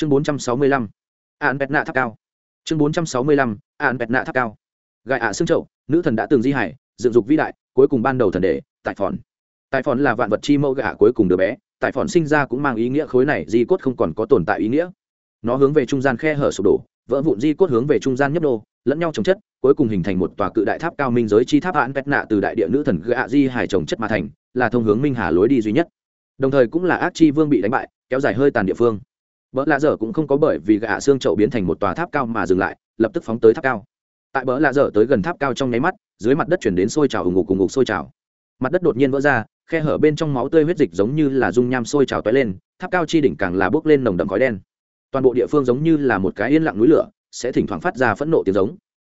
chương bốn trăm sáu mươi lăm. An Bẹt nạ tháp cao. Chương bốn trăm sáu mươi lăm an Bẹt nạ tháp cao. Gại ạ xương trậu nữ thần đã từng di hải, dựng dục vĩ đại, cuối cùng ban đầu thần đệ tại phòn. Tại phòn là vạn vật chi mẫu gạ cuối cùng đứa bé tại phòn sinh ra cũng mang ý nghĩa khối này, di cốt không còn có tồn tại ý nghĩa. Nó hướng về trung gian khe hở sụp đổ, vỡ vụn di cốt hướng về trung gian nhấp đô lẫn nhau trồng chất, cuối cùng hình thành một tòa cự đại tháp cao minh giới chi tháp hạn Bẹt nạ từ đại địa nữ thần gạ di hải trồng chất mà thành, là thông hướng minh hà lối đi duy nhất. Đồng thời cũng là ác chi vương bị đánh bại, kéo dài hơi tàn địa phương bỡ lạ dở cũng không có bởi vì gã xương chậu biến thành một tòa tháp cao mà dừng lại, lập tức phóng tới tháp cao. Tại bỡ lạ dở tới gần tháp cao trong nháy mắt, dưới mặt đất chuyển đến sôi trào ủng ngục cùng ngục sôi trào. Mặt đất đột nhiên vỡ ra, khe hở bên trong máu tươi huyết dịch giống như là dung nham sôi trào tóe lên, tháp cao chi đỉnh càng là bốc lên nồng đậm khói đen. Toàn bộ địa phương giống như là một cái yên lặng núi lửa, sẽ thỉnh thoảng phát ra phẫn nộ tiếng giống.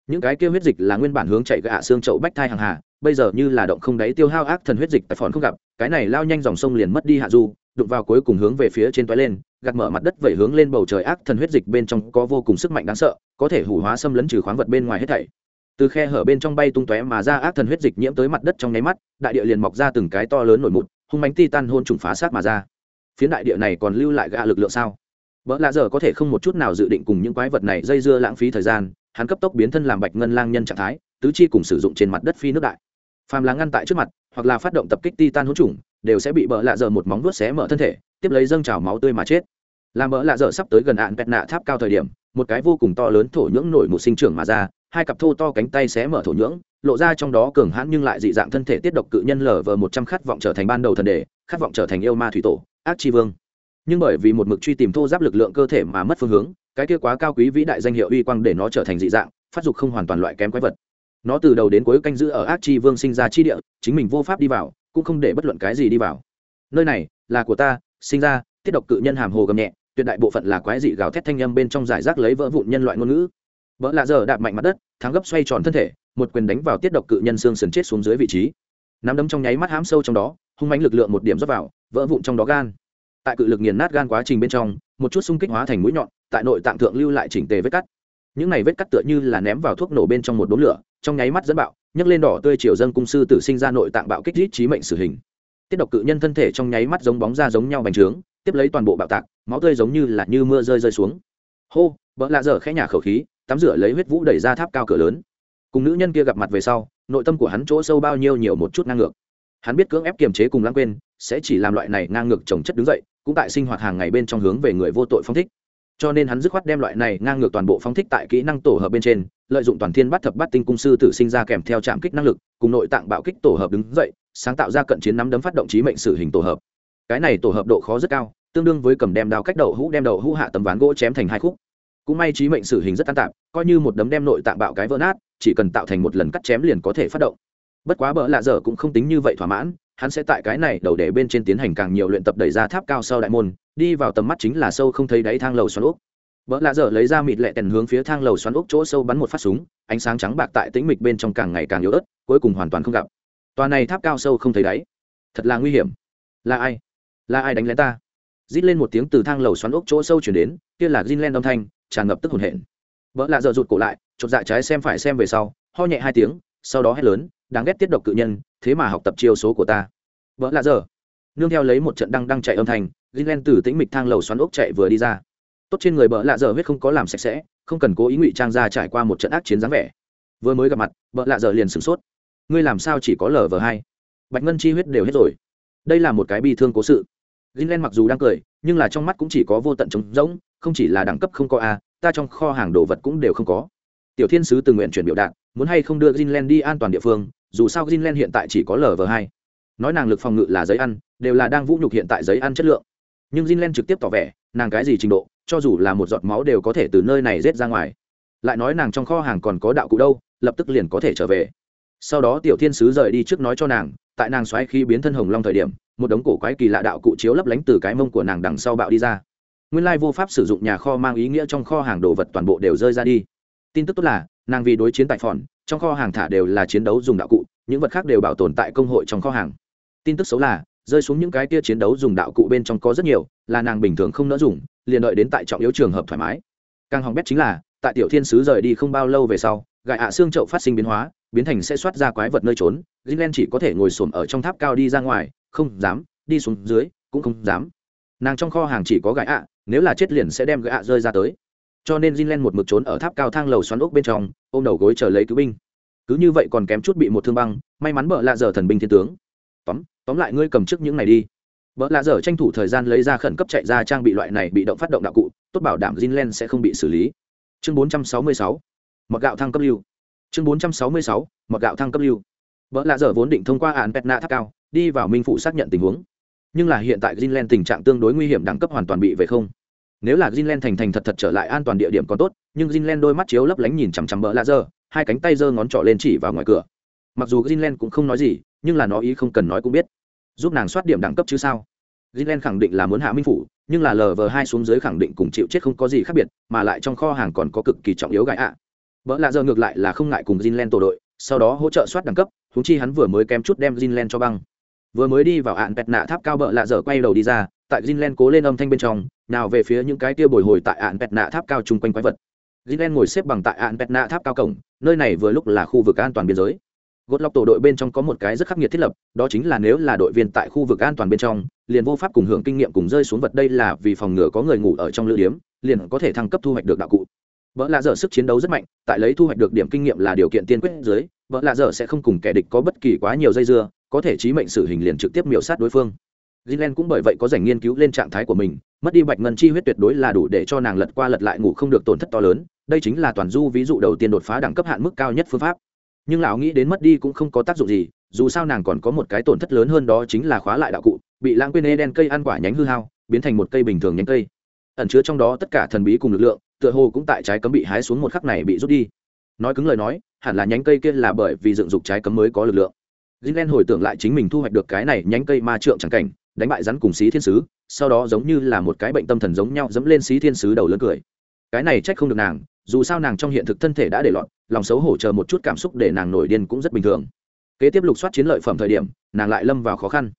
Những cái kia huyết dịch là nguyên bản hướng chạy gã xương chậu bách thai hàng hà, bây giờ như là động không đáy tiêu hao ác thần huyết dịch tại phòn không gặp, cái này lao nhanh dòng sông liền mất đi hạ du đụng vào cuối cùng hướng về phía trên toái lên, gạt mở mặt đất vẩy hướng lên bầu trời ác thần huyết dịch bên trong có vô cùng sức mạnh đáng sợ, có thể hủ hóa xâm lấn trừ khoáng vật bên ngoài hết thảy. Từ khe hở bên trong bay tung tóe mà ra ác thần huyết dịch nhiễm tới mặt đất trong nháy mắt, đại địa liền mọc ra từng cái to lớn nổi mụn, hung bánh ti tan hôn trùng phá sát mà ra. Phiến đại địa này còn lưu lại gạ lực lượng sao? Vợ lạ giờ có thể không một chút nào dự định cùng những quái vật này dây dưa lãng phí thời gian, hắn cấp tốc biến thân làm bạch ngân lang nhân trạng thái, tứ chi cùng sử dụng trên mặt đất phi nước đại. Phàm là ngăn tại trước mặt, hoặc là phát động tập kích titan hỗn trùng đều sẽ bị bỡ lạ dở một móng vuốt xé mở thân thể, tiếp lấy dâng trào máu tươi mà chết. Làm bỡ lạ dở sắp tới gần ạn pẹt nạ tháp cao thời điểm, một cái vô cùng to lớn thổ nhưỡng nổi một sinh trưởng mà ra, hai cặp thô to cánh tay xé mở thổ nhưỡng, lộ ra trong đó cường hãn nhưng lại dị dạng thân thể tiết độc cự nhân lở vờ một trăm khát vọng trở thành ban đầu thần đề, khát vọng trở thành yêu ma thủy tổ, ác chi vương. Nhưng bởi vì một mực truy tìm thô giáp lực lượng cơ thể mà mất phương hướng, cái kia quá cao quý vĩ đại danh hiệu uy quang để nó trở thành dị dạng, phát dục không hoàn toàn loại kém quái vật. Nó từ đầu đến cuối canh giữ ở ác chi vương sinh ra chi địa, chính mình vô pháp đi vào cũng không để bất luận cái gì đi vào. Nơi này là của ta, sinh ra, tiết độc cự nhân hàm hồ gầm nhẹ, tuyệt đại bộ phận là quái dị gào thét thanh â m bên trong giải rác lấy vỡ vụn nhân loại ngôn ngữ. Vỡ lạ giờ đạp mạnh mặt đất, thắng gấp xoay tròn thân thể, một quyền đánh vào tiết độc cự nhân xương sần chết xuống dưới vị trí. Nắm đấm trong nháy mắt hám sâu trong đó, hung mánh lực lượng một điểm rót vào, vỡ vụn trong đó gan. Tại cự lực nghiền nát gan quá trình bên trong, một chút xung kích hóa thành mũi nhọn, tại nội tạng thượng lưu lại chỉnh tề vết cắt. Những này vết cắt tựa như là ném vào thuốc nổ bên trong một đốm lửa trong nháy mắt dẫn bạo, nhấc lên đỏ tươi chiều dân cung sư tử sinh ra nội tạng bạo kích rít trí mệnh xử hình. Tiết độc cự nhân thân thể trong nháy mắt giống bóng ra giống nhau bành trướng, tiếp lấy toàn bộ bạo tạc, máu tươi giống như là như mưa rơi rơi xuống. Hô vợ lạ dở khẽ nhả khẩu khí, tắm rửa lấy huyết vũ đẩy ra tháp cao cửa lớn. Cùng nữ nhân kia gặp mặt về sau, nội tâm của hắn chỗ sâu bao nhiêu nhiều một chút ngang ngược. Hắn biết cưỡng ép kiềm chế cùng lãng quên, sẽ chỉ làm loại này ngang ngược trồng chất đứng dậy, cũng tại sinh hoạt hàng ngày bên trong hướng về người vô tội phong thích cho nên hắn dứt khoát đem loại này ngang ngược toàn bộ phong thích tại kỹ năng tổ hợp bên trên, lợi dụng toàn thiên bắt thập bắt tinh cung sư tử sinh ra kèm theo trạm kích năng lực, cùng nội tạng bạo kích tổ hợp đứng dậy, sáng tạo ra cận chiến nắm đấm phát động trí mệnh sử hình tổ hợp. Cái này tổ hợp độ khó rất cao, tương đương với cầm đem đao cách đậu hũ đem đậu hũ hạ tấm ván gỗ chém thành hai khúc. Cũng may trí mệnh sử hình rất an tạp, coi như một đấm đem nội tạng bạo cái vỡ nát, chỉ cần tạo thành một lần cắt chém liền có thể phát động. Bất quá bỡ lạ dở cũng không tính như vậy thỏa mãn, hắn sẽ tại cái này đầu để bên trên tiến hành càng nhiều luyện tập đẩy ra tháp cao sau đại môn đi vào tầm mắt chính là sâu không thấy đáy thang lầu xoắn ốc. vợ lạ dở lấy ra mịt lẹ tèn hướng phía thang lầu xoắn ốc chỗ sâu bắn một phát súng, ánh sáng trắng bạc tại tĩnh mịch bên trong càng ngày càng yếu ớt, cuối cùng hoàn toàn không gặp. Tòa này tháp cao sâu không thấy đáy. Thật là nguy hiểm. Là ai? Là ai đánh lén ta? Rít lên một tiếng từ thang lầu xoắn ốc chỗ sâu chuyển đến, kia là gin len âm thanh, tràn ngập tức hồn hển. Vợ lạ dở rụt cổ lại, chột dạ trái xem phải xem về sau, ho nhẹ hai tiếng, sau đó hét lớn, đáng ghét tiết độc cự nhân, thế mà học tập chiêu số của ta. Vợ lạ dở. Nương theo lấy một trận đăng đăng chạy âm thanh gin len từ tĩnh mịch thang lầu xoắn ốc chạy vừa đi ra tốt trên người bợ lạ dở huyết không có làm sạch sẽ không cần cố ý ngụy trang ra trải qua một trận ác chiến dáng vẻ vừa mới gặp mặt bợ lạ dở liền sửng sốt ngươi làm sao chỉ có lờ vờ hai bạch ngân chi huyết đều hết rồi đây là một cái bi thương cố sự Greenland mặc dù đang cười, nhưng là trong mắt cũng chỉ có vô tận trống rỗng, không chỉ là đẳng cấp không có a, ta trong kho hàng đồ vật cũng đều không có. Tiểu Thiên sứ từ nguyện chuyển biểu đạt, muốn hay không đưa Greenland đi an toàn địa phương, dù sao Greenland hiện tại chỉ có lv hai. Nói nàng lực phòng ngự là giấy ăn, đều là đang vũ nhục hiện tại giấy ăn chất lượng. Nhưng Greenland trực tiếp tỏ vẻ, nàng cái gì trình độ, cho dù là một giọt máu đều có thể từ nơi này rết ra ngoài. Lại nói nàng trong kho hàng còn có đạo cụ đâu lập tức liền có thể trở về. Sau đó tiểu thiên sứ rời đi trước nói cho nàng tại nàng xoáy khi biến thân hồng long thời điểm một đống cổ quái kỳ lạ đạo cụ chiếu lấp lánh từ cái mông của nàng đằng sau bạo đi ra. Nguyên lai vô pháp sử dụng nhà kho mang ý nghĩa trong kho hàng đồ vật toàn bộ đều rơi ra đi. Tin tức tốt là nàng vì đối chiến tại phòn trong kho hàng thả đều là chiến đấu dùng đạo cụ những vật khác đều bảo tồn tại công hội trong kho hàng. Tin tức xấu là rơi xuống những cái tia chiến đấu dùng đạo cụ bên trong có rất nhiều, là nàng bình thường không nỡ dùng, liền đợi đến tại trọng yếu trường hợp thoải mái. Càng hỏng bét chính là, tại tiểu thiên sứ rời đi không bao lâu về sau gại ạ xương trậu phát sinh biến hóa, biến thành sẽ soát ra quái vật nơi trốn gilen chỉ có thể ngồi xổm ở trong tháp cao đi ra ngoài, không dám, đi xuống dưới, cũng không dám. Nàng trong kho hàng chỉ có gại ạ, nếu là chết liền sẽ đem gã rơi ra tới. Cho nên gilen một mực trốn ở tháp cao thang lầu xoắn ốc bên trong, ôm đầu gối chờ lấy cứu binh. Cứ như vậy còn kém chút bị một thương băng, may mắn bợ lạ giờ thần binh thiên tướng tóm tóm lại ngươi cầm trước những này đi. Vợ lạ dở tranh thủ thời gian lấy ra khẩn cấp chạy ra trang bị loại này bị động phát động đạo cụ, tốt bảo đảm Jinlen sẽ không bị xử lý. Chương 466 mặc gạo thăng cấp lưu. Chương 466 mặc gạo thăng cấp lưu. Vợ lạ dở vốn định thông qua án petna tháp cao, đi vào minh phụ xác nhận tình huống. Nhưng là hiện tại Greenland tình trạng tương đối nguy hiểm đẳng cấp hoàn toàn bị về không. Nếu là Jinlen thành thành thật thật trở lại an toàn địa điểm còn tốt, nhưng Jinlen đôi mắt chiếu lấp lánh nhìn chằm chằm bỡ lạ dở, hai cánh tay giơ ngón trỏ lên chỉ vào ngoài cửa. Mặc dù Jinlen cũng không nói gì nhưng là nó ý không cần nói cũng biết. Giúp nàng soát điểm đẳng cấp chứ sao? Greenland khẳng định là muốn hạ minh phủ, nhưng là lv hai xuống dưới khẳng định cùng chịu chết không có gì khác biệt, mà lại trong kho hàng còn có cực kỳ trọng yếu gãi ạ. À. vợ lạ giờ ngược lại là không ngại cùng Greenland tổ đội, sau đó hỗ trợ soát đẳng cấp húng chi hắn vừa mới kém chút đem Greenland cho băng. Vừa mới đi vào ạn pẹt nạ tháp cao bợ lạ dở quay đầu đi ra, tại Greenland cố lên âm thanh bên trong, nào về phía những cái tia bồi hồi tại ạn pẹt nạ tháp cao chung quanh quái vật. Greenland ngồi xếp bằng tại ạn pẹt nạ tháp cao cổng, nơi này vừa lúc là khu vực an toàn biên giới gột lọc tổ đội bên trong có một cái rất khắc nghiệt thiết lập đó chính là nếu là đội viên tại khu vực an toàn bên trong liền vô pháp cùng hưởng kinh nghiệm cùng rơi xuống vật đây là vì phòng ngừa có người ngủ ở trong lữ điếm liền có thể thăng cấp thu hoạch được đạo cụ. Vợ lạ dở sức chiến đấu rất mạnh tại lấy thu hoạch được điểm kinh nghiệm là điều kiện tiên quyết dưới vợ lạ dở sẽ không cùng kẻ địch có bất kỳ quá nhiều dây dưa có thể trí mệnh xử hình liền trực tiếp miểu sát đối phương. Gilen cũng bởi vậy có dành nghiên cứu lên trạng thái của mình, mất đi bạch ngân chi huyết tuyệt đối là đủ để cho nàng lật qua lật lại ngủ không được tổn thất to lớn, đây chính là toàn du ví dụ đầu tiên đột phá đẳng cấp hạn mức cao nhất phương pháp nhưng lão nghĩ đến mất đi cũng không có tác dụng gì, dù sao nàng còn có một cái tổn thất lớn hơn đó chính là khóa lại đạo cụ, bị lãng quên e đen cây ăn quả nhánh hư hao, biến thành một cây bình thường nhánh cây. Ẩn chứa trong đó tất cả thần bí cùng lực lượng, tựa hồ cũng tại trái cấm bị hái xuống một khắc này bị rút đi. Nói cứng lời nói, hẳn là nhánh cây kia là bởi vì dựng dục trái cấm mới có lực lượng. Gilen hồi tưởng lại chính mình thu hoạch được cái này nhánh cây ma trượng chẳng cảnh, đánh bại rắn cùng xí thiên sứ, sau đó giống như là một cái bệnh tâm thần giống nhau dẫm lên xí thiên sứ đầu lớn cười. Cái này trách không được nàng dù sao nàng trong hiện thực thân thể đã để lọt, lòng xấu hổ chờ một chút cảm xúc để nàng nổi điên cũng rất bình thường. Kế tiếp lục soát chiến lợi phẩm thời điểm, nàng lại lâm vào khó khăn.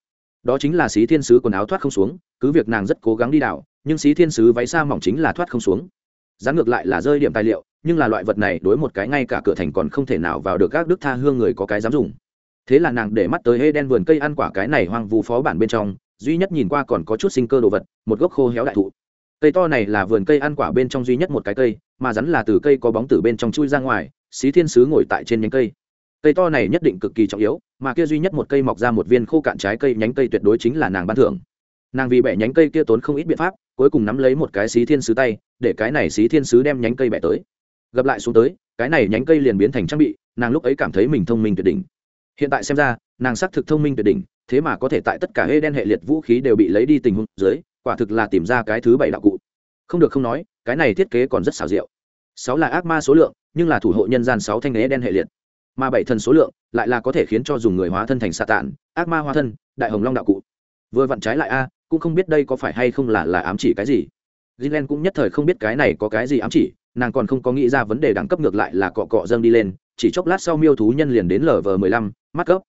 Đó chính là xí thiên sứ quần áo thoát không xuống, cứ việc nàng rất cố gắng đi đảo, nhưng xí thiên sứ váy xa mỏng chính là thoát không xuống. Giá ngược lại là rơi điểm tài liệu, nhưng là loại vật này đối một cái ngay cả cửa thành còn không thể nào vào được các đức tha hương người có cái dám dùng. Thế là nàng để mắt tới hê đen vườn cây ăn quả cái này hoang vu phó bản bên trong, duy nhất nhìn qua còn có chút sinh cơ đồ vật, một gốc khô héo đại thụ cây to này là vườn cây ăn quả bên trong duy nhất một cái cây, mà rắn là từ cây có bóng từ bên trong chui ra ngoài, xí thiên sứ ngồi tại trên nhánh cây. Cây to này nhất định cực kỳ trọng yếu, mà kia duy nhất một cây mọc ra một viên khô cạn trái cây nhánh cây tuyệt đối chính là nàng ban thưởng. Nàng vì bẻ nhánh cây kia tốn không ít biện pháp, cuối cùng nắm lấy một cái xí thiên sứ tay, để cái này xí thiên sứ đem nhánh cây bẻ tới. Gặp lại xuống tới, cái này nhánh cây liền biến thành trang bị, nàng lúc ấy cảm thấy mình thông minh tuyệt đỉnh. Hiện tại xem ra, nàng xác thực thông minh tuyệt đỉnh, thế mà có thể tại tất cả hê đen hệ liệt vũ khí đều bị lấy đi tình huống dưới quả thực là tìm ra cái thứ bảy đạo cụ. Không được không nói, cái này thiết kế còn rất xảo diệu. Sáu là ác ma số lượng, nhưng là thủ hộ nhân gian sáu thanh ghế đen hệ liệt. Mà bảy thần số lượng, lại là có thể khiến cho dùng người hóa thân thành xạ tản ác ma hóa thân, đại hồng long đạo cụ. Vừa vặn trái lại a, cũng không biết đây có phải hay không là là ám chỉ cái gì. Gilen cũng nhất thời không biết cái này có cái gì ám chỉ, nàng còn không có nghĩ ra vấn đề đẳng cấp ngược lại là cọ cọ dâng đi lên, chỉ chốc lát sau miêu thú nhân liền đến lv mười lăm, mắt cấp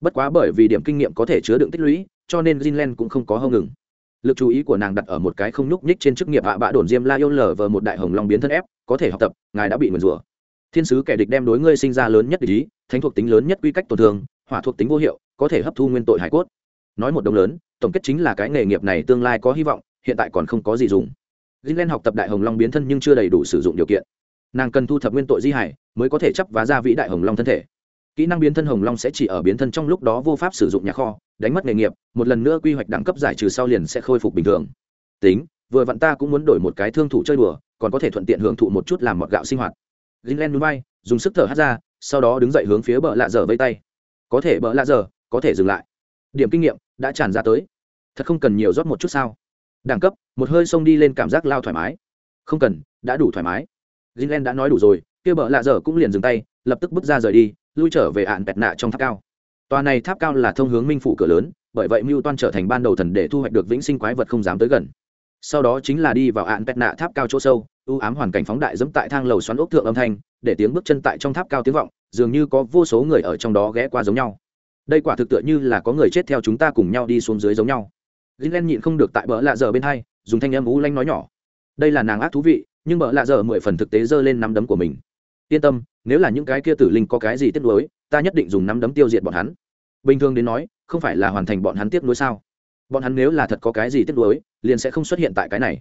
bất quá bởi vì điểm kinh nghiệm có thể chứa đựng tích lũy, cho nên Gilen cũng không có hâu ngừng lực chú ý của nàng đặt ở một cái không nhúc nhích trên chức nghiệp hạ bạ đồn diêm la yêu lờ vờ một đại hồng long biến thân ép, có thể học tập, ngài đã bị nguyền rủa. Thiên sứ kẻ địch đem đối ngươi sinh ra lớn nhất ý, thánh thuộc tính lớn nhất quy cách tổn thương, hỏa thuộc tính vô hiệu, có thể hấp thu nguyên tội hải cốt. Nói một đồng lớn, tổng kết chính là cái nghề nghiệp này tương lai có hy vọng, hiện tại còn không có gì dùng. Gilen học tập đại hồng long biến thân nhưng chưa đầy đủ sử dụng điều kiện. Nàng cần thu thập nguyên tội di hải, mới có thể chấp vá ra vĩ đại hồng long thân thể. Kỹ năng biến thân hồng long sẽ chỉ ở biến thân trong lúc đó vô pháp sử dụng nhà kho đánh mất nghề nghiệp, một lần nữa quy hoạch đẳng cấp giải trừ sau liền sẽ khôi phục bình thường. Tính, vừa vặn ta cũng muốn đổi một cái thương thủ chơi đùa, còn có thể thuận tiện hưởng thụ một chút làm mọt gạo sinh hoạt. Greenland núi bay, dùng sức thở hát ra, sau đó đứng dậy hướng phía bờ lạ dở vây tay. Có thể bờ lạ dở, có thể dừng lại. Điểm kinh nghiệm đã tràn ra tới. Thật không cần nhiều rót một chút sao? Đẳng cấp, một hơi xông đi lên cảm giác lao thoải mái. Không cần, đã đủ thoải mái. Greenland đã nói đủ rồi, kia bờ lạ dở cũng liền dừng tay, lập tức bước ra rời đi, lui trở về ạn bẹt nạ trong tháp cao tòa này tháp cao là thông hướng minh phủ cửa lớn, bởi vậy mưu toan trở thành ban đầu thần để thu hoạch được vĩnh sinh quái vật không dám tới gần. Sau đó chính là đi vào ạn bẹt nạ tháp cao chỗ sâu, u ám hoàn cảnh phóng đại dẫm tại thang lầu xoắn ốc thượng âm thanh, để tiếng bước chân tại trong tháp cao tiếng vọng, dường như có vô số người ở trong đó ghé qua giống nhau. Đây quả thực tựa như là có người chết theo chúng ta cùng nhau đi xuống dưới giống nhau. Gilen nhịn không được tại bỡ lạ giờ bên hai, dùng thanh âm u lanh nói nhỏ. Đây là nàng ác thú vị, nhưng bỡ lạ giờ mười phần thực tế giơ lên nắm đấm của mình. Yên tâm, nếu là những cái kia tử linh có cái gì tiếc nuối ta nhất định dùng nắm đấm tiêu diệt bọn hắn. Bình thường đến nói, không phải là hoàn thành bọn hắn tiếc nuối sao? Bọn hắn nếu là thật có cái gì tiếc nuối, liền sẽ không xuất hiện tại cái này.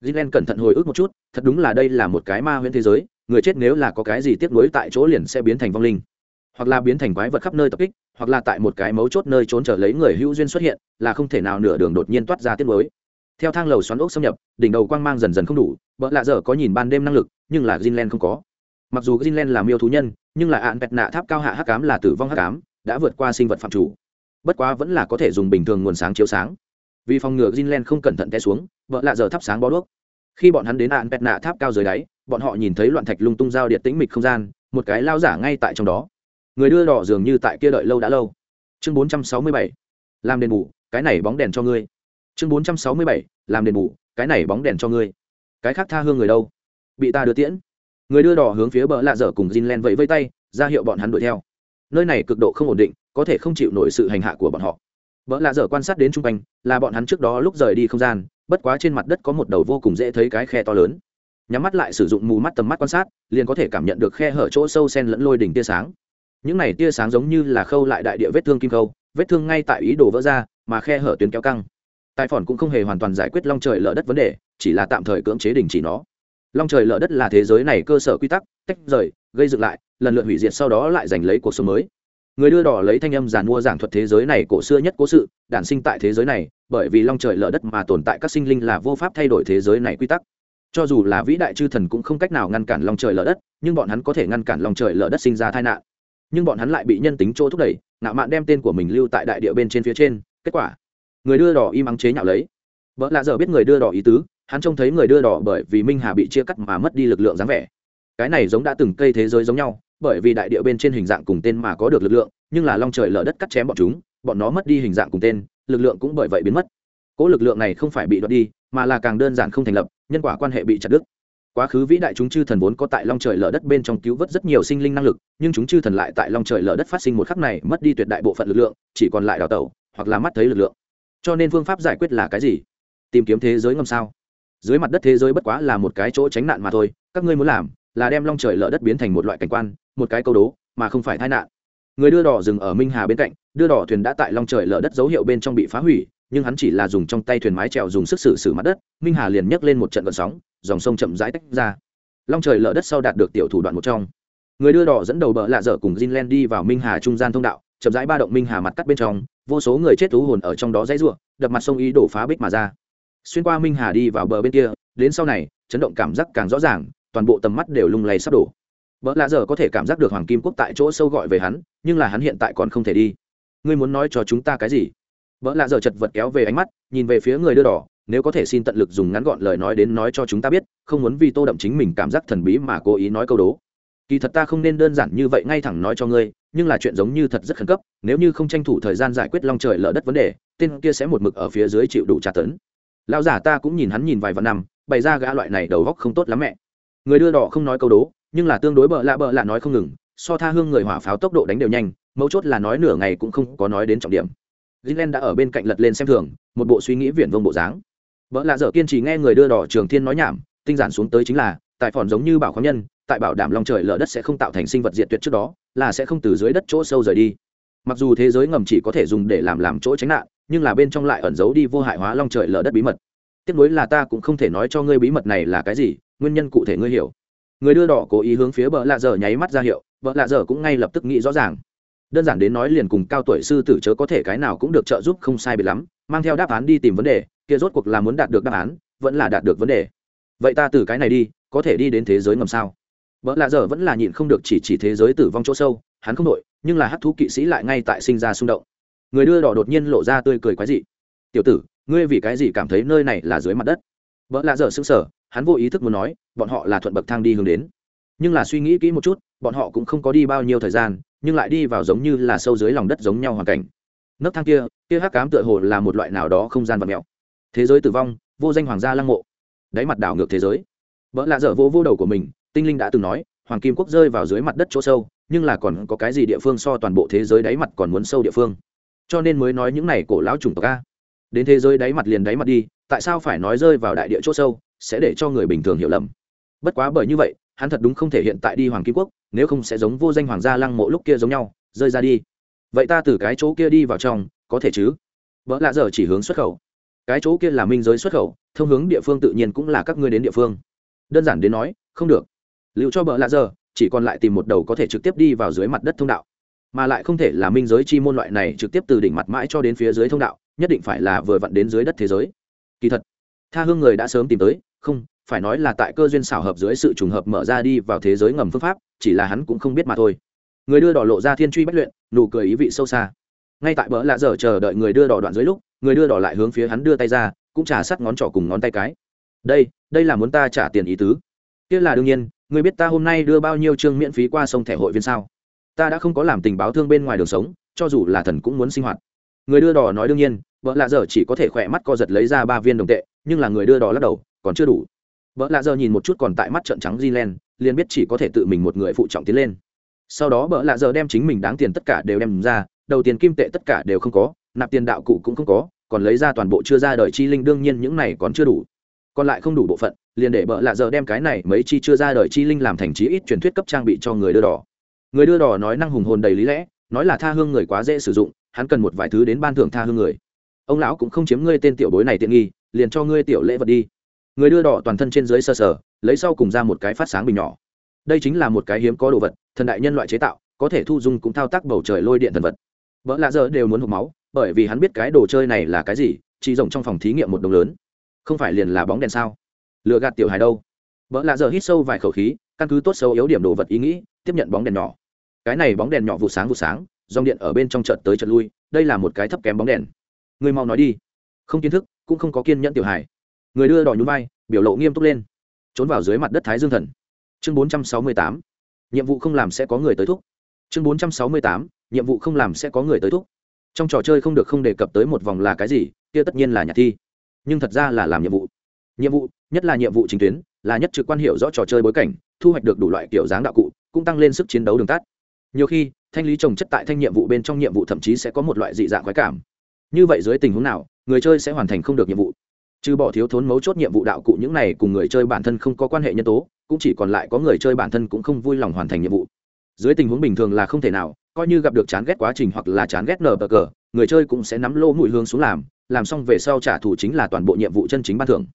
Gilen cẩn thận hồi ức một chút, thật đúng là đây là một cái ma huyễn thế giới, người chết nếu là có cái gì tiếp nối tại chỗ liền sẽ biến thành vong linh. Hoặc là biến thành quái vật khắp nơi tập kích, hoặc là tại một cái mấu chốt nơi trốn trở lấy người hữu duyên xuất hiện, là không thể nào nửa đường đột nhiên toát ra tiếp nối theo thang lầu xoắn ốc xâm nhập, đỉnh đầu quang mang dần dần không đủ vợ lạ dở có nhìn ban đêm năng lực, nhưng là Greenland không có mặc dù Greenland là miêu thú nhân, nhưng là ạn bẹt nạ tháp cao hạ hắc Cám là tử vong hắc Cám đã vượt qua sinh vật phạm chủ. Bất quá vẫn là có thể dùng bình thường nguồn sáng chiếu sáng. Vì phòng ngừa Greenland không cẩn thận té xuống, vợ lạ dở thắp sáng bó đuốc. Khi bọn hắn đến ạn bẹt nạ tháp cao dưới đáy, bọn họ nhìn thấy loạn thạch lung tung giao điện tĩnh mịch không gian, một cái lao giả ngay tại trong đó. Người đưa đỏ dường như tại kia đợi lâu đã lâu. Chương 467. làm đền bù, cái này bóng đèn cho ngươi. Chương 467. làm đền bù, cái này bóng đèn cho ngươi. Cái khác tha hương người đâu? Bị ta đưa tiễn người đưa đỏ hướng phía bờ lạ dở cùng Jinlen vẫy vây tay ra hiệu bọn hắn đuổi theo nơi này cực độ không ổn định có thể không chịu nổi sự hành hạ của bọn họ Bờ lạ dở quan sát đến trung quanh, là bọn hắn trước đó lúc rời đi không gian, bất quá trên mặt đất có một đầu vô cùng dễ thấy cái khe to lớn. Nhắm mắt lại sử dụng mù mắt tầm mắt quan sát, liền có thể cảm nhận được khe hở chỗ sâu sen lẫn lôi đỉnh tia sáng. Những này tia sáng giống như là khâu lại đại địa vết thương kim khâu, vết thương ngay tại ý đồ vỡ ra, mà khe hở tuyến kéo căng. Tài phòn cũng không hề hoàn toàn giải quyết long trời lở đất vấn đề, chỉ là tạm thời cưỡng chế đình chỉ nó. Long trời lở đất là thế giới này cơ sở quy tắc, tách rời, gây dựng lại, lần lượt hủy diệt sau đó lại giành lấy cuộc sống mới. Người đưa đỏ lấy thanh âm giàn mua giảng thuật thế giới này cổ xưa nhất cố sự đản sinh tại thế giới này bởi vì long trời lở đất mà tồn tại các sinh linh là vô pháp thay đổi thế giới này quy tắc. Cho dù là vĩ đại chư thần cũng không cách nào ngăn cản long trời lở đất nhưng bọn hắn có thể ngăn cản long trời lở đất sinh ra tai nạn. Nhưng bọn hắn lại bị nhân tính chỗ thúc đẩy ngạo mạn đem tên của mình lưu tại đại địa bên trên phía trên. Kết quả người đưa đỏ im ắng chế nhạo lấy. Vợ lạ giờ biết người đưa đỏ ý tứ hắn trông thấy người đưa đỏ bởi vì minh hà bị chia cắt mà mất đi lực lượng dáng vẻ. Cái này giống đã từng cây thế giới giống nhau, bởi vì đại địa bên trên hình dạng cùng tên mà có được lực lượng, nhưng là long trời lở đất cắt chém bọn chúng, bọn nó mất đi hình dạng cùng tên, lực lượng cũng bởi vậy biến mất. Cỗ lực lượng này không phải bị đoạt đi, mà là càng đơn giản không thành lập, nhân quả quan hệ bị chặt đứt. Quá khứ vĩ đại chúng chư thần vốn có tại long trời lở đất bên trong cứu vớt rất nhiều sinh linh năng lực, nhưng chúng chư thần lại tại long trời lở đất phát sinh một khắc này mất đi tuyệt đại bộ phận lực lượng, chỉ còn lại đào tẩu, hoặc là mắt thấy lực lượng. Cho nên phương pháp giải quyết là cái gì? Tìm kiếm thế giới ngầm sao? Dưới mặt đất thế giới bất quá là một cái chỗ tránh nạn mà thôi, các ngươi muốn làm là đem long trời lở đất biến thành một loại cảnh quan, một cái câu đố, mà không phải tai nạn. Người đưa đỏ dừng ở minh hà bên cạnh, đưa đỏ thuyền đã tại long trời lở đất dấu hiệu bên trong bị phá hủy, nhưng hắn chỉ là dùng trong tay thuyền mái trèo dùng sức xử xử mặt đất, minh hà liền nhấc lên một trận vận sóng, dòng sông chậm rãi tách ra. Long trời lở đất sau đạt được tiểu thủ đoạn một trong. Người đưa đỏ dẫn đầu bờ lạ dở cùng Jinlen đi vào minh hà trung gian thông đạo, chậm rãi ba động minh hà mặt cắt bên trong, vô số người chết thú hồn ở trong đó dãy ruộng đập mặt sông ý đổ phá bích mà ra xuyên qua minh hà đi vào bờ bên kia, đến sau này, chấn động cảm giác càng rõ ràng, toàn bộ tầm mắt đều lung lay sắp đổ. Vợ lạ giờ có thể cảm giác được hoàng kim quốc tại chỗ sâu gọi về hắn, nhưng là hắn hiện tại còn không thể đi. Ngươi muốn nói cho chúng ta cái gì? Vợ lạ giờ chật vật kéo về ánh mắt, nhìn về phía người đưa đỏ, nếu có thể xin tận lực dùng ngắn gọn lời nói đến nói cho chúng ta biết, không muốn vì tô đậm chính mình cảm giác thần bí mà cố ý nói câu đố. Kỳ thật ta không nên đơn giản như vậy ngay thẳng nói cho ngươi, nhưng là chuyện giống như thật rất khẩn cấp, nếu như không tranh thủ thời gian giải quyết long trời lở đất vấn đề, tên kia sẽ một mực ở phía dưới chịu đủ tra tấn lão giả ta cũng nhìn hắn nhìn vài vạn năm, bày ra gã loại này đầu góc không tốt lắm mẹ. Người đưa đỏ không nói câu đố, nhưng là tương đối bợ lạ bợ lạ nói không ngừng, so tha hương người hỏa pháo tốc độ đánh đều nhanh, mấu chốt là nói nửa ngày cũng không có nói đến trọng điểm. Gilen đã ở bên cạnh lật lên xem thường, một bộ suy nghĩ viển vông bộ dáng. Vợ lạ dở kiên trì nghe người đưa đỏ trường thiên nói nhảm, tinh giản xuống tới chính là, tại phòn giống như bảo khoáng nhân, tại bảo đảm lòng trời lở đất sẽ không tạo thành sinh vật diệt tuyệt trước đó, là sẽ không từ dưới đất chỗ sâu rời đi. Mặc dù thế giới ngầm chỉ có thể dùng để làm làm chỗ tránh nạn nhưng là bên trong lại ẩn giấu đi vô hại hóa long trời lở đất bí mật. Tiếc nuối là ta cũng không thể nói cho ngươi bí mật này là cái gì, nguyên nhân cụ thể ngươi hiểu. Người đưa đỏ cố ý hướng phía bờ lạ dở nháy mắt ra hiệu vợ lạ dở cũng ngay lập tức nghĩ rõ ràng. Đơn giản đến nói liền cùng cao tuổi sư tử chớ có thể cái nào cũng được trợ giúp không sai biệt lắm, mang theo đáp án đi tìm vấn đề, kia rốt cuộc là muốn đạt được đáp án, vẫn là đạt được vấn đề. Vậy ta từ cái này đi, có thể đi đến thế giới ngầm sao? Vợ lạ dở vẫn là nhịn không được chỉ chỉ thế giới tử vong chỗ sâu, hắn không đội nhưng là hát thú kỵ sĩ lại ngay tại sinh ra xung động người đưa đỏ đột nhiên lộ ra tươi cười quái dị. Tiểu tử ngươi vì cái gì cảm thấy nơi này là dưới mặt đất? Vợ lạ dở sự sở, hắn vô ý thức muốn nói bọn họ là thuận bậc thang đi hướng đến. Nhưng là suy nghĩ kỹ một chút bọn họ cũng không có đi bao nhiêu thời gian nhưng lại đi vào giống như là sâu dưới lòng đất giống nhau hoàn cảnh. Nấc thang kia kia hắc cám tựa hồ là một loại nào đó không gian vật mèo. Thế giới tử vong vô danh hoàng gia lăng mộ. Đáy mặt đảo ngược thế giới. Vợ lạ dở vô vô đầu của mình tinh linh đã từng nói hoàng kim quốc rơi vào dưới mặt đất chỗ sâu nhưng là còn có cái gì địa phương so toàn bộ thế giới đáy mặt còn muốn sâu địa phương? Cho nên mới nói những này cổ lão chủng tộc a. Đến thế giới đáy mặt liền đáy mặt đi, tại sao phải nói rơi vào đại địa chỗ sâu, sẽ để cho người bình thường hiểu lầm. Bất quá bởi như vậy, hắn thật đúng không thể hiện tại đi hoàng kim quốc, nếu không sẽ giống vô danh hoàng gia lăng mộ lúc kia giống nhau, rơi ra đi. Vậy ta từ cái chỗ kia đi vào trong, có thể chứ? Vợ lạ giờ chỉ hướng xuất khẩu. Cái chỗ kia là minh giới xuất khẩu, thông hướng địa phương tự nhiên cũng là các ngươi đến địa phương. Đơn giản đến nói, không được. Liệu cho vợ lạ giờ, chỉ còn lại tìm một đầu có thể trực tiếp đi vào dưới mặt đất thông đạo mà lại không thể là minh giới chi môn loại này trực tiếp từ đỉnh mặt mãi cho đến phía dưới thông đạo, nhất định phải là vừa vặn đến dưới đất thế giới. Kỳ thật, tha hương người đã sớm tìm tới, không, phải nói là tại cơ duyên xảo hợp dưới sự trùng hợp mở ra đi vào thế giới ngầm phương pháp, chỉ là hắn cũng không biết mà thôi. Người đưa đỏ lộ ra thiên truy bất luyện, nụ cười ý vị sâu xa. Ngay tại bỡ lạ giờ chờ đợi người đưa đỏ đoạn dưới lúc, người đưa đỏ lại hướng phía hắn đưa tay ra, cũng trả sắt ngón trỏ cùng ngón tay cái. Đây đây là muốn ta trả tiền ý tứ. Kia là đương nhiên, người biết ta hôm nay đưa bao nhiêu chương miễn phí qua sông thẻ hội viên sao? Ta đã không có làm tình báo thương bên ngoài đường sống cho dù là thần cũng muốn sinh hoạt. Người đưa đỏ nói đương nhiên vợ lạ giờ chỉ có thể khỏe mắt co giật lấy ra ba viên đồng tệ nhưng là người đưa đỏ lắc đầu còn chưa đủ. Vợ lạ giờ nhìn một chút còn tại mắt trận trắng Gilen, liền biết chỉ có thể tự mình một người phụ trọng tiến lên. Sau đó vợ lạ giờ đem chính mình đáng tiền tất cả đều đem ra đầu tiền kim tệ tất cả đều không có nạp tiền đạo cụ cũng không có còn lấy ra toàn bộ chưa ra đời chi linh đương nhiên những này còn chưa đủ. Còn lại không đủ bộ phận liền để bợ lạ giờ đem cái này mấy chi chưa ra đời chi linh làm thành chí ít truyền thuyết cấp trang bị cho người đưa đỏ người đưa đỏ nói năng hùng hồn đầy lý lẽ, nói là tha hương người quá dễ sử dụng, hắn cần một vài thứ đến ban thưởng tha hương người. Ông lão cũng không chiếm ngươi tên tiểu bối này tiện nghi, liền cho ngươi tiểu lễ vật đi. Người đưa đỏ toàn thân trên dưới sơ sờ, lấy sau cùng ra một cái phát sáng bình nhỏ. Đây chính là một cái hiếm có đồ vật, thần đại nhân loại chế tạo, có thể thu dung cũng thao tác bầu trời lôi điện thần vật. Vợ lạ giờ đều muốn hộp máu, bởi vì hắn biết cái đồ chơi này là cái gì, chỉ rộng trong phòng thí nghiệm một đồng lớn. Không phải liền là bóng đèn sao? Lựa gạt tiểu hài đâu. Vợ lạ giờ hít sâu vài khẩu khí, căn cứ tốt sâu yếu điểm đồ vật ý nghĩ, tiếp nhận bóng đèn nhỏ cái này bóng đèn nhỏ vụ sáng vụ sáng, dòng điện ở bên trong trận tới trận lui, đây là một cái thấp kém bóng đèn. Người mau nói đi. Không kiến thức, cũng không có kiên nhẫn tiểu hài. Người đưa đỏ nhún vai, biểu lộ nghiêm túc lên. Trốn vào dưới mặt đất thái dương thần. Chương bốn trăm sáu mươi tám. Nhiệm vụ không làm sẽ có người tới thúc. Chương bốn trăm sáu mươi tám. Nhiệm vụ không làm sẽ có người tới thúc. Trong trò chơi không được không đề cập tới một vòng là cái gì, kia tất nhiên là nhà thi. Nhưng thật ra là làm nhiệm vụ. Nhiệm vụ, nhất là nhiệm vụ chính tuyến, là nhất trực quan hiệu rõ trò chơi bối cảnh, thu hoạch được đủ loại kiểu dáng đạo cụ, cũng tăng lên sức chiến đấu đường tắt nhiều khi, thanh lý trồng chất tại thanh nhiệm vụ bên trong nhiệm vụ thậm chí sẽ có một loại dị dạng khoái cảm. Như vậy dưới tình huống nào, người chơi sẽ hoàn thành không được nhiệm vụ. Trừ bỏ thiếu thốn mấu chốt nhiệm vụ đạo cụ những này cùng người chơi bản thân không có quan hệ nhân tố, cũng chỉ còn lại có người chơi bản thân cũng không vui lòng hoàn thành nhiệm vụ. Dưới tình huống bình thường là không thể nào, coi như gặp được chán ghét quá trình hoặc là chán ghét nở bờ cờ, người chơi cũng sẽ nắm lô mùi hương xuống làm làm xong về sau trả thù chính là toàn bộ nhiệm vụ chân chính ban thưởng.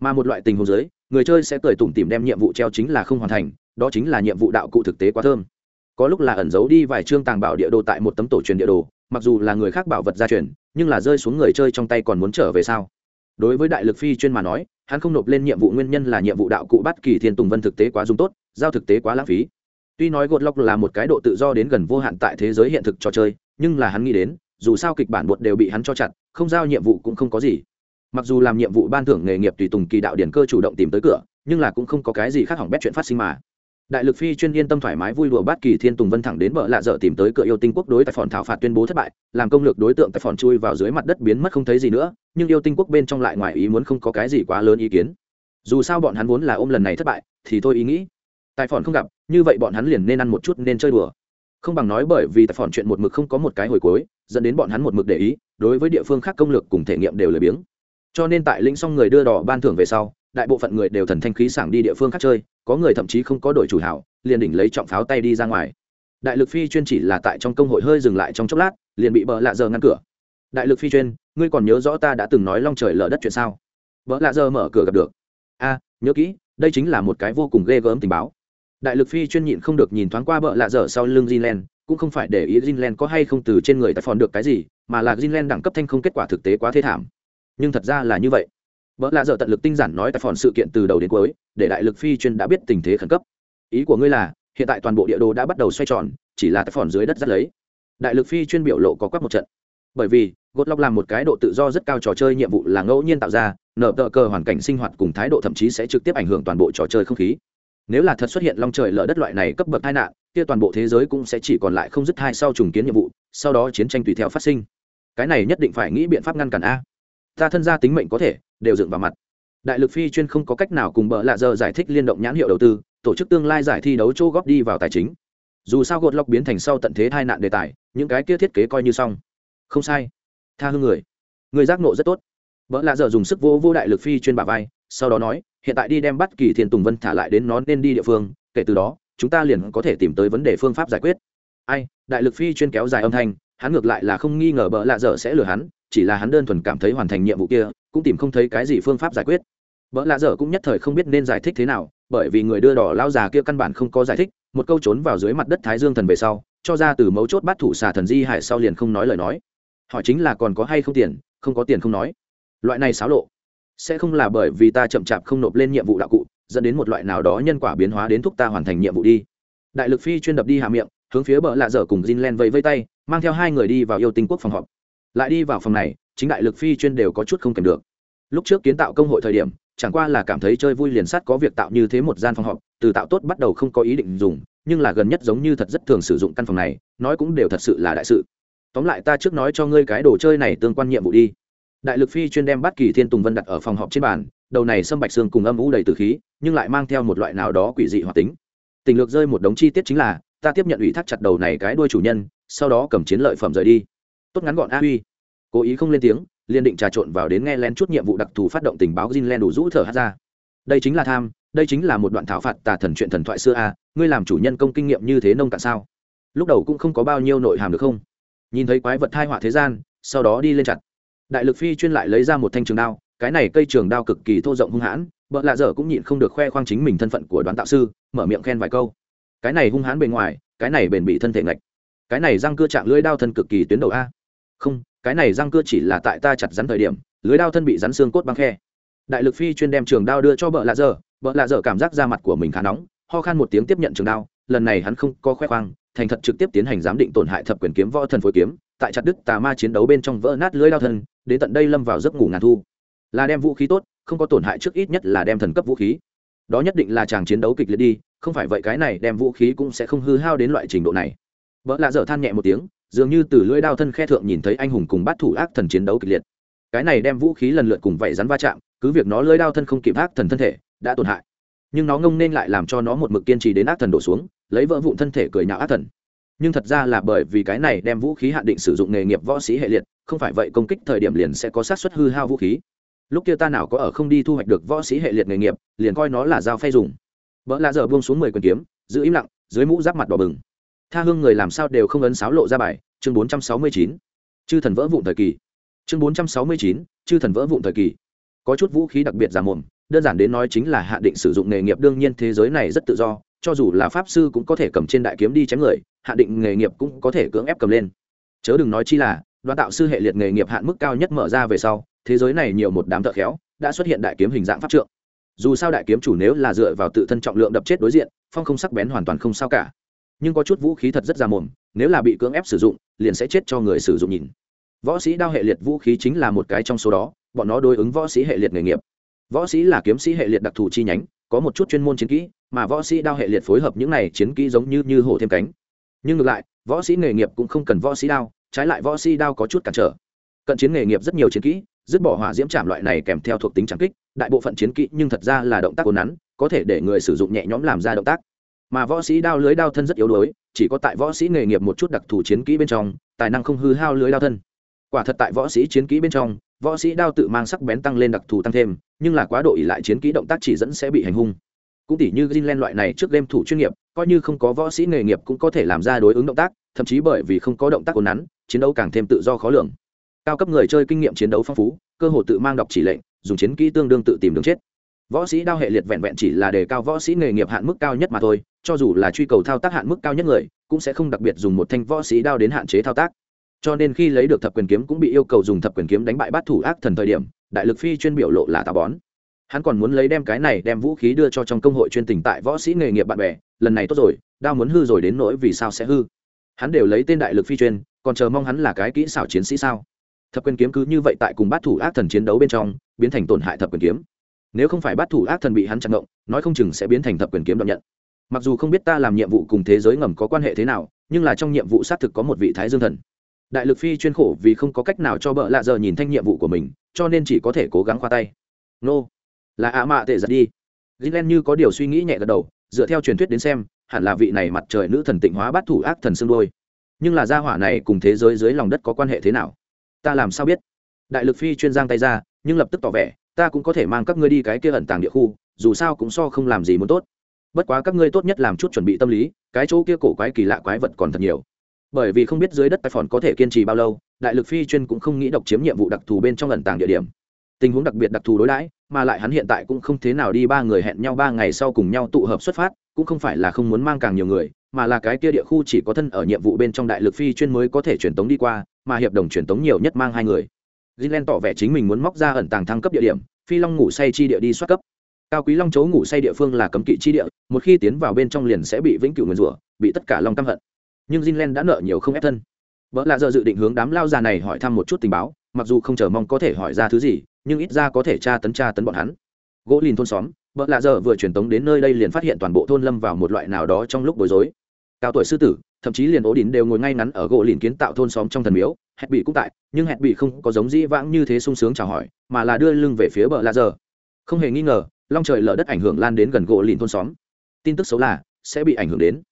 Mà một loại tình huống dưới, người chơi sẽ cười tủm tìm đem nhiệm vụ treo chính là không hoàn thành, đó chính là nhiệm vụ đạo cụ thực tế quá thơm có lúc là ẩn giấu đi vài chương tàng bảo địa đồ tại một tấm tổ truyền địa đồ, mặc dù là người khác bảo vật gia truyền, nhưng là rơi xuống người chơi trong tay còn muốn trở về sao? Đối với đại lực phi chuyên mà nói, hắn không nộp lên nhiệm vụ nguyên nhân là nhiệm vụ đạo cụ bắt kỳ thiên tùng vân thực tế quá dùng tốt, giao thực tế quá lãng phí. Tuy nói gột lóc là một cái độ tự do đến gần vô hạn tại thế giới hiện thực trò chơi, nhưng là hắn nghĩ đến, dù sao kịch bản bột đều bị hắn cho chặt, không giao nhiệm vụ cũng không có gì. Mặc dù làm nhiệm vụ ban thưởng nghề nghiệp tùy tùng kỳ đạo điển cơ chủ động tìm tới cửa, nhưng là cũng không có cái gì khác hỏng bét chuyện phát sinh mà đại lực phi chuyên yên tâm thoải mái vui đùa bát kỳ thiên tùng vân thẳng đến bờ lạ dở tìm tới cửa yêu tinh quốc đối tại phòn thảo phạt tuyên bố thất bại, làm công lược đối tượng tại phòn chui vào dưới mặt đất biến mất không thấy gì nữa, nhưng yêu tinh quốc bên trong lại ngoài ý muốn không có cái gì quá lớn ý kiến. Dù sao bọn hắn vốn là ôm lần này thất bại, thì tôi ý nghĩ. Tài phòn không gặp, như vậy bọn hắn liền nên ăn một chút nên chơi đùa. Không bằng nói bởi vì tài phòn chuyện một mực không có một cái hồi cuối, dẫn đến bọn hắn một mực để ý, đối với địa phương khác công lược cùng thể nghiệm đều lười biếng. Cho nên tại lĩnh xong người đưa đỏ ban thưởng về sau đại bộ phận người đều thần thanh khí sảng đi địa phương khác chơi có người thậm chí không có đổi chủ hảo liền đỉnh lấy trọng pháo tay đi ra ngoài. Đại lực phi chuyên chỉ là tại trong công hội hơi dừng lại trong chốc lát liền bị bợ lạ giờ ngăn cửa. Đại lực phi chuyên ngươi còn nhớ rõ ta đã từng nói long trời lở đất chuyện sao? Bợ lạ giờ mở cửa gặp được. A nhớ kỹ đây chính là một cái vô cùng ghê gớm tình báo. Đại lực phi chuyên nhịn không được nhìn thoáng qua bợ lạ dở sau lưng Jinlen, cũng không phải để ý Jinlen có hay không từ trên người tại phòn được cái gì, mà là Jinlen đẳng cấp thanh không kết quả thực tế quá thê thảm. Nhưng thật ra là như vậy vợ lạ dở tận lực tinh giản nói tại phòn sự kiện từ đầu đến cuối, để đại lực phi chuyên đã biết tình thế khẩn cấp. Ý của ngươi là, hiện tại toàn bộ địa đồ đã bắt đầu xoay tròn, chỉ là tại phòn dưới đất rất lấy. Đại lực phi chuyên biểu lộ có quắc một trận. Bởi vì, gột lọc làm một cái độ tự do rất cao trò chơi nhiệm vụ là ngẫu nhiên tạo ra, nở tờ cơ hoàn cảnh sinh hoạt cùng thái độ thậm chí sẽ trực tiếp ảnh hưởng toàn bộ trò chơi không khí nếu là thật xuất hiện long trời lở đất loại này cấp bậc tai nạn kia toàn bộ thế giới cũng sẽ chỉ còn lại không dứt hai sau trùng kiến nhiệm vụ sau đó chiến tranh tùy theo phát sinh cái này nhất định phải nghĩ biện pháp ngăn cản a ta thân gia tính mệnh có thể đều dựng vào mặt. Đại lực phi chuyên không có cách nào cùng bợ lạ giờ giải thích liên động nhãn hiệu đầu tư, tổ chức tương lai giải thi đấu chỗ góp đi vào tài chính. Dù sao gột lọc biến thành sau tận thế tai nạn đề tài, những cái kia thiết kế coi như xong. Không sai. Tha hương người. Người giác nộ rất tốt. Vợ lạ giờ dùng sức vô vô đại lực phi chuyên bà vai, sau đó nói, hiện tại đi đem bắt kỳ thiên tùng vân thả lại đến nó nên đi địa phương, kể từ đó, chúng ta liền có thể tìm tới vấn đề phương pháp giải quyết. Ai, đại lực phi chuyên kéo dài âm thanh, hắn ngược lại là không nghi ngờ bỡ lạ dở sẽ lừa hắn, chỉ là hắn đơn thuần cảm thấy hoàn thành nhiệm vụ kia cũng tìm không thấy cái gì phương pháp giải quyết. Vợ lạ dở cũng nhất thời không biết nên giải thích thế nào, bởi vì người đưa đỏ lao già kia căn bản không có giải thích, một câu trốn vào dưới mặt đất thái dương thần về sau, cho ra từ mấu chốt bắt thủ xà thần di hải sau liền không nói lời nói. Hỏi chính là còn có hay không tiền, không có tiền không nói. Loại này xáo lộ sẽ không là bởi vì ta chậm chạp không nộp lên nhiệm vụ đạo cụ, dẫn đến một loại nào đó nhân quả biến hóa đến thúc ta hoàn thành nhiệm vụ đi. Đại lực phi chuyên đập đi hạ miệng, hướng phía bờ lạ dở cùng Jinlen vẫy vây tay, mang theo hai người đi vào yêu tinh quốc phòng họp. Lại đi vào phòng này chính đại lực phi chuyên đều có chút không kèm được. Lúc trước kiến tạo công hội thời điểm, chẳng qua là cảm thấy chơi vui liền sắt có việc tạo như thế một gian phòng họp, từ tạo tốt bắt đầu không có ý định dùng, nhưng là gần nhất giống như thật rất thường sử dụng căn phòng này, nói cũng đều thật sự là đại sự. Tóm lại ta trước nói cho ngươi cái đồ chơi này tương quan nhiệm vụ đi. Đại lực phi chuyên đem bắt kỳ thiên tùng vân đặt ở phòng họp trên bàn, đầu này sâm bạch xương cùng âm u đầy từ khí, nhưng lại mang theo một loại nào đó quỷ dị hoạt tính. Tình lược rơi một đống chi tiết chính là, ta tiếp nhận ủy thác chặt đầu này cái đuôi chủ nhân, sau đó cầm chiến lợi phẩm rời đi. Tốt ngắn gọn a huy cố ý không lên tiếng, liền định trà trộn vào đến nghe len chút nhiệm vụ đặc thù phát động tình báo Jinlen đủ rũ thở hát ra. Đây chính là tham, đây chính là một đoạn thảo phạt tà thần chuyện thần thoại xưa a ngươi làm chủ nhân công kinh nghiệm như thế nông cạn sao? Lúc đầu cũng không có bao nhiêu nội hàm được không? Nhìn thấy quái vật thai họa thế gian, sau đó đi lên chặt. Đại lực phi chuyên lại lấy ra một thanh trường đao, cái này cây trường đao cực kỳ thô rộng hung hãn, bợ lạ dở cũng nhịn không được khoe khoang chính mình thân phận của đoán tạo sư, mở miệng khen vài câu. Cái này hung hãn bề ngoài, cái này bền bị thân thể ngạch. Cái này răng cưa chạm lưỡi đao thân cực kỳ tuyến đầu a không, cái này răng cưa chỉ là tại ta chặt rắn thời điểm, lưới đao thân bị rắn xương cốt băng khe. Đại lực phi chuyên đem trường đao đưa cho vợ lạ dở. Vợ lạ dở cảm giác da mặt của mình khá nóng, ho khan một tiếng tiếp nhận trường đao. Lần này hắn không có khoe khoang, thành thật trực tiếp tiến hành giám định tổn hại thập quyền kiếm võ thần phối kiếm. Tại chặt đức tà ma chiến đấu bên trong vỡ nát lưới đao thân, đến tận đây lâm vào giấc ngủ ngàn thu. Là đem vũ khí tốt, không có tổn hại trước ít nhất là đem thần cấp vũ khí. Đó nhất định là chàng chiến đấu kịch liệt đi, không phải vậy cái này đem vũ khí cũng sẽ không hư hao đến loại trình độ này. Vợ lạ dở than nhẹ một tiếng dường như từ lưỡi đao thân khe thượng nhìn thấy anh hùng cùng bát thủ ác thần chiến đấu kịch liệt. Cái này đem vũ khí lần lượt cùng vảy rắn va chạm, cứ việc nó lưỡi đao thân không kịp ác thần thân thể, đã tổn hại. Nhưng nó ngông nên lại làm cho nó một mực kiên trì đến ác thần đổ xuống, lấy vỡ vụn thân thể cười nhạo ác thần. Nhưng thật ra là bởi vì cái này đem vũ khí hạn định sử dụng nghề nghiệp võ sĩ hệ liệt, không phải vậy công kích thời điểm liền sẽ có sát xuất hư hao vũ khí. Lúc kia ta nào có ở không đi thu hoạch được võ sĩ hệ liệt nghề nghiệp, liền coi nó là dao phay dùng. Vợ lạ dở buông xuống mười quyền kiếm, giữ im lặng, dưới mũ giáp mặt đỏ bừng tha hương người làm sao đều không ấn sáo lộ ra bài, chương bốn trăm sáu mươi chín. Chư thần vỡ vụn thời kỳ. Chương bốn trăm sáu mươi chín, chư thần vỡ vụn thời kỳ. Có chút vũ khí đặc biệt giả mồm, đơn giản đến nói chính là hạ định sử dụng nghề nghiệp đương nhiên thế giới này rất tự do, cho dù là pháp sư cũng có thể cầm trên đại kiếm đi chém người, hạ định nghề nghiệp cũng có thể cưỡng ép cầm lên. Chớ đừng nói chi là, đoàn tạo sư hệ liệt nghề nghiệp hạn mức cao nhất mở ra về sau, thế giới này nhiều một đám thợ khéo, đã xuất hiện đại kiếm hình dạng pháp trượng. Dù sao đại kiếm chủ nếu là dựa vào tự thân trọng lượng đập chết đối diện, phong không sắc bén hoàn toàn không sao cả nhưng có chút vũ khí thật rất ra mồm, nếu là bị cưỡng ép sử dụng, liền sẽ chết cho người sử dụng nhìn. Võ sĩ đao hệ liệt vũ khí chính là một cái trong số đó, bọn nó đối ứng võ sĩ hệ liệt nghề nghiệp. Võ sĩ là kiếm sĩ hệ liệt đặc thù chi nhánh, có một chút chuyên môn chiến kỹ, mà võ sĩ đao hệ liệt phối hợp những này chiến kỹ giống như như hổ thêm cánh. Nhưng ngược lại, võ sĩ nghề nghiệp cũng không cần võ sĩ đao, trái lại võ sĩ đao có chút cản trở. Cận chiến nghề nghiệp rất nhiều chiến kỹ, dứt bỏ hỏa diễm chạm loại này kèm theo thuộc tính trảm kích, đại bộ phận chiến kỹ nhưng thật ra là động tác cố nắn, có thể để người sử dụng nhẹ nhõm làm ra động tác mà võ sĩ đao lưới đao thân rất yếu đuối, chỉ có tại võ sĩ nghề nghiệp một chút đặc thù chiến kỹ bên trong, tài năng không hư hao lưới đao thân. Quả thật tại võ sĩ chiến kỹ bên trong, võ sĩ đao tự mang sắc bén tăng lên đặc thù tăng thêm, nhưng là quá độ ỉ lại chiến kỹ động tác chỉ dẫn sẽ bị hành hung. Cũng tỉ như Greenland loại này trước game thủ chuyên nghiệp, coi như không có võ sĩ nghề nghiệp cũng có thể làm ra đối ứng động tác, thậm chí bởi vì không có động tác ổn nắn, chiến đấu càng thêm tự do khó lường. Cao cấp người chơi kinh nghiệm chiến đấu phong phú, cơ hội tự mang đọc chỉ lệnh, dùng chiến kỹ tương đương tự tìm đường chết. Võ sĩ đao hệ liệt vẹn vẹn chỉ là đề cao võ sĩ nghề nghiệp hạn mức cao nhất mà thôi cho dù là truy cầu thao tác hạn mức cao nhất người, cũng sẽ không đặc biệt dùng một thanh võ sĩ đao đến hạn chế thao tác. Cho nên khi lấy được thập quyền kiếm cũng bị yêu cầu dùng thập quyền kiếm đánh bại bát thủ ác thần thời điểm, đại lực phi chuyên biểu lộ là tà bón. Hắn còn muốn lấy đem cái này đem vũ khí đưa cho trong công hội chuyên tình tại võ sĩ nghề nghiệp bạn bè, lần này tốt rồi, đao muốn hư rồi đến nỗi vì sao sẽ hư. Hắn đều lấy tên đại lực phi chuyên, còn chờ mong hắn là cái kỹ xảo chiến sĩ sao? Thập quyền kiếm cứ như vậy tại cùng bát thủ ác thần chiến đấu bên trong, biến thành tổn hại thập quyền kiếm. Nếu không phải bát thủ ác thần bị hắn chặn động, nói không chừng sẽ biến thành thập quyền kiếm đoạn nhận mặc dù không biết ta làm nhiệm vụ cùng thế giới ngầm có quan hệ thế nào, nhưng là trong nhiệm vụ xác thực có một vị thái dương thần. Đại lực phi chuyên khổ vì không có cách nào cho bợ lạ giờ nhìn thanh nhiệm vụ của mình, cho nên chỉ có thể cố gắng khoa tay. Nô. Là ạ mạ tệ giật đi. Gilen như có điều suy nghĩ nhẹ gật đầu, dựa theo truyền thuyết đến xem, hẳn là vị này mặt trời nữ thần tịnh hóa bát thủ ác thần xương đôi nhưng là gia hỏa này cùng thế giới dưới lòng đất có quan hệ thế nào? Ta làm sao biết? Đại lực phi chuyên giang tay ra, nhưng lập tức tỏ vẻ, ta cũng có thể mang các ngươi đi cái kia ẩn tàng địa khu, dù sao cũng so không làm gì muốn tốt bất quá các ngươi tốt nhất làm chút chuẩn bị tâm lý, cái chỗ kia cổ quái kỳ lạ quái vật còn thật nhiều. Bởi vì không biết dưới đất tài phòn có thể kiên trì bao lâu, đại lực phi chuyên cũng không nghĩ độc chiếm nhiệm vụ đặc thù bên trong ẩn tàng địa điểm. Tình huống đặc biệt đặc thù đối đãi, mà lại hắn hiện tại cũng không thế nào đi ba người hẹn nhau ba ngày sau cùng nhau tụ hợp xuất phát, cũng không phải là không muốn mang càng nhiều người, mà là cái kia địa khu chỉ có thân ở nhiệm vụ bên trong đại lực phi chuyên mới có thể truyền tống đi qua, mà hiệp đồng truyền tống nhiều nhất mang hai người. Jinlen tỏ vẻ chính mình muốn móc ra ẩn tàng thăng cấp địa điểm, phi long ngủ say chi địa đi soát cấp cao quý long chấu ngủ say địa phương là cấm kỵ chi địa, một khi tiến vào bên trong liền sẽ bị vĩnh cửu nguyền rủa, bị tất cả long căm hận. Nhưng Jinlen đã nợ nhiều không ép thân. Vợ lạ giờ dự định hướng đám lao già này hỏi thăm một chút tình báo, mặc dù không chờ mong có thể hỏi ra thứ gì, nhưng ít ra có thể tra tấn tra tấn bọn hắn. Gỗ lìn thôn xóm vợ lạ giờ vừa truyền tống đến nơi đây liền phát hiện toàn bộ thôn lâm vào một loại nào đó trong lúc bối rối. Cao tuổi sư tử, thậm chí liền ố đín đều ngồi ngay ngắn ở gỗ lìn kiến tạo thôn xóm trong thần miếu hẹn bị cũng tại, nhưng hẹn bị không có giống dĩ vãng như thế sung sướng chào hỏi, mà là đưa lưng về phía bờ lạ giờ. Không hề nghi ngờ long trời lở đất ảnh hưởng lan đến gần gỗ lìn thôn xóm. Tin tức xấu là, sẽ bị ảnh hưởng đến.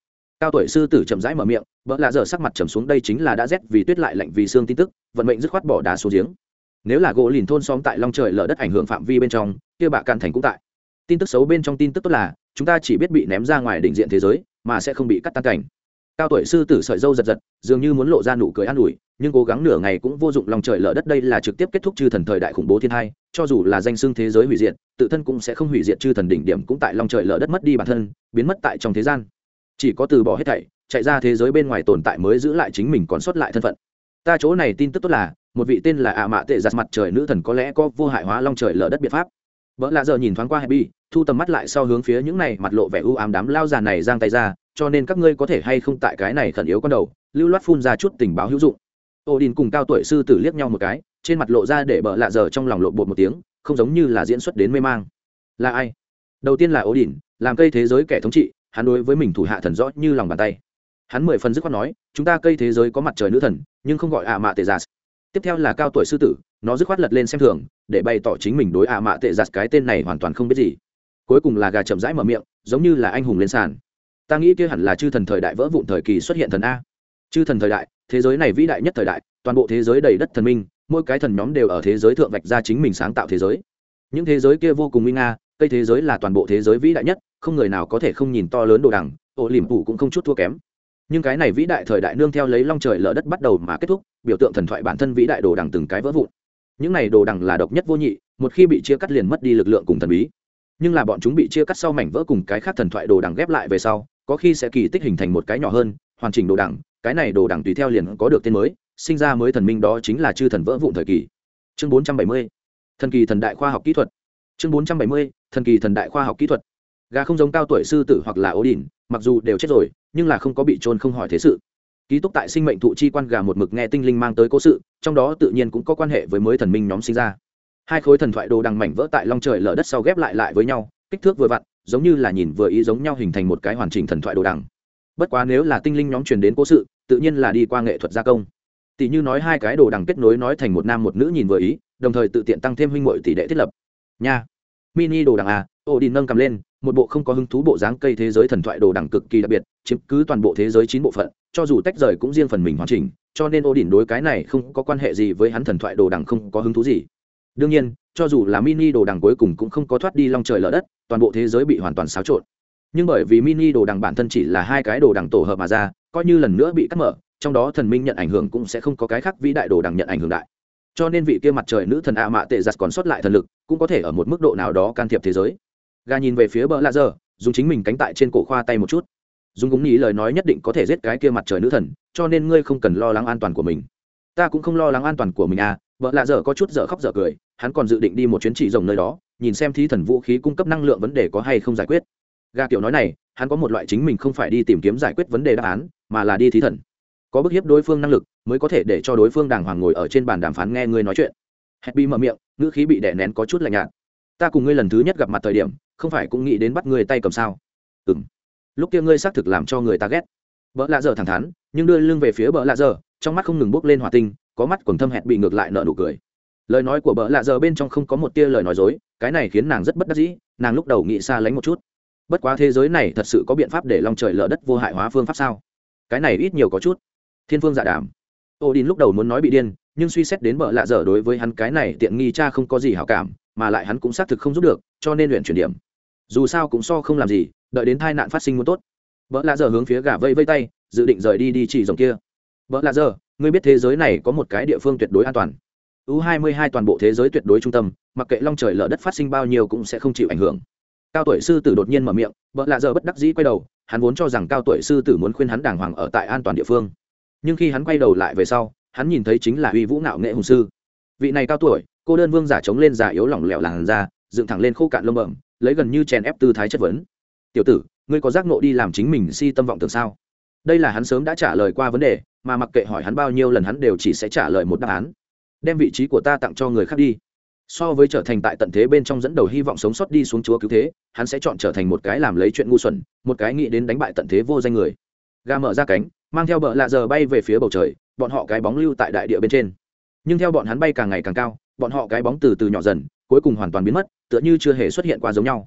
Cao tuổi sư tử chậm rãi mở miệng bỡ lạ giờ sắc mặt trầm xuống đây chính là đã rét vì tuyết lại lạnh vì xương tin tức, vận mệnh dứt khoát bỏ đá xuống giếng. Nếu là gỗ lìn thôn xóm tại long trời lở đất ảnh hưởng phạm vi bên trong, kia bạ cạn thành cũng tại. Tin tức xấu bên trong tin tức tốt là, chúng ta chỉ biết bị ném ra ngoài định diện thế giới, mà sẽ không bị cắt tan cảnh cao tuổi sư tử sợi dâu giật giật, dường như muốn lộ ra nụ cười an ủi, nhưng cố gắng nửa ngày cũng vô dụng lòng trời lở đất đây là trực tiếp kết thúc chư thần thời đại khủng bố thiên hai, cho dù là danh xưng thế giới hủy diệt, tự thân cũng sẽ không hủy diệt chư thần đỉnh điểm cũng tại lòng trời lở đất mất đi bản thân, biến mất tại trong thế gian. Chỉ có từ bỏ hết thảy, chạy ra thế giới bên ngoài tồn tại mới giữ lại chính mình còn sót lại thân phận. Ta chỗ này tin tức tốt là, một vị tên là ạ mạ tệ giặt mặt trời nữ thần có lẽ có vô hại hóa long trời lở đất biện pháp. Vợ lạ giờ nhìn thoáng qua happy, thu tầm mắt lại sau hướng phía những này mặt lộ vẻ u ám đám lao già này giang tay ra cho nên các ngươi có thể hay không tại cái này khẩn yếu con đầu, lưu loát phun ra chút tình báo hữu dụng. Ô đình cùng cao tuổi sư tử liếc nhau một cái, trên mặt lộ ra để bợ lạ giờ trong lòng lộ bột một tiếng, không giống như là diễn xuất đến mê mang. Là ai? Đầu tiên là ô đình làm cây thế giới kẻ thống trị, hắn đối với mình thủ hạ thần rõ như lòng bàn tay. Hắn mười phần dứt khoát nói, chúng ta cây thế giới có mặt trời nữ thần, nhưng không gọi ạ mạ tệ giả tiếp theo là cao tuổi sư tử, nó dứt khoát lật lên xem thường, để bày tỏ chính mình đối ạ mạ tệ giặt cái tên này hoàn toàn không biết gì. Cuối cùng là gà chậm rãi mở miệng, giống như là anh hùng lên sàn ta nghĩ kia hẳn là chư thần thời đại vỡ vụn thời kỳ xuất hiện thần a. Chư thần thời đại, thế giới này vĩ đại nhất thời đại, toàn bộ thế giới đầy đất thần minh, mỗi cái thần nhóm đều ở thế giới thượng vạch ra chính mình sáng tạo thế giới. Những thế giới kia vô cùng nguy nga, cây thế giới là toàn bộ thế giới vĩ đại nhất, không người nào có thể không nhìn to lớn đồ đằng ổ liềm phủ cũng không chút thua kém. Nhưng cái này vĩ đại thời đại nương theo lấy long trời lở đất bắt đầu mà kết thúc, biểu tượng thần thoại bản thân vĩ đại đồ đằng từng cái vỡ vụn. Những này đồ đằng là độc nhất vô nhị, một khi bị chia cắt liền mất đi lực lượng cùng thần bí. Nhưng là bọn chúng bị chia cắt sau mảnh vỡ cùng cái khác thần thoại đồ đằng ghép lại về sau có khi sẽ kỳ tích hình thành một cái nhỏ hơn, hoàn chỉnh đồ đẳng, cái này đồ đẳng tùy theo liền có được tên mới, sinh ra mới thần minh đó chính là chư thần vỡ vụn thời kỳ chương 470. thần kỳ thần đại khoa học kỹ thuật chương 470. thần kỳ thần đại khoa học kỹ thuật gà không giống cao tuổi sư tử hoặc là ố đỉnh mặc dù đều chết rồi, nhưng là không có bị trôn không hỏi thế sự ký túc tại sinh mệnh thụ chi quan gà một mực nghe tinh linh mang tới cố sự, trong đó tự nhiên cũng có quan hệ với mới thần minh nhóm sinh ra hai khối thần thoại đồ đằng mảnh vỡ tại long trời lở đất sau ghép lại lại với nhau, kích thước vừa vặn giống như là nhìn vừa ý giống nhau hình thành một cái hoàn chỉnh thần thoại đồ đằng. Bất quá nếu là tinh linh nhóm truyền đến cố sự, tự nhiên là đi qua nghệ thuật gia công. Tỷ như nói hai cái đồ đằng kết nối nói thành một nam một nữ nhìn vừa ý, đồng thời tự tiện tăng thêm huynh muội tỷ đệ thiết lập. Nha. Mini đồ đằng à ô đi nâng cầm lên, một bộ không có hứng thú bộ dáng cây thế giới thần thoại đồ đằng cực kỳ đặc biệt, chiếm cứ toàn bộ thế giới chín bộ phận, cho dù tách rời cũng riêng phần mình hoàn chỉnh, cho nên ô đỉnh đối cái này không có quan hệ gì với hắn thần thoại đồ đằng không có hứng thú gì đương nhiên, cho dù là mini đồ đằng cuối cùng cũng không có thoát đi long trời lở đất, toàn bộ thế giới bị hoàn toàn xáo trộn. Nhưng bởi vì mini đồ đằng bản thân chỉ là hai cái đồ đằng tổ hợp mà ra, coi như lần nữa bị cắt mở, trong đó thần minh nhận ảnh hưởng cũng sẽ không có cái khác vĩ đại đồ đằng nhận ảnh hưởng đại. Cho nên vị kia mặt trời nữ thần ạ mạ tệ giặt còn sót lại thần lực, cũng có thể ở một mức độ nào đó can thiệp thế giới. Gà nhìn về phía bờ lạ dơ dùng chính mình cánh tại trên cổ khoa tay một chút. Dùng cũng nghĩ lời nói nhất định có thể giết cái kia mặt trời nữ thần, cho nên ngươi không cần lo lắng an toàn của mình. Ta cũng không lo lắng an toàn của mình à vợ lạ dở có chút dở khóc dở cười, hắn còn dự định đi một chuyến chỉ rồng nơi đó, nhìn xem thí thần vũ khí cung cấp năng lượng vấn đề có hay không giải quyết. Gà kiểu nói này, hắn có một loại chính mình không phải đi tìm kiếm giải quyết vấn đề đáp án, mà là đi thí thần. Có bức hiếp đối phương năng lực, mới có thể để cho đối phương đàng hoàng ngồi ở trên bàn đàm phán nghe ngươi nói chuyện. Happy mở miệng, ngữ khí bị đè nén có chút lạnh nhạt. Ta cùng ngươi lần thứ nhất gặp mặt thời điểm, không phải cũng nghĩ đến bắt ngươi tay cầm sao? Ừ m lúc kia ngươi xác thực làm cho người ta ghét. Vợ lạ dở thẳng thắn, nhưng đưa lưng về phía vợ lạ dở, trong mắt không ngừng bốc lên hòa tinh có mắt quần thâm hẹn bị ngược lại nợ nụ cười. Lời nói của bợ lạ dở bên trong không có một tia lời nói dối, cái này khiến nàng rất bất đắc dĩ, nàng lúc đầu nghĩ xa lánh một chút. Bất quá thế giới này thật sự có biện pháp để lòng trời lở đất vô hại hóa phương pháp sao? Cái này ít nhiều có chút. Thiên phương dạ đảm. ô đin lúc đầu muốn nói bị điên, nhưng suy xét đến bợ lạ dở đối với hắn cái này tiện nghi cha không có gì hảo cảm, mà lại hắn cũng xác thực không giúp được, cho nên luyện chuyển điểm. Dù sao cũng so không làm gì, đợi đến tai nạn phát sinh muốn tốt. Vợ lạ giờ hướng phía gà vây vây tay, dự định rời đi đi chỉ dòng kia. Vợ lạ giờ ngươi biết thế giới này có một cái địa phương tuyệt đối an toàn. U 22 toàn bộ thế giới tuyệt đối trung tâm, mặc kệ long trời lở đất phát sinh bao nhiêu cũng sẽ không chịu ảnh hưởng. Cao tuổi sư tử đột nhiên mở miệng, vợ lạ giờ bất đắc dĩ quay đầu, hắn vốn cho rằng cao tuổi sư tử muốn khuyên hắn đàng hoàng ở tại an toàn địa phương. Nhưng khi hắn quay đầu lại về sau, hắn nhìn thấy chính là uy vũ nạo nghệ hùng sư. Vị này cao tuổi, cô đơn vương giả chống lên giả yếu lỏng lẻo làn ra dựng thẳng lên khô cạn lông bẩm, lấy gần như chèn ép tư thái chất vấn. Tiểu tử, ngươi có giác nộ đi làm chính mình si tâm vọng tưởng sao? Đây là hắn sớm đã trả lời qua vấn đề mà mặc kệ hỏi hắn bao nhiêu lần hắn đều chỉ sẽ trả lời một đáp án. Đem vị trí của ta tặng cho người khác đi. So với trở thành tại tận thế bên trong dẫn đầu hy vọng sống sót đi xuống chúa cứu thế, hắn sẽ chọn trở thành một cái làm lấy chuyện ngu xuẩn, một cái nghĩ đến đánh bại tận thế vô danh người. Ga mở ra cánh, mang theo bờ lạ giờ bay về phía bầu trời, bọn họ cái bóng lưu tại đại địa bên trên. Nhưng theo bọn hắn bay càng ngày càng cao, bọn họ cái bóng từ từ nhỏ dần, cuối cùng hoàn toàn biến mất, tựa như chưa hề xuất hiện qua giống nhau.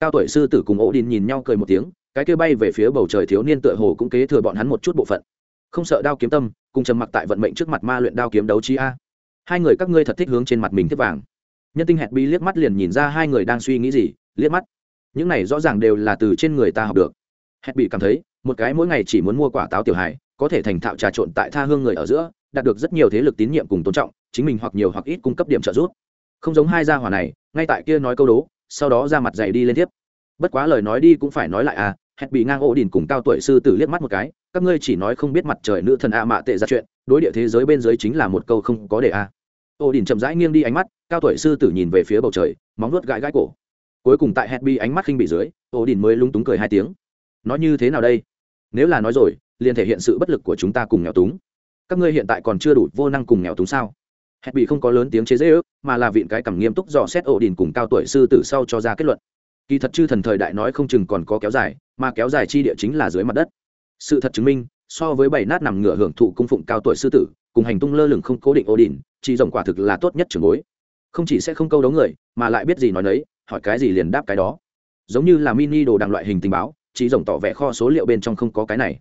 Cao tuổi sư tử cùng ổ đình nhìn nhau cười một tiếng, cái kia bay về phía bầu trời thiếu niên tựa hồ cũng kế thừa bọn hắn một chút bộ phận không sợ đao kiếm tâm, cùng trầm mặc tại vận mệnh trước mặt ma luyện đao kiếm đấu trí a. Hai người các ngươi thật thích hướng trên mặt mình tiếp vàng. Nhân tinh hẹn bi liếc mắt liền nhìn ra hai người đang suy nghĩ gì, liếc mắt. Những này rõ ràng đều là từ trên người ta học được. Hẹn bị cảm thấy, một cái mỗi ngày chỉ muốn mua quả táo tiểu hài, có thể thành thạo trà trộn tại tha hương người ở giữa, đạt được rất nhiều thế lực tín nhiệm cùng tôn trọng, chính mình hoặc nhiều hoặc ít cung cấp điểm trợ giúp. Không giống hai gia hỏa này, ngay tại kia nói câu đố, sau đó ra mặt dày đi lên tiếp. Bất quá lời nói đi cũng phải nói lại à hẹn bị ngang ổ đỉnh cùng cao tuổi sư tử liếc mắt một cái, các ngươi chỉ nói không biết mặt trời nữ thần a mạ tệ ra chuyện, đối địa thế giới bên dưới chính là một câu không có để a. Ổ đỉnh chậm rãi nghiêng đi ánh mắt, cao tuổi sư tử nhìn về phía bầu trời, móng nuốt gãi gãi cổ. Cuối cùng tại hẹn bị ánh mắt khinh bị dưới, ổ đỉnh mới lúng túng cười hai tiếng. Nói như thế nào đây? Nếu là nói rồi, liền thể hiện sự bất lực của chúng ta cùng nghèo túng. Các ngươi hiện tại còn chưa đủ vô năng cùng nghèo túng sao? Hẹn bị không có lớn tiếng chế dễ ước mà là viện cái cảm nghiêm túc dò xét ổ đỉnh cùng cao tuổi sư tử sau cho ra kết luận. Kỳ thật chư thần thời đại nói không chừng còn có kéo dài mà kéo dài chi địa chính là dưới mặt đất. Sự thật chứng minh so với bảy nát nằm ngửa hưởng thụ cung phụng cao tuổi sư tử cùng hành tung lơ lửng không cố định Odin, đình chỉ rồng quả thực là tốt nhất trường bối. Không chỉ sẽ không câu đấu người mà lại biết gì nói nấy hỏi cái gì liền đáp cái đó. Giống như là mini đồ đằng loại hình tình báo chỉ rồng tỏ vẻ kho số liệu bên trong không có cái này.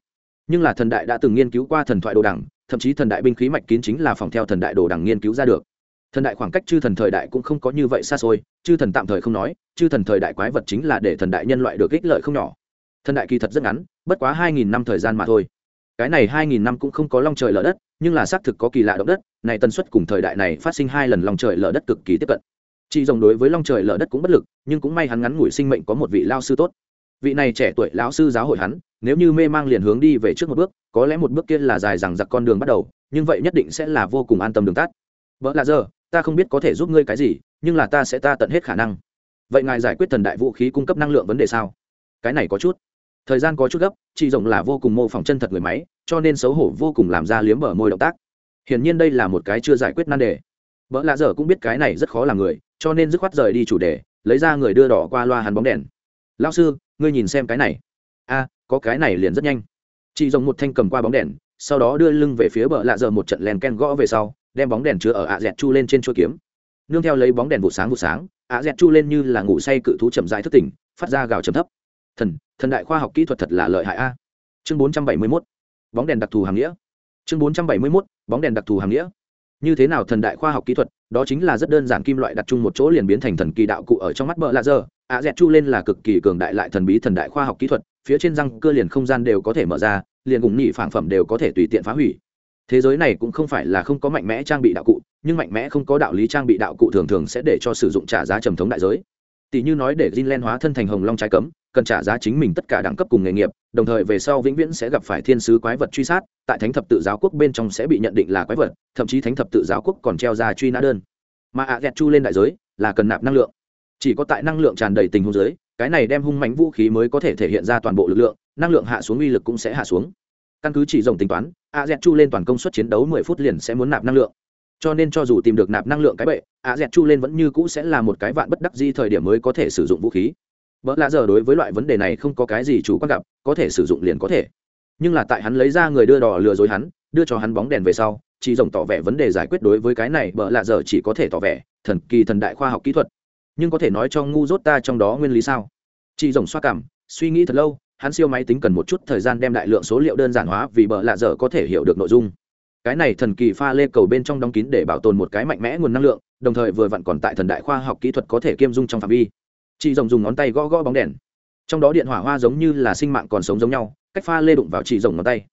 Nhưng là thần đại đã từng nghiên cứu qua thần thoại đồ đằng thậm chí thần đại binh khí mạch kín chính là phòng theo thần đại đồ đằng nghiên cứu ra được. Thần đại khoảng cách chư thần thời đại cũng không có như vậy xa xôi chư thần tạm thời không nói chư thần thời đại quái vật chính là để thần đại nhân loại được ích lợi không nhỏ thần đại kỳ thật rất ngắn, bất quá hai nghìn năm thời gian mà thôi. Cái này hai nghìn năm cũng không có long trời lở đất, nhưng là xác thực có kỳ lạ động đất, này tần suất cùng thời đại này phát sinh hai lần long trời lở đất cực kỳ tiếp cận. Chị rồng đối với long trời lở đất cũng bất lực, nhưng cũng may hắn ngắn ngủi sinh mệnh có một vị lao sư tốt. Vị này trẻ tuổi lão sư giáo hội hắn, nếu như mê mang liền hướng đi về trước một bước, có lẽ một bước kia là dài rằng giặc con đường bắt đầu, nhưng vậy nhất định sẽ là vô cùng an tâm đường tắt. Vợ là giờ, ta không biết có thể giúp ngươi cái gì, nhưng là ta sẽ ta tận hết khả năng. Vậy ngài giải quyết thần đại vũ khí cung cấp năng lượng vấn đề sao? Cái này có chút thời gian có chút gấp, chị rồng là vô cùng mô phỏng chân thật người máy, cho nên xấu hổ vô cùng làm ra liếm bờ môi động tác. Hiển nhiên đây là một cái chưa giải quyết nan đề. Vợ lạ dở cũng biết cái này rất khó làm người, cho nên dứt khoát rời đi chủ đề, lấy ra người đưa đỏ qua loa hắn bóng đèn. Lao sư, ngươi nhìn xem cái này. A, có cái này liền rất nhanh. Chị rồng một thanh cầm qua bóng đèn, sau đó đưa lưng về phía bờ lạ dở một trận len ken gõ về sau, đem bóng đèn chứa ở ạ dẹt chu lên trên chuôi kiếm. Nương theo lấy bóng đèn vụ sáng vụ sáng, ạ dẹt chu lên như là ngủ say cự thú chậm dại thức tỉnh, phát ra gào chấm thấp. Thần thần đại khoa học kỹ thuật thật là lợi hại a. Chương bốn trăm bảy mươi mốt, bóng đèn đặc thù hàm nghĩa. Chương bốn trăm bảy mươi mốt, bóng đèn đặc thù hàm nghĩa. Như thế nào thần đại khoa học kỹ thuật, đó chính là rất đơn giản kim loại đặt chung một chỗ liền biến thành thần kỳ đạo cụ ở trong mắt bợ lạ dơ ạ dẹt chu lên là cực kỳ cường đại lại thần bí thần đại khoa học kỹ thuật, phía trên răng cơ liền không gian đều có thể mở ra, liền cùng nhị phản phẩm đều có thể tùy tiện phá hủy. Thế giới này cũng không phải là không có mạnh mẽ trang bị đạo cụ, nhưng mạnh mẽ không có đạo lý trang bị đạo cụ thường thường sẽ để cho sử dụng trả giá trầm thống đại giới. Tỷ như nói để Jinlen hóa thân thành hồng long trái cấm cần trả giá chính mình tất cả đẳng cấp cùng nghề nghiệp, đồng thời về sau vĩnh viễn sẽ gặp phải thiên sứ quái vật truy sát, tại thánh thập tự giáo quốc bên trong sẽ bị nhận định là quái vật, thậm chí thánh thập tự giáo quốc còn treo ra truy nã đơn. Mà ạ à chu lên đại giới, là cần nạp năng lượng. Chỉ có tại năng lượng tràn đầy tình huống giới cái này đem hung mánh vũ khí mới có thể thể hiện ra toàn bộ lực lượng, năng lượng hạ xuống uy lực cũng sẽ hạ xuống. Căn cứ chỉ rồng tính toán a z chu lên toàn công suất chiến đấu mười phút liền sẽ muốn nạp năng lượng. Cho nên cho dù tìm được nạp năng lượng cái bệ a z chu lên vẫn như cũ sẽ là một cái vạn bất đắc di thời điểm mới có thể sử dụng vũ khí vợ lạ giờ đối với loại vấn đề này không có cái gì chủ quan gặp, có thể sử dụng liền có thể. Nhưng là tại hắn lấy ra người đưa đỏ lừa dối hắn, đưa cho hắn bóng đèn về sau, chỉ rồng tỏ vẻ vấn đề giải quyết đối với cái này vợ lạ giờ chỉ có thể tỏ vẻ thần kỳ thần đại khoa học kỹ thuật. Nhưng có thể nói cho ngu dốt ta trong đó nguyên lý sao? Chị rồng xoa cảm, suy nghĩ thật lâu, hắn siêu máy tính cần một chút thời gian đem đại lượng số liệu đơn giản hóa vì bợ lạ dở có thể hiểu được nội dung. Cái này thần kỳ pha lê cầu bên trong đóng kín để bảo tồn một cái mạnh mẽ nguồn năng lượng, đồng thời vừa vặn còn tại thần đại khoa học kỹ thuật có thể kiêm dung trong phạm vi chị rồng dùng ngón tay gõ gõ bóng đèn trong đó điện hỏa hoa giống như là sinh mạng còn sống giống nhau cách pha lê đụng vào chị rồng ngón tay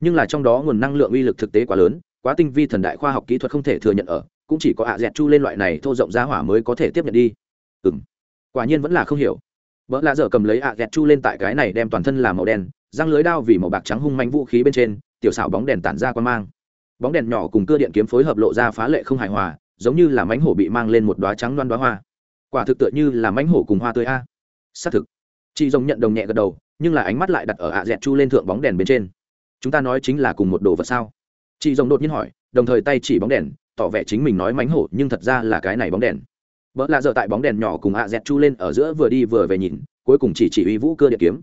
nhưng là trong đó nguồn năng lượng uy lực thực tế quá lớn quá tinh vi thần đại khoa học kỹ thuật không thể thừa nhận ở cũng chỉ có ạ dẹt chu lên loại này thô rộng ra hỏa mới có thể tiếp nhận đi ừ m quả nhiên vẫn là không hiểu vợ lạ dở cầm lấy ạ dẹt chu lên tại cái này đem toàn thân làm màu đen răng lưới đao vì màu bạc trắng hung mạnh vũ khí bên trên tiểu xảo bóng đèn tản ra quan mang bóng đèn nhỏ cùng cưa điện kiếm phối hợp lộ ra phá lệ không hài hòa giống như là mánh hổ bị mang lên một đoá trắng đoan đoá hoa quả thực tựa như là mánh hổ cùng hoa tươi a. Xác thực. Chị rồng nhận đồng nhẹ gật đầu, nhưng là ánh mắt lại đặt ở ạ dẹt chu lên thượng bóng đèn bên trên. Chúng ta nói chính là cùng một đồ vật sao? Chị rồng đột nhiên hỏi, đồng thời tay chỉ bóng đèn, tỏ vẻ chính mình nói mánh hổ, nhưng thật ra là cái này bóng đèn. Vợ lạ dở tại bóng đèn nhỏ cùng ạ dẹt chu lên ở giữa vừa đi vừa về nhìn, cuối cùng chỉ chỉ uy vũ cơ điện kiếm.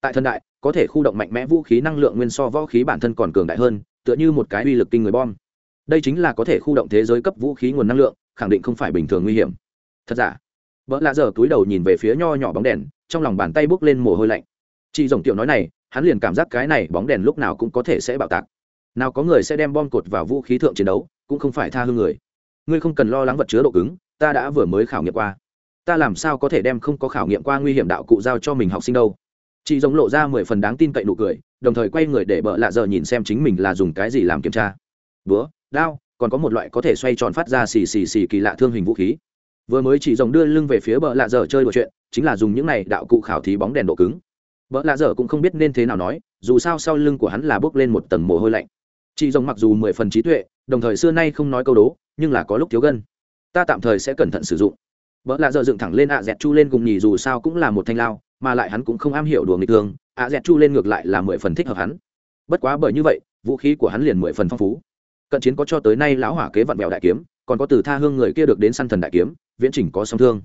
Tại thân đại, có thể khu động mạnh mẽ vũ khí năng lượng nguyên so võ khí bản thân còn cường đại hơn, tựa như một cái uy lực kinh người bom. Đây chính là có thể khu động thế giới cấp vũ khí nguồn năng lượng, khẳng định không phải bình thường nguy hiểm. Thật giả? Vợ lạ giờ túi đầu nhìn về phía nho nhỏ bóng đèn, trong lòng bàn tay bước lên mồ hôi lạnh. Chị rồng tiểu nói này, hắn liền cảm giác cái này bóng đèn lúc nào cũng có thể sẽ bạo tạc. Nào có người sẽ đem bom cột vào vũ khí thượng chiến đấu, cũng không phải tha hương người. Ngươi không cần lo lắng vật chứa độ cứng, ta đã vừa mới khảo nghiệm qua. Ta làm sao có thể đem không có khảo nghiệm qua nguy hiểm đạo cụ giao cho mình học sinh đâu? Chị giống lộ ra mười phần đáng tin cậy nụ cười, đồng thời quay người để bợ lạ giờ nhìn xem chính mình là dùng cái gì làm kiểm tra. Búa đao, còn có một loại có thể xoay tròn phát ra xì xì xì kỳ lạ thương hình vũ khí vừa mới chị rồng đưa lưng về phía bờ lạ dở chơi đ chuyện, chính là dùng những này đạo cụ khảo thí bóng đèn độ cứng. Bờ lạ dở cũng không biết nên thế nào nói, dù sao sau lưng của hắn là bước lên một tầng mồ hôi lạnh. Chị rồng mặc dù mười phần trí tuệ, đồng thời xưa nay không nói câu đố, nhưng là có lúc thiếu gân. Ta tạm thời sẽ cẩn thận sử dụng. Vợ lạ dở dựng thẳng lên ạ dẹt chu lên cùng nhì dù sao cũng là một thanh lao, mà lại hắn cũng không am hiểu đùa nghịch thường, ạ dẹt chu lên ngược lại là mười phần thích hợp hắn. Bất quá bởi như vậy, vũ khí của hắn liền mười phần phong phú. Cận chiến có cho tới nay lão hỏa kế vặn bèo đại kiếm còn có từ tha hương người kia được đến săn thần đại kiếm, viễn trình có song thương.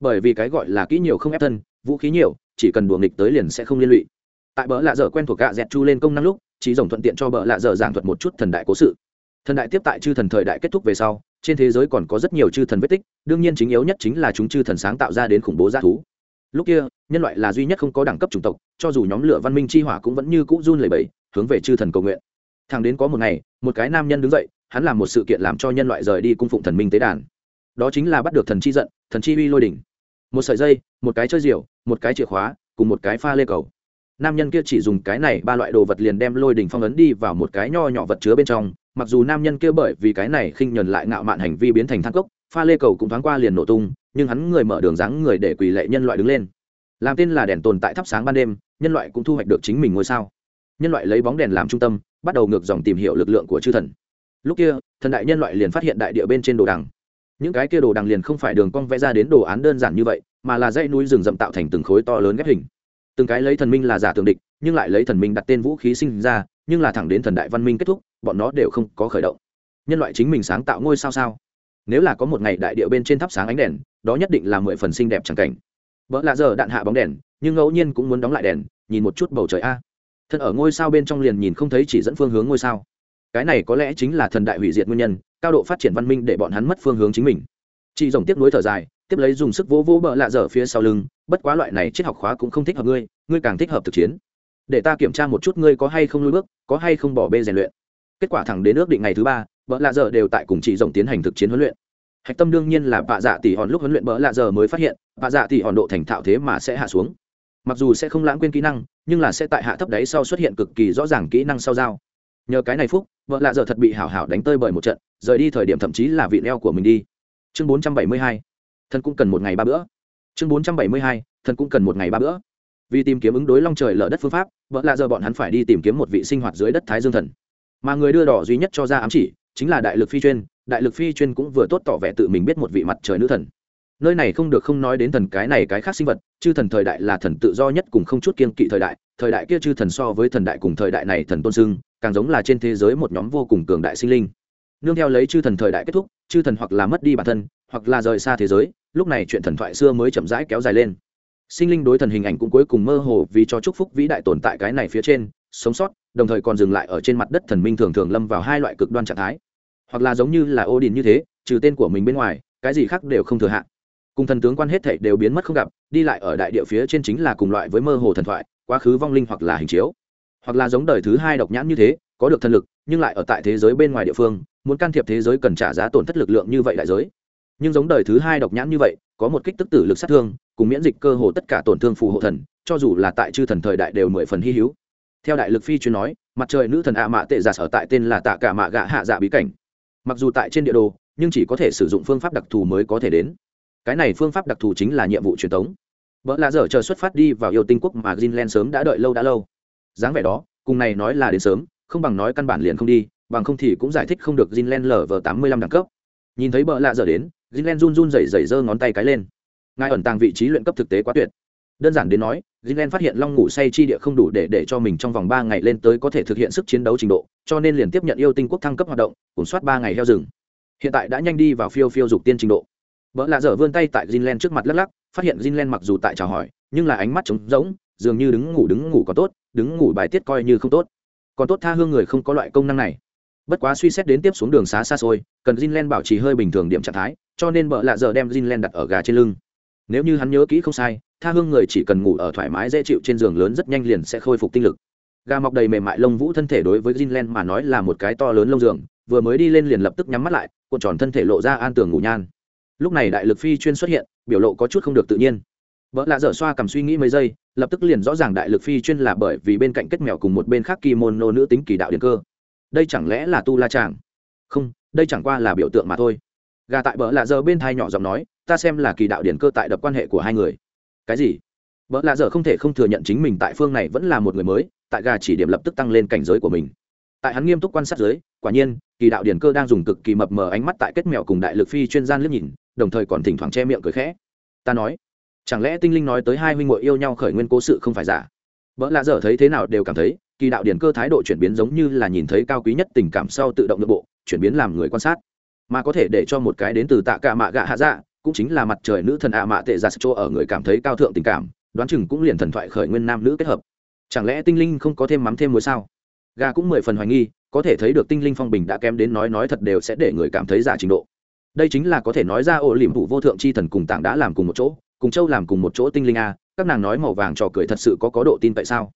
Bởi vì cái gọi là kỹ nhiều không ép thân, vũ khí nhiều, chỉ cần đùa nghịch tới liền sẽ không liên lụy. Tại bờ lạ dở quen thuộc gạ dẹt chu lên công năng lúc, trí rồng thuận tiện cho bờ lạ dở giảng thuật một chút thần đại cố sự. Thần đại tiếp tại chư thần thời đại kết thúc về sau, trên thế giới còn có rất nhiều chư thần vết tích, đương nhiên chính yếu nhất chính là chúng chư thần sáng tạo ra đến khủng bố g thú. Lúc kia, nhân loại là duy nhất không có đẳng cấp chủng tộc, cho dù nhóm lửa văn minh chi hỏa cũng vẫn như cũ run lẩy bẩy, hướng về chư thần cầu nguyện. Thằng đến có một ngày, một cái nam nhân đứng dậy hắn làm một sự kiện làm cho nhân loại rời đi cung phụng thần minh tế đàn. Đó chính là bắt được thần chi giận, thần chi uy lôi đỉnh. Một sợi dây, một cái chơi diều, một cái chìa khóa, cùng một cái pha lê cầu. Nam nhân kia chỉ dùng cái này ba loại đồ vật liền đem lôi đỉnh phong ấn đi vào một cái nho nhỏ vật chứa bên trong, mặc dù nam nhân kia bởi vì cái này khinh nhuần lại ngạo mạn hành vi biến thành thang cốc, pha lê cầu cũng thoáng qua liền nổ tung, nhưng hắn người mở đường dáng người để quỳ lệ nhân loại đứng lên. Làm tên là đèn tồn tại thắp sáng ban đêm, nhân loại cũng thu hoạch được chính mình ngôi sao. Nhân loại lấy bóng đèn làm trung tâm, bắt đầu ngược dòng tìm hiểu lực lượng của chư thần lúc kia, thần đại nhân loại liền phát hiện đại địa bên trên đồ đằng. Những cái kia đồ đằng liền không phải đường cong vẽ ra đến đồ án đơn giản như vậy, mà là dãy núi rừng rậm tạo thành từng khối to lớn ghép hình. Từng cái lấy thần minh là giả tường địch, nhưng lại lấy thần minh đặt tên vũ khí sinh ra, nhưng là thẳng đến thần đại văn minh kết thúc, bọn nó đều không có khởi động. Nhân loại chính mình sáng tạo ngôi sao sao? Nếu là có một ngày đại địa bên trên thắp sáng ánh đèn, đó nhất định là mười phần xinh đẹp chẳng cảnh. Vợ lạ giờ đạn hạ bóng đèn, nhưng ngẫu nhiên cũng muốn đóng lại đèn, nhìn một chút bầu trời a. Thân ở ngôi sao bên trong liền nhìn không thấy chỉ dẫn phương hướng ngôi sao cái này có lẽ chính là thần đại hủy diệt nguyên nhân, cao độ phát triển văn minh để bọn hắn mất phương hướng chính mình. Chị rồng tiếp nối thở dài, tiếp lấy dùng sức vỗ vỗ bợ lạ dở phía sau lưng, bất quá loại này triết học khóa cũng không thích hợp ngươi ngươi càng thích hợp thực chiến. Để ta kiểm tra một chút ngươi có hay không lui bước, có hay không bỏ bê rèn luyện. Kết quả thẳng đến ước định ngày thứ ba bợ lạ dở đều tại cùng chị rồng tiến hành thực chiến huấn luyện. Hạch tâm đương nhiên là bạ dạ tỷ hòn lúc huấn luyện bợ lạ dở mới phát hiện bạ dạ tỷ hòn độ thành thạo thế mà sẽ hạ xuống. Mặc dù sẽ không lãng quên kỹ năng, nhưng là sẽ tại hạ thấp đấy sau xuất hiện cực kỳ rõ ràng kỹ năng sau dao nhờ cái này phúc, vợ lạ giờ thật bị hảo hảo đánh tơi bởi một trận, rời đi thời điểm thậm chí là vị leo của mình đi. Chương bốn trăm bảy mươi hai thân cũng cần một ngày ba bữa. Chương bốn trăm bảy mươi hai thân cũng cần một ngày ba bữa. Vì tìm kiếm ứng đối long trời lở đất phương pháp, vợ lạ giờ bọn hắn phải đi tìm kiếm một vị sinh hoạt dưới đất thái dương thần. Mà người đưa đỏ duy nhất cho ra ám chỉ, chính là đại lực phi chuyên, đại lực phi chuyên cũng vừa tốt tỏ vẻ tự mình biết một vị mặt trời nữ thần. Nơi này không được không nói đến thần cái này cái khác sinh vật, chư thần thời đại là thần tự do nhất cùng không chút kiên kỵ thời đại thời đại kia chư thần so với thần đại cùng thời đại này thần tôn sưng càng giống là trên thế giới một nhóm vô cùng cường đại sinh linh. Nương theo lấy chư thần thời đại kết thúc, chư thần hoặc là mất đi bản thân, hoặc là rời xa thế giới, lúc này chuyện thần thoại xưa mới chậm rãi kéo dài lên. Sinh linh đối thần hình ảnh cũng cuối cùng mơ hồ vì cho chúc phúc vĩ đại tồn tại cái này phía trên, sống sót, đồng thời còn dừng lại ở trên mặt đất thần minh thường thường lâm vào hai loại cực đoan trạng thái. Hoặc là giống như là ô đình như thế, trừ tên của mình bên ngoài, cái gì khác đều không thừa hạn. Cùng thần tướng quan hết thảy đều biến mất không gặp, đi lại ở đại địa phía trên chính là cùng loại với mơ hồ thần thoại, quá khứ vong linh hoặc là hình chiếu hoặc là giống đời thứ hai độc nhãn như thế, có được thần lực, nhưng lại ở tại thế giới bên ngoài địa phương, muốn can thiệp thế giới cần trả giá tổn thất lực lượng như vậy đại giới. Nhưng giống đời thứ hai độc nhãn như vậy, có một kích tức tử lực sát thương, cùng miễn dịch cơ hồ tất cả tổn thương phù hộ thần, cho dù là tại chư thần thời đại đều mười phần hy hữu. Theo đại lực phi chuyên nói, mặt trời nữ thần ạ mạ tệ giả sở tại tên là tạ cả mạ gạ hạ dạ bí cảnh. Mặc dù tại trên địa đồ, nhưng chỉ có thể sử dụng phương pháp đặc thù mới có thể đến. Cái này phương pháp đặc thù chính là nhiệm vụ truyền thống vợ lạ dở chờ xuất phát đi vào yêu tinh quốc mà greenland sớm đã đợi lâu đã lâu dáng vẻ đó, cùng này nói là đến sớm, không bằng nói căn bản liền không đi, bằng không thì cũng giải thích không được Jinlen lở vờ tám mươi lăm đẳng cấp. Nhìn thấy bợ lạ dở đến, Jinlen run run rẩy rẩy giơ ngón tay cái lên. Ngài ẩn tàng vị trí luyện cấp thực tế quá tuyệt. Đơn giản đến nói, Jinlen phát hiện long ngủ say chi địa không đủ để để cho mình trong vòng ba ngày lên tới có thể thực hiện sức chiến đấu trình độ, cho nên liền tiếp nhận yêu tinh quốc thăng cấp hoạt động cùng soát ba ngày heo rừng. Hiện tại đã nhanh đi vào phiêu phiêu dục tiên trình độ. Bỡ lạ dở vươn tay tại Jinlen trước mặt lắc lắc, phát hiện Jinlen mặc dù tại chào hỏi, nhưng là ánh mắt trống rỗng, dường như đứng ngủ đứng ngủ có tốt đứng ngủ bài tiết coi như không tốt. Còn tốt tha hương người không có loại công năng này. Bất quá suy xét đến tiếp xuống đường xá xa xôi, cần greenland bảo trì hơi bình thường điểm trạng thái, cho nên vợ lạ giờ đem greenland đặt ở gà trên lưng. Nếu như hắn nhớ kỹ không sai, tha hương người chỉ cần ngủ ở thoải mái dễ chịu trên giường lớn rất nhanh liền sẽ khôi phục tinh lực. Gà mọc đầy mềm mại lông vũ thân thể đối với greenland mà nói là một cái to lớn lông giường, vừa mới đi lên liền lập tức nhắm mắt lại, cuộn tròn thân thể lộ ra an tường ngủ nhan. Lúc này đại lực phi chuyên xuất hiện, biểu lộ có chút không được tự nhiên vợ lạ dở xoa cầm suy nghĩ mấy giây, lập tức liền rõ ràng đại lực phi chuyên là bởi vì bên cạnh kết mèo cùng một bên khác kimono nữ tính kỳ đạo điện cơ. Đây chẳng lẽ là tu la chàng? Không, đây chẳng qua là biểu tượng mà thôi. Gà tại bờ lạ dở bên thai nhỏ giọng nói, ta xem là kỳ đạo điện cơ tại đập quan hệ của hai người. Cái gì? Vợ lạ dở không thể không thừa nhận chính mình tại phương này vẫn là một người mới, tại gà chỉ điểm lập tức tăng lên cảnh giới của mình. Tại hắn nghiêm túc quan sát giới quả nhiên, kỳ đạo điển cơ đang dùng cực kỳ mập mờ ánh mắt tại kết mèo cùng đại lực phi chuyên gian liếc nhìn, đồng thời còn thỉnh thoảng che miệng cười khẽ. Ta nói chẳng lẽ tinh linh nói tới hai huynh muội yêu nhau khởi nguyên cố sự không phải giả? Vợ lạ dở thấy thế nào đều cảm thấy, kỳ đạo điển cơ thái độ chuyển biến giống như là nhìn thấy cao quý nhất tình cảm sau tự động nội bộ, chuyển biến làm người quan sát. Mà có thể để cho một cái đến từ tạ cả mạ gạ hạ dạ cũng chính là mặt trời nữ thần ạ mạ tệ giả chỗ ở người cảm thấy cao thượng tình cảm, đoán chừng cũng liền thần thoại khởi nguyên nam nữ kết hợp. Chẳng lẽ tinh linh không có thêm mắm thêm muối sao? Gà cũng mười phần hoài nghi, có thể thấy được tinh linh phong bình đã kém đến nói nói thật đều sẽ để người cảm thấy giả trình độ. Đây chính là có thể nói ra ổ liềm vụ vô thượng c h i thần cùng tảng đã làm cùng một chỗ cùng châu làm cùng một chỗ tinh linh a, các nàng nói màu vàng trò cười thật sự có có độ tin tại sao?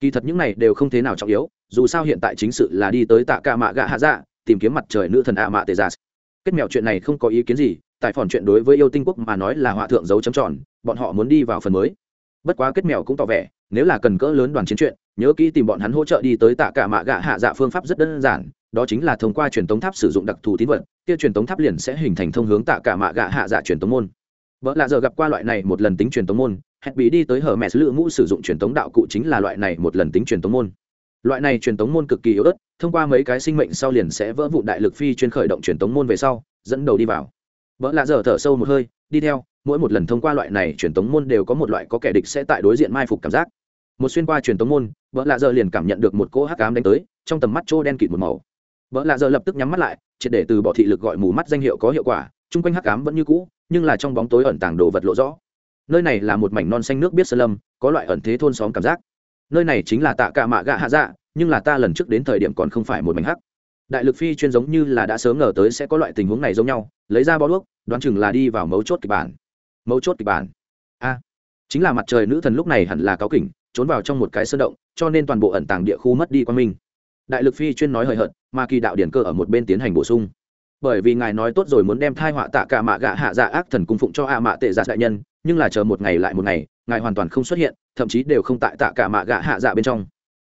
Kỳ thật những này đều không thế nào trọng yếu, dù sao hiện tại chính sự là đi tới tạ ca mạ gạ hạ dạ tìm kiếm mặt trời nữ thần ạ mạ tề giả dạ. kết mẹo chuyện này không có ý kiến gì, tại phòn chuyện đối với yêu tinh quốc mà nói là họa thượng dấu chấm tròn, bọn họ muốn đi vào phần mới. Bất quá kết mèo cũng tỏ vẻ, nếu là cần cỡ lớn đoàn chiến chuyện, nhớ kỹ tìm bọn hắn hỗ trợ đi tới tạ cả mạ gạ hạ dạ phương pháp rất đơn giản, đó chính là thông qua truyền tống tháp sử dụng đặc thù tín vật, kia truyền tống tháp liền sẽ hình thành thông hướng tạ cả mạ gạ hạ dạ truyền tống môn vợ lạ giờ gặp qua loại này một lần tính truyền tống môn, hẹn bí đi tới hở mẹ lựa lự mũ sử dụng truyền tống đạo cụ chính là loại này một lần tính truyền tống môn. Loại này truyền tống môn cực kỳ yếu ớt, thông qua mấy cái sinh mệnh sau liền sẽ vỡ vụ đại lực phi chuyên khởi động truyền tống môn về sau, dẫn đầu đi vào. Vợ lạ giờ thở sâu một hơi, đi theo, mỗi một lần thông qua loại này truyền tống môn đều có một loại có kẻ địch sẽ tại đối diện mai phục cảm giác. Một xuyên qua truyền tống môn vợ lạ giờ liền cảm nhận được một cỗ hắc ám đánh tới, trong tầm mắt trô đen kịt một màu. Vợ lạ giờ lập tức nhắm mắt lại, triệt để từ bỏ thị lực gọi mù mắt danh hiệu có hiệu quả, chung quanh hắc ám vẫn như cũ nhưng là trong bóng tối ẩn tàng đồ vật lộ rõ. Nơi này là một mảnh non xanh nước biết sơn lâm, có loại ẩn thế thôn xóm cảm giác. Nơi này chính là tạ cả mạ gạ hạ dạ nhưng là ta lần trước đến thời điểm còn không phải một mảnh hắc. Đại lực phi chuyên giống như là đã sớm ngờ tới sẽ có loại tình huống này giống nhau, lấy ra bó đuốc, đoán chừng là đi vào mấu chốt kịch bản. Mấu chốt kịch bản. A, chính là mặt trời nữ thần lúc này hẳn là cáo kỉnh, trốn vào trong một cái sơn động, cho nên toàn bộ ẩn tàng địa khu mất đi quan minh. Đại lực phi chuyên nói hời hợt, mà kỳ đạo điển cơ ở một bên tiến hành bổ sung bởi vì ngài nói tốt rồi muốn đem thai họa tạ cả mạ gạ hạ dạ ác thần cung phụng cho a mạ tệ dạ đại nhân, nhưng là chờ một ngày lại một ngày, ngài hoàn toàn không xuất hiện, thậm chí đều không tại tạ cả mạ gạ hạ dạ bên trong.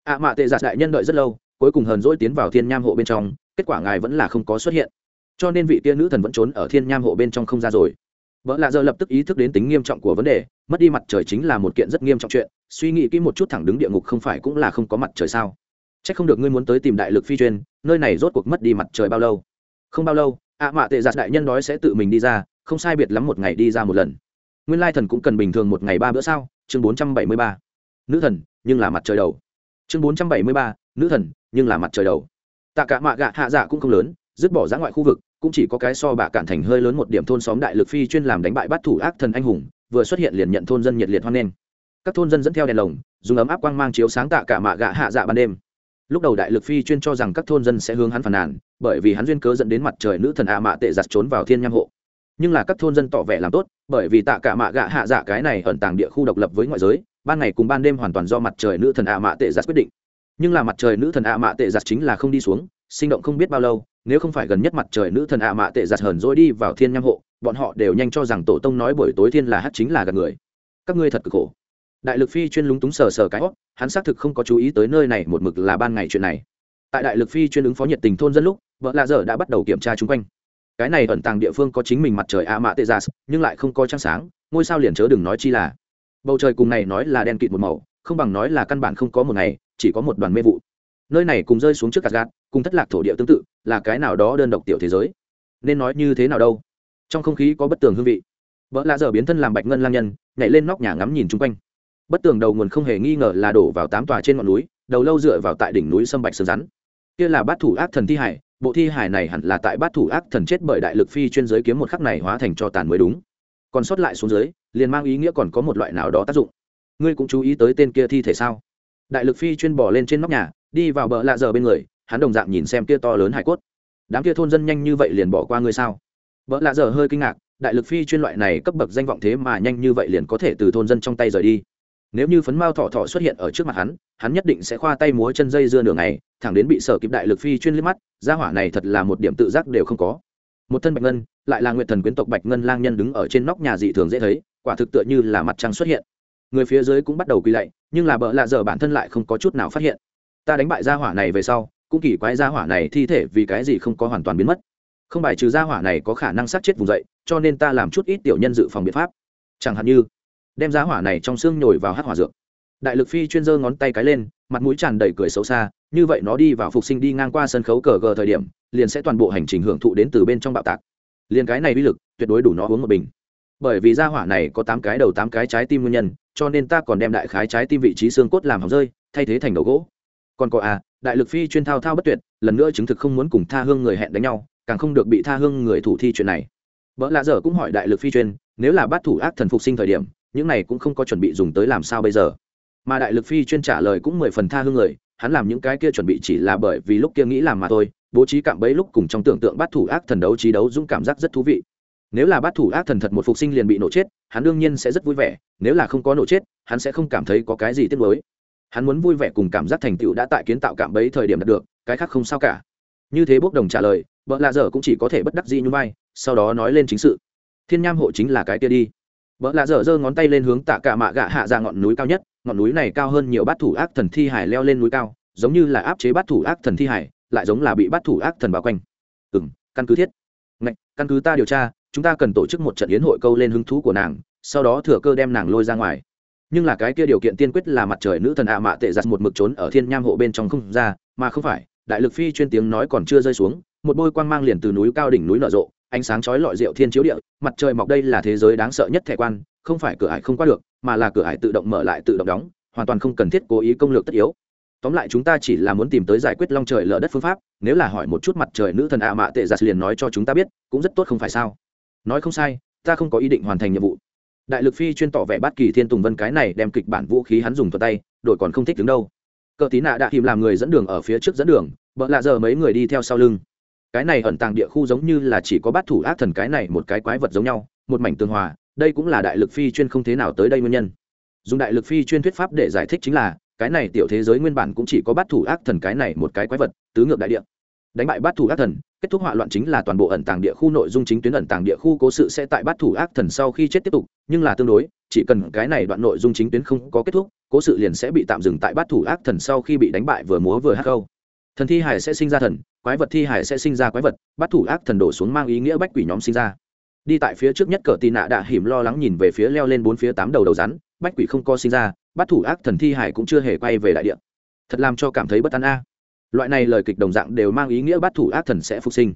a mạ tệ dạ đại nhân đợi rất lâu, cuối cùng hờn dỗi tiến vào thiên nham hộ bên trong, kết quả ngài vẫn là không có xuất hiện. Cho nên vị tia nữ thần vẫn trốn ở thiên nham hộ bên trong không ra rồi. Vợ lạ giờ lập tức ý thức đến tính nghiêm trọng của vấn đề, mất đi mặt trời chính là một kiện rất nghiêm trọng chuyện, suy nghĩ kỹ một chút thẳng đứng địa ngục không phải cũng là không có mặt trời sao? C h ắ c không được ngươi muốn tới tìm đại lực phi chuyên, nơi này rốt cuộc mất đi mặt trời bao lâu? Không bao lâu, ạ mạ tệ giặt đại nhân nói sẽ tự mình đi ra, không sai biệt lắm một ngày đi ra một lần. Nguyên lai thần cũng cần bình thường một ngày ba bữa sao? Chương bốn trăm bảy mươi ba. Nữ thần, nhưng là mặt trời đầu. Chương bốn trăm bảy mươi ba, nữ thần, nhưng là mặt trời đầu. Tạ cả mạ gạ hạ dạ cũng không lớn, dứt bỏ ra ngoại khu vực, cũng chỉ có cái so bạ cản thành hơi lớn một điểm thôn xóm đại lực phi chuyên làm đánh bại bắt thủ ác thần anh hùng, vừa xuất hiện liền nhận thôn dân nhiệt liệt hoan nghênh. Các thôn dân dẫn theo đèn lồng, dùng ấm áp quang mang chiếu sáng tạ cả mạ gạ hạ dạ ban đêm. Lúc đầu đại lực phi chuyên cho rằng các thôn dân sẽ hướng hắn phàn nàn bởi vì hắn duyên cớ dẫn đến mặt trời nữ thần ạ mạ tệ giặt trốn vào thiên nham hộ. Nhưng là các thôn dân tỏ vẻ làm tốt, bởi vì tạ cả mạ gạ hạ dạ cái này ẩn tàng địa khu độc lập với ngoại giới, ban ngày cùng ban đêm hoàn toàn do mặt trời nữ thần ạ mạ tệ giặt quyết định. Nhưng là mặt trời nữ thần ạ mạ tệ giặt chính là không đi xuống, sinh động không biết bao lâu, nếu không phải gần nhất mặt trời nữ thần ạ mạ tệ giặt hờn dỗi đi vào thiên nham hộ, bọn họ đều nhanh cho rằng tổ tông nói buổi tối thiên là hát chính là gạt người. Các ngươi thật cực khổ. Đại lực phi chuyên lúng túng sờ sờ cái hót hắn xác thực không có chú ý tới nơi này một mực là ban ngày chuyện này. Tại đại lực phi chuyên ứng phó nhiệt tình thôn dân lúc vợ lạ dở đã bắt đầu kiểm tra chung quanh. Cái này ẩn tàng địa phương có chính mình mặt trời a mã tê gia nhưng lại không có trăng sáng, ngôi sao liền chớ đừng nói chi là. Bầu trời cùng này nói là đen kịt một màu, không bằng nói là căn bản không có một ngày, chỉ có một đoàn mê vụ. Nơi này cùng rơi xuống trước gạt gạt, cùng thất lạc thổ địa tương tự, là cái nào đó đơn độc tiểu thế giới. Nên nói như thế nào đâu? Trong không khí có bất tường hương vị. Vợ lạ dở biến thân làm bạch ngân lang nhân, nhảy lên nóc nhà ngắm nhìn chung quanh. Bất tường đầu nguồn không hề nghi ngờ là đổ vào tám tòa trên ngọn núi, đầu lâu dựa vào tại đỉnh núi sâm bạch sơn rắn kia là bát thủ ác thần thi hải, bộ thi hải này hẳn là tại bát thủ ác thần chết bởi đại lực phi chuyên giới kiếm một khắc này hóa thành cho tàn mới đúng. Còn sót lại xuống dưới, liền mang ý nghĩa còn có một loại nào đó tác dụng. Ngươi cũng chú ý tới tên kia thi thể sao? Đại lực phi chuyên bỏ lên trên nóc nhà, đi vào bờ lạ giờ bên người, hắn đồng dạng nhìn xem kia to lớn hải cốt. Đám kia thôn dân nhanh như vậy liền bỏ qua ngươi sao? Bờ lạ giờ hơi kinh ngạc, đại lực phi chuyên loại này cấp bậc danh vọng thế mà nhanh như vậy liền có thể từ thôn dân trong tay rời đi nếu như phấn mao thọ thọ xuất hiện ở trước mặt hắn hắn nhất định sẽ khoa tay múa chân dây dưa nửa ngày, thẳng đến bị sở kịp đại lực phi chuyên liếc mắt, gia hỏa này thật là một điểm tự giác đều không có. Một thân bạch ngân, lại là nguyện thần quyến tộc bạch ngân lang nhân đứng ở trên nóc nhà dị thường dễ thấy, quả thực tựa như là mặt trăng xuất hiện. Người phía dưới cũng bắt đầu quỳ lạy, nhưng là bợ lạ giờ bản thân lại không có chút nào phát hiện. Ta đánh bại gia hỏa này về sau, cũng kỳ quái gia hỏa này thi thể vì cái gì không có hoàn toàn biến mất. Không bài trừ gia hỏa này có khả năng sát chết vùng dậy, cho nên ta làm chút ít tiểu nhân dự phòng biện pháp. Chẳng hạn như đem giá hỏa này trong xương nhồi vào hát hỏa dược. Đại lực phi chuyên giơ ngón tay cái lên, mặt mũi tràn đầy cười xấu xa, như vậy nó đi vào phục sinh đi ngang qua sân khấu cờ gờ thời điểm, liền sẽ toàn bộ hành trình hưởng thụ đến từ bên trong bạo tạc. Liền cái này uy lực, tuyệt đối đủ nó uống một bình. Bởi vì gia hỏa này có tám cái đầu tám cái trái tim nguyên nhân, cho nên ta còn đem đại khái trái tim vị trí xương cốt làm hỏng rơi, thay thế thành đầu gỗ. Còn có à đại lực phi chuyên thao thao bất tuyệt, lần nữa chứng thực không muốn cùng tha hương người hẹn đánh nhau, càng không được bị tha hương người thủ thi chuyện này. Vợ lạ dở cũng hỏi đại lực phi chuyên, nếu là bắt thủ ác thần phục sinh thời điểm những này cũng không có chuẩn bị dùng tới làm sao bây giờ. Mà đại lực phi chuyên trả lời cũng mười phần tha hương người, hắn làm những cái kia chuẩn bị chỉ là bởi vì lúc kia nghĩ làm mà thôi, bố trí cạm bẫy lúc cùng trong tưởng tượng bắt thủ ác thần đấu trí đấu dũng cảm giác rất thú vị. Nếu là bắt thủ ác thần thật một phục sinh liền bị nổ chết, hắn đương nhiên sẽ rất vui vẻ, nếu là không có nổ chết, hắn sẽ không cảm thấy có cái gì tiếc mới hắn muốn vui vẻ cùng cảm giác thành tựu đã tại kiến tạo cạm bẫy thời điểm đạt được, cái khác không sao cả. Như thế bốc đồng trả lời, vợ lạ dở cũng chỉ có thể bất đắc dĩ như vai, sau đó nói lên chính sự. Thiên nham hộ chính là cái kia đi vợ lạ dở giơ ngón tay lên hướng tạ cả mạ gạ hạ ra ngọn núi cao nhất ngọn núi này cao hơn nhiều bát thủ ác thần thi hải leo lên núi cao giống như là áp chế bát thủ ác thần thi hải lại giống là bị bát thủ ác thần bao quanh. Ừ m căn cứ thiết. Ngạch, căn cứ ta điều tra chúng ta cần tổ chức một trận yến hội câu lên hứng thú của nàng sau đó thừa cơ đem nàng lôi ra ngoài. Nhưng là cái kia điều kiện tiên quyết là mặt trời nữ thần ạ mạ tệ giặt một mực trốn ở thiên nham hộ bên trong không ra mà không phải đại lực phi chuyên tiếng nói còn chưa rơi xuống một bôi quang mang liền từ núi cao đỉnh núi nở rộ ánh sáng chói lọi rượu thiên chiếu địa, mặt trời mọc đây là thế giới đáng sợ nhất thẻ quan, không phải cửa ải không qua được, mà là cửa ải tự động mở lại tự động đóng, hoàn toàn không cần thiết cố ý công lược tất yếu. Tóm lại chúng ta chỉ là muốn tìm tới giải quyết long trời lở đất phương pháp, nếu là hỏi một chút mặt trời nữ thần ạ mạ tệ giặt liền nói cho chúng ta biết, cũng rất tốt không phải sao? Nói không sai, ta không có ý định hoàn thành nhiệm vụ. Đại lực phi chuyên tỏ vẻ bát kỳ thiên tùng vân cái này đem kịch bản vũ khí hắn dùng thuật tay đội còn không thích đứng đâu. Cờ tí nạ đã tìm làm người dẫn đường ở phía trước dẫn đường vợ lạ giờ mấy người đi theo sau lưng cái này ẩn tàng địa khu giống như là chỉ có bát thủ ác thần cái này một cái quái vật giống nhau, một mảnh tương hòa, đây cũng là đại lực phi chuyên không thế nào tới đây nguyên nhân. Dùng đại lực phi chuyên thuyết pháp để giải thích chính là, cái này tiểu thế giới nguyên bản cũng chỉ có bát thủ ác thần cái này một cái quái vật, tứ ngược đại địa. Đánh bại bát thủ ác thần, kết thúc hỏa loạn chính là toàn bộ ẩn tàng địa khu nội dung chính tuyến ẩn tàng địa khu cố sự sẽ tại bát thủ ác thần sau khi chết tiếp tục, nhưng là tương đối, chỉ cần cái này đoạn nội dung chính tuyến không có kết thúc, cố sự liền sẽ bị tạm dừng tại bát thủ ác thần sau khi bị đánh bại vừa múa vừa hát câu thần thi hải sẽ sinh ra thần, quái vật thi hải sẽ sinh ra quái vật bát thủ ác thần đổ xuống mang ý nghĩa bách quỷ nhóm sinh ra. Đi tại phía trước nhất cờ tì nạ đạ hiểm lo lắng nhìn về phía leo lên bốn phía tám đầu đầu rắn, bách quỷ không co sinh ra bát thủ ác thần thi hải cũng chưa hề quay về đại địa. Thật làm cho cảm thấy bất an a. Loại này lời kịch đồng dạng đều mang ý nghĩa bát thủ ác thần sẽ phục sinh.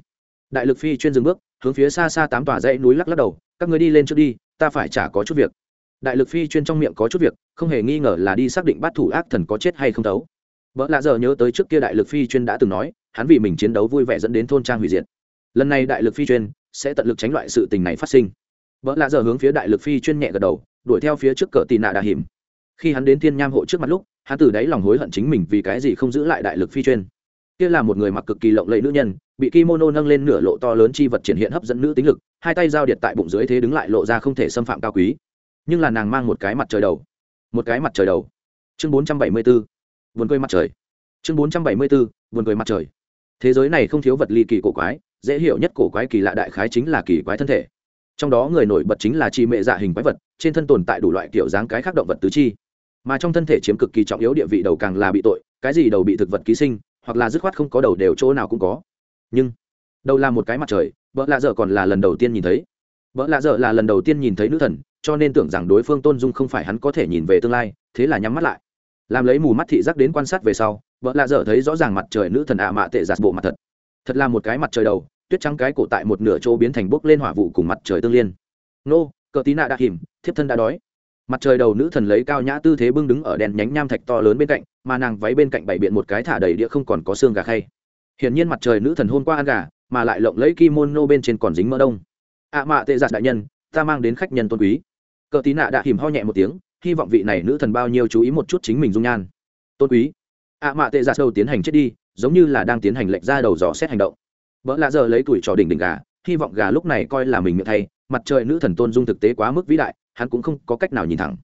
Đại lực phi chuyên dừng bước, hướng phía xa xa tám tòa dãy núi lắc lắc đầu, các người đi lên trước đi, ta phải chả có chút việc. Đại lực phi chuyên trong miệng có chút việc, không hề nghi ngờ là đi xác định bát thủ ác thần có chết hay không tấu vợ lạ giờ nhớ tới trước kia đại lực phi chuyên đã từng nói, hắn vì mình chiến đấu vui vẻ dẫn đến thôn trang hủy diệt. Lần này đại lực phi chuyên sẽ tận lực tránh loại sự tình này phát sinh. Vợ lạ giờ hướng phía đại lực phi chuyên nhẹ gật đầu, đuổi theo phía trước cờ tì nạ đà hiểm. Khi hắn đến thiên nham hộ trước mặt lúc, hắn từ đáy lòng hối hận chính mình vì cái gì không giữ lại đại lực phi chuyên. Kia là một người mặc cực kỳ lộng lẫy nữ nhân, bị kimono nâng lên nửa lộ to lớn chi vật triển hiện hấp dẫn nữ tính lực, hai tay giao điện tại bụng dưới thế đứng lại lộ ra không thể xâm phạm cao quý. Nhưng là nàng mang một cái mặt trời đầu. Một cái mặt trời đầu. Chương bốn trăm bảy mươi 474 vườn cười mặt trời. Chương bốn trăm bảy mươi bốn vườn cười mặt trời. Thế giới này không thiếu vật ly kỳ cổ quái, dễ hiểu nhất cổ quái kỳ lạ đại khái chính là kỳ quái thân thể. Trong đó người nổi bật chính là chi mệ dạ hình quái vật, trên thân tồn tại đủ loại kiểu dáng cái khác động vật tứ chi. Mà trong thân thể chiếm cực kỳ trọng yếu địa vị đầu càng là bị tội, cái gì đầu bị thực vật ký sinh, hoặc là dứt khoát không có đầu đều chỗ nào cũng có. Nhưng, đầu là một cái mặt trời, vợ lạ dở còn là lần đầu tiên nhìn thấy. Vợ lạ dở là lần đầu tiên nhìn thấy nữ thần, cho nên tưởng rằng đối phương tôn dung không phải hắn có thể nhìn về tương lai, thế là nhắm mắt lại làm lấy mù mắt thị giác đến quan sát về sau, vợ lạ dở thấy rõ ràng mặt trời nữ thần ạ mạ tệ giặt bộ mặt thật. Thật là một cái mặt trời đầu, tuyết trắng cái cổ tại một nửa chỗ biến thành bốc lên hỏa vụ cùng mặt trời tương liên. Nô, cờ tí nạ đã hìm thiếp thân đã đói. Mặt trời đầu nữ thần lấy cao nhã tư thế bưng đứng ở đèn nhánh nham thạch to lớn bên cạnh, mà nàng váy bên cạnh bảy biện một cái thả đầy đĩa không còn có xương gà khay. Hiển nhiên mặt trời nữ thần hôm qua ăn gà, mà lại lộng lấy kimono bên trên còn dính mỡ đông. Ạ mạ tệ giặt đại nhân, ta mang đến khách nhân tôn quý. Cờ tí nạ đã hìm ho nhẹ một tiếng hy vọng vị này nữ thần bao nhiêu chú ý một chút chính mình dung nhan. Tôn quý. Ạ mạ tệ dạ giả sâu tiến hành chết đi, giống như là đang tiến hành lệnh ra đầu dò xét hành động. Vợ lạ giờ lấy tuổi trò đỉnh đỉnh gà, hy vọng gà lúc này coi là mình miệng thay, mặt trời nữ thần tôn dung thực tế quá mức vĩ đại, hắn cũng không có cách nào nhìn thẳng.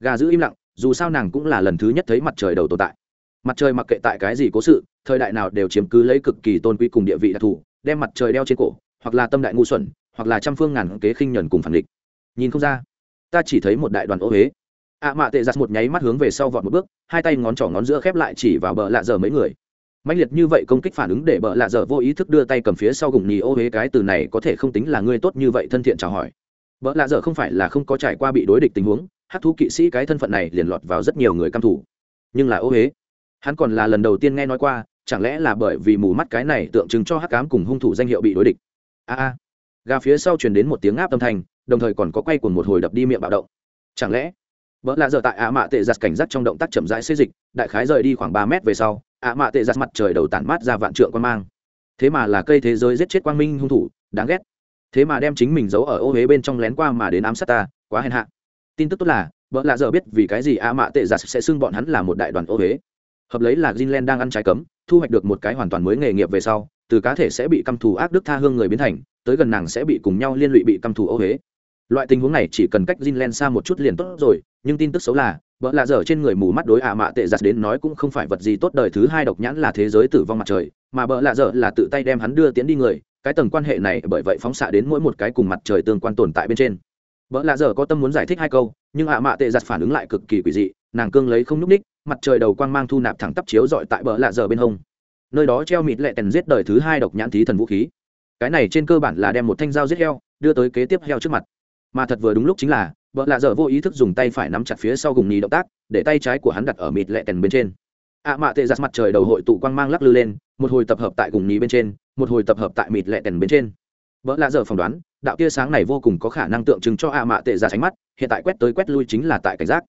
Gà giữ im lặng, dù sao nàng cũng là lần thứ nhất thấy mặt trời đầu tồn tại. Mặt trời mặc kệ tại cái gì cố sự, thời đại nào đều chiếm cứ lấy cực kỳ tôn quý cùng địa vị đặc thù, đem mặt trời đeo trên cổ, hoặc là tâm đại ngu xuẩn, hoặc là trăm phương ngàn kế khinh nhuần cùng phản địch nhìn không ra, ta chỉ thấy một đại đoàn ô huế ạ mạ tệ giặt một nháy mắt hướng về sau vọt một bước, hai tay ngón trỏ ngón giữa khép lại chỉ vào bờ lạ dở mấy người. Mạnh liệt như vậy công kích phản ứng để bợ lạ dở vô ý thức đưa tay cầm phía sau gùng nhì ô huế cái từ này có thể không tính là ngươi tốt như vậy thân thiện chào hỏi. Bợ lạ dở không phải là không có trải qua bị đối địch tình huống, hát thú kỵ sĩ cái thân phận này liền lọt vào rất nhiều người căm thủ nhưng là ô huế hắn còn là lần đầu tiên nghe nói qua, chẳng lẽ là bởi vì mù mắt cái này tượng trưng cho hắc cám cùng hung thủ danh hiệu bị đối địch? A a. Gà phía sau truyền đến một tiếng áp âm thanh, đồng thời còn có quay cùng một hồi đập đi miệng bạo động. Chẳng lẽ vợ lạ dở tại ạ mạ tệ giặt cảnh giác trong động tác chậm rãi xây dịch, đại khái rời đi khoảng ba mét về sau, ạ mạ tệ giặt mặt trời đầu tản mát ra vạn trượng quan mang. Thế mà là cây thế giới giết chết quang minh hung thủ, đáng ghét. Thế mà đem chính mình giấu ở ô huế bên trong lén qua mà đến ám sát ta, quá hèn hạ. Tin tức tốt là vợ lạ giờ biết vì cái gì ạ mạ tệ giặt sẽ xưng bọn hắn là một đại đoàn ô huế. Hợp lấy là Greenland đang ăn trái cấm, thu hoạch được một cái hoàn toàn mới nghề nghiệp về sau, từ cá thể sẽ bị căm thù ác đức tha hương người biến thành, tới gần nàng sẽ bị cùng nhau liên lụy bị căm thù ô huế loại tình huống này chỉ cần cách Greenland xa một chút liền tốt rồi, nhưng tin tức xấu là, vợ lạ dở trên người mù mắt đối ạ mạ tệ giặt đến nói cũng không phải vật gì tốt đời thứ hai độc nhãn là thế giới tử vong mặt trời, mà vợ lạ dở là tự tay đem hắn đưa tiến đi người, cái tầng quan hệ này bởi vậy phóng xạ đến mỗi một cái cùng mặt trời tương quan tồn tại bên trên. Vợ lạ dở có tâm muốn giải thích hai câu, nhưng ạ mạ tệ giặt phản ứng lại cực kỳ quỷ dị, nàng cương lấy không nhúc ních mặt trời đầu quang mang thu nạp thẳng tắp chiếu dọi tại vợ lạ dở bên hông. Nơi đó treo mịt lệ tèn giết đời thứ hai độc nhãn thí thần vũ khí. Cái này trên cơ bản là đem một thanh dao giết heo, đưa tới kế tiếp heo trước mặt mà thật vừa đúng lúc chính là, vợ lạ dở vô ý thức dùng tay phải nắm chặt phía sau gùng nhì động tác, để tay trái của hắn đặt ở mịt lẹ tèn bên trên. Ạ mạ tệ giặt mặt trời đầu hội tụ quang mang lắc lư lên, một hồi tập hợp tại gùng nhì bên trên, một hồi tập hợp tại mịt lẹ tèn bên trên. Vợ lạ dở phỏng đoán, đạo tia sáng này vô cùng có khả năng tượng trưng cho ạ mạ tệ giặt ánh mắt, hiện tại quét tới quét lui chính là tại cảnh giác.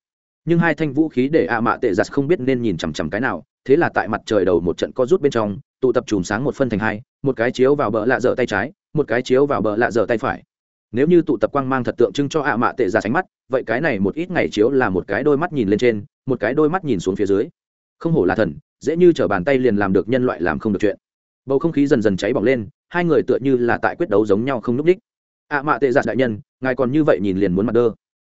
Nhưng hai thanh vũ khí để ạ mạ tệ giặt không biết nên nhìn chằm chằm cái nào, thế là tại mặt trời đầu một trận co rút bên trong, tụ tập chùm sáng một phân thành hai, một cái chiếu vào bờ lạ dở tay trái, một cái chiếu vào bờ lạ dở tay phải nếu như tụ tập quang mang thật tượng trưng cho ạ mạ tệ ra sánh mắt, vậy cái này một ít ngày chiếu là một cái đôi mắt nhìn lên trên, một cái đôi mắt nhìn xuống phía dưới. Không hổ là thần, dễ như t r ở bàn tay liền làm được nhân loại làm không được chuyện. Bầu không khí dần dần cháy bỏng lên, hai người tựa như là tại quyết đấu giống nhau không n ú c đích. Ạ mạ tệ giạt đại nhân, ngài còn như vậy nhìn liền muốn mặt đơ.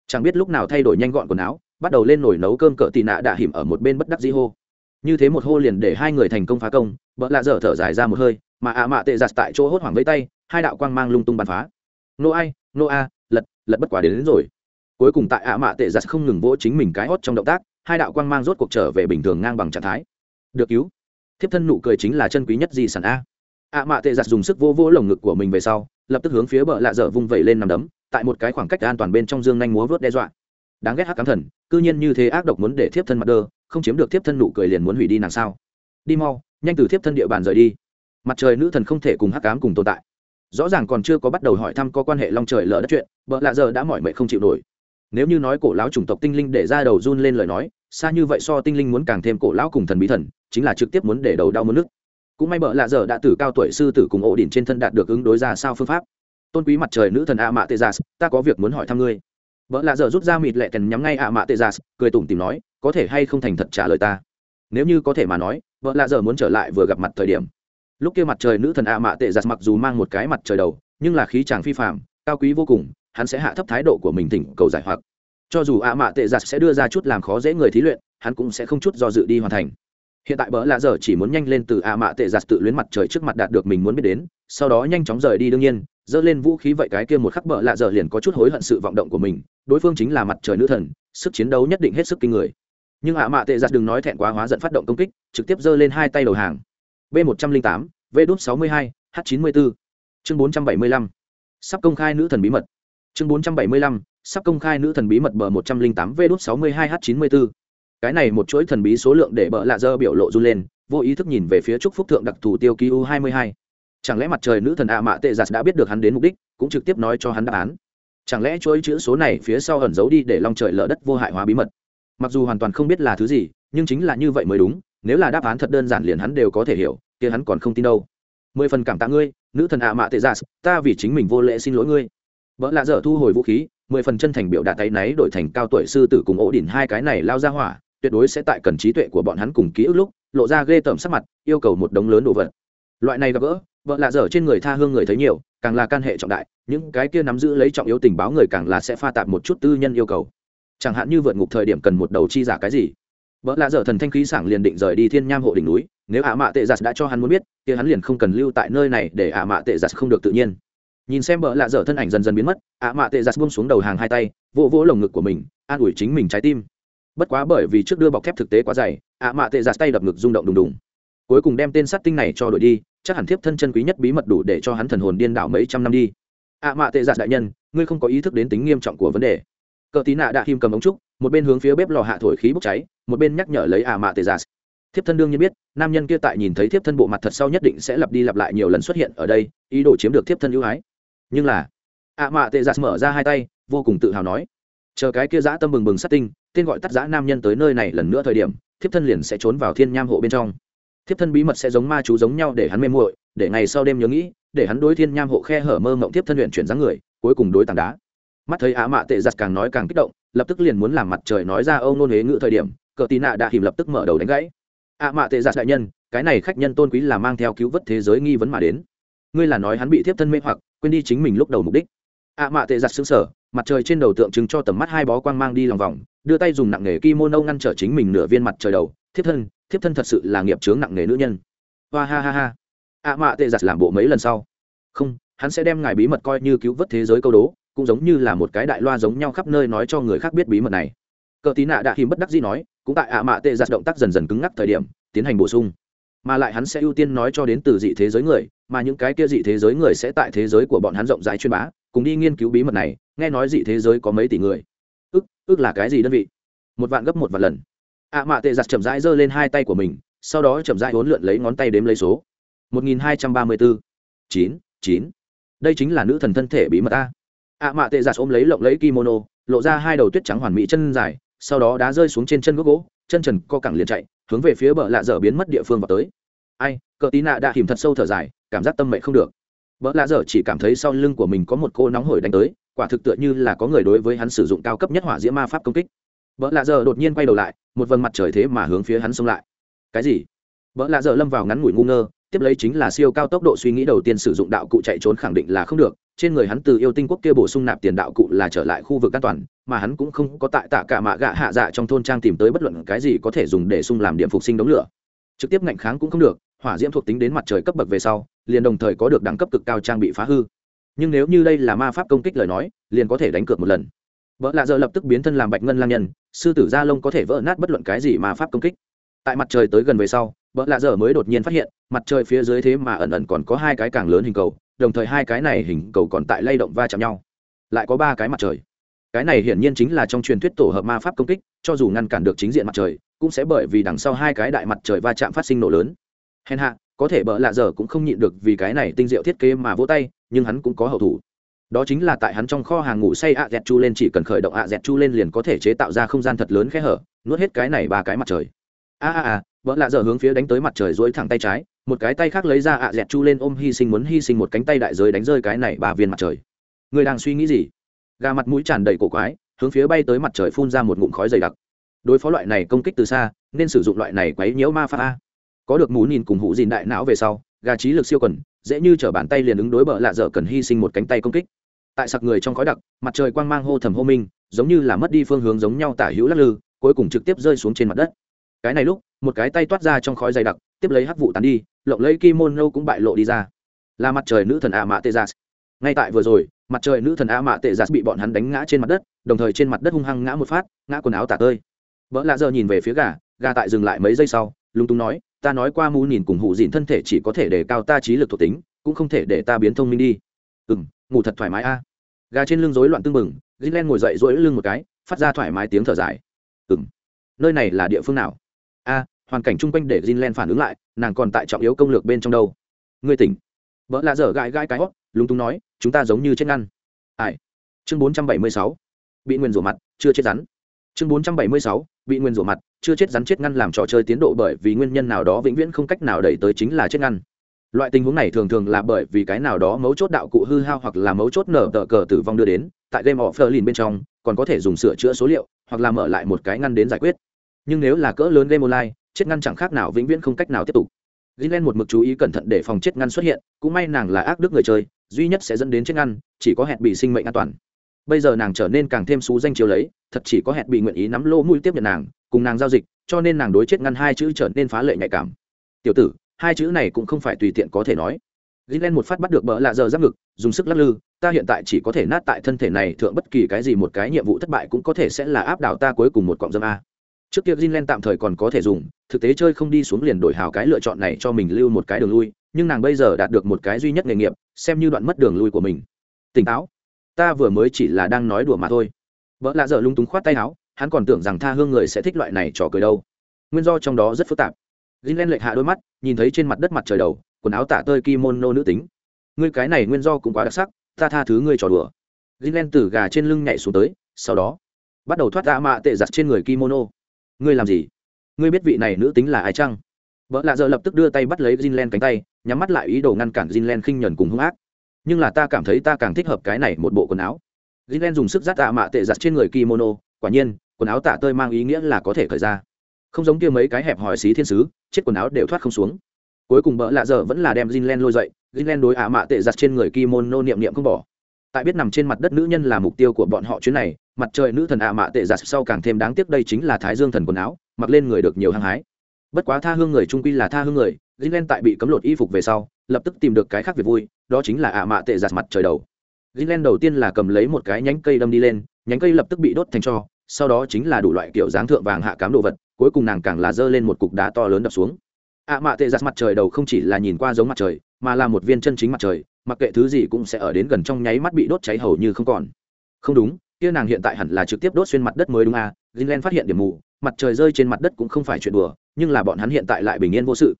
Chẳng biết lúc nào thay đổi nhanh gọn quần áo, bắt đầu lên nổi nấu cơm cỡ tị nạ đạ hiểm ở một bên bất đắc dĩ hô. Như thế một hô liền để hai người thành công phá công vợ lạ dở thở dài ra một hơi, mà ạ mạ tệ giặt tại chỗ hốt hoảng vây tay, hai đạo quang mang lung tung bắn phá nô ai nô a lật lật bất quả đến, đến rồi. Cuối cùng tại ạ mạ tệ giặt không ngừng vỗ chính mình cái hót trong động tác hai đạo quang mang rốt cuộc trở về bình thường ngang bằng trạng thái. Được cứu. Thiếp thân nụ cười chính là chân quý nhất di sản a. Ạ mạ tệ giặt dùng sức vô vô lồng ngực của mình về sau lập tức hướng phía bờ lạ dở vung vẩy lên nằm đấm tại một cái khoảng cách an toàn bên trong dương nhanh múa vớt đe dọa. Đáng ghét hắc cám thần cư nhiên như thế ác độc muốn để thiếp thân mặt đơ không chiếm được thiếp thân nụ cười liền muốn hủy đi nàng sao. Đi mau nhanh từ thiếp thân địa bàn rời đi. Mặt trời nữ thần không thể cùng hắc cám cùng tồn tại rõ ràng còn chưa có bắt đầu hỏi thăm có quan hệ long trời lở đất chuyện, bợ lạ giờ đã mỏi mệt không chịu nổi. Nếu như nói cổ lão chủng tộc tinh linh để ra đầu run lên lời nói, xa như vậy so tinh linh muốn càng thêm cổ lão cùng thần bí thần, chính là trực tiếp muốn để đầu đau mất nước cũng may bợ lạ giờ đã tử cao tuổi sư tử cùng ổ đỉnh trên thân đạt được ứng đối ra sao phương pháp. Tôn quý mặt trời nữ thần a mạ tê gia ta có việc muốn hỏi thăm ngươi. Vợ lạ giờ rút ra mịt lẹ cần nhắm ngay a mạ tê gia cười tủm tìm nói, có thể hay không thành thật trả lời ta? Nếu như có thể mà nói vợ lạ giờ muốn trở lại vừa gặp mặt thời điểm lúc kia mặt trời nữ thần ạ mạ tệ giặt mặc dù mang một cái mặt trời đầu, nhưng là khí chàng phi phạm cao quý vô cùng, hắn sẽ hạ thấp thái độ của mình thỉnh cầu giải hoặc. Cho dù ạ mạ tệ giặt sẽ đưa ra chút làm khó dễ người thí luyện, hắn cũng sẽ không chút do dự đi hoàn thành. Hiện tại bỡ lạ giờ chỉ muốn nhanh lên từ ạ mạ tệ giặt tự luyến mặt trời trước mặt đạt được mình muốn biết đến, sau đó nhanh chóng rời đi đương nhiên, dơ lên vũ khí vậy cái kia một khắc bỡ lạ giờ liền có chút hối hận sự vọng động của mình, đối phương chính là mặt trời nữ thần, sức chiến đấu nhất định hết sức kinh người. Nhưng ạ mạ tệ giặt đừng nói thẹn quá hóa giận phát động công kích, trực tiếp giơ lên hai tay đầu hàng b một trăm linh tám, v đút sáu mươi hai, h chín mươi bốn. Chương bốn trăm bảy mươi lăm. Sắp công khai nữ thần bí mật. Chương bốn trăm bảy mươi lăm, sắp công khai nữ thần bí mật bờ một trăm linh tám, v đút sáu mươi hai, h chín mươi bốn. Cái này một chuỗi thần bí số lượng để bợ lạ dơ biểu lộ run lên, vô ý thức nhìn về phía trúc phúc thượng đặc thù tiêu ký u hai mươi hai. Chẳng lẽ mặt trời nữ thần ạ mạ tệ giặt đã biết được hắn đến mục đích, cũng trực tiếp nói cho hắn đáp án? Chẳng lẽ chuỗi chữ số này phía sau ẩn giấu đi để long trời lỡ đất vô hại hóa bí mật? Mặc dù hoàn toàn không biết là thứ gì, nhưng chính là như vậy mới đúng, nếu là đáp án thật đơn giản liền hắn đều có thể hiểu kia hắn còn không tin đâu. Mười phần cảm tạ ngươi nữ thần ạ mạ tệ giả, ta vì chính mình vô lễ xin lỗi ngươi. Vợ lạ dở thu hồi vũ khí mười phần chân thành biểu đạt tay náy đổi thành cao tuổi sư tử cùng ổ đỉnh hai cái này lao ra hỏa tuyệt đối sẽ tại cần trí tuệ của bọn hắn cùng ký ức lúc lộ ra ghê tởm sắc mặt yêu cầu một đống lớn đồ vật. Loại này gặp gỡ vợ lạ dở trên người tha hương người thấy nhiều càng là can hệ trọng đại những cái kia nắm giữ lấy trọng yếu tình báo người càng là sẽ pha tạp một chút tư nhân yêu cầu. Chẳng hạn như vượt ngục thời điểm cần một đầu chi giả cái gì. Vợ lạ dở thần thanh khí sảng liền định rời đi thiên nham hộ đỉnh núi nếu ả mạ tệ giặt đã cho hắn muốn biết thì hắn liền không cần lưu tại nơi này để ả mạ tệ giặt không được tự nhiên. Nhìn xem bợ lạ dở thân ảnh dần dần biến mất ả mạ tệ giặt buông xuống đầu hàng hai tay, vỗ vỗ lồng ngực của mình, an ủi chính mình trái tim. Bất quá bởi vì trước đưa bọc thép thực tế quá dày ả mạ tệ giặt tay đập ngực rung động đùng đùng. Cuối cùng đem tên sát tinh này cho đổi đi, chắc hẳn thiếp thân chân quý nhất bí mật đủ để cho hắn thần hồn điên đảo mấy trăm năm đi. Ạ mạ tệ giặt đại nhân, ngươi không có ý thức đến tính nghiêm trọng của vấn đề. Cờ tí nạ đã hìm cầm ống trúc, một bên hướng phía bếp lò hạ thổi khí bốc cháy, một bên nhắc nhở lấy ạ mạ tệ giặt thiếp thân đương nhiên biết, nam nhân kia tại nhìn thấy thiếp thân bộ mặt thật sau nhất định sẽ lặp đi lặp lại nhiều lần xuất hiện ở đây, ý đồ chiếm được thiếp thân ưu ái. Nhưng là, ạ mạ tệ giặt mở ra hai tay, vô cùng tự hào nói, chờ cái kia giã tâm bừng bừng sát tinh, tên gọi tắt giã nam nhân tới nơi này lần nữa thời điểm, thiếp thân liền sẽ trốn vào thiên nham hộ bên trong. Thiếp thân bí mật sẽ giống ma chú giống nhau để hắn mê muội, để ngày sau đêm nhớ nghĩ, để hắn đối thiên nham hộ khe hở mơ mộng thiếp thân luyện chuyển dáng người, cuối cùng đối tảng đá. Mắt thấy ạ mạ tệ giặt càng nói càng kích động, lập tức liền muốn làm mặt trời nói ra âu nôn huế ngự thời điểm, cờ tì nạ đã hìm lập tức mở đầu đánh gãy ạ mạ tệ giặt đại nhân, cái này khách nhân tôn quý là mang theo cứu vớt thế giới nghi vấn mà đến. Ngươi là nói hắn bị thiếp thân mê hoặc, quên đi chính mình lúc đầu mục đích. ạ mạ tệ giặt xứng sở mặt trời trên đầu tượng trưng cho tầm mắt hai bó quang mang đi lòng vòng, đưa tay dùng nặng nghề kimono ngăn trở chính mình nửa viên mặt trời đầu. Thiếp thân thiếp thân thật sự là nghiệp chướng nặng nề nữ nhân. Hoa ha ha ha. ạ mạ tệ giặt làm bộ mấy lần sau. Không, hắn sẽ đem ngài bí mật coi như cứu vớt thế giới câu đố, cũng giống như là một cái đại loa giống nhau khắp nơi nói cho người khác biết bí mật này cờ tí nạ đã hiếm bất đắc gì nói, cũng tại ạ mạ tệ giặt động tác dần dần cứng ngắc thời điểm, tiến hành bổ sung. Mà lại hắn sẽ ưu tiên nói cho đến từ dị thế giới người, mà những cái kia dị thế giới người sẽ tại thế giới của bọn hắn rộng rãi chuyên bá, cùng đi nghiên cứu bí mật này, nghe nói dị thế giới có mấy tỷ người. Ức ức là cái gì đơn vị? Một vạn gấp một vạn lần. ạ mạ tệ giặt chậm rãi giơ lên hai tay của mình, sau đó chậm rãi uốn lượn lấy ngón tay đếm lấy số. một nghìn hai trăm ba mươi bốn chín chín. Đây chính là nữ thần thân thể bí mật a. ạ mạ tệ giặt ôm lấy lộng lấy kimono, lộ ra hai đầu tuyết trắng hoàn mỹ chân dài sau đó đá rơi xuống trên chân gốc gỗ, chân trần co cẳng liền chạy, hướng về phía bờ lạ dở biến mất địa phương vào tới. Ai, cờ tí nạ đã hìm thật sâu thở dài, cảm giác tâm mệnh không được. Bờ lạ dở chỉ cảm thấy sau lưng của mình có một cô nóng hổi đánh tới, quả thực tựa như là có người đối với hắn sử dụng cao cấp nhất hỏa diễm ma pháp công kích. Bỡ lạ giờ đột nhiên quay đầu lại, một vầng mặt trời thế mà hướng phía hắn xông lại. Cái gì? Bỡ lạ giờ lâm vào ngắn ngủi ngu ngơ, tiếp lấy chính là siêu cao tốc độ suy nghĩ đầu tiên sử dụng đạo cụ chạy trốn khẳng định là không được trên người hắn từ yêu tinh quốc kia bổ sung nạp tiền đạo cụ là trở lại khu vực an toàn, mà hắn cũng không có tại tạ cả mạ gạ hạ dạ trong thôn trang tìm tới bất luận cái gì có thể dùng để sung làm điểm phục sinh đống lửa. Trực tiếp ngạnh kháng cũng không được, hỏa diễm thuộc tính đến mặt trời cấp bậc về sau, liền đồng thời có được đẳng cấp cực cao trang bị phá hư. Nhưng nếu như đây là ma pháp công kích lời nói, liền có thể đánh cược một lần. Vợ lạ giờ lập tức biến thân làm bạch ngân lang nhân, sư tử gia lông có thể vỡ nát bất luận cái gì ma pháp công kích. Tại mặt trời tới gần về sau vợ lạ giờ mới đột nhiên phát hiện, mặt trời phía dưới thế mà ẩn ẩn còn có hai cái càng lớn hình cầu đồng thời hai cái này hình cầu còn tại lay động va chạm nhau. Lại có ba cái mặt trời. Cái này hiển nhiên chính là trong truyền thuyết tổ hợp ma pháp công kích, cho dù ngăn cản được chính diện mặt trời, cũng sẽ bởi vì đằng sau hai cái đại mặt trời va chạm phát sinh nổ lớn. Hèn hạ, có thể bợ lạ giờ cũng không nhịn được vì cái này tinh diệu thiết kế mà vỗ tay, nhưng hắn cũng có hậu thủ. Đó chính là tại hắn trong kho hàng ngủ say ạ dẹt chu lên chỉ cần khởi động ạ dẹt chu lên liền có thể chế tạo ra không gian thật lớn khe hở, nuốt hết cái này ba cái mặt trời. A a a vợ lạ giờ hướng phía đánh tới mặt trời dối thẳng tay trái một cái tay khác lấy ra ạ dẹt chu lên ôm hy sinh muốn hy sinh một cánh tay đại giới đánh rơi cái này ba viên mặt trời. Người đang suy nghĩ gì? Gà mặt mũi tràn đầy cổ quái, hướng phía bay tới mặt trời phun ra một ngụm khói dày đặc. Đối phó loại này công kích từ xa, nên sử dụng loại này quấy nhiễu ma pha a. Có được mú nhìn cùng hụ dìn đại não về sau, gà trí lực siêu quần, dễ như t bàn tay liền ứng đối bờ lạ dở cần hy sinh một cánh tay công kích. Tại sặc người trong khói đặc, mặt trời quang mang hô thầm hô minh, giống như là mất đi phương hướng giống nhau tả hữu lắc lư, cuối cùng trực tiếp rơi xuống trên mặt đất. Cái này lúc, một cái tay toát ra trong khói dày đặc, tiếp lấy hắc vụ tán đi lộng lấy kimono cũng bại lộ đi ra. Là mặt trời nữ thần a mạ tê gia ngay tại vừa rồi, mặt trời nữ thần a mạ tê gia bị bọn hắn đánh ngã trên mặt đất, đồng thời trên mặt đất hung hăng ngã một phát, ngã quần áo tả tơi. Vợ lạ giờ nhìn về phía gà gà tại dừng lại mấy giây sau, lúng túng nói, ta nói qua mù nhìn cùng hụ dìn thân thể chỉ có thể để cao ta trí lực thuộc tính, cũng không thể để ta biến thông minh đi. Ừ m ngủ thật thoải mái a. Gà trên lưng rối loạn tưng bừng gilen ngồi dậy rỗi lưng một cái, phát ra thoải mái tiếng thở dài. Ừ m nơi này là địa phương nào? A hoàn cảnh chung quanh để gilen phản ứng lại, nàng còn tại trọng yếu công lược bên trong đâu. Ngươi tỉnh. Vợ lạ dở gãi gãi cái hót, lúng túng nói, chúng ta giống như chết ngăn. Ai? Chương bốn trăm bảy mươi sáu. Bị nguyên rủa mặt, chưa chết rắn. Chương bốn trăm bảy mươi sáu. Bị nguyên rủa mặt, chưa chết rắn chết ngăn làm trò chơi tiến độ bởi vì nguyên nhân nào đó vĩnh viễn không cách nào đẩy tới chính là chết ngăn. Loại tình huống này thường thường là bởi vì cái nào đó mấu chốt đạo cụ hư hao hoặc là mấu chốt nở tờ cờ tử vong đưa đến, tại game of Berlin bên trong, còn có thể dùng sửa chữa số liệu, hoặc là mở lại một cái ngăn đến giải quyết. Nhưng nếu là cỡ lớn game online chết ngăn chẳng khác nào vĩnh viễn không cách nào tiếp tục Gilen một mực chú ý cẩn thận để phòng chết ngăn xuất hiện, cũng may nàng là ác đức người chơi, duy nhất sẽ dẫn đến chết ngăn, chỉ có hẹn bị sinh mệnh an toàn. Bây giờ nàng trở nên càng thêm xú danh chiếu lấy, thật chỉ có hẹn bị nguyện ý nắm lô mũi tiếp nhận nàng, cùng nàng giao dịch, cho nên nàng đối chết ngăn hai chữ trở nên phá lệ nhạy cảm. Tiểu tử, hai chữ này cũng không phải tùy tiện có thể nói. Gilen một phát bắt được bỡ lạ giờ giáp ngực, dùng sức lắc lư, ta hiện tại chỉ có thể nát tại thân thể này thượng bất kỳ cái gì một cái nhiệm vụ thất bại cũng có thể sẽ là áp đảo ta cuối cùng một cọng dâm a trước kia Jinlen tạm thời còn có thể dùng, thực tế chơi không đi xuống liền đổi hào cái lựa chọn này cho mình lưu một cái đường lui, nhưng nàng bây giờ đạt được một cái duy nhất nghề nghiệp, xem như đoạn mất đường lui của mình. Tỉnh táo. Ta vừa mới chỉ là đang nói đùa mà thôi. Vợ lạ dở lung túng khoát tay áo, hắn còn tưởng rằng tha hương người sẽ thích loại này trò cười đâu. Nguyên do trong đó rất phức tạp. Jinlen lệch hạ đôi mắt, nhìn thấy trên mặt đất mặt trời đầu, quần áo tả tơi kimono nữ tính. Ngươi cái này nguyên do cũng quá đặc sắc, ta tha thứ ngươi trò đùa. Jinlen từ gà trên lưng nhảy xuống tới, sau đó bắt đầu thoát ra mạ tệ giặt trên người kimono ngươi làm gì? Ngươi biết vị này nữ tính là ai chăng? Vợ lạ giờ lập tức đưa tay bắt lấy j len cánh tay, nhắm mắt lại ý đồ ngăn cản j len khinh nhuần cùng hung ác. Nhưng là ta cảm thấy ta càng thích hợp cái này một bộ quần áo. J len dùng sức giắt tạ mạ tệ giặt trên người kimono, quả nhiên, quần áo tạ tơi mang ý nghĩa là có thể khởi ra. Không giống kia mấy cái hẹp hòi xí thiên sứ chết quần áo đều thoát không xuống. Cuối cùng bỡ lạ giờ vẫn là đem j len lôi dậy j len đối ạ mạ tệ giặt trên người kimono niệm niệm không bỏ tại biết nằm trên mặt đất nữ nhân là mục tiêu của bọn họ chuyến này, mặt trời nữ thần ạ mạ tệ giặt sau càng thêm đáng tiếc đây chính là thái dương thần quần áo, mặc lên người được nhiều hăng hái. Bất quá tha hương người trung quy là tha hương người gilen tại bị cấm lột y phục về sau, lập tức tìm được cái khác việc vui, đó chính là ạ mạ tệ giặt mặt trời đầu. Gilen đầu tiên là cầm lấy một cái nhánh cây đâm đi lên, nhánh cây lập tức bị đốt thành cho, sau đó chính là đủ loại kiểu dáng thượng vàng hạ cám đồ vật, cuối cùng nàng càng là giơ lên một cục đá to lớn đập xuống. Ạ mạ tệ giặt mặt trời đầu không chỉ là nhìn qua giống mặt trời, mà là một viên chân chính mặt trời mặc kệ thứ gì cũng sẽ ở đến gần trong nháy mắt bị đốt cháy hầu như không còn. Không đúng, kia nàng hiện tại hẳn là trực tiếp đốt xuyên mặt đất mới đúng à Greenland phát hiện điểm mù, mặt trời rơi trên mặt đất cũng không phải chuyện đùa, nhưng là bọn hắn hiện tại lại bình yên vô sự.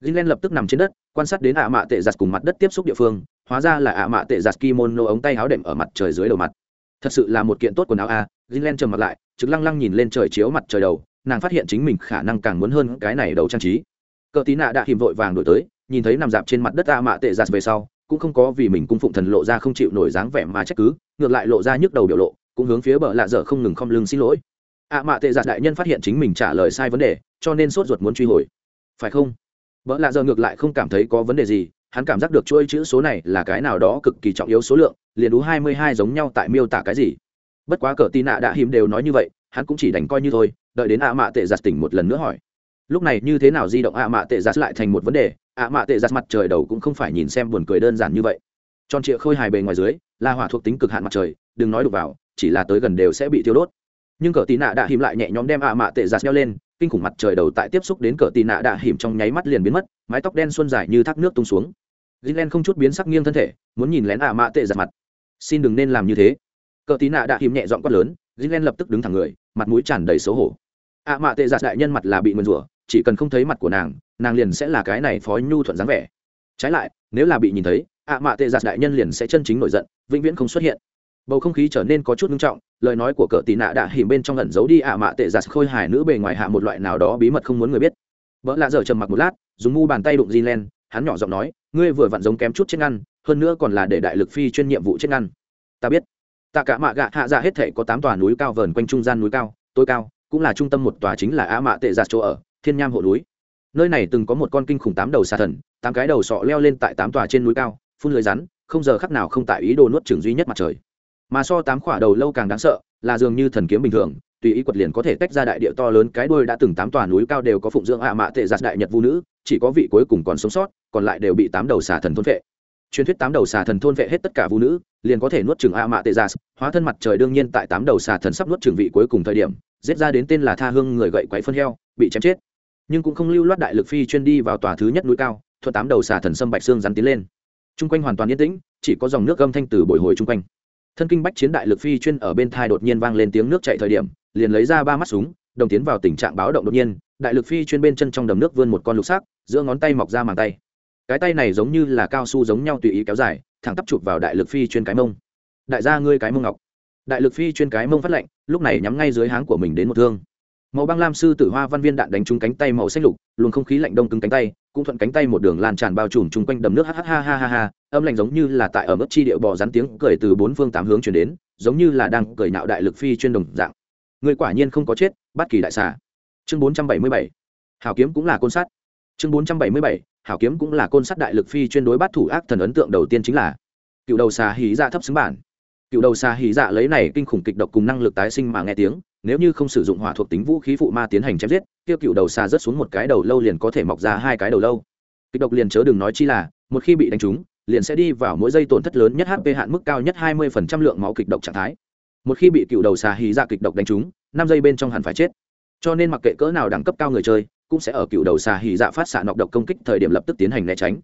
Greenland lập tức nằm trên đất, quan sát đến ạ mạ tệ giặt cùng mặt đất tiếp xúc địa phương, hóa ra là ạ mạ tệ giặt kimono ống tay áo đệm ở mặt trời dưới đầu mặt. Thật sự là một kiện tốt quần áo à. Greenland trầm mặt lại, trực lăng lăng nhìn lên trời chiếu mặt trời đầu, nàng phát hiện chính mình khả năng càng muốn hơn cái này đầu trang trí. Cờ tí nạ đã hìm vội vàng đổi tới, nhìn thấy nằm dạp trên mặt đất ạ mạ tệ giặt về sau cũng không có vì mình cung phụng thần lộ ra không chịu nổi dáng vẻ mà trách cứ, ngược lại lộ ra nhức đầu biểu lộ, cũng hướng phía bờ lạ dở không ngừng không lưng xin lỗi. Ạ à mạ tệ giặt đại nhân phát hiện chính mình trả lời sai vấn đề, cho nên sốt ruột muốn truy hồi. Phải không? Bờ lạ dở ngược lại không cảm thấy có vấn đề gì, hắn cảm giác được chuỗi chữ số này là cái nào đó cực kỳ trọng yếu số lượng, liền đú hai mươi hai giống nhau tại miêu tả cái gì. Bất quá cờ tin nạ đã hiếm đều nói như vậy, hắn cũng chỉ đành coi như thôi, đợi đến ạ mạ tệ giặt tỉnh một lần nữa hỏi. Lúc này như thế nào di động ạ mạ tệ giặt lại thành một vấn đề ạ mạ tệ giặt mặt trời đầu cũng không phải nhìn xem buồn cười đơn giản như vậy. Tròn trịa khôi hài bề ngoài dưới, là hỏa thuộc tính cực hạn mặt trời, đừng nói đục vào, chỉ là tới gần đều sẽ bị thiêu đốt. Nhưng cờ tì nạ đã hiểm lại nhẹ nhõm đem ạ mạ tệ giặt leo lên, kinh khủng mặt trời đầu tại tiếp xúc đến cờ tì nạ đã hiểm trong nháy mắt liền biến mất, mái tóc đen xuân dài như thác nước tung xuống. Gilen không chút biến sắc nghiêng thân thể, muốn nhìn lén ạ mạ tệ giặt mặt. Xin đừng nên làm như thế. Cờ tì nạ đã hiểm nhẹ dọn quát lớn gilen lập tức đứng thẳng người, mặt mũi tràn đầy xấu hổ. Ạ mạ tệ giặt đại nhân mặt là bị mượn rủa chỉ cần không thấy mặt của nàng nàng liền sẽ là cái này phó nhu thuận dáng vẻ. Trái lại, nếu là bị nhìn thấy, ạ mạ tệ giặt đại nhân liền sẽ chân chính nổi giận, vĩnh viễn không xuất hiện. Bầu không khí trở nên có chút nghiêm trọng, lời nói của cờ tì nạ đã hìm bên trong ẩn giấu đi ạ mạ tệ giặt khôi hài nữ bề ngoài hạ một loại nào đó bí mật không muốn người biết. Vợ lạ dở trầm mặc một lát, dùng mu bàn tay đụng di len, hắn nhỏ giọng nói, ngươi vừa vặn giống kém chút chết ngăn, hơn nữa còn là để đại lực phi chuyên nhiệm vụ chết ngăn. Ta biết. Tạ cả mạ gạ hạ dạ hết thể có tám tòa núi cao vờn quanh trung gian núi cao, tối cao, cũng là trung tâm một tòa chính là ạ mạ tệ giặt chỗ ở thiên nham hộ núi. Nơi này từng có một con kinh khủng tám đầu xà thần, tám cái đầu sọ leo lên tại tám tòa trên núi cao, phun lưới rắn, không giờ khắc nào không tại ý đồ nuốt trường duy nhất mặt trời. Mà so tám khỏa đầu lâu càng đáng sợ, là dường như thần kiếm bình thường, tùy ý quật liền có thể tách ra đại địa to lớn, cái đuôi đã từng tám tòa núi cao đều có phụng dưỡng ạ mạ tệ giặt đại nhật vũ nữ, chỉ có vị cuối cùng còn sống sót, còn lại đều bị tám đầu xà thần thôn vệ truyền thuyết tám đầu xà thần thôn vệ hết tất cả vũ nữ, liền có thể nuốt chừng ạ mạ tệ giặt hóa thân mặt trời đương nhiên tại tám đầu xà thần sắp nuốt chừng vị cuối cùng thời điểm, giết ra đến tên là tha hương người gậy quấy phân heo, bị chém chết nhưng cũng không lưu loát đại lực phi chuyên đi vào tòa thứ nhất núi cao, thuận tám đầu xà thần sâm bạch xương rắn tiến lên. Chung quanh hoàn toàn yên tĩnh, chỉ có dòng nước gâm thanh từ bồi hồi chung quanh. Thân kinh bách chiến đại lực phi chuyên ở bên thai đột nhiên vang lên tiếng nước chạy thời điểm, liền lấy ra ba mắt súng, đồng tiến vào tình trạng báo động đột nhiên, đại lực phi chuyên bên chân trong đầm nước vươn một con lục xác giữa ngón tay mọc ra màng tay. Cái tay này giống như là cao su giống nhau tùy ý kéo dài, thẳng tắp chụp vào đại lực phi chuyên cái mông. Đại gia ngươi cái mông ngọc. Đại lực phi chuyên cái mông phát lạnh lúc này nhắm ngay dưới háng của mình đến một thương màu băng lam sư tử hoa văn viên đạn đánh trúng cánh tay màu xanh lục, luồng không khí lạnh đông cứng cánh tay, cũng thuận cánh tay một đường lan tràn bao trùm chung quanh đầm nước. Ha ha ha ha ha âm lạnh giống như là tại ở mức chi điệu bò rắn tiếng cười từ bốn phương tám hướng chuyển đến, giống như là đang cười nạo đại lực phi chuyên đồng dạng. Người quả nhiên không có chết, bất kỳ đại xà. Chương bốn trăm bảy mươi bảy. Hảo kiếm cũng là côn sắt. Chương bốn trăm bảy mươi bảy. Hảo kiếm cũng là côn sắt đại lực phi chuyên đối bắt thủ ác thần ấn tượng đầu tiên chính là cựu đầu xà hí dạ thấp xứng bản. Cựu đầu xà hí dạ lấy này kinh khủng kịch độc cùng năng lực tái sinh mà nghe tiếng nếu như không sử dụng hỏa thuộc tính vũ khí phụ ma tiến hành chém giết tiêu cựu đầu xà rớt xuống một cái đầu lâu liền có thể mọc ra hai cái đầu lâu. Kịch độc liền chớ đừng nói chi là, một khi bị đánh trúng, liền sẽ đi vào mỗi giây tổn thất lớn nhất hp hạn mức cao nhất hai mươi phần trăm lượng máu kịch độc trạng thái. Một khi bị cựu đầu xà hí dạ kịch độc đánh trúng, năm giây bên trong hẳn phải chết. Cho nên mặc kệ cỡ nào đẳng cấp cao người chơi, cũng sẽ ở cựu đầu xà hỉ dạ phát xạ nọc độc công kích thời điểm lập tức tiến hành né tránh.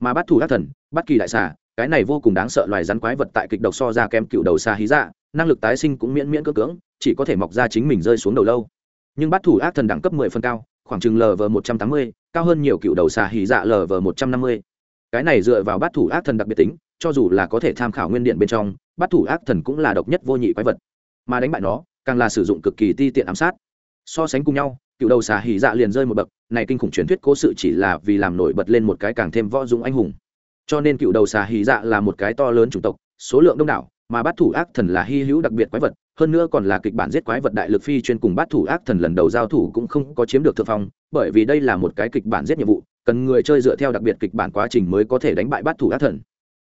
Mà bắt thủ ác thần, bắt kỳ đại xà cái này vô cùng đáng sợ, loài rắn quái vật tại kịch độc so ra kém cựu đầu xa hí dạ năng lực tái sinh cũng miễn miễn cưỡng cưỡng, chỉ có thể mọc ra chính mình rơi xuống đầu lâu. Nhưng bắt thủ ác thần đẳng cấp mười phân cao, khoảng chừng lv một trăm tám mươi, cao hơn nhiều cựu đầu xa hí dạ lv một trăm năm mươi. Cái này dựa vào bắt thủ ác thần đặc biệt tính, cho dù là có thể tham khảo nguyên điện bên trong, bắt thủ ác thần cũng là độc nhất vô nhị quái vật. Mà đánh bại nó, càng là sử dụng cực kỳ ti tiện ám sát. So sánh cùng nhau, cựu đầu xà hỉ dạ liền rơi một bậc, này kinh khủng truyền thuyết cố sự chỉ là vì làm nổi bật lên một cái càng thêm võ dũng anh hùng cho nên cựu đầu xà hy dạ là một cái to lớn chủng tộc, số lượng đông đảo, mà bát thủ ác thần là hy hữu đặc biệt quái vật, hơn nữa còn là kịch bản giết quái vật đại lực phi chuyên cùng bát thủ ác thần lần đầu giao thủ cũng không có chiếm được thượng phong, bởi vì đây là một cái kịch bản giết nhiệm vụ, cần người chơi dựa theo đặc biệt kịch bản quá trình mới có thể đánh bại bát thủ ác thần.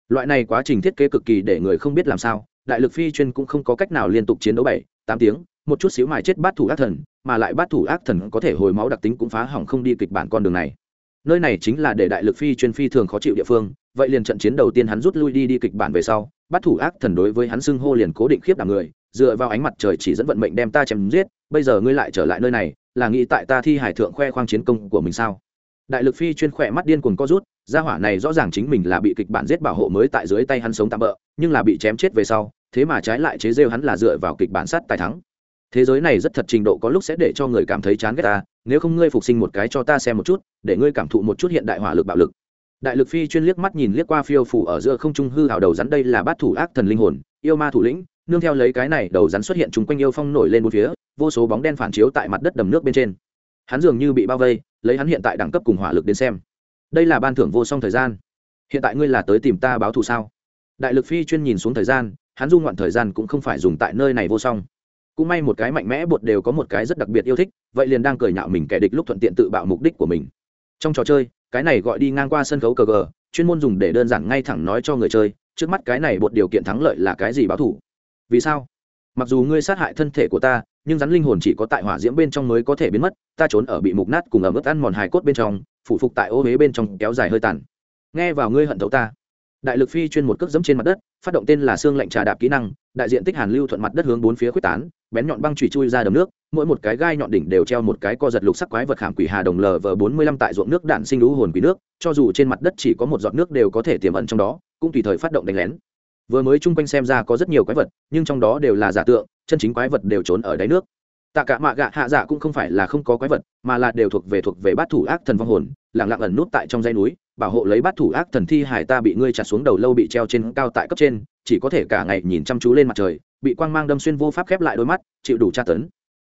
Loại này quá trình thiết kế cực kỳ để người không biết làm sao, đại lực phi chuyên cũng không có cách nào liên tục chiến đấu bảy, tám tiếng, một chút xíu mài chết bát thủ ác thần, mà lại bát thủ ác thần có thể hồi máu đặc tính cũng phá hỏng không đi kịch bản con đường này nơi này chính là để đại lực phi chuyên phi thường khó chịu địa phương, vậy liền trận chiến đầu tiên hắn rút lui đi đi kịch bản về sau, bắt thủ ác thần đối với hắn xưng hô liền cố định khiếp đảm người, dựa vào ánh mặt trời chỉ dẫn vận mệnh đem ta chém giết, bây giờ ngươi lại trở lại nơi này, là nghĩ tại ta thi hải thượng khoe khoang chiến công của mình sao? Đại lực phi chuyên khỏe mắt điên cuồng co rút, gia hỏa này rõ ràng chính mình là bị kịch bản giết bảo hộ mới tại dưới tay hắn sống tạm bỡ nhưng là bị chém chết về sau, thế mà trái lại chế rêu hắn là dựa vào kịch bản sát tài thắng thế giới này rất thật trình độ có lúc sẽ để cho người cảm thấy chán ghét ta, nếu không ngươi phục sinh một cái cho ta xem một chút, để ngươi cảm thụ một chút hiện đại hỏa lực bạo lực. Đại lực phi chuyên liếc mắt nhìn liếc qua phiêu phủ ở giữa không trung hư hào đầu rắn đây là bát thủ ác thần linh hồn, yêu ma thủ lĩnh, nương theo lấy cái này đầu rắn xuất hiện chung quanh yêu phong nổi lên một phía, vô số bóng đen phản chiếu tại mặt đất đầm nước bên trên. Hắn dường như bị bao vây, lấy hắn hiện tại đẳng cấp cùng hỏa lực đến xem. Đây là ban thưởng vô song thời gian. Hiện tại ngươi là tới tìm ta báo thù sao? Đại lực phi chuyên nhìn xuống thời gian, hắn du ngoạn thời gian cũng không phải dùng tại nơi này vô song cũng may một cái mạnh mẽ bột đều có một cái rất đặc biệt yêu thích, vậy liền đang cười nhạo mình kẻ địch lúc thuận tiện tự bạo mục đích của mình. Trong trò chơi, cái này gọi đi ngang qua sân khấu cờ gờ, chuyên môn dùng để đơn giản ngay thẳng nói cho người chơi, trước mắt cái này bột điều kiện thắng lợi là cái gì báo thủ. Vì sao? Mặc dù ngươi sát hại thân thể của ta, nhưng rắn linh hồn chỉ có tại hỏa diễm bên trong mới có thể biến mất, ta trốn ở bị mục nát cùng ở mức ăn mòn hài cốt bên trong, phủ phục tại ô huế bên trong kéo dài hơi tàn. Nghe vào ngươi hận thấu ta. Đại lực phi chuyên một cước dẫm trên mặt đất, phát động tên là xương lạnh trà đạp kỹ năng đại diện tích hàn lưu thuận mặt đất hướng bốn phía quyết tán, bén nhọn băng chùy chui ra đầm nước, mỗi một cái gai nhọn đỉnh đều treo một cái co giật lục sắc quái vật khảm quỷ hà đồng lv bốn mươi lăm tại ruộng nước đạn sinh lũ hồn quỷ nước, cho dù trên mặt đất chỉ có một giọt nước đều có thể tiềm ẩn trong đó, cũng tùy thời phát động đánh lén. Vừa mới chung quanh xem ra có rất nhiều quái vật, nhưng trong đó đều là giả tượng, chân chính quái vật đều trốn ở đáy nước. Tạ cả mạ gạ hạ dạ cũng không phải là không có quái vật, mà là đều thuộc về thuộc về bát thủ ác thần vong hồn, lặng lặng ẩn nút tại trong dãy núi, bảo hộ lấy bát thủ ác thần thi hải ta bị ngươi chặt xuống đầu lâu bị treo trên cao tại cấp trên chỉ có thể cả ngày nhìn chăm chú lên mặt trời, bị quang mang đâm xuyên vô pháp khép lại đôi mắt, chịu đủ tra tấn.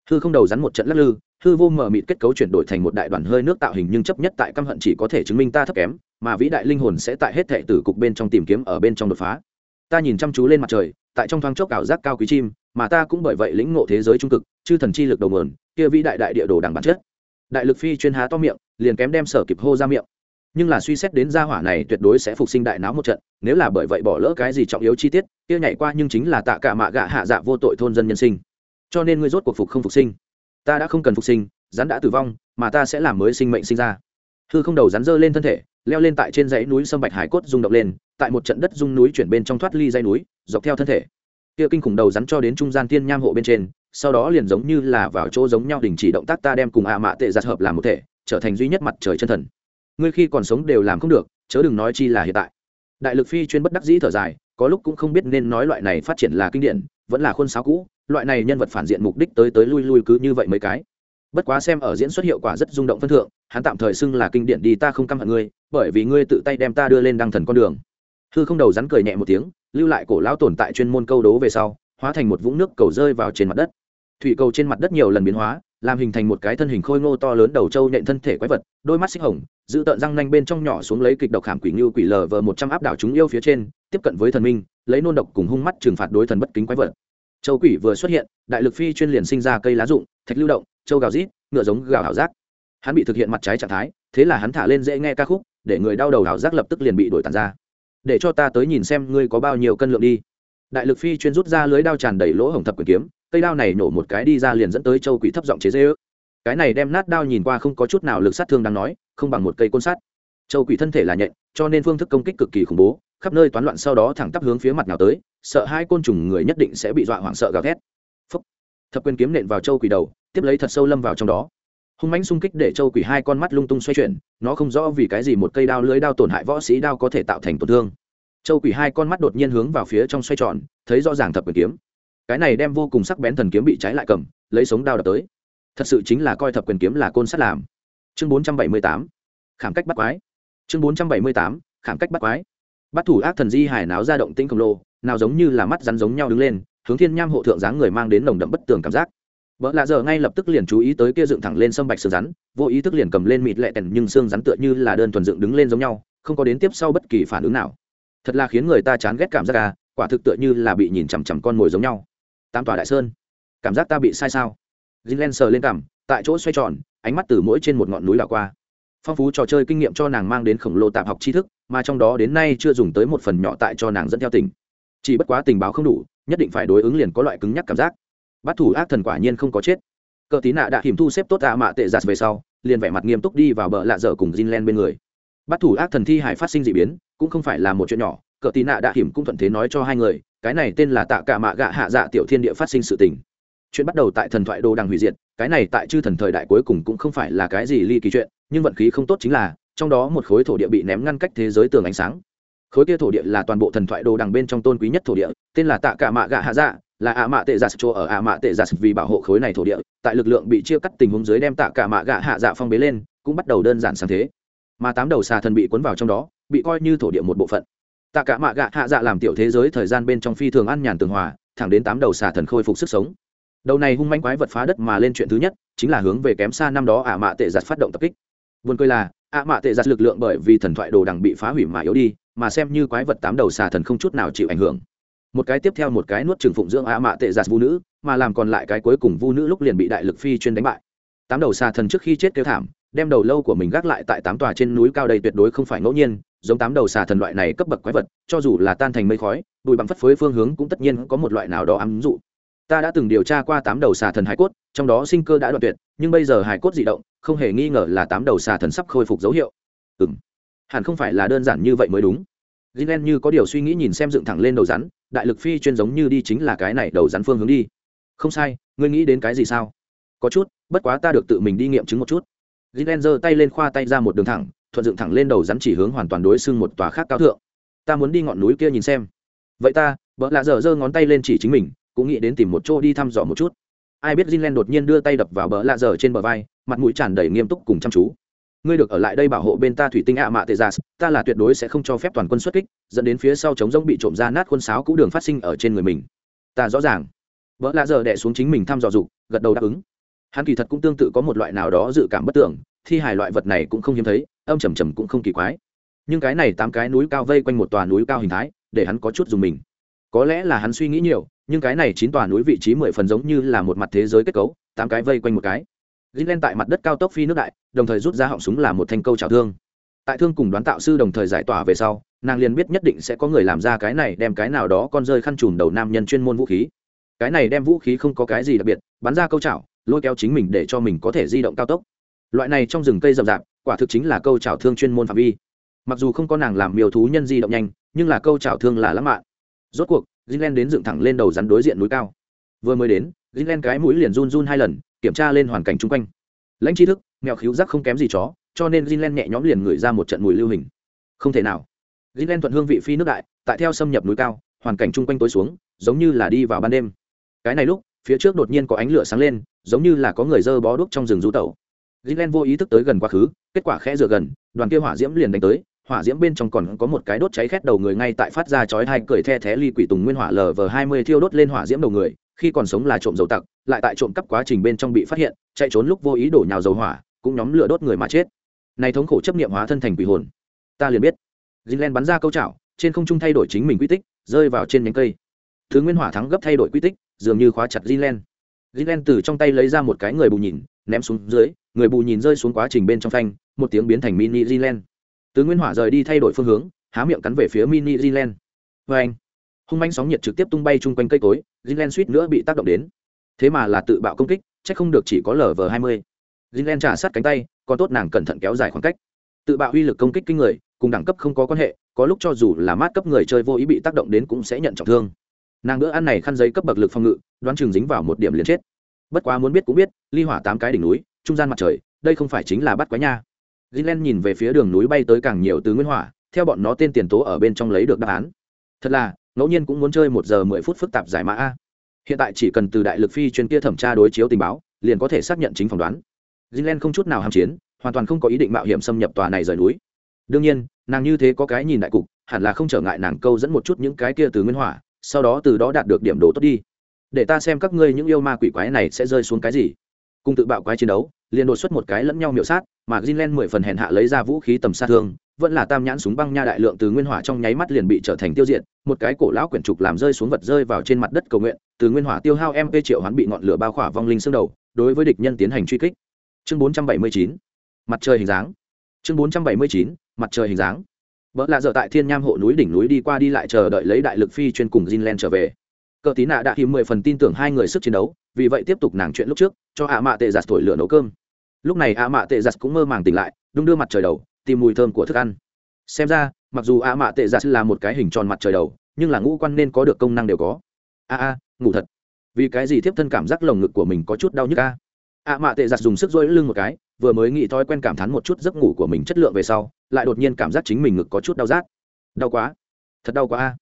Hư không đầu rắn một trận lắc lư, hư vô mở mịt kết cấu chuyển đổi thành một đại đoàn hơi nước tạo hình nhưng chấp nhất tại căm hận chỉ có thể chứng minh ta thấp kém, mà vĩ đại linh hồn sẽ tại hết thệ tử cục bên trong tìm kiếm ở bên trong đột phá. Ta nhìn chăm chú lên mặt trời, tại trong thoáng chốc ảo giác cao quý chim, mà ta cũng bởi vậy lĩnh ngộ thế giới trung cực, chư thần chi lực đầu nguồn, kia vĩ đại đại địa đồ đằng bản chất. Đại lực phi chuyên há to miệng, liền kém đem sở kịp hô ra miệng nhưng là suy xét đến gia hỏa này tuyệt đối sẽ phục sinh đại náo một trận, nếu là bởi vậy bỏ lỡ cái gì trọng yếu chi tiết, kia nhảy qua nhưng chính là tạ cả mạ gạ hạ dạ vô tội thôn dân nhân sinh. Cho nên ngươi rốt cuộc phục không phục sinh. Ta đã không cần phục sinh, rắn đã tử vong, mà ta sẽ làm mới sinh mệnh sinh ra. Hư không đầu rắn dơ lên thân thể, leo lên tại trên dãy núi sâm bạch hải cốt rung động lên, tại một trận đất rung núi chuyển bên trong thoát ly dãy núi, dọc theo thân thể. Kia kinh khủng đầu rắn cho đến trung gian tiên nham hộ bên trên, sau đó liền giống như là vào chỗ giống nhau đình chỉ động tác ta đem cùng ạ mạ tệ giặt hợp làm một thể, trở thành duy nhất mặt trời chân thần ngươi khi còn sống đều làm không được, chớ đừng nói chi là hiện tại. Đại lực phi chuyên bất đắc dĩ thở dài, có lúc cũng không biết nên nói loại này phát triển là kinh điển, vẫn là khuôn sáo cũ, loại này nhân vật phản diện mục đích tới tới lui lui cứ như vậy mấy cái. Bất quá xem ở diễn xuất hiệu quả rất rung động phân thượng, hắn tạm thời xưng là kinh điển đi ta không căm hận ngươi, bởi vì ngươi tự tay đem ta đưa lên đăng thần con đường. Hư không đầu rắn cười nhẹ một tiếng, lưu lại cổ lão tồn tại chuyên môn câu đố về sau, hóa thành một vũng nước cầu rơi vào trên mặt đất. Thủy cầu trên mặt đất nhiều lần biến hóa làm hình thành một cái thân hình khôi ngô to lớn đầu trâu nện thân thể quái vật, đôi mắt xích hồng, giữ tợn răng nanh bên trong nhỏ xuống lấy kịch độc hàm quỷ ngưu quỷ lờ vờ một trăm áp đảo chúng yêu phía trên, tiếp cận với thần minh, lấy nôn độc cùng hung mắt trừng phạt đối thần bất kính quái vật. Châu quỷ vừa xuất hiện, đại lực phi chuyên liền sinh ra cây lá rụng, thạch lưu động, châu gào rít, ngựa giống gào ảo giác. Hắn bị thực hiện mặt trái trạng thái, thế là hắn thả lên dễ nghe ca khúc, để người đau đầu ảo giác lập tức liền bị đổi tàn ra. Để cho ta tới nhìn xem ngươi có bao nhiêu cân lượng đi. Đại lực phi chuyên rút ra lưới đao tràn đầy lỗ hổng thập quyền kiếm cây đao này nổ một cái đi ra liền dẫn tới châu quỷ thấp giọng chế dễ ước. Cái này đem nát đao nhìn qua không có chút nào lực sát thương đáng nói, không bằng một cây côn sắt. Châu quỷ thân thể là nhện, cho nên phương thức công kích cực kỳ khủng bố, khắp nơi toán loạn sau đó thẳng tắp hướng phía mặt nào tới, sợ hai côn trùng người nhất định sẽ bị dọa hoảng sợ gào thét. Phúc. thập quyền kiếm nện vào châu quỷ đầu, tiếp lấy thật sâu lâm vào trong đó. Hung mãnh xung kích để châu quỷ hai con mắt lung tung xoay chuyển, nó không rõ vì cái gì một cây đao lưới đao tổn hại võ sĩ đao có thể tạo thành tổn thương. Châu quỷ hai con mắt đột nhiên hướng vào phía trong xoay tròn, thấy rõ ràng thập quyền kiếm cái này đem vô cùng sắc bén thần kiếm bị trái lại cầm, lấy sống đao đập tới. Thật sự chính là coi thập quyền kiếm là côn sắt làm. Chương bốn trăm bảy mươi tám, khảm cách bắt quái. Chương bốn trăm bảy mươi tám, khảm cách bắt quái. Bắt thủ ác thần di hải náo ra động tĩnh khổng lồ, nào giống như là mắt rắn giống nhau đứng lên, hướng thiên nham hộ thượng dáng người mang đến nồng đậm bất tường cảm giác. Vợ lạ giờ ngay lập tức liền chú ý tới kia dựng thẳng lên sâm bạch xương rắn, vô ý thức liền cầm lên mịt lẹ tèn, nhưng xương rắn tựa như là đơn thuần dựng đứng lên giống nhau, không có đến tiếp sau bất kỳ phản ứng nào. Thật là khiến người ta chán ghét cảm giác à quả thực tựa như là bị nhìn chằm chằm con mồi giống nhau tam tòa đại sơn cảm giác ta bị sai sao Jinlen sờ lên cằm, tại chỗ xoay tròn, ánh mắt từ mỗi trên một ngọn núi đảo qua. Phong phú trò chơi kinh nghiệm cho nàng mang đến khổng lồ tạp học tri thức, mà trong đó đến nay chưa dùng tới một phần nhỏ tại cho nàng dẫn theo tình. Chỉ bất quá tình báo không đủ, nhất định phải đối ứng liền có loại cứng nhắc cảm giác. Bắt thủ ác thần quả nhiên không có chết. Cờ tí nạ đã hiểm thu xếp tốt ạ mạ tệ giạt về sau, liền vẻ mặt nghiêm túc đi vào bờ lạ dở cùng Jinlen bên người. Bắt thủ ác thần thi hải phát sinh dị biến, cũng không phải là một chuyện nhỏ, cờ tí nạ đã hiểm cũng thuận thế nói cho hai người, cái này tên là tạ cả mạ gạ hạ dạ tiểu thiên địa phát sinh sự tình. Chuyện bắt đầu tại thần thoại đồ đằng hủy diệt, cái này tại chư thần thời đại cuối cùng cũng không phải là cái gì ly kỳ chuyện, nhưng vận khí không tốt chính là, trong đó một khối thổ địa bị ném ngăn cách thế giới tường ánh sáng. Khối kia thổ địa là toàn bộ thần thoại đồ đằng bên trong tôn quý nhất thổ địa, tên là tạ cả mạ gạ hạ dạ là ạ mạ tệ giả chỗ ở ạ mạ tệ giả vì bảo hộ khối này thổ địa, tại lực lượng bị chia cắt tình huống dưới đem tạ cả mạ gạ hạ dạ phong bế lên, cũng bắt đầu đơn giản sáng thế. Mà tám đầu xà thần bị cuốn vào trong đó, bị coi như thổ địa một bộ phận tạ cả mạ gạ hạ dạ làm tiểu thế giới thời gian bên trong phi thường ăn nhàn tường hòa, thẳng đến tám đầu xà thần khôi phục sức sống. Đầu này hung manh quái vật phá đất mà lên chuyện thứ nhất, chính là hướng về kém xa năm đó ả mạ tệ giặt phát động tập kích. Vườn cười là ả mạ tệ giặt lực lượng bởi vì thần thoại đồ đằng bị phá hủy mà yếu đi, mà xem như quái vật tám đầu xà thần không chút nào chịu ảnh hưởng. Một cái tiếp theo một cái nuốt trừng phụng dưỡng ả mạ tệ giặt vu nữ, mà làm còn lại cái cuối cùng vu nữ lúc liền bị đại lực phi chuyên đánh bại. Tám đầu xà thần trước khi chết kêu thảm, đem đầu lâu của mình gác lại tại tám tòa trên núi cao đây tuyệt đối không phải ngẫu nhiên giống tám đầu xà thần loại này cấp bậc quái vật, cho dù là tan thành mây khói, bụi bằng phất phới phương hướng cũng tất nhiên có một loại nào đó ám dụ. Ta đã từng điều tra qua tám đầu xà thần hải cốt, trong đó sinh cơ đã đoạn tuyệt, nhưng bây giờ hải cốt dị động, không hề nghi ngờ là tám đầu xà thần sắp khôi phục dấu hiệu. Ừ m hẳn không phải là đơn giản như vậy mới đúng. Gilen như có điều suy nghĩ nhìn xem dựng thẳng lên đầu rắn, đại lực phi chuyên giống như đi chính là cái này đầu rắn phương hướng đi. Không sai, ngươi nghĩ đến cái gì sao? Có chút, bất quá ta được tự mình đi nghiệm chứng một chút. Gilen giơ tay lên khoa tay ra một đường thẳng thuận dựng thẳng lên đầu rắn chỉ hướng hoàn toàn đối xưng một tòa khác cao thượng. Ta muốn đi ngọn núi kia nhìn xem. Vậy ta vợ lạ dở giơ ngón tay lên chỉ chính mình, cũng nghĩ đến tìm một chỗ đi thăm dò một chút. Ai biết Jinlen đột nhiên đưa tay đập vào bờ lạ dở trên bờ vai, mặt mũi tràn đầy nghiêm túc cùng chăm chú. Ngươi được ở lại đây bảo hộ bên ta thủy tinh ạ mạ tệ giả, ta là tuyệt đối sẽ không cho phép toàn quân xuất kích, dẫn đến phía sau chống rỗng bị trộm ra nát quân sáo cũ đường phát sinh ở trên người mình. Ta rõ ràng. Vợ lạ dở đẻ xuống chính mình thăm dò dục, gật đầu đáp ứng. Hắn kỳ thật cũng tương tự có một loại nào đó dự cảm bất tưởng, thi hài loại vật này cũng không hiếm thấy âm trầm trầm cũng không kỳ quái. Nhưng cái này tám cái núi cao vây quanh một tòa núi cao hình thái, để hắn có chút dùng mình. Có lẽ là hắn suy nghĩ nhiều, nhưng cái này chín tòa núi vị trí mười phần giống như là một mặt thế giới kết cấu, tám cái vây quanh một cái. Ghi lên tại mặt đất cao tốc phi nước đại, đồng thời rút ra họng súng là một thanh câu trào thương. Tại thương cùng đoán tạo sư đồng thời giải tỏa về sau, nàng liền biết nhất định sẽ có người làm ra cái này đem cái nào đó con rơi khăn trùm đầu nam nhân chuyên môn vũ khí. Cái này đem vũ khí không có cái gì đặc biệt, bắn ra câu chảo, lôi kéo chính mình để cho mình có thể di động cao tốc. Loại này trong rừng cây rậm rạp quả thực chính là câu trào thương chuyên môn phạm vi mặc dù không có nàng làm miêu thú nhân di động nhanh nhưng là câu trào thương là lãng mạn rốt cuộc Gilen đến dựng thẳng lên đầu rắn đối diện núi cao. Vừa mới đến, Gilen cái mũi liền run run hai lần, kiểm tra lên hoàn cảnh xung quanh. Lãnh tri thức, mèo khíu giác không kém gì chó, cho nên Gilen nhẹ nhõm liền ngửi ra một trận mùi lưu hình. Không thể nào. gilen thuận hương vị phi nước đại tại theo xâm nhập núi cao hoàn cảnh chung quanh tối xuống giống như là đi vào ban đêm cái này lúc phía trước đột nhiên có ánh lửa sáng lên giống như là có người dơ bó đuốc trong rừng rú tẩu gilen vô ý thức tới gần quá khứ, kết quả khẽ dựa gần, đoàn kia hỏa diễm liền đánh tới, hỏa diễm bên trong còn có một cái đốt cháy khét đầu người ngay tại phát ra chói hai cười the thé ly quỷ tùng nguyên hỏa lv hai mươi thiêu đốt lên hỏa diễm đầu người, khi còn sống là trộm dầu tặc, lại tại trộm cắp quá trình bên trong bị phát hiện, chạy trốn lúc vô ý đổ nhào dầu hỏa, cũng nhóm lửa đốt người mà chết. Này thống khổ chấp niệm hóa thân thành quỷ hồn. Ta liền biết. Jinlen bắn ra câu chảo, trên không trung thay đổi chính mình quy tích, rơi vào trên nhánh cây. Thứ nguyên hỏa thắng gấp thay đổi quy tích, dường như khóa chặt Jinlen. Jinlen từ trong tay lấy ra một cái người bù nhìn ném xuống dưới, người bù nhìn rơi xuống quá trình bên trong phanh, một tiếng biến thành mini Jinlen từ nguyên hỏa rời đi thay đổi phương hướng, há miệng cắn về phía mini Jinlen vê anh, hung manh sóng nhiệt trực tiếp tung bay chung quanh cây cối Jinlen suýt nữa bị tác động đến. Thế mà là tự bạo công kích c không được chỉ có lv hai mươi. Jinlen trả sát cánh tay, còn tốt nàng cẩn thận kéo dài khoảng cách. Tự bạo uy lực công kích kinh người, cùng đẳng cấp không có quan hệ, có lúc cho dù là mát cấp người chơi vô ý bị tác động đến cũng sẽ nhận trọng thương. Nàng bữa ăn này khăn giấy cấp bậc lực phòng ngự, đoán chừng dính vào một điểm liền chết bất quá muốn biết cũng biết, ly hỏa tám cái đỉnh núi, trung gian mặt trời, đây không phải chính là bắt quái nha. Gilen nhìn về phía đường núi bay tới càng nhiều từ nguyên hỏa, theo bọn nó tên tiền tố ở bên trong lấy được đáp án. Thật là, ngẫu nhiên cũng muốn chơi một giờ mười phút phức tạp giải mã a. Hiện tại chỉ cần từ đại lực phi chuyên kia thẩm tra đối chiếu tình báo, liền có thể xác nhận chính phỏng đoán. Gilen không chút nào ham chiến, hoàn toàn không có ý định mạo hiểm xâm nhập tòa này rời núi. Đương nhiên, nàng như thế có cái nhìn đại cục, hẳn là không trở ngại nàng câu dẫn một chút những cái kia từ nguyên hỏa, sau đó từ đó đạt được điểm đồ tốt đi để ta xem các ngươi những yêu ma quỷ quái này sẽ rơi xuống cái gì. Cùng tự bạo quái chiến đấu, liền đột xuất một cái lẫn nhau miểu sát, mà Greenland mười phần hèn hạ lấy ra vũ khí tầm sát thương, vẫn là tam nhãn súng băng nha đại lượng từ nguyên hỏa trong nháy mắt liền bị trở thành tiêu diệt, một cái cổ lão quyển trục làm rơi xuống vật rơi vào trên mặt đất cầu nguyện, từ nguyên hỏa tiêu hao mp triệu hoán bị ngọn lửa bao khỏa vong linh xương đầu, đối với địch nhân tiến hành truy kích. Chương bốn trăm bảy mươi chín, mặt trời hình dáng. Chương bốn trăm bảy mươi chín, mặt trời hình dáng. Vợ lạ dở tại thiên nham hộ núi đỉnh núi đi qua đi lại chờ đợi lấy đại lực phi chuyên cùng Jinlen trở về cờ tí nạ đã thì mười phần tin tưởng hai người sức chiến đấu, vì vậy tiếp tục nàng chuyện lúc trước, cho ạ mạ tệ giặt thổi lửa nấu cơm. Lúc này ạ mạ tệ giặt cũng mơ màng tỉnh lại, đung đưa mặt trời đầu, tìm mùi thơm của thức ăn. Xem ra, mặc dù ạ mạ tệ giặt là một cái hình tròn mặt trời đầu, nhưng là ngũ quan nên có được công năng đều có. A a, ngủ thật. Vì cái gì tiếp thân cảm giác lồng ngực của mình có chút đau nhức a? Ạ mạ tệ giặt dùng sức dỗi lưng một cái, vừa mới nghĩ thói quen cảm thán một chút giấc ngủ của mình chất lượng về sau, lại đột nhiên cảm giác chính mình ngực có chút đau rát. Đau quá. Thật đau quá a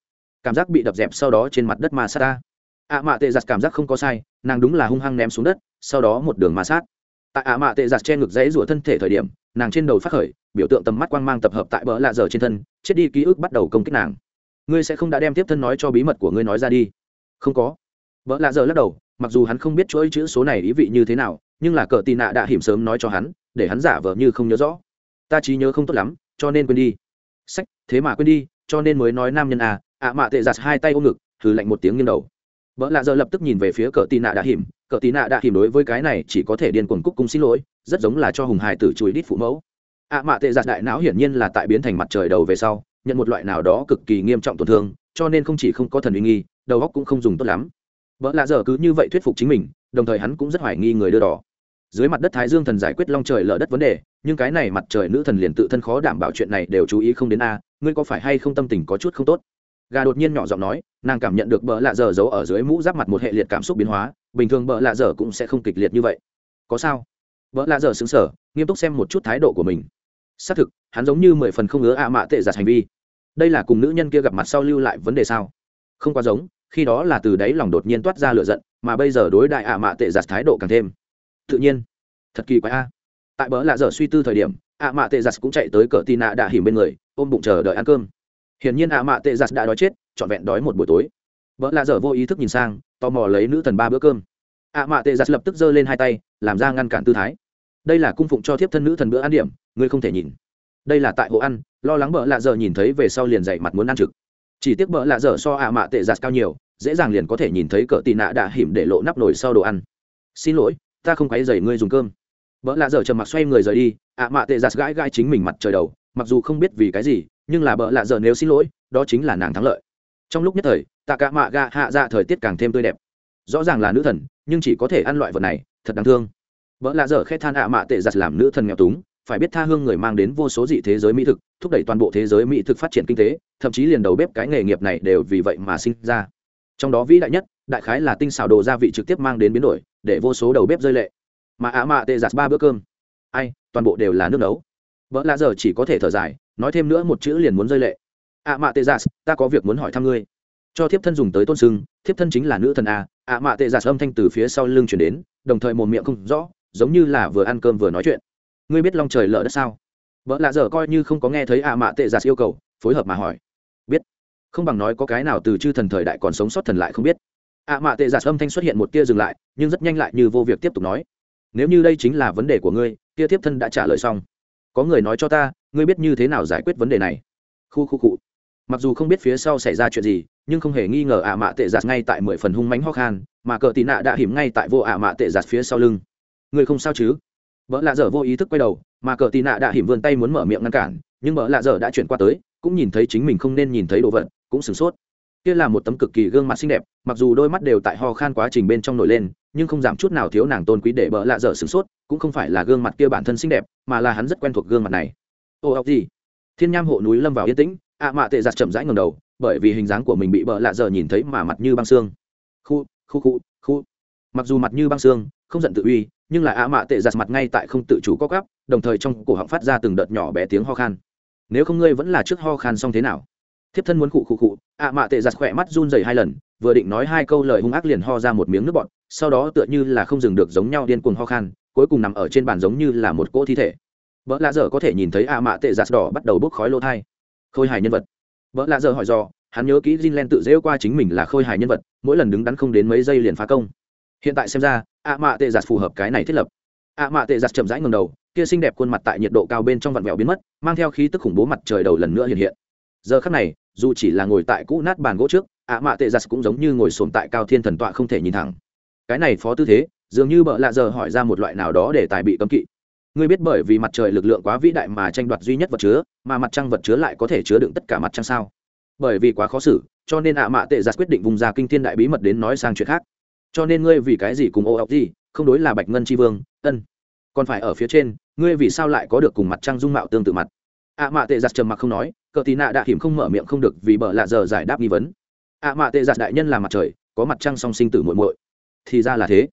cảm giác bị đập dẹp sau đó trên mặt đất ma sát ta. Ạ mạ tệ giặt cảm giác không có sai, nàng đúng là hung hăng ném xuống đất, sau đó một đường ma sát. Tại ạ mạ tệ giặt che ngực dãy rủa thân thể thời điểm, nàng trên đầu phát khởi, biểu tượng tầm mắt quang mang tập hợp tại bỡ lạ dở trên thân, chết đi ký ức bắt đầu công kích nàng. Ngươi sẽ không đã đem tiếp thân nói cho bí mật của ngươi nói ra đi. Không có. Vợ lạ dở lắc đầu, mặc dù hắn không biết chuỗi chữ số này ý vị như thế nào, nhưng là cờ tì nạ đã hiểm sớm nói cho hắn, để hắn giả vờ như không nhớ rõ. Ta trí nhớ không tốt lắm, cho nên quên đi. Sách, thế mà quên đi, cho nên mới nói nam nhân à ạ mạ tệ giặt hai tay ôm ngực thử lạnh một tiếng nghiêng đầu. Vợ lạ giờ lập tức nhìn về phía cờ tì nạ đã hiểm cờ tì nạ đã hiểm đối với cái này chỉ có thể điên cuồng cúc cung xin lỗi, rất giống là cho hùng hải tử chùi đít phụ mẫu. ạ mạ tệ giặt đại não hiển nhiên là tại biến thành mặt trời đầu về sau, nhận một loại nào đó cực kỳ nghiêm trọng tổn thương, cho nên không chỉ không có thần uy nghi, đầu óc cũng không dùng tốt lắm. Vợ lạ giờ cứ như vậy thuyết phục chính mình, đồng thời hắn cũng rất hoài nghi người đưa đỏ. Dưới mặt đất thái dương thần giải quyết long trời lở đất vấn đề, nhưng cái này mặt trời nữ thần liền tự thân khó đảm bảo chuyện này đều chú ý không đến a, ngươi có phải hay không tâm tình có chút không tốt? Gà đột nhiên nhỏ giọng nói, nàng cảm nhận được bợ lạ dở giấu ở dưới mũ giáp mặt một hệ liệt cảm xúc biến hóa, bình thường bợ lạ dở cũng sẽ không kịch liệt như vậy. Có sao? Bợ lạ dở xứng sở nghiêm túc xem một chút thái độ của mình. Xác thực, hắn giống như mười phần không ngứa ạ mạ tệ giặt hành vi. Đây là cùng nữ nhân kia gặp mặt sau lưu lại vấn đề sao? Không quá giống, khi đó là từ đáy lòng đột nhiên toát ra lửa giận, mà bây giờ đối đại ạ mạ tệ giặt thái độ càng thêm. Tự nhiên. Thật kỳ quái a. Tại bỡ lạ dở suy tư thời điểm, ạ mạ tệ giặt cũng chạy tới cỡ tì nạ đã hiểm bên người, ôm bụng chờ đợi ăn cơm hiển nhiên ạ mạ tệ giặt đã đói chết, trọn vẹn đói một buổi tối. Bỡ lạ dở vô ý thức nhìn sang, tò mò lấy nữ thần ba bữa cơm. Ạ mạ tệ giặt lập tức giơ lên hai tay, làm ra ngăn cản tư thái. Đây là cung phụng cho thiếp thân nữ thần bữa ăn điểm, ngươi không thể nhìn. Đây là tại hộ ăn, lo lắng bỡ lạ dở nhìn thấy về sau liền dậy mặt muốn ăn trực. Chỉ tiếc bỡ lạ dở so ạ mạ tệ giặt cao nhiều, dễ dàng liền có thể nhìn thấy cỡ tì nạ đã hiểm để lộ nắp nồi sau đồ ăn. Xin lỗi, ta không quấy dày ngươi dùng cơm. Vợ lạ dở trầm mặc xoay người rời đi, ạ mạ tệ giặt gãi gãi chính mình mặt trời đầu mặc dù không biết vì cái gì, nhưng là bợ lạ dở nếu xin lỗi, đó chính là nàng thắng lợi. Trong lúc nhất thời, tạ cả mạ gạ hạ dạ thời tiết càng thêm tươi đẹp. Rõ ràng là nữ thần, nhưng chỉ có thể ăn loại vật này, thật đáng thương. Vợ lạ dở khét than ạ mạ tệ giặt làm nữ thần nghèo túng, phải biết tha hương người mang đến vô số dị thế giới mỹ thực, thúc đẩy toàn bộ thế giới mỹ thực phát triển kinh tế, thậm chí liền đầu bếp cái nghề nghiệp này đều vì vậy mà sinh ra. Trong đó vĩ đại nhất, đại khái là tinh xảo đồ gia vị trực tiếp mang đến biến đổi, để vô số đầu bếp rơi lệ. Mà ạ mạ tệ giặt ba bữa cơm. Ai, toàn bộ đều là nước nấu vợ lạ giờ chỉ có thể thở dài, nói thêm nữa một chữ liền muốn rơi lệ. Ạ mạ tê giả ta có việc muốn hỏi thăm ngươi. Cho thiếp thân dùng tới tôn sưng, thiếp thân chính là nữ thần a ạ mạ tệ giả âm thanh từ phía sau lưng chuyển đến, đồng thời mồm miệng không rõ, giống như là vừa ăn cơm vừa nói chuyện. Ngươi biết long trời lở đất sao? Vợ lạ dở coi như không có nghe thấy ạ mạ tệ giả yêu cầu, phối hợp mà hỏi. Biết. Không bằng nói có cái nào từ chư thần thời đại còn sống sót thần lại không biết. Ạ mạ tệ giả âm thanh xuất hiện một tia dừng lại, nhưng rất nhanh lại như vô việc tiếp tục nói. Nếu như đây chính là vấn đề của ngươi tia tiếp thân đã trả lời xong có người nói cho ta, ngươi biết như thế nào giải quyết vấn đề này? Khu khu cụ mặc dù không biết phía sau xảy ra chuyện gì, nhưng không hề nghi ngờ ạ mạ tệ giặt ngay tại mười phần hung mánh ho khan, mà cờ tị nạ đã hiểm ngay tại vô ạ mạ tệ giặt phía sau lưng. Người không sao chứ? Vợ lạ dở vô ý thức quay đầu, mà cờ tị nạ đã hiểm vươn tay muốn mở miệng ngăn cản, nhưng vợ lạ dở đã chuyển qua tới, cũng nhìn thấy chính mình không nên nhìn thấy đồ vật, cũng sửng sốt. Kia là một tấm cực kỳ gương mặt xinh đẹp, mặc dù đôi mắt đều tại ho khan quá trình bên trong nổi lên nhưng không giảm chút nào thiếu nàng tôn quý để bỡ lạ dở sửng sốt, cũng không phải là gương mặt kia bản thân xinh đẹp, mà là hắn rất quen thuộc gương mặt này. Ô, ốc gì? Thiên nham hộ núi lâm vào yên tĩnh, ạ mạ tệ giặt chậm rãi ngầm đầu, bởi vì hình dáng của mình bị bỡ lạ dở nhìn thấy mà mặt như băng xương. Khu khu khu khu. Mặc dù mặt như băng xương, không giận tự uy, nhưng là ạ mạ tệ giặt mặt ngay tại không tự chủ có gắp đồng thời trong cổ họng phát ra từng đợt nhỏ bé tiếng ho khan. Nếu không ngươi vẫn là trước ho khan xong thế nào? Thiếp thân muốn khụ khụ khụ, ạ mạ tệ giặt khỏe mắt run dày hai lần, vừa định nói hai câu lời hung ác liền ho ra một miếng nước bọt sau đó tựa như là không dừng được giống nhau điên cuồng ho khan, cuối cùng nằm ở trên bàn giống như là một cỗ thi thể. Vợ lạ dở có thể nhìn thấy a mạ tệ giặt đỏ bắt đầu bốc khói lỗ thai. Khôi hài nhân vật. Vợ lạ dở hỏi do hắn nhớ kỹ Jinlen tự dễ qua chính mình là khôi hài nhân vật, mỗi lần đứng đắn không đến mấy giây liền phá công. Hiện tại xem ra, ạ mạ tệ giặt phù hợp cái này thiết lập. Ạ mạ tệ giặt chậm rãi ngầm đầu, kia xinh đẹp khuôn mặt tại nhiệt độ cao bên trong vặn vẹo biến mất, mang theo khí tức khủng bố mặt trời đầu lần nữa hiện hiện. Giờ khắc này, dù chỉ là ngồi tại cũ nát bàn gỗ trước, ạ mạ tệ giặt cũng giống như ngồi sồn tại cao thiên thần tọa không thể nhìn thẳng cái này phó tư thế, dường như bợ lạ giờ hỏi ra một loại nào đó để tài bị cấm kỵ. Ngươi biết bởi vì mặt trời lực lượng quá vĩ đại mà tranh đoạt duy nhất vật chứa, mà mặt trăng vật chứa lại có thể chứa đựng tất cả mặt trăng sao? Bởi vì quá khó xử, cho nên ạ mạ tệ giặt quyết định vùng ra kinh thiên đại bí mật đến nói sang chuyện khác. Cho nên ngươi vì cái gì cùng ô ốc gì, không đối là bạch ngân tri vương, ân. Còn phải ở phía trên, ngươi vì sao lại có được cùng mặt trăng dung mạo tương tự mặt? Ạ mạ tệ giặt trầm mặc không nói, cờ tì nạ đã hiểm không mở miệng không được vì bợ lạ giờ giải đáp nghi vấn. Ạ mạ tệ giặt đại nhân là mặt trời, có mặt trăng song sinh tử muội muội thì ra là thế.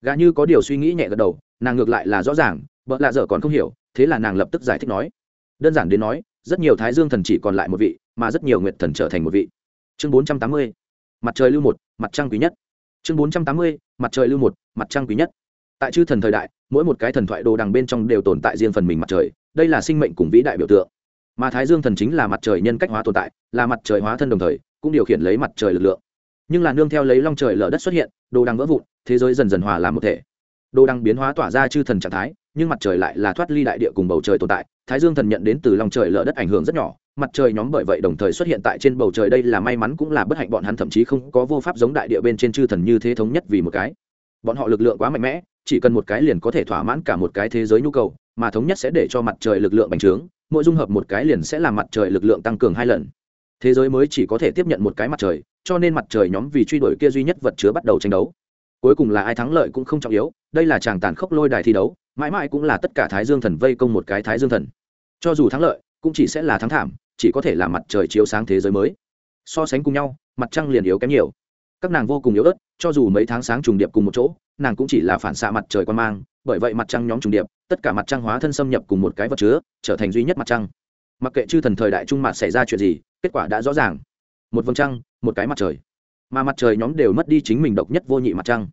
Gã như có điều suy nghĩ nhẹ gật đầu, nàng ngược lại là rõ ràng, bợ lạ dở còn không hiểu, thế là nàng lập tức giải thích nói. Đơn giản đến nói, rất nhiều thái dương thần chỉ còn lại một vị, mà rất nhiều nguyệt thần trở thành một vị. Chương bốn trăm tám mươi, mặt trời lưu một, mặt trăng quý nhất. Chương bốn trăm tám mươi, mặt trời lưu một, mặt trăng quý nhất. Tại chư thần thời đại, mỗi một cái thần thoại đồ đằng bên trong đều tồn tại riêng phần mình mặt trời, đây là sinh mệnh cùng vĩ đại biểu tượng. Mà thái dương thần chính là mặt trời nhân cách hóa tồn tại, là mặt trời hóa thân đồng thời, cũng điều khiển lấy mặt trời lực lượng nhưng là nương theo lấy long trời lở đất xuất hiện, đồ đằng vỡ vụn, thế giới dần dần hòa làm một thể. Đồ đằng biến hóa tỏa ra chư thần trạng thái, nhưng mặt trời lại là thoát ly đại địa cùng bầu trời tồn tại. Thái dương thần nhận đến từ long trời lở đất ảnh hưởng rất nhỏ, mặt trời nhóm bởi vậy đồng thời xuất hiện tại trên bầu trời đây là may mắn cũng là bất hạnh, bọn hắn thậm chí không có vô pháp giống đại địa bên trên chư thần như thế thống nhất vì một cái. Bọn họ lực lượng quá mạnh mẽ, chỉ cần một cái liền có thể thỏa mãn cả một cái thế giới nhu cầu, mà thống nhất sẽ để cho mặt trời lực lượng bành trướng, mỗi dung hợp một cái liền sẽ làm mặt trời lực lượng tăng cường hai lần. Thế giới mới chỉ có thể tiếp nhận một cái mặt trời cho nên mặt trời nhóm vì truy đuổi kia duy nhất vật chứa bắt đầu tranh đấu. Cuối cùng là ai thắng lợi cũng không trọng yếu, đây là chàng tàn khốc lôi đài thi đấu, mãi mãi cũng là tất cả thái dương thần vây công một cái thái dương thần. Cho dù thắng lợi, cũng chỉ sẽ là thắng thảm, chỉ có thể là mặt trời chiếu sáng thế giới mới. So sánh cùng nhau, mặt trăng liền yếu kém nhiều. Các nàng vô cùng yếu ớt, cho dù mấy tháng sáng trùng điệp cùng một chỗ, nàng cũng chỉ là phản xạ mặt trời quan mang, bởi vậy mặt trăng nhóm trùng điệp, tất cả mặt trăng hóa thân xâm nhập cùng một cái vật chứa, trở thành duy nhất mặt trăng. Mặc kệ chư thần thời đại trung mặt xảy ra chuyện gì, kết quả đã rõ ràng. Một vầng trăng một cái mặt trời. Mà mặt trời nhóm đều mất đi chính mình độc nhất vô nhị mặt trăng.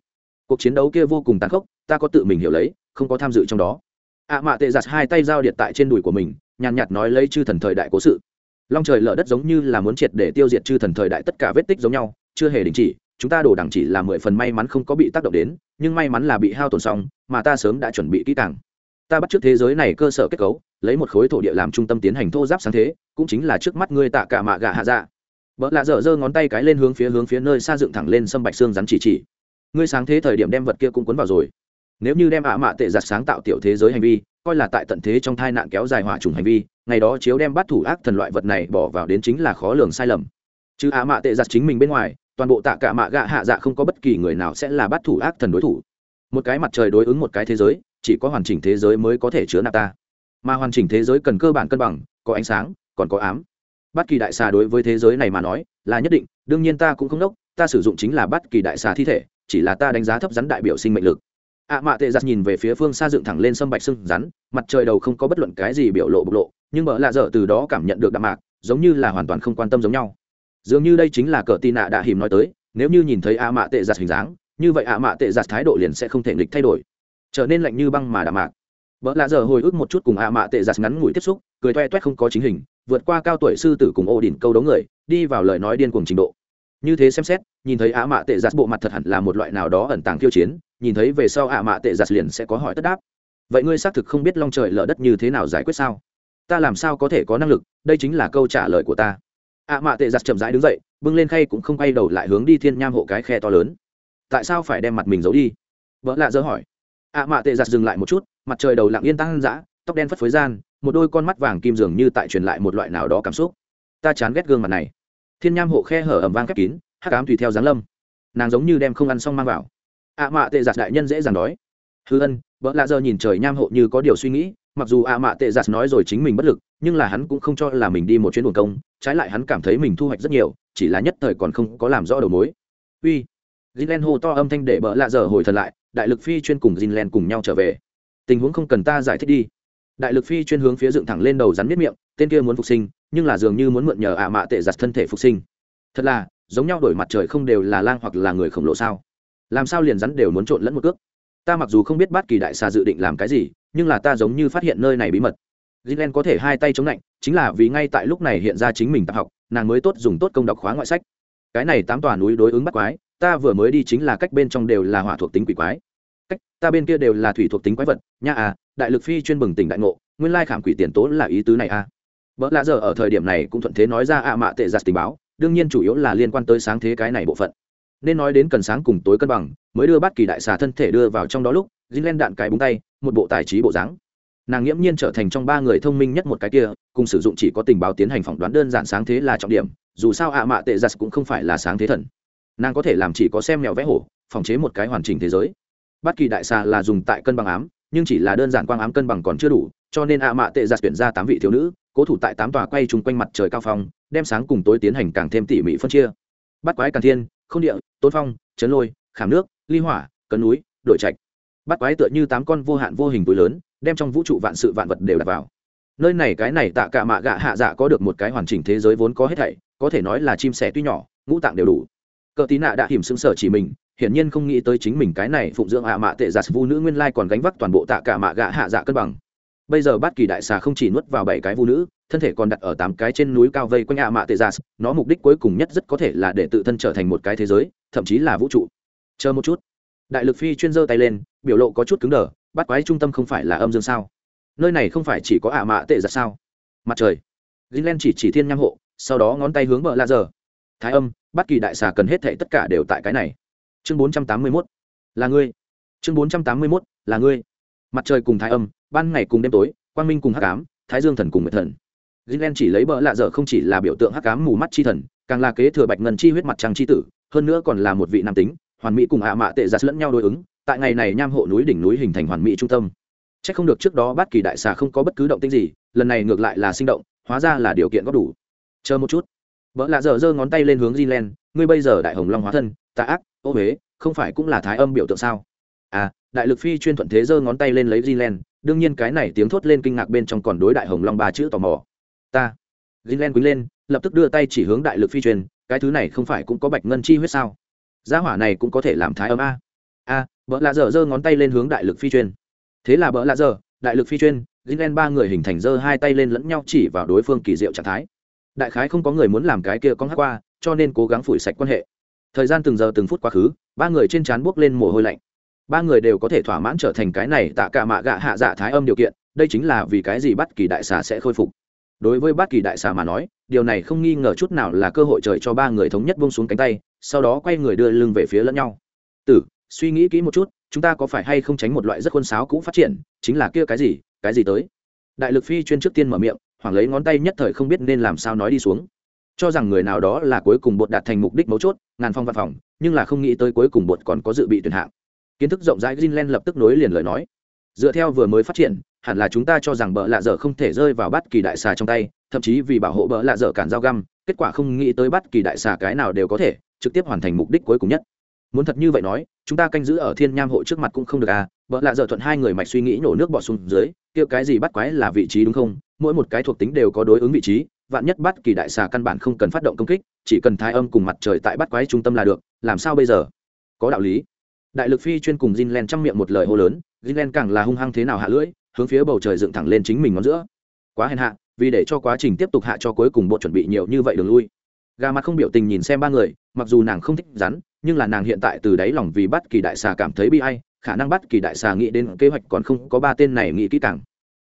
Cuộc chiến đấu kia vô cùng tàn khốc, ta có tự mình hiểu lấy, không có tham dự trong đó. Ạ à mạ tệ giặt hai tay giao điện tại trên đùi của mình, nhàn nhạt nói lấy chư thần thời đại cố sự. Long trời lở đất giống như là muốn triệt để tiêu diệt chư thần thời đại tất cả vết tích giống nhau, chưa hề đình chỉ, chúng ta đổ đẳng chỉ là mười phần may mắn không có bị tác động đến, nhưng may mắn là bị hao tổn xong, mà ta sớm đã chuẩn bị kỹ càng. Ta bắt trước thế giới này cơ sở kết cấu, lấy một khối thổ địa làm trung tâm tiến hành thô giáp sáng thế, cũng chính là trước mắt ngươi tạ cả mạ gà hạ dạ vợ lạ dở giơ ngón tay cái lên hướng phía hướng phía nơi xa dựng thẳng lên sâm bạch xương rắn chỉ chỉ. Ngươi sáng thế thời điểm đem vật kia cũng cuốn vào rồi. Nếu như đem ạ mạ tệ giặt sáng tạo tiểu thế giới hành vi, coi là tại tận thế trong tai nạn kéo dài hỏa trùng hành vi, ngày đó chiếu đem bắt thủ ác thần loại vật này bỏ vào đến chính là khó lường sai lầm. Chứ ạ mạ tệ giặt chính mình bên ngoài, toàn bộ tạ cả mạ gạ hạ dạ không có bất kỳ người nào sẽ là bắt thủ ác thần đối thủ. Một cái mặt trời đối ứng một cái thế giới, chỉ có hoàn chỉnh thế giới mới có thể chứa nạp ta. Mà hoàn chỉnh thế giới cần cơ bản cân bằng, có ánh sáng, còn có ám bất kỳ đại xà đối với thế giới này mà nói, là nhất định, đương nhiên ta cũng không đốc, ta sử dụng chính là bất kỳ đại xà thi thể, chỉ là ta đánh giá thấp rắn đại biểu sinh mệnh lực. Ạ à mạ tệ giặt nhìn về phía phương xa dựng thẳng lên sâm bạch sưng rắn, mặt trời đầu không có bất luận cái gì biểu lộ bộc lộ, nhưng mở lạ dở từ đó cảm nhận được đạm mạc, giống như là hoàn toàn không quan tâm giống nhau. Dường như đây chính là cờ tin nạ đạ hìm nói tới, nếu như nhìn thấy a mạ tệ giặt hình dáng, như vậy a mạ tệ giặt thái độ liền sẽ không thể nghịch thay đổi, trở nên lạnh như băng mà đạm mạc. Vợ lạ dở hồi ức một chút cùng ạ mạ tệ giặt ngắn ngủi tiếp xúc, cười toe toét không có chính hình vượt qua cao tuổi sư tử cùng ô đỉnh câu đấu người, đi vào lời nói điên cuồng trình độ. Như thế xem xét, nhìn thấy ạ mạ tệ giặt bộ mặt thật hẳn là một loại nào đó ẩn tàng khiêu chiến, nhìn thấy về sau ạ mạ tệ giặt liền sẽ có hỏi tất đáp. Vậy ngươi xác thực không biết long trời lở đất như thế nào giải quyết sao? Ta làm sao có thể có năng lực, đây chính là câu trả lời của ta. Ạ mạ tệ giặt chậm rãi đứng dậy, bưng lên khay cũng không quay đầu lại hướng đi thiên nham hộ cái khe to lớn. Tại sao phải đem mặt mình giấu đi? Vợ lạ dỡ hỏi. Ạ mạ tệ giặt dừng lại một chút, mặt trời đầu lặng yên tăng dã tóc đen phất phới gian một đôi con mắt vàng kim dường như tại truyền lại một loại nào đó cảm xúc. Ta chán ghét gương mặt này. Thiên nham hộ khe hở ẩm vang khép kín hắc ám tùy theo giáng lâm. Nàng giống như đem không ăn xong mang vào. A mạ tệ giặt đại nhân dễ dàng đói hư ân vợ lạ giờ nhìn trời nham hộ như có điều suy nghĩ mặc dù a mạ tệ giặt nói rồi chính mình bất lực nhưng là hắn cũng không cho là mình đi một chuyến đồn công trái lại hắn cảm thấy mình thu hoạch rất nhiều chỉ là nhất thời còn không có làm rõ đầu mối. Uy. Jinlen hô to âm thanh để bỡ lạ giờ hồi thần lại, đại lực phi chuyên cùng Jinlen cùng nhau trở về. Tình huống không cần ta giải thích đi. Đại lực phi chuyên hướng phía dựng thẳng lên đầu rắn miết miệng, tên kia muốn phục sinh, nhưng là dường như muốn mượn nhờ ạ mạ tệ giặt thân thể phục sinh. Thật là, giống nhau đổi mặt trời không đều là lang hoặc là người khổng lồ sao? Làm sao liền rắn đều muốn trộn lẫn một cước? Ta mặc dù không biết bát kỳ đại xà dự định làm cái gì, nhưng là ta giống như phát hiện nơi này bí mật. gilen có thể hai tay chống lạnh, chính là vì ngay tại lúc này hiện ra chính mình tập học, nàng mới tốt dùng tốt công đọc khóa ngoại sách. Cái này tám tòa núi đối ứng bắt quái, ta vừa mới đi chính là cách bên trong đều là hỏa thuộc tính quỷ quái cách, ta bên kia đều là thủy thuộc tính quái vật, nha à đại lực phi chuyên bừng tỉnh đại ngộ, nguyên lai khảm quỷ tiền tố là ý tứ này à. Vợ lạ giờ ở thời điểm này cũng thuận thế nói ra ạ mạ tệ giặt tình báo, đương nhiên chủ yếu là liên quan tới sáng thế cái này bộ phận. Nên nói đến cần sáng cùng tối cân bằng, mới đưa bát kỳ đại xà thân thể đưa vào trong đó lúc dính len đạn cái búng tay, một bộ tài trí bộ dáng. Nàng nghiễm nhiên trở thành trong ba người thông minh nhất một cái kia, cùng sử dụng chỉ có tình báo tiến hành phỏng đoán đơn giản sáng thế là trọng điểm, dù sao ạ mạ tệ giặt cũng không phải là sáng thế thần. Nàng có thể làm chỉ có xem mèo vẽ hổ, phòng chế một cái hoàn chỉnh thế giới bất kỳ đại xà là dùng tại cân bằng ám, nhưng chỉ là đơn giản quang ám cân bằng còn chưa đủ, cho nên ạ mạ tệ giặt tuyển ra tám vị thiếu nữ, cố thủ tại tám tòa quay chung quanh mặt trời cao phong, đem sáng cùng tối tiến hành càng thêm tỉ mỉ phân chia. Bắt quái càn thiên, không địa, tôn phong chấn lôi, khảm nước, ly hỏa, cấn núi, đội trạch. Bắt quái tựa như tám con vô hạn vô hình túi lớn, đem trong vũ trụ vạn sự vạn vật đều đặt vào. Nơi này cái này tạ cả mạ gạ hạ dạ có được một cái hoàn chỉnh thế giới vốn có hết thảy, có thể nói là chim sẻ tuy nhỏ, ngũ tạng đều đủ. Cờ tí nạ đã hiểm xứng sở chỉ mình hiển nhiên không nghĩ tới chính mình cái này phụng dưỡng ạ mạ tệ giả vu nữ nguyên lai còn gánh vác toàn bộ tạ cả mạ gạ hạ dạ cân bằng. Bây giờ bát kỳ đại xà không chỉ nuốt vào bảy cái vu nữ, thân thể còn đặt ở tám cái trên núi cao vây quanh ạ mạ tệ giả, nó mục đích cuối cùng nhất rất có thể là để tự thân trở thành một cái thế giới, thậm chí là vũ trụ. Chờ một chút. Đại lực phi chuyên giơ tay lên, biểu lộ có chút cứng đờ, bắt quái trung tâm không phải là âm dương sao? Nơi này không phải chỉ có ạ mạ tệ giả sao? Mặt trời. Greenland chỉ chỉ thiên nham hộ, sau đó ngón tay hướng bờ la giờ. Thái âm bất kỳ đại xà cần hết thảy tất cả đều tại cái này chương bốn trăm tám mươi 481 là ngươi. Chương bốn trăm tám mươi 481 là ngươi. Mặt trời cùng thái âm ban ngày cùng đêm tối quang minh cùng hắc ám thái dương thần cùng nguyệt thần. Greenland chỉ lấy bỡ lạ dở không chỉ là biểu tượng hắc ám mù mắt chi thần càng là kế thừa bạch ngân chi huyết mặt trăng chi tử hơn nữa còn là một vị nam tính hoàn mỹ cùng hạ mạ tệ giật lẫn nhau đối ứng tại ngày này nham hộ núi đỉnh núi hình thành hoàn mỹ trung tâm. Chắc không được trước đó bát kỳ đại xà không có bất cứ động tĩnh gì lần này ngược lại là sinh động hóa ra là điều kiện có đủ. Chờ một chút. Vợ lạ dở giơ ngón tay lên hướng Jinlen, ngươi bây giờ đại hồng long hóa thân, tà ác, ô huế, không phải cũng là thái âm biểu tượng sao? À, đại lực phi chuyên thuận thế giơ ngón tay lên lấy Jinlen, đương nhiên cái này tiếng thốt lên kinh ngạc bên trong còn đối đại hồng long ba chữ tò mò. Ta. Jinlen quý lên, lập tức đưa tay chỉ hướng đại lực phi chuyên, cái thứ này không phải cũng có bạch ngân chi huyết sao? Gia hỏa này cũng có thể làm thái âm a. A, vợ lạ dở giơ ngón tay lên hướng đại lực phi chuyên. Thế là vợ lạ dở, đại lực phi chuyên, Jinlen ba người hình thành giơ hai tay lên lẫn nhau chỉ vào đối phương kỳ diệu trạng thái đại khái không có người muốn làm cái kia con hát qua cho nên cố gắng phủi sạch quan hệ thời gian từng giờ từng phút quá khứ, ba người trên trán buốc lên mồ hôi lạnh. Ba người đều có thể thỏa mãn trở thành cái này tạ cả mạ gạ hạ dạ thái âm điều kiện, đây chính là vì cái gì bất kỳ đại xà sẽ khôi phục. Đối với bất kỳ đại xà mà nói, điều này không nghi ngờ chút nào là cơ hội trời cho ba người thống nhất bông xuống cánh tay, sau đó quay người đưa lưng về phía lẫn nhau. Tử, suy nghĩ kỹ một chút, chúng ta có phải hay không tránh một loại rất khuôn sáo cũ phát triển, chính là kia cái gì cái gì tới? Đại lực phi chuyên trước tiên mở miệng, hoảng lấy ngón tay nhất thời không biết nên làm sao nói đi xuống cho rằng người nào đó là cuối cùng bột đạt thành mục đích mấu chốt, ngàn phong văn phòng, nhưng là không nghĩ tới cuối cùng bột còn có dự bị tuyển hạng. Kiến thức rộng rãi Greenland lập tức nối liền lời nói. Dựa theo vừa mới phát triển, hẳn là chúng ta cho rằng bờ lạ dở không thể rơi vào bất kỳ đại xà trong tay, thậm chí vì bảo hộ bờ lạ dở cản dao găm, kết quả không nghĩ tới bất kỳ đại xà cái nào đều có thể trực tiếp hoàn thành mục đích cuối cùng nhất. Muốn thật như vậy nói, chúng ta canh giữ ở thiên nham hộ trước mặt cũng không được à bợ lạ dở thuận hai người mạch suy nghĩ nổ nước bọt xuống dưới kia cái gì bắt quái là vị trí đúng không, mỗi một cái thuộc tính đều có đối ứng vị trí vạn nhất bắt kỳ đại xà căn bản không cần phát động công kích, chỉ cần thái âm cùng mặt trời tại bắt quái trung tâm là được, làm sao bây giờ? Có đạo lý. Đại lực phi chuyên cùng Jinlen trong miệng một lời hô lớn, Jinlen càng là hung hăng thế nào hạ lưỡi, hướng phía bầu trời dựng thẳng lên chính mình ngón giữa. Quá hèn hạ, vì để cho quá trình tiếp tục hạ cho cuối cùng bộ chuẩn bị nhiều như vậy đường lui. Gà mặt không biểu tình nhìn xem ba người, mặc dù nàng không thích rắn, nhưng là nàng hiện tại từ đáy lòng vì bắt kỳ đại xà cảm thấy bi ai, khả năng bắt kỳ đại xà nghĩ đến kế hoạch còn không có ba tên này nghĩ kỹ càng.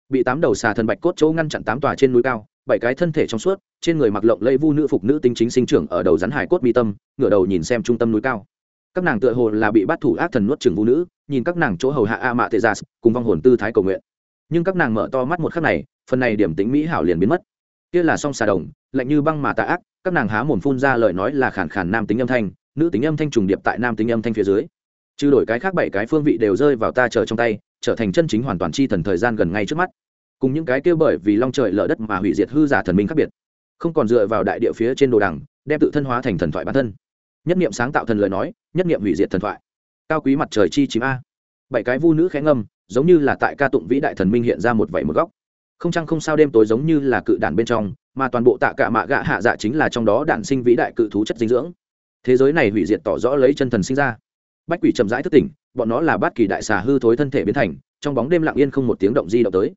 Bị tám đầu xà thần bạch cốt chỗ ngăn chặn tám tòa trên núi cao bảy cái thân thể trong suốt, trên người mặc lộng lây vu nữ phục nữ tinh chính sinh trưởng ở đầu rắn hải cốt mi tâm, ngửa đầu nhìn xem trung tâm núi cao. Các nàng tựa hồ là bị bắt thủ ác thần nuốt chừng vũ nữ, nhìn các nàng chỗ hầu hạ a mạ tê gia dạ cùng vong hồn tư thái cầu nguyện. Nhưng các nàng mở to mắt một khắc này, phần này điểm tính mỹ hảo liền biến mất. Kia là song xà đồng, lạnh như băng mà tạ ác, các nàng há mồm phun ra lời nói là khàn khàn nam tính âm thanh, nữ tính âm thanh trùng điệp tại nam tính âm thanh phía dưới. Trừ đổi cái khác bảy cái phương vị đều rơi vào ta chờ trong tay, trở thành chân chính hoàn toàn chi thần thời gian gần ngay trước mắt cùng những cái kêu bởi vì long trời lở đất mà hủy diệt hư giả thần minh khác biệt. Không còn dựa vào đại địa phía trên đồ đằng, đem tự thân hóa thành thần thoại bản thân. Nhất niệm sáng tạo thần lời nói, nhất niệm hủy diệt thần thoại. Cao quý mặt trời chi chìm a. Bảy cái vu nữ khẽ ngâm, giống như là tại ca tụng vĩ đại thần minh hiện ra một vảy một góc. Không trăng không sao đêm tối giống như là cự đản bên trong, mà toàn bộ tạ cả mạ gạ hạ dạ chính là trong đó đản sinh vĩ đại cự thú chất dinh dưỡng. Thế giới này hủy diệt tỏ rõ lấy chân thần sinh ra. Bách quỷ chậm rãi thức tỉnh, bọn nó là bát kỳ đại xà hư thối thân thể biến thành, trong bóng đêm lặng yên không một tiếng động di động tới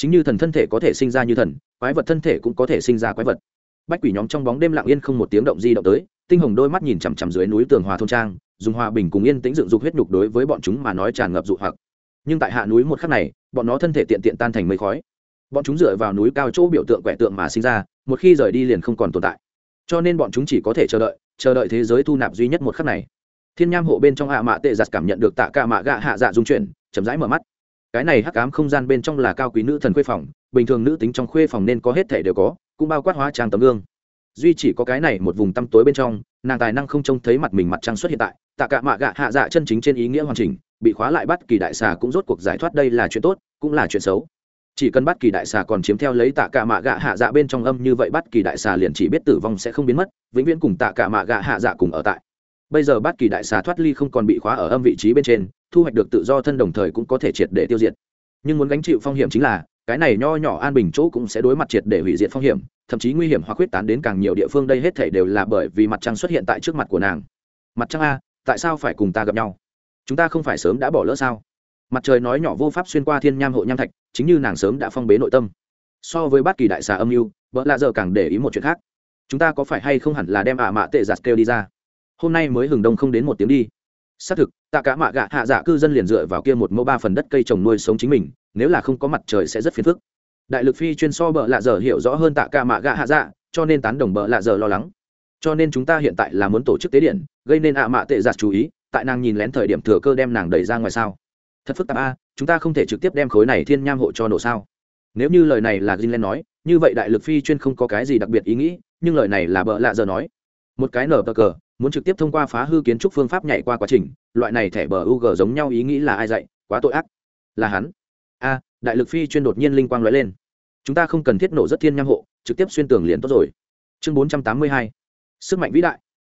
chính như thần thân thể có thể sinh ra như thần, quái vật thân thể cũng có thể sinh ra quái vật. Bách quỷ nhóm trong bóng đêm lặng yên không một tiếng động di động tới, tinh hồng đôi mắt nhìn chằm chằm dưới núi tường hòa thôn trang, dùng hòa bình cùng yên tĩnh dựng dục huyết nhục đối với bọn chúng mà nói tràn ngập dụ hoặc. Nhưng tại hạ núi một khắc này, bọn nó thân thể tiện tiện tan thành mây khói. Bọn chúng dựa vào núi cao chỗ biểu tượng quẻ tượng mà sinh ra, một khi rời đi liền không còn tồn tại. Cho nên bọn chúng chỉ có thể chờ đợi chờ đợi thế giới thu nạp duy nhất một khắc này. Thiên nham hộ bên trong hạ mạ tệ giặt cảm nhận được tạ cả mạ gạ hạ dạ dung chuyển, chậm rãi mở mắt cái này hắc ám không gian bên trong là cao quý nữ thần khuê phòng, bình thường nữ tính trong khuê phòng nên có hết thể đều có, cũng bao quát hóa trang tấm gương. Duy chỉ có cái này một vùng tăm tối bên trong, nàng tài năng không trông thấy mặt mình mặt trăng xuất hiện tại, tạ cả mạ gạ hạ dạ chân chính trên ý nghĩa hoàn chỉnh, bị khóa lại bắt kỳ đại xà cũng rốt cuộc giải thoát đây là chuyện tốt, cũng là chuyện xấu. Chỉ cần bắt kỳ đại xà còn chiếm theo lấy tạ cả mạ gạ hạ dạ bên trong âm như vậy bắt kỳ đại xà liền chỉ biết tử vong sẽ không biến mất, vĩnh viễn cùng tạ cả mạ gạ hạ dạ cùng ở tại. Bây giờ bắt kỳ đại xà thoát ly không còn bị khóa ở âm vị trí bên trên thu hoạch được tự do thân đồng thời cũng có thể triệt để tiêu diệt. Nhưng muốn gánh chịu phong hiểm chính là, cái này nho nhỏ an bình chỗ cũng sẽ đối mặt triệt để hủy diệt phong hiểm, thậm chí nguy hiểm hoặc huyết tán đến càng nhiều địa phương đây hết thể đều là bởi vì mặt trăng xuất hiện tại trước mặt của nàng. Mặt trăng a, tại sao phải cùng ta gặp nhau? Chúng ta không phải sớm đã bỏ lỡ sao? Mặt trời nói nhỏ vô pháp xuyên qua thiên nham hộ nham thạch, chính như nàng sớm đã phong bế nội tâm. So với bất kỳ đại xà âm mưu, vợ lạ giờ càng để ý một chuyện khác. Chúng ta có phải hay không hẳn là đem ả mạ tệ giặt kêu đi ra? Hôm nay mới hừng đông không đến một tiếng đi xác thực, tạ cả mạ gạ hạ dạ cư dân liền dựa vào kia một mẫu ba phần đất cây trồng nuôi sống chính mình, nếu là không có mặt trời sẽ rất phiền phức. Đại lực phi chuyên so bợ lạ giờ hiểu rõ hơn tạ cả mạ gạ hạ dạ cho nên tán đồng bợ lạ giờ lo lắng. Cho nên chúng ta hiện tại là muốn tổ chức tế điện, gây nên ạ mạ tệ giặt chú ý, tại nàng nhìn lén thời điểm thừa cơ đem nàng đẩy ra ngoài sao. Thật phức tạp a, chúng ta không thể trực tiếp đem khối này thiên nham hộ cho nổ sao? Nếu như lời này là Greenland nói, như vậy đại lực phi chuyên không có cái gì đặc biệt ý nghĩ, nhưng lời này là bợ lạ giờ nói. Một cái nở bờ cờ muốn trực tiếp thông qua phá hư kiến trúc phương pháp nhảy qua quá trình, loại này thẻ bờ u giống nhau ý nghĩ là ai dạy, quá tội ác. Là hắn. A, đại lực phi chuyên đột nhiên linh quang nói lên. Chúng ta không cần thiết nổ rất thiên nham hộ, trực tiếp xuyên tường liền tốt rồi. Chương bốn trăm tám mươi hai, sức mạnh vĩ đại.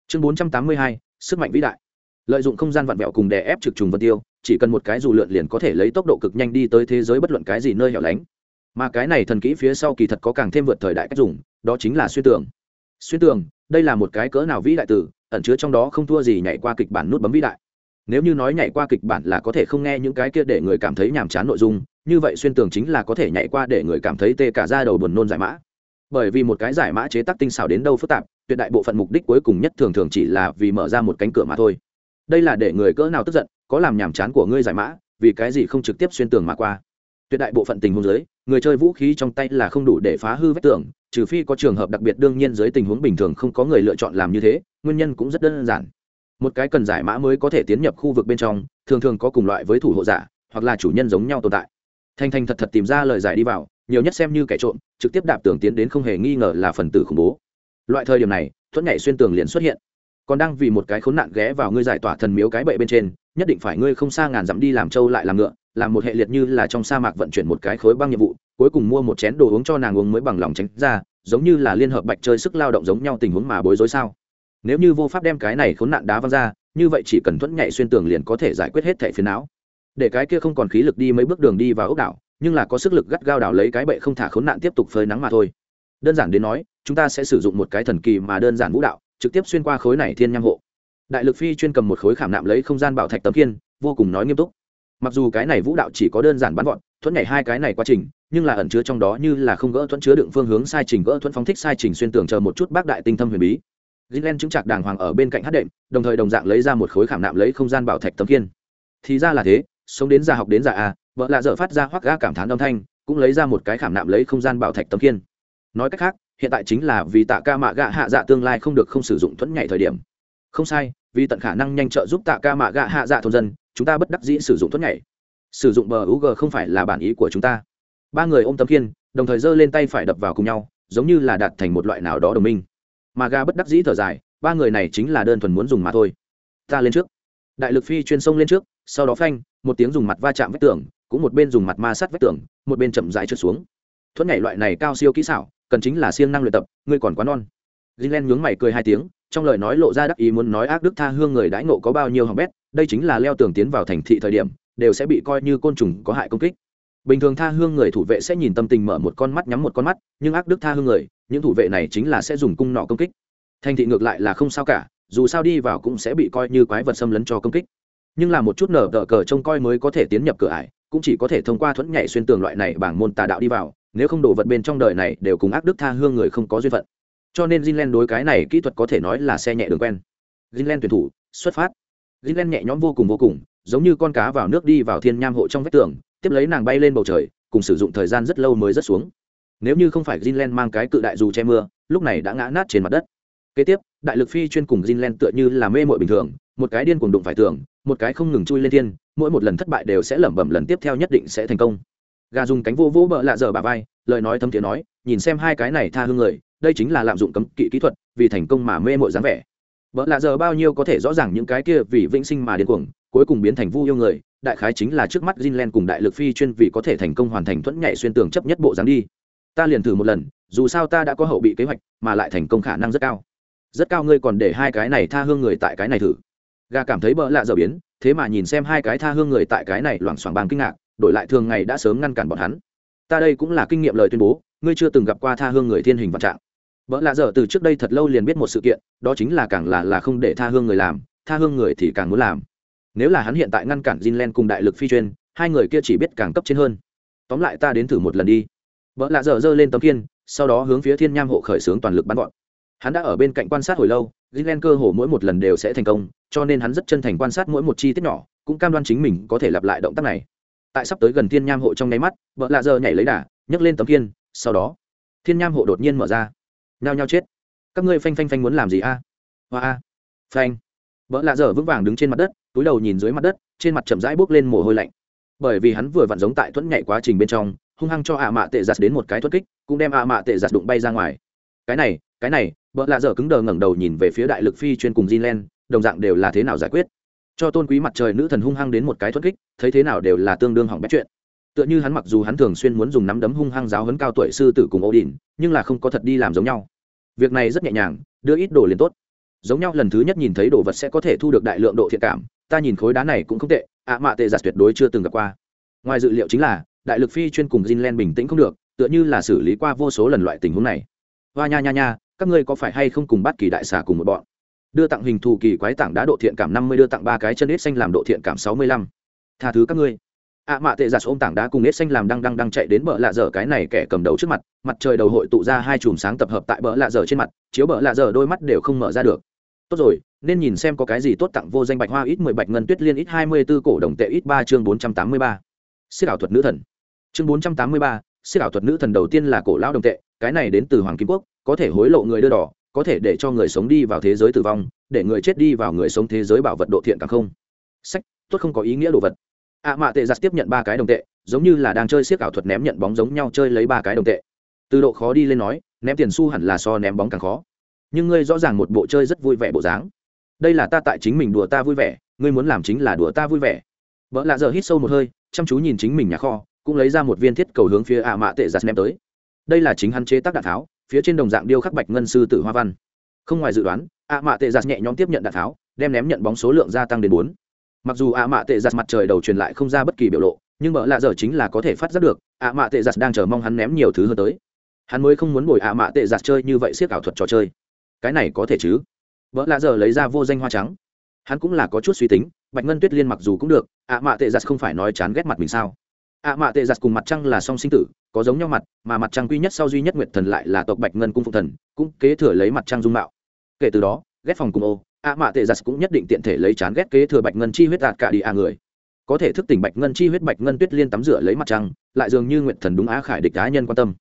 Chương bốn trăm tám mươi hai, sức mạnh vĩ đại. Lợi dụng không gian vặn vẹo cùng đè ép trực trùng vân tiêu, chỉ cần một cái dù lượn liền có thể lấy tốc độ cực nhanh đi tới thế giới bất luận cái gì nơi hẻo lánh. Mà cái này thần kỹ phía sau kỳ thật có càng thêm vượt thời đại cách dùng, đó chính là xuyên tường. Xuyên tường, đây là một cái cỡ nào vĩ đại tử ẩn chứa trong đó không thua gì nhảy qua kịch bản nút bấm vĩ đại. Nếu như nói nhảy qua kịch bản là có thể không nghe những cái kia để người cảm thấy nhàm chán nội dung như vậy xuyên tường chính là có thể nhảy qua để người cảm thấy tê cả ra đầu buồn nôn giải mã. Bởi vì một cái giải mã chế tác tinh xảo đến đâu phức tạp tuyệt đại bộ phận mục đích cuối cùng nhất thường thường chỉ là vì mở ra một cánh cửa mà thôi. Đây là để người cỡ nào tức giận có làm nhàm chán của ngươi giải mã vì cái gì không trực tiếp xuyên tường mà qua? Tuyệt đại bộ phận tình huống dưới, người chơi vũ khí trong tay là không đủ để phá hư vách tường trừ phi có trường hợp đặc biệt đương nhiên dưới tình huống bình thường không có người lựa chọn làm như thế nguyên nhân cũng rất đơn giản. Một cái cần giải mã mới có thể tiến nhập khu vực bên trong, thường thường có cùng loại với thủ hộ giả, hoặc là chủ nhân giống nhau tồn tại. Thanh thanh thật thật tìm ra lời giải đi vào, nhiều nhất xem như kẻ trộm, trực tiếp đạp tường tiến đến không hề nghi ngờ là phần tử khủng bố. Loại thời điểm này, thuẫn nhảy xuyên tường liền xuất hiện. Còn đang vì một cái khốn nạn ghé vào ngươi giải tỏa thần miếu cái bậy bên trên, nhất định phải ngươi không xa ngàn dặm đi làm trâu lại làm ngựa, làm một hệ liệt như là trong sa mạc vận chuyển một cái khối băng nhiệm vụ, cuối cùng mua một chén đồ uống cho nàng uống mới bằng lòng tránh ra, giống như là liên hợp bạch chơi sức lao động giống nhau tình huống mà bối rối sao? Nếu như vô pháp đem cái này khốn nạn đá văng ra, như vậy chỉ cần thuẫn nhảy xuyên tường liền có thể giải quyết hết thẻ phiền não. Để cái kia không còn khí lực đi mấy bước đường đi vào ốc đảo, nhưng là có sức lực gắt gao đảo lấy cái bệ không thả khốn nạn tiếp tục phơi nắng mà thôi. Đơn giản đến nói, chúng ta sẽ sử dụng một cái thần kỳ mà đơn giản vũ đạo, trực tiếp xuyên qua khối này thiên nham hộ. Đại lực phi chuyên cầm một khối khảm nạm lấy không gian bảo thạch tấm kiên vô cùng nói nghiêm túc. Mặc dù cái này vũ đạo chỉ có đơn giản bắn gọn thuẫn nhảy hai cái này quá trình, nhưng là ẩn chứa trong đó như là không gỡ thuẫn chứa đựng phương hướng sai trình, gỡ thuẫn phóng thích sai trình xuyên tưởng chờ một chút bác đại tinh thâm huyền bí. Gilen chứng chặt đàng hoàng ở bên cạnh hát đệm, đồng thời đồng dạng lấy ra một khối khảm nạm lấy không gian bảo thạch tấm kiên thì ra là thế, sống đến già học đến già a vợ lạ dở phát ra hoắc ga cảm thán âm thanh, cũng lấy ra một cái khảm nạm lấy không gian bảo thạch tấm kiên nói cách khác, hiện tại chính là vì tạ ca mạ gạ hạ dạ tương lai không được không sử dụng thuẫn nhảy thời điểm. Không sai, vì tận khả năng nhanh trợ giúp tạ ca mạ gạ hạ dạ thôn dân, chúng ta bất đắc dĩ sử dụng thuẫn nhảy. Sử dụng bờ UG không phải là bản ý của chúng ta. Ba người ôm tấm kiên đồng thời giơ lên tay phải đập vào cùng nhau, giống như là đạt thành một loại nào đó đồng minh mà ga bất đắc dĩ thở dài, ba người này chính là đơn thuần muốn dùng mà thôi. Ta lên trước. Đại lực phi chuyên sông lên trước, sau đó phanh, một tiếng dùng mặt va chạm vách tường, cũng một bên dùng mặt ma sát vách tường, một bên chậm rãi trượt xuống. Thuẫn nhảy loại này cao siêu kỹ xảo, cần chính là siêng năng luyện tập, ngươi còn quá non. Gilen nhướng mày cười hai tiếng, trong lời nói lộ ra đắc ý muốn nói ác đức tha hương người đãi ngộ có bao nhiêu hỏng bét, đây chính là leo tường tiến vào thành thị thời điểm, đều sẽ bị coi như côn trùng có hại công kích. Bình thường tha hương người thủ vệ sẽ nhìn tâm tình mở một con mắt, nhắm một con mắt, nhưng ác đức tha hương người những thủ vệ này chính là sẽ dùng cung nọ công kích. Thành thị ngược lại là không sao cả, dù sao đi vào cũng sẽ bị coi như quái vật xâm lấn cho công kích. Nhưng là một chút nở tờ cờ trông coi mới có thể tiến nhập cửa ải, cũng chỉ có thể thông qua thuẫn nhảy xuyên tường loại này bảng môn tà đạo đi vào, nếu không đổ vật bên trong đời này đều cùng ác đức tha hương người không có duyên phận. Cho nên Jinlen đối cái này kỹ thuật có thể nói là xe nhẹ đường quen. Jinlen tuyển thủ, xuất phát. Jinlen nhẹ nhõm vô cùng vô cùng, giống như con cá vào nước đi vào thiên nham hộ trong vách tường, tiếp lấy nàng bay lên bầu trời, cùng sử dụng thời gian rất lâu mới rớt xuống nếu như không phải Jinlen mang cái cự đại dù che mưa, lúc này đã ngã nát trên mặt đất. Kế tiếp, đại lực phi chuyên cùng Jinlen tựa như là mê muội bình thường, một cái điên cuồng đụng phải tường, một cái không ngừng chui lên thiên, mỗi một lần thất bại đều sẽ lẩm bẩm lần tiếp theo nhất định sẽ thành công. Gà dùng cánh vô vô bợ lạ giờ bà vai, lời nói thấm tiếng nói, nhìn xem hai cái này tha hương người, đây chính là lạm dụng cấm kỵ kỹ thuật, vì thành công mà mê muội dáng vẻ. Bợ lạ giờ bao nhiêu có thể rõ ràng những cái kia vì vĩnh sinh mà điên cuồng, cuối cùng biến thành vu yêu người, đại khái chính là trước mắt Jinlen cùng đại lực phi chuyên vì có thể thành công hoàn thành thuẫn nhảy xuyên tường chấp nhất bộ dáng đi ta liền thử một lần, dù sao ta đã có hậu bị kế hoạch, mà lại thành công khả năng rất cao. Rất cao ngươi còn để hai cái này tha hương người tại cái này thử. Gà cảm thấy bỡ lạ dở biến, thế mà nhìn xem hai cái tha hương người tại cái này loảng xoảng bàng kinh ngạc, đổi lại thường ngày đã sớm ngăn cản bọn hắn. Ta đây cũng là kinh nghiệm lời tuyên bố, ngươi chưa từng gặp qua tha hương người thiên hình vạn trạng. Vợ lạ dở từ trước đây thật lâu liền biết một sự kiện, đó chính là càng là là không để tha hương người làm, tha hương người thì càng muốn làm. Nếu là hắn hiện tại ngăn cản Jinlen cùng đại lực phi chuyên, hai người kia chỉ biết càng cấp trên hơn. Tóm lại ta đến thử một lần đi vợ lạ dở dơ lên tấm kiên sau đó hướng phía thiên nham hộ khởi xướng toàn lực bắn gọn. Hắn đã ở bên cạnh quan sát hồi lâu Jinlen cơ hồ mỗi một lần đều sẽ thành công, cho nên hắn rất chân thành quan sát mỗi một chi tiết nhỏ, cũng cam đoan chính mình có thể lặp lại động tác này. Tại sắp tới gần thiên nham hộ trong nháy mắt vợ lạ Dơ nhảy lấy đà, nhấc lên tấm kiên sau đó, thiên nham hộ đột nhiên mở ra. Nhao nhao chết. Các ngươi phanh phanh phanh muốn làm gì a? Hoa a. Phanh. Vợ lạ dở vững vàng đứng trên mặt đất, túi đầu nhìn dưới mặt đất, trên mặt chậm rãi bốc lên mồ hôi lạnh bởi vì hắn vừa vặn giống tại thuẫn nhảy quá trình bên trong hung hăng cho ạ mạ tệ giặt đến một cái thuất kích cũng đem ạ mạ tệ giặt đụng bay ra ngoài. Cái này cái này vợ lạ dở cứng đờ ngẩng đầu nhìn về phía đại lực phi chuyên cùng Jinlen, đồng dạng đều là thế nào giải quyết? Cho tôn quý mặt trời nữ thần hung hăng đến một cái thuất kích thấy thế nào đều là tương đương hỏng bét chuyện. Tựa như hắn mặc dù hắn thường xuyên muốn dùng nắm đấm hung hăng giáo hấn cao tuổi sư tử cùng Odin, nhưng là không có thật đi làm giống nhau. Việc này rất nhẹ nhàng đưa ít đồ liền tốt. Giống nhau lần thứ nhất nhìn thấy đồ vật sẽ có thể thu được đại lượng độ thiện cảm ta nhìn khối đá này cũng không tệ, ạ mạ tệ giặt tuyệt đối chưa từng gặp qua. Ngoài dự liệu chính là, đại lực phi chuyên cùng Jinlen bình tĩnh không được, tựa như là xử lý qua vô số lần loại tình huống này. Hoa nha nha nha, các ngươi có phải hay không cùng bắt kỳ đại xà cùng một bọn? Đưa tặng hình thù kỳ quái tảng đá độ thiện cảm năm mươi, đưa tặng ba cái chân ít xanh làm độ thiện cảm sáu mươi lăm. Tha thứ các ngươi. Ạ mạ tệ giặt ôm tảng đá cùng ít xanh làm đang đang đang chạy đến bờ lạ dở cái này kẻ cầm đầu trước mặt mặt trời đầu hội tụ ra hai chùm sáng tập hợp tại bờ lạ dở trên mặt, chiếu bờ lạ dở đôi mắt đều không mở ra được tốt rồi, nên nhìn xem có cái gì tốt tặng vô danh bạch hoa ít mười bạch ngân tuyết liên ít hai mươi b ố cổ đồng tệ ít ba chương bốn trăm tám mươi ba. Siết ảo thuật nữ thần. Chương bốn trăm tám mươi ba siết ảo thuật nữ thần đầu tiên là cổ lao đồng tệ, cái này đến từ hoàng kim quốc, có thể hối lộ người đưa đỏ, có thể để cho người sống đi vào thế giới tử vong, để người chết đi vào người sống thế giới bảo vật độ thiện càng không. Sách, tốt không có ý nghĩa đồ vật. Ạ mạ tệ giặt tiếp nhận ba cái đồng tệ, giống như là đang chơi siếc ảo thuật ném nhận bóng giống nhau chơi lấy ba cái đồng tệ. Từ độ khó đi lên nói, ném tiền xu hẳn là so ném bóng càng khó nhưng ngươi rõ ràng một bộ chơi rất vui vẻ bộ dáng. Đây là ta tại chính mình đùa ta vui vẻ, ngươi muốn làm chính là đùa ta vui vẻ. Vợ lạ giờ hít sâu một hơi, chăm chú nhìn chính mình nhà kho, cũng lấy ra một viên thiết cầu hướng phía ạ mạ tệ giặt ném tới. Đây là chính hắn chế tác đạn tháo, phía trên đồng dạng điêu khắc bạch ngân sư tử hoa văn. Không ngoài dự đoán, ạ mạ tệ giặt nhẹ nhõm tiếp nhận đạn tháo, đem ném nhận bóng số lượng gia tăng đến bốn. Mặc dù ạ mạ tệ giặt mặt trời đầu truyền lại không ra bất kỳ biểu lộ, nhưng vợ lạ giờ chính là có thể phát giác được, ạ mạ tệ giặt đang chờ mong hắn ném nhiều thứ hơn tới. Hắn mới không muốn bồi ạ mạ tệ giặt chơi như vậy siết ảo thuật trò chơi cái này có thể chứ? Vợ lạ giờ lấy ra vô danh hoa trắng. Hắn cũng là có chút suy tính, bạch ngân tuyết liên mặc dù cũng được, ạ mạ tệ giặt không phải nói chán ghét mặt mình sao? Ạ mạ tệ giặt cùng mặt trăng là song sinh tử, có giống nhau mặt, mà mặt trăng quy nhất sau duy nhất nguyệt thần lại là tộc bạch ngân cung phụ thần, cũng kế thừa lấy mặt trăng dung mạo. Kể từ đó, ghét phòng cùng ô, ạ mạ tệ giặt cũng nhất định tiện thể lấy chán ghét kế thừa bạch ngân chi huyết đạt cả đi ạ người. Có thể thức tỉnh bạch ngân chi huyết, bạch ngân tuyết liên tắm rửa lấy mặt trăng, lại dường như nguyệt thần đúng á khải địch cá nhân quan tâm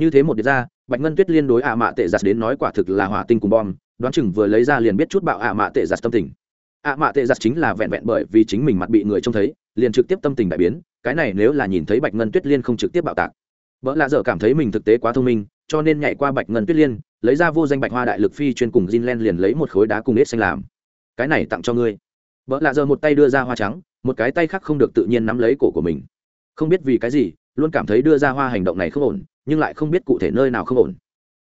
như thế một đ ra, bạch ngân tuyết liên đối ạ mạ tệ giặt đến nói quả thực là hỏa tinh cùng bom, đoán chừng vừa lấy ra liền biết chút bạo ạ mạ tệ giặt tâm tình. Ạ mạ tệ giặt chính là vẹn vẹn bởi vì chính mình mặt bị người trông thấy, liền trực tiếp tâm tình đại biến, cái này nếu là nhìn thấy bạch ngân tuyết liên không trực tiếp bạo tạc. Vợ lạ dở cảm thấy mình thực tế quá thông minh, cho nên nhảy qua bạch ngân tuyết liên, lấy ra vô danh bạch hoa đại lực phi chuyên cùng Jinlen liền lấy một khối đá cùng ít xanh làm. Cái này tặng cho ngươi. Vợ lạ dở một tay đưa ra hoa trắng, một cái tay khác không được tự nhiên nắm lấy cổ của mình. Không biết vì cái gì luôn cảm thấy đưa ra hoa hành động này không ổn, nhưng lại không biết cụ thể nơi nào không ổn.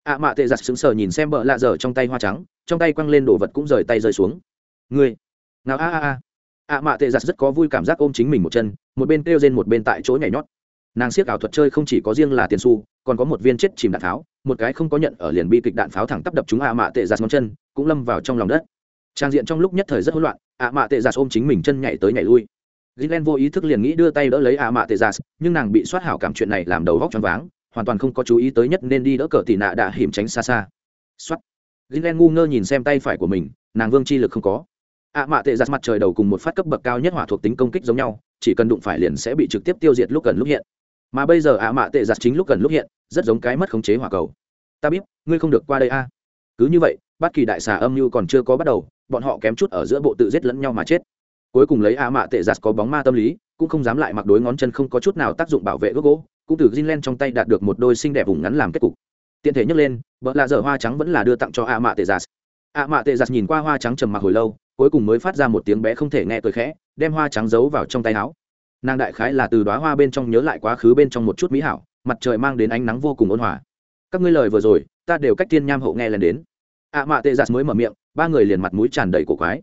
Ạ mạ tệ giặt sững sờ nhìn xem bợ lạ dở trong tay hoa trắng, trong tay quăng lên đồ vật cũng rời tay rơi xuống. Người. nào a a a. Ạ mạ tệ giặt rất có vui cảm giác ôm chính mình một chân, một bên kêu rên một bên tại chỗ nhảy nhót. Nàng siết ảo thuật chơi không chỉ có riêng là tiền su còn có một viên chết chìm đạn pháo, một cái không có nhận ở liền bi kịch đạn pháo thẳng tắp đập chúng ạ mạ tệ giặt ngón chân, cũng lâm vào trong lòng đất. Trang diện trong lúc nhất thời rất hỗn loạn ạ mạ tệ giặt ôm chính mình chân nhảy tới nhảy lui. Gilen vô ý thức liền nghĩ đưa tay đỡ lấy ạ mạ tệ nhưng nàng bị soát hảo cảm chuyện này làm đầu óc choáng váng, hoàn toàn không có chú ý tới nhất nên đi đỡ cờ tỉ nạ đã hiểm tránh xa xa. Soát. Gilen ngu ngơ nhìn xem tay phải của mình, nàng vương chi lực không có. Ạ mạ tệ mặt trời đầu cùng một phát cấp bậc cao nhất hỏa thuộc tính công kích giống nhau, chỉ cần đụng phải liền sẽ bị trực tiếp tiêu diệt lúc gần lúc hiện. Mà bây giờ ạ mạ tệ chính lúc gần lúc hiện, rất giống cái mất khống chế hỏa cầu. Ta biết, ngươi không được qua đây a. Cứ như vậy, bất kỳ đại xà âm nhu còn chưa có bắt đầu, bọn họ kém chút ở giữa bộ tự giết lẫn nhau mà chết cuối cùng lấy ạ mạ tệ giặt có bóng ma tâm lý, cũng không dám lại mặc đối ngón chân không có chút nào tác dụng bảo vệ gốc gỗ, cũng từ Jinlen trong tay đạt được một đôi xinh đẹp vùng ngắn làm kết cục. Tiện thể nhấc lên vợ lạ dở hoa trắng vẫn là đưa tặng cho ạ mạ tệ giặt. ạ mạ tệ giặt nhìn qua hoa trắng trầm mặc hồi lâu, cuối cùng mới phát ra một tiếng bé không thể nghe cười khẽ, đem hoa trắng giấu vào trong tay áo. Nàng đại khái là từ đoá hoa bên trong nhớ lại quá khứ bên trong một chút mỹ hảo, mặt trời mang đến ánh nắng vô cùng ôn hòa. Các ngươi lời vừa rồi, ta đều cách tiên nham hậu nghe lần đến. ạ mạ tệ giặt mới mở miệng, ba người liền mặt mũi tràn đầy cổ quái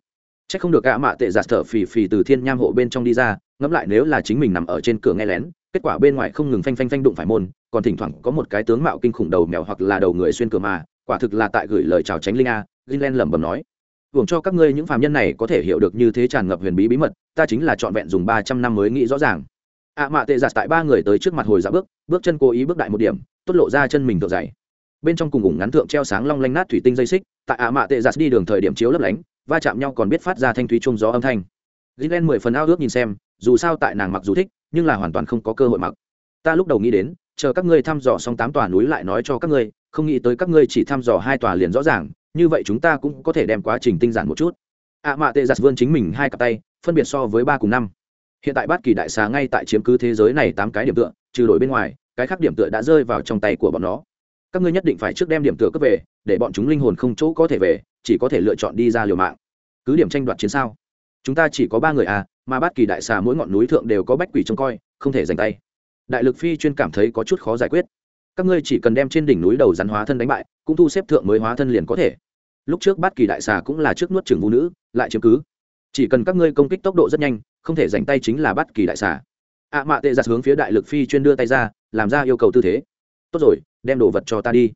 c h ắ c không được ạ mạ tệ giặt thở phì phì từ thiên nham hộ bên trong đi ra, ngẫm lại nếu là chính mình nằm ở trên cửa nghe lén, kết quả bên ngoài không ngừng phanh phanh phanh đụng phải môn, còn thỉnh thoảng có một cái tướng mạo kinh khủng đầu mèo hoặc là đầu người xuyên cửa mà, quả thực là tại gửi lời chào tránh linh a gilen lẩm bẩm nói. Hưởng cho các ngươi những phàm nhân này có thể hiểu được như thế tràn ngập huyền bí bí mật, ta chính là trọn vẹn dùng ba trăm năm mới nghĩ rõ ràng. Ạ mạ tệ giặt tại ba người tới trước mặt hồi dạ bước bước chân cố ý bước đại một điểm, tốt lộ ra chân mình thượng dày. Bên trong cùng ủng ngắn thượng treo sáng long lanh nát thủy tinh dây xích, tại ạ mạ tệ giặt đi đường thời điểm chiếu lấp lánh va chạm nhau còn biết phát ra thanh thúy chung gió âm thanh. Gilen mười phần ao ước nhìn xem, dù sao tại nàng mặc dù thích, nhưng là hoàn toàn không có cơ hội mặc. Ta lúc đầu nghĩ đến, chờ các ngươi thăm dò xong tám tòa núi lại nói cho các ngươi, không nghĩ tới các ngươi chỉ thăm dò hai tòa liền rõ ràng, như vậy chúng ta cũng có thể đem quá trình tinh giản một chút. Ạ mạ tệ giặt vươn chính mình hai cặp tay, phân biệt so với ba cùng năm. Hiện tại bát kỳ đại xà ngay tại chiếm cứ thế giới này tám cái điểm tựa, trừ đổi bên ngoài, cái khác điểm tựa đã rơi vào trong tay của bọn nó. Các ngươi nhất định phải trước đem điểm tựa cấp về, để bọn chúng linh hồn không chỗ có thể về chỉ có thể lựa chọn đi ra liều mạng. Cứ điểm tranh đoạt chiến sao. Chúng ta chỉ có ba người à mà bát kỳ đại xà mỗi ngọn núi thượng đều có bách quỷ trông coi, không thể giành tay. Đại lực phi chuyên cảm thấy có chút khó giải quyết. Các ngươi chỉ cần đem trên đỉnh núi đầu rắn hóa thân đánh bại, cũng thu xếp thượng mới hóa thân liền có thể. Lúc trước bát kỳ đại xà cũng là trước nuốt trường vũ nữ, lại chiếm cứ. Chỉ cần các ngươi công kích tốc độ rất nhanh, không thể giành tay chính là bát kỳ đại xà. Ạ mạ tệ giặt hướng phía đại lực phi chuyên đưa tay ra, làm ra yêu cầu tư thế. Tốt rồi, đem đồ vật cho ta đi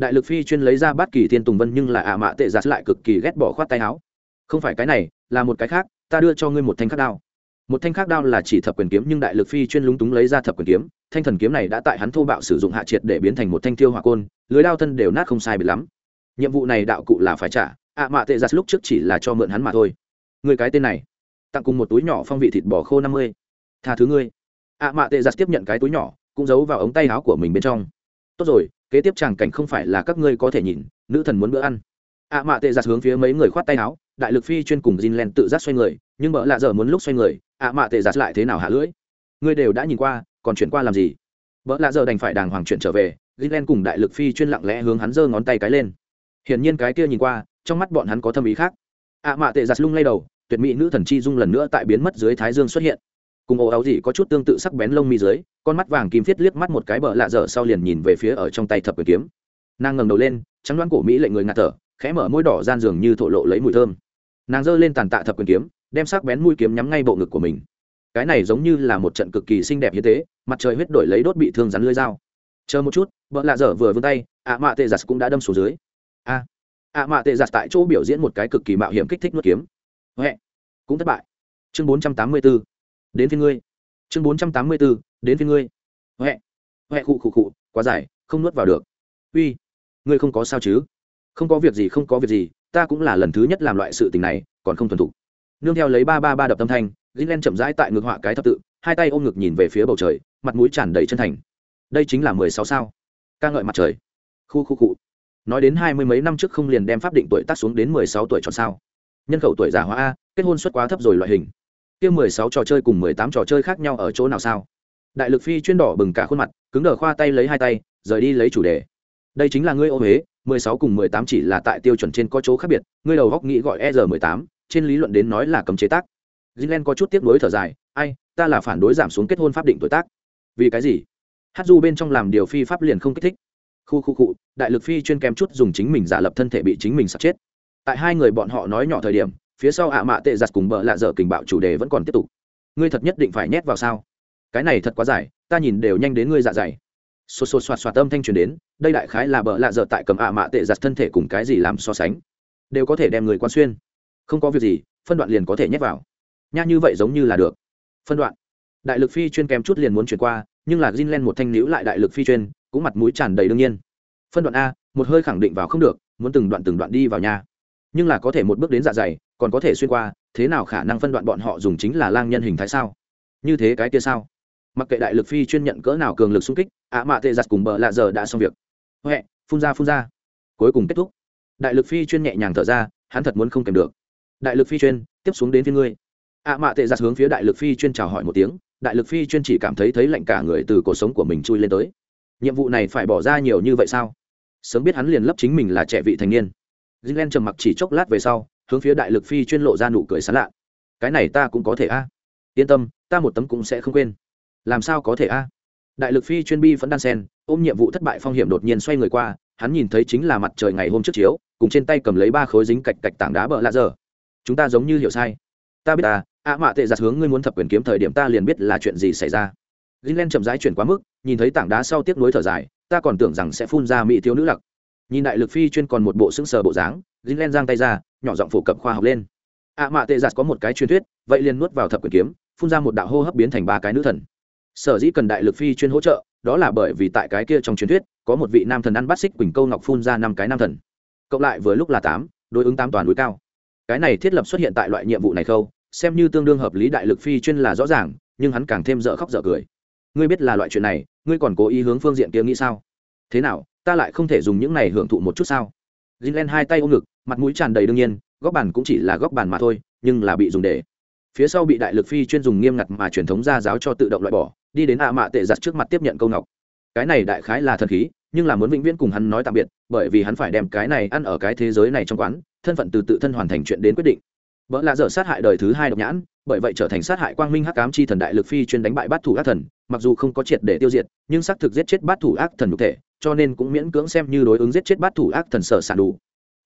đại lực phi chuyên lấy ra bát kỳ thiên tùng vân nhưng là ạ mạ tệ giặt lại cực kỳ ghét bỏ khoát tay áo. Không phải cái này, là một cái khác, ta đưa cho ngươi một thanh khắc đao. Một thanh khắc đao là chỉ thập quyền kiếm nhưng đại lực phi chuyên lúng túng lấy ra thập quyền kiếm, thanh thần kiếm này đã tại hắn thô bạo sử dụng hạ triệt để biến thành một thanh tiêu hỏa côn, lưới đao thân đều nát không sai bị lắm. Nhiệm vụ này đạo cụ là phải trả, ạ mạ tệ giặt lúc trước chỉ là cho mượn hắn mà thôi. Người cái tên này, tặng cùng một túi nhỏ phong vị thịt bò khô năm mươi. Tha thứ ngươi. ạ mạ tệ giặt tiếp nhận cái túi nhỏ, cũng giấu vào ống tay áo của mình bên trong. Tốt rồi kế tiếp tràng cảnh không phải là các ngươi có thể nhìn nữ thần muốn bữa ăn ạ mạ tệ giặt hướng phía mấy người khoát tay áo đại lực phi chuyên cùng Jin Len tự giác xoay người, nhưng bỡ lạ giờ muốn lúc xoay người, ạ mạ tệ giặt lại thế nào hạ lưỡi. Ngươi đều đã nhìn qua, còn chuyển qua làm gì? Bỡ lạ giờ đành phải đàng hoàng chuyển trở về, Jin Len cùng đại lực phi chuyên lặng lẽ hướng hắn giơ ngón tay cái lên hiển nhiên cái kia nhìn qua trong mắt bọn hắn có thâm ý khác ạ mạ tệ giặt lung lay đầu tuyệt mỹ nữ thần chi dung lần nữa tại biến mất dưới thái dương xuất hiện cùng ồ áo gì có chút tương tự sắc bén lông mi dưới, con mắt vàng kim thiết liếc mắt một cái bờ lạ dở sau liền nhìn về phía ở trong tay thập quyền kiếm. Nàng ngẩng đầu lên, trắng đoán cổ mỹ lệnh người ngạt thở, khẽ mở môi đỏ gian dường như thổ lộ lấy mùi thơm. Nàng giơ lên tàn tạ thập quyền kiếm, đem sắc bén mũi kiếm nhắm ngay bộ ngực của mình. Cái này giống như là một trận cực kỳ xinh đẹp như thế mặt trời huyết đổi lấy đốt bị thương rắn lưới dao. Chờ một chút vợ lạ dở vừa vươn tay, ạ mạ tệ giặt cũng đã đâm xuống dưới. A, ạ mạ tệ giặt tại chỗ biểu diễn một cái cực kỳ mạo hiểm kích thích nuốt kiếm. Huệ, cũng thất bại. Chương bốn trăm tám mươi bốn đến phía ngươi. Chương bốn trăm tám mươi bốn, đến phía ngươi. Huệ huệ khụ khụ khụ quá dài không nuốt vào được. Uy ngươi không có sao chứ? Không có việc gì không có việc gì ta cũng là lần thứ nhất làm loại sự tình này còn không thuần thục. Nương theo lấy ba ba ba đập tâm thanh gilen chậm rãi tại ngực họa cái thập tự hai tay ôm ngực nhìn về phía bầu trời mặt mũi tràn đầy chân thành. Đây chính là mười sáu sao. Ca ngợi mặt trời. Khu khu cụ nói đến hai mươi mấy năm trước không liền đem pháp định tuổi tác xuống đến mười sáu tuổi chọn sao. Nhân khẩu tuổi già hóa a kết hôn suất quá thấp rồi loại hình kia mười sáu trò chơi cùng mười tám trò chơi khác nhau ở chỗ nào sao? Đại lực phi chuyên đỏ bừng cả khuôn mặt, cứng đờ khoa tay lấy hai tay, rời đi lấy chủ đề. Đây chính là ngươi ô huế, mười sáu cùng mười tám chỉ là tại tiêu chuẩn trên có chỗ khác biệt, ngươi đầu góc nghĩ gọi e r mười tám, trên lý luận đến nói là cấm chế tác. Jinlen có chút tiếc nuối thở dài, ai, ta là phản đối giảm xuống kết hôn pháp định tuổi tác. Vì cái gì? Hát du bên trong làm điều phi pháp liền không kích thích. Khu khu cụ đại lực phi chuyên kèm chút dùng chính mình giả lập thân thể bị chính mình sắp chết. Tại hai người bọn họ nói nhỏ thời điểm phía sau ạ mạ tệ giặt cùng bợ lạ dở kình bạo chủ đề vẫn còn tiếp tục. Ngươi thật nhất định phải nhét vào sao? Cái này thật quá dài ta nhìn đều nhanh đến ngươi dạ dày. Xô xô xoạt xoạt âm thanh truyền đến đây đại khái là bợ lạ dở tại cầm ạ mạ tệ giặt thân thể cùng cái gì làm so sánh. Đều có thể đem người quan xuyên. Không có việc gì phân đoạn liền có thể nhét vào. Nha như vậy giống như là được. Phân đoạn. Đại lực phi chuyên kèm chút liền muốn chuyển qua nhưng là Jinlen một thanh níu lại đại lực phi chuyên, cũng mặt mũi tràn đầy đương nhiên. Phân đoạn a, một hơi khẳng định vào không được, muốn từng đoạn từng đoạn đi vào nhà. Nhưng là có thể một bước đến dạ dày, còn có thể xuyên qua, thế nào khả năng phân đoạn bọn họ dùng chính là lang nhân hình thái sao? Như thế cái kia sao? Mặc kệ đại lực phi chuyên nhận cỡ nào cường lực xung kích, ạ mạ tệ giặt cùng bờ lạ giờ đã xong việc. Huệ, phun ra phun ra. Cuối cùng kết thúc. Đại lực phi chuyên nhẹ nhàng thở ra, hắn thật muốn không kèm được. Đại lực phi chuyên, tiếp xuống đến phía ngươi. ạ mạ tệ giặt hướng phía đại lực phi chuyên chào hỏi một tiếng, đại lực phi chuyên chỉ cảm thấy thấy lạnh cả người từ cuộc sống của mình chui lên tới nhiệm vụ này phải bỏ ra nhiều như vậy sao sớm biết hắn liền lấp chính mình là trẻ vị thành niên gilen trầm mặc chỉ chốc lát về sau hướng phía đại lực phi chuyên lộ ra nụ cười sán lạ. Cái này ta cũng có thể a. Yên tâm ta một tấm cũng sẽ không quên. Làm sao có thể a? Đại lực phi chuyên bi vẫn đan sen ôm nhiệm vụ thất bại phong hiểm đột nhiên xoay người qua hắn nhìn thấy chính là mặt trời ngày hôm trước chiếu cùng trên tay cầm lấy ba khối dính cạch cạch tảng đá bờ lạ giờ. Chúng ta giống như hiểu sai. Ta biết ta ạ mạ tệ giặt hướng ngươi muốn thập quyền kiếm thời điểm ta liền biết là chuyện gì xảy ra. Gilen chậm rãi chuyển quá mức, nhìn thấy tảng đá sau tiếc nuối thở dài, ta còn tưởng rằng sẽ phun ra mỹ thiếu nữ lặc. Nhìn đại lực phi chuyên còn một bộ sững sờ bộ dáng, dính len giang tay ra, nhỏ giọng phổ cập khoa học lên. ạ mạ tệ giặt có một cái truyền thuyết, vậy liền nuốt vào thập quyền kiếm, phun ra một đạo hô hấp biến thành ba cái nữ thần. Sở dĩ cần đại lực phi chuyên hỗ trợ, đó là bởi vì tại cái kia trong truyền thuyết, có một vị nam thần ăn bắt xích quỳnh câu ngọc phun ra năm cái nam thần. Cộng lại vừa lúc là tám, đối ứng tám toàn núi cao. Cái này thiết lập xuất hiện tại loại nhiệm vụ này khâu, xem như tương đương hợp lý đại lực phi chuyên là rõ ràng nhưng hắn càng thêm dở khóc dở cười ngươi biết là loại chuyện này ngươi còn cố ý hướng phương diện kia nghĩ sao thế nào ta lại không thể dùng những này hưởng thụ một chút sao? Jinlen hai tay ôm ngực, mặt mũi tràn đầy đương nhiên, góc bàn cũng chỉ là góc bàn mà thôi, nhưng là bị dùng để. Phía sau bị đại lực phi chuyên dùng nghiêm ngặt mà truyền thống gia giáo cho tự động loại bỏ, đi đến ạ mạ tệ giặt trước mặt tiếp nhận câu ngọc. Cái này đại khái là thần khí, nhưng là muốn vĩnh viễn cùng hắn nói tạm biệt, bởi vì hắn phải đem cái này ăn ở cái thế giới này trong quán, thân phận từ tự thân hoàn thành chuyện đến quyết định. Vợ lạ dở sát hại đời thứ hai độc nhãn, bởi vậy trở thành sát hại quang minh hắc cám chi thần đại lực phi chuyên đánh bại bát thủ ác thần mặc dù không có triệt để tiêu diệt, nhưng xác thực giết chết bát thủ ác thần nhục thể, cho nên cũng miễn cưỡng xem như đối ứng giết chết bát thủ ác thần sở sản đủ.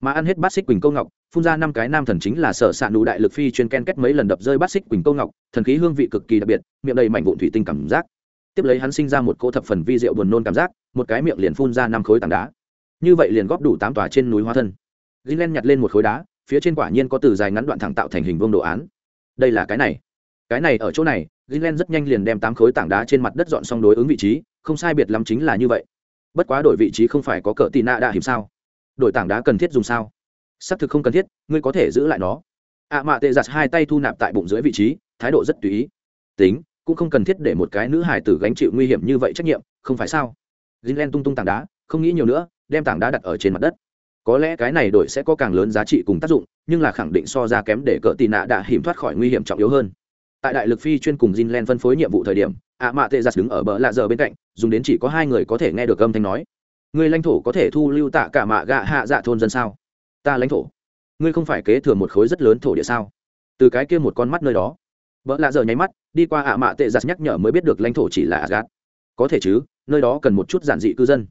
Mà ăn hết bát xích quỳnh câu ngọc, phun ra năm cái nam thần chính là sở sản đủ đại lực phi chuyên ken kết mấy lần đập rơi bát xích quỳnh câu ngọc, thần khí hương vị cực kỳ đặc biệt, miệng đầy mảnh vụn thủy tinh cảm giác. Tiếp lấy hắn sinh ra một cỗ thập phần vi rượu buồn nôn cảm giác, một cái miệng liền phun ra năm khối tảng đá. Như vậy liền góp đủ tám tòa trên núi hóa thân. Gilen nhặt lên một khối đá, phía trên quả nhiên có từ dài ngắn đoạn thẳng tạo thành hình vương đồ án. Đây là cái này. Cái này ở chỗ này Greenland rất nhanh liền đem tám khối tảng đá trên mặt đất dọn xong đối ứng vị trí, không sai biệt lắm chính là như vậy. Bất quá đổi vị trí không phải có cỡ tì nạ đã hiểm sao? Đổi tảng đá cần thiết dùng sao? Sắp thực không cần thiết, ngươi có thể giữ lại nó. Ạ mạ tệ giặt hai tay thu nạp tại bụng dưới vị trí, thái độ rất tùy ý. Tính, cũng không cần thiết để một cái nữ hài tử gánh chịu nguy hiểm như vậy trách nhiệm, không phải sao? Greenland tung tung tảng đá, không nghĩ nhiều nữa, đem tảng đá đặt ở trên mặt đất. Có lẽ cái này đổi sẽ có càng lớn giá trị cùng tác dụng, nhưng là khẳng định so ra kém để cỡ tì nạ đã hiểm thoát khỏi nguy hiểm trọng yếu hơn tại đại lực phi chuyên cùng Jinlen phân phối nhiệm vụ thời điểm, ạ mạ tệ giặt đứng ở bờ lạ giờ bên cạnh, dùng đến chỉ có hai người có thể nghe được âm thanh nói. Người lãnh thổ có thể thu lưu tạ cả mạ gạ hạ dạ thôn dân sao? Ta lãnh thổ. Ngươi không phải kế thừa một khối rất lớn thổ địa sao? Từ cái kia một con mắt nơi đó. Vợ lạ giờ nháy mắt, đi qua ạ mạ tệ giặt nhắc nhở mới biết được lãnh thổ chỉ là asgad có thể chứ, nơi đó cần một chút giản dị cư dân.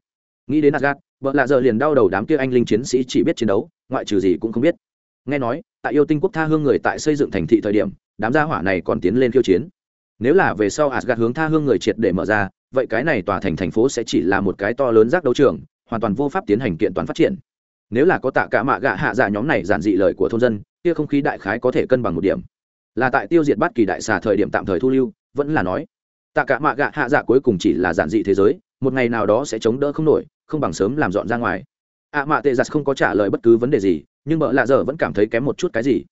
Nghĩ đến asgad vợ lạ giờ liền đau đầu đám kia anh linh chiến sĩ chỉ biết chiến đấu, ngoại trừ gì cũng không biết. Nghe nói, tại yêu tinh quốc tha hương người tại xây dựng thành thị thời điểm đám gia hỏa này còn tiến lên khiêu chiến. Nếu là về sau asgad hướng tha hương người triệt để mở ra, vậy cái này tòa thành thành phố sẽ chỉ là một cái to lớn rác đấu trường, hoàn toàn vô pháp tiến hành kiện toàn phát triển. Nếu là có tạ cả mạ gạ hạ dạ nhóm này giản dị lời của thôn dân, kia không khí đại khái có thể cân bằng một điểm. Là tại tiêu diệt bất kỳ đại xà thời điểm tạm thời thu lưu, vẫn là nói, tạ cả mạ gạ hạ dạ cuối cùng chỉ là giản dị thế giới, một ngày nào đó sẽ chống đỡ không nổi, không bằng sớm làm dọn ra ngoài. Ạ mạ tệ giặt không có trả lời bất cứ vấn đề gì, nhưng mợ lạ giờ vẫn cảm thấy kém một chút cái gì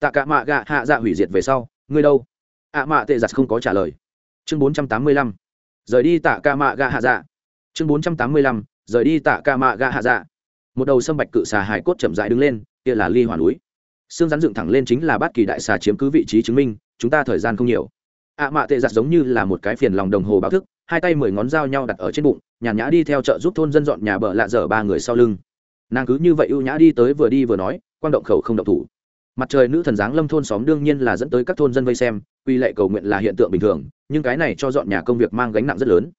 tạ cả mạ gạ hạ dạ hủy diệt về sau, ngươi đâu? Ạ mạ tệ giặt không có trả lời. Chương bốn trăm tám mươi lăm. Rời đi tạ cả mạ gạ hạ dạ. Chương bốn trăm tám mươi lăm. Rời đi tạ cả mạ gạ hạ dạ. Một đầu sâm bạch cự xà hải cốt chậm rãi đứng lên, kia là ly hỏa núi. Xương rắn dựng thẳng lên chính là bát kỳ đại xà chiếm cứ vị trí chứng minh, chúng ta thời gian không nhiều. Ạ mạ tệ giặt giống như là một cái phiền lòng đồng hồ báo thức, hai tay mười ngón dao nhau đặt ở trên bụng, nhàn nhã đi theo chợ giúp thôn dân dọn nhà bờ lạ dở ba người sau lưng. Nàng cứ như vậy ưu nhã đi tới vừa đi vừa nói quan động khẩu không động thủ mặt trời nữ thần giáng lâm thôn xóm đương nhiên là dẫn tới các thôn dân vây xem, quy lệ cầu nguyện là hiện tượng bình thường, nhưng cái này cho dọn nhà công việc mang gánh nặng rất lớn.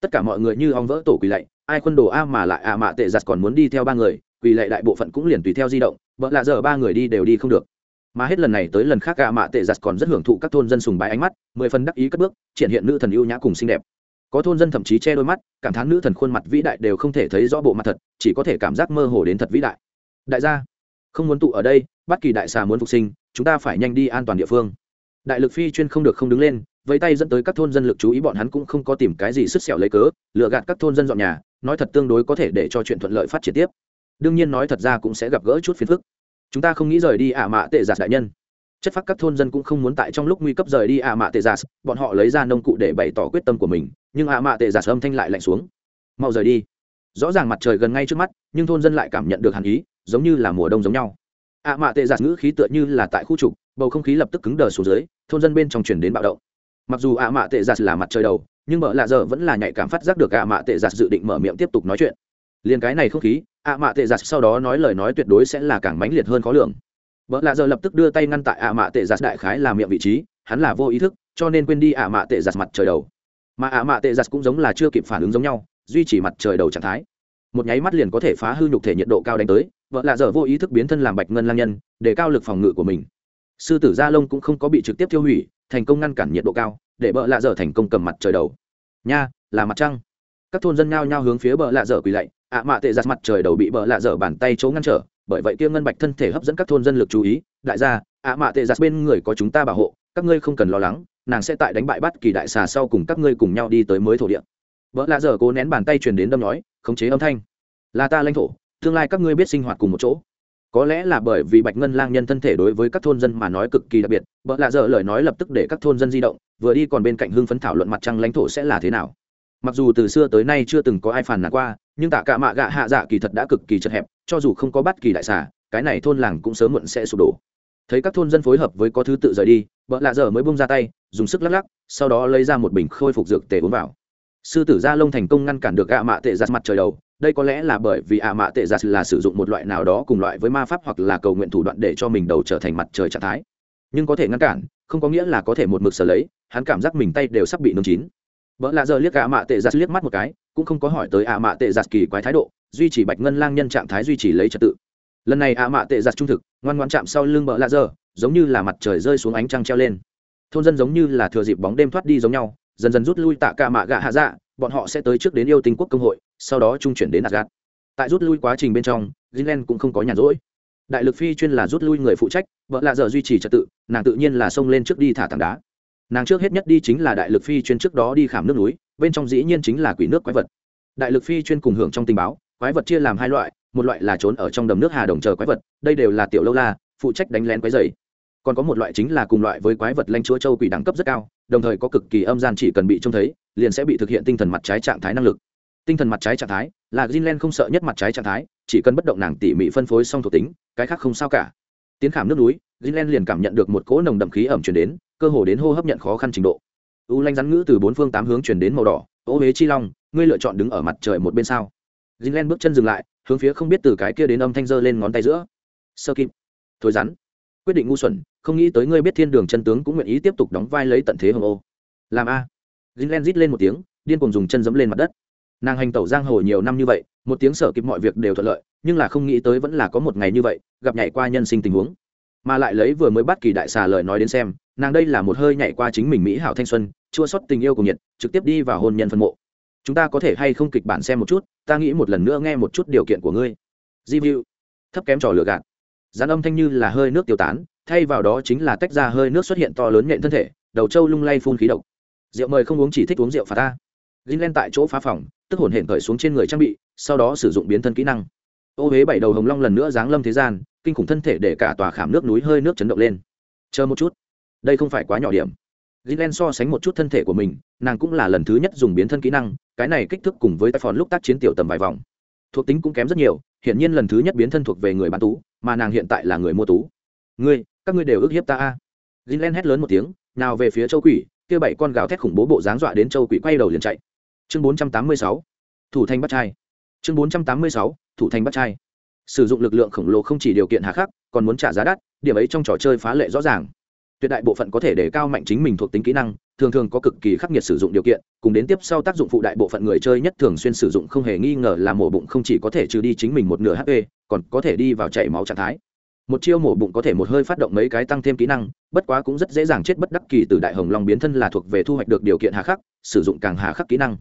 Tất cả mọi người như ong vỡ tổ quỳ lệ ai quân đồ a mà lại ạ mạ tệ giặt còn muốn đi theo ba người quỳ lệ đại bộ phận cũng liền tùy theo di động vợ lạ giờ ba người đi đều đi không được. Mà hết lần này tới lần khác ạ mạ tệ giặt còn rất hưởng thụ các thôn dân sùng bái ánh mắt, mười phần đắc ý cất bước, triển hiện nữ thần ưu nhã cùng xinh đẹp. Có thôn dân thậm chí che đôi mắt, cảm thán nữ thần khuôn mặt vĩ đại đều không thể thấy rõ bộ mặt thật, chỉ có thể cảm giác mơ hồ đến thật vĩ đại. Đại gia, không muốn tụ ở đây bất kỳ đại xà muốn phục sinh, chúng ta phải nhanh đi an toàn địa phương. Đại lực phi chuyên không được không đứng lên, vẫy tay dẫn tới các thôn dân lực chú ý bọn hắn cũng không có tìm cái gì sứt sẹo lấy cớ lựa gạt các thôn dân dọn nhà, nói thật tương đối có thể để cho chuyện thuận lợi phát triển tiếp. Đương nhiên nói thật ra cũng sẽ gặp gỡ chút phiền phức. Chúng ta không nghĩ rời đi ả mạ tệ giạt đại nhân. Chất phát các thôn dân cũng không muốn tại trong lúc nguy cấp rời đi ả mạ tệ giạt, bọn họ lấy ra nông cụ để bày tỏ quyết tâm của mình, nhưng ả mạ tệ giạt âm thanh lại lạnh xuống. Mau rời đi. Rõ ràng mặt trời gần ngay trước mắt, nhưng thôn dân lại cảm nhận được hàn ý, giống như là mùa đông giống nhau ả mạ tệ giạt ngữ khí tựa như là tại khu trục, bầu không khí lập tức cứng đờ xuống dưới, thôn dân bên trong chuyển đến bạo động. Mặc dù ả mạ tệ giạt là mặt trời đầu, nhưng mở lạ giờ vẫn là nhạy cảm phát giác được ả mạ tệ giạt dự định mở miệng tiếp tục nói chuyện. Liền cái này không khí, ạ mạ tệ giặt sau đó nói lời nói tuyệt đối sẽ là càng mãnh liệt hơn khó lường. Vợ lạ giờ lập tức đưa tay ngăn tại ạ mạ tệ giặt đại khái làm miệng vị trí, hắn là vô ý thức, cho nên quên đi ạ mạ tệ giặt mặt trời đầu. Mà ạ mạ tệ giặt cũng giống là chưa kịp phản ứng giống nhau, duy trì mặt trời đầu trạng thái. Một nháy mắt liền có thể phá hư nhục thể nhiệt độ cao đánh tới vợ lạ dở vô ý thức biến thân làm bạch ngân lang nhân, để cao lực phòng ngự của mình. Sư tử gia lông cũng không có bị trực tiếp tiêu hủy, thành công ngăn cản nhiệt độ cao, để bợ lạ dở thành công cầm mặt trời đầu. Nha, là mặt trăng. Các thôn dân nhao nhao hướng phía bờ lạ dở quỳ lạy, ạ mạ tệ giặt mặt trời đầu bị bờ lạ dở bàn tay chỗ ngăn trở, bởi vậy kia ngân bạch thân thể hấp dẫn các thôn dân lực chú ý. Đại gia, ạ mạ tệ giặt bên người có chúng ta bảo hộ, các ngươi không cần lo lắng, nàng sẽ tại đánh bại bắt kỳ đại xà sau cùng các ngươi cùng nhau đi tới mới thổ địa. Vợ lạ dở cố nén bàn tay truyền đến đâm nói, khống chế âm thanh. Là ta lãnh thổ tương lai các ngươi biết sinh hoạt cùng một chỗ. Có lẽ là bởi vì bạch ngân lang nhân thân thể đối với các thôn dân mà nói cực kỳ đặc biệt, bợ lạ dở lời nói lập tức để các thôn dân di động, vừa đi còn bên cạnh hưng phấn thảo luận mặt trăng lãnh thổ sẽ là thế nào. Mặc dù từ xưa tới nay chưa từng có ai phản nàn qua, nhưng tạ cả mạ gạ hạ dạ kỳ thật đã cực kỳ chật hẹp, cho dù không có bất kỳ đại xà, cái này thôn làng cũng sớm muộn sẽ sụp đổ. Thấy các thôn dân phối hợp với có thứ tự rời đi, bợ lạ dở mới buông ra tay, dùng sức lắc lắc, sau đó lấy ra một bình khôi phục dược tề uống vào sư tử gia lông thành công ngăn cản được ạ mạ tệ giặt mặt trời đầu. Đây có lẽ là bởi vì ạ mạ tệ giặt là sử dụng một loại nào đó cùng loại với ma pháp hoặc là cầu nguyện thủ đoạn để cho mình đầu trở thành mặt trời trạng thái. Nhưng có thể ngăn cản, không có nghĩa là có thể một mực sở lấy, hắn cảm giác mình tay đều sắp bị nung chín. Vợ lạ giờ liếc ạ mạ tệ giặt liếc mắt một cái, cũng không có hỏi tới ạ mạ tệ giặt kỳ quái thái độ, duy trì bạch ngân lang nhân trạng thái duy trì lấy trật tự. Lần này ạ mạ tệ giặt trung thực, ngoan ngoan chạm sau lưng vợ lạ giờ, giống như là mặt trời rơi xuống ánh trăng treo lên. Thôn dân giống như là thừa dịp bóng đêm thoát đi giống nhau dần dần rút lui tạ cả mạ gạ hạ dạ bọn họ sẽ tới trước đến yêu tinh quốc công hội, sau đó trung chuyển đến asgad tại rút lui quá trình bên trong gilen cũng không có nhàn rỗi. Đại lực phi chuyên là rút lui người phụ trách, vợ lạ giờ duy trì trật tự, nàng tự nhiên là xông lên trước đi thả tảng đá. Nàng trước hết nhất đi chính là đại lực phi chuyên trước đó đi khảm nước núi, bên trong dĩ nhiên chính là quỷ nước quái vật. Đại lực phi chuyên cùng hưởng trong tình báo, quái vật chia làm hai loại, một loại là trốn ở trong đầm nước hà đồng chờ quái vật, đây đều là tiểu lâu la, phụ trách đánh lén quái dày còn có một loại chính là cùng loại với quái vật lanh chúa châu quỷ đẳng cấp rất cao đồng thời có cực kỳ âm gian chỉ cần bị trông thấy, liền sẽ bị thực hiện tinh thần mặt trái trạng thái năng lực. Tinh thần mặt trái trạng thái là Greenland không sợ nhất mặt trái trạng thái, chỉ cần bất động nàng tỉ mỉ phân phối xong thuộc tính, cái khác không sao cả. Tiến khảm nước núi, Greenland liền cảm nhận được một cỗ nồng đậm khí ẩm chuyển đến, cơ hồ đến hô hấp nhận khó khăn trình độ. U lanh rắn ngữ từ bốn phương tám hướng chuyển đến màu đỏ, ô huế chi long, ngươi lựa chọn đứng ở mặt trời một bên sao? Greenland bước chân dừng lại, hướng phía không biết từ cái kia đến âm thanh dơ lên ngón tay giữa. Sơ kim. Thôi rắn quyết định ngu xuẩn, không nghĩ tới ngươi biết thiên đường chân tướng cũng nguyện ý tiếp tục đóng vai lấy tận thế hồng ô. Làm a. Greenland rít lên một tiếng, điên cuồng dùng chân giẫm lên mặt đất. Nàng hành tẩu giang hồ nhiều năm như vậy, một tiếng sở kịp mọi việc đều thuận lợi, nhưng là không nghĩ tới vẫn là có một ngày như vậy, gặp nhảy qua nhân sinh tình huống. Mà lại lấy vừa mới bắt kỳ đại xà lời nói đến xem, nàng đây là một hơi nhảy qua chính mình mỹ hảo thanh xuân, chua sót tình yêu cùng nhiệt, trực tiếp đi vào hôn nhân phân mộ. Chúng ta có thể hay không kịch bản xem một chút, ta nghĩ một lần nữa nghe một chút điều kiện của ngươi. Review thấp kém trò lừa gạt gián âm thanh như là hơi nước tiêu tán thay vào đó chính là tách ra hơi nước xuất hiện to lớn nhện thân thể đầu trâu lung lay phun khí độc. Rượu mời không uống chỉ thích uống rượu phạt ta. Gin len tại chỗ phá phòng tức hồn hển cởi xuống trên người trang bị sau đó sử dụng biến thân kỹ năng. Ô huế bảy đầu hồng long lần nữa giáng lâm thế gian kinh khủng thân thể để cả tòa khảm nước núi hơi nước chấn động lên. Chờ một chút. Đây không phải quá nhỏ điểm. Gilen so sánh một chút thân thể của mình, nàng cũng là lần thứ nhất dùng biến thân kỹ năng, cái này kích thước cùng với tay phòn lúc tác chiến tiểu tầm vài vòng. Thuộc tính cũng kém rất nhiều, hiển nhiên lần thứ nhất biến thân thuộc về người bán tú, mà nàng hiện tại là người mua tú. Ngươi, các ngươi đều ức hiếp ta a. Gilen hét lớn một tiếng, nào về phía châu quỷ, kia bảy con gào thét khủng bố bộ dáng dọa đến châu quỷ quay đầu liền chạy. Chương 486. Thủ thành bắt trai. Chương 486. Thủ thành bắt trai. Sử dụng lực lượng khổng lồ không chỉ điều kiện hà khắc, còn muốn trả giá đắt, điểm ấy trong trò chơi phá lệ rõ ràng tuyệt đại bộ phận có thể để cao mạnh chính mình thuộc tính kỹ năng thường thường có cực kỳ khắc nghiệt sử dụng điều kiện, cùng đến tiếp sau tác dụng phụ đại bộ phận người chơi nhất thường xuyên sử dụng không hề nghi ngờ là mổ bụng không chỉ có thể trừ đi chính mình một nửa hp còn có thể đi vào chảy máu trạng thái. Một chiêu mổ bụng có thể một hơi phát động mấy cái tăng thêm kỹ năng, bất quá cũng rất dễ dàng chết bất đắc kỳ từ đại hồng long biến thân là thuộc về thu hoạch được điều kiện hà khắc, sử dụng càng hà khắc kỹ năng.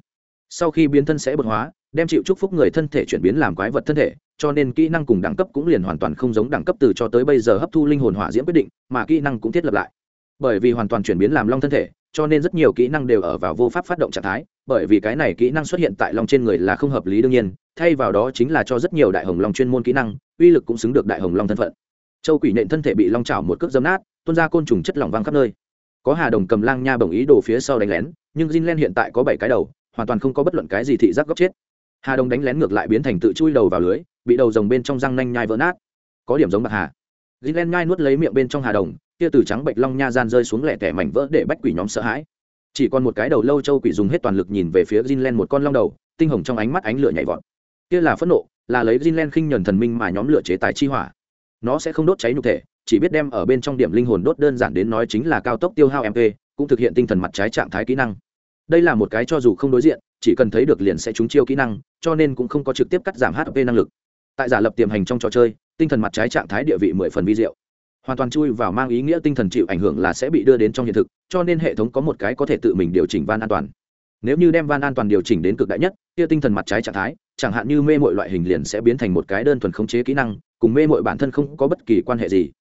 Sau khi biến thân sẽ bột hóa, đem chịu chúc phúc người thân thể chuyển biến làm quái vật thân thể, cho nên kỹ năng cùng đẳng cấp cũng liền hoàn toàn không giống đẳng cấp từ cho tới bây giờ hấp thu linh hồn hỏa diễm quyết định, mà kỹ năng cũng thiết lập lại. Bởi vì hoàn toàn chuyển biến làm long thân thể cho nên rất nhiều kỹ năng đều ở vào vô pháp phát động trạng thái, bởi vì cái này kỹ năng xuất hiện tại long trên người là không hợp lý đương nhiên, thay vào đó chính là cho rất nhiều đại hồng long chuyên môn kỹ năng, uy lực cũng xứng được đại hồng long thân phận. Châu quỷ nện thân thể bị long chảo một cước dấm nát, tuôn ra côn trùng chất lỏng văng khắp nơi. Có hà đồng cầm lang nha bồng ý đồ phía sau đánh lén, nhưng Jin Len hiện tại có bảy cái đầu, hoàn toàn không có bất luận cái gì thị giác góc chết. Hà đồng đánh lén ngược lại biến thành tự chui đầu vào lưới, bị đầu rồng bên trong răng nanh nhai vỡ nát. Có điểm giống bạc hà. Jin Len nhai nuốt lấy miệng bên trong hà đồng kia từ trắng bạch long nha gian rơi xuống lẻ tẻ mảnh vỡ để bách quỷ nhóm sợ hãi. Chỉ còn một cái đầu lâu châu quỷ dùng hết toàn lực nhìn về phía Jinlen một con long đầu, tinh hồng trong ánh mắt ánh lửa nhảy vọt. Kia là phẫn nộ, là lấy Jinlen khinh nhẫn thần minh mà nhóm lửa chế tài chi hỏa. Nó sẽ không đốt cháy nhục thể, chỉ biết đem ở bên trong điểm linh hồn đốt đơn giản đến nói chính là cao tốc tiêu hao mp cũng thực hiện tinh thần mặt trái trạng thái kỹ năng. Đây là một cái cho dù không đối diện, chỉ cần thấy được liền sẽ trúng chiêu kỹ năng, cho nên cũng không có trực tiếp cắt giảm hp năng lực. Tại giả lập tiềm hành trong trò chơi, tinh thần mặt trái trạng thái địa vị mười phần vi diệu hoàn toàn chui vào mang ý nghĩa tinh thần chịu ảnh hưởng là sẽ bị đưa đến trong hiện thực cho nên hệ thống có một cái có thể tự mình điều chỉnh van an toàn nếu như đem van an toàn điều chỉnh đến cực đại nhất kia tinh thần mặt trái trạng thái chẳng hạn như mê mội loại hình liền sẽ biến thành một cái đơn thuần khống chế kỹ năng cùng mê mội bản thân không có bất kỳ quan hệ gì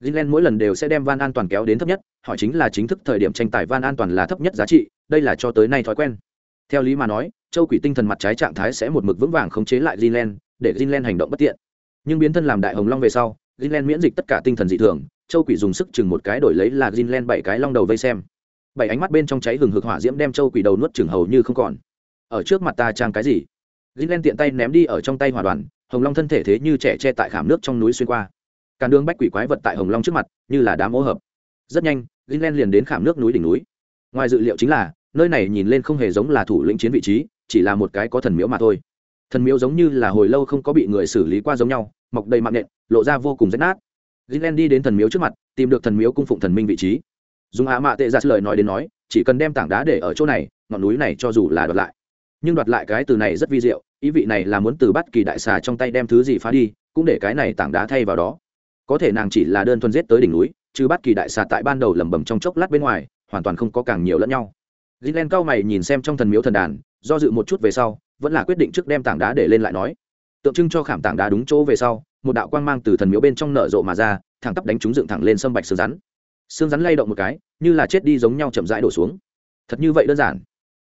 Greenland mỗi lần đều sẽ đem van an toàn kéo đến thấp nhất, họ chính là chính thức thời điểm tranh tài van an toàn là thấp nhất giá trị, đây là cho tới nay thói quen. Theo lý mà nói, châu quỷ tinh thần mặt trái trạng thái sẽ một mực vững vàng khống chế lại Greenland, để Greenland hành động bất tiện. Nhưng biến thân làm đại hồng long về sau, Greenland miễn dịch tất cả tinh thần dị thường, Châu Quỷ dùng sức chừng một cái đổi lấy là Greenland bảy cái long đầu vây xem. Bảy ánh mắt bên trong cháy hừng hực hỏa diễm đem Châu Quỷ đầu nuốt chừng hầu như không còn. Ở trước mặt ta trang cái gì? Greenland tiện tay ném đi ở trong tay hỏa đoàn, Hồng Long thân thể thế như trẻ che tại khảm nước trong núi xuyên qua. Càn đường bách quỷ quái vật tại Hồng Long trước mặt, như là đá mỗ hợp. Rất nhanh, Greenland liền đến khảm nước núi đỉnh núi. Ngoài dự liệu chính là, nơi này nhìn lên không hề giống là thủ lĩnh chiến vị trí, chỉ là một cái có thần miếu mà thôi. Thần miếu giống như là hồi lâu không có bị người xử lý qua giống nhau, mọc đầy mạng nện, lộ ra vô cùng rách nát. Gilen đi đến thần miếu trước mặt tìm được thần miếu cung phụng thần minh vị trí. Dùng hạ mạ tệ ra lời nói đến nói chỉ cần đem tảng đá để ở chỗ này ngọn núi này cho dù là đoạt lại. Nhưng đoạt lại cái từ này rất vi diệu ý vị này là muốn từ bắt kỳ đại xà trong tay đem thứ gì phá đi cũng để cái này tảng đá thay vào đó. Có thể nàng chỉ là đơn thuần giết tới đỉnh núi chứ bắt kỳ đại xà tại ban đầu lẩm bẩm trong chốc lát bên ngoài hoàn toàn không có càng nhiều lẫn nhau. Gilen cao mày nhìn xem trong thần miếu thần đàn do dự một chút về sau vẫn là quyết định trước đem tảng đá để lên lại nói. Tượng trưng cho khảm tảng đá đúng chỗ về sau, một đạo quang mang từ thần miếu bên trong nở rộ mà ra, thẳng tắp đánh chúng dựng thẳng lên sâm bạch xương rắn. Xương rắn lay động một cái, như là chết đi giống nhau chậm rãi đổ xuống. Thật như vậy đơn giản.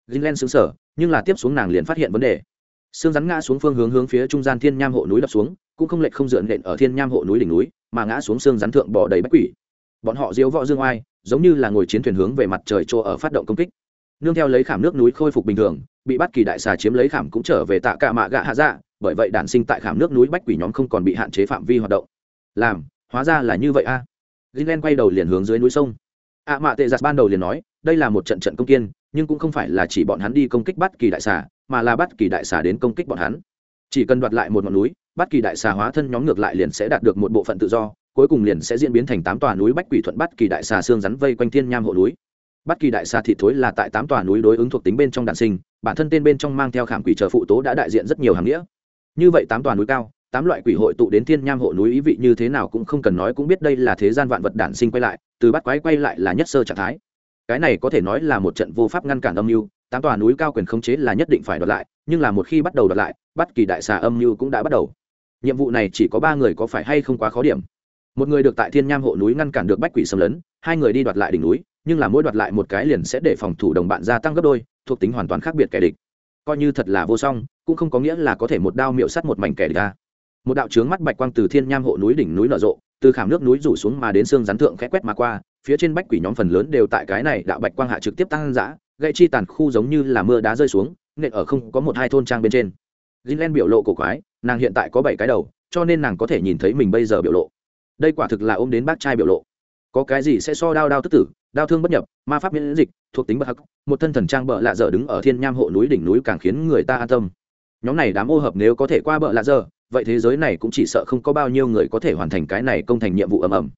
Greenland xứng sở nhưng là tiếp xuống nàng liền phát hiện vấn đề. Xương rắn ngã xuống phương hướng hướng phía trung gian thiên nham hộ núi đập xuống, cũng không lệch không dựa nện ở thiên nham hộ núi đỉnh núi, mà ngã xuống xương rắn thượng bỏ đầy bách quỷ. Bọn họ diếu võ dương oai, giống như là ngồi chiến thuyền hướng về mặt trời chỗ ở phát động công kích. Nương theo lấy khảm nước núi khôi phục bình thường bị bắt kỳ đại xà chiếm lấy khảm cũng trở về tạ cả mạ gạ hạ dạ bởi vậy đản sinh tại khảm nước núi bách quỷ nhóm không còn bị hạn chế phạm vi hoạt động. Làm, hóa ra là như vậy a. À. gilen quay đầu liền hướng dưới núi sông. Ạ mạ tệ giặt ban đầu liền nói, đây là một trận trận công kiên, nhưng cũng không phải là chỉ bọn hắn đi công kích bắt kỳ đại xà, mà là bắt kỳ đại xà đến công kích bọn hắn. Chỉ cần đoạt lại một ngọn núi, bắt kỳ đại xà hóa thân nhóm ngược lại liền sẽ đạt được một bộ phận tự do, cuối cùng liền sẽ diễn biến thành tám tòa núi bách quỷ thuận bắt kỳ đại xà xương rắn vây quanh thiên nham hộ núi. Bắt kỳ đại xà thị thối là tại tám tòa núi đối ứng thuộc tính bên trong đàn sinh bản thân tên bên trong mang theo khảm quỷ chờ phụ tố đã đại diện rất nhiều hàng nghĩa. Như vậy tám tòa núi cao, tám loại quỷ hội tụ đến thiên nham hộ núi ý vị như thế nào cũng không cần nói cũng biết đây là thế gian vạn vật đản sinh quay lại, từ bắt quái quay lại là nhất sơ trạng thái. Cái này có thể nói là một trận vô pháp ngăn cản âm mưu, tám tòa núi cao quyền khống chế là nhất định phải đoạt lại, nhưng là một khi bắt đầu đoạt lại bất kỳ đại xà âm mưu cũng đã bắt đầu. Nhiệm vụ này chỉ có ba người có phải hay không quá khó điểm. Một người được tại thiên nham hộ núi ngăn cản được bách quỷ xâm lấn, hai người đi đoạt lại đỉnh núi nhưng là mỗi đoạt lại một cái liền sẽ để phòng thủ đồng bạn gia tăng gấp đôi, thuộc tính hoàn toàn khác biệt kẻ địch. Coi như thật là vô song, cũng không có nghĩa là có thể một đao miệu sắt một mảnh kẻ địch ra. Một đạo trướng mắt bạch quang từ thiên nham hộ núi đỉnh núi nở rộ, từ khảm nước núi rủ xuống mà đến xương rắn thượng khẽ quét mà qua, phía trên bách quỷ nhóm phần lớn đều tại cái này đạo bạch quang hạ trực tiếp tăng dã gậy chi tàn khu giống như là mưa đá rơi xuống, nện ở không có một hai thôn trang bên trên. Jinlen biểu lộ cổ quái, nàng hiện tại có bảy cái đầu, cho nên nàng có thể nhìn thấy mình bây giờ biểu lộ. Đây quả thực là ôm đến bác trai biểu lộ. Có cái gì sẽ so đao đao tức tử đao thương bất nhập, ma pháp miễn dịch, thuộc tính bất hắc, một thân thần trang bợ lạ dở đứng ở thiên nham hộ núi đỉnh núi càng khiến người ta an tâm. Nhóm này đám ô hợp nếu có thể qua bợ lạ dở, vậy thế giới này cũng chỉ sợ không có bao nhiêu người có thể hoàn thành cái này công thành nhiệm vụ ầm ầm.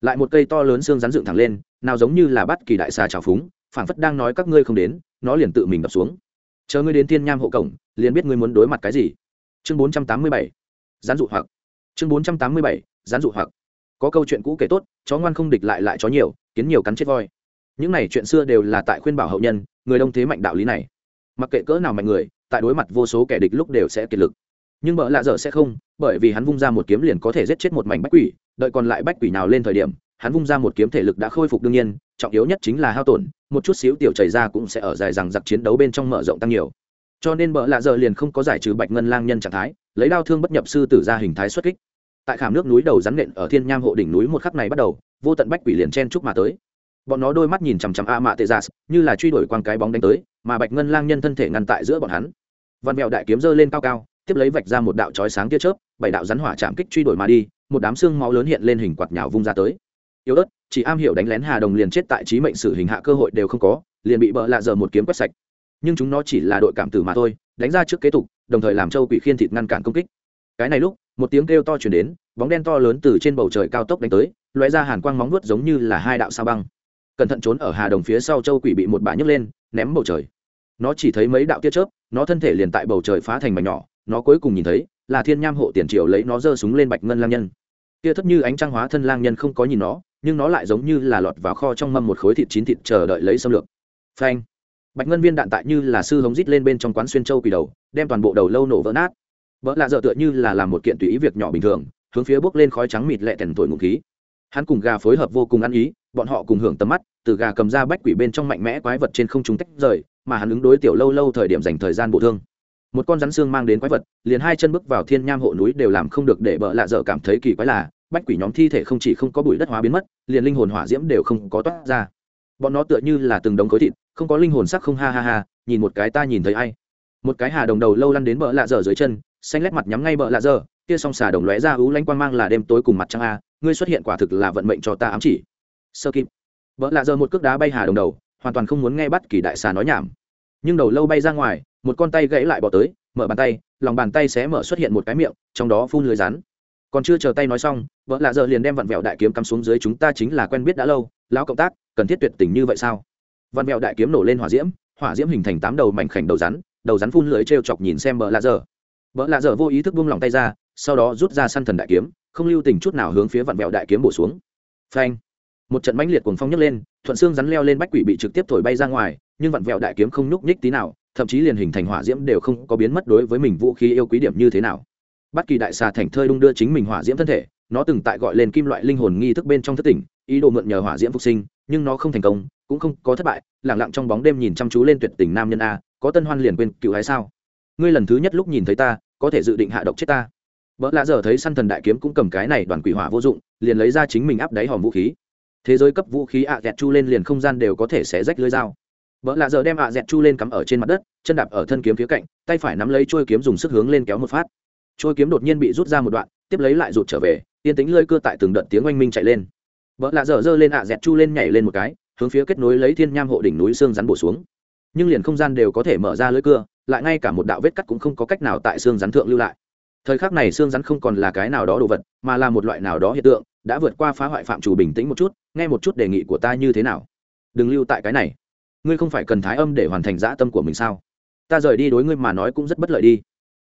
Lại một cây to lớn xương rắn dựng thẳng lên, nào giống như là bắt kỳ đại xà trào phúng phản phất đang nói các ngươi không đến, nó liền tự mình đập xuống. Chờ ngươi đến thiên nham hộ cổng, liền biết ngươi muốn đối mặt cái gì. Chương bốn trăm tám mươi bảy gián dụ hoặc. Chương bốn trăm tám mươi bảy gián dụ hoặc. Có câu chuyện cũ kể tốt, chó ngoan không địch lại lại chó nhiều kiến nhiều cắn chết voi. Những này chuyện xưa đều là tại khuyên bảo hậu nhân, người đông thế mạnh đạo lý này. Mặc kệ cỡ nào mạnh người, tại đối mặt vô số kẻ địch lúc đều sẽ kiệt lực. Nhưng bợ lạ dở sẽ không, bởi vì hắn vung ra một kiếm liền có thể giết chết một mảnh bách quỷ, đợi còn lại bách quỷ nào lên thời điểm, hắn vung ra một kiếm thể lực đã khôi phục đương nhiên, trọng yếu nhất chính là hao tổn, một chút xíu tiểu chảy ra cũng sẽ ở dài rằng giặc chiến đấu bên trong mở rộng tăng nhiều. Cho nên bợ lạ dở liền không có giải trừ bạch ngân lang nhân trạng thái, lấy đao thương bất nhập sư tử ra hình thái xuất kích. Tại khảm nước núi đầu rắn nện ở thiên nham hộ đỉnh núi một khắc này bắt đầu vô tận bách quỷ liền chen chúc mà tới. Bọn nó đôi mắt nhìn chằm chằm a mạ tê gia như là truy đuổi quang cái bóng đánh tới, mà bạch ngân lang nhân thân thể ngăn tại giữa bọn hắn. Văn mẹo đại kiếm giơ lên cao cao, tiếp lấy vạch ra một đạo chói sáng tia chớp, bảy đạo rắn hỏa chạm kích truy đuổi mà đi, một đám xương máu lớn hiện lên hình quạt nhào vung ra tới. Yếu ớt, chỉ am hiểu đánh lén hà đồng liền chết tại trí mệnh sử hình hạ cơ hội đều không có, liền bị bợ lạ giờ một kiếm quét sạch. Nhưng chúng nó chỉ là đội cảm tử mà thôi, đánh ra trước kế tục, đồng thời làm châu quỷ khiên thịt ngăn cản công kích. Cái này lúc, một tiếng kêu to chuyển đến, bóng đen to lớn từ trên bầu trời cao tốc đánh tới loé ra hàn quang móng vuốt giống như là hai đạo sao băng. Cẩn thận trốn ở hà đồng phía sau châu quỷ bị một bả nhấc lên, ném bầu trời. Nó chỉ thấy mấy đạo tia chớp, nó thân thể liền tại bầu trời phá thành mảnh nhỏ, nó cuối cùng nhìn thấy là thiên nham hộ tiền triều lấy nó giơ súng lên bạch ngân lang nhân. Tia thất như ánh trăng hóa thân lang nhân không có nhìn nó, nhưng nó lại giống như là lọt vào kho trong mâm một khối thịt chín thịt chờ đợi lấy xâm lược. Phanh! Bạch ngân viên đạn tại như là sư hống rít lên bên trong quán xuyên châu quỷ đầu, đem toàn bộ đầu lâu nổ vỡ nát. Vỡ lạ dợ tựa như là làm một kiện tùy ý việc nhỏ bình thường, hướng phía bước lên khói trắng mịt lẹ tèn tuổi ngụ khí hắn cùng gà phối hợp vô cùng ăn ý, bọn họ cùng hưởng tầm mắt, từ gà cầm ra bách quỷ bên trong mạnh mẽ quái vật trên không trung tách rời, mà hắn ứng đối tiểu lâu lâu thời điểm dành thời gian bộ thương. Một con rắn xương mang đến quái vật, liền hai chân bước vào thiên nham hộ núi đều làm không được để bợ lạ dở cảm thấy kỳ quái là, bách quỷ nhóm thi thể không chỉ không có bụi đất hóa biến mất, liền linh hồn hỏa diễm đều không có toát ra. Bọn nó tựa như là từng đống khối thịt, không có linh hồn sắc không ha ha ha, nhìn một cái ta nhìn thấy ai. Một cái hà đồng đầu lâu lăn đến bợ lạ dở dưới chân, xanh lét mặt nhắm ngay bợ lạ dở, kia song xà đồng lóe ra hú lanh quang mang là đêm tối cùng mặt trăng a ngươi xuất hiện quả thực là vận mệnh cho ta ám chỉ. Sơ kim. Vợ lạ giờ một cước đá bay hà đồng đầu, hoàn toàn không muốn nghe bắt kỳ đại xà nói nhảm. Nhưng đầu lâu bay ra ngoài, một con tay gãy lại bỏ tới, mở bàn tay, lòng bàn tay sẽ mở xuất hiện một cái miệng, trong đó phun lưới rắn. Còn chưa chờ tay nói xong vợ lạ giờ liền đem vặn vẹo đại kiếm cắm xuống dưới chúng ta chính là quen biết đã lâu, lão cộng tác, cần thiết tuyệt tình như vậy sao? Vặn vẹo đại kiếm nổ lên hỏa diễm hỏa diễm hình thành tám đầu mảnh khảnh đầu rắn đầu rắn phun lưới t chọc nhìn xem vợ lạ giờ. Vợ lạ giờ vô ý thức buông lòng tay ra, sau đó rút ra săn thần đại kiếm không lưu tình chút nào hướng phía vạn vẹo đại kiếm bổ xuống. Phanh! Một trận mãnh liệt cuồng phong nhấc lên, thuận xương rắn leo lên bách quỷ bị trực tiếp thổi bay ra ngoài, nhưng vặn vẹo đại kiếm không nhúc nhích tí nào, thậm chí liền hình thành hỏa diễm đều không có biến mất đối với mình vũ khí yêu quý điểm như thế nào. Bất kỳ đại xà thành thơi đung đưa chính mình hỏa diễm thân thể, nó từng tại gọi lên kim loại linh hồn nghi thức bên trong thất tỉnh, ý đồ mượn nhờ hỏa diễm phục sinh, nhưng nó không thành công, cũng không có thất bại lẳng lặng trong bóng đêm nhìn chăm chú lên tuyệt tình nam nhân a, có tân hoan liền quên cựu hay sao? Ngươi lần thứ nhất lúc nhìn thấy ta, có thể dự định hạ độc chết ta vợ lạ giờ thấy săn thần đại kiếm cũng cầm cái này đoàn quỷ hỏa vô dụng, liền lấy ra chính mình áp đáy hòm vũ khí. Thế giới cấp vũ khí ạ à dẹt chu lên liền không gian đều có thể sẽ rách lưới dao. Vợ lạ giờ đem ạ à dẹt chu lên cắm ở trên mặt đất, chân đạp ở thân kiếm phía cạnh, tay phải nắm lấy trôi kiếm dùng sức hướng lên kéo một phát. Trôi kiếm đột nhiên bị rút ra một đoạn, tiếp lấy lại rụt trở về, yên tính lơi cưa tại từng đợt tiếng oanh minh chạy lên. Vợ lạ giờ giơ lên ạ à dẹt chu lên nhảy lên một cái, hướng phía kết nối lấy thiên nham hộ đỉnh núi xương rắn bổ xuống. Nhưng liền không gian đều có thể mở ra lưới cưa, lại ngay cả một đạo vết cắt cũng không có cách nào tại xương rắn thượng lưu lại thời khắc này xương rắn không còn là cái nào đó đồ vật, mà là một loại nào đó hiện tượng, đã vượt qua phá hoại phạm chủ bình tĩnh một chút, nghe một chút đề nghị của ta như thế nào. Đừng lưu tại cái này. Ngươi không phải cần thái âm để hoàn thành dã tâm của mình sao? Ta rời đi đối ngươi mà nói cũng rất bất lợi đi.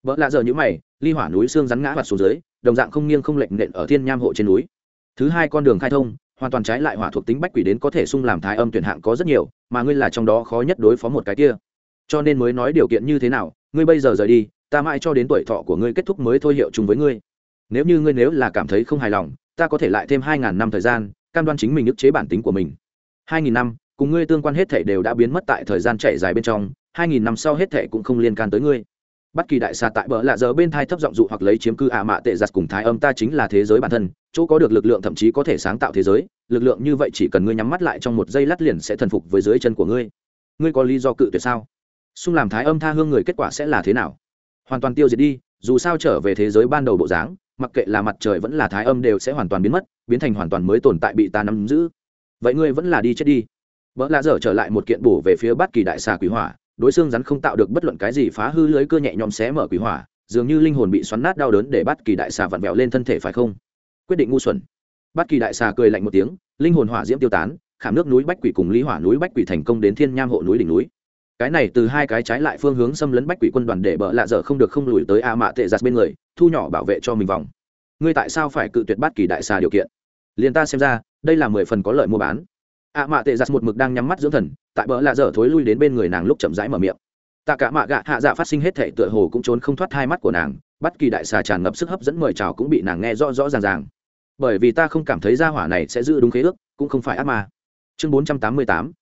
Vợ lạ giờ như mày, ly hỏa núi xương rắn ngã vặt xuống dưới, đồng dạng không nghiêng không lệnh nện ở thiên nham hộ trên núi. Thứ hai con đường khai thông, hoàn toàn trái lại hỏa thuộc tính bách quỷ đến có thể sung làm thái âm tuyển hạng có rất nhiều, mà ngươi là trong đó khó nhất đối phó một cái kia. Cho nên mới nói điều kiện như thế nào, ngươi bây giờ rời đi ta mãi cho đến tuổi thọ của ngươi kết thúc mới thôi hiệu chung với ngươi. Nếu như ngươi nếu là cảm thấy không hài lòng, ta có thể lại thêm hai ngàn năm thời gian, cam đoan chính mình ức chế bản tính của mình. Hai nghìn năm, cùng ngươi tương quan hết thể đều đã biến mất tại thời gian chạy dài bên trong, hai nghìn năm sau hết thể cũng không liên can tới ngươi. Bất kỳ đại xà tại bờ lạ giờ bên thai thấp giọng dụ hoặc lấy chiếm cư ạ mạ tệ giặt cùng thái âm ta chính là thế giới bản thân, chỗ có được lực lượng thậm chí có thể sáng tạo thế giới, lực lượng như vậy chỉ cần ngươi nhắm mắt lại trong một giây lát liền sẽ thần phục với dưới chân của ngươi. Ngươi có lý do cự tuyệt sao? Xung làm thái âm tha hương người kết quả sẽ là thế nào? Hoàn toàn tiêu diệt đi, dù sao trở về thế giới ban đầu bộ dáng, mặc kệ là mặt trời vẫn là thái âm đều sẽ hoàn toàn biến mất, biến thành hoàn toàn mới tồn tại bị ta nắm giữ. Vậy ngươi vẫn là đi chết đi. Vợ lạ dở trở lại một kiện bổ về phía bát kỳ đại xà quỷ hỏa, đối xương rắn không tạo được bất luận cái gì phá hư lưới cơ nhẹ nhõm xé mở quỷ hỏa, dường như linh hồn bị xoắn nát đau đớn để bát kỳ đại xà vặn vẹo lên thân thể phải không? Quyết định ngu xuẩn. Bát kỳ đại xà cười lạnh một tiếng, linh hồn hỏa diễm tiêu tán, khảm nước núi bách quỷ cùng lý hỏa núi bách quỷ thành công đến thiên nham hộ núi đỉnh núi cái này từ hai cái trái lại phương hướng xâm lấn bách quỷ quân đoàn để bợ lạ dở không được không lùi tới a mạ tệ giặt bên người, thu nhỏ bảo vệ cho mình vòng. Ngươi tại sao phải cự tuyệt bát kỳ đại xà điều kiện? Liền ta xem ra, đây là mười phần có lợi mua bán. A mạ tệ giặt một mực đang nhắm mắt dưỡng thần, tại bợ lạ dở thối lui đến bên người nàng lúc chậm rãi mở miệng. Tạ cả mạ gạ hạ dạ phát sinh hết thể tựa hồ cũng trốn không thoát hai mắt của nàng bất kỳ đại xà tràn ngập sức hấp dẫn mời chào cũng bị nàng nghe rõ rõ ràng ràng. Bởi vì ta không cảm thấy gia hỏa này sẽ giữ đúng khế ước, cũng không phải ác ma. Chương bốn trăm tám mươi tám.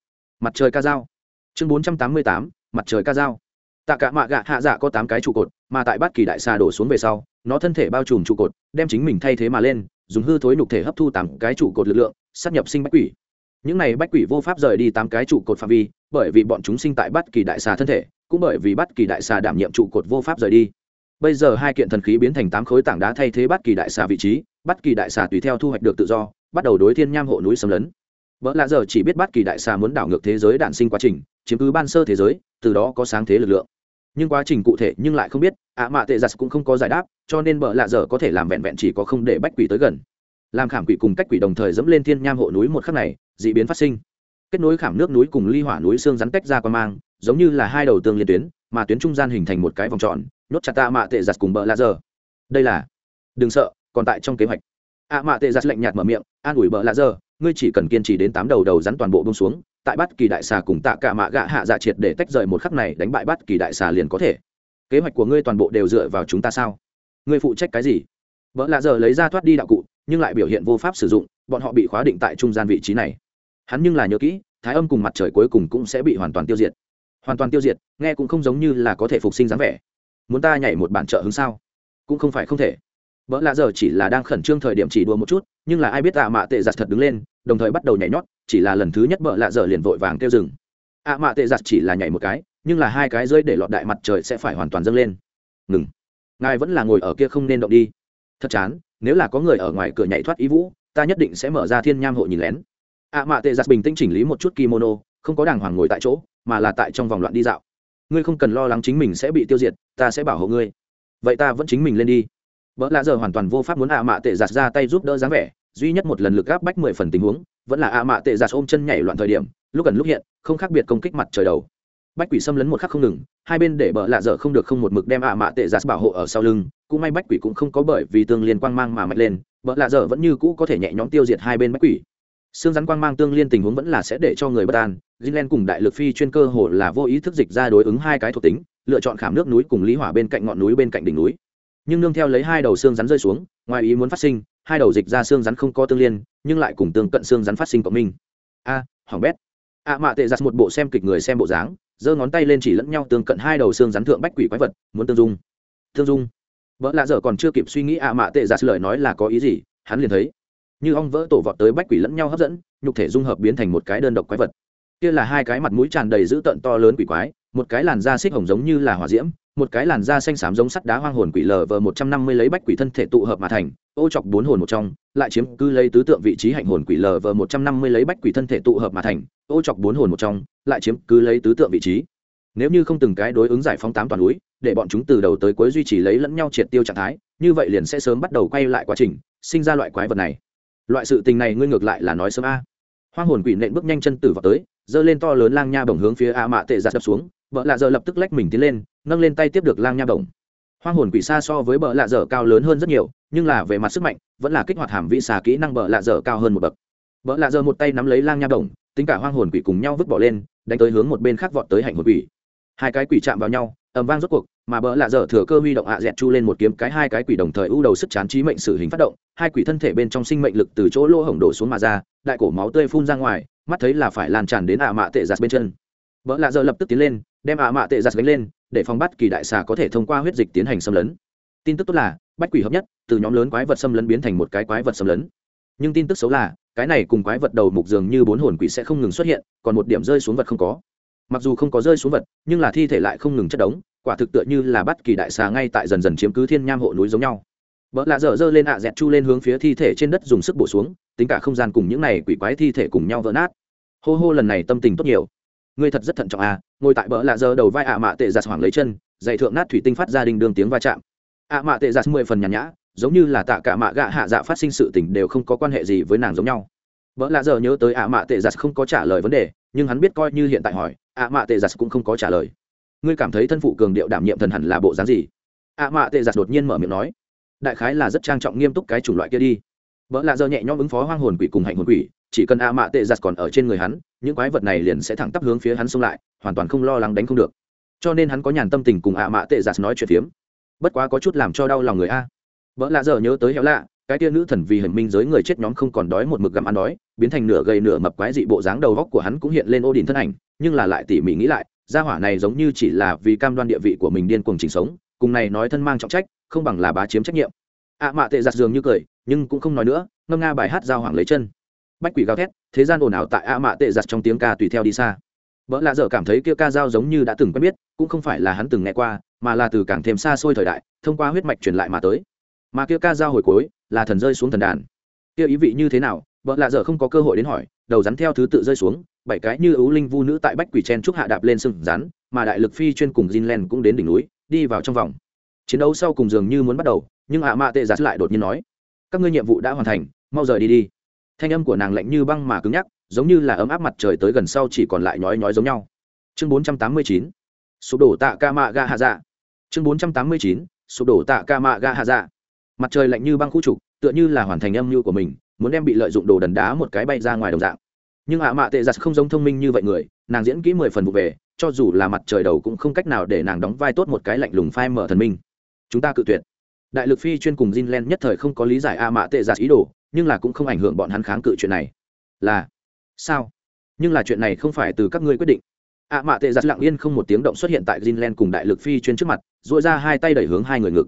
Mặt trời ca dao chương bốn trăm tám mươi tám, mặt trời ca dao. Tạ cả mạ gạ hạ dạ có tám cái trụ cột, mà tại bất kỳ đại xà đổ xuống về sau, nó thân thể bao trùm trụ cột, đem chính mình thay thế mà lên, dùng hư thối nhục thể hấp thu tám cái trụ cột lực lượng, sát nhập sinh bách quỷ. Những này bách quỷ vô pháp rời đi tám cái trụ cột phạm vi, bởi vì bọn chúng sinh tại bất kỳ đại xà thân thể, cũng bởi vì bất kỳ đại xà đảm nhiệm trụ cột vô pháp rời đi. Bây giờ hai kiện thần khí biến thành tám khối tảng đá thay thế bất kỳ đại xà vị trí bất kỳ đại xà tùy theo thu hoạch được tự do, bắt đầu đối thiên nham hộ núi xâm lấn vợ lạ giờ chỉ biết bất kỳ đại xà muốn đảo ngược thế giới đản sinh quá trình, chiếm cứ ban sơ thế giới, từ đó có sáng thế lực lượng. Nhưng quá trình cụ thể nhưng lại không biết, ạ mạ tệ giặt cũng không có giải đáp, cho nên bợ lạ giờ có thể làm vẹn vẹn chỉ có không để bách quỷ tới gần. Làm khảm quỷ cùng cách quỷ đồng thời dẫm lên thiên nham hộ núi một khắc này d ị biến phát sinh. Kết nối khảm nước núi cùng ly hỏa núi xương rắn tách ra qua mang, giống như là hai đầu tương liên tuyến, mà tuyến trung gian hình thành một cái vòng tròn, nhốt chặt tạ mạ tệ giặt cùng bợ lạ giờ đây là, đừng sợ, còn tại trong kế hoạch. ạ mạ tệ giặt lạnh nhạt mở miệng, an ủi bợ lạ giờ ngươi chỉ cần kiên trì đến tám đầu đầu rắn toàn bộ bông xuống, tại bát kỳ đại xà cùng tạ cả mạ gạ hạ dạ triệt để tách rời một khắc này đánh bại bát kỳ đại xà liền có thể. Kế hoạch của ngươi toàn bộ đều dựa vào chúng ta sao? Ngươi phụ trách cái gì? Vợ lạ giờ lấy ra thoát đi đạo cụ, nhưng lại biểu hiện vô pháp sử dụng, bọn họ bị khóa định tại trung gian vị trí này. Hắn nhưng là nhớ kỹ, thái âm cùng mặt trời cuối cùng cũng sẽ bị hoàn toàn tiêu diệt. Hoàn toàn tiêu diệt, nghe cũng không giống như là có thể phục sinh dáng vẻ. Muốn ta nhảy một bản trợ hứng sao? Cũng không phải không thể. Vợ lạ giờ chỉ là đang khẩn trương thời điểm chỉ đùa một chút, nhưng là ai biết tạ mạ tệ giặt thật đứng lên đồng thời bắt đầu nhảy nhót, chỉ là lần thứ nhất vợ lạ dở liền vội vàng kêu rừng ạ mạ tệ giặt chỉ là nhảy một cái, nhưng là hai cái rơi để lọt đại mặt trời sẽ phải hoàn toàn dâng lên. Ngừng. Ngài vẫn là ngồi ở kia không nên động đi. Thật chán, nếu là có người ở ngoài cửa nhảy thoát ý vũ, ta nhất định sẽ mở ra thiên nham hộ nhìn lén. Ạ mạ tệ giặt bình tĩnh chỉnh lý một chút kimono, không có đàng hoàng ngồi tại chỗ, mà là tại trong vòng loạn đi dạo. Ngươi không cần lo lắng chính mình sẽ bị tiêu diệt, ta sẽ bảo hộ ngươi. Vậy ta vẫn chính mình lên đi. Vợ lạ giờ hoàn toàn vô pháp muốn ạ mạ tệ giặt ra tay giúp đỡ dáng vẻ duy nhất một lần lực gáp bách mười phần tình huống, vẫn là ạ mạ tệ giạt ôm chân nhảy loạn thời điểm, lúc gần lúc hiện, không khác biệt công kích mặt trời đầu. Bách quỷ xâm lấn một khắc không ngừng, hai bên để bợ lạ dở không được không một mực đem ạ mạ tệ giạt bảo hộ ở sau lưng, cũng may bách quỷ cũng không có bởi vì tương liên quang mang mà mạnh lên bợ lạ dở vẫn như cũ có thể nhẹ nhõm tiêu diệt hai bên bách quỷ. Xương rắn quang mang tương liên tình huống vẫn là sẽ để cho người bất an, Greenland cùng đại lực phi chuyên cơ hồ là vô ý thức dịch ra đối ứng hai cái thuộc tính, lựa chọn khảm nước núi cùng lý hỏa bên cạnh ngọn núi bên cạnh đỉnh núi. Nhưng nương theo lấy hai đầu xương rắn rơi xuống, ngoài ý muốn phát sinh hai đầu dịch ra xương rắn không có tương liên nhưng lại cùng tương cận xương rắn phát sinh cộng minh. A à, hỏng bét. Ạ mạ tệ giặt một bộ xem kịch người xem bộ dáng giơ ngón tay lên chỉ lẫn nhau tương cận hai đầu xương rắn thượng bách quỷ quái vật muốn tương dung. Tương dung. Vợ lạ dở còn chưa kịp suy nghĩ ạ mạ tệ giặt lời nói là có ý gì hắn liền thấy như ong vỡ tổ vọt tới bách quỷ lẫn nhau hấp dẫn nhục thể dung hợp biến thành một cái đơn độc quái vật. Kia là hai cái mặt mũi tràn đầy dữ tợn to lớn quỷ quái một cái làn da xích hồng giống như là hỏa diễm một cái làn da xanh xám giống sắt đá hoang hồn quỷ lờ vờ một trăm năm mươi lấy bách quỷ thân thể tụ hợp mà thành, ô chọc bốn hồn một trong, lại chiếm cứ lấy tứ tượng vị trí hạnh hồn quỷ lờ vờ một trăm năm mươi lấy bách quỷ thân thể tụ hợp mà thành, ô chọc bốn hồn một trong, lại chiếm cứ lấy tứ tượng vị trí. Nếu như không từng cái đối ứng giải phóng tám toàn núi, để bọn chúng từ đầu tới cuối duy trì lấy lẫn nhau triệt tiêu trạng thái, như vậy liền sẽ sớm bắt đầu quay lại quá trình, sinh ra loại quái vật này. Loại sự tình này ngươi ngược lại là nói sớm a. Hoang hồn quỷ nện bước nhanh chân tử vào tới, giơ lên to lớn lang nha bổng hướng phía a mạ tệ giặt đập xuống, vợ lạ giờ lập tức lách mình tiến lên nâng lên tay tiếp được lang nha bổng. Hoang hồn quỷ xa so với bờ lạ dở cao lớn hơn rất nhiều, nhưng là về mặt sức mạnh, vẫn là kích hoạt hàm vị xà kỹ năng bờ lạ dở cao hơn một bậc. Bờ lạ dở một tay nắm lấy lang nha bổng, tính cả hoang hồn quỷ cùng nhau vứt bỏ lên, đánh tới hướng một bên khác vọt tới hạnh hồn quỷ. Hai cái quỷ chạm vào nhau, ầm vang rốt cuộc, mà bỡ lạ dở thừa cơ huy động ạ dẹt chu lên một kiếm, cái hai cái quỷ đồng thời ưu đầu sức chán trí mệnh sử hình phát động, hai quỷ thân thể bên trong sinh mệnh lực từ chỗ lỗ hổng đổ xuống mà ra, đại cổ máu tươi phun ra ngoài, mắt thấy là phải lan tràn đến ạ mạ tệ giặt bên chân. Bỡ lạ dở lập tức tiến lên đem ạ mạ tệ giặt gánh lên, để phòng bắt kỳ đại xà có thể thông qua huyết dịch tiến hành xâm lấn. Tin tức tốt là, bách quỷ hợp nhất, từ nhóm lớn quái vật xâm lấn biến thành một cái quái vật xâm lấn. Nhưng tin tức xấu là, cái này cùng quái vật đầu mục dường như bốn hồn quỷ sẽ không ngừng xuất hiện, còn một điểm rơi xuống vật không có. Mặc dù không có rơi xuống vật, nhưng là thi thể lại không ngừng chất đống, quả thực tựa như là bắt kỳ đại xà ngay tại dần dần chiếm cứ thiên nham hộ núi giống nhau. Vợ lạ dở dơ lên ạ dẹt chu lên hướng phía thi thể trên đất dùng sức bổ xuống, tính cả không gian cùng những này quỷ quái thi thể cùng nhau vỡ nát. Hô hô lần này tâm tình tốt nhiều ngươi thật rất thận trọng à ngồi tại bờ lạ dơ đầu vai ạ mạ tệ giặt hoảng lấy chân dày thượng nát thủy tinh phát ra đình đường tiếng va chạm. ạ mạ tệ giặt mười phần nhàn nhã, giống như là tạ cả mạ gạ hạ dạ phát sinh sự tình đều không có quan hệ gì với nàng giống nhau. Vợ lạ giờ nhớ tới ạ mạ tệ giặt không có trả lời vấn đề, nhưng hắn biết coi như hiện tại hỏi, ạ mạ tệ giặt cũng không có trả lời. Ngươi cảm thấy thân phụ cường điệu đảm nhiệm thần hẳn là bộ dáng gì? ạ mạ tệ giặt đột nhiên mở miệng nói, đại khái là rất trang trọng nghiêm túc cái chủng loại kia đi. Vợ lạ giờ nhẹ nhõm ứng phó hoang hồn quỷ cùng hạnh hồn quỷ chỉ cần ạ mạ tệ giặt còn ở trên người hắn, những quái vật này liền sẽ thẳng tắp hướng phía hắn xông lại, hoàn toàn không lo lắng đánh không được. Cho nên hắn có nhàn tâm tình cùng ạ mạ tệ giặt nói chuyện phiếm. Bất quá có chút làm cho đau lòng người a. Vợ lạ giờ nhớ tới héo lạ, cái tia nữ thần vì hình minh giới người chết nhóm không còn đói một mực gặm ăn đói, biến thành nửa gầy nửa mập quái dị bộ dáng đầu góc của hắn cũng hiện lên ô đình thân ảnh, nhưng là lại tỉ mỉ nghĩ lại, gia hỏa này giống như chỉ là vì cam đoan địa vị của mình điên cuồng chính sống, cùng này nói thân mang trọng trách, không bằng là bá chiếm trách nhiệm. Ạ mạ tệ giặt giường như cười, nhưng cũng không nói nữa, ngâm nga bài hát giao hoàng lấy chân bách quỷ gào thét, thế gian ồn ào tại a mạ tệ giặt trong tiếng ca tùy theo đi xa. Vợ lạ dở cảm thấy kia ca dao giống như đã từng quen biết, cũng không phải là hắn từng nghe qua, mà là từ càng thêm xa xôi thời đại, thông qua huyết mạch truyền lại mà tới. Mà kia ca dao hồi cuối, là thần rơi xuống thần đàn. Kia ý vị như thế nào? Vợ lạ dở không có cơ hội đến hỏi, đầu rắn theo thứ tự rơi xuống, bảy cái như ấu linh vu nữ tại bách quỷ chen trúc hạ đạp lên sừng rắn, mà đại lực phi chuyên cùng Jinlen cũng đến đỉnh núi, đi vào trong vòng. Chiến đấu sau cùng dường như muốn bắt đầu, nhưng ạ mạ tệ giặt lại đột nhiên nói, các ngươi nhiệm vụ đã hoàn thành, mau rời đi đi thanh âm của nàng lạnh như băng mà cứng nhắc, giống như là ấm áp mặt trời tới gần sau chỉ còn lại nhói nhói giống nhau. Chương 489 sụp đổ tạ ca mạ ga hạ dạ chương 489 sụp đổ tạ ca mạ ga hạ dạ mặt trời lạnh như băng khu trục, tựa như là hoàn thành âm mưu của mình, muốn đem bị lợi dụng đồ đần đá một cái bay ra ngoài đồng dạng. Nhưng ạ mạ tệ giặt không giống thông minh như vậy người, nàng diễn kỹ mười phần vụ về, cho dù là mặt trời đầu cũng không cách nào để nàng đóng vai tốt một cái lạnh lùng phai mở thần minh. Chúng ta cự tuyệt. Đại lực phi chuyên cùng Jinlen nhất thời không có lý giải a mạ tệ giặt ý đồ nhưng là cũng không ảnh hưởng bọn hắn kháng cự chuyện này. Là sao? Nhưng là chuyện này không phải từ các ngươi quyết định. Ạ mạ tệ giặt lặng yên không một tiếng động xuất hiện tại greenland cùng đại lực phi chuyên trước mặt dội ra hai tay đẩy hướng hai người ngực.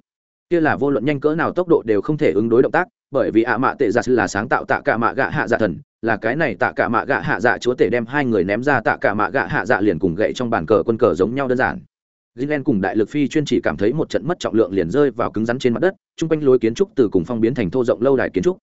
Kia là vô luận nhanh cỡ nào tốc độ đều không thể ứng đối động tác bởi vì ạ mạ tệ giặt là sáng tạo tạ cả mạ gạ hạ dạ thần là cái này tạ cả mạ gạ hạ dạ chúa tể đem hai người ném ra tạ cả mạ gạ hạ dạ liền cùng gậy trong bàn cờ quân cờ giống nhau đơn giản. Greenland cùng đại lực phi chuyên chỉ cảm thấy một trận mất trọng lượng liền rơi vào cứng rắn trên mặt đất, trung quanh lối kiến trúc từ cùng phong biến thành thô rộng lâu đài kiến trúc.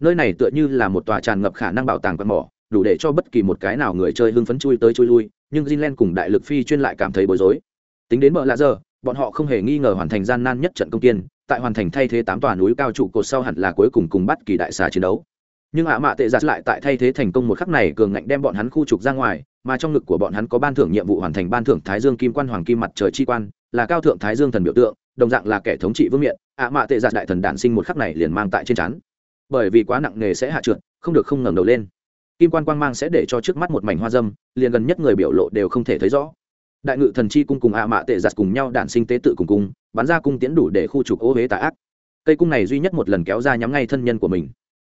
Nơi này tựa như là một tòa tràn ngập khả năng bảo tàng quan mỏ, đủ để cho bất kỳ một cái nào người chơi hưng phấn chui tới chui lui, nhưng Jinlen cùng đại lực phi chuyên lại cảm thấy bối rối. Tính đến bờ lạ giờ, bọn họ không hề nghi ngờ hoàn thành gian nan nhất trận công tiên, tại hoàn thành thay thế tám tòa núi cao trụ cột sau hẳn là cuối cùng cùng bắt kỳ đại xà chiến đấu. Nhưng ạ mạ tệ giặt lại tại thay thế thành công một khắc này cường ngạnh đem bọn hắn khu trục ra ngoài, mà trong ngực của bọn hắn có ban thưởng nhiệm vụ hoàn thành ban thưởng thái dương kim quan hoàng kim mặt trời chi quan là cao thượng thái dương thần biểu tượng đồng dạng là kẻ thống trị vương miện ạ mạ tệ giặt đại thần đản sinh một khắc này liền mang tại trên chắn bởi vì quá nặng nghề sẽ hạ trượt, không được không ngẩng đầu lên. Kim quan quang mang sẽ để cho trước mắt một mảnh hoa dâm, liền gần nhất người biểu lộ đều không thể thấy rõ. Đại ngự thần chi cung cùng ạ mạ tệ giặt cùng nhau đản sinh tế tự cùng cung, bắn ra cung tiễn đủ để khu trục ô huế tà ác. Cây cung này duy nhất một lần kéo ra nhắm ngay thân nhân của mình.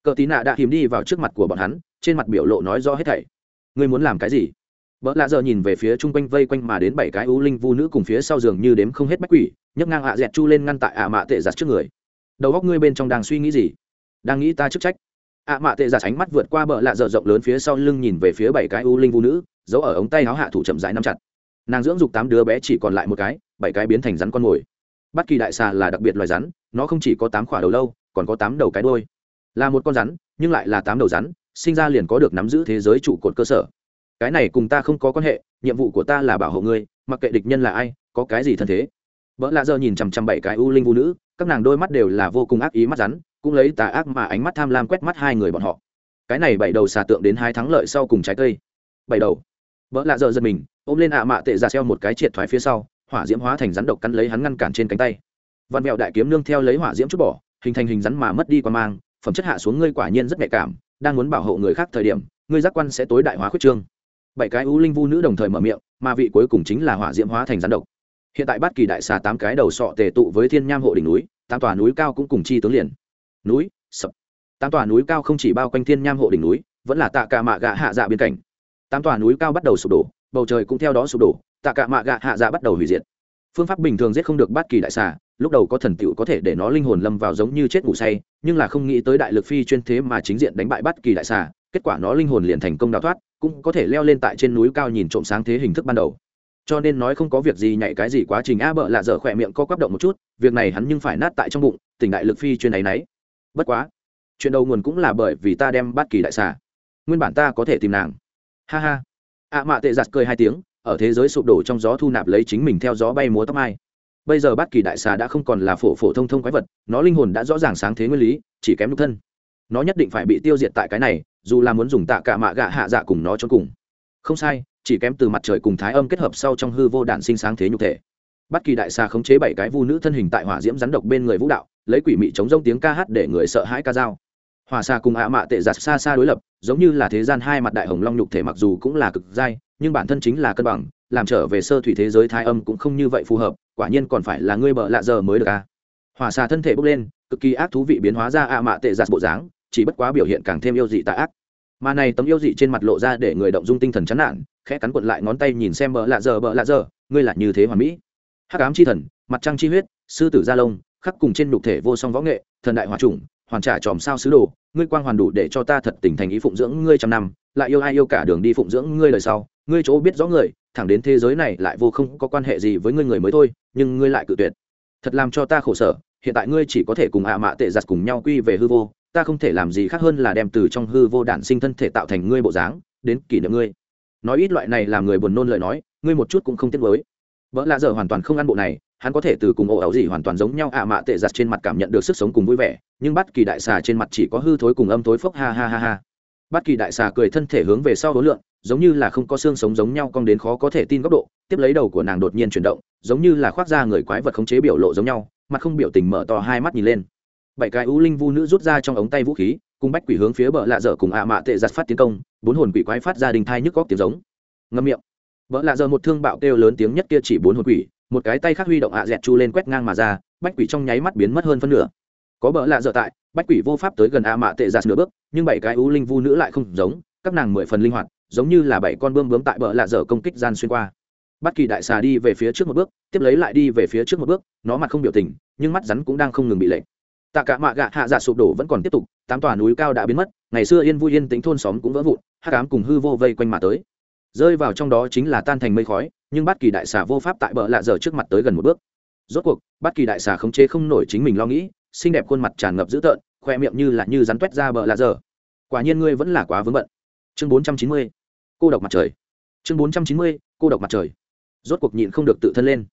Cờ tí nạ đã hiếm đi vào trước mặt của bọn hắn, trên mặt biểu lộ nói rõ hết thảy. Ngươi muốn làm cái gì? Vợ lạ giờ nhìn về phía chung quanh vây quanh mà đến bảy cái ưu linh vu nữ cùng phía sau giường như đếm không hết bách quỷ, nhấc ngang hạ dẹt chu lên ngăn tại ạ mạ tệ giặt trước người. Đầu góc ngươi bên trong đang suy nghĩ gì? Đang nghĩ ta chức trách. Ạ mạ tệ giả ánh mắt vượt qua bờ lạ dở rộng lớn phía sau lưng nhìn về phía bảy cái u linh vu nữ, giấu ở ống tay áo hạ thủ chậm rãi nắm chặt. Nàng dưỡng dục tám đứa bé chỉ còn lại một cái, bảy cái biến thành rắn con mồi. Bất kỳ đại xà là đặc biệt loài rắn, nó không chỉ có tám khỏa đầu lâu, còn có tám đầu cái đôi là một con rắn, nhưng lại là tám đầu rắn, sinh ra liền có được nắm giữ thế giới trụ cột cơ sở. Cái này cùng ta không có quan hệ, nhiệm vụ của ta là bảo hộ ngươi, mặc kệ địch nhân là ai, có cái gì thân thế vợ lạ giờ nhìn chằm chằm bảy cái u linh vũ nữ, các nàng đôi mắt đều là vô cùng ác ý mắt rắn, cũng lấy tà ác mà ánh mắt tham lam quét mắt hai người bọn họ. Cái này bảy đầu xà tượng đến hai thắng lợi sau cùng trái cây. Bảy đầu. Vợ lạ giờ giật mình, ôm lên ạ mạ tệ ra xeo một cái triệt thoái phía sau, hỏa diễm hóa thành rắn độc cắn lấy hắn ngăn cản trên cánh tay. Văn mẹo đại kiếm nương theo lấy hỏa diễm chút bỏ, hình thành hình rắn mà mất đi qua mang, phẩm chất hạ xuống ngươi quả nhiên rất nhạy cảm, đang muốn bảo hộ người khác thời điểm, ngươi giác quan sẽ tối đại hóa khuyết trương. Bảy cái u linh vu nữ đồng thời mở miệng mà vị cuối cùng chính là hỏa diễm hóa thành rắn độc hiện tại bát kỳ đại xà tám cái đầu sọ tề tụ với thiên nham hộ đỉnh núi, tám tòa núi cao cũng cùng chi tướng liền. Núi, sập. Tám tòa núi cao không chỉ bao quanh thiên nham hộ đỉnh núi, vẫn là tạ cả mạ gạ hạ dạ bên cảnh. Tám tòa núi cao bắt đầu sụp đổ, bầu trời cũng theo đó sụp đổ, tạ cả mạ gạ hạ dạ bắt đầu hủy diệt. Phương pháp bình thường giết không được bát kỳ đại xà, lúc đầu có thần tựu có thể để nó linh hồn lâm vào giống như chết ngủ say, nhưng là không nghĩ tới đại lực phi chuyên thế mà chính diện đánh bại bát kỳ đại xà, kết quả nó linh hồn liền thành công đào thoát, cũng có thể leo lên tại trên núi cao nhìn trộm sáng thế hình thức ban đầu cho nên nói không có việc gì nhảy cái gì quá trình. A bợ lạ dở khỏe miệng co quắp động một chút, việc này hắn nhưng phải nát tại trong bụng, tỉnh đại lực phi chuyên ấy nấy. Bất quá, chuyện đầu nguồn cũng là bởi vì ta đem bát kỳ đại xà. Nguyên bản ta có thể tìm nàng. Ha ha. Ạ mạ tệ giặt cười hai tiếng, ở thế giới sụp đổ trong gió thu nạp lấy chính mình theo gió bay múa tóc mai bây giờ bát kỳ đại xà đã không còn là phổ phổ thông thông quái vật, nó linh hồn đã rõ ràng sáng thế nguyên lý, chỉ kém nhục thân. Nó nhất định phải bị tiêu diệt tại cái này, dù là muốn dùng tạ cả mạ gạ hạ dạ cùng nó cho cùng. Không sai chỉ kém từ mặt trời cùng thái âm kết hợp sau trong hư vô đạn sinh sáng thế nhục thể. Bất kỳ đại xà khống chế bảy cái vu nữ thân hình tại hỏa diễm rắn độc bên người vũ đạo, lấy quỷ mị chống rông tiếng ca hát để người sợ hãi ca dao. Hỏa xà cùng ạ mạ tệ giặt xa xa đối lập, giống như là thế gian hai mặt đại hồng long nhục thể mặc dù cũng là cực dai, nhưng bản thân chính là cân bằng, làm trở về sơ thủy thế giới thái âm cũng không như vậy phù hợp, quả nhiên còn phải là ngươi bợ lạ giờ mới được à. Hỏa xà thân thể bốc lên, cực kỳ ác thú vị biến hóa ra ạ mạ tệ giặt bộ dáng, chỉ bất quá biểu hiện càng thêm yêu dị tạ ác mà này tấm yêu dị trên mặt lộ ra để người động dung tinh thần chán nản, khẽ cắn cuộn lại ngón tay nhìn xem bợ lạ giờ bợ lạ giờ ngươi là như thế hoàn mỹ. Hắc ám chi thần, mặt trăng chi huyết, sư tử gia lông, khắc cùng trên nhục thể vô song võ nghệ, thần đại hòa trùng hoàn trả tròm sao sứ đồ, ngươi quang hoàn đủ để cho ta thật tình thành ý phụng dưỡng ngươi trăm năm, lại yêu ai yêu cả đường đi phụng dưỡng ngươi lời sau, ngươi chỗ biết rõ người, thẳng đến thế giới này lại vô không có quan hệ gì với ngươi người mới thôi, nhưng ngươi lại cự tuyệt. Thật làm cho ta khổ sở, hiện tại ngươi chỉ có thể cùng ạ mạ tệ giặt cùng nhau quy về hư vô ta không thể làm gì khác hơn là đem từ trong hư vô đản sinh thân thể tạo thành ngươi bộ dáng, đến kỷ niệm ngươi. Nói ít loại này làm người buồn nôn lời nói, ngươi một chút cũng không tiếc với vợ lạ dở hoàn toàn không ăn bộ này, hắn có thể từ cùng ổ ảo gì hoàn toàn giống nhau, ạ mạ tệ giặt trên mặt cảm nhận được sức sống cùng vui vẻ, nhưng bắt kỳ đại xà trên mặt chỉ có hư thối cùng âm thối phốc, ha ha ha ha. Bắt kỳ đại xà cười thân thể hướng về sau hối lượng, giống như là không có xương sống giống nhau, cong đến khó có thể tin góc độ, tiếp lấy đầu của nàng đột nhiên chuyển động, giống như là khoác ra người quái vật khống chế biểu lộ giống nhau, mặt không biểu tình mở to hai mắt nhìn lên bảy cái ưu linh vu nữ rút ra trong ống tay vũ khí, cùng bách quỷ hướng phía bờ lạ dở cùng ạ mạ tệ giặt phát tiến công, bốn hồn quỷ quái phát ra đình thai nhức góc tiếng giống. Ngâm miệng. Vợ lạ dở một thương bạo kêu lớn tiếng nhất kia chỉ bốn hồn quỷ, một cái tay khác huy động ạ dẹt chu lên quét ngang mà ra, bách quỷ trong nháy mắt biến mất hơn phân nửa. Có bờ lạ dở tại, bách quỷ vô pháp tới gần ạ mạ tệ giặt nửa bước, nhưng bảy cái ưu linh vu nữ lại không giống, các nàng mười phần linh hoạt, giống như là bảy con bươm bướm tại bờ lạ dở công kích gian xuyên qua. Bất kỳ đại xà đi về phía trước một bước, tiếp lấy lại đi về phía trước một bước, nó mặt không biểu tình, nhưng mắt rắn cũng đang không ngừng bị lệnh tạ cả mạ gạ hạ dạ sụp đổ vẫn còn tiếp tục, tám tòa núi cao đã biến mất, ngày xưa yên vui yên tính thôn xóm cũng vỡ vụn hát cám cùng hư vô vây quanh mà tới. Rơi vào trong đó chính là tan thành mây khói, nhưng bát kỳ đại xà vô pháp tại bờ lạ dở trước mặt tới gần một bước. Rốt cuộc bát kỳ đại xà khống chế không nổi chính mình lo nghĩ, xinh đẹp khuôn mặt tràn ngập dữ tợn, khoe miệng như là như rắn toét ra bờ lạ dở quả nhiên ngươi vẫn là quá vướng bận. Chương bốn trăm chín mươi, cô độc mặt trời. Chương bốn trăm chín mươi, cô độc mặt trời. Rốt cuộc nhịn không được tự thân lên.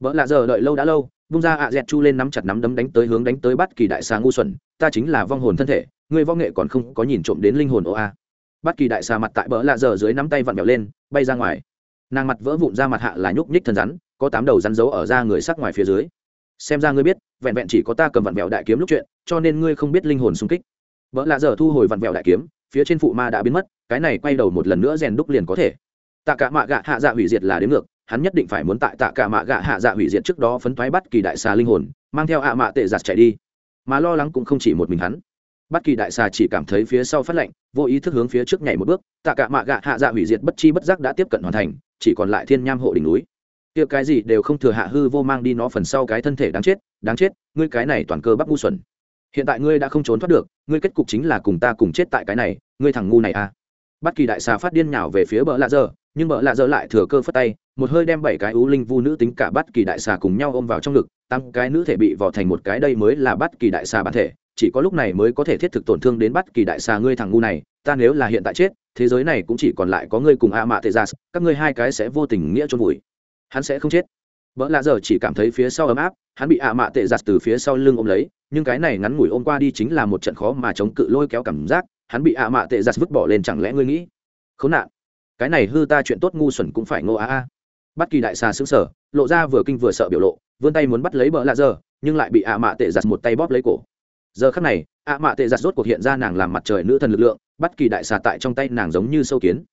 Vợ lạ giờ đợi lâu đã lâu vung ra ạ dẹt chu lên nắm chặt nắm đấm đánh tới hướng đánh tới bắt kỳ đại xà ngu xuẩn, ta chính là vong hồn thân thể người võ nghệ còn không có nhìn trộm đến linh hồn ô a. Bắt kỳ đại xà mặt tại bỡ lạ giờ dưới nắm tay vặn vẹo lên, bay ra ngoài. Nàng mặt vỡ vụn ra mặt hạ là nhúc nhích thân rắn, có tám đầu rắn giấu ở ra người sắc ngoài phía dưới. Xem ra ngươi biết, vẹn vẹn chỉ có ta cầm vặn vẹo đại kiếm lúc chuyện, cho nên ngươi không biết linh hồn xung kích. Bỡ lạ giờ thu hồi vặn vẹo đại kiếm, phía trên phụ ma đã biến mất, cái này quay đầu một lần nữa rèn đúc liền có thể. Tạ cả mạ gạ hạ dạ hủy diệt là đến ngược hắn nhất định phải muốn tại tạ cả mạ gạ hạ dạ hủy diệt trước đó phấn thoái bắt kỳ đại xà linh hồn, mang theo ạ mạ tệ giặt chạy đi. Mà lo lắng cũng không chỉ một mình hắn. Bắt kỳ đại xà chỉ cảm thấy phía sau phát lạnh vô ý thức hướng phía trước nhảy một bước, tạ cả mạ gạ hạ dạ hủy diệt bất chi bất giác đã tiếp cận hoàn thành, chỉ còn lại thiên nham hộ đỉnh núi. Kia cái gì đều không thừa hạ hư vô mang đi nó phần sau cái thân thể đáng chết đáng chết, ngươi cái này toàn cơ bắp ngu xuẩn. Hiện tại ngươi đã không trốn thoát được, ngươi kết cục chính là cùng ta cùng chết tại cái này, ngươi thằng ngu này à. Bất kỳ đại xà phát điên nhào về phía bờ lạ dơ nhưng bờ lạ dơ lại thừa cơ phất tay một hơi đem bảy cái ú linh vu nữ tính cả bắt kỳ đại xà cùng nhau ôm vào trong ngực tăng cái nữ thể bị vò thành một cái đây mới là bắt kỳ đại xà bản thể, chỉ có lúc này mới có thể thiết thực tổn thương đến bắt kỳ đại xà ngươi thằng ngu này, ta nếu là hiện tại chết, thế giới này cũng chỉ còn lại có ngươi cùng a mạ tê gia các ngươi hai cái sẽ vô tình nghĩa chôn vùi. Hắn sẽ không chết. Vợ lạ giờ chỉ cảm thấy phía sau ấm áp, hắn bị a mạ tệ giặt từ phía sau lưng ôm lấy, nhưng cái này ngắn ngủi ôm qua đi chính là một trận khó mà chống cự lôi kéo cảm giác, hắn bị a mạ tệ giặt vứt bỏ lên chẳng lẽ ngươi nghĩ? Khốn nạn. Cái này hư ta chuyện tốt ngu xuẩn cũng phải ngô a a bắt kỳ đại xà xứng sở, lộ ra vừa kinh vừa sợ biểu lộ, vươn tay muốn bắt lấy bờ lạ giờ, nhưng lại bị ạ mạ tệ giặt một tay bóp lấy cổ. Giờ khắc này, ạ mạ tệ giặt rốt cuộc hiện ra nàng làm mặt trời nữ thần lực lượng bắt kỳ đại xà tại trong tay nàng giống như sâu kiến.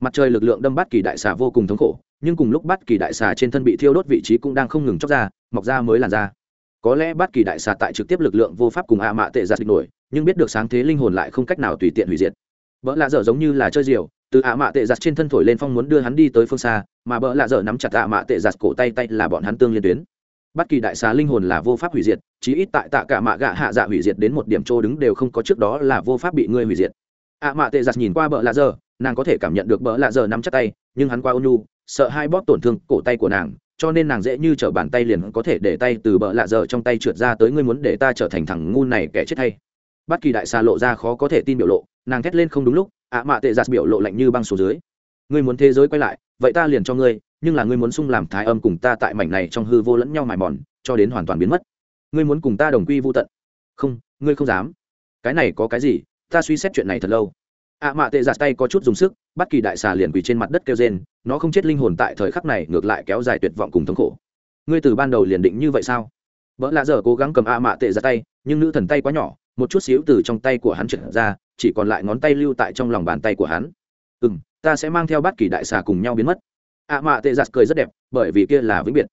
Mặt trời lực lượng đâm bắt kỳ đại xà vô cùng thống khổ, nhưng cùng lúc bắt kỳ đại xà trên thân bị thiêu đốt vị trí cũng đang không ngừng chóc ra, mọc ra mới làn ra có lẽ bắt kỳ đại xà tại trực tiếp lực lượng vô pháp cùng ạ mạ tệ giặt địch nổi, nhưng biết được sáng thế linh hồn lại không cách nào tùy tiện hủy diệt. Vợ lạ dở giống như là chơi diều từ ạ mạ tệ giặt trên thân thổi lên phong muốn đưa hắn đi tới phương xa, mà bỡ lạ dở nắm chặt ạ mạ tệ giặt cổ tay tay là bọn hắn tương liên tuyến. Bất kỳ đại xá linh hồn là vô pháp hủy diệt, chí ít tại tạ cả mạ gạ hạ dạ hủy diệt đến một điểm trô đứng đều không có trước đó là vô pháp bị ngươi hủy diệt. Ạ mạ tệ giặt nhìn qua bỡ lạ dở, nàng có thể cảm nhận được bỡ lạ dở nắm chặt tay, nhưng hắn qua ônu sợ hai bóp tổn thương cổ tay của nàng, cho nên nàng dễ như t bàn tay liền có thể để tay từ bỡ lạ dở trong tay trượt ra tới ngươi muốn để ta trở thành thằng ngu này kẻ chết hay. Bất kỳ đại xà lộ ra khó có thể tin biểu lộ, nàng thét lên không đúng lúc ạ mạ tệ giặt biểu lộ lạnh như băng xuống dưới. Ngươi muốn thế giới quay lại, vậy ta liền cho ngươi, nhưng là ngươi muốn sung làm thái âm cùng ta tại mảnh này trong hư vô lẫn nhau mài mòn, cho đến hoàn toàn biến mất. Ngươi muốn cùng ta đồng quy vô tận. Không, ngươi không dám. Cái này có cái gì? Ta suy xét chuyện này thật lâu. ạ mạ tệ giặt tay có chút dùng sức, bất kỳ đại xà liền quỳ trên mặt đất kêu rên, nó không chết linh hồn tại thời khắc này ngược lại kéo dài tuyệt vọng cùng thống khổ. Ngươi từ ban đầu liền định như vậy sao? Vợ lạ giờ cố gắng cầm ạ mạ tệ ra tay, nhưng nữ thần tay quá nhỏ, một chút xíu từ trong tay của hắn trượt ra chỉ còn lại ngón tay lưu tại trong lòng bàn tay của hắn. Ừ m ta sẽ mang theo bát kỳ đại xà cùng nhau biến mất. Ạ mạ tệ giặt cười rất đẹp, bởi vì kia là vĩnh biệt.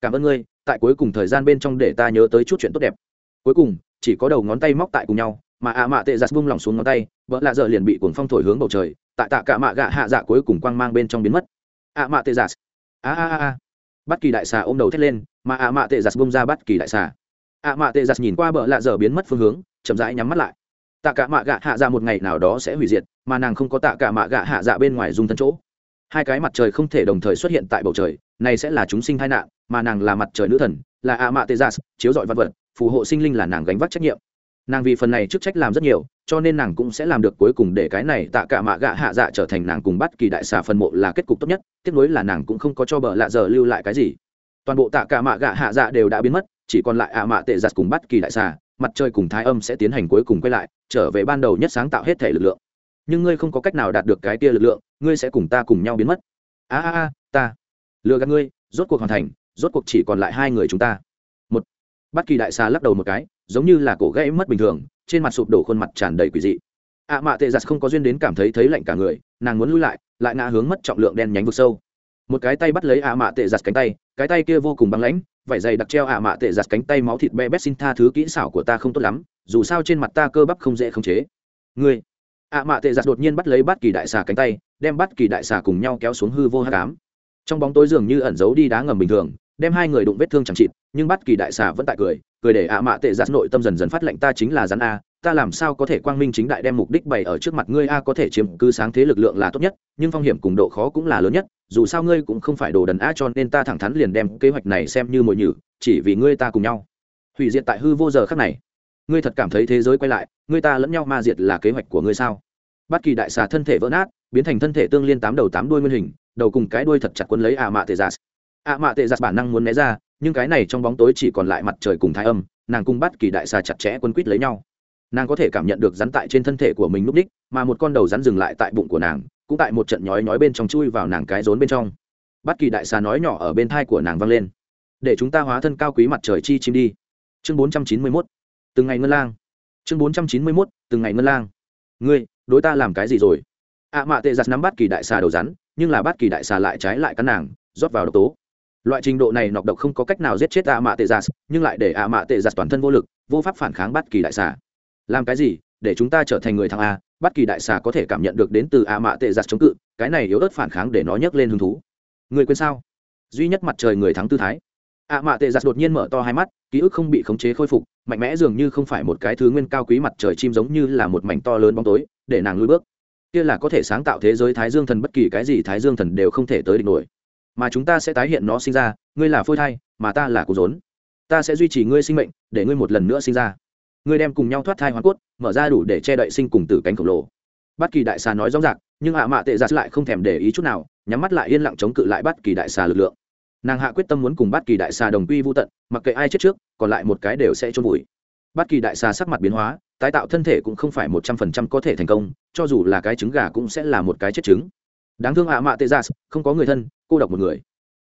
Cảm ơn ngươi, tại cuối cùng thời gian bên trong để ta nhớ tới chút chuyện tốt đẹp. Cuối cùng, chỉ có đầu ngón tay móc tại cùng nhau, mà ạ mạ tệ giặt buông lỏng xuống ngón tay, vợ lạ dợ liền bị cuồng phong thổi hướng bầu trời tại tạ cả mạ gạ hạ dạ cuối cùng quang mang bên trong biến mất. Ạ mạ tệ giặt a a a a. Bất kỳ đại xà ôm đầu thét lên, mà ạ mạ tệ giặt bung ra bất kỳ đại xà. Ạ mạ tệ giặt nhìn qua bờ lạ dở biến mất phương hướng, chậm rãi nhắm mắt lại tạ cả mạ gạ hạ dạ một ngày nào đó sẽ hủy diệt, mà nàng không có tạ cả mạ gạ hạ dạ bên ngoài dung thân chỗ. Hai cái mặt trời không thể đồng thời xuất hiện tại bầu trời, này sẽ là chúng sinh tai nạn, mà nàng là mặt trời nữ thần, là a mạ tê gia chiếu dọi văn vật, phù hộ sinh linh là nàng gánh vác trách nhiệm. Nàng vì phần này chức trách làm rất nhiều, cho nên nàng cũng sẽ làm được cuối cùng để cái này tạ cả mạ gạ hạ dạ trở thành nàng cùng bắt kỳ đại xà phần mộ là kết cục tốt nhất tiếp nối là nàng cũng không có cho bờ lạ giờ lưu lại cái gì. Toàn bộ tạ cả mạ gạ hạ dạ đều đã biến mất, chỉ còn lại ạ mạ tệ giặt dạ cùng bắt kỳ đại xà mặt trời cùng thái âm sẽ tiến hành cuối cùng quay lại, trở về ban đầu nhất sáng tạo hết thể lực lượng. Nhưng ngươi không có cách nào đạt được cái tia lực lượng, ngươi sẽ cùng ta cùng nhau biến mất. A a a, ta lừa gạt ngươi, rốt cuộc hoàn thành, rốt cuộc chỉ còn lại hai người chúng ta. Một, bất kỳ đại xà lắc đầu một cái, giống như là cổ gãy mất bình thường, trên mặt sụp đổ khuôn mặt tràn đầy quỷ dị. Ạ mạ tệ giặt không có duyên đến cảm thấy thấy lạnh cả người, nàng muốn lui lại lại ngã hướng mất trọng lượng đen nhánh vực sâu. Một cái tay bắt lấy ạ mạ tệ giặt cánh tay cái tay kia vô cùng băng lãnh, vải dày đặc treo ạ mạ tệ giặt cánh tay máu thịt be bét xin tha thứ kỹ xảo của ta không tốt lắm, dù sao trên mặt ta cơ bắp không dễ khống chế. Ngươi, ạ mạ tệ giặt đột nhiên bắt lấy bát kỳ đại xà cánh tay, đem bát kỳ đại xà cùng nhau kéo xuống hư vô hát cám trong bóng tối dường như ẩn giấu đi đá ngầm bình thường, đem hai người đụng vết thương chẳng chịt, nhưng bát kỳ đại xà vẫn tại cười cười để ạ mạ tệ giặt nội tâm dần dần phát lệnh ta chính là rắn a ta làm sao có thể quang minh chính đại đem mục đích bày ở trước mặt ngươi? A, có thể chiếm cứ sáng thế lực lượng là tốt nhất, nhưng phong hiểm cùng độ khó cũng là lớn nhất. Dù sao ngươi cũng không phải đồ đần a, cho nên ta thẳng thắn liền đem kế hoạch này xem như mồi nhử, chỉ vì ngươi ta cùng nhau. Hủy diệt tại hư vô giờ khắc này, ngươi thật cảm thấy thế giới quay lại, ngươi ta lẫn nhau ma diệt là kế hoạch của ngươi sao? Bất kỳ đại xà thân thể vỡ nát, biến thành thân thể tương liên tám đầu tám đuôi nguyên hình, đầu cùng cái đuôi thật chặt quân lấy ạ mạ tệ dạ. giạt ạ mạ tệ giạt bản năng muốn né ra, nhưng cái này trong bóng tối chỉ còn lại mặt trời cùng thái âm, nàng cùng bắt kỳ đại xà chặt chẽ quân quýt lấy nhau nàng có thể cảm nhận được rắn tại trên thân thể của mình núp đích mà một con đầu rắn dừng lại tại bụng của nàng, cũng tại một trận nhói nhói bên trong chui vào nàng cái rốn bên trong. Bất kỳ đại xà nói nhỏ ở bên thai của nàng vang lên. Để chúng ta hóa thân cao quý mặt trời chi chim đi. Chương bốn trăm chín mươi mốt. Từng ngày ngân lang. Chương bốn trăm chín mươi mốt, từng ngày ngân lang. Ngươi, đối ta làm cái gì rồi? Ạ mạ tệ giặt nắm bắt kỳ đại xà đầu rắn, nhưng là bắt kỳ đại xà lại trái lại cắn nàng, rót vào độc tố. Loại trình độ này nọc độc không có cách nào giết chết ạ mạ tệ giặt, nhưng lại để ạ mạ tệ giặt toàn thân vô lực, vô pháp phản kháng bắt kỳ đại xà làm cái gì, để chúng ta trở thành người thăng a, Bất kỳ đại xà có thể cảm nhận được đến từ ạ mạ tệ giặt chống cự, cái này yếu ớt phản kháng để nó nhấc lên hứng thú. Người quên sao? Duy nhất mặt trời người thắng tư thái. Ạ mạ tệ giặt đột nhiên mở to hai mắt, ký ức không bị khống chế khôi phục, mạnh mẽ dường như không phải một cái thứ nguyên cao quý mặt trời chim giống như là một mảnh to lớn bóng tối, để nàng lùi bước. Kia là có thể sáng tạo thế giới thái dương thần, bất kỳ cái gì thái dương thần đều không thể tới địch nổi. Mà chúng ta sẽ tái hiện nó sinh ra, ngươi là phôi thai, mà ta là cụ rốn. Ta sẽ duy trì ngươi sinh mệnh, để ngươi một lần nữa sinh ra ngươi đem cùng nhau thoát thai hoàn cốt, mở ra đủ để che đậy sinh cùng tử cánh khổng lồ. Bất kỳ đại xà nói rõ ràng, nhưng ạ mạ tệ giặt lại không thèm để ý chút nào, nhắm mắt lại yên lặng chống cự lại bất kỳ đại xà lực lượng. Nàng hạ quyết tâm muốn cùng bất kỳ đại xà đồng quy vô tận, mặc kệ ai chết trước, còn lại một cái đều sẽ trôn vùi. Bất kỳ đại xà sắc mặt biến hóa, tái tạo thân thể cũng không phải một trăm phần trăm có thể thành công, cho dù là cái trứng gà cũng sẽ là một cái chết trứng. Đáng thương ạ mạ tê gia không có người thân, cô độc một người.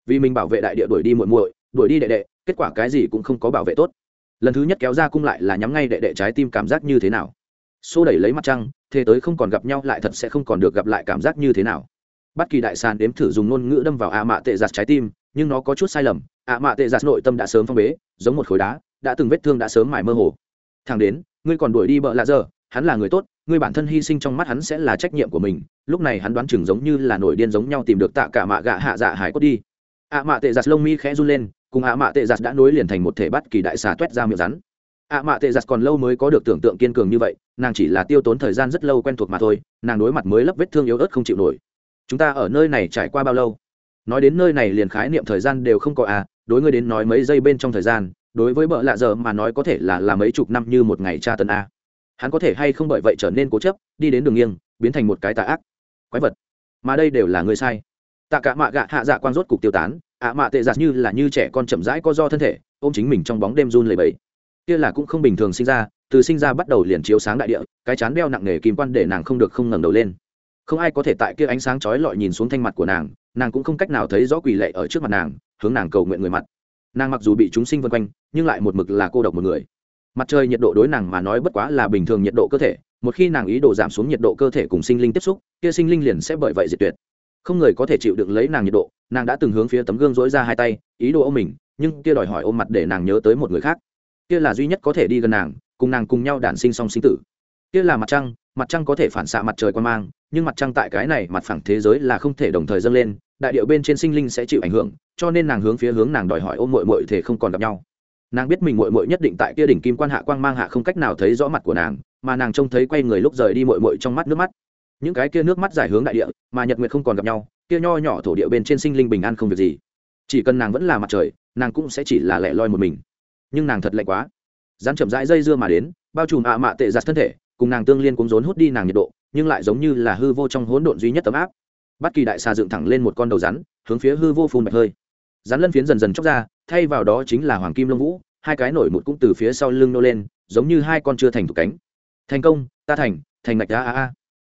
Vì mình bảo vệ đại địa đuổi đi muội muội, đuổi đi đệ đệ, kết quả cái gì cũng không có bảo vệ tốt lần thứ nhất kéo ra cung lại là nhắm ngay đệ đệ trái tim cảm giác như thế nào. Xô đẩy lấy mặt trăng, thế tới không còn gặp nhau lại thật sẽ không còn được gặp lại cảm giác như thế nào. Bất kỳ đại sàn đếm thử dùng ngôn ngữ đâm vào ạ mạ tệ giặt trái tim, nhưng nó có chút sai lầm. ạ mạ tệ giặt nội tâm đã sớm phong bế, giống một khối đá, đã từng vết thương đã sớm mải mơ hồ. Thằng đến, ngươi còn đuổi đi bợ lạ giờ, hắn là người tốt, ngươi bản thân hy sinh trong mắt hắn sẽ là trách nhiệm của mình. Lúc này hắn đoán chừng giống như là nổi điên giống nhau tìm được tạ cả mạ gạ hạ dạ hải cốt đi. ạ mạ tệ giặt lông mi khẽ run lên cùng ạ mạ tệ giặt đã nối liền thành một thể bắt kỳ đại xà t ra miệng rắn. ạ mạ tệ giặt còn lâu mới có được tưởng tượng kiên cường như vậy, nàng chỉ là tiêu tốn thời gian rất lâu quen thuộc mà thôi, nàng đối mặt mới lấp vết thương yếu ớt không chịu nổi. Chúng ta ở nơi này trải qua bao lâu? Nói đến nơi này liền khái niệm thời gian đều không có à đối ngươi đến nói mấy giây bên trong thời gian, đối với bợ lạ giờ mà nói có thể là là mấy chục năm như một ngày tra tân a. Hắn có thể hay không bởi vậy trở nên cố chấp, đi đến đường nghiêng, biến thành một cái tà ác, quái vật. Mà đây đều là người sai. Tạ cả mạ gạ hạ dạ quan rốt cục tiêu tán ạ mạ tệ giặt như là như trẻ con chậm rãi có do thân thể, ôm chính mình trong bóng đêm run lầy bẫy kia là cũng không bình thường sinh ra, từ sinh ra bắt đầu liền chiếu sáng đại địa, cái chán đeo nặng nề kim quan để nàng không được không ngẩng đầu lên. Không ai có thể tại kia ánh sáng chói lọi nhìn xuống thanh mặt của nàng nàng cũng không cách nào thấy rõ quỳ lệ ở trước mặt nàng, hướng nàng cầu nguyện người mặt. Nàng mặc dù bị chúng sinh vân quanh, nhưng lại một mực là cô độc một người. Mặt trời nhiệt độ đối nàng mà nói bất quá là bình thường nhiệt độ cơ thể, một khi nàng ý đồ giảm xuống nhiệt độ cơ thể cùng sinh linh tiếp xúc, kia sinh linh liền sẽ bởi vậy diệt tuyệt. Không người có thể chịu đựng lấy nàng nhiệt độ nàng đã từng hướng phía tấm gương dối ra hai tay, ý đồ ôm mình, nhưng kia đòi hỏi ôm mặt để nàng nhớ tới một người khác. Kia là duy nhất có thể đi gần nàng, cùng nàng cùng nhau đản sinh song sinh tử. Kia là mặt trăng mặt trăng có thể phản xạ mặt trời quan mang, nhưng mặt trăng tại cái này mặt phẳng thế giới là không thể đồng thời dâng lên, đại điệu bên trên sinh linh sẽ chịu ảnh hưởng, cho nên nàng hướng phía hướng nàng đòi hỏi ôm mội mội thể không còn gặp nhau. Nàng biết mình mội mội nhất định tại kia đỉnh kim quan hạ quang mang hạ không cách nào thấy rõ mặt của nàng, mà nàng trông thấy quay người lúc rời đi mội mội trong mắt nước mắt. Những cái kia nước mắt giải hướng đại địa, mà nhật nguyệt không còn gặp nhau kia nho nhỏ thổ địa bên trên sinh linh bình an không việc gì. Chỉ cần nàng vẫn là mặt trời, nàng cũng sẽ chỉ là lẻ loi một mình. Nhưng nàng thật lạnh quá. Rắn chậm rãi dây dưa mà đến, bao trùm ạ mạ tệ giặt thân thể, cùng nàng tương liên cũng rốn hút đi nàng nhiệt độ, nhưng lại giống như là hư vô trong hỗn độn duy nhất tấm áp. Bất kỳ đại xà dựng thẳng lên một con đầu rắn, hướng phía hư vô phun bạch hơi. Rắn lân phiến dần dần chóc ra, thay vào đó chính là hoàng kim lông vũ, hai cái nổi một cũng từ phía sau lưng nô lên, giống như hai con chưa thành thủ cánh. Thành công, ta thành thành ngạch a a a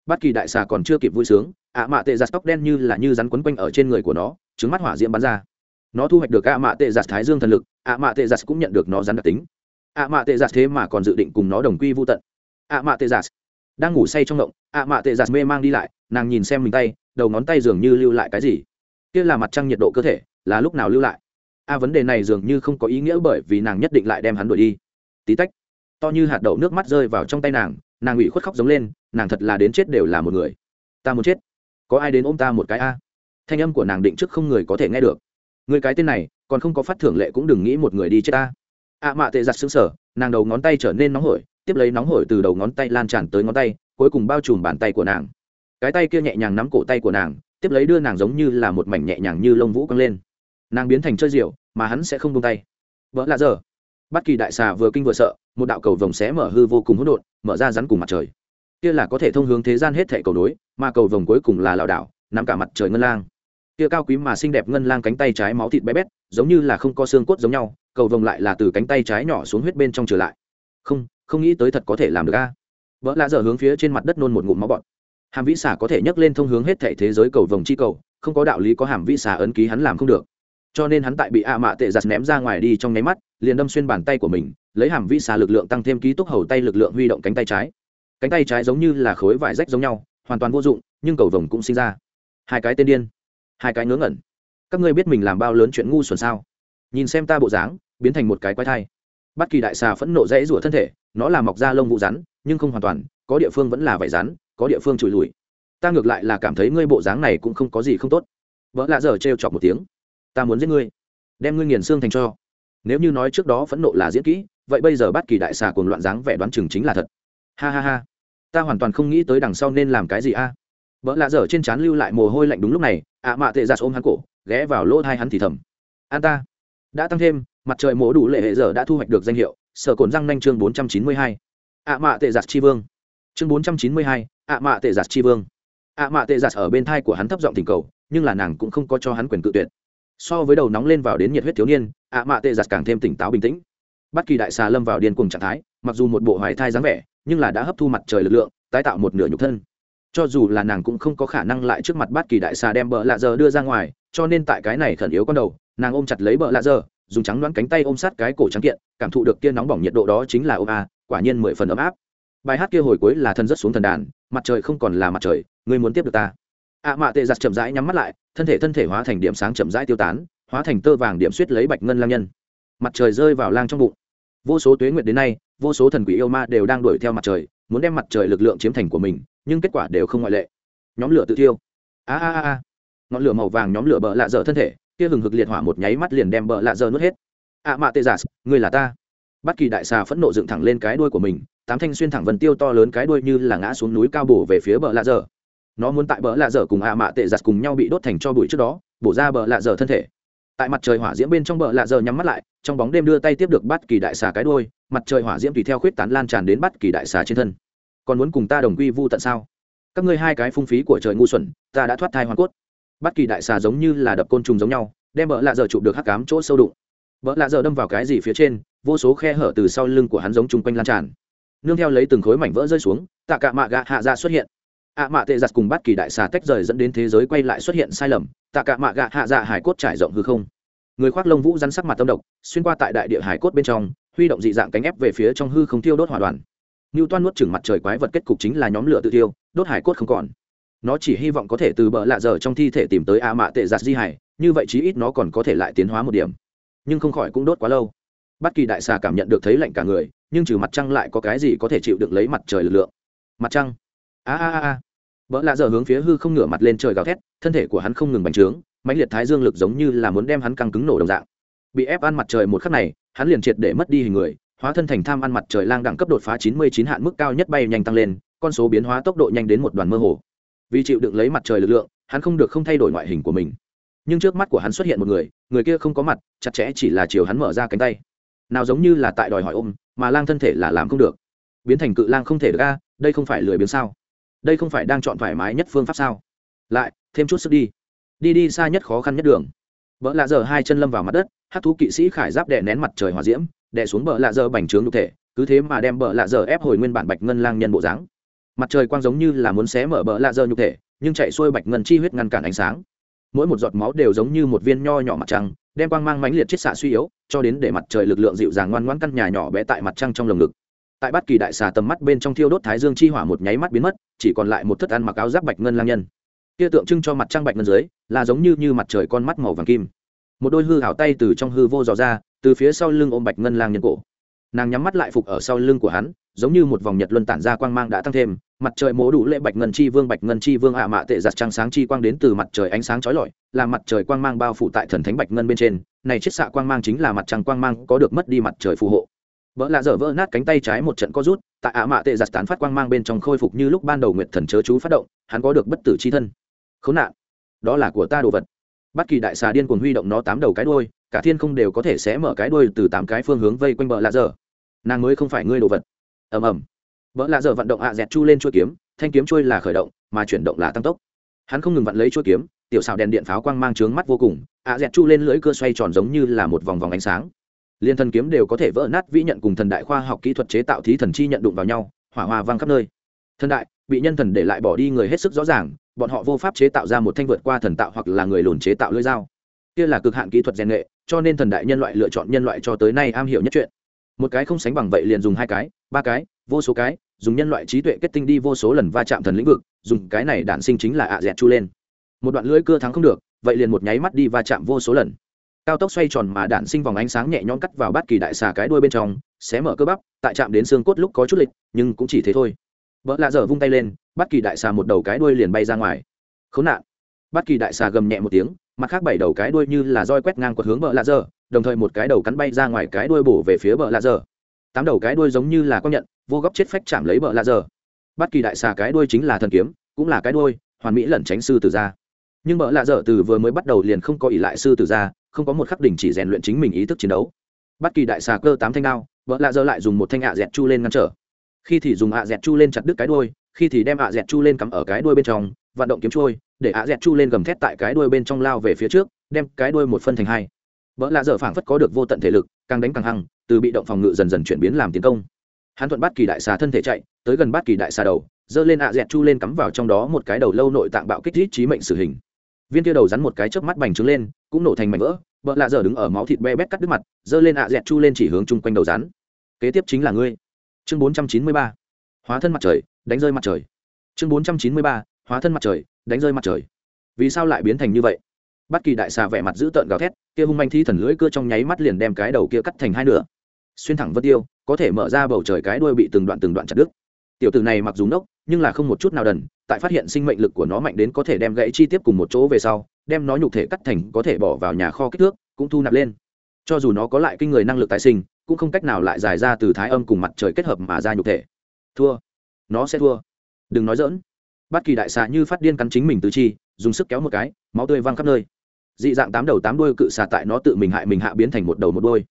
bất kỳ đại xà còn chưa kịp vui sướng, ạ mạ tệ giặt tóc đen như là như rắn quấn quanh ở trên người của nó, trứng mắt hỏa diễm bắn ra. Nó thu hoạch được ạ mạ tệ giặt thái dương thần lực, ạ mạ tệ giặt cũng nhận được nó rắn đặc tính. Ạ mạ tệ giặt thế mà còn dự định cùng nó đồng quy vô tận. Ạ mạ tệ giặt đang ngủ say trong động ạ mạ tệ giặt mê mang đi lại, nàng nhìn xem mình tay, đầu ngón tay dường như lưu lại cái gì. Kia là mặt trăng nhiệt độ cơ thể, là lúc nào lưu lại? A vấn đề này dường như không có ý nghĩa bởi vì nàng nhất định lại đem hắn đuổi đi. Tí tách, to như hạt đậu nước mắt rơi vào trong tay nàng nàng ủy khuất khóc giống lên, nàng thật là đến chết đều là một người. Ta muốn chết. Có ai đến ôm ta một cái a? Thanh âm của nàng định trước không người có thể nghe được. Người cái tên này, còn không có phát thưởng lệ cũng đừng nghĩ một người đi chết ta. Ạ mạ tệ giặt xứng sở nàng đầu ngón tay trở nên nóng hổi, tiếp lấy nóng hổi từ đầu ngón tay lan tràn tới ngón tay, cuối cùng bao trùm bàn tay của nàng. Cái tay kia nhẹ nhàng nắm cổ tay của nàng, tiếp lấy đưa nàng giống như là một mảnh nhẹ nhàng như lông vũ căng lên. Nàng biến thành chơi rượu, mà hắn sẽ không buông tay. Vỡ lạ giờ bất kỳ đại xà vừa kinh vừa sợ, một đạo cầu vồng xé mở hư vô cùng hỗn độn, mở ra rắn cùng mặt trời. Kia là có thể thông hướng thế gian hết thảy cầu nối, mà cầu vồng cuối cùng là lão đảo, nắm cả mặt trời ngân lang. Kia cao quý mà xinh đẹp ngân lang cánh tay trái máu thịt bé bét, giống như là không có xương cốt giống nhau, cầu vồng lại là từ cánh tay trái nhỏ xuống huyết bên trong trở lại. Không không nghĩ tới thật có thể làm được a. Vỡ lạ giờ hướng phía trên mặt đất nôn một ngụm máu bọt. Hàm vĩ xà có thể nhấc lên thông hướng hết thảy thế giới cầu vồng chi cầu, không có đạo lý có hàm vĩ xà ấn ký hắn làm không được cho nên hắn tại bị ạ mạ tệ giặt ném ra ngoài đi trong nháy mắt, liền đâm xuyên bàn tay của mình, lấy hàm vĩ xà lực lượng tăng thêm ký túc hầu tay lực lượng huy động cánh tay trái. Cánh tay trái giống như là khối vải rách giống nhau, hoàn toàn vô dụng, nhưng cầu vồng cũng sinh ra. Hai cái tên điên, hai cái ngớ ngẩn. Các ngươi biết mình làm bao lớn chuyện ngu xuẩn sao? Nhìn xem ta bộ dáng, biến thành một cái quái thai. Bất kỳ đại xà phẫn nộ rẽ rủa thân thể, nó là mọc ra lông vụ rắn, nhưng không hoàn toàn, có địa phương vẫn là vải rắn, có địa phương trùi lùi. Ta ngược lại là cảm thấy ngươi bộ dáng này cũng không có gì không tốt. Vợ lạ giờ trêu chọc một tiếng ta muốn giết ngươi, đem ngươi nghiền xương thành cho. Nếu như nói trước đó phẫn nộ là diễn kỹ, vậy bây giờ bắt kỳ đại xà cùng loạn dáng vẻ đoán chừng chính là thật. Ha ha ha, ta hoàn toàn không nghĩ tới đằng sau nên làm cái gì a. À? vợ lạ dở trên trán lưu lại mồ hôi lạnh đúng lúc này, ạ mạ tệ ra ôm hắn cổ, ghé vào lỗ hai hắn thì thầm. An ta, đã tăng thêm, mặt trời mổ đủ lệ hệ giờ đã thu hoạch được danh hiệu, sở cồn răng nanh chương bốn trăm chín mươi hai. Ạ mạ tệ giặt tri vương. Chương bốn trăm chín mươi hai, ạ mạ tệ giặt tri vương. Ạ mạ tệ giặt ở bên thai của hắn thấp giọng tình cầu, nhưng là nàng cũng không có cho hắn quyền cự tuyệt so với đầu nóng lên vào đến nhiệt huyết thiếu niên, ạ mạ tệ giặt càng thêm tỉnh táo bình tĩnh. Bất kỳ đại xà lâm vào điên cùng trạng thái, mặc dù một bộ hoài thai dáng vẻ, nhưng là đã hấp thu mặt trời lực lượng, tái tạo một nửa nhục thân. Cho dù là nàng cũng không có khả năng lại trước mặt bất kỳ đại xà đem bợ lạ giờ đưa ra ngoài, cho nên tại cái này khẩn yếu con đầu, nàng ôm chặt lấy bợ lạ giờ dùng trắng đoán cánh tay ôm sát cái cổ trắng kiện, cảm thụ được kia nóng bỏng nhiệt độ đó chính là ôm a, quả nhiên mười phần ấm áp. Bài hát kia hồi cuối là thân rất xuống thần đàn, mặt trời không còn là mặt trời, ngươi muốn tiếp được ta ạ mạ tệ giặt chậm rãi nhắm mắt lại, thân thể thân thể hóa thành điểm sáng chậm rãi tiêu tán, hóa thành tơ vàng điểm suýt lấy bạch ngân lang nhân. Mặt trời rơi vào lang trong bụng. Vô số tuế nguyệt đến nay, vô số thần quỷ yêu ma đều đang đuổi theo mặt trời, muốn đem mặt trời lực lượng chiếm thành của mình, nhưng kết quả đều không ngoại lệ. Nhóm lửa tự thiêu. A a a ngọn lửa màu vàng nhóm lửa bờ lạ dở thân thể, kia hừng hực liệt hỏa một nháy mắt liền đem bờ lạ dở nuốt hết. Ạ mạ tê giả người là ta. Bất kỳ đại xà phẫn nộ dựng thẳng lên cái đuôi của mình, tám thanh xuyên thẳng vần tiêu to lớn cái đuôi như là ngã xuống núi cao bổ về phía bờ lạ dở nó muốn tại bờ lạ dở cùng ạ mạ tệ giặt cùng nhau bị đốt thành cho bụi trước đó, bổ ra bờ lạ dở thân thể. Tại mặt trời hỏa diễm bên trong bờ lạ dở nhắm mắt lại, trong bóng đêm đưa tay tiếp được bắt kỳ đại xà cái đuôi, mặt trời hỏa diễm tùy theo khuyết tán lan tràn đến bắt kỳ đại xà trên thân. Còn muốn cùng ta đồng quy vu tận sao? Các ngươi hai cái phung phí của trời ngu xuẩn, ta đã thoát thai hoàn cốt. Bất kỳ đại xà giống như là đập côn trùng giống nhau, đem bờ lạ dở chụp được hắc cám chỗ sâu đụng. Bờ lạ dở đâm vào cái gì phía trên, vô số khe hở từ sau lưng của hắn giống chung quanh lan tràn. Nương theo lấy từng khối mảnh vỡ rơi xuống, tạ cả mạ gạ hạ ra xuất hiện ạ mạ tệ giặt cùng bất kỳ đại xà tách rời dẫn đến thế giới quay lại xuất hiện sai lầm tạ cả mạ gạ hạ dạ hải cốt trải rộng hư không người khoác lông vũ rắn sắc mặt tâm độc xuyên qua tại đại địa hải cốt bên trong huy động dị dạng cánh ép về phía trong hư không tiêu đốt hỏa đoàn như Toan nuốt chửng mặt trời quái vật kết cục chính là nhóm lửa tự tiêu, đốt hải cốt không còn. Nó chỉ hy vọng có thể từ bờ lạ giờ trong thi thể tìm tới A Mạ Tệ Giặt Di Hải, như vậy chí ít nó còn có thể lại tiến hóa một điểm. Nhưng không khỏi cũng đốt quá lâu. Bất kỳ đại xà cảm nhận được thấy lạnh cả người, nhưng trừ mặt trăng lại có cái gì có thể chịu được lấy mặt trời lực lượng. Mặt trăng. A a a a. Bỡ lạ giờ hướng phía hư không ngửa mặt lên trời gào thét, thân thể của hắn không ngừng bành trướng, mãnh liệt thái dương lực giống như là muốn đem hắn căng cứng nổ đồng dạng. Bị ép ăn mặt trời một khắc này, hắn liền triệt để mất đi hình người, hóa thân thành tham ăn mặt trời lang đẳng cấp đột phá 99 hạn mức cao nhất bay nhanh tăng lên, con số biến hóa tốc độ nhanh đến một đoàn mơ hồ. Vì chịu đựng lấy mặt trời lực lượng, hắn không được không thay đổi ngoại hình của mình. Nhưng trước mắt của hắn xuất hiện một người, người kia không có mặt, chặt chẽ chỉ là chiều hắn mở ra cánh tay. Nào giống như là tại đòi hỏi ôm, mà lang thân thể là làm không được. Biến thành cự lang không thể được a, đây không phải lười biếng sao? Đây không phải đang chọn thoải mái nhất phương pháp sao? Lại, thêm chút sức đi. Đi đi xa nhất khó khăn nhất đường. vợ lạ giờ hai chân lâm vào mặt đất, hát thú kỵ sĩ khải giáp đè nén mặt trời hỏa diễm, đè xuống bờ lạ giờ bành trướng nhục thể cứ thế mà đem bờ lạ giờ ép hồi nguyên bản bạch ngân lang nhân bộ dáng mặt trời quang giống như là muốn xé mở bờ lạ dơ nhục thể nhưng chạy xuôi bạch ngân chi huyết ngăn cản ánh sáng mỗi một giọt máu đều giống như một viên nho nhỏ mặt trăng đem quang mang mãnh liệt chiết xạ suy yếu cho đến để mặt trời lực lượng dịu dàng ngoan ngoãn căn nhà nhỏ bé tại mặt trăng trong lồng ngực tại bất kỳ đại xà tầm mắt bên trong thiêu đốt thái dương chi hỏa một nháy mắt biến mất, chỉ còn lại một thất ăn mặc áo giáp bạch ngân lang nhân. Kia tượng trưng cho mặt trăng bạch ngân dưới, là giống như như mặt trời con mắt màu vàng kim. Một đôi hư hảo tay từ trong hư vô dò ra, từ phía sau lưng ôm bạch ngân lang nhân cổ. Nàng nhắm mắt lại phục ở sau lưng của hắn, giống như một vòng nhật luân tản ra quang mang đã tăng thêm, mặt trời mố đủ lệ bạch ngân chi vương, bạch ngân chi vương ạ mạ tệ giặt trăng sáng chi quang đến từ mặt trời ánh sáng trói lọi làm mặt trời quang mang bao phủ tại thần thánh bạch ngân bên trên. Này chiết xạ quang mang chính là mặt trăng quang mang có được mất đi mặt trời phù hộ vợ lạ dở vỡ nát cánh tay trái một trận co rút, tại ạ mạ tệ giặt tán phát quang mang bên trong khôi phục như lúc ban đầu nguyện thần chớ chú phát động, hắn có được bất tử chi thân. Khốn nạn. Đó là của ta đồ vật. Bất kỳ đại xà điên cuồng huy động nó tám đầu cái đuôi, cả thiên không đều có thể sẽ mở cái đuôi từ tám cái phương hướng vây quanh vợ lạ dở. Nàng mới không phải ngươi đồ vật. Ầm ầm. Vợ lạ dở vận động ạ dẹt chu lên chuôi kiếm, thanh kiếm chuôi là khởi động, mà chuyển động là tăng tốc. Hắn không ngừng vặn lấy chuôi kiếm, tiểu xào đèn điện pháo quang mang trướng mắt vô cùng, ạ dẹt chu lên lưỡi cơ xoay tròn giống như là một vòng vòng ánh sáng liên thần kiếm đều có thể vỡ nát vĩ nhận cùng thần đại khoa học kỹ thuật chế tạo thí thần chi nhận đụng vào nhau, hỏa hoa vang khắp nơi. Thần đại, bị nhân thần để lại bỏ đi người hết sức rõ ràng, bọn họ vô pháp chế tạo ra một thanh vượt qua thần tạo hoặc là người lùn chế tạo lưỡi dao. Kia là cực hạn kỹ thuật rèn nghệ cho nên thần đại nhân loại lựa chọn nhân loại cho tới nay am hiểu nhất chuyện. Một cái không sánh bằng vậy liền dùng hai cái, ba cái, vô số cái, dùng nhân loại trí tuệ kết tinh đi vô số lần va chạm thần lĩnh vực, dùng cái này đản sinh chính là ạ dẹt chu lên. Một đoạn lưỡi cưa thắng không được, vậy liền một nháy mắt đi va chạm vô số lần cao tốc xoay tròn mà đạn sinh vòng ánh sáng nhẹ nhõm cắt vào bát kỳ đại xà cái đuôi bên trong, xé mở cơ bắp, tại chạm đến xương cốt lúc có chút lịch, nhưng cũng chỉ thế thôi. Vợ lạ dở vung tay lên bát kỳ đại xà một đầu cái đuôi liền bay ra ngoài. Khốn nạn. Bát kỳ đại xà gầm nhẹ một tiếng, mặt khác bảy đầu cái đuôi như là roi quét ngang quật hướng vợ lạ dơ đồng thời một cái đầu cắn bay ra ngoài cái đuôi bổ về phía vợ lạ dơ tám đầu cái đuôi giống như là con nhận, vô góc chết phách chạm lấy vợ lạ dơ bất kỳ đại xà cái đuôi chính là thần kiếm, cũng là cái đuôi, hoàn mỹ lẩn tránh sư tử ra. Nhưng vợ lạ dơ từ vừa mới bắt đầu liền không có ỷ lại sư tử ra không có một khắc đỉnh chỉ rèn luyện chính mình ý thức chiến đấu. Bất kỳ đại xà cơ tám thanh đao, vợ lạ dơ lại dùng một thanh ạ dẹt chu lên ngăn trở. Khi thì dùng ạ dẹt chu lên chặt đứt cái đuôi, khi thì đem ạ dẹt chu lên cắm ở cái đuôi bên trong, vận động kiếm trôi để ạ dẹt chu lên gầm thét tại cái đuôi bên trong lao về phía trước, đem cái đuôi một phân thành hai. Vợ lạ dơ phảng phất có được vô tận thể lực, càng đánh càng hăng, từ bị động phòng ngự dần dần chuyển biến làm tiến công. Hắn thuận bắt kỳ đại xà thân thể chạy, tới gần bắt kỳ đại xà đầu dơ lên ạ dẹt chu lên cắm vào trong đó một cái đầu lâu nội tạng bạo kích rít trí mệnh xử hình. Viên kia đầu rắn một cái chớp mắt bành trướng lên, cũng nổ thành mảnh vỡ bợ lạ giờ đứng ở máu thịt be bét cắt đứt mặt, giơ lên ạ dẹt chu lên chỉ hướng chung quanh đầu rắn. Kế tiếp chính là ngươi. Chương bốn trăm chín mươi ba. Hóa thân mặt trời, đánh rơi mặt trời. Chương bốn trăm chín mươi ba. Hóa thân mặt trời, đánh rơi mặt trời. Vì sao lại biến thành như vậy? Bất kỳ đại xà vẻ mặt dữ tợn gào thét, kia hung manh thi thần lưỡi cưa trong nháy mắt liền đem cái đầu kia cắt thành hai nửa. Xuyên thẳng vân tiêu, có thể mở ra bầu trời cái đuôi bị từng đoạn từng đoạn chặt đứt. Tiểu tử này mặc dù nốc nhưng là không một chút nào đần, tại phát hiện sinh mệnh lực của nó mạnh đến có thể đem gãy chi tiếp cùng một chỗ về sau đem nó nhục thể cắt thành có thể bỏ vào nhà kho kích thước, cũng thu nạp lên. Cho dù nó có lại kinh người năng lực tái sinh, cũng không cách nào lại dài ra từ thái âm cùng mặt trời kết hợp mà ra nhục thể. Thua. Nó sẽ thua. Đừng nói dỡn bất kỳ đại xà như phát điên cắn chính mình tứ chi, dùng sức kéo một cái, máu tươi văng khắp nơi. Dị dạng tám đầu tám đuôi cự xà tại nó tự mình hại mình hạ biến thành một đầu một đôi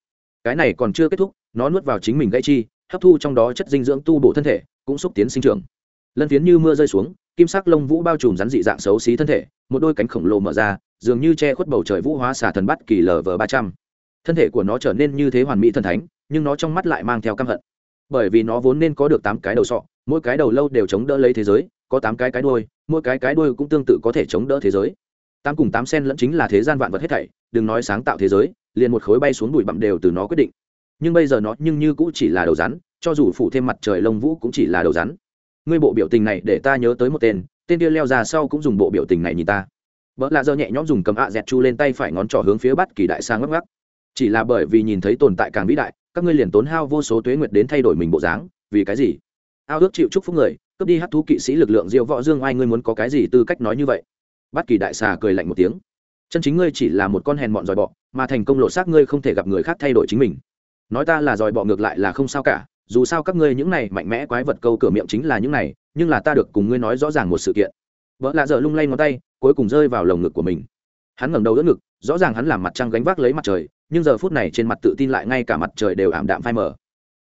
cái này còn chưa kết thúc, nó nuốt vào chính mình gãy chi, hấp thu trong đó chất dinh dưỡng tu bổ thân thể, cũng xúc tiến sinh trưởng. Lân phiến như mưa rơi xuống, kim sắc lông vũ bao trùm rắn dị dạng xấu xí thân thể một đôi cánh khổng lồ mở ra, dường như che khuất bầu trời vũ hóa xà thần bắt kỳ lv ba trăm. Thân thể của nó trở nên như thế hoàn mỹ thần thánh, nhưng nó trong mắt lại mang theo căm hận. Bởi vì nó vốn nên có được tám cái đầu sọ, mỗi cái đầu lâu đều chống đỡ lấy thế giới, có tám cái cái đuôi, mỗi cái cái đuôi cũng tương tự có thể chống đỡ thế giới. Tám cùng tám sen lẫn chính là thế gian vạn vật hết thảy, đừng nói sáng tạo thế giới, liền một khối bay xuống bụi bặm đều từ nó quyết định. Nhưng bây giờ nó nhưng như cũng chỉ là đầu rắn, cho dù phủ thêm mặt trời lông vũ cũng chỉ là đầu rắn ngươi bộ biểu tình này để ta nhớ tới một tên tên kia leo ra sau cũng dùng bộ biểu tình này nhìn ta. Vợ lạ dơ nhẹ nhõm dùng cầm ạ dẹt chu lên tay phải ngón trỏ hướng phía bắt kỳ đại sang ngấp ngắc. Chỉ là bởi vì nhìn thấy tồn tại càng vĩ đại, các ngươi liền tốn hao vô số tuế nguyệt đến thay đổi mình bộ dáng, vì cái gì? Ao ước chịu chúc phúc người, cướp đi hát thú kỵ sĩ lực lượng diệu võ dương ai ngươi muốn có cái gì tư cách nói như vậy? Bắt kỳ đại xà cười lạnh một tiếng. Chân chính ngươi chỉ là một con hèn bọn dòi bọ, mà thành công lộ xác ngươi không thể gặp người khác thay đổi chính mình. Nói ta là dòi bọ ngược lại là không sao cả dù sao các ngươi những này mạnh mẽ quái vật câu cửa miệng chính là những này, nhưng là ta được cùng ngươi nói rõ ràng một sự kiện. Vợ lạ dở lung lay ngón tay, cuối cùng rơi vào lồng ngực của mình. Hắn ngẩng đầu đỡ ngực, rõ ràng hắn làm mặt trăng gánh vác lấy mặt trời, nhưng giờ phút này trên mặt tự tin lại ngay cả mặt trời đều ảm đạm phai mờ.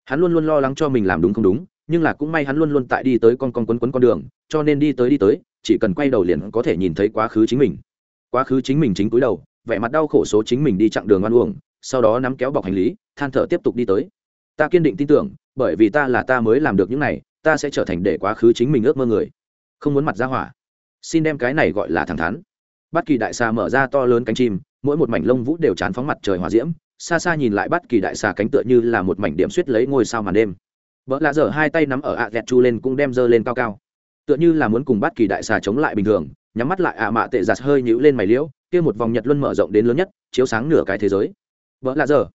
Hắn luôn luôn lo lắng cho mình làm đúng không đúng, nhưng là cũng may hắn luôn luôn tại đi tới con con quấn quấn con đường, cho nên đi tới đi tới, chỉ cần quay đầu liền có thể nhìn thấy quá khứ chính mình. Quá khứ chính mình chính cúi đầu, vẻ mặt đau khổ số chính mình đi chặng đường ngoan uổng, sau đó nắm kéo bọc hành lý, than thở tiếp tục đi tới. Ta kiên định tin tưởng bởi vì ta là ta mới làm được những này, ta sẽ trở thành để quá khứ chính mình ước mơ người. Không muốn mặt ra hỏa. Xin đem cái này gọi là thẳng thắn. Bất kỳ đại xà mở ra to lớn cánh chim, mỗi một mảnh lông vũ đều chán phóng mặt trời hòa diễm, xa xa nhìn lại bất kỳ đại xà cánh tựa như là một mảnh điểm suýt lấy ngôi sao màn đêm. Vợ lạ dở hai tay nắm ở ạ dẹt chu lên cũng đem dơ lên cao cao. Tựa như là muốn cùng bất kỳ đại xà chống lại bình thường, nhắm mắt lại ạ mạ tệ giặt hơi nhũ lên mày liễu, kia một vòng nhật luân mở rộng đến lớn nhất, chiếu sáng nửa cái thế giới. Vợ lạ dở,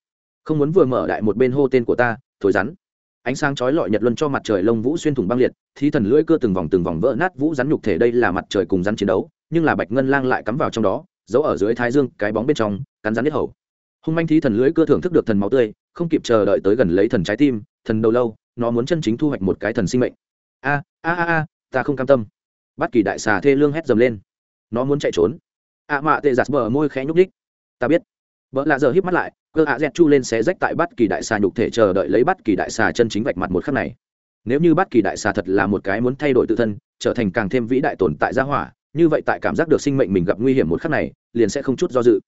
không muốn vừa mở đại một bên hô tên của ta, thổi rắn ánh sáng chói lọi nhật luân cho mặt trời lông vũ xuyên thủng băng liệt, thí thần lưỡi cưa từng vòng từng vòng vỡ nát vũ rắn nhục thể đây là mặt trời cùng rắn chiến đấu, nhưng là bạch ngân lang lại cắm vào trong đó, giấu ở dưới thái dương, cái bóng bên trong, cắn rắn nhất hầu. Hung manh thi thần lưỡi cưa thưởng thức được thần máu tươi, không kịp chờ đợi tới gần lấy thần trái tim, thần đầu lâu, nó muốn chân chính thu hoạch một cái thần sinh mệnh. A a a a, ta không cam tâm. Bắt kỳ đại xà thê lương hét dầm lên. Nó muốn chạy trốn. A mạ tệ giặt bờ môi khẽ nhúc ních ta biết vợ lạ giờ híp mắt lại, cơ ạ dẹt chu lên xé rách tại bất kỳ đại xà nhục thể chờ đợi lấy bắt kỳ đại xà chân chính vạch mặt một khắc này. Nếu như bất kỳ đại xà thật là một cái muốn thay đổi tự thân, trở thành càng thêm vĩ đại tồn tại gia hỏa, như vậy tại cảm giác được sinh mệnh mình gặp nguy hiểm một khắc này, liền sẽ không chút do dự.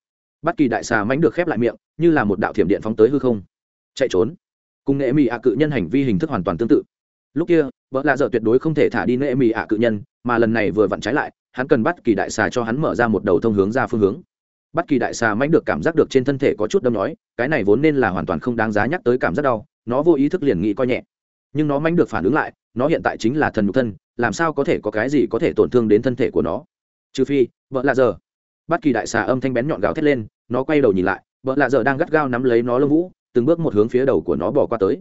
Bất kỳ đại xà mánh được khép lại miệng, như là một đạo thiểm điện phóng tới hư không. Chạy trốn. Cùng nghệ mỹ ạ cự nhân hành vi hình thức hoàn toàn tương tự. Lúc kia vợ lạ dợ tuyệt đối không thể thả đi nghệ mỹ ạ cự nhân, mà lần này vừa vặn trái lại, hắn cần bắt kỳ đại xà cho hắn mở ra một đầu thông hướng ra phương hướng bất kỳ đại xà mãnh được cảm giác được trên thân thể có chút đâm nói cái này vốn nên là hoàn toàn không đáng giá nhắc tới cảm giác đau, nó vô ý thức liền nghĩ coi nhẹ. Nhưng nó mãnh được phản ứng lại, nó hiện tại chính là thần nhục thân, làm sao có thể có cái gì có thể tổn thương đến thân thể của nó? Trừ phi, vợ lạ giờ bất kỳ đại xà âm thanh bén nhọn gào thét lên, nó quay đầu nhìn lại, vợ lạ giờ đang gắt gao nắm lấy nó lông vũ, từng bước một hướng phía đầu của nó bỏ qua tới.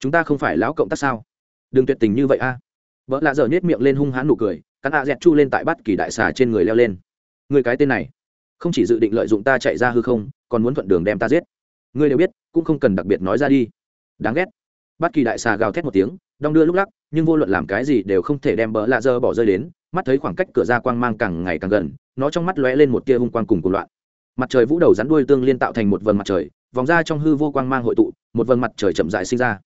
Chúng ta không phải lão cộng tác sao? Đừng tuyệt tình như vậy a. Vợ lạ giờ nhét miệng lên hung hãn nụ cười, cắn a dẹt chu lên tại bất kỳ đại xà trên người leo lên. Người cái tên này không chỉ dự định lợi dụng ta chạy ra hư không, còn muốn thuận đường đem ta giết. Ngươi đều biết, cũng không cần đặc biệt nói ra đi. Đáng ghét. Bất kỳ đại xà gào thét một tiếng, đong đưa lúc lắc, nhưng vô luận làm cái gì đều không thể đem bỡ lạ dơ bỏ rơi đến, mắt thấy khoảng cách cửa ra quang mang càng ngày càng gần, nó trong mắt lóe lên một tia hung quang cùng cùng loạn. Mặt trời vũ đầu rắn đuôi tương liên tạo thành một vầng mặt trời, vòng ra trong hư vô quang mang hội tụ, một vầng mặt trời chậm dại sinh ra.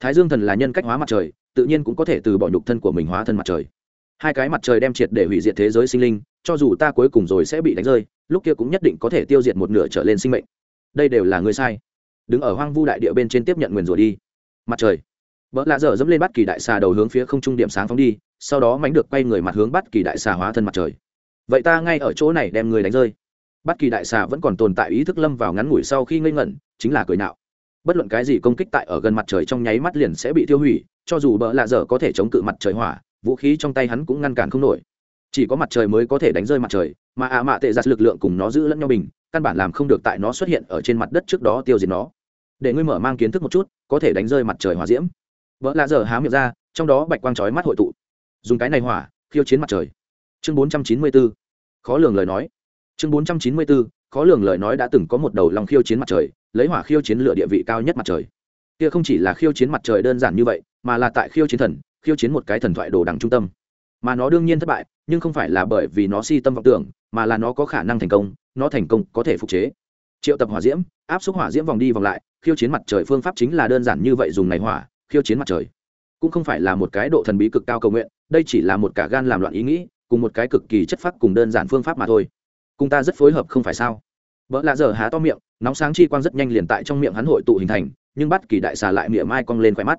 Thái dương thần là nhân cách hóa mặt trời, tự nhiên cũng có thể từ bỏ nhục thân của mình hóa thân mặt trời. Hai cái mặt trời đem triệt để hủy diệt thế giới sinh linh, cho dù ta cuối cùng rồi sẽ bị đánh rơi lúc kia cũng nhất định có thể tiêu diệt một nửa trở lên sinh mệnh. Đây đều là ngươi sai. Đứng ở hoang vu đại địa bên trên tiếp nhận nguyền rủa đi. Mặt trời. Vợ lạ dở dẫm lên bắt kỳ đại xà đầu hướng phía không trung điểm sáng phóng đi, sau đó mánh được quay người mặt hướng bắt kỳ đại xà hóa thân mặt trời. Vậy ta ngay ở chỗ này đem người đánh rơi. Bắt kỳ đại xà vẫn còn tồn tại ý thức lâm vào ngắn ngủi sau khi ngây ngẩn, chính là cười nạo. Bất luận cái gì công kích tại ở gần mặt trời trong nháy mắt liền sẽ bị tiêu hủy, cho dù bỡ lạ dở có thể chống cự mặt trời hỏa, vũ khí trong tay hắn cũng ngăn cản không nổi chỉ có mặt trời mới có thể đánh rơi mặt trời, mà ạ mạ tệ giặt lực lượng cùng nó giữ lẫn nhau bình, căn bản làm không được tại nó xuất hiện ở trên mặt đất trước đó tiêu diệt nó. Để ngươi mở mang kiến thức một chút, có thể đánh rơi mặt trời hỏa diễm. Vợ lạ dở há miệng ra, trong đó bạch quang chói mắt hội tụ. Dùng cái này hỏa, khiêu chiến mặt trời. Chương bốn trăm chín mươi 494 khó lường lời nói. Chương bốn trăm chín mươi 494 khó lường lời nói đã từng có một đầu lòng khiêu chiến mặt trời, lấy hỏa khiêu chiến lựa địa vị cao nhất mặt trời. Kia không chỉ là khiêu chiến mặt trời đơn giản như vậy, mà là tại khiêu chiến thần, khiêu chiến một cái thần thoại đồ đằng trung tâm. Mà nó đương nhiên thất bại nhưng không phải là bởi vì nó si tâm vọng tưởng, mà là nó có khả năng thành công, nó thành công có thể phục chế. Triệu tập hỏa diễm, áp xúc hỏa diễm vòng đi vòng lại, khiêu chiến mặt trời phương pháp chính là đơn giản như vậy dùng này hỏa, khiêu chiến mặt trời. Cũng không phải là một cái độ thần bí cực cao cầu nguyện, đây chỉ là một cả gan làm loạn ý nghĩ, cùng một cái cực kỳ chất phác cùng đơn giản phương pháp mà thôi. Cùng ta rất phối hợp không phải sao? Vợ lạ giờ há to miệng, nóng sáng chi quang rất nhanh liền tại trong miệng hắn hội tụ hình thành, nhưng bắt kỳ đại xà lại miệng mai cong lên khỏe mắt.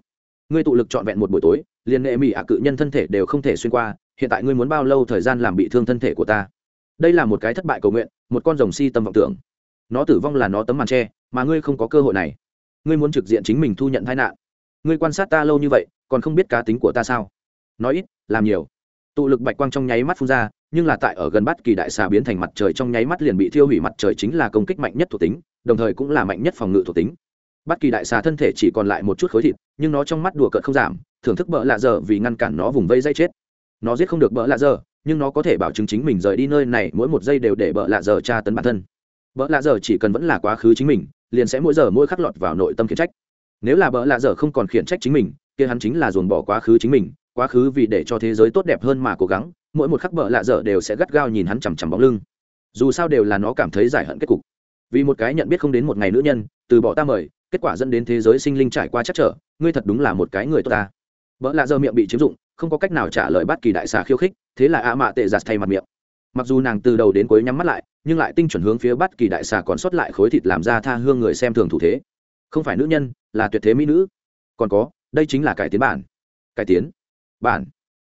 Ngươi tụ lực trọn vẹn một buổi tối, liền nghệ mỹ ạ cự nhân thân thể đều không thể xuyên qua hiện tại ngươi muốn bao lâu thời gian làm bị thương thân thể của ta? Đây là một cái thất bại cầu nguyện, một con rồng si tâm vọng tưởng. Nó tử vong là nó tấm màn tre mà ngươi không có cơ hội này. Ngươi muốn trực diện chính mình thu nhận tai nạn. Ngươi quan sát ta lâu như vậy, còn không biết cá tính của ta sao? Nói ít, làm nhiều. Tụ lực bạch quang trong nháy mắt phun ra, nhưng là tại ở gần bắt kỳ đại xà biến thành mặt trời trong nháy mắt liền bị thiêu hủy mặt trời chính là công kích mạnh nhất thuộc tính, đồng thời cũng là mạnh nhất phòng ngự thuộc tính. Bắt kỳ đại xà thân thể chỉ còn lại một chút khối thịt, nhưng nó trong mắt đùa cợt không giảm, thưởng thức bỡ lạ dở vì ngăn cản nó vùng vây dây chết nó giết không được bỡ lạ dở nhưng nó có thể bảo chứng chính mình rời đi nơi này mỗi một giây đều để bỡ lạ dở tra tấn bản thân. Bỡ lạ dở chỉ cần vẫn là quá khứ chính mình, liền sẽ mỗi giờ mỗi khắc lọt vào nội tâm khiển trách. Nếu là bỡ lạ dở không còn khiển trách chính mình, kia hắn chính là dồn bỏ quá khứ chính mình, quá khứ vì để cho thế giới tốt đẹp hơn mà cố gắng, mỗi một khắc bỡ lạ dở đều sẽ gắt gao nhìn hắn chằm chằm bóng lưng. Dù sao đều là nó cảm thấy giải hận kết cục. Vì một cái nhận biết không đến một ngày nữ nhân, từ bỏ ta mời, kết quả dẫn đến thế giới sinh linh trải qua chắc trở, ngươi thật đúng là một cái người tốt ta. Vợ lạ giờ miệng bị chiếm dụng không có cách nào trả lời bất kỳ đại xà khiêu khích, thế là ạ mạ tệ giặt thay mặt miệng. Mặc dù nàng từ đầu đến cuối nhắm mắt lại, nhưng lại tinh chuẩn hướng phía bất kỳ đại xà còn sót lại khối thịt làm ra tha hương người xem thường thủ thế. Không phải nữ nhân, là tuyệt thế mỹ nữ. Còn có, đây chính là cải tiến bản. Cải tiến? Bản.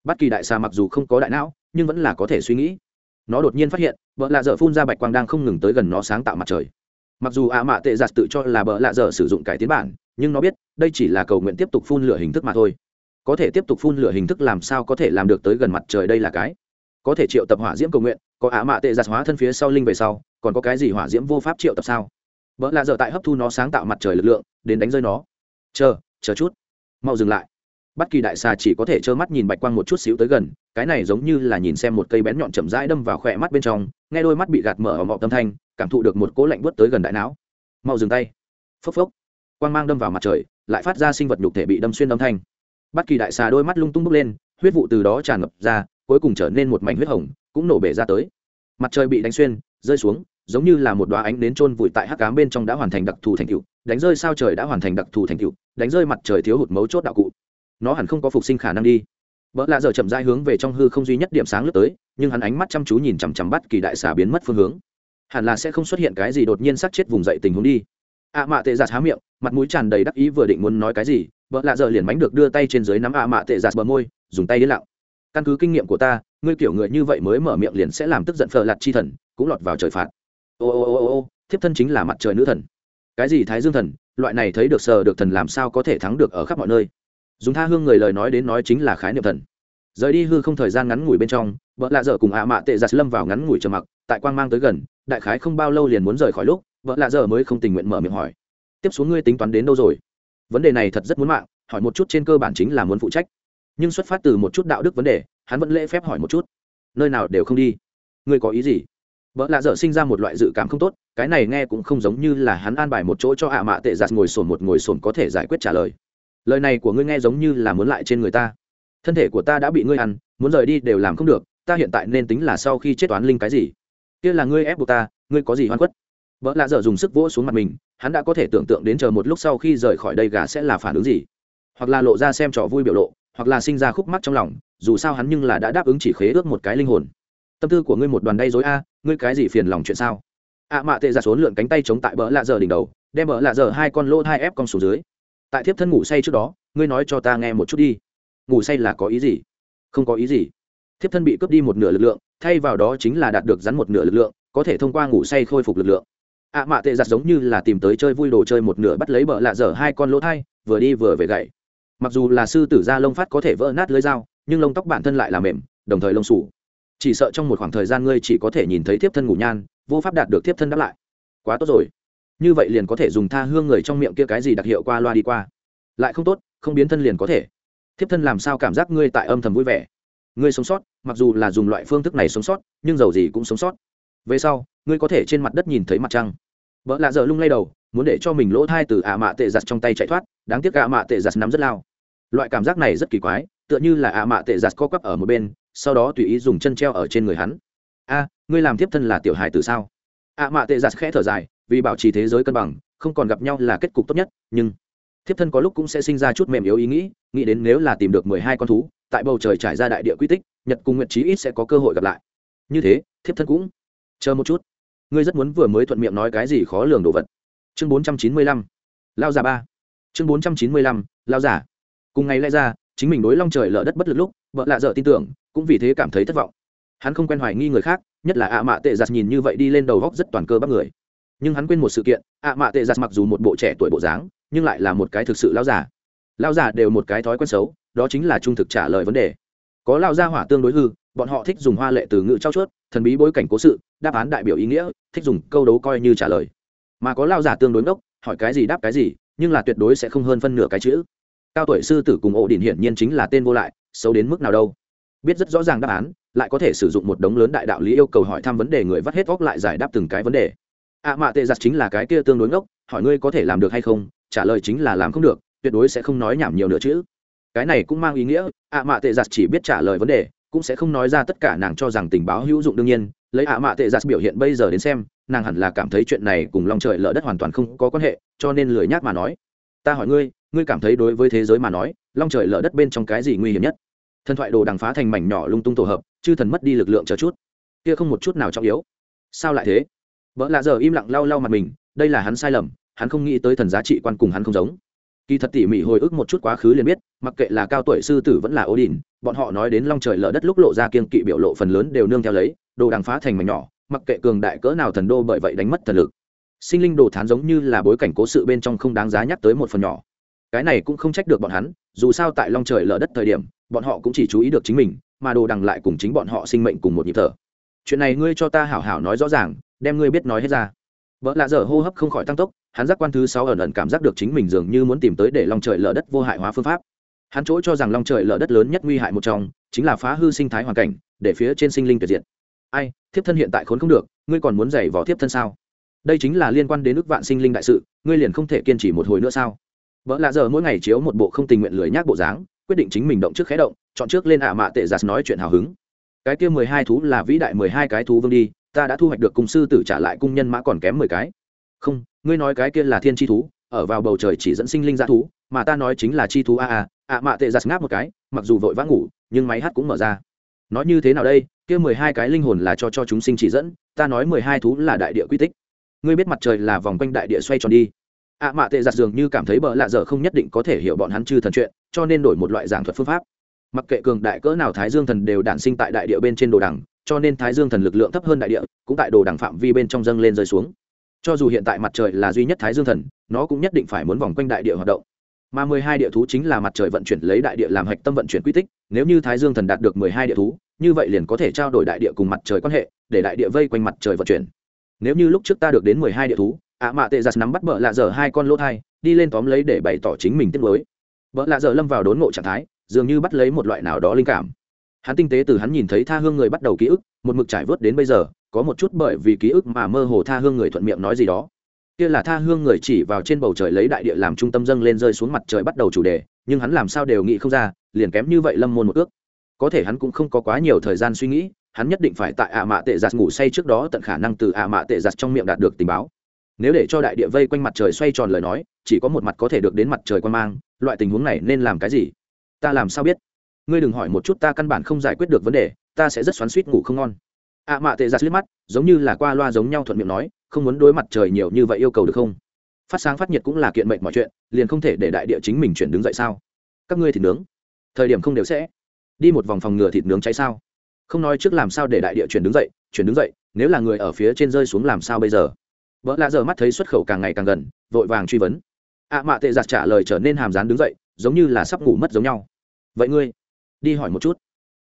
Bất kỳ đại xà mặc dù không có đại não, nhưng vẫn là có thể suy nghĩ. Nó đột nhiên phát hiện vợ lạ dở phun ra bạch quang đang không ngừng tới gần nó sáng tạo mặt trời. Mặc dù ạ mạ tệ giặt tự cho là bợ lạ dở sử dụng cải tiến bản, nhưng nó biết, đây chỉ là cầu nguyện tiếp tục phun lửa hình thức mà thôi có thể tiếp tục phun lửa hình thức làm sao có thể làm được tới gần mặt trời đây là cái? Có thể triệu tập hỏa diễm cầu nguyện, có ả mạ tệ giặt hóa thân phía sau linh về sau, còn có cái gì hỏa diễm vô pháp triệu tập sao? Vợ lạ dở tại hấp thu nó sáng tạo mặt trời lực lượng, đến đánh rơi nó. Chờ chờ chút. Mau dừng lại. Bất kỳ đại xà chỉ có thể trơ mắt nhìn bạch quang một chút xíu tới gần, cái này giống như là nhìn xem một cây bén nhọn chậm rãi đâm vào khỏe mắt bên trong, nghe đôi mắt bị gạt mở ở mọ tâm thanh, cảm thụ được một cố lạnh bớt tới gần đại não. Mau dừng tay. Phốc phốc. Quang mang đâm vào mặt trời, lại phát ra sinh vật nhục thể bị đâm xuyên âm thanh bất kỳ đại xà đôi mắt lung tung bốc lên, huyết vụ từ đó tràn ngập ra, cuối cùng trở nên một mảnh huyết hồng, cũng nổ bể ra tới. Mặt trời bị đánh xuyên, rơi xuống, giống như là một đoá ánh nến trôn vùi tại hắc cám bên trong đã hoàn thành đặc thù thành tựu, đánh rơi sao trời đã hoàn thành đặc thù thành tựu, đánh rơi mặt trời thiếu hụt mấu chốt đạo cụ. Nó hẳn không có phục sinh khả năng đi. Vợ lạ giờ chậm rãi hướng về trong hư không duy nhất điểm sáng lướt tới, nhưng hắn ánh mắt chăm chú nhìn chằm chằm bắt kỳ đại xà biến mất phương hướng. Hẳn là sẽ không xuất hiện cái gì đột nhiên sát chết vùng dậy tình huống đi. Ạ mạ tệ giạt há miệng, mặt mũi tràn đầy đắc ý vừa định muốn nói cái gì vợ lạ giờ liền mánh được đưa tay trên dưới nắm ạ mạ tệ giạt bờ môi, dùng tay đi lặng. Căn cứ kinh nghiệm của ta, ngươi kiểu người như vậy mới mở miệng liền sẽ làm tức giận phờ lạt chi thần, cũng lọt vào trời phạt. Ô ô ô ô ô, thiếp thân chính là mặt trời nữ thần. Cái gì thái dương thần? Loại này thấy được sờ được thần làm sao có thể thắng được ở khắp mọi nơi? Dùng tha hương người lời nói đến nói chính là khái niệm thần. Rời đi hư không thời gian ngắn ngủi bên trong vợ lạ dở cùng ạ mạ tệ giặt lâm vào ngắn ngủi trầm mặc, tại quang mang tới gần, đại khái không bao lâu liền muốn rời khỏi lúc vợ lạ dở mới không tình nguyện mở miệng hỏi. Tiếp xuống ngươi tính toán đến đâu rồi? Vấn đề này thật rất muốn mạng, hỏi một chút trên cơ bản chính là muốn phụ trách. Nhưng xuất phát từ một chút đạo đức vấn đề, hắn vẫn lễ phép hỏi một chút. Nơi nào đều không đi. Ngươi có ý gì? Vợ lạ dở sinh ra một loại dự cảm không tốt, cái này nghe cũng không giống như là hắn an bài một chỗ cho ạ mạ tệ giặt ngồi sồn một ngồi sồn có thể giải quyết trả lời. Lời này của ngươi nghe giống như là muốn lại trên người ta. Thân thể của ta đã bị ngươi ăn, muốn rời đi đều làm không được, ta hiện tại nên tính là sau khi chết toán linh cái gì? Kia là ngươi ép buộc ta, ngươi có gì hoan quất vợ lạ dở dùng sức vỗ xuống mặt mình, hắn đã có thể tưởng tượng đến chờ một lúc sau khi rời khỏi đây gà sẽ là phản ứng gì. Hoặc là lộ ra xem trò vui biểu lộ, hoặc là sinh ra khúc mắc trong lòng, dù sao hắn nhưng là đã đáp ứng chỉ khế ước một cái linh hồn. Tâm tư của ngươi một đoàn đay dối a, ngươi cái gì phiền lòng chuyện sao? Ạ à mạ tệ ra xuống lượn cánh tay chống tại bỡ lạ dở đỉnh đầu, đem bỡ lạ dở hai con lỗ hai ép con xuống dưới. Tại thiếp thân ngủ say trước đó, ngươi nói cho ta nghe một chút đi. Ngủ say là có ý gì? Không có ý gì. Thiếp thân bị cướp đi một nửa lực lượng, thay vào đó chính là đạt được rắn một nửa lực lượng, có thể thông qua ngủ say khôi phục lực lượng ạ à mạ tệ giặt giống như là tìm tới chơi vui đồ chơi một nửa bắt lấy bợ lạ dở hai con lỗ thai, vừa đi vừa về gậy. Mặc dù là sư tử da lông phát có thể vỡ nát lưới dao, nhưng lông tóc bản thân lại là mềm, đồng thời lông sủ. Chỉ sợ trong một khoảng thời gian ngươi chỉ có thể nhìn thấy thiếp thân ngủ nhan, vô pháp đạt được thiếp thân đáp lại. Quá tốt rồi. Như vậy liền có thể dùng tha hương người trong miệng kia cái gì đặc hiệu qua loa đi qua. Lại không tốt, không biến thân liền có thể. Thiếp thân làm sao cảm giác ngươi tại âm thầm vui vẻ? Ngươi sống sót, mặc dù là dùng loại phương thức này sống sót, nhưng dầu gì cũng sống sót về sau, ngươi có thể trên mặt đất nhìn thấy mặt trăng. Vợ lạ dở lung lay đầu, muốn để cho mình lỗ thai từ ạ mạ tệ giặt trong tay chạy thoát, đáng tiếc ạ mạ tệ giặt nắm rất lao. Loại cảm giác này rất kỳ quái, tựa như là ạ mạ tệ giặt co quắp ở một bên, sau đó tùy ý dùng chân treo ở trên người hắn. A, ngươi làm tiếp thân là tiểu hài từ sao? Ạ mạ tệ giặt khẽ thở dài, vì bảo trì thế giới cân bằng, không còn gặp nhau là kết cục tốt nhất, nhưng thiếp thân có lúc cũng sẽ sinh ra chút mềm yếu ý nghĩ nghĩ đến nếu là tìm được mười hai con thú, tại bầu trời trải ra đại địa quy tích, nhật cùng nguyện trí ít sẽ có cơ hội gặp lại. Như thế, thiếp thân cũng chờ một chút. Ngươi rất muốn vừa mới thuận miệng nói cái gì khó lường đồ vật. Chương bốn trăm chín mươi lăm, lao giả ba. Chương bốn trăm chín mươi lăm, lao giả. Cùng ngày lẽ ra, chính mình đối long trời lở đất bất lực lúc, vợ lạ dợ tin tưởng, cũng vì thế cảm thấy thất vọng. Hắn không quen hoài nghi người khác, nhất là ạ mạ tệ giặt nhìn như vậy đi lên đầu góc rất toàn cơ bắp người. Nhưng hắn quên một sự kiện, ạ mạ tệ giặt mặc dù một bộ trẻ tuổi bộ dáng, nhưng lại là một cái thực sự lao giả. Lao giả đều một cái thói quen xấu, đó chính là trung thực trả lời vấn đề. Có lao gia hỏa tương đối hư bọn họ thích dùng hoa lệ từ ngữ trao chuốt, thần bí bối cảnh cố sự, đáp án đại biểu ý nghĩa, thích dùng câu đấu coi như trả lời. Mà có lao giả tương đối ngốc, hỏi cái gì đáp cái gì, nhưng là tuyệt đối sẽ không hơn phân nửa cái chữ. Cao tuổi sư tử cùng ổ đỉnh hiển nhiên chính là tên vô lại, xấu đến mức nào đâu. Biết rất rõ ràng đáp án, lại có thể sử dụng một đống lớn đại đạo lý yêu cầu hỏi thăm vấn đề người vắt hết óc lại giải đáp từng cái vấn đề. Ạ à mạ tệ giặt chính là cái kia tương đối ngốc, hỏi ngươi có thể làm được hay không, trả lời chính là làm không được, tuyệt đối sẽ không nói nhảm nhiều nữa chứ. Cái này cũng mang ý nghĩa ạ à mạ tệ giặt chỉ biết trả lời vấn đề cũng sẽ không nói ra tất cả nàng cho rằng tình báo hữu dụng đương nhiên, lấy ạ à mạ tệ giặt biểu hiện bây giờ đến xem, nàng hẳn là cảm thấy chuyện này cùng lòng trời lỡ đất hoàn toàn không có quan hệ, cho nên lười nhác mà nói. Ta hỏi ngươi ngươi cảm thấy đối với thế giới mà nói, long trời lỡ đất bên trong cái gì nguy hiểm nhất? Thần thoại đồ đằng phá thành mảnh nhỏ lung tung tổ hợp, chư thần mất đi lực lượng chờ chút. Kia không một chút nào trọng yếu. Sao lại thế? Vợ lạ giờ im lặng lau lau mặt mình, đây là hắn sai lầm, hắn không nghĩ tới thần giá trị quan cùng hắn không giống kỳ thật tỉ mỉ hồi ức một chút quá khứ liền biết, mặc kệ là cao tuổi sư tử vẫn là ô đình bọn họ nói đến long trời lở đất lúc lộ ra kiên kỵ biểu lộ phần lớn đều nương theo lấy, đồ đằng phá thành mảnh nhỏ, mặc kệ cường đại cỡ nào thần đô bởi vậy đánh mất thần lực. Sinh linh đồ thán giống như là bối cảnh cố sự bên trong không đáng giá nhắc tới một phần nhỏ. Cái này cũng không trách được bọn hắn, dù sao tại long trời lở đất thời điểm, bọn họ cũng chỉ chú ý được chính mình, mà đồ đằng lại cùng chính bọn họ sinh mệnh cùng một nhịp thở. Chuyện này ngươi cho ta hảo hảo nói rõ ràng, đem ngươi biết nói hết ra vợ lạ dở hô hấp không khỏi tăng tốc, hắn giác quan thứ sáu ẩn ẩn cảm giác được chính mình dường như muốn tìm tới để long trời lở đất vô hại hóa phương pháp. Hắn chỗ cho rằng long trời lở đất lớn nhất nguy hại một trong, chính là phá hư sinh thái hoàn cảnh, để phía trên sinh linh tuyệt diệt. Ai, thiếp thân hiện tại khốn không được, ngươi còn muốn giày vò thiếp thân sao? Đây chính là liên quan đến ước vạn sinh linh đại sự, ngươi liền không thể kiên trì một hồi nữa sao? Vợ lạ giờ mỗi ngày chiếu một bộ không tình nguyện lười nhác bộ dáng, quyết định chính mình động trước khé động, chọn trước lên ả mạ tệ giặt nói chuyện hào hứng. Cái kia mười hai thú là vĩ đại mười hai cái thú vương đi ta đã thu hoạch được cung sư tử trả lại cung nhân mã còn kém mười cái. Không, ngươi nói cái kia là thiên tri thú, ở vào bầu trời chỉ dẫn sinh linh ra thú, mà ta nói chính là chi thú a a, ạ mạ tệ giặt ngáp một cái, mặc dù vội vã ngủ, nhưng máy hát cũng mở ra. Nói như thế nào đây, kia mười hai cái linh hồn là cho cho chúng sinh chỉ dẫn, ta nói mười hai thú là đại địa quy tích. Ngươi biết mặt trời là vòng quanh đại địa xoay tròn đi. Ạ mạ tệ giặt dường như cảm thấy bợ lạ dở không nhất định có thể hiểu bọn hắn chư thần chuyện, cho nên đổi một loại giảng thuật phương pháp. Mặc kệ cường đại cỡ nào thái dương thần đều đản sinh tại đại địa bên trên đồ đằng cho nên thái dương thần lực lượng thấp hơn đại địa, cũng tại đồ đằng phạm vi bên trong dâng lên rơi xuống. Cho dù hiện tại mặt trời là duy nhất thái dương thần, nó cũng nhất định phải muốn vòng quanh đại địa hoạt động. Mà mười hai địa thú chính là mặt trời vận chuyển lấy đại địa làm hạch tâm vận chuyển quy tích, nếu như thái dương thần đạt được mười hai địa thú, như vậy liền có thể trao đổi đại địa cùng mặt trời quan hệ, để đại địa vây quanh mặt trời vận chuyển. Nếu như lúc trước ta được đến mười hai địa thú, ạ mạ tệ giặt nắm bắt bợ lạ dở hai con lỗ thai đi lên tóm lấy để bày tỏ chính mình tiết mới bợ lạ dở lâm vào đốn ngộ trạng thái, dường như bắt lấy một loại nào đó linh cảm hắn tinh tế từ hắn nhìn thấy tha hương người bắt đầu ký ức, một mực trải vớt đến bây giờ, có một chút bởi vì ký ức mà mơ hồ tha hương người thuận miệng nói gì đó. Kia là tha hương người chỉ vào trên bầu trời lấy đại địa làm trung tâm dâng lên rơi xuống mặt trời bắt đầu chủ đề, nhưng hắn làm sao đều nghĩ không ra, liền kém như vậy lâm môn một ước. Có thể hắn cũng không có quá nhiều thời gian suy nghĩ, hắn nhất định phải tại ạ mạ tệ giặt ngủ say trước đó tận khả năng từ ạ mạ tệ giặt trong miệng đạt được tình báo. Nếu để cho đại địa vây quanh mặt trời xoay tròn lời nói, chỉ có một mặt có thể được đến mặt trời quan mang, loại tình huống này nên làm cái gì? Ta làm sao biết? Ngươi đừng hỏi một chút ta căn bản không giải quyết được vấn đề, ta sẽ rất xoắn suýt ngủ không ngon. Ạ mạ tệ dạ ra suýt mắt, giống như là qua loa giống nhau thuận miệng nói, không muốn đối mặt trời nhiều như vậy yêu cầu được không? Phát sáng phát nhiệt cũng là kiện mệnh mọi chuyện, liền không thể để đại địa chính mình chuyển đứng dậy sao? Các ngươi thịt nướng, thời điểm không đều sẽ đi một vòng phòng ngừa thịt nướng cháy sao? Không nói trước làm sao để đại địa chuyển đứng dậy, chuyển đứng dậy, nếu là người ở phía trên rơi xuống làm sao bây giờ? Vợ lạ giờ mắt thấy xuất khẩu càng ngày càng gần, vội vàng truy vấn. Ạ mạ tệ giặt trả lời trở nên hàm rán đứng dậy, giống như là sắp ngủ mất giống nhau. Vậy ngươi đi hỏi một chút.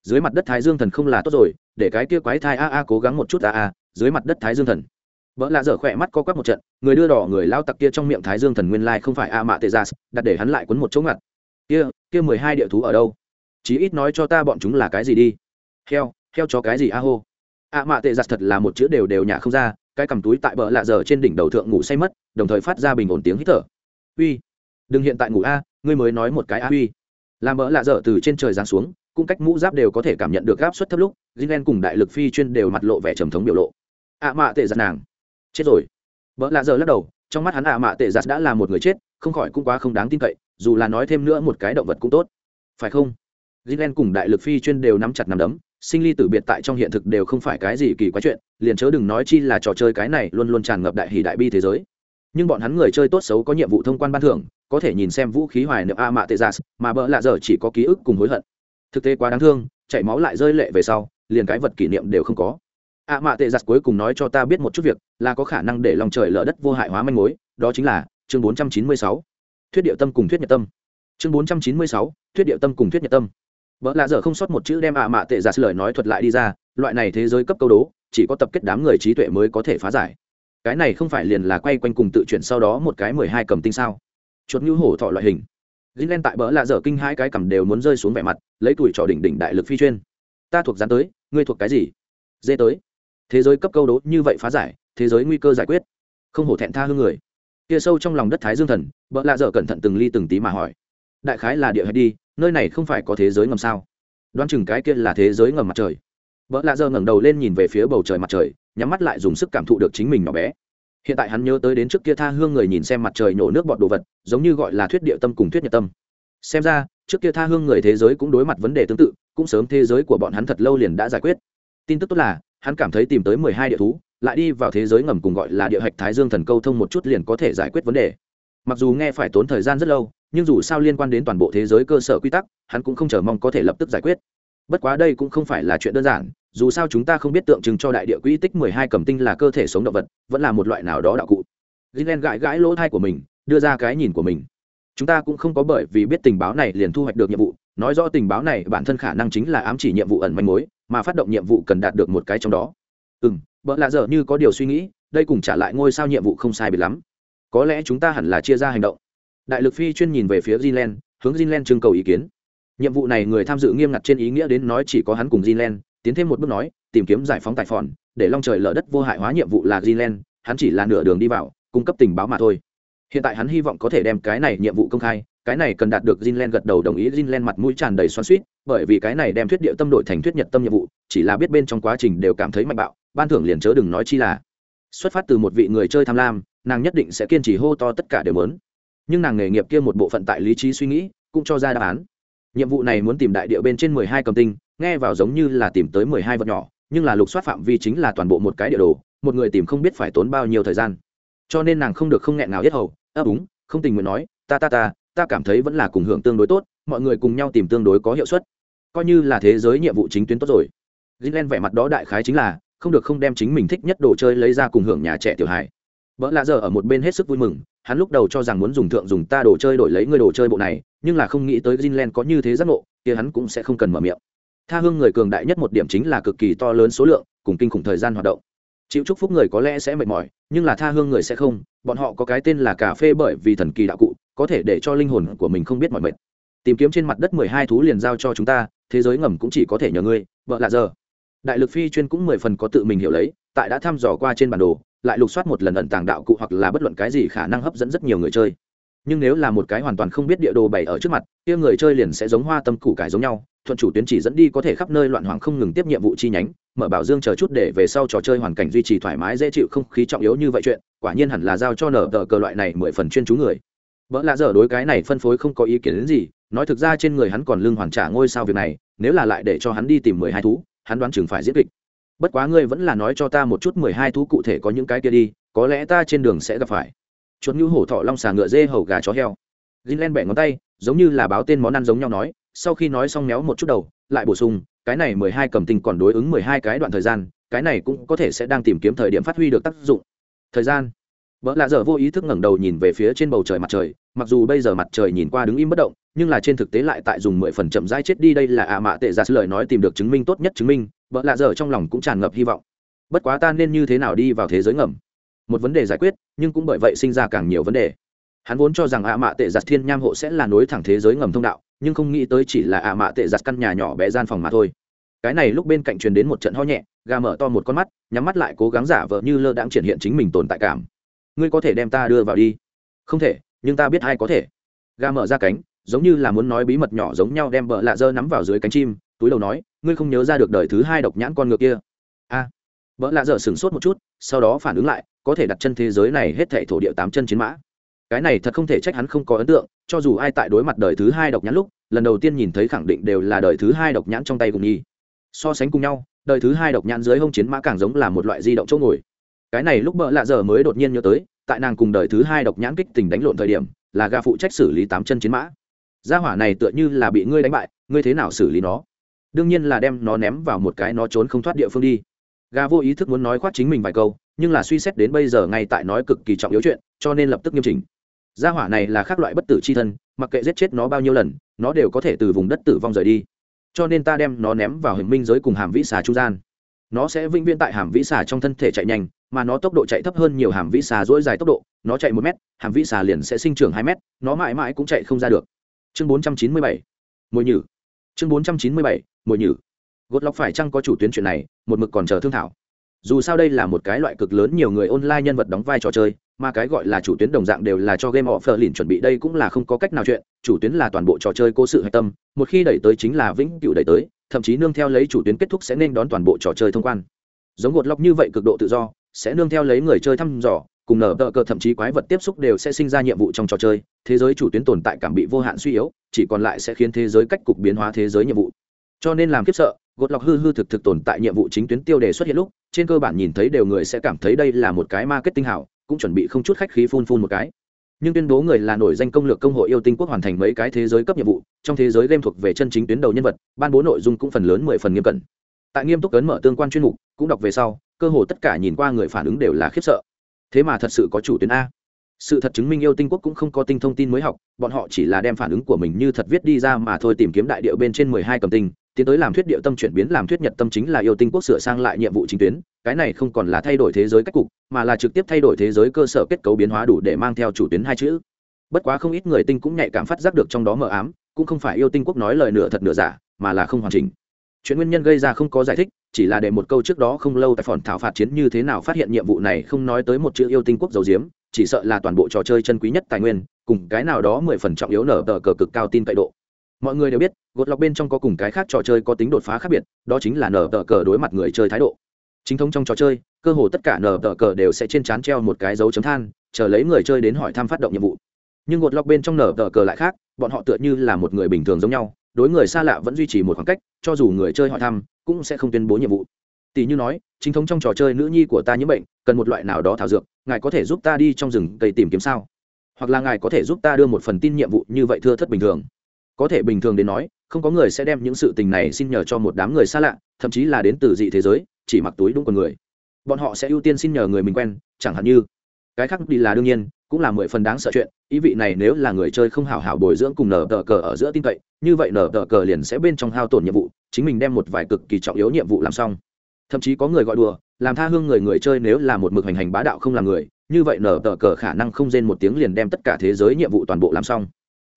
Dưới mặt đất thái dương thần không là tốt rồi, để cái kia quái thai a a cố gắng một chút a a, dưới mặt đất thái dương thần. Vợ lạ dở khỏe mắt co quắp một trận, người đưa đỏ người lao tặc kia trong miệng thái dương thần nguyên lai không phải a mạ tê gia dạ, đặt để hắn lại quấn một chỗ ngặt. Kia kia mười hai địa thú ở đâu? Chí ít nói cho ta bọn chúng là cái gì đi. Heo heo cho cái gì a hô? A mạ tệ giặt thật là một chữ đều đều nhả không ra, cái cầm túi tại bờ lạ dở trên đỉnh đầu thượng ngủ say mất, đồng thời phát ra bình ổn tiếng hít thở. Uy, đừng hiện tại ngủ a, ngươi mới nói một cái a uy làm mỡ lạ dở từ trên trời giáng xuống cung cách mũ giáp đều có thể cảm nhận được gáp suất thấp lúc gilen cùng đại lực phi chuyên đều mặt lộ vẻ trầm thống biểu lộ. A mạ tệ giặt nàng. Chết rồi. Mỡ lạ dở lắc đầu, trong mắt hắn a mạ tệ giặt đã là một người chết, không khỏi cũng quá không đáng tin cậy, dù là nói thêm nữa một cái động vật cũng tốt. Phải không? Gilen cùng đại lực phi chuyên đều nắm chặt nắm đấm, sinh ly tử biệt tại trong hiện thực đều không phải cái gì kỳ quái chuyện, liền chớ đừng nói chi là trò chơi cái này luôn luôn tràn ngập đại hỷ đại bi thế giới nhưng bọn hắn người chơi tốt xấu có nhiệm vụ thông quan ban thưởng, có thể nhìn xem vũ khí hoài niệm a mạ tê gia dạ, mà bỡ lạ giờ chỉ có ký ức cùng hối hận thực tế quá đáng thương, chảy máu lại rơi lệ về sau, liền cái vật kỷ niệm đều không có a mạ tê giặt dạ cuối cùng nói cho ta biết một chút việc, là có khả năng để lòng trời lở đất vô hại hóa manh mối, đó chính là chương 496. thuyết điệu tâm cùng thuyết nhật tâm chương 496. thuyết điệu tâm cùng thuyết nhật tâm vợ lạ dở không sót một chữ đem ạ mạ tệ giả lời nói thuật lại đi ra, loại này thế giới cấp câu đố, chỉ có tập kết đám người trí tuệ mới có thể phá giải cái này không phải liền là quay quanh cùng tự chuyển sau đó một cái mười hai cầm tinh sao? Chuột như hổ thọ loại hình. Gin len tại bỡ lạ dở kinh hai cái cầm đều muốn rơi xuống vẻ mặt, lấy tuổi trò đỉnh đỉnh đại lực phi chuyên. Ta thuộc dán tới, ngươi thuộc cái gì? Dê tới. Thế giới cấp câu đố như vậy phá giải, thế giới nguy cơ giải quyết. Không hổ thẹn tha hương người. Kia sâu trong lòng đất thái dương thần bỡ lạ dở cẩn thận từng ly từng tí mà hỏi. Đại khái là địa hạch đi, nơi này không phải có thế giới ngầm sao? Đoán chừng cái kia là thế giới ngầm mặt trời vợ lạ giờ ngẩng đầu lên nhìn về phía bầu trời mặt trời, nhắm mắt lại dùng sức cảm thụ được chính mình nhỏ bé. Hiện tại hắn nhớ tới đến trước kia tha hương người nhìn xem mặt trời nổ nước bọt đồ vật, giống như gọi là thuyết địa tâm cùng thuyết nhật tâm. Xem ra, trước kia tha hương người thế giới cũng đối mặt vấn đề tương tự, cũng sớm thế giới của bọn hắn thật lâu liền đã giải quyết. Tin tức tốt là, hắn cảm thấy tìm tới mười hai địa thú, lại đi vào thế giới ngầm cùng gọi là địa hạch thái dương thần câu thông một chút liền có thể giải quyết vấn đề. Mặc dù nghe phải tốn thời gian rất lâu, nhưng dù sao liên quan đến toàn bộ thế giới cơ sở quy tắc, hắn cũng không chờ mong có thể lập tức giải quyết bất quá đây cũng không phải là chuyện đơn giản dù sao chúng ta không biết tượng trưng cho đại địa quỹ tích mười hai cầm tinh là cơ thể sống động vật vẫn là một loại nào đó đạo cụ. Gilen gãi gãi lỗ thai của mình đưa ra cái nhìn của mình. Chúng ta cũng không có bởi vì biết tình báo này liền thu hoạch được nhiệm vụ nói rõ tình báo này bản thân khả năng chính là ám chỉ nhiệm vụ ẩn manh mối mà phát động nhiệm vụ cần đạt được một cái trong đó. Ừ m vợ lạ dở như có điều suy nghĩ đây cùng trả lại ngôi sao nhiệm vụ không sai biệt lắm. Có lẽ chúng ta hẳn là chia ra hành động. Đại lực phi chuyên nhìn về phía Jinlen, hướng Jinlen trưng cầu ý kiến. Nhiệm vụ này người tham dự nghiêm ngặt trên ý nghĩa đến nói chỉ có hắn cùng Jinlen, tiến thêm một bước nói, tìm kiếm giải phóng tài phòn, để long trời lở đất vô hại hóa nhiệm vụ là Jinlen, hắn chỉ là nửa đường đi vào, cung cấp tình báo mà thôi. Hiện tại hắn hy vọng có thể đem cái này nhiệm vụ công khai, cái này cần đạt được Jinlen gật đầu đồng ý Jinlen mặt mũi tràn đầy xoắn xuýt, bởi vì cái này đem thuyết địa tâm đổi thành thuyết nhật tâm nhiệm vụ, chỉ là biết bên trong quá trình đều cảm thấy mạnh bạo, ban thưởng liền chớ đừng nói chi là. Xuất phát từ một vị người chơi tham lam, nàng nhất định sẽ kiên trì hô to tất cả đều muốn nhưng nàng nghề nghiệp kia một bộ phận tại lý trí suy nghĩ cũng cho ra đáp án nhiệm vụ này muốn tìm đại địa bên trên mười hai cầm tinh, nghe vào giống như là tìm tới mười hai vật nhỏ, nhưng là lục soát phạm vi chính là toàn bộ một cái địa đồ, một người tìm không biết phải tốn bao nhiêu thời gian. Cho nên nàng không được không nghẹn nào hết hầu ấp úng không tình nguyện nói, ta ta ta ta cảm thấy vẫn là cùng hưởng tương đối tốt, mọi người cùng nhau tìm tương đối có hiệu suất. Coi như là thế giới nhiệm vụ chính tuyến tốt rồi. Gilen vẻ mặt đó đại khái chính là, không được không đem chính mình thích nhất đồ chơi lấy ra cùng hưởng nhà trẻ tiểu hài. Vợ lạ giờ ở một bên hết sức vui mừng hắn lúc đầu cho rằng muốn dùng thượng dùng ta đồ chơi đổi lấy người đồ chơi bộ này, nhưng là không nghĩ tới Greenland có như thế giác ngộ, kia hắn cũng sẽ không cần mở miệng. Tha hương người cường đại nhất một điểm chính là cực kỳ to lớn số lượng, cùng kinh khủng thời gian hoạt động. Chịu chúc phúc người có lẽ sẽ mệt mỏi, nhưng là tha hương người sẽ không, bọn họ có cái tên là cà phê bởi vì thần kỳ đạo cụ, có thể để cho linh hồn của mình không biết mọi mệt. Tìm kiếm trên mặt đất mười hai thú liền giao cho chúng ta, thế giới ngầm cũng chỉ có thể nhờ ngươi, vợ lạ giờ. Đại lực phi chuyên cũng mười phần có tự mình hiểu lấy, tại đã thăm dò qua trên bản đồ lại lục soát một lần ẩn tàng đạo cụ hoặc là bất luận cái gì khả năng hấp dẫn rất nhiều người chơi. Nhưng nếu là một cái hoàn toàn không biết địa đồ bày ở trước mặt, kia người chơi liền sẽ giống hoa tâm củ cải giống nhau, thuận chủ tuyến chỉ dẫn đi có thể khắp nơi loạn hoàng không ngừng tiếp nhiệm vụ chi nhánh, mở bảo dương chờ chút để về sau trò chơi hoàn cảnh duy trì thoải mái dễ chịu không khí trọng yếu như vậy chuyện, quả nhiên hẳn là giao cho nở tờ cờ loại này mười phần chuyên chú người. Vợ lạ dở đối cái này phân phối không có ý kiến đến gì, nói thực ra trên người hắn còn lương hoàn trả ngôi sao việc này, nếu là lại để cho hắn đi tìm mười hai thú, hắn đoán chừng phải diễn kịch bất quá ngươi vẫn là nói cho ta một chút mười hai thú cụ thể có những cái kia đi, có lẽ ta trên đường sẽ gặp phải. Chuột như hổ thọ long xà ngựa dê hầu gà chó heo. Len bẻ ngón tay, giống như là báo tên món ăn giống nhau nói, sau khi nói xong méo một chút đầu, lại bổ sung, cái này mười hai cầm tình còn đối ứng mười hai cái đoạn thời gian, cái này cũng có thể sẽ đang tìm kiếm thời điểm phát huy được tác dụng. Thời gian. Vợ lạ dở vô ý thức ngẩng đầu nhìn về phía trên bầu trời mặt trời, mặc dù bây giờ mặt trời nhìn qua đứng im bất động nhưng là trên thực tế lại tại dùng mười phần chậm rãi chết đi đây là ạ mạ tệ ra lời nói tìm được chứng minh tốt nhất chứng minh, vợ lạ dở trong lòng cũng tràn ngập hy vọng. Bất quá ta nên như thế nào đi vào thế giới ngầm? Một vấn đề giải quyết, nhưng cũng bởi vậy sinh ra càng nhiều vấn đề. Hắn vốn cho rằng ạ mạ tệ giặt thiên nham hộ sẽ là nối thẳng thế giới ngầm thông đạo, nhưng không nghĩ tới chỉ là ạ mạ tệ giặt căn nhà nhỏ bé gian phòng mà thôi. Cái này lúc bên cạnh truyền đến một trận ho nhẹ, gà mở to một con mắt, nhắm mắt lại cố gắng giả vờ như lơ đãng triển hiện chính mình tồn tại cảm. Ngươi có thể đem ta đưa vào đi. Không thể, nhưng ta biết ai có thể. Gà mở ra cánh giống như là muốn nói bí mật nhỏ giống nhau đem bợ lạ dơ nắm vào dưới cánh chim túi đầu nói ngươi không nhớ ra được đời thứ hai độc nhãn con ngựa kia? A. À, lạ dơ sửng sốt một chút sau đó phản ứng lại có thể đặt chân thế giới này hết thảy thổ địa tám chân chiến mã. Cái này thật không thể trách hắn không có ấn tượng cho dù ai tại đối mặt đời thứ hai độc nhãn lúc lần đầu tiên nhìn thấy khẳng định đều là đời thứ hai độc nhãn trong tay cùng nhi so sánh cùng nhau đời thứ hai độc nhãn dưới hông chiến mã càng giống là một loại di động chỗ ngồi. Cái này lúc bợ lạ giờ mới đột nhiên nhớ tới tại nàng cùng đời thứ hai độc nhãn kích tình đánh lộn thời điểm là ga phụ trách xử lý tám chân chiến mã gia hỏa này tựa như là bị ngươi đánh bại, ngươi thế nào xử lý nó? Đương nhiên là đem nó ném vào một cái nó trốn không thoát địa phương đi. Gà vô ý thức muốn nói khoát chính mình vài câu, nhưng là suy xét đến bây giờ ngay tại nói cực kỳ trọng yếu chuyện, cho nên lập tức nghiêm chỉnh. Gia hỏa này là khác loại bất tử c h i thân, mặc kệ giết chết nó bao nhiêu lần, nó đều có thể từ vùng đất tử vong rời đi. Cho nên ta đem nó ném vào hình minh giới cùng hàm vĩ xà chu gian. Nó sẽ vĩnh viễn tại hàm vĩ xà trong thân thể chạy nhanh, mà nó tốc độ chạy thấp hơn nhiều hàm vĩ xà dỗi dài tốc độ, nó chạy một mét, hàm vĩ xà liền sẽ sinh trưởng hai mét, nó mãi mãi cũng chạy không ra được chương bốn trăm chín mươi bảy, mồi nhử. Chương bốn trăm chín mươi bảy, mồi nhử. Gột lọc phải chăng có chủ tuyến chuyện này, một mực còn chờ thương thảo. Dù sao đây là một cái loại cực lớn nhiều người online nhân vật đóng vai trò chơi, mà cái gọi là chủ tuyến đồng dạng đều là cho game offer lìn chuẩn bị, đây cũng là không có cách nào chuyện, chủ tuyến là toàn bộ trò chơi cố sự hạch tâm, một khi đẩy tới chính là vĩnh cửu đẩy tới, thậm chí nương theo lấy chủ tuyến kết thúc sẽ nên đón toàn bộ trò chơi thông quan. Giống gột lọc như vậy cực độ tự do, sẽ nương theo lấy người chơi thăm dò cùng nở tờ cờ thậm chí quái vật tiếp xúc đều sẽ sinh ra nhiệm vụ trong trò chơi, thế giới chủ tuyến tồn tại cảm bị vô hạn suy yếu, chỉ còn lại sẽ khiến thế giới cách cục biến hóa thế giới nhiệm vụ. Cho nên làm kiếp sợ gột lọc hư hư thực thực tồn tại nhiệm vụ chính tuyến tiêu đề xuất hiện lúc, trên cơ bản nhìn thấy đều người sẽ cảm thấy đây là một cái marketing hảo, cũng chuẩn bị không chút khách khí phun phun một cái. Nhưng tuyên bố người là nổi danh công lược công hội yêu tinh quốc hoàn thành mấy cái thế giới cấp nhiệm vụ, trong thế giới game thuộc về chân chính tuyến đầu nhân vật, ban bố nội dung cũng phần lớn mười phần nghiêm cẩn. Tại nghiêm túc cấn mở tương quan chuyên mục, cũng đọc về sau, cơ hồ tất cả nhìn qua người phản ứng đều là khiếp sợ thế mà thật sự có chủ tuyến a. Sự thật chứng minh yêu tinh quốc cũng không có tinh thông tin mới học, bọn họ chỉ là đem phản ứng của mình như thật viết đi ra mà thôi tìm kiếm đại điệu bên trên mười hai cầm tinh, tiến tới làm thuyết điệu tâm chuyển biến, làm thuyết nhật tâm chính là yêu tinh quốc sửa sang lại nhiệm vụ chính tuyến. Cái này không còn là thay đổi thế giới cách cục, mà là trực tiếp thay đổi thế giới cơ sở kết cấu biến hóa đủ để mang theo chủ tuyến hai chữ. Bất quá không ít người tinh cũng nhạy cảm phát giác được trong đó mờ ám, cũng không phải yêu tinh quốc nói lời nửa thật nửa giả, mà là không hoàn chỉnh chuyện nguyên nhân gây ra không có giải thích, chỉ là để một câu trước đó không lâu tại phòn thảo phạt chiến như thế nào phát hiện nhiệm vụ này không nói tới một chữ yêu tinh quốc dầu diếm, chỉ sợ là toàn bộ trò chơi chân quý nhất tài nguyên, cùng cái nào đó mười phần trọng yếu nở tờ cờ cực cao tin cậy độ. Mọi người đều biết, gột lọc bên trong có cùng cái khác trò chơi có tính đột phá khác biệt, đó chính là nở tờ cờ đối mặt người chơi thái độ. Chính thống trong trò chơi, cơ hồ tất cả nở tờ cờ đều sẽ trên trán treo một cái dấu chấm than, chờ lấy người chơi đến hỏi thăm phát động nhiệm vụ. Nhưng gột lọc bên trong nở tờ cờ lại khác, bọn họ tựa như là một người bình thường giống nhau đối người xa lạ vẫn duy trì một khoảng cách, cho dù người chơi hỏi thăm, cũng sẽ không tuyên bố nhiệm vụ. Tỷ như nói, chính thống trong trò chơi nữ nhi của ta nhiễm bệnh, cần một loại nào đó thảo dược, ngài có thể giúp ta đi trong rừng cây tìm kiếm sao? Hoặc là ngài có thể giúp ta đưa một phần tin nhiệm vụ như vậy thưa thất bình thường. Có thể bình thường đến nói, không có người sẽ đem những sự tình này xin nhờ cho một đám người xa lạ, thậm chí là đến từ dị thế giới, chỉ mặc túi đúng con người. Bọn họ sẽ ưu tiên xin nhờ người mình quen, chẳng hạn như, cái khác đi là đương nhiên cũng là mười phần đáng sợ chuyện, ý vị này nếu là người chơi không hảo hảo bồi dưỡng cùng nở tờ cờ ở giữa tin cậy, như vậy nở tờ cờ liền sẽ bên trong hao tổn nhiệm vụ, chính mình đem một vài cực kỳ trọng yếu nhiệm vụ làm xong. Thậm chí có người gọi đùa, làm tha hương người người chơi nếu là một mực hành hành bá đạo không làm người, như vậy nở tờ cờ khả năng không rên một tiếng liền đem tất cả thế giới nhiệm vụ toàn bộ làm xong.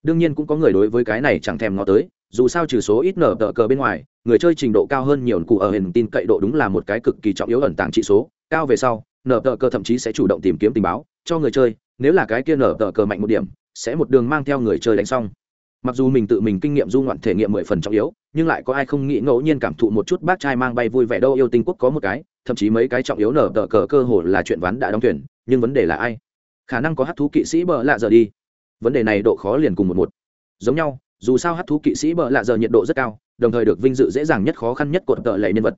Đương nhiên cũng có người đối với cái này chẳng thèm ngó tới, dù sao trừ số ít nở tờ cờ bên ngoài, người chơi trình độ cao hơn nhiều cụ ở hình tin cậy độ đúng là một cái cực kỳ trọng yếu ẩn tàng trị số, cao về sau, nở tờ cờ thậm chí sẽ chủ động tìm kiếm tình báo, cho người chơi nếu là cái kia nở tờ cờ mạnh một điểm, sẽ một đường mang theo người chơi đánh xong. Mặc dù mình tự mình kinh nghiệm du ngoạn thể nghiệm mười phần trọng yếu, nhưng lại có ai không nghĩ ngẫu nhiên cảm thụ một chút bác trai mang bay vui vẻ đâu yêu tinh quốc có một cái, thậm chí mấy cái trọng yếu nở tờ cờ cơ hồ là chuyện ván đã đóng tuyển nhưng vấn đề là ai? Khả năng có hát thú kỵ sĩ bờ lạ giờ đi. Vấn đề này độ khó liền cùng một một. Giống nhau, dù sao hát thú kỵ sĩ bờ lạ giờ nhiệt độ rất cao, đồng thời được vinh dự dễ dàng nhất khó khăn nhất cột tợ lệ nhân vật.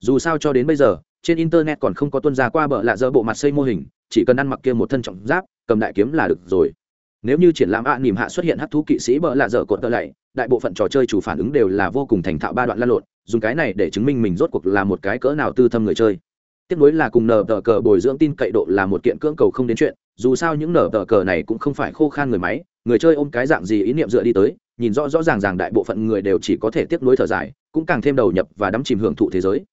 Dù sao cho đến bây giờ, trên internet còn không có tuân ra qua bờ lạ giờ bộ mặt xây mô hình chỉ cần ăn mặc kia một thân trọng giáp cầm đại kiếm là được rồi. Nếu như triển lãm ạ à, nỉm hạ xuất hiện hát thú kỵ sĩ bỡ lạ dở cột tợ lạy đại bộ phận trò chơi chủ phản ứng đều là vô cùng thành thạo ba đoạn lan lộn dùng cái này để chứng minh mình rốt cuộc là một cái cỡ nào tư thâm người chơi. Tiếp nối là cùng nở tờ cờ bồi dưỡng tin cậy độ là một kiện cưỡng cầu không đến chuyện dù sao những nở tờ cờ này cũng không phải khô khan người máy người chơi ôm cái dạng gì ý niệm dựa đi tới nhìn rõ rõ ràng ràng đại bộ phận người đều chỉ có thể tiếp nối thở dài cũng càng thêm đầu nhập và đắm chìm hưởng thụ thế giới.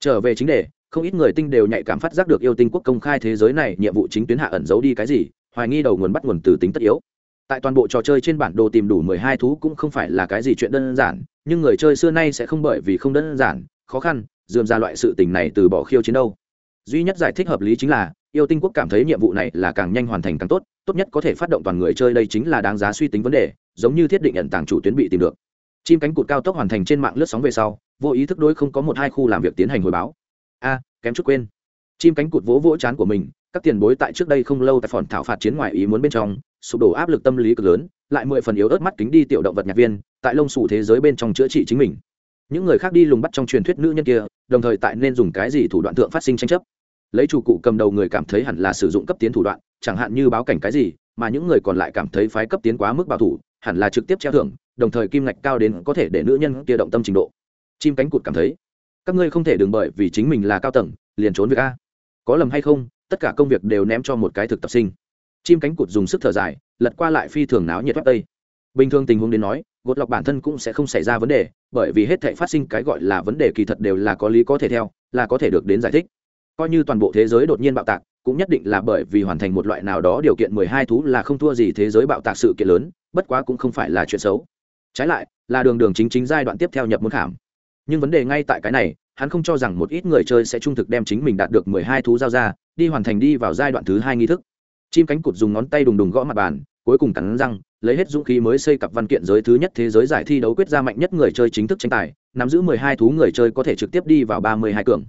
Trở về chính đề không ít người tinh đều nhạy cảm phát giác được yêu tinh quốc công khai thế giới này nhiệm vụ chính tuyến hạ ẩn giấu đi cái gì, hoài nghi đầu nguồn bắt nguồn từ tính tất yếu. Tại toàn bộ trò chơi trên bản đồ tìm đủ mười hai thú cũng không phải là cái gì chuyện đơn giản, nhưng người chơi xưa nay sẽ không bởi vì không đơn giản, khó khăn, dườm ra loại sự tình này từ bỏ khiêu chiến đâu. Duy nhất giải thích hợp lý chính là, yêu tinh quốc cảm thấy nhiệm vụ này là càng nhanh hoàn thành càng tốt tốt nhất có thể phát động toàn người chơi đây chính là đáng giá suy tính vấn đề, giống như thiết định nhận tàng chủ tuyến bị tìm được. Chim cánh cụt cao tốc hoàn thành trên mạng lướt sóng về sau, vô ý thức đối không có một hai khu làm việc tiến hành hồi báo a, kém chút quên. Chim cánh cụt vỗ vỗ chán của mình, các tiền bối tại trước đây không lâu tại phòn thảo phạt chiến ngoài ý muốn bên trong, sụp đổ áp lực tâm lý cực lớn, lại mười phần yếu ớt mắt kính đi tiểu động vật nhạc viên, tại lông sủ thế giới bên trong chữa trị chính mình. Những người khác đi lùng bắt trong truyền thuyết nữ nhân kia, đồng thời tại nên dùng cái gì thủ đoạn thượng phát sinh tranh chấp. Lấy chủ cụ cầm đầu người cảm thấy hẳn là sử dụng cấp tiến thủ đoạn, chẳng hạn như báo cảnh cái gì, mà những người còn lại cảm thấy phái cấp tiến quá mức bảo thủ, hẳn là trực tiếp treo thưởng, đồng thời kim ngạch cao đến có thể để nữ nhân kia động tâm trình độ. Chim cánh cụt cảm thấy các ngươi không thể đừng bởi vì chính mình là cao tầng, liền trốn việc a. Có lầm hay không, tất cả công việc đều ném cho một cái thực tập sinh. Chim cánh cụt dùng sức thở dài, lật qua lại phi thường náo nhiệt web tây. Bình thường tình huống đến nói, gột lọc bản thân cũng sẽ không xảy ra vấn đề, bởi vì hết thể phát sinh cái gọi là vấn đề kỳ thật đều là có lý có thể theo, là có thể được đến giải thích. Coi như toàn bộ thế giới đột nhiên bạo tạc, cũng nhất định là bởi vì hoàn thành một loại nào đó điều kiện mười hai thú là không thua gì thế giới bạo tạc sự kiện lớn, bất quá cũng không phải là chuyện xấu. Trái lại, là đường đường chính chính giai đoạn tiếp theo nhập môn khảm nhưng vấn đề ngay tại cái này, hắn không cho rằng một ít người chơi sẽ trung thực đem chính mình đạt được mười hai thú giao ra, đi hoàn thành đi vào giai đoạn thứ hai nghi thức. Chim cánh cụt dùng ngón tay đùng đùng gõ mặt bàn, cuối cùng cắn răng, lấy hết dũng khí mới xây cặp văn kiện giới thứ nhất thế giới giải thi đấu quyết ra mạnh nhất người chơi chính thức tranh tài, nắm giữ mười hai thú người chơi có thể trực tiếp đi vào ba mươi hai cường.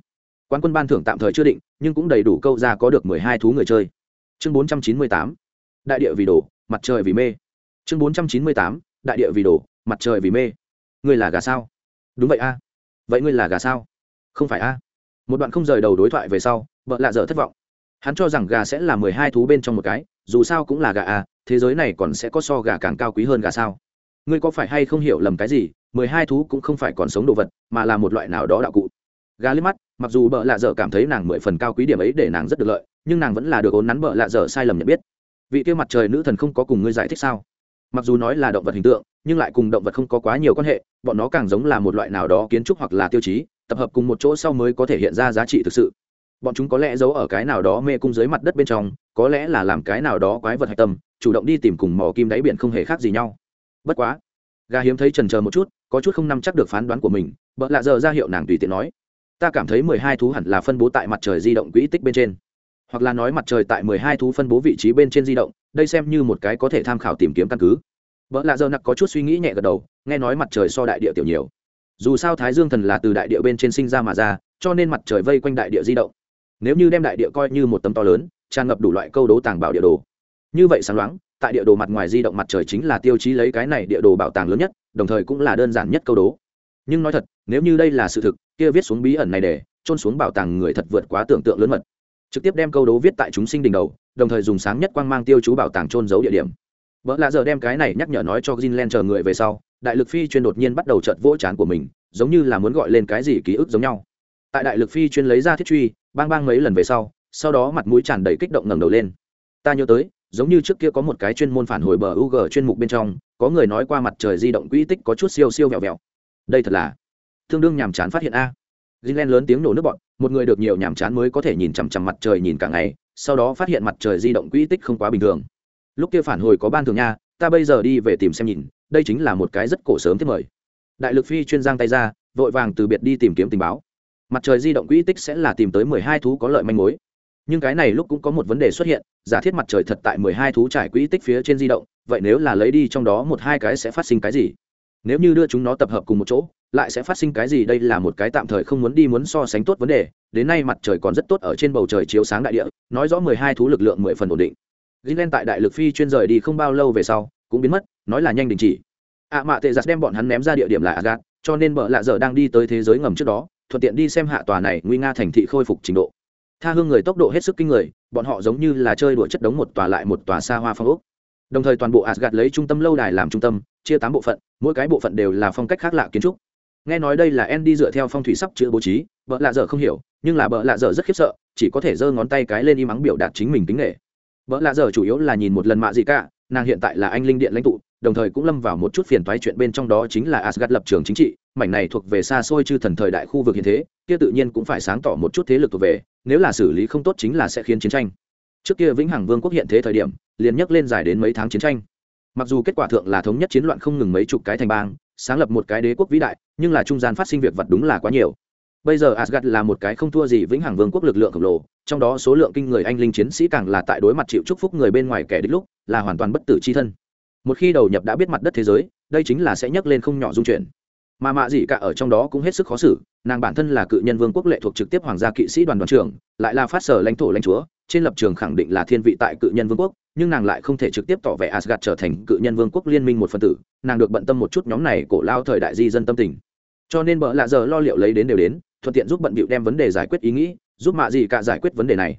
Quán quân ban thưởng tạm thời chưa định, nhưng cũng đầy đủ câu ra có được mười hai thú người chơi. Chương bốn trăm chín mươi tám, đại địa vì đồ, mặt trời vì mê. Chương bốn trăm chín mươi tám, đại địa vì đồ, mặt trời vì mê. Ngươi là gà sao? Đúng vậy a vậy ngươi là gà sao? Không phải a. Một đoạn không rời đầu đối thoại về sau, vợ lạ dở thất vọng. Hắn cho rằng gà sẽ là mười hai thú bên trong một cái, dù sao cũng là gà a, thế giới này còn sẽ có so gà càng cao quý hơn gà sao? Ngươi có phải hay không hiểu lầm cái gì, mười hai thú cũng không phải còn sống đồ vật, mà là một loại nào đó đạo cụ. Gà liếc mắt, mặc dù bợ lạ dở cảm thấy nàng mười phần cao quý điểm ấy để nàng rất được lợi, nhưng nàng vẫn là được ốn nắn bợ lạ dở sai lầm nhận biết. Vị kia mặt trời nữ thần không có cùng ngươi giải thích sao? Mặc dù nói là động vật hình tượng, nhưng lại cùng động vật không có quá nhiều quan hệ, bọn nó càng giống là một loại nào đó kiến trúc hoặc là tiêu chí, tập hợp cùng một chỗ sau mới có thể hiện ra giá trị thực sự. Bọn chúng có lẽ giấu ở cái nào đó mê cung dưới mặt đất bên trong, có lẽ là làm cái nào đó quái vật hạch tâm, chủ động đi tìm cùng mỏ kim đáy biển không hề khác gì nhau. Bất quá, gà hiếm thấy trần chờ một chút, có chút không nắm chắc được phán đoán của mình, bợ lạ giờ ra hiệu nàng tùy tiện nói, ta cảm thấy mười hai thú hẳn là phân bố tại mặt trời di động quỹ tích bên trên hoặc là nói mặt trời tại mười hai thú phân bố vị trí bên trên di động, đây xem như một cái có thể tham khảo tìm kiếm căn cứ. Vợ lạ giờ nặc có chút suy nghĩ nhẹ gật đầu, nghe nói mặt trời so đại địa tiểu nhiều. Dù sao thái dương thần là từ đại địa bên trên sinh ra mà ra, cho nên mặt trời vây quanh đại địa di động. Nếu như đem đại địa coi như một tấm to lớn, tràn ngập đủ loại câu đố tàng bảo địa đồ. Như vậy sáng loáng, tại địa đồ mặt ngoài di động mặt trời chính là tiêu chí lấy cái này địa đồ bảo tàng lớn nhất, đồng thời cũng là đơn giản nhất câu đố. Nhưng nói thật, nếu như đây là sự thực, kia viết xuống bí ẩn này để trôn xuống bảo tàng người thật vượt quá tưởng tượng lớn mật trực tiếp đem câu đố viết tại chúng sinh đỉnh đầu đồng thời dùng sáng nhất quang mang tiêu chú bảo tàng trôn giấu địa điểm vợ lạ giờ đem cái này nhắc nhở nói cho Jinlen chờ người về sau đại lực phi chuyên đột nhiên bắt đầu chợt vỗ chán của mình giống như là muốn gọi lên cái gì ký ức giống nhau tại đại lực phi chuyên lấy ra thiết truy bang bang mấy lần về sau sau đó mặt mũi tràn đầy kích động ngẩng đầu lên ta nhớ tới giống như trước kia có một cái chuyên môn phản hồi bờ UG chuyên mục bên trong, có người nói qua mặt trời di động quỹ tích có chút siêu siêu vẹo vẹo. Đây thật là tương đương nhàm chán phát hiện a. Jinlen lớn tiếng nổ nước bọn, một người được nhiều nhàm chán mới có thể nhìn chằm chằm mặt trời nhìn cả ngày, sau đó phát hiện mặt trời di động quỹ tích không quá bình thường. Lúc kia phản hồi có ban thường nha, ta bây giờ đi về tìm xem nhìn, đây chính là một cái rất cổ sớm thiết mời. Đại lực phi chuyên giang tay ra, vội vàng từ biệt đi tìm kiếm tình báo. Mặt trời di động quỹ tích sẽ là tìm tới mười hai thú có lợi manh mối nhưng cái này lúc cũng có một vấn đề xuất hiện giả thiết mặt trời thật tại mười hai thú trải quỹ tích phía trên di động vậy nếu là lấy đi trong đó một hai cái sẽ phát sinh cái gì nếu như đưa chúng nó tập hợp cùng một chỗ, lại sẽ phát sinh cái gì? Đây là một cái tạm thời không muốn đi muốn so sánh tốt vấn đề. Đến nay mặt trời còn rất tốt ở trên bầu trời chiếu sáng đại địa, nói rõ mười hai thú lực lượng mười phần ổn định. Gilen tại đại lực phi chuyên rời đi không bao lâu về sau, cũng biến mất, nói là nhanh đình chỉ. Ạ à mạ tệ giặt đem bọn hắn ném ra địa điểm là agat cho nên bợ lạ dở đang đi tới thế giới ngầm trước đó, thuận tiện đi xem hạ tòa này nguy nga thành thị khôi phục trình độ. Tha hương người tốc độ hết sức kinh người, bọn họ giống như là chơi đuổi chất đống một tòa lại một tòa xa hoa phong ốc đồng thời toàn bộ asgad lấy trung tâm lâu đài làm trung tâm chia tám bộ phận mỗi cái bộ phận đều là phong cách khác lạ kiến trúc nghe nói đây là andy dựa theo phong thủy sắp chữa bố trí vợ lạ dở không hiểu nhưng là vợ lạ dở rất khiếp sợ chỉ có thể giơ ngón tay cái lên im ắng biểu đạt chính mình tính nghệ vợ lạ dở chủ yếu là nhìn một lần mạ gì cả nàng hiện tại là anh linh điện lãnh tụ đồng thời cũng lâm vào một chút phiền toái chuyện bên trong đó chính là Asgard lập trường chính trị, mảnh này thuộc về xa xôi chư thần thời đại khu vực hiện thế, kia tự nhiên cũng phải sáng tỏ một chút thế lực thuộc về, nếu là xử lý không tốt chính là sẽ khiến chiến tranh. Trước kia Vĩnh Hằng Vương quốc hiện thế thời điểm, liền nhắc lên dài đến mấy tháng chiến tranh. Mặc dù kết quả thượng là thống nhất chiến loạn không ngừng mấy chục cái thành bang, sáng lập một cái đế quốc vĩ đại, nhưng là trung gian phát sinh việc vật đúng là quá nhiều. Bây giờ Asgard là một cái không thua gì Vĩnh Hằng Vương quốc lực lượng khổng lồ, trong đó số lượng kinh người anh linh chiến sĩ càng là tại đối mặt chịu chúc phúc người bên ngoài kẻ địch lúc, là hoàn toàn bất tử chi thân một khi đầu nhập đã biết mặt đất thế giới đây chính là sẽ nhấc lên không nhỏ dung chuyển mà mạ dị cả ở trong đó cũng hết sức khó xử nàng bản thân là cự nhân vương quốc lệ thuộc trực tiếp hoàng gia kỵ sĩ đoàn đoàn trưởng lại là phát sở lãnh thổ lãnh chúa trên lập trường khẳng định là thiên vị tại cự nhân vương quốc, nhưng nàng lại không thể trực tiếp tỏ vẻ asgad trở thành cự nhân vương quốc liên minh một phần tử, nàng được bận tâm một chút nhóm này cổ lao thời đại di dân tâm tình. Cho nên bợ lạ giờ lo liệu lấy đến đều đến, thuận tiện giúp bận bịu đem vấn đề giải quyết ý nghĩ, giúp mạ gì cả giải quyết vấn đề này.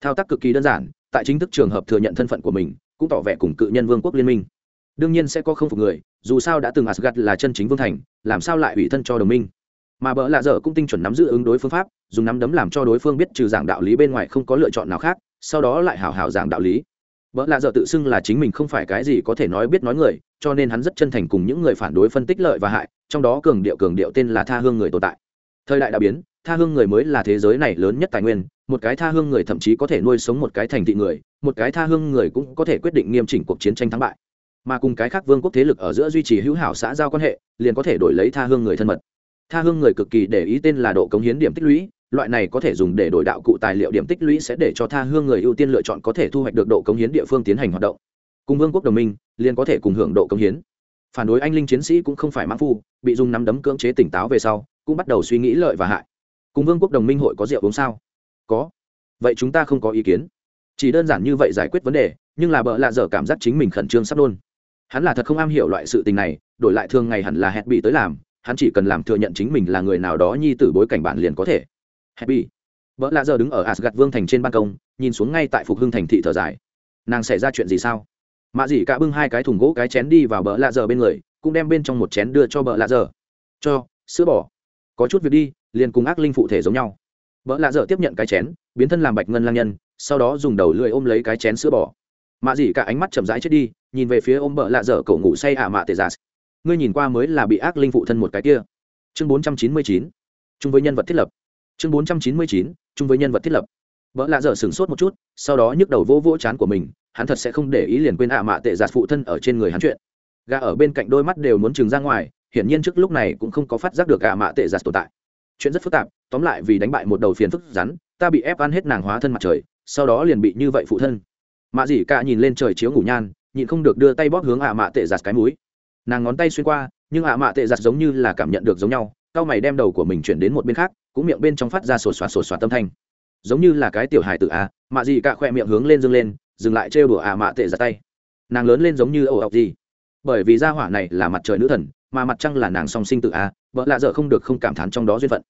Thao tác cực kỳ đơn giản, tại chính thức trường hợp thừa nhận thân phận của mình, cũng tỏ vẻ cùng cự nhân vương quốc liên minh. Đương nhiên sẽ có không phục người, dù sao đã từng asgad là chân chính vương thành, làm sao lại ủy thân cho đồng minh? Mà bỡ lạ dở cũng tinh chuẩn nắm giữ ứng đối phương pháp, dùng nắm đấm làm cho đối phương biết trừ giảng đạo lý bên ngoài không có lựa chọn nào khác, sau đó lại hào hào giảng đạo lý. Bỡ lạ dở tự xưng là chính mình không phải cái gì có thể nói biết nói người, cho nên hắn rất chân thành cùng những người phản đối phân tích lợi và hại, trong đó cường điệu cường điệu tên là tha hương người tồn tại. Thời đại đã biến, tha hương người mới là thế giới này lớn nhất tài nguyên, một cái tha hương người thậm chí có thể nuôi sống một cái thành thị người, một cái tha hương người cũng có thể quyết định nghiêm chỉnh cuộc chiến tranh thắng bại. Mà cùng cái khác vương quốc thế lực ở giữa duy trì hữu hảo xã giao quan hệ, liền có thể đổi lấy tha hương người thân mật tha hương người cực kỳ để ý tên là độ cống hiến điểm tích lũy, loại này có thể dùng để đổi đạo cụ tài liệu điểm tích lũy sẽ để cho tha hương người ưu tiên lựa chọn có thể thu hoạch được độ cống hiến địa phương tiến hành hoạt động. Cùng vương quốc đồng minh, liền có thể cùng hưởng độ cống hiến. Phản đối anh linh chiến sĩ cũng không phải mãn phu, bị dùng nắm đấm cưỡng chế tỉnh táo về sau, cũng bắt đầu suy nghĩ lợi và hại. Cùng vương quốc đồng minh hội có rượu uống sao? Có. Vậy chúng ta không có ý kiến. Chỉ đơn giản như vậy giải quyết vấn đề, nhưng là bợ lạ dở cảm giác chính mình khẩn trương sắp nôn hắn là thật không am hiểu loại sự tình này, đổi lại thường ngày hẳn là hẹn bị tới làm hắn chỉ cần làm thừa nhận chính mình là người nào đó nhi tử bối cảnh bản liền có thể. Happy. Vợ lạ giờ đứng ở asgad vương thành trên ban công, nhìn xuống ngay tại phục hưng thành thị thở dài. Nàng xảy ra chuyện gì sao? Mạ dì cả bưng hai cái thùng gỗ cái chén đi vào bờ lạ giờ bên người, cũng đem bên trong một chén đưa cho bờ lạ giờ. Cho, sữa bỏ có chút việc đi, liền cùng ác linh phụ thể giống nhau. Bỡ lạ giờ tiếp nhận cái chén, biến thân làm bạch ngân lang nhân, sau đó dùng đầu lưỡi ôm lấy cái chén sữa bỏ mạ dì cả ánh mắt chậm rãi chết đi, nhìn về phía ôm bỡ lạ dở cổ ngủ say ả mạ tề giả ngươi nhìn qua mới là bị ác linh phụ thân một cái kia. Chương bốn trăm chín mươi chín, chung với nhân vật thiết lập. Chương bốn trăm chín mươi chín, chung với nhân vật thiết lập. Vợ lạ dở sửng sốt một chút, sau đó nhức đầu vô vỗ chán của mình, hắn thật sẽ không để ý liền quên ả mạ tệ giạt phụ thân ở trên người hắn chuyện. Gà ở bên cạnh đôi mắt đều muốn trừng ra ngoài, hiển nhiên trước lúc này cũng không có phát giác được ả mạ tệ giạt tồn tại. Chuyện rất phức tạp, tóm lại vì đánh bại một đầu phiền phức rắn, ta bị ép ăn hết nàng hóa thân mặt trời, sau đó liền bị như vậy phụ thân. Mạ dì cả nhìn lên trời chiếu ngủ nhan, nhịn không được đưa tay bóp hướng ạ mạ tệ giạt cái mũi nàng ngón tay xuyên qua, nhưng ạ mạ tệ giặt giống như là cảm nhận được giống nhau cao mày đem đầu của mình chuyển đến một bên khác, cũng miệng bên trong phát ra sột soạt sột soạt tâm thanh. Giống như là cái tiểu hài tự a à, mạ gì cả khoe miệng hướng lên dâng lên, dừng lại trêu đùa ạ mạ tệ giặt tay. Nàng lớn lên giống như ẩu ọc gì. Bởi vì gia hỏa này là mặt trời nữ thần, mà mặt trăng là nàng song sinh tự a à, vợ lạ dở không được không cảm thán trong đó duyên phận.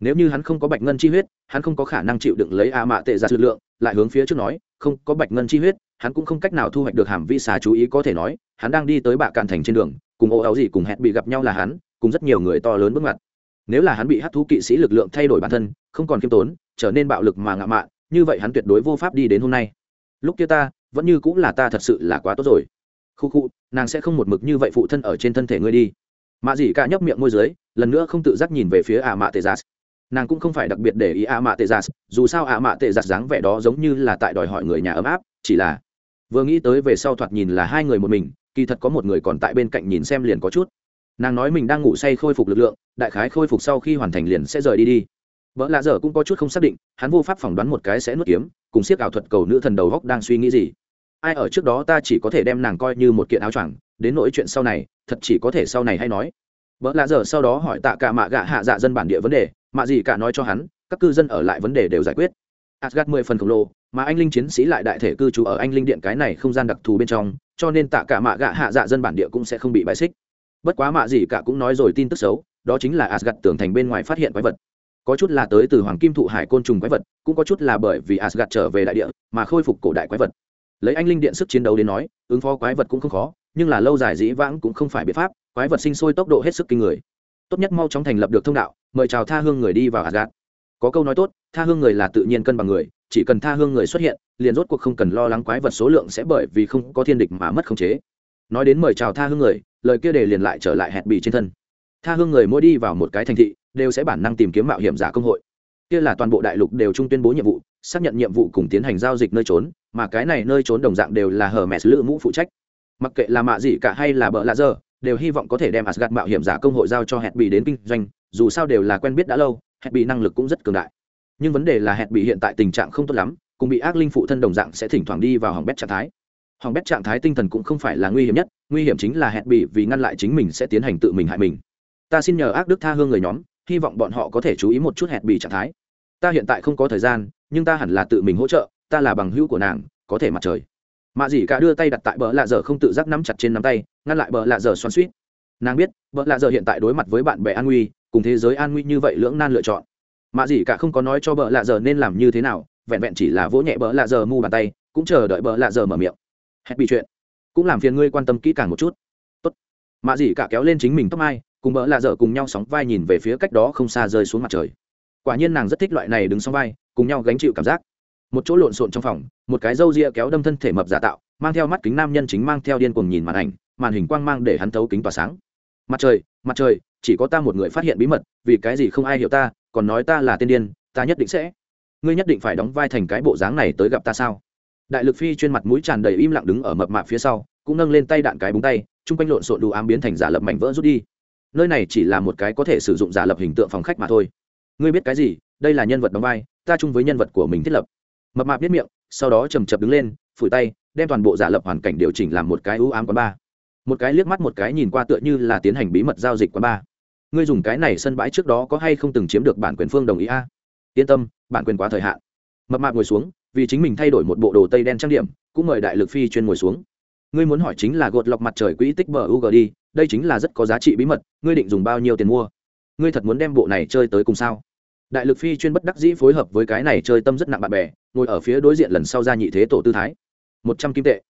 Nếu như hắn không có bạch ngân chi huyết, hắn không có khả năng chịu đựng lấy a mạ tệ ra lực lượng, lại hướng phía trước nói, không có bạch ngân chi huyết hắn cũng không cách nào thu hoạch được hàm vi xà chú ý có thể nói, hắn đang đi tới bạ cạn thành trên đường, cùng ô áo gì cùng hẹn bị gặp nhau là hắn, cùng rất nhiều người to lớn bước ngoặt. Nếu là hắn bị hát thú kỵ sĩ lực lượng thay đổi bản thân, không còn khiêm tốn, trở nên bạo lực mà ngạo mạn, như vậy hắn tuyệt đối vô pháp đi đến hôm nay. Lúc kia ta, vẫn như cũng là ta thật sự là quá tốt rồi. Khu khu, nàng sẽ không một mực như vậy phụ thân ở trên thân thể ngươi đi. Mạ dì cả nhấp miệng môi dưới, lần nữa không tự giác nhìn về phía ả mạ tê giác dạ nàng cũng không phải đặc biệt để ý ả mạ tê giác dạ dù sao ả mạ tê giác dạ dáng vẻ đó giống như là tại đòi hỏi người nhà ấm áp, chỉ là vừa nghĩ tới về sau thoạt nhìn là hai người một mình, kỳ thật có một người còn tại bên cạnh nhìn xem liền có chút. Nàng nói mình đang ngủ say khôi phục lực lượng, đại khái khôi phục sau khi hoàn thành liền sẽ rời đi đi. Vợ lạ dở cũng có chút không xác định, hắn vô pháp phỏng đoán một cái sẽ nuốt kiếm, cùng siết ảo thuật cầu nữ thần đầu góc đang suy nghĩ gì. Ai ở trước đó ta chỉ có thể đem nàng coi như một kiện áo choàng, đến nỗi chuyện sau này, thật chỉ có thể sau này hay nói. Vợ lạ dở sau đó hỏi tạ cả mạ gạ hạ dạ dân bản địa vấn đề, mạ gì cả nói cho hắn, các cư dân ở lại vấn đề đều giải quyết. Asgard mười phần khổng lồ, mà anh linh chiến sĩ lại đại thể cư trú ở anh linh điện cái này không gian đặc thù bên trong, cho nên tạ cả mạ gạ hạ dạ dân bản địa cũng sẽ không bị bài xích. Bất quá mạ gì cả cũng nói rồi tin tức xấu, đó chính là Asgard tưởng thành bên ngoài phát hiện quái vật. Có chút là tới từ hoàng kim thụ hải côn trùng quái vật, cũng có chút là bởi vì Asgard trở về đại địa, mà khôi phục cổ đại quái vật. Lấy anh linh điện sức chiến đấu đến nói, ứng phó quái vật cũng không khó, nhưng là lâu dài dĩ vãng cũng không phải biện pháp, quái vật sinh sôi tốc độ hết sức kinh người. Tốt nhất mau chóng thành lập được thông đạo, mời chào tha hương người đi vào Asgard có câu nói tốt, tha hương người là tự nhiên cân bằng người, chỉ cần tha hương người xuất hiện, liền rốt cuộc không cần lo lắng quái vật số lượng sẽ bởi vì không có thiên địch mà mất khống chế. Nói đến mời chào tha hương người, lời kia để liền lại trở lại hẹn bị trên thân. Tha hương người mỗi đi vào một cái thành thị, đều sẽ bản năng tìm kiếm mạo hiểm giả công hội. Kia là toàn bộ đại lục đều chung tuyên bố nhiệm vụ, xác nhận nhiệm vụ cùng tiến hành giao dịch nơi trốn, mà cái này nơi trốn đồng dạng đều là hờ mẹ lữ mũ phụ trách. Mặc kệ là mạ gì cả hay là bợ lạ dơ, đều hy vọng có thể đem asgad mạo hiểm giả công hội giao cho hẹn bị đến kinh doanh, dù sao đều là quen biết đã lâu hẹn bị năng lực cũng rất cường đại. Nhưng vấn đề là hẹn bị hiện tại tình trạng không tốt lắm, cùng bị ác linh phụ thân đồng dạng sẽ thỉnh thoảng đi vào hỏng bét trạng thái. Hỏng bét trạng thái tinh thần cũng không phải là nguy hiểm nhất, nguy hiểm chính là hẹn bị vì ngăn lại chính mình sẽ tiến hành tự mình hại mình. Ta xin nhờ ác đức tha hương người nhóm, hy vọng bọn họ có thể chú ý một chút hẹn bị trạng thái. Ta hiện tại không có thời gian, nhưng ta hẳn là tự mình hỗ trợ, ta là bằng hữu của nàng, có thể mặt trời. Mạ dì cả đưa tay đặt tại bờ lạ dở không tự giác nắm chặt trên nắm tay, ngăn lại bờ lạ dở xoắn suýt nàng biết, bờ lạ dở hiện tại đối mặt với bạn bè an nguy cùng thế giới an nguy như vậy lưỡng nan lựa chọn. Mạ gì cả không có nói cho bợ lạ giờ nên làm như thế nào, vẹn vẹn chỉ là vỗ nhẹ bờ lạ giờ mu bàn tay, cũng chờ đợi bờ lạ giờ mở miệng. Hết bị chuyện. Cũng làm phiền ngươi quan tâm kỹ càng một chút. Tốt. mạ gì cả kéo lên chính mình tóc mai, cùng bờ lạ giờ cùng nhau sóng vai nhìn về phía cách đó không xa rơi xuống mặt trời. Quả nhiên nàng rất thích loại này đứng sóng vai, cùng nhau gánh chịu cảm giác. Một chỗ lộn xộn trong phòng, một cái râu ria kéo đâm thân thể mập giả tạo, mang theo mắt kính nam nhân chính mang theo điên cuồng nhìn màn ảnh, màn hình quang mang để hắn thấu kính tỏa sáng. Mặt trời mặt trời chỉ có ta một người phát hiện bí mật, vì cái gì không ai hiểu ta, còn nói ta là tên điên, ta nhất định sẽ. Ngươi nhất định phải đóng vai thành cái bộ dáng này tới gặp ta sao? Đại lực phi chuyên mặt mũi tràn đầy im lặng đứng ở mập mạp phía sau, cũng nâng lên tay đạn cái búng tay, chung quanh lộn xộn đủ ám biến thành giả lập mảnh vỡ rút đi. Nơi này chỉ là một cái có thể sử dụng giả lập hình tượng phòng khách mà thôi. Ngươi biết cái gì? Đây là nhân vật đóng vai, ta chung với nhân vật của mình thiết lập. Mập mạp biết miệng, sau đó chầm chập đứng lên, phủi tay, đem toàn bộ giả lập hoàn cảnh điều chỉnh làm một cái ưu ám quán ba. Một cái liếc mắt một cái nhìn qua tựa như là tiến hành bí mật giao dịch quán ba ngươi dùng cái này sân bãi trước đó có hay không từng chiếm được bản quyền phương đồng ý a? Yên tâm, bản quyền quá thời hạn. Mập mạp ngồi xuống, vì chính mình thay đổi một bộ đồ tây đen trang điểm, cũng mời đại lực phi chuyên ngồi xuống. Ngươi muốn hỏi chính là gột lọc mặt trời quỹ tích bờ u g đi, đây chính là rất có giá trị bí mật, ngươi định dùng bao nhiêu tiền mua? Ngươi thật muốn đem bộ này chơi tới cùng sao? Đại lực phi chuyên bất đắc dĩ phối hợp với cái này chơi tâm rất nặng bạn bè, ngồi ở phía đối diện lần sau ra nhị thế tổ tư thái. Một trăm kim tệ.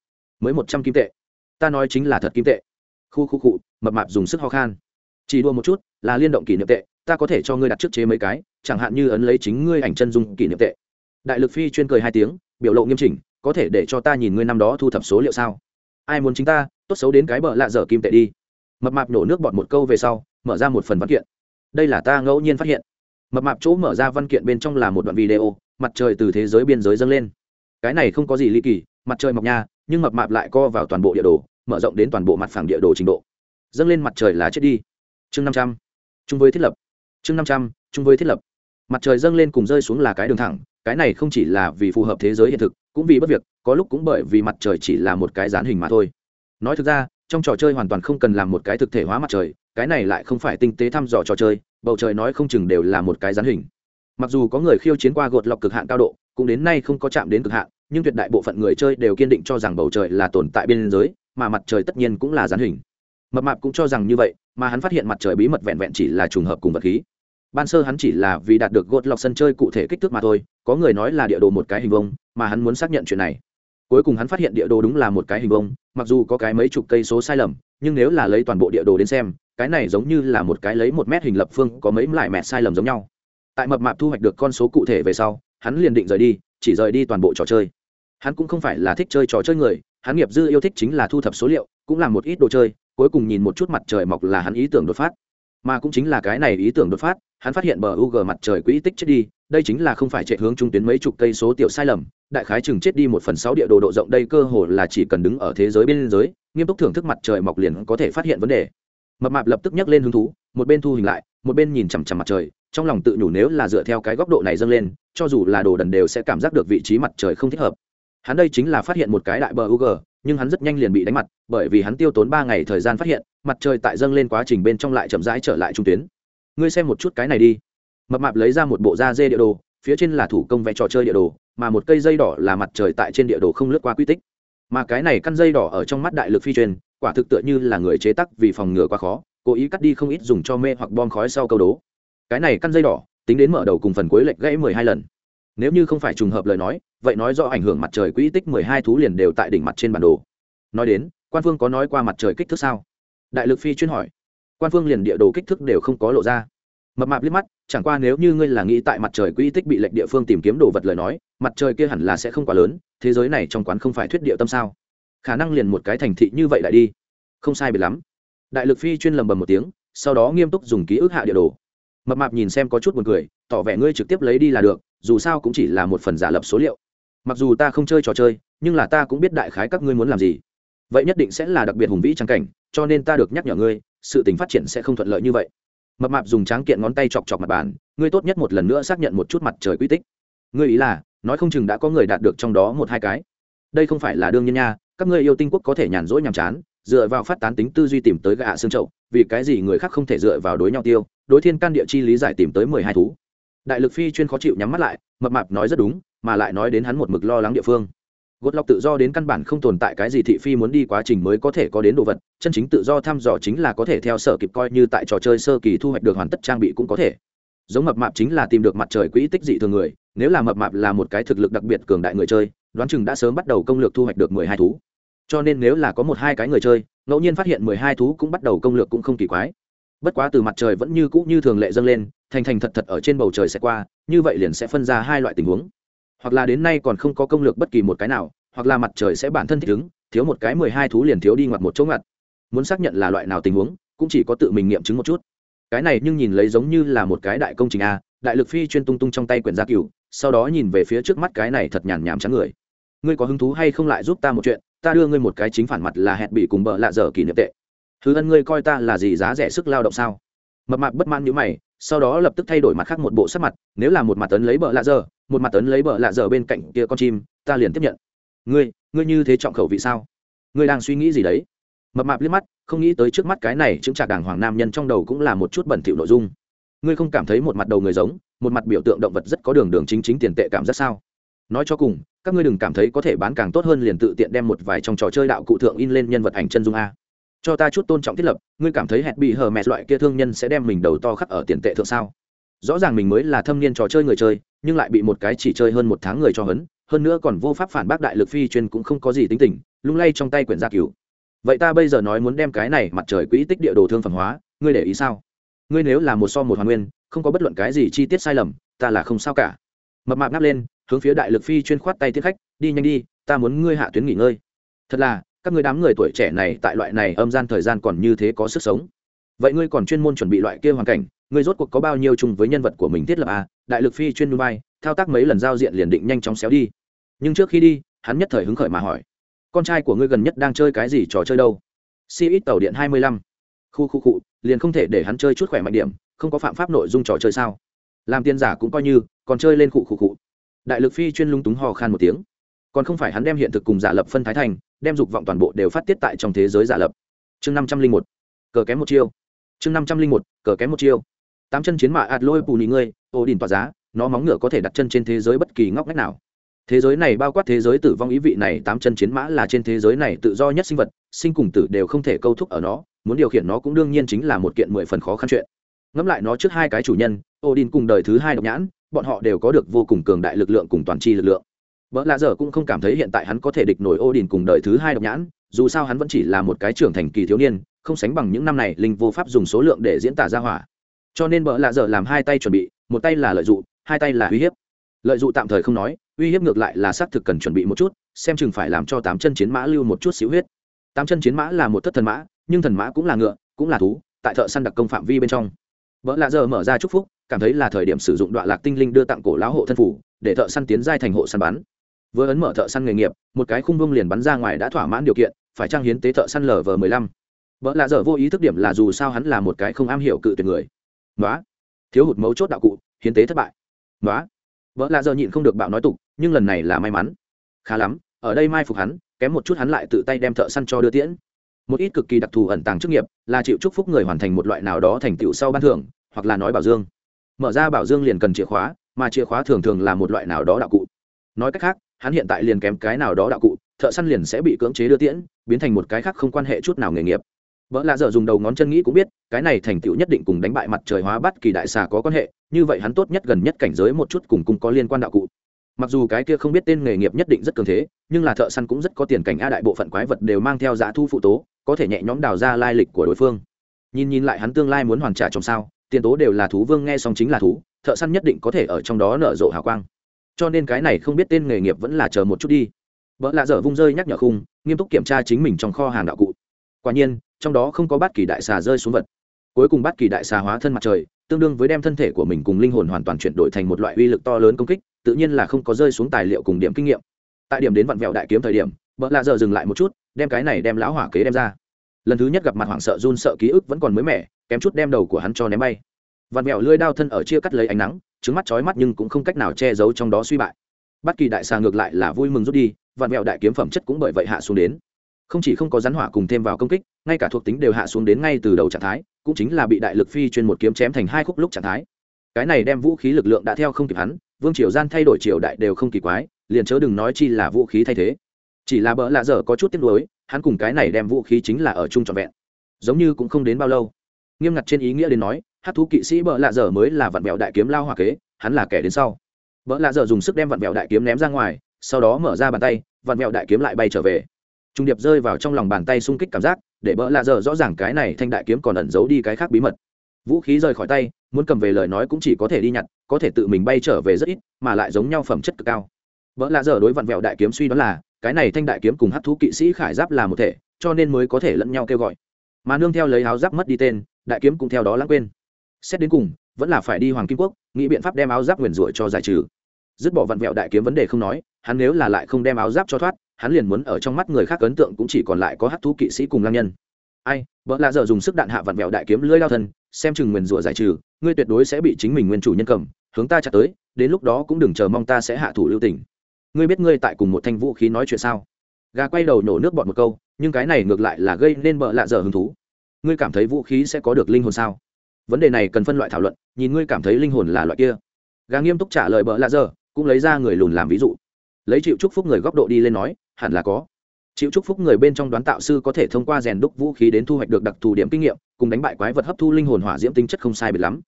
Mới một trăm kim tệ. Ta nói chính là thật kim tệ. Khu khu cụ mập mạp dùng sức ho khan chỉ đua một chút, là liên động kỷ niệm tệ, ta có thể cho ngươi đặt trước chế mấy cái, chẳng hạn như ấn lấy chính ngươi ảnh chân dung kỷ niệm tệ. Đại lực phi chuyên cười hai tiếng, biểu lộ nghiêm chỉnh, có thể để cho ta nhìn ngươi năm đó thu thập số liệu sao? Ai muốn chính ta, tốt xấu đến cái bợ lạ dở kim tệ đi. Mập mạp nổ nước bọt một câu về sau, mở ra một phần văn kiện. Đây là ta ngẫu nhiên phát hiện. Mập mạp chỗ mở ra văn kiện bên trong là một đoạn video, mặt trời từ thế giới biên giới dâng lên. Cái này không có gì ly kỳ, mặt trời mọc nha, nhưng mập mạp lại co vào toàn bộ địa đồ, mở rộng đến toàn bộ mặt phẳng địa đồ trình độ. Dâng lên mặt trời là chết đi chương năm trăm. Chung với thiết lập. Chương năm trăm, chung với thiết lập. Mặt trời dâng lên cùng rơi xuống là cái đường thẳng, cái này không chỉ là vì phù hợp thế giới hiện thực, cũng vì bất việc, có lúc cũng bởi vì mặt trời chỉ là một cái dán hình mà thôi. Nói thực ra, trong trò chơi hoàn toàn không cần làm một cái thực thể hóa mặt trời, cái này lại không phải tinh tế thăm dò trò chơi, bầu trời nói không chừng đều là một cái dán hình. Mặc dù có người khiêu chiến qua gột lọc cực hạn cao độ, cũng đến nay không có chạm đến cực hạn, nhưng tuyệt đại bộ phận người chơi đều kiên định cho rằng bầu trời là tồn tại bên giới, mà mặt trời tất nhiên cũng là dán hình mập mạp cũng cho rằng như vậy, mà hắn phát hiện mặt trời bí mật vẹn vẹn chỉ là trùng hợp cùng vật khí. Ban sơ hắn chỉ là vì đạt được gột lọc sân chơi cụ thể kích thước mà thôi, có người nói là địa đồ một cái hình vông mà hắn muốn xác nhận chuyện này. Cuối cùng hắn phát hiện địa đồ đúng là một cái hình vông mặc dù có cái mấy chục cây số sai lầm, nhưng nếu là lấy toàn bộ địa đồ đến xem, cái này giống như là một cái lấy một mét hình lập phương, có mấy lại mẹt sai lầm giống nhau. Tại mập mạp thu hoạch được con số cụ thể về sau, hắn liền định rời đi, chỉ rời đi toàn bộ trò chơi. Hắn cũng không phải là thích chơi trò chơi người, hắn nghiệp dư yêu thích chính là thu thập số liệu, cũng là một ít đồ chơi cuối cùng nhìn một chút mặt trời mọc là hắn ý tưởng đột phát. Mà cũng chính là cái này ý tưởng đột phát, hắn phát hiện bờ u g mặt trời quỹ tích chết đi, đây chính là không phải chạy hướng trung tuyến mấy chục cây số tiểu sai lầm, đại khái chừng chết đi một phần sáu địa đồ độ rộng đây cơ hồ là chỉ cần đứng ở thế giới bên giới nghiêm túc thưởng thức mặt trời mọc liền có thể phát hiện vấn đề. Mập mạp lập tức nhắc lên hứng thú, một bên thu hình lại, một bên nhìn chằm chằm mặt trời, trong lòng tự nhủ nếu là dựa theo cái góc độ này dâng lên, cho dù là đồ đần đều sẽ cảm giác được vị trí mặt trời không thích hợp hắn đây chính là phát hiện một cái đại bờ ug nhưng hắn rất nhanh liền bị đánh mặt, bởi vì hắn tiêu tốn ba ngày thời gian phát hiện, mặt trời tại dâng lên quá trình bên trong lại chậm rãi trở lại trung tuyến. Ngươi xem một chút cái này đi. Mập mạp lấy ra một bộ da dê địa đồ, phía trên là thủ công vẽ trò chơi địa đồ, mà một cây dây đỏ là mặt trời tại trên địa đồ không lướt qua quy tích. Mà cái này căn dây đỏ ở trong mắt đại lực phi truyền, quả thực tựa như là người chế tắc vì phòng ngừa quá khó, cố ý cắt đi không ít dùng cho mê hoặc bom khói sau câu đố. Cái này căn dây đỏ, tính đến mở đầu cùng phần cuối lệch gãy mười hai lần nếu như không phải trùng hợp lời nói, vậy nói do ảnh hưởng mặt trời quỹ tích mười hai thú liền đều tại đỉnh mặt trên bản đồ. Nói đến, quan phương có nói qua mặt trời kích thước sao? Đại lực phi chuyên hỏi. Quan phương liền địa đồ kích thước đều không có lộ ra. Mập mạp liếc mắt, chẳng qua nếu như ngươi là nghĩ tại mặt trời quỹ tích bị lệnh địa phương tìm kiếm đồ vật lời nói, mặt trời kia hẳn là sẽ không quá lớn, thế giới này trong quán không phải thuyết địa tâm sao? Khả năng liền một cái thành thị như vậy lại đi. Không sai biệt lắm. Đại lực phi chuyên lầm bầm một tiếng, sau đó nghiêm túc dùng ký ức hạ địa đồ. Mập mạp nhìn xem có chút buồn cười, tỏ vẻ ngươi trực tiếp lấy đi là được dù sao cũng chỉ là một phần giả lập số liệu. Mặc dù ta không chơi trò chơi, nhưng là ta cũng biết đại khái các ngươi muốn làm gì. Vậy nhất định sẽ là đặc biệt hùng vĩ trang cảnh, cho nên ta được nhắc nhở ngươi, sự tình phát triển sẽ không thuận lợi như vậy. Mập mạp dùng tráng kiện ngón tay chọc chọc mặt bàn, ngươi tốt nhất một lần nữa xác nhận một chút mặt trời quy tích. Ngươi ý là, nói không chừng đã có người đạt được trong đó một hai cái. Đây không phải là đương nhiên nha, các ngươi yêu tinh quốc có thể nhàn rỗi nhàm chán, dựa vào phát tán tính tư duy tìm tới gạ xương trậu vì cái gì người khác không thể dựa vào đối nhau tiêu? Đối thiên can địa chi lý giải tìm tới mười hai thú đại lực phi chuyên khó chịu nhắm mắt lại, mập mạp nói rất đúng, mà lại nói đến hắn một mực lo lắng địa phương. Gột lọc tự do đến căn bản không tồn tại cái gì thị phi muốn đi quá trình mới có thể có đến đồ vật, chân chính tự do thăm dò chính là có thể theo sở kịp coi như tại trò chơi sơ kỳ thu hoạch được hoàn tất trang bị cũng có thể. Giống mập mạp chính là tìm được mặt trời quỹ tích dị thường người, nếu là mập mạp là một cái thực lực đặc biệt cường đại người chơi, đoán chừng đã sớm bắt đầu công lược thu hoạch được mười hai thú. Cho nên nếu là có một hai cái người chơi, ngẫu nhiên phát hiện mười hai thú cũng bắt đầu công lược cũng không kỳ quái. Bất quá từ mặt trời vẫn như cũ như thường lệ dâng lên thành thành thật thật ở trên bầu trời sẽ qua, như vậy liền sẽ phân ra hai loại tình huống. Hoặc là đến nay còn không có công lược bất kỳ một cái nào, hoặc là mặt trời sẽ bản thân thích ứng, thiếu một cái mười hai thú liền thiếu đi ngoặt một chỗ ngặt muốn xác nhận là loại nào tình huống, cũng chỉ có tự mình nghiệm chứng một chút. Cái này nhưng nhìn lấy giống như là một cái đại công trình a, đại lực phi chuyên tung tung trong tay quyển gia cửu, sau đó nhìn về phía trước mắt cái này thật nhàn nhảm trắng người. Ngươi có hứng thú hay không lại giúp ta một chuyện, ta đưa ngươi một cái chính phản mặt là hẹn bị cùng bợ lạ dở kỷ niệm tệ. Thứ ân ngươi coi ta là gì giá rẻ sức lao động sao? Mập mạp bất mãn như mày sau đó lập tức thay đổi mặt khác một bộ sắc mặt, nếu là một mặt tấn lấy bờ lạ dở một mặt tấn lấy bờ lạ dở bên cạnh kia con chim, ta liền tiếp nhận. Ngươi ngươi như thế trọng khẩu vị sao? Ngươi đang suy nghĩ gì đấy? Mập mạp liếc mắt, không nghĩ tới trước mắt cái này chứng trạc đàng hoàng nam nhân trong đầu cũng là một chút bẩn thỉu nội dung. Ngươi không cảm thấy một mặt đầu người giống, một mặt biểu tượng động vật rất có đường đường chính chính tiền tệ cảm giác sao? Nói cho cùng, các ngươi đừng cảm thấy có thể bán càng tốt hơn liền tự tiện đem một vài trong trò chơi đạo cụ thượng in lên nhân vật ảnh chân dung a cho ta chút tôn trọng thiết lập, ngươi cảm thấy hẹn bị hờ mẹ loại kia thương nhân sẽ đem mình đầu to khắc ở tiền tệ thượng sao? Rõ ràng mình mới là thâm niên trò chơi người chơi, nhưng lại bị một cái chỉ chơi hơn một tháng người cho hấn, hơn nữa còn vô pháp phản bác đại lực phi chuyên cũng không có gì tính tình, lung lay trong tay quyển gia cứu vậy ta bây giờ nói muốn đem cái này mặt trời quỹ tích địa đồ thương phẩm hóa, ngươi để ý sao? Ngươi nếu là một so một hoàn nguyên, không có bất luận cái gì chi tiết sai lầm, ta là không sao cả. Mập mạp ngáp lên, hướng phía đại lực phi chuyên khoát tay tiếp khách, đi nhanh đi, ta muốn ngươi hạ tuyến nghỉ ngơi. Thật là các người đám người tuổi trẻ này tại loại này âm gian thời gian còn như thế có sức sống. Vậy ngươi còn chuyên môn chuẩn bị loại kia hoàn cảnh, ngươi rốt cuộc có bao nhiêu chung với nhân vật của mình thiết lập à? Đại lực phi chuyên núi bay, thao tác mấy lần giao diện liền định nhanh chóng xéo đi. Nhưng trước khi đi, hắn nhất thời hứng khởi mà hỏi, con trai của ngươi gần nhất đang chơi cái gì trò chơi đâu? Si ít tàu điện hai mươi lăm. Khu khu cụ liền không thể để hắn chơi chút khỏe mạnh điểm, không có phạm pháp nội dung trò chơi sao? Làm tiền giả cũng coi như, còn chơi lên cụ khu cụ đại lực phi chuyên lung túng hò khan một tiếng còn không phải hắn đem hiện thực cùng giả lập phân thái thành, đem dục vọng toàn bộ đều phát tiết tại trong thế giới giả lập. Chương năm trăm linh một, cờ kém một chiêu. Chương năm trăm linh một, cờ kém một chiêu. Tám chân chiến mạ ạt lôi bù nỉ ngươi, ô đình tỏa giá, nó móng ngựa có thể đặt chân trên thế giới bất kỳ ngóc ngách nào. Thế giới này bao quát thế giới tử vong ý vị này, tám chân chiến mã là trên thế giới này tự do nhất sinh vật, sinh cùng tử đều không thể câu thúc ở nó, muốn điều khiển nó cũng đương nhiên chính là một kiện mười phần khó khăn chuyện. Ngẫm lại nó trước hai cái chủ nhân odin cùng đời thứ hai độc nhãn, bọn họ đều có được vô cùng cường đại lực lượng cùng toàn tri lực lượng vợ lạ dở cũng không cảm thấy hiện tại hắn có thể địch nổi odin cùng đời thứ hai độc nhãn, dù sao hắn vẫn chỉ là một cái trưởng thành kỳ thiếu niên, không sánh bằng những năm này linh vô pháp dùng số lượng để diễn tả ra hỏa. Cho nên vợ lạ dở làm hai tay chuẩn bị, một tay là lợi dụng, hai tay là uy hiếp. Lợi dụng tạm thời không nói, uy hiếp ngược lại là xác thực cần chuẩn bị một chút, xem chừng phải làm cho tám chân chiến mã lưu một chút xíu huyết. Tám chân chiến mã là một thất thần mã, nhưng thần mã cũng là ngựa, cũng là thú, tại thợ săn đặc công phạm vi bên trong. Vợ lạ giờ mở ra chúc phúc, cảm thấy là thời điểm sử dụng đoạn lạc tinh linh đưa tặng cổ lão hộ thân phủ, để thợ săn tiến giai thành hộ săn bắn vừa ấn mở thợ săn nghề nghiệp, một cái khung vông liền bắn ra ngoài đã thỏa mãn điều kiện, phải trang hiến tế thợ săn lv mười lăm. Vợ lạ dở vô ý thức điểm là dù sao hắn là một cái không am hiểu cự tuyệt người. Nói thiếu hụt mấu chốt đạo cụ, hiến tế thất bại. Nói vợ lạ dở nhịn không được bạo nói tục, nhưng lần này là may mắn. Khá lắm, ở đây mai phục hắn, kém một chút hắn lại tự tay đem thợ săn cho đưa tiễn. Một ít cực kỳ đặc thù ẩn tàng chức nghiệp, là chịu chúc phúc người hoàn thành một loại nào đó thành tựu sau ban thưởng, hoặc là nói bảo dương. Mở ra bảo dương liền cần chìa khóa, mà chìa khóa thường thường là một loại nào đó đạo cụ. Nói cách khác hắn hiện tại liền kém cái nào đó đạo cụ, thợ săn liền sẽ bị cưỡng chế đưa tiễn, biến thành một cái khác không quan hệ chút nào nghề nghiệp. Vợ lạ dở dùng đầu ngón chân nghĩ cũng biết, cái này thành tựu nhất định cùng đánh bại mặt trời hóa bắt kỳ đại xà có quan hệ, như vậy hắn tốt nhất gần nhất cảnh giới một chút cùng cùng có liên quan đạo cụ. Mặc dù cái kia không biết tên nghề nghiệp nhất định rất cường thế, nhưng là thợ săn cũng rất có tiền cảnh a đại bộ phận quái vật đều mang theo giá thu phụ tố, có thể nhẹ nhõm đào ra lai lịch của đối phương. Nhìn nhìn lại hắn tương lai muốn hoàn trả trong sao, tiền tố đều là thú, vương nghe xong chính là thú, thợ săn nhất định có thể ở trong đó nở rộ hào quang cho nên cái này không biết tên nghề nghiệp vẫn là chờ một chút đi. Vợ lạ dở vung rơi nhắc nhở khung, nghiêm túc kiểm tra chính mình trong kho hàng đạo cụ. Quả nhiên, trong đó không có bát kỳ đại xà rơi xuống vật. Cuối cùng bát kỳ đại xà hóa thân mặt trời, tương đương với đem thân thể của mình cùng linh hồn hoàn toàn chuyển đổi thành một loại uy lực to lớn công kích, tự nhiên là không có rơi xuống tài liệu cùng điểm kinh nghiệm. Tại điểm đến vặn vẹo đại kiếm thời điểm vợ lạ dở dừng lại một chút, đem cái này đem lão hỏa kế đem ra. Lần thứ nhất gặp mặt hoảng sợ run sợ ký ức vẫn còn mới mẻ, kém chút đem đầu của hắn cho ném bay. Vặn vẹo lưỡi đao thân ở chia cắt lấy ánh nắng trứng mắt chói mắt nhưng cũng không cách nào che giấu trong đó suy bại. Bất kỳ đại xà ngược lại là vui mừng rút đi, vạn vẹo đại kiếm phẩm chất cũng bởi vậy hạ xuống đến. Không chỉ không có rắn hỏa cùng thêm vào công kích, ngay cả thuộc tính đều hạ xuống đến ngay từ đầu trạng thái, cũng chính là bị đại lực phi chuyên một kiếm chém thành hai khúc lúc trạng thái. Cái này đem vũ khí lực lượng đã theo không kịp hắn, vương triều gian thay đổi triều đại đều không kỳ quái, liền chớ đừng nói chi là vũ khí thay thế. Chỉ là bỡ lạ dở có chút tiếc nuối, hắn cùng cái này đem vũ khí chính là ở chung trọn vẹn. Giống như cũng không đến bao lâu. Nghiêm ngặt trên ý nghĩa đến nói hát thú kỵ sĩ bỡ lạ dở mới là vặn vẹo đại kiếm lao hòa kế, hắn là kẻ đến sau. Bỡ lạ dở dùng sức đem vặn vẹo đại kiếm ném ra ngoài, sau đó mở ra bàn tay, vặn vẹo đại kiếm lại bay trở về. Trung điệp rơi vào trong lòng bàn tay xung kích cảm giác, để bỡ lạ dở rõ ràng cái này thanh đại kiếm còn ẩn giấu đi cái khác bí mật. Vũ khí rời khỏi tay, muốn cầm về lời nói cũng chỉ có thể đi nhặt, có thể tự mình bay trở về rất ít, mà lại giống nhau phẩm chất cực cao. Vợ lạ dở đối vặn vẹo đại kiếm suy đoán là, cái này thanh đại kiếm cùng hát thú kỵ sĩ khải giáp là một thể, cho nên mới có thể lẫn nhau kêu gọi. Mà nương theo lấy áo giáp mất đi tên, đại kiếm cũng theo đó lãng quên xét đến cùng, vẫn là phải đi hoàng kim quốc, nghĩ biện pháp đem áo giáp nguyền rủa cho giải trừ. Dứt bỏ vặn vẹo đại kiếm vấn đề không nói, hắn nếu là lại không đem áo giáp cho thoát, hắn liền muốn ở trong mắt người khác ấn tượng cũng chỉ còn lại có hát thú kỵ sĩ cùng lang nhân. Ai vợ lạ dở dùng sức đạn hạ vặn vẹo đại kiếm lưỡi lao thân, xem chừng nguyền rủa giải trừ, ngươi tuyệt đối sẽ bị chính mình nguyên chủ nhân cầm, hướng ta chặt tới, đến lúc đó cũng đừng chờ mong ta sẽ hạ thủ lưu tình. Ngươi biết ngươi tại cùng một thanh vũ khí nói chuyện sao? Gà quay đầu nổ nước bọt một câu, nhưng cái này ngược lại là gây nên bợ lạ dở hứng thú. Ngươi cảm thấy vũ khí sẽ có được linh hồn sao? Vấn đề này cần phân loại thảo luận, nhìn ngươi cảm thấy linh hồn là loại kia. Gà nghiêm túc trả lời bỡ lạ dở cũng lấy ra người lùn làm ví dụ. Lấy chịu chúc phúc người góc độ đi lên nói, hẳn là có. Chịu chúc phúc người bên trong đoán tạo sư có thể thông qua rèn đúc vũ khí đến thu hoạch được đặc thù điểm kinh nghiệm, cùng đánh bại quái vật hấp thu linh hồn hỏa diễm tính chất không sai biệt lắm.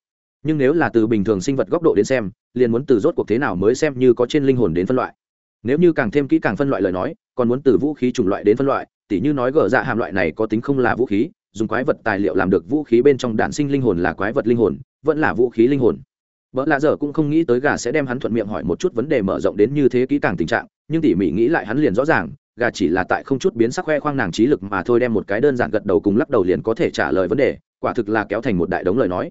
Nhưng nếu là từ bình thường sinh vật góc độ đến xem, liền muốn từ rốt cuộc thế nào mới xem như có trên linh hồn đến phân loại. Nếu như càng thêm kỹ càng phân loại lời nói, còn muốn từ vũ khí chủng loại đến phân loại, tỉ như nói gỡ dạ hàm loại này có tính không là vũ khí dùng quái vật tài liệu làm được vũ khí bên trong đạn sinh linh hồn là quái vật linh hồn, vẫn là vũ khí linh hồn. Vợ lạ dở cũng không nghĩ tới gà sẽ đem hắn thuận miệng hỏi một chút vấn đề mở rộng đến như thế kỹ càng tình trạng, nhưng tỉ mỉ nghĩ lại hắn liền rõ ràng, gà chỉ là tại không chút biến sắc khoe khoang nàng trí lực mà thôi đem một cái đơn giản gật đầu cùng lắc đầu liền có thể trả lời vấn đề, quả thực là kéo thành một đại đống lời nói.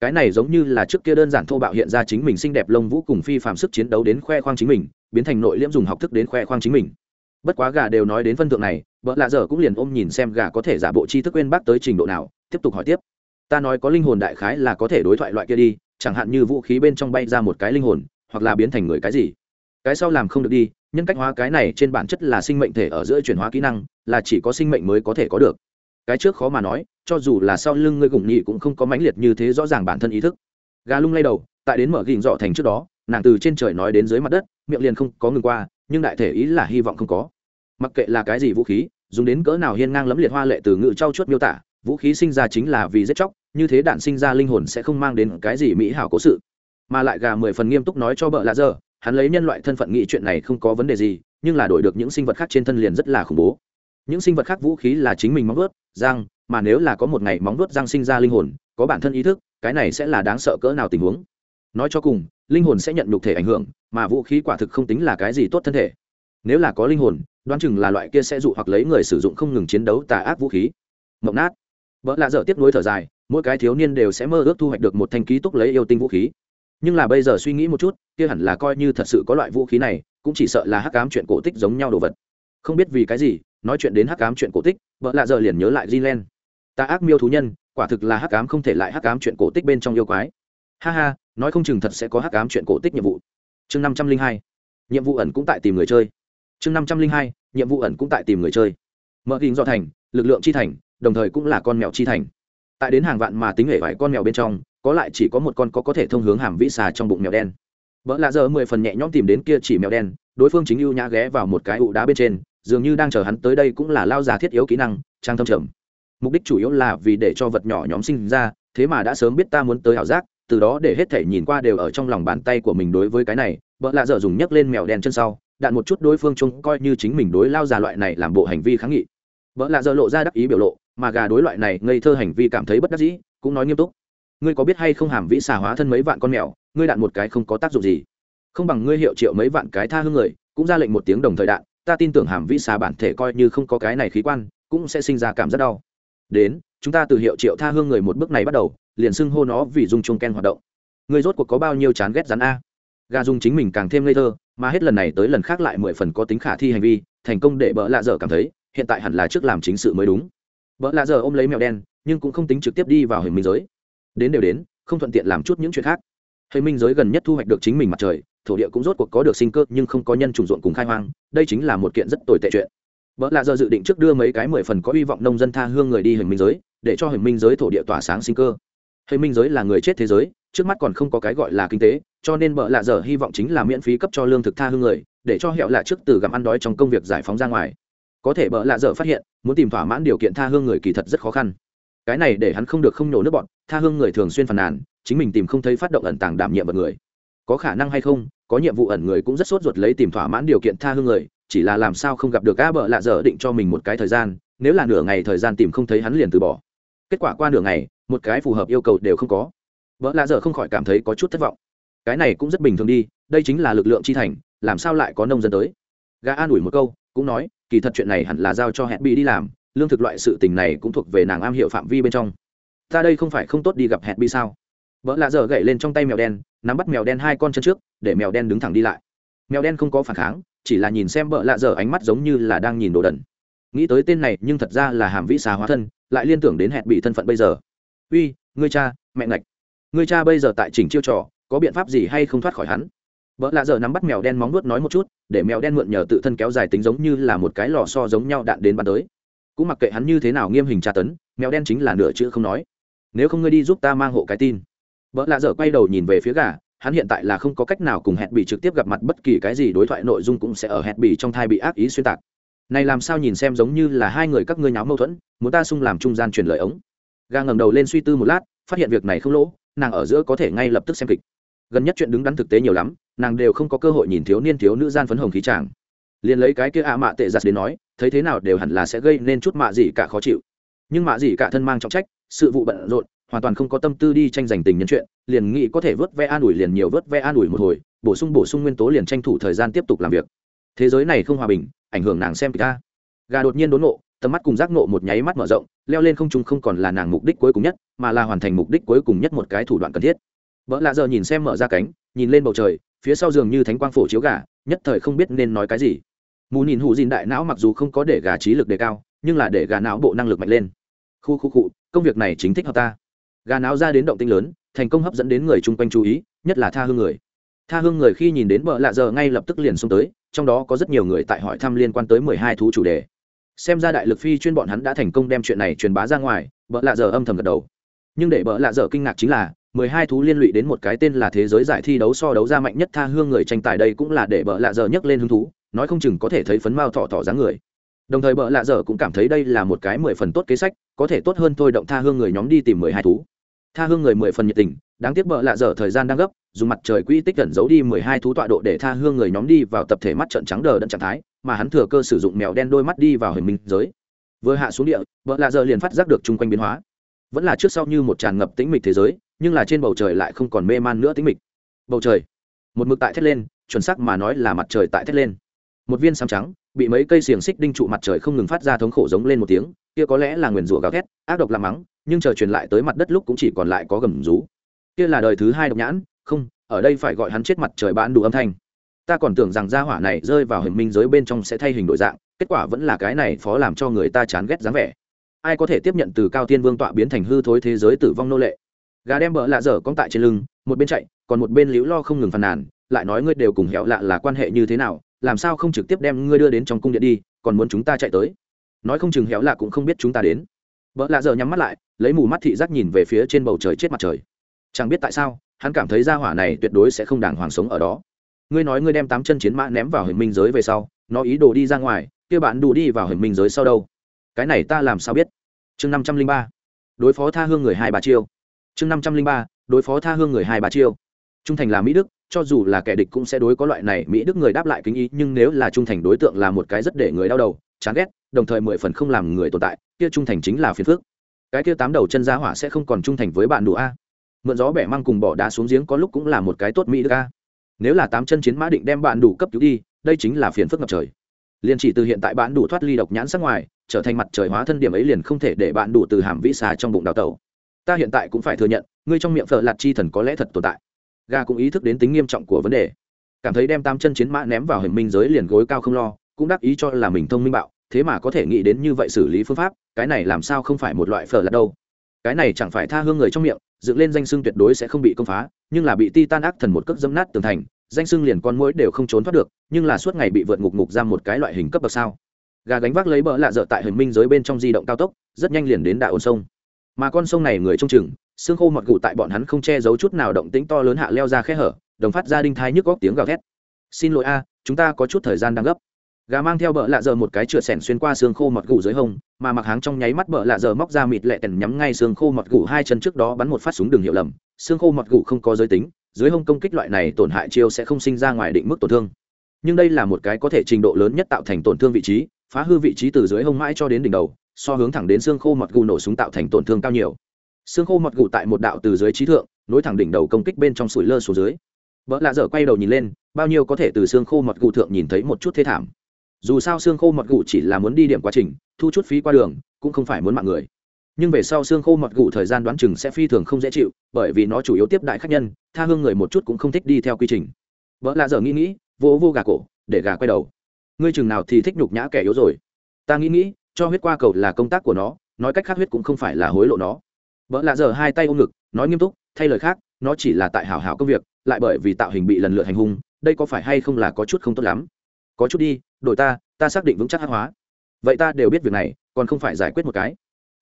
Cái này giống như là trước kia đơn giản thô bạo hiện ra chính mình xinh đẹp lông vũ cùng phi phạm sức chiến đấu đến khoe khoang chính mình, biến thành nội liễm dùng học thức đến khoe khoang chính mình. Bất quá gà đều nói đến phân thượng này vợ lạ dở cũng liền ôm nhìn xem gà có thể giả bộ tri thức quên bác tới trình độ nào, tiếp tục hỏi tiếp. Ta nói có linh hồn đại khái là có thể đối thoại loại kia đi, chẳng hạn như vũ khí bên trong bay ra một cái linh hồn, hoặc là biến thành người cái gì. Cái sau làm không được đi, nhân cách hóa cái này trên bản chất là sinh mệnh thể ở giữa chuyển hóa kỹ năng, là chỉ có sinh mệnh mới có thể có được. Cái trước khó mà nói, cho dù là sau lưng ngươi gủng nhị cũng không có mãnh liệt như thế rõ ràng bản thân ý thức. Gà lung lay đầu, tại đến mở gỉnh dọ thành trước đó, nàng từ trên trời nói đến dưới mặt đất, miệng liền không có ngừng qua, nhưng đại thể ý là hy vọng không có. Mặc kệ là cái gì vũ khí dùng đến cỡ nào hiên ngang lẫm liệt hoa lệ từ ngữ trau chuốt miêu tả, vũ khí sinh ra chính là vì giết chóc, như thế đạn sinh ra linh hồn sẽ không mang đến cái gì mỹ hảo cố sự. Mà lại gà mười phần nghiêm túc nói cho bợ lạ giờ hắn lấy nhân loại thân phận nghĩ chuyện này không có vấn đề gì, nhưng là đổi được những sinh vật khác trên thân liền rất là khủng bố. Những sinh vật khác vũ khí là chính mình móng vuốt, răng, mà nếu là có một ngày móng vuốt răng sinh ra linh hồn, có bản thân ý thức, cái này sẽ là đáng sợ cỡ nào tình huống. Nói cho cùng, linh hồn sẽ nhận nhục thể ảnh hưởng, mà vũ khí quả thực không tính là cái gì tốt thân thể. Nếu là có linh hồn đoán chừng là loại kia sẽ dụ hoặc lấy người sử dụng không ngừng chiến đấu tà ác vũ khí mộng nát vợ lạ dở tiếp nối thở dài mỗi cái thiếu niên đều sẽ mơ ước thu hoạch được một thanh ký túc lấy yêu tinh vũ khí nhưng là bây giờ suy nghĩ một chút kia hẳn là coi như thật sự có loại vũ khí này cũng chỉ sợ là hắc cám chuyện cổ tích giống nhau đồ vật không biết vì cái gì nói chuyện đến hắc cám chuyện cổ tích vợ lạ giờ liền nhớ lại Greenland. Ta ác miêu thú nhân, quả thực là hắc ám không thể lại hắc ám chuyện cổ tích bên trong yêu quái. Ha ha, nói không chừng thật sẽ có hắc ám chuyện cổ tích nhiệm vụ. Chương năm trăm linh hai Nhiệm vụ ẩn cũng tại tìm người chơi. Chương năm trăm linh hai Nhiệm vụ ẩn cũng tại tìm người chơi. Mở hình do thành, lực lượng chi thành, đồng thời cũng là con mèo chi thành. Tại đến hàng vạn mà tính hệ vài con mèo bên trong, có lại chỉ có một con có có thể thông hướng hàm vĩ xà trong bụng mèo đen. Bỡ lạ giờ mười phần nhẹ nhõm tìm đến kia chỉ mèo đen, đối phương chính ưu nhã ghé vào một cái ụ đá bên trên, dường như đang chờ hắn tới đây cũng là lao già thiết yếu kỹ năng trang thâm trầm mục đích chủ yếu là vì để cho vật nhỏ nhóm sinh ra thế mà đã sớm biết ta muốn tới ảo giác từ đó để hết thể nhìn qua đều ở trong lòng bàn tay của mình đối với cái này vợ lạ dở dùng nhấc lên mèo đen chân sau đạn một chút đối phương chung coi như chính mình đối lao già loại này làm bộ hành vi kháng nghị. Vợ lạ giờ lộ ra đắc ý biểu lộ, mà gà đối loại này ngây thơ hành vi cảm thấy bất đắc dĩ, cũng nói nghiêm túc. Ngươi có biết hay không hàm vĩ xà hóa thân mấy vạn con mèo, ngươi đạn một cái không có tác dụng gì. Không bằng ngươi hiệu triệu mấy vạn cái tha hương người, cũng ra lệnh một tiếng đồng thời đạn, ta tin tưởng hàm vĩ xà bản thể coi như không có cái này khí quan, cũng sẽ sinh ra cảm rất đau. Đến, chúng ta từ hiệu triệu tha hương người một bước này bắt đầu, liền xưng hô nó vì dung chung ken hoạt động. Người rốt cuộc có bao nhiêu chán ghét rắn a? Gà dung chính mình càng thêm ngây thơ mà hết lần này tới lần khác lại mười phần có tính khả thi hành vi, thành công để bỡ lạ dở cảm thấy, hiện tại hẳn là trước làm chính sự mới đúng. Bỡ lạ dở ôm lấy mèo đen, nhưng cũng không tính trực tiếp đi vào hình minh giới. Đến đều đến, không thuận tiện làm chút những chuyện khác. Hình minh giới gần nhất thu hoạch được chính mình mặt trời, thổ địa cũng rốt cuộc có được sinh cơ, nhưng không có nhân trùng ruộng cùng khai hoang, đây chính là một kiện rất tồi tệ chuyện. Bỡ lạ giờ dự định trước đưa mấy cái mười phần có hy vọng nông dân tha hương người đi hình minh giới, để cho hình minh giới thổ địa tỏa sáng sinh cơ. Hình minh giới là người chết thế giới trước mắt còn không có cái gọi là kinh tế, cho nên bợ lạ giờ hy vọng chính là miễn phí cấp cho lương thực tha hương người, để cho hẹo lạ trước từ gặm ăn đói trong công việc giải phóng ra ngoài. Có thể bợ lạ giờ phát hiện, muốn tìm thỏa mãn điều kiện tha hương người kỳ thật rất khó khăn. Cái này để hắn không được không nhổ nước bọn, tha hương người thường xuyên phàn nàn, chính mình tìm không thấy phát động ẩn tàng đảm nhiệm vật người. Có khả năng hay không, có nhiệm vụ ẩn người cũng rất sốt ruột lấy tìm thỏa mãn điều kiện tha hương người, chỉ là làm sao không gặp được a bợ lạ dở định cho mình một cái thời gian, nếu là nửa ngày thời gian tìm không thấy hắn liền từ bỏ. Kết quả qua nửa ngày, một cái phù hợp yêu cầu đều không có vợ lạ dở không khỏi cảm thấy có chút thất vọng. Cái này cũng rất bình thường đi, đây chính là lực lượng chi thành, làm sao lại có nông dân tới? Gã an ủi một câu, cũng nói, kỳ thật chuyện này hẳn là giao cho hẹn bị đi làm, lương thực loại sự tình này cũng thuộc về nàng am hiểu phạm vi bên trong. Ta đây không phải không tốt đi gặp hẹn bị sao? Vợ lạ dở gậy lên trong tay mèo đen, nắm bắt mèo đen hai con chân trước, để mèo đen đứng thẳng đi lại. Mèo đen không có phản kháng, chỉ là nhìn xem vợ lạ dở ánh mắt giống như là đang nhìn đồ đần. Nghĩ tới tên này, nhưng thật ra là hàm vĩ xà hóa thân, lại liên tưởng đến hẹn bị thân phận bây giờ. Uy, ngươi cha, mẹ ngạch ngươi cha bây giờ tại chỉnh chiêu trò, có biện pháp gì hay không thoát khỏi hắn? Vợ lạ dở nắm bắt mèo đen móng nuốt nói một chút, để mèo đen mượn nhờ tự thân kéo dài tính giống như là một cái lò so giống nhau đạn đến bắn tới. Cũng mặc kệ hắn như thế nào nghiêm hình tra tấn, mèo đen chính là nửa chữ không nói. Nếu không ngươi đi giúp ta mang hộ cái tin. Vợ lạ dở quay đầu nhìn về phía gà, hắn hiện tại là không có cách nào cùng hẹn bị trực tiếp gặp mặt bất kỳ cái gì đối thoại nội dung cũng sẽ ở hẹn bị trong thai bị ác ý xuyên tạc. Này làm sao nhìn xem giống như là hai người các ngươi nháo mâu thuẫn, muốn ta sung làm trung gian truyền lời ống. Gà ngẩng đầu lên suy tư một lát phát hiện việc này không lỗ, nàng ở giữa có thể ngay lập tức xem kịch. Gần nhất chuyện đứng đắn thực tế nhiều lắm, nàng đều không có cơ hội nhìn thiếu niên thiếu nữ gian phấn hồng khí tràng liền lấy cái kia ạ mạ tệ giặt đến nói, thấy thế nào đều hẳn là sẽ gây nên chút mạ gì cả khó chịu. Nhưng mạ gì cả thân mang trọng trách, sự vụ bận rộn, hoàn toàn không có tâm tư đi tranh giành tình nhân chuyện, liền nghĩ có thể vớt ve an ủi liền nhiều vớt ve an ủi một hồi, bổ sung bổ sung nguyên tố liền tranh thủ thời gian tiếp tục làm việc. Thế giới này không hòa bình, ảnh hưởng nàng xem kịch ta gà đột nhiên đốn nộ tầm mắt cùng giác nộ một nháy mắt mở rộng, leo lên không trung không còn là nàng mục đích cuối cùng nhất, mà là hoàn thành mục đích cuối cùng nhất một cái thủ đoạn cần thiết. Vợ lạ giờ nhìn xem mở ra cánh, nhìn lên bầu trời, phía sau giường như thánh quang phổ chiếu gà, nhất thời không biết nên nói cái gì. Mù nhìn hụ dìn đại não mặc dù không có để gà trí lực đề cao, nhưng là để gà não bộ năng lực mạnh lên. Khu khu cụ công việc này chính thích hợp ta. Gà não ra đến động tinh lớn, thành công hấp dẫn đến người chung quanh chú ý, nhất là tha hương người. Tha hương người khi nhìn đến vợ lạ giờ ngay lập tức liền xông tới, trong đó có rất nhiều người tại hỏi thăm liên quan tới mười hai thú chủ đề xem ra đại lực phi chuyên bọn hắn đã thành công đem chuyện này truyền bá ra ngoài bờ lạ dở âm thầm gật đầu. Nhưng để bờ lạ dở kinh ngạc chính là, mười hai thú liên lụy đến một cái tên là thế giới giải thi đấu so đấu ra mạnh nhất tha hương người tranh tài đây cũng là để bờ lạ dở nhấc lên hứng thú, nói không chừng có thể thấy phấn mao thọ thọ dáng người. Đồng thời bờ lạ dở cũng cảm thấy đây là một cái mười phần tốt kế sách, có thể tốt hơn thôi động tha hương người nhóm đi tìm mười hai thú. Tha hương người mười phần nhiệt tình, đáng tiếc bợ lạ dở thời gian đang gấp, dùng mặt trời quỹ tích gần giấu đi mười hai thú tọa độ để tha hương người nhóm đi vào tập thể mắt trận trắng đờ đẫn trạng thái mà hắn thừa cơ sử dụng mèo đen đôi mắt đi vào hình minh giới. Vừa hạ xuống địa, vợ lạ giờ liền phát giác được chung quanh biến hóa. Vẫn là trước sau như một tràn ngập tĩnh mịch thế giới, nhưng là trên bầu trời lại không còn mê man nữa tĩnh mịch. Bầu trời, một mực tại thét lên, chuẩn sắc mà nói là mặt trời tại thét lên. Một viên xám trắng, bị mấy cây xiềng xích đinh trụ mặt trời không ngừng phát ra thống khổ giống lên một tiếng, kia có lẽ là nguyền rủa gào thét, ác độc làm mắng, nhưng chờ truyền lại tới mặt đất lúc cũng chỉ còn lại có gầm rú. Kia là đời thứ hai độc nhãn, không, ở đây phải gọi hắn chết mặt trời bán đủ âm thanh ta còn tưởng rằng gia hỏa này rơi vào hình minh giới bên trong sẽ thay hình đổi dạng, kết quả vẫn là cái này phó làm cho người ta chán ghét dáng vẻ. Ai có thể tiếp nhận từ cao tiên vương tọa biến thành hư thối thế giới tử vong nô lệ? Gà đem bỡ lạ dở con tại trên lưng, một bên chạy, còn một bên liễu lo không ngừng phàn nàn, lại nói ngươi đều cùng hẹo lạ là quan hệ như thế nào, làm sao không trực tiếp đem ngươi đưa đến trong cung điện đi, còn muốn chúng ta chạy tới? Nói không chừng hẹo lạ cũng không biết chúng ta đến. Bỡ lạ dở nhắm mắt lại, lấy mù mắt thị giác nhìn về phía trên bầu trời chết mặt trời. Chẳng biết tại sao, hắn cảm thấy ra hỏa này tuyệt đối sẽ không đàng hoàng sống ở đó ngươi nói ngươi đem tám chân chiến mã ném vào hình minh giới về sau, nó ý đồ đi ra ngoài, kia bạn đủ đi vào hình minh giới sau đâu? Cái này ta làm sao biết? Chương năm trăm linh ba, đối phó tha hương người hai bà chiêu. Chương năm trăm linh ba, đối phó tha hương người hai bà chiêu. Trung thành là mỹ đức, cho dù là kẻ địch cũng sẽ đối có loại này mỹ đức người đáp lại kính ý, nhưng nếu là trung thành đối tượng là một cái rất để người đau đầu, chán ghét, đồng thời mười phần không làm người tồn tại, kia trung thành chính là phiền phước cái kia tám đầu chân giá hỏa sẽ không còn trung thành với bạn đủ a. Mượn gió bẻ măng cùng bỏ đá xuống giếng có lúc cũng là một cái tốt mỹ đức a nếu là tám chân chiến mã định đem bạn đủ cấp cứu đi, đây chính là phiền phức ngập trời. Liền chỉ từ hiện tại bạn đủ thoát ly độc nhãn sắc ngoài, trở thành mặt trời hóa thân điểm ấy liền không thể để bạn đủ từ hàm vĩ xà trong bụng đào tẩu. Ta hiện tại cũng phải thừa nhận, ngươi trong miệng phở lạt chi thần có lẽ thật tồn tại. Ga cũng ý thức đến tính nghiêm trọng của vấn đề. Cảm thấy đem tam chân chiến mã ném vào hình minh giới liền gối cao không lo, cũng đắc ý cho là mình thông minh bạo, thế mà có thể nghĩ đến như vậy xử lý phương pháp, cái này làm sao không phải một loại phở lạt đâu. Cái này chẳng phải tha hương người trong miệng, dựng lên danh xưng tuyệt đối sẽ không bị công phá, nhưng là bị ti tan ác thần một cước dẫm nát tường thành danh xưng liền con mũi đều không trốn thoát được, nhưng là suốt ngày bị vượt ngục ngục ra một cái loại hình cấp bậc sao? Gà gánh vác lấy bờ lạ dợ tại hình minh giới bên trong di động cao tốc, rất nhanh liền đến đại ôn sông. Mà con sông này người trông chừng, xương khô mọt gù tại bọn hắn không che giấu chút nào động tĩnh to lớn hạ leo ra khe hở, đồng phát ra đinh thai nhức góc tiếng gào thét. Xin lỗi a, chúng ta có chút thời gian đang gấp. Gà mang theo bờ lạ giờ một cái trượt sẻn xuyên qua xương khô mọt gù dưới hông, mà mặc háng trong nháy mắt bờ lạ giờ móc ra mịt lẹ tèn nhắm ngay xương khô mọt gù hai chân trước đó bắn một phát súng đường hiệu lầm. Xương khô mọt gù không có giới tính dưới hông công kích loại này tổn hại chiêu sẽ không sinh ra ngoài định mức tổn thương. Nhưng đây là một cái có thể trình độ lớn nhất tạo thành tổn thương vị trí, phá hư vị trí từ dưới hông mãi cho đến đỉnh đầu, so hướng thẳng đến xương khô mọt gù nổ súng tạo thành tổn thương cao nhiều. Xương khô mọt gù tại một đạo từ dưới trí thượng, nối thẳng đỉnh đầu công kích bên trong sủi lơ xuống dưới. Vợ lạ dở quay đầu nhìn lên, bao nhiêu có thể từ xương khô mọt gù thượng nhìn thấy một chút thế thảm. Dù sao xương khô mọt gù chỉ là muốn đi điểm quá trình, thu chút phí qua đường, cũng không phải muốn mạng người nhưng về sau xương khô mọt gù thời gian đoán chừng sẽ phi thường không dễ chịu, bởi vì nó chủ yếu tiếp đại khách nhân, tha hương người một chút cũng không thích đi theo quy trình. Vợ lạ dở nghĩ nghĩ vô vô gà cổ, để gà quay đầu. Ngươi chừng nào thì thích nhục nhã kẻ yếu rồi. Ta nghĩ nghĩ, cho huyết qua cầu là công tác của nó, nói cách khác huyết cũng không phải là hối lộ nó. Vợ lạ dở hai tay ôm ngực, nói nghiêm túc, thay lời khác, nó chỉ là tại hảo hảo công việc, lại bởi vì tạo hình bị lần lượt hành hung, đây có phải hay không là có chút không tốt lắm? Có chút đi, đổi ta ta xác định vững chắc hát hóa. Vậy ta đều biết việc này, còn không phải giải quyết một cái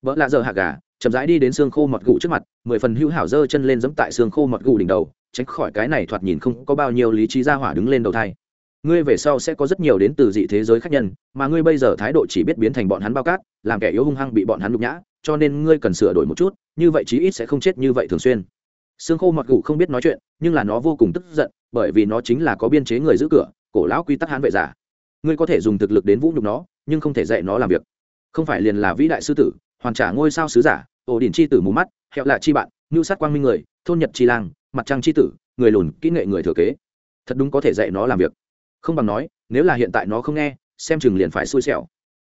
vợ lạ giờ hạ gà, chậm rãi đi đến xương khô mọt gù trước mặt, mười phần hữu hảo giơ chân lên giẫm tại xương khô mọt gù đỉnh đầu, tránh khỏi cái này thoạt nhìn không có bao nhiêu lý trí ra hỏa đứng lên đầu thai. Ngươi về sau sẽ có rất nhiều đến từ dị thế giới khác nhân, mà ngươi bây giờ thái độ chỉ biết biến thành bọn hắn bao cát, làm kẻ yếu hung hăng bị bọn hắn nhục nhã, cho nên ngươi cần sửa đổi một chút, như vậy chí ít sẽ không chết như vậy thường xuyên. Xương khô mọt gù không biết nói chuyện, nhưng là nó vô cùng tức giận, bởi vì nó chính là có biên chế người giữ cửa, cổ lão quy tắc hắn vệ giả. Ngươi có thể dùng thực lực đến vũ nhục nó, nhưng không thể dạy nó làm việc. Không phải liền là vĩ đại sư tử hoàn trả ngôi sao sứ giả, ổ đỉnh chi tử mù mắt, hẹo lạ chi bạn ngưu sát quang minh người, thôn nhật chi lang, mặt trăng chi tử, người lùn, kỹ nghệ người thừa kế. Thật đúng có thể dạy nó làm việc. Không bằng nói, nếu là hiện tại nó không nghe, xem chừng liền phải xui xẻo.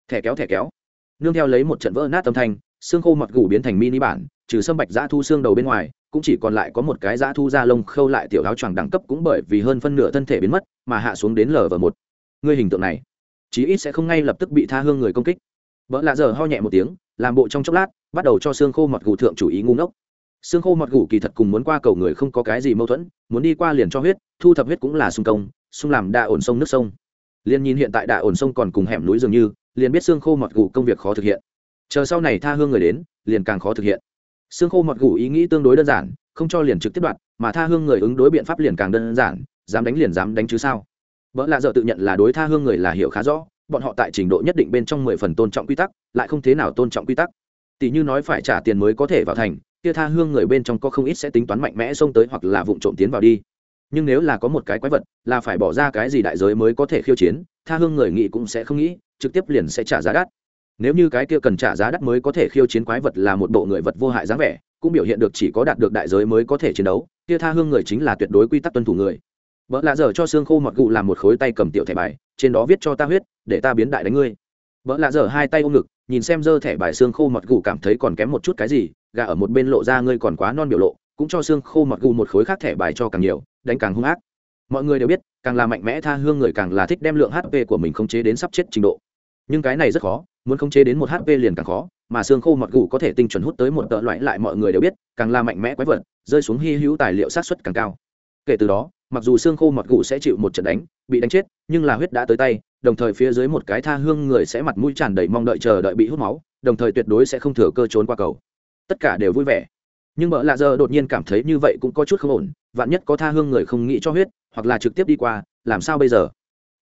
Thẻ kéo thẻ kéo. Nương theo lấy một trận vỡ nát âm thanh, xương khô mặt gù biến thành mini bản, trừ sâm bạch dã thu xương đầu bên ngoài, cũng chỉ còn lại có một cái dã thu da lông khâu lại tiểu áo choàng đẳng cấp cũng bởi vì hơn phân nửa thân thể biến mất, mà hạ xuống đến lv một. Ngươi hình tượng này, chí ít sẽ không ngay lập tức bị tha hương người công kích vợ lạ giờ ho nhẹ một tiếng, làm bộ trong chốc lát, bắt đầu cho xương khô mọt gù thượng chủ ý ngu ngốc. Xương khô mọt gù kỳ thật cùng muốn qua cầu người không có cái gì mâu thuẫn, muốn đi qua liền cho huyết, thu thập huyết cũng là xung công, xung làm đa ổn sông nước sông. Liền nhìn hiện tại đa ổn sông còn cùng hẻm núi dường như, liền biết xương khô mọt gù công việc khó thực hiện. Chờ sau này tha hương người đến, liền càng khó thực hiện. Xương khô mọt gù ý nghĩ tương đối đơn giản, không cho liền trực tiếp đoạt mà tha hương người ứng đối biện pháp liền càng đơn giản, dám đánh liền dám đánh chứ sao? Vợ lạ dợ tự nhận là đối tha hương người là hiểu khá rõ bọn họ tại trình độ nhất định bên trong mười phần tôn trọng quy tắc, lại không thế nào tôn trọng quy tắc. Tỷ như nói phải trả tiền mới có thể vào thành, kia tha hương người bên trong có không ít sẽ tính toán mạnh mẽ xông tới hoặc là vụng trộm tiến vào đi. Nhưng nếu là có một cái quái vật, là phải bỏ ra cái gì đại giới mới có thể khiêu chiến, tha hương người nghĩ cũng sẽ không nghĩ, trực tiếp liền sẽ trả giá đắt. Nếu như cái kia cần trả giá đắt mới có thể khiêu chiến quái vật là một bộ người vật vô hại dáng vẻ, cũng biểu hiện được chỉ có đạt được đại giới mới có thể chiến đấu, kia tha hương người chính là tuyệt đối quy tắc tuân thủ người. Vợ lạ dở cho xương khô mọt cụ làm một khối tay cầm tiểu thẻ bài trên đó viết cho ta huyết, để ta biến đại đánh ngươi. Vợ lạ dở hai tay ôm ngực, nhìn xem dơ thẻ bài xương khô mọt gù cảm thấy còn kém một chút cái gì, gà ở một bên lộ ra ngươi còn quá non biểu lộ, cũng cho xương khô mọt gù một khối khác thẻ bài cho càng nhiều, đánh càng hung ác. Mọi người đều biết, càng là mạnh mẽ tha hương người càng là thích đem lượng hp của mình khống chế đến sắp chết trình độ. Nhưng cái này rất khó, muốn khống chế đến một hp liền càng khó, mà xương khô mọt gù có thể tinh chuẩn hút tới một tợ loại lại mọi người đều biết, càng là mạnh mẽ quái vật, rơi xuống hy hữu tài liệu sát xuất càng cao. Kể từ đó mặc dù xương khô mọt gù sẽ chịu một trận đánh, bị đánh chết, nhưng là huyết đã tới tay, đồng thời phía dưới một cái tha hương người sẽ mặt mũi tràn đầy mong đợi chờ đợi bị hút máu, đồng thời tuyệt đối sẽ không thừa cơ trốn qua cầu. Tất cả đều vui vẻ. Nhưng mợ lạ giờ đột nhiên cảm thấy như vậy cũng có chút không ổn, vạn nhất có tha hương người không nghĩ cho huyết, hoặc là trực tiếp đi qua, làm sao bây giờ?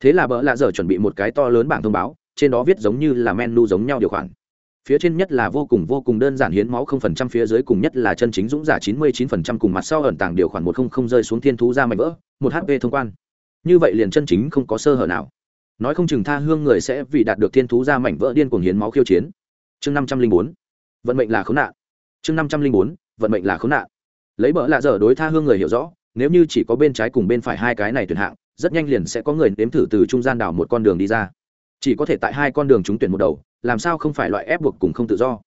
Thế là bợ lạ giờ chuẩn bị một cái to lớn bảng thông báo, trên đó viết giống như là menu giống nhau điều khoản phía trên nhất là vô cùng vô cùng đơn giản hiến máu không phần trăm, phía dưới cùng nhất là chân chính dũng giả chín mươi chín phần trăm cùng mặt sau ẩn tàng điều khoản một không không rơi xuống thiên thú ra mạnh vỡ, một hp thông quan. Như vậy liền chân chính không có sơ hở nào. Nói không chừng tha hương người sẽ vì đạt được thiên thú ra mảnh vỡ điên cuồng hiến máu khiêu chiến. Chương năm trăm linh bốn, vận mệnh là khốn nạn. Chương năm trăm linh bốn, vận mệnh là khốn nạn. Lấy bỡ lạ dở đối tha hương người hiểu rõ, nếu như chỉ có bên trái cùng bên phải hai cái này tuyển hạng, rất nhanh liền sẽ có người nếm thử từ trung gian đảo một con đường đi ra. Chỉ có thể tại hai con đường chúng tuyển một đầu làm sao không phải loại ép buộc cùng không tự do?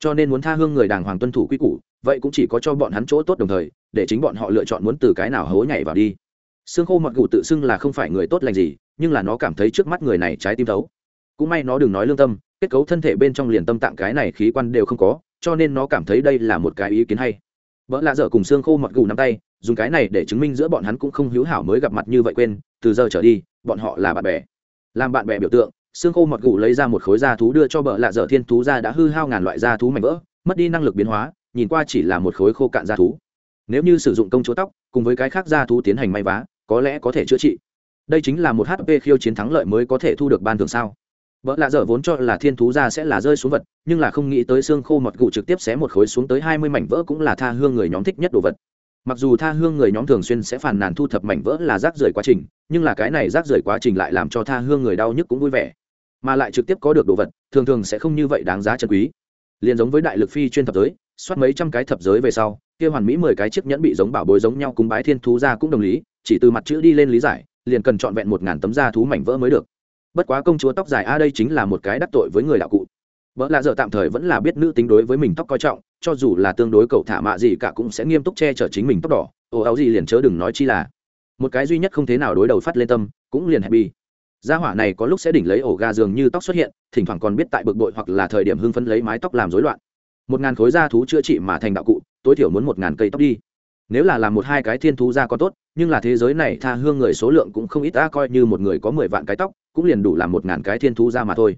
Cho nên muốn tha hương người đàng hoàng tuân thủ quy củ, vậy cũng chỉ có cho bọn hắn chỗ tốt đồng thời, để chính bọn họ lựa chọn muốn từ cái nào hố nhảy vào đi. Xương khô mặc gù tự xưng là không phải người tốt lành gì, nhưng là nó cảm thấy trước mắt người này trái tim thấu. Cũng may nó đừng nói lương tâm, kết cấu thân thể bên trong liền tâm tạng cái này khí quan đều không có, cho nên nó cảm thấy đây là một cái ý kiến hay. Vợ lạ dở cùng xương khô mọt gù nắm tay, dùng cái này để chứng minh giữa bọn hắn cũng không hữu hảo mới gặp mặt như vậy quên, từ giờ trở đi, bọn họ là bạn bè. Làm bạn bè biểu tượng xương khô mọt gù lấy ra một khối da thú đưa cho bợ lạ dở thiên thú ra đã hư hao ngàn loại da thú mảnh vỡ, mất đi năng lực biến hóa, nhìn qua chỉ là một khối khô cạn da thú. Nếu như sử dụng công chúa tóc, cùng với cái khác da thú tiến hành may vá, có lẽ có thể chữa trị. Đây chính là một hp khiêu chiến thắng lợi mới có thể thu được ban thường sao? Vợ lạ dở vốn cho là thiên thú ra sẽ là rơi xuống vật, nhưng là không nghĩ tới xương khô mọt gù trực tiếp xé một khối xuống tới hai mươi mảnh vỡ cũng là tha hương người nhóm thích nhất đồ vật. Mặc dù tha hương người nhóm thường xuyên sẽ phàn nàn thu thập mảnh vỡ là rác rưởi quá trình, nhưng là cái này rác rưởi quá trình lại làm cho tha hương người đau nhức cũng vui vẻ mà lại trực tiếp có được đồ vật, thường thường sẽ không như vậy đáng giá chân quý. Liền giống với đại lực phi chuyên thập giới, soát mấy trăm cái thập giới về sau, kia hoàn mỹ mười cái chiếc nhẫn bị giống bảo bối giống nhau cúng bái thiên thú ra cũng đồng lý, chỉ từ mặt chữ đi lên lý giải, liền cần trọn vẹn một ngàn tấm da thú mảnh vỡ mới được. Bất quá công chúa tóc dài a đây chính là một cái đắc tội với người đạo cụ. Vợ lạ dở tạm thời vẫn là biết nữ tính đối với mình tóc coi trọng, cho dù là tương đối cầu thả mạ gì cả cũng sẽ nghiêm túc che chở chính mình tóc đỏ. Ồ, áo gì liền chớ đừng nói chi là. Một cái duy nhất không thế nào đối đầu phát lên tâm, cũng liền happy gia hỏa này có lúc sẽ đỉnh lấy ổ gà dường như tóc xuất hiện, thỉnh thoảng còn biết tại bực bội hoặc là thời điểm hưng phấn lấy mái tóc làm rối loạn. Một ngàn khối da thú chữa trị mà thành đạo cụ, tối thiểu muốn một ngàn cây tóc đi. Nếu là làm một hai cái thiên thú ra có tốt, nhưng là thế giới này tha hương người số lượng cũng không ít, ta coi như một người có mười vạn cái tóc, cũng liền đủ làm một ngàn cái thiên thú ra mà thôi.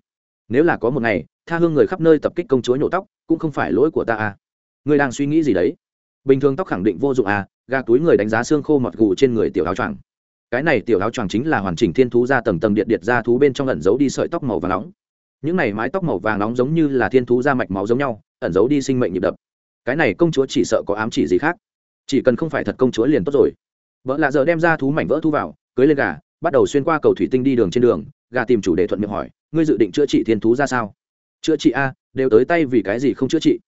Nếu là có một ngày, tha hương người khắp nơi tập kích công chúa nhổ tóc, cũng không phải lỗi của ta à. Người đang suy nghĩ gì đấy? Bình thường tóc khẳng định vô dụng à gà túi người đánh giá xương khô mọt gù trên người tiểu áo choàng cái này tiểu áo choàng chính là hoàn chỉnh thiên thú ra tầng tầng điện điện ra thú bên trong ẩn giấu đi sợi tóc màu vàng nóng. Những này mái tóc màu vàng nóng giống như là thiên thú ra mạch máu giống nhau, ẩn giấu đi sinh mệnh nhịp đập. Cái này công chúa chỉ sợ có ám chỉ gì khác. Chỉ cần không phải thật công chúa liền tốt rồi. Vợ lạ giờ đem ra thú mảnh vỡ thu vào, cưới lên gà, bắt đầu xuyên qua cầu thủy tinh đi đường trên đường, gà tìm chủ đề thuận miệng hỏi, ngươi dự định chữa trị thiên thú ra sao? Chữa trị a, đều tới tay vì cái gì không chữa trị?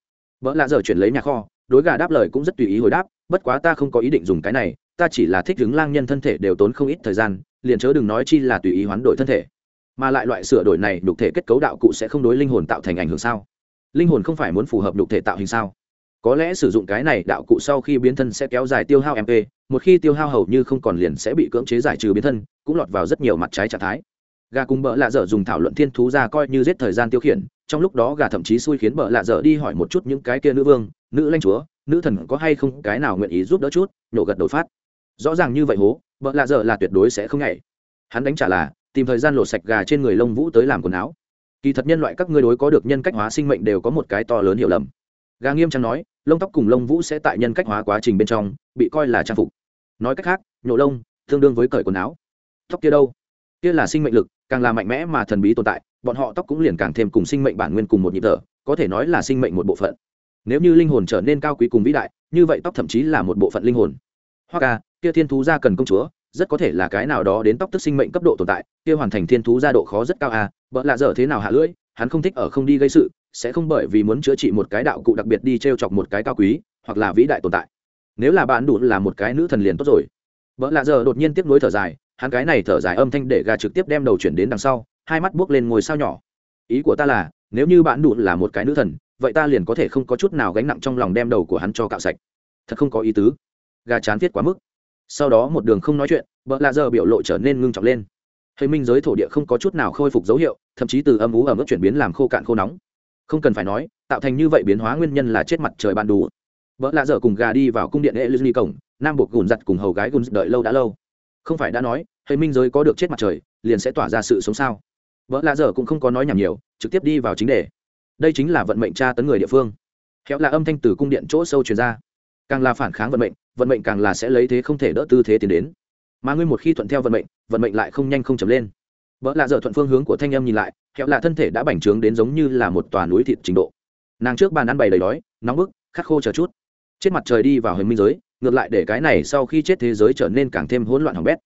Vợ lạ giờ chuyển lấy nhà kho, đối gà đáp lời cũng rất tùy ý hồi đáp, bất quá ta không có ý định dùng cái này ta chỉ là thích đứng lang nhân thân thể đều tốn không ít thời gian, liền chớ đừng nói chi là tùy ý hoán đổi thân thể. Mà lại loại sửa đổi này đục thể kết cấu đạo cụ sẽ không đối linh hồn tạo thành ảnh hưởng sao? Linh hồn không phải muốn phù hợp đục thể tạo hình sao? Có lẽ sử dụng cái này đạo cụ sau khi biến thân sẽ kéo dài tiêu hao mp một khi tiêu hao hầu như không còn liền sẽ bị cưỡng chế giải trừ biến thân, cũng lọt vào rất nhiều mặt trái trạng thái. Gà cùng bợ lạ dở dùng thảo luận thiên thú ra coi như giết thời gian tiêu khiển, trong lúc đó gà thậm chí xui khiến bợ lạ dở đi hỏi một chút những cái kia nữ vương, nữ lanh chúa, nữ thần có hay không cái nào nguyện ý giúp đỡ chút, nhổ gật đầu phát rõ ràng như vậy hố bợ lạ dở là tuyệt đối sẽ không nhảy. Hắn đánh trả là, tìm thời gian lột sạch gà trên người lông vũ tới làm quần áo. Kỳ thật nhân loại các ngươi đối có được nhân cách hóa sinh mệnh đều có một cái to lớn hiểu lầm. Gà nghiêm trang nói, lông tóc cùng lông vũ sẽ tại nhân cách hóa quá trình bên trong, bị coi là trang phục. Nói cách khác, nhổ lông, tương đương với cởi quần áo. Tóc kia đâu? Kia là sinh mệnh lực, càng là mạnh mẽ mà thần bí tồn tại, bọn họ tóc cũng liền càng thêm cùng sinh mệnh bản nguyên cùng một nhịp thở, có thể nói là sinh mệnh một bộ phận. Nếu như linh hồn trở nên cao quý cùng vĩ đại, như vậy tóc thậm chí là một bộ phận linh hồn. Hoặc à kia thiên thú gia cần công chúa, rất có thể là cái nào đó đến tóc tức sinh mệnh cấp độ tồn tại, kia hoàn thành thiên thú gia độ khó rất cao à vợ lạ dở thế nào hạ lưỡi, hắn không thích ở không đi gây sự, sẽ không bởi vì muốn chữa trị một cái đạo cụ đặc biệt đi t r e o chọc một cái cao quý, hoặc là vĩ đại tồn tại. Nếu là bạn đủ là một cái nữ thần liền tốt rồi. Vợ lạ giờ đột nhiên tiếp nối thở dài, hắn cái này thở dài âm thanh để gà trực tiếp đem đầu chuyển đến đằng sau, hai mắt buốc lên ngồi sao nhỏ. Ý của ta là, nếu như bạn đủ là một cái nữ thần, vậy ta liền có thể không có chút nào gánh nặng trong lòng đem đầu của hắn cho cạo sạch. Thật không có ý tứ. Gà chán viết quá mức sau đó một đường không nói chuyện vợ lạ giờ biểu lộ trở nên ngưng trọng lên. Hệ minh giới thổ địa không có chút nào khôi phục dấu hiệu, thậm chí từ âm ú ở mức chuyển biến làm khô cạn khô nóng. Không cần phải nói, tạo thành như vậy biến hóa nguyên nhân là chết mặt trời ban đủ vợ lạ dở cùng gà đi vào cung điện e lưu cổng, nam buộc gùn giặt cùng hầu gái gùn đợi lâu đã lâu. Không phải đã nói hệ minh giới có được chết mặt trời, liền sẽ tỏa ra sự sống sao? Vợ lạ dở cũng không có nói nhảm nhiều, trực tiếp đi vào chính đề. Đây chính là vận mệnh tra tấn người địa phương. Khéo là âm thanh từ cung điện chỗ sâu truyền ra càng là phản kháng vận mệnh vận mệnh càng là sẽ lấy thế không thể đỡ tư thế tiến đến. Mà ngươi một khi thuận theo vận mệnh vận mệnh lại không nhanh không chấm lên. Vợ lạ dở thuận phương hướng của thanh em nhìn lại kẹo lạ thân thể đã bành trướng đến giống như là một tòa núi thịt trình độ. Nàng trước bàn ăn bày đầy đói, nóng bức khát khô chờ chút. Chết mặt trời đi vào hình minh giới, ngược lại để cái này sau khi chết thế giới trở nên càng thêm hỗn loạn hỏng bét.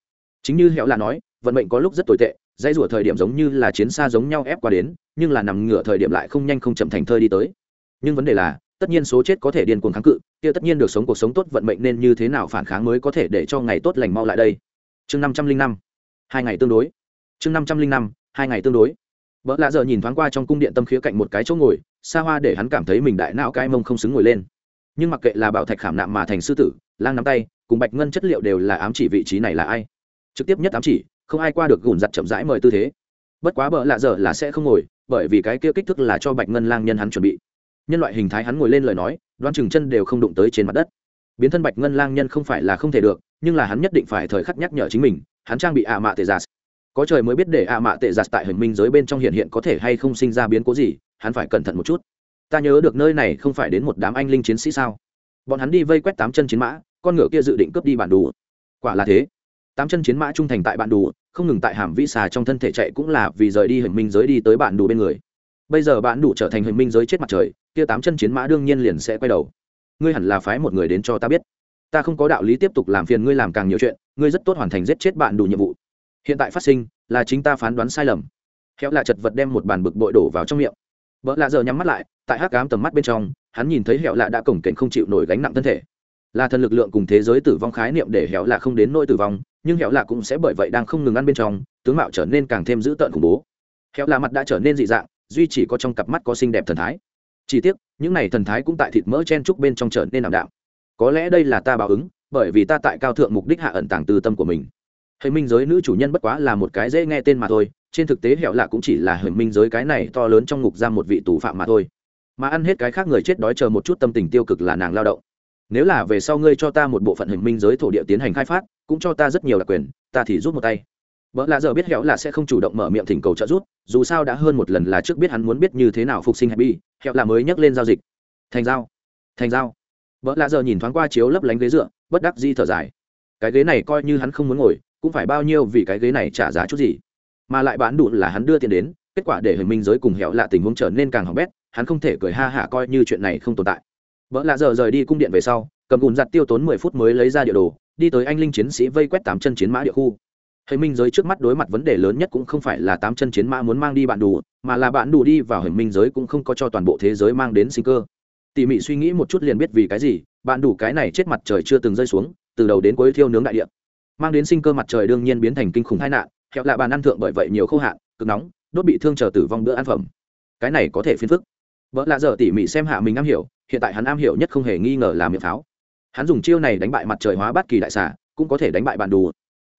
Chính như hẹo lạ nói, vận mệnh có lúc rất tồi tệ, dãy rủa thời điểm giống như là chiến xa giống nhau ép qua đến, nhưng là nằm ngửa thời điểm lại không nhanh không chậm thành thơi đi tới. Nhưng vấn đề là tất nhiên số chết có thể điên cuồng kháng cự, kia tất nhiên được sống cuộc sống tốt vận mệnh nên như thế nào phản kháng mới có thể để cho ngày tốt lành mau lại đây? Chương năm trăm linh năm. Hai ngày tương đối. Chương năm trăm linh năm, hai ngày tương đối. Vợ lạ giờ nhìn thoáng qua trong cung điện tâm khía cạnh một cái chỗ ngồi, xa hoa để hắn cảm thấy mình đại não cái mông không xứng ngồi lên. Nhưng mặc kệ là bảo thạch khảm nạm mà thành sư tử, lang nắm tay, cùng bạch ngân chất liệu đều là ám chỉ vị trí này là ai? Trực tiếp nhất ám chỉ, không ai qua được gùn giặt chậm rãi mời tư thế. Bất quá bợ lạ giờ là sẽ không ngồi, bởi vì cái kia kích thước là cho bạch ngân lang nhân hắn chuẩn bị nhân loại hình thái hắn ngồi lên lời nói đoan chừng chân đều không đụng tới trên mặt đất. Biến thân bạch ngân lang nhân không phải là không thể được, nhưng là hắn nhất định phải thời khắc nhắc nhở chính mình, hắn trang bị ạ mạ tệ giạt có trời mới biết để ạ mạ tệ giạt tại hình minh giới bên trong hiện hiện có thể hay không sinh ra biến cố gì, hắn phải cẩn thận một chút. Ta nhớ được nơi này không phải đến một đám anh linh chiến sĩ sao? Bọn hắn đi vây quét tám chân chiến mã, con ngựa kia dự định cướp đi bản đủ quả là thế. Tám chân chiến mã trung thành tại bản đủ không ngừng tại hàm vĩ xà trong thân thể chạy cũng là vì rời đi hình minh giới đi tới bản đủ bên người. Bây giờ bản đủ trở thành hình minh giới chết mặt trời kia tám chân chiến mã đương nhiên liền sẽ quay đầu. Ngươi hẳn là phái một người đến cho ta biết. Ta không có đạo lý tiếp tục làm phiền ngươi làm càng nhiều chuyện, ngươi rất tốt hoàn thành giết chết bạn đủ nhiệm vụ. Hiện tại phát sinh, là chính ta phán đoán sai lầm. Khéo là chật vật đem một bàn bực bội đổ vào trong miệng. Vợ lạ giờ nhắm mắt lại, tại hắc cám tầm mắt bên trong, hắn nhìn thấy hẹo lạ đã cổng kềnh không chịu nổi gánh nặng thân thể. Là thần lực lượng cùng thế giới tử vong khái niệm để hẹo lạ không đến nỗi tử vong, nhưng hẹo lạ cũng sẽ bởi vậy đang không ngừng ăn bên trong, tướng mạo trở nên càng thêm dữ tợn khủng bố. Hẹo lạ mặt đã trở nên dị dạng, duy chỉ có trong cặp mắt có xinh đẹp thần thái chỉ tiếc, những này thần thái cũng tại thịt mỡ chen trúc bên trong trở nên ảm đạm. Có lẽ đây là ta báo ứng, bởi vì ta tại cao thượng mục đích hạ ẩn tàng từ tâm của mình. Hệ minh giới nữ chủ nhân bất quá là một cái dễ nghe tên mà thôi, trên thực tế hẹo lạ cũng chỉ là hệ minh giới cái này to lớn trong ngục giam một vị tù phạm mà thôi. Mà ăn hết cái khác người chết đói chờ một chút tâm tình tiêu cực là nàng lao động. Nếu là về sau ngươi cho ta một bộ phận hình minh giới thổ địa tiến hành khai phát, cũng cho ta rất nhiều đặc quyền, ta thì rút một tay vợ lạ giờ biết hẹo là sẽ không chủ động mở miệng thỉnh cầu trợ giúp, dù sao đã hơn một lần là trước biết hắn muốn biết như thế nào phục sinh happy, hẹo là mới nhắc lên giao dịch. Thành giao thành giao. Vợ lạ giờ nhìn thoáng qua chiếu lấp lánh ghế dựa, bất đắc di thở dài. Cái ghế này coi như hắn không muốn ngồi, cũng phải bao nhiêu vì cái ghế này trả giá chút gì. Mà lại bán đủ là hắn đưa tiền đến, kết quả để hình minh giới cùng hẹo lạ tình huống trở nên càng hỏng bét, hắn không thể cười ha hả coi như chuyện này không tồn tại. Vợ lạ giờ rời đi cung điện về sau, cầm gùn giặt tiêu tốn mười phút mới lấy ra địa đồ, đi tới anh linh chiến sĩ vây quét tám chân chiến mã địa khu hình minh giới trước mắt đối mặt vấn đề lớn nhất cũng không phải là tám chân chiến mã muốn mang đi bạn đủ mà là bạn đủ đi vào hình minh giới cũng không có cho toàn bộ thế giới mang đến sinh cơ. Tỉ mỉ suy nghĩ một chút liền biết vì cái gì, bạn đủ cái này chết mặt trời chưa từng rơi xuống, từ đầu đến cuối thiêu nướng đại địa. Mang đến sinh cơ mặt trời đương nhiên biến thành kinh khủng tai nạn, hẹo lạ bàn ăn thượng bởi vậy nhiều khô hạn, cực nóng, đốt bị thương chờ tử vong bữa ăn phẩm. Cái này có thể phiền phức. Vợ lạ giờ tỉ mỉ xem hạ mình am hiểu, hiện tại hắn am hiểu nhất không hề nghi ngờ là miệng pháo. Hắn dùng chiêu này đánh bại mặt trời hóa bất kỳ đại xà, cũng có thể đánh bại bạn đủ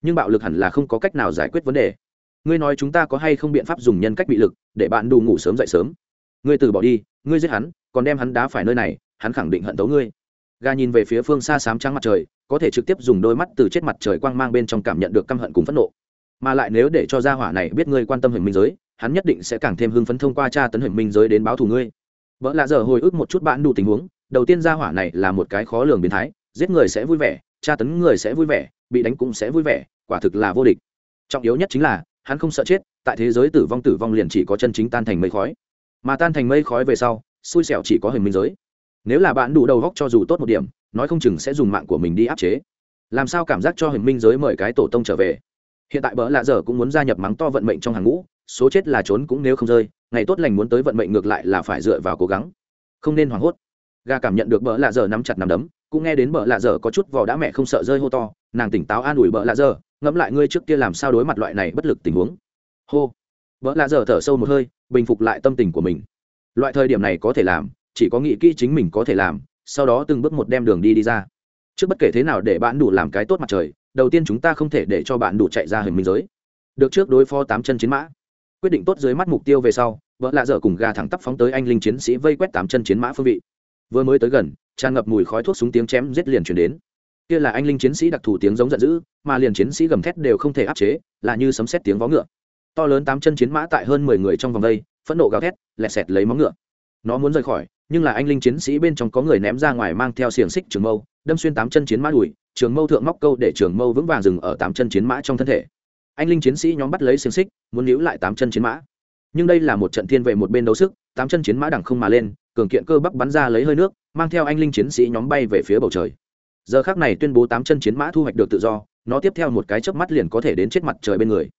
nhưng bạo lực hẳn là không có cách nào giải quyết vấn đề. Ngươi nói chúng ta có hay không biện pháp dùng nhân cách bị lực để bạn đủ ngủ sớm dậy sớm? Ngươi từ bỏ đi, ngươi giết hắn, còn đem hắn đá phải nơi này, hắn khẳng định hận tấu ngươi. Ga nhìn về phía phương xa sám trắng mặt trời, có thể trực tiếp dùng đôi mắt từ chết mặt trời quang mang bên trong cảm nhận được căm hận cùng phẫn nộ. Mà lại nếu để cho gia hỏa này biết ngươi quan tâm hình minh giới, hắn nhất định sẽ càng thêm hưng phấn thông qua tra tấn hình minh giới đến báo thù ngươi. Vợ lạ giờ hồi ức một chút bạn đủ tình huống, đầu tiên gia hỏa này là một cái khó lường biến thái, giết người sẽ vui vẻ, tra tấn người sẽ vui vẻ, bị đánh cũng sẽ vui vẻ quả thực là vô địch. Trọng yếu nhất chính là, hắn không sợ chết, tại thế giới tử vong tử vong liền chỉ có chân chính tan thành mây khói. Mà tan thành mây khói về sau, xui xẻo chỉ có hình minh giới. Nếu là bạn đủ đầu góc cho dù tốt một điểm, nói không chừng sẽ dùng mạng của mình đi áp chế. Làm sao cảm giác cho hình minh giới mời cái tổ tông trở về? Hiện tại bỡ lạ giờ cũng muốn gia nhập mắng to vận mệnh trong hàng ngũ, số chết là trốn cũng nếu không rơi, ngày tốt lành muốn tới vận mệnh ngược lại là phải dựa vào cố gắng. Không nên hoảng hốt. Gà cảm nhận được bỡ lạ giờ nắm chặt nắm đấm, cũng nghe đến bỡ lạ giờ có chút vò đã mẹ không sợ rơi hô to, nàng tỉnh táo an ủi bỡ lạ giờ ngẫm lại ngươi trước kia làm sao đối mặt loại này bất lực tình huống. Hô. Vợ lạ giờ thở sâu một hơi, bình phục lại tâm tình của mình. Loại thời điểm này có thể làm, chỉ có nghĩ kỹ chính mình có thể làm, sau đó từng bước một đem đường đi đi ra. Trước bất kể thế nào để bạn đủ làm cái tốt mặt trời, đầu tiên chúng ta không thể để cho bạn đủ chạy ra hình minh giới. Được trước đối phó tám chân chiến mã. Quyết định tốt dưới mắt mục tiêu về sau, vợ lạ dở cùng gà thẳng tắp phóng tới anh linh chiến sĩ vây quét tám chân chiến mã phương vị. Vừa mới tới gần, tràn ngập mùi khói thuốc súng tiếng chém giết liền chuyển đến kia là anh linh chiến sĩ đặc thù tiếng giống giận dữ, mà liền chiến sĩ gầm thét đều không thể áp chế, là như sấm xét tiếng vó ngựa. To lớn tám chân chiến mã tại hơn mười người trong vòng đây, phẫn nộ gào thét lẹt xẹt lấy móng ngựa. Nó muốn rời khỏi, nhưng là anh linh chiến sĩ bên trong có người ném ra ngoài mang theo xiềng xích trường mâu, đâm xuyên tám chân chiến mã đùi, trường mâu thượng móc câu để trường mâu vững vàng dừng ở tám chân chiến mã trong thân thể. Anh linh chiến sĩ nhóm bắt lấy xiềng xích, muốn níu lại tám chân chiến mã. Nhưng đây là một trận thiên vệ một bên đấu sức, tám chân chiến mã đằng không mà lên, cường kiện cơ bắp bắn ra lấy hơi nước, mang theo anh linh chiến sĩ nhóm bay về phía bầu trời giờ khác này tuyên bố tám chân chiến mã thu hoạch được tự do, nó tiếp theo một cái chớp mắt liền có thể đến chết mặt trời bên người.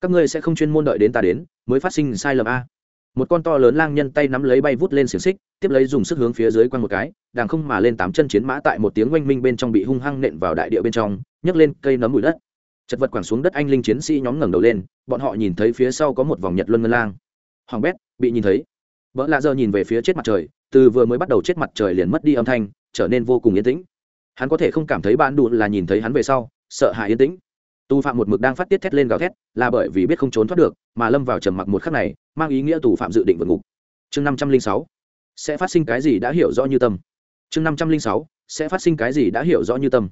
Các ngươi sẽ không chuyên môn đợi đến ta đến, mới phát sinh sai lầm a. Một con to lớn lang nhân tay nắm lấy bay vút lên xiềng xích, tiếp lấy dùng sức hướng phía dưới quanh một cái đàng không mà lên tám chân chiến mã tại một tiếng oanh minh bên trong bị hung hăng nện vào đại địa bên trong, nhấc lên cây nấm bụi đất. Chật vật quẳng xuống đất anh linh chiến sĩ nhóm ngẩng đầu lên, bọn họ nhìn thấy phía sau có một vòng nhật luân ngân lang. Hoàng bét, bị nhìn thấy. Vợ lạ giờ nhìn về phía chết mặt trời, từ vừa mới bắt đầu chết mặt trời liền mất đi âm thanh, trở nên vô cùng yên tĩnh hắn có thể không cảm thấy bạn đủ là nhìn thấy hắn về sau, sợ hãi yên tĩnh. Tù phạm một mực đang phát tiết thét lên gào thét, là bởi vì biết không trốn thoát được, mà lâm vào trầm mặc một khắc này, mang ý nghĩa tù phạm dự định vượt ngục. Chương năm trăm linh sáu, sẽ phát sinh cái gì đã hiểu rõ như tâm. Chương năm trăm linh sáu, sẽ phát sinh cái gì đã hiểu rõ như tâm.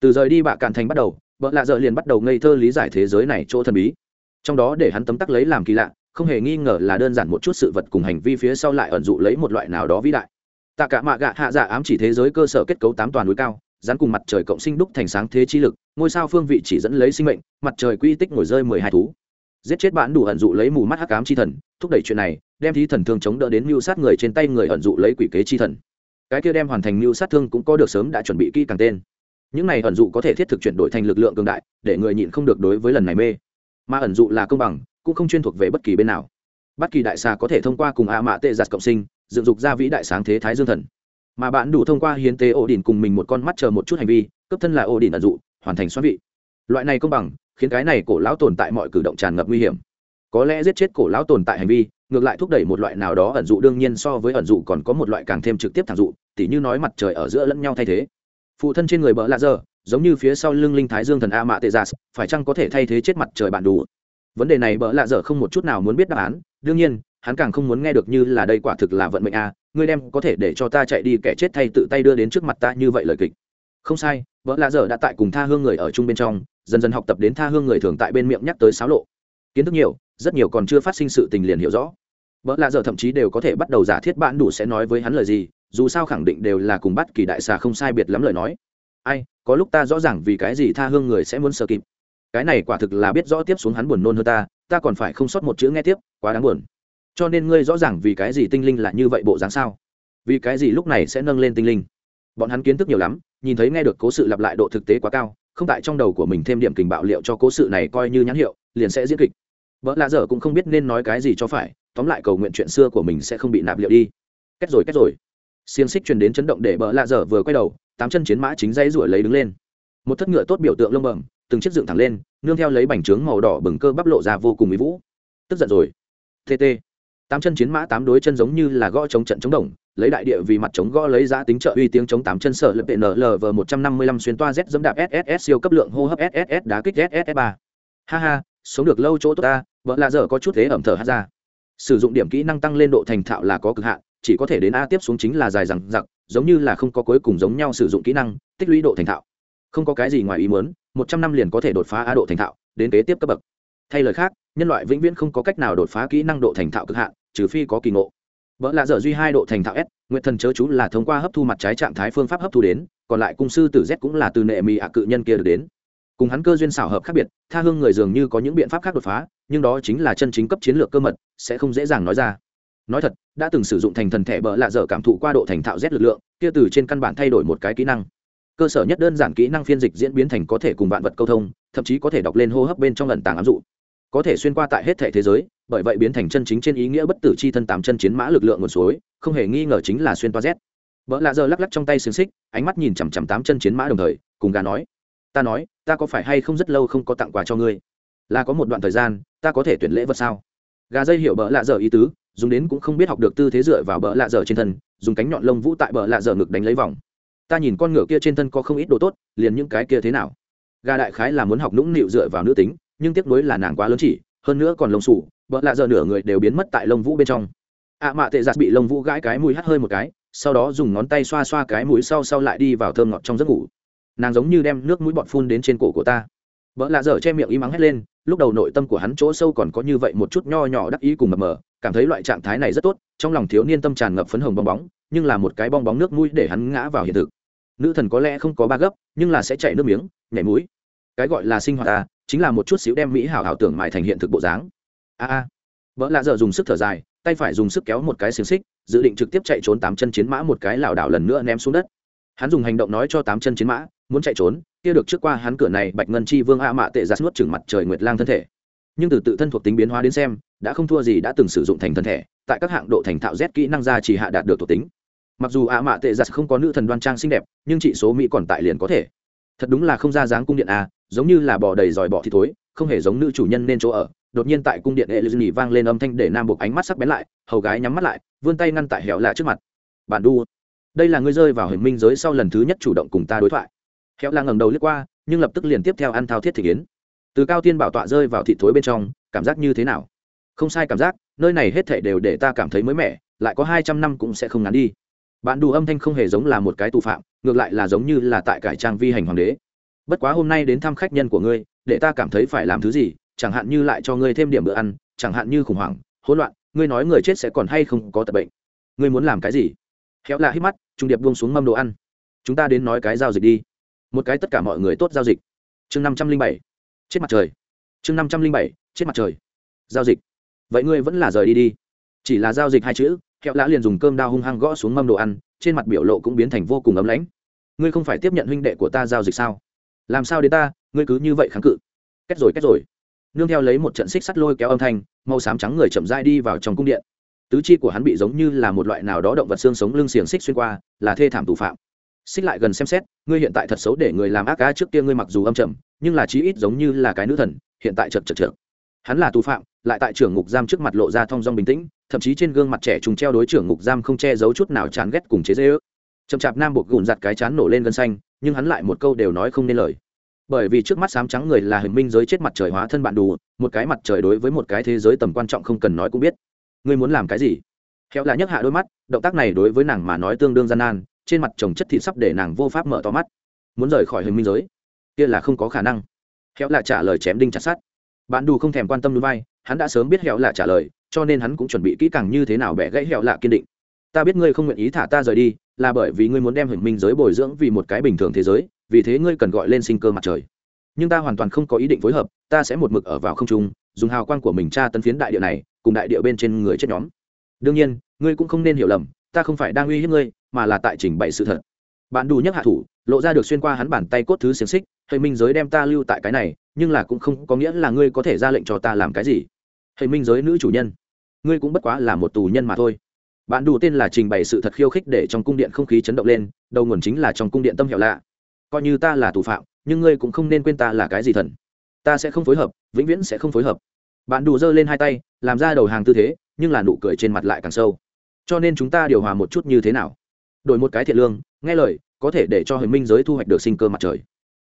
Từ rời đi bạ cạn thành bắt đầu, vợ lạ dợ liền bắt đầu ngây thơ lý giải thế giới này chỗ thần bí. Trong đó để hắn tấm tắc lấy làm kỳ lạ, không hề nghi ngờ là đơn giản một chút sự vật cùng hành vi phía sau lại ẩn dụ lấy một loại nào đó vĩ đại tạ cả mạ gạ hạ dạ ám chỉ thế giới cơ sở kết cấu tám toàn núi cao, dán cùng mặt trời cộng sinh đúc thành sáng thế chi lực, ngôi sao phương vị chỉ dẫn lấy sinh mệnh, mặt trời quy tích ngồi rơi mười hai thú. Giết chết bạn đủ ẩn dụ lấy mù mắt hắc ám chi thần, thúc đẩy chuyện này, đem thí thần thương chống đỡ đến mưu sát người trên tay người ẩn dụ lấy quỷ kế chi thần. Cái kia đem hoàn thành mưu sát thương cũng có được sớm đã chuẩn bị kỹ càng tên. Những này ẩn dụ có thể thiết thực chuyển đổi thành lực lượng cường đại, để người nhịn không được đối với lần này mê. Mà ẩn dụ là công bằng, cũng không chuyên thuộc về bất kỳ bên nào. Bất kỳ đại xà có thể thông qua cùng a mạ tệ giặt cộng sinh dựng dục ra vĩ đại sáng thế thái dương thần. Mà bạn đủ thông qua hiến tế ổ đỉnh cùng mình một con mắt chờ một chút hành vi cấp thân là ổ đỉnh ẩn dụ, hoàn thành xoắn vị. Loại này công bằng, khiến cái này cổ lão tồn tại mọi cử động tràn ngập nguy hiểm. Có lẽ giết chết cổ lão tồn tại hành vi, ngược lại thúc đẩy một loại nào đó ẩn dụ đương nhiên so với ẩn dụ còn có một loại càng thêm trực tiếp thẳng dụ, tỉ như nói mặt trời ở giữa lẫn nhau thay thế. Phụ thân trên người bỡ lạ dơ giống như phía sau lưng linh thái dương thần a mạ tê gia phải chăng có thể thay thế chết mặt trời bạn đủ? Vấn đề này bỡ lạ dở không một chút nào muốn biết đáp án, đương nhiên hắn càng không muốn nghe được như là đây quả thực là vận mệnh a, ngươi đem có thể để cho ta chạy đi kẻ chết thay tự tay đưa đến trước mặt ta như vậy lời kịch. Không sai, vợ lạ dở đã tại cùng tha hương người ở chung bên trong, dần dần học tập đến tha hương người thường tại bên miệng nhắc tới xáo lộ. Kiến thức nhiều, rất nhiều còn chưa phát sinh sự tình liền hiểu rõ. Vợ lạ dở thậm chí đều có thể bắt đầu giả thiết bạn đủ sẽ nói với hắn lời gì, dù sao khẳng định đều là cùng bắt kỳ đại xà không sai biệt lắm lời nói. Ai, có lúc ta rõ ràng vì cái gì tha hương người sẽ muốn sợ kịp. Cái này quả thực là biết rõ tiếp xuống hắn buồn nôn hơn ta ta còn phải không sót một chữ nghe tiếp, quá đáng buồn cho nên ngươi rõ ràng vì cái gì tinh linh là như vậy bộ dáng sao? Vì cái gì lúc này sẽ nâng lên tinh linh? Bọn hắn kiến thức nhiều lắm, nhìn thấy nghe được cố sự lặp lại độ thực tế quá cao, không tại trong đầu của mình thêm điểm kình bạo liệu cho cố sự này coi như nhãn hiệu, liền sẽ diễn kịch. Vợ lạ dở cũng không biết nên nói cái gì cho phải, tóm lại cầu nguyện chuyện xưa của mình sẽ không bị nạp liệu đi. Kết rồi kết rồi. Xiềng xích truyền đến chấn động để bỡ lạ dở vừa quay đầu, tám chân chiến mã chính dây ruổi lấy đứng lên. Một thất ngựa tốt biểu tượng lông bẩm, từng chiếc dựng thẳng lên, nương theo lấy bành trướng màu đỏ bừng cơ bắp lộ ra vô cùng mỹ vũ. Tức giận rồi. Tt tám chân chiến mã, tám đối chân giống như là gõ chống trận chống đồng, lấy đại địa vì mặt chống gõ lấy giá tính trợ uy tiếng chống tám chân sở lập tệ nlv một trăm năm mươi lăm xuyên toa z dẫm đạp sss siêu cấp lượng hô hấp sss đá kích sss ba. Ha ha, sống được lâu chỗ tốt ta, vợ là dở có chút thế ẩm thở hát ra. Sử dụng điểm kỹ năng tăng lên độ thành thạo là có cực hạn, chỉ có thể đến a tiếp xuống chính là dài rằng giặc giống như là không có cuối cùng giống nhau sử dụng kỹ năng, tích lũy độ thành thạo. Không có cái gì ngoài ý muốn, một trăm năm liền có thể đột phá a độ thành thạo, đến kế tiếp cấp bậc. Thay lời khác, nhân loại vĩnh viễn không có cách nào đột phá kỹ năng độ thành thạo cực hạn trừ phi có kỳ ngộ. Vợ lạ dở duy hai độ thành thạo s nguyện thần chớ chú là thông qua hấp thu mặt trái trạng thái phương pháp hấp thu đến, còn lại cung sư tử z cũng là từ nệ mì ạ cự nhân kia được đến. Cùng hắn cơ duyên xảo hợp khác biệt, tha hương người dường như có những biện pháp khác đột phá, nhưng đó chính là chân chính cấp chiến lược cơ mật, sẽ không dễ dàng nói ra. Nói thật, đã từng sử dụng thành thần thẻ bỡ lạ dở cảm thụ qua độ thành thạo z lực lượng, kia từ trên căn bản thay đổi một cái kỹ năng. Cơ sở nhất đơn giản kỹ năng phiên dịch diễn biến thành có thể cùng vạn vật câu thông, thậm chí có thể đọc lên hô hấp bên trong lần tàng ám dụ. Có thể xuyên qua tại hết thể thế giới bởi vậy biến thành chân chính trên ý nghĩa bất tử chi thân tám chân chiến mã lực lượng nguồn suối, không hề nghi ngờ chính là xuyên toa z. Vợ lạ giờ lắc lắc trong tay xiềng xích, ánh mắt nhìn chằm chằm tám chân chiến mã đồng thời, cùng gà nói, ta nói, ta có phải hay không rất lâu không có tặng quà cho ngươi? Là có một đoạn thời gian, ta có thể tuyển lễ vật sao? Gà dây hiểu bỡ lạ dở ý tứ, dùng đến cũng không biết học được tư thế dựa vào bỡ lạ dở trên thân, dùng cánh nhọn lông vũ tại bỡ lạ dở ngực đánh lấy vòng. Ta nhìn con ngựa kia trên thân có không ít đồ tốt, liền những cái kia thế nào? Gà đại khái là muốn học nũng nịu dựa vào nữ tính, nhưng tiếc nuối là nàng quá lớn chỉ, hơn nữa còn lông sủ bỡ lạ giờ nửa người đều biến mất tại lông vũ bên trong. Ạ à mạ tệ giặt bị lông vũ gãi cái mũi hắt hơi một cái, sau đó dùng ngón tay xoa xoa cái mũi sau sau lại đi vào thơm ngọt trong giấc ngủ. Nàng giống như đem nước mũi bọt phun đến trên cổ của ta. Vợ lạ dở che miệng y mắng hét lên, lúc đầu nội tâm của hắn chỗ sâu còn có như vậy một chút nho nhỏ đắc ý cùng mập mờ, cảm thấy loại trạng thái này rất tốt, trong lòng thiếu niên tâm tràn ngập phấn hồng bong bóng, nhưng là một cái bong bóng nước mũi để hắn ngã vào hiện thực. Nữ thần có lẽ không có ba gấp, nhưng là sẽ chạy nước miếng, nhảy mũi. Cái gọi là sinh hoạt ta, chính là một chút xíu đem mỹ hảo hảo tưởng mại thành hiện thực bộ dáng a a. Vợ lạ dở dùng sức thở dài, tay phải dùng sức kéo một cái xiềng xích, dự định trực tiếp chạy trốn tám chân chiến mã một cái lảo đảo lần nữa ném xuống đất. Hắn dùng hành động nói cho tám chân chiến mã, muốn chạy trốn, kia được trước qua hắn cửa này bạch ngân chi vương a mạ tệ giặt nuốt chừng mặt trời nguyệt lang thân thể. Nhưng từ tự thân thuộc tính biến hóa đến xem, đã không thua gì đã từng sử dụng thành thân thể, tại các hạng độ thành thạo z kỹ năng ra chỉ hạ đạt được thuộc tính. Mặc dù a mạ tệ giặt không có nữ thần đoan trang xinh đẹp, nhưng trị số mỹ còn tại liền có thể. Thật đúng là không ra dáng cung điện a, giống như là bò đầy dòi bọ thì thối, không hề giống nữ chủ nhân nên chỗ ở đột nhiên tại cung điện hệ lư vang lên âm thanh để nam buộc ánh mắt sắc bén lại, hầu gái nhắm mắt lại, vươn tay ngăn tại hẻo lạ trước mặt. Bản đu, đây là ngươi rơi vào hình minh giới sau lần thứ nhất chủ động cùng ta đối thoại. Hẻo lạ ngẩng đầu lướt qua, nhưng lập tức liền tiếp theo ăn thao thiết thị kiến từ cao tiên bảo tọa rơi vào thị thối bên trong, cảm giác như thế nào? Không sai cảm giác, nơi này hết thảy đều để ta cảm thấy mới mẻ, lại có hai trăm năm cũng sẽ không ngắn đi. Bạn đủ âm thanh không hề giống là một cái tù phạm, ngược lại là giống như là tại cải trang vi hành hoàng đế. Bất quá hôm nay đến thăm khách nhân của ngươi, để ta cảm thấy phải làm thứ gì chẳng hạn như lại cho ngươi thêm điểm bữa ăn, chẳng hạn như khủng hoảng, hỗn loạn, ngươi nói người chết sẽ còn hay không có tật bệnh. Ngươi muốn làm cái gì? Khéo lạ hít mắt, trung điệp buông xuống mâm đồ ăn. Chúng ta đến nói cái giao dịch đi. Một cái tất cả mọi người tốt giao dịch. Chương năm trăm linh bảy. Chết mặt trời. Chương năm trăm linh bảy. Chết mặt trời. Giao dịch. Vậy ngươi vẫn là rời đi đi. Chỉ là giao dịch hai chữ kẹo lã liền dùng cơm đao hung hăng gõ xuống mâm đồ ăn, trên mặt biểu lộ cũng biến thành vô cùng ấm lãnh. Ngươi không phải tiếp nhận huynh đệ của ta giao dịch sao? Làm sao đến ta? Ngươi cứ như vậy kháng cự. Kết rồi kết rồi nương theo lấy một trận xích sắt lôi kéo âm thanh, màu xám trắng người chậm dai đi vào trong cung điện. Tứ chi của hắn bị giống như là một loại nào đó động vật xương sống lưng xiềng xích xuyên qua, là thê thảm tù phạm. Xích lại gần xem xét, ngươi hiện tại thật xấu để người làm ác cá trước kia ngươi mặc dù âm trầm, nhưng là chí ít giống như là cái nữ thần, hiện tại chật chật chật hắn là tù phạm, lại tại trưởng ngục giam trước mặt lộ ra thong dong bình tĩnh, thậm chí trên gương mặt trẻ trùng treo đối trưởng ngục giam không che giấu chút nào chán ghét cùng chế dễ ước chậm chạp nam buộc gùn giặt cái chán nổ lên gân xanh, nhưng hắn lại một câu đều nói không nên lời bởi vì trước mắt sám trắng người là hình minh giới chết mặt trời hóa thân bạn đủ một cái mặt trời đối với một cái thế giới tầm quan trọng không cần nói cũng biết. Ngươi muốn làm cái gì? Khéo là nhấc hạ đôi mắt, động tác này đối với nàng mà nói tương đương gian nan, trên mặt chồng chất thịt sắp để nàng vô pháp mở to mắt. Muốn rời khỏi hình minh giới? Kia là không có khả năng. Khéo là trả lời chém đinh chặt sát bạn đủ không thèm quan tâm núi vai hắn đã sớm biết hẹo lạ trả lời, cho nên hắn cũng chuẩn bị kỹ càng như thế nào bẻ gãy hẹo lạ kiên định. Ta biết ngươi không nguyện ý thả ta rời đi, là bởi vì ngươi muốn đem hình minh giới bồi dưỡng vì một cái bình thường thế giới vì thế ngươi cần gọi lên sinh cơ mặt trời. Nhưng ta hoàn toàn không có ý định phối hợp, ta sẽ một mực ở vào không trung, dùng hào quang của mình tra tấn phiến đại địa này, cùng đại địa bên trên người chết nhóm. Đương nhiên, ngươi cũng không nên hiểu lầm, ta không phải đang uy hiếp ngươi, mà là tại trình bày sự thật. Bạn đủ nhắc hạ thủ, lộ ra được xuyên qua hắn bàn tay cốt thứ xiềng xích hệ minh giới đem ta lưu tại cái này, nhưng là cũng không có nghĩa là ngươi có thể ra lệnh cho ta làm cái gì. Hệ minh giới nữ chủ nhân, ngươi cũng bất quá là một tù nhân mà thôi. Bạn đủ tên là trình bày sự thật khiêu khích để trong cung điện không khí chấn động lên, đầu nguồn chính là trong cung điện tâm hiệu lạ coi như ta là tù phạm, nhưng ngươi cũng không nên quên ta là cái gì thần. Ta sẽ không phối hợp, vĩnh viễn sẽ không phối hợp. Bạn đủ giơ lên hai tay, làm ra đầu hàng tư thế, nhưng là nụ cười trên mặt lại càng sâu. Cho nên chúng ta điều hòa một chút như thế nào? Đổi một cái thiện lương, nghe lời, có thể để cho Huyền minh giới thu hoạch được sinh cơ mặt trời.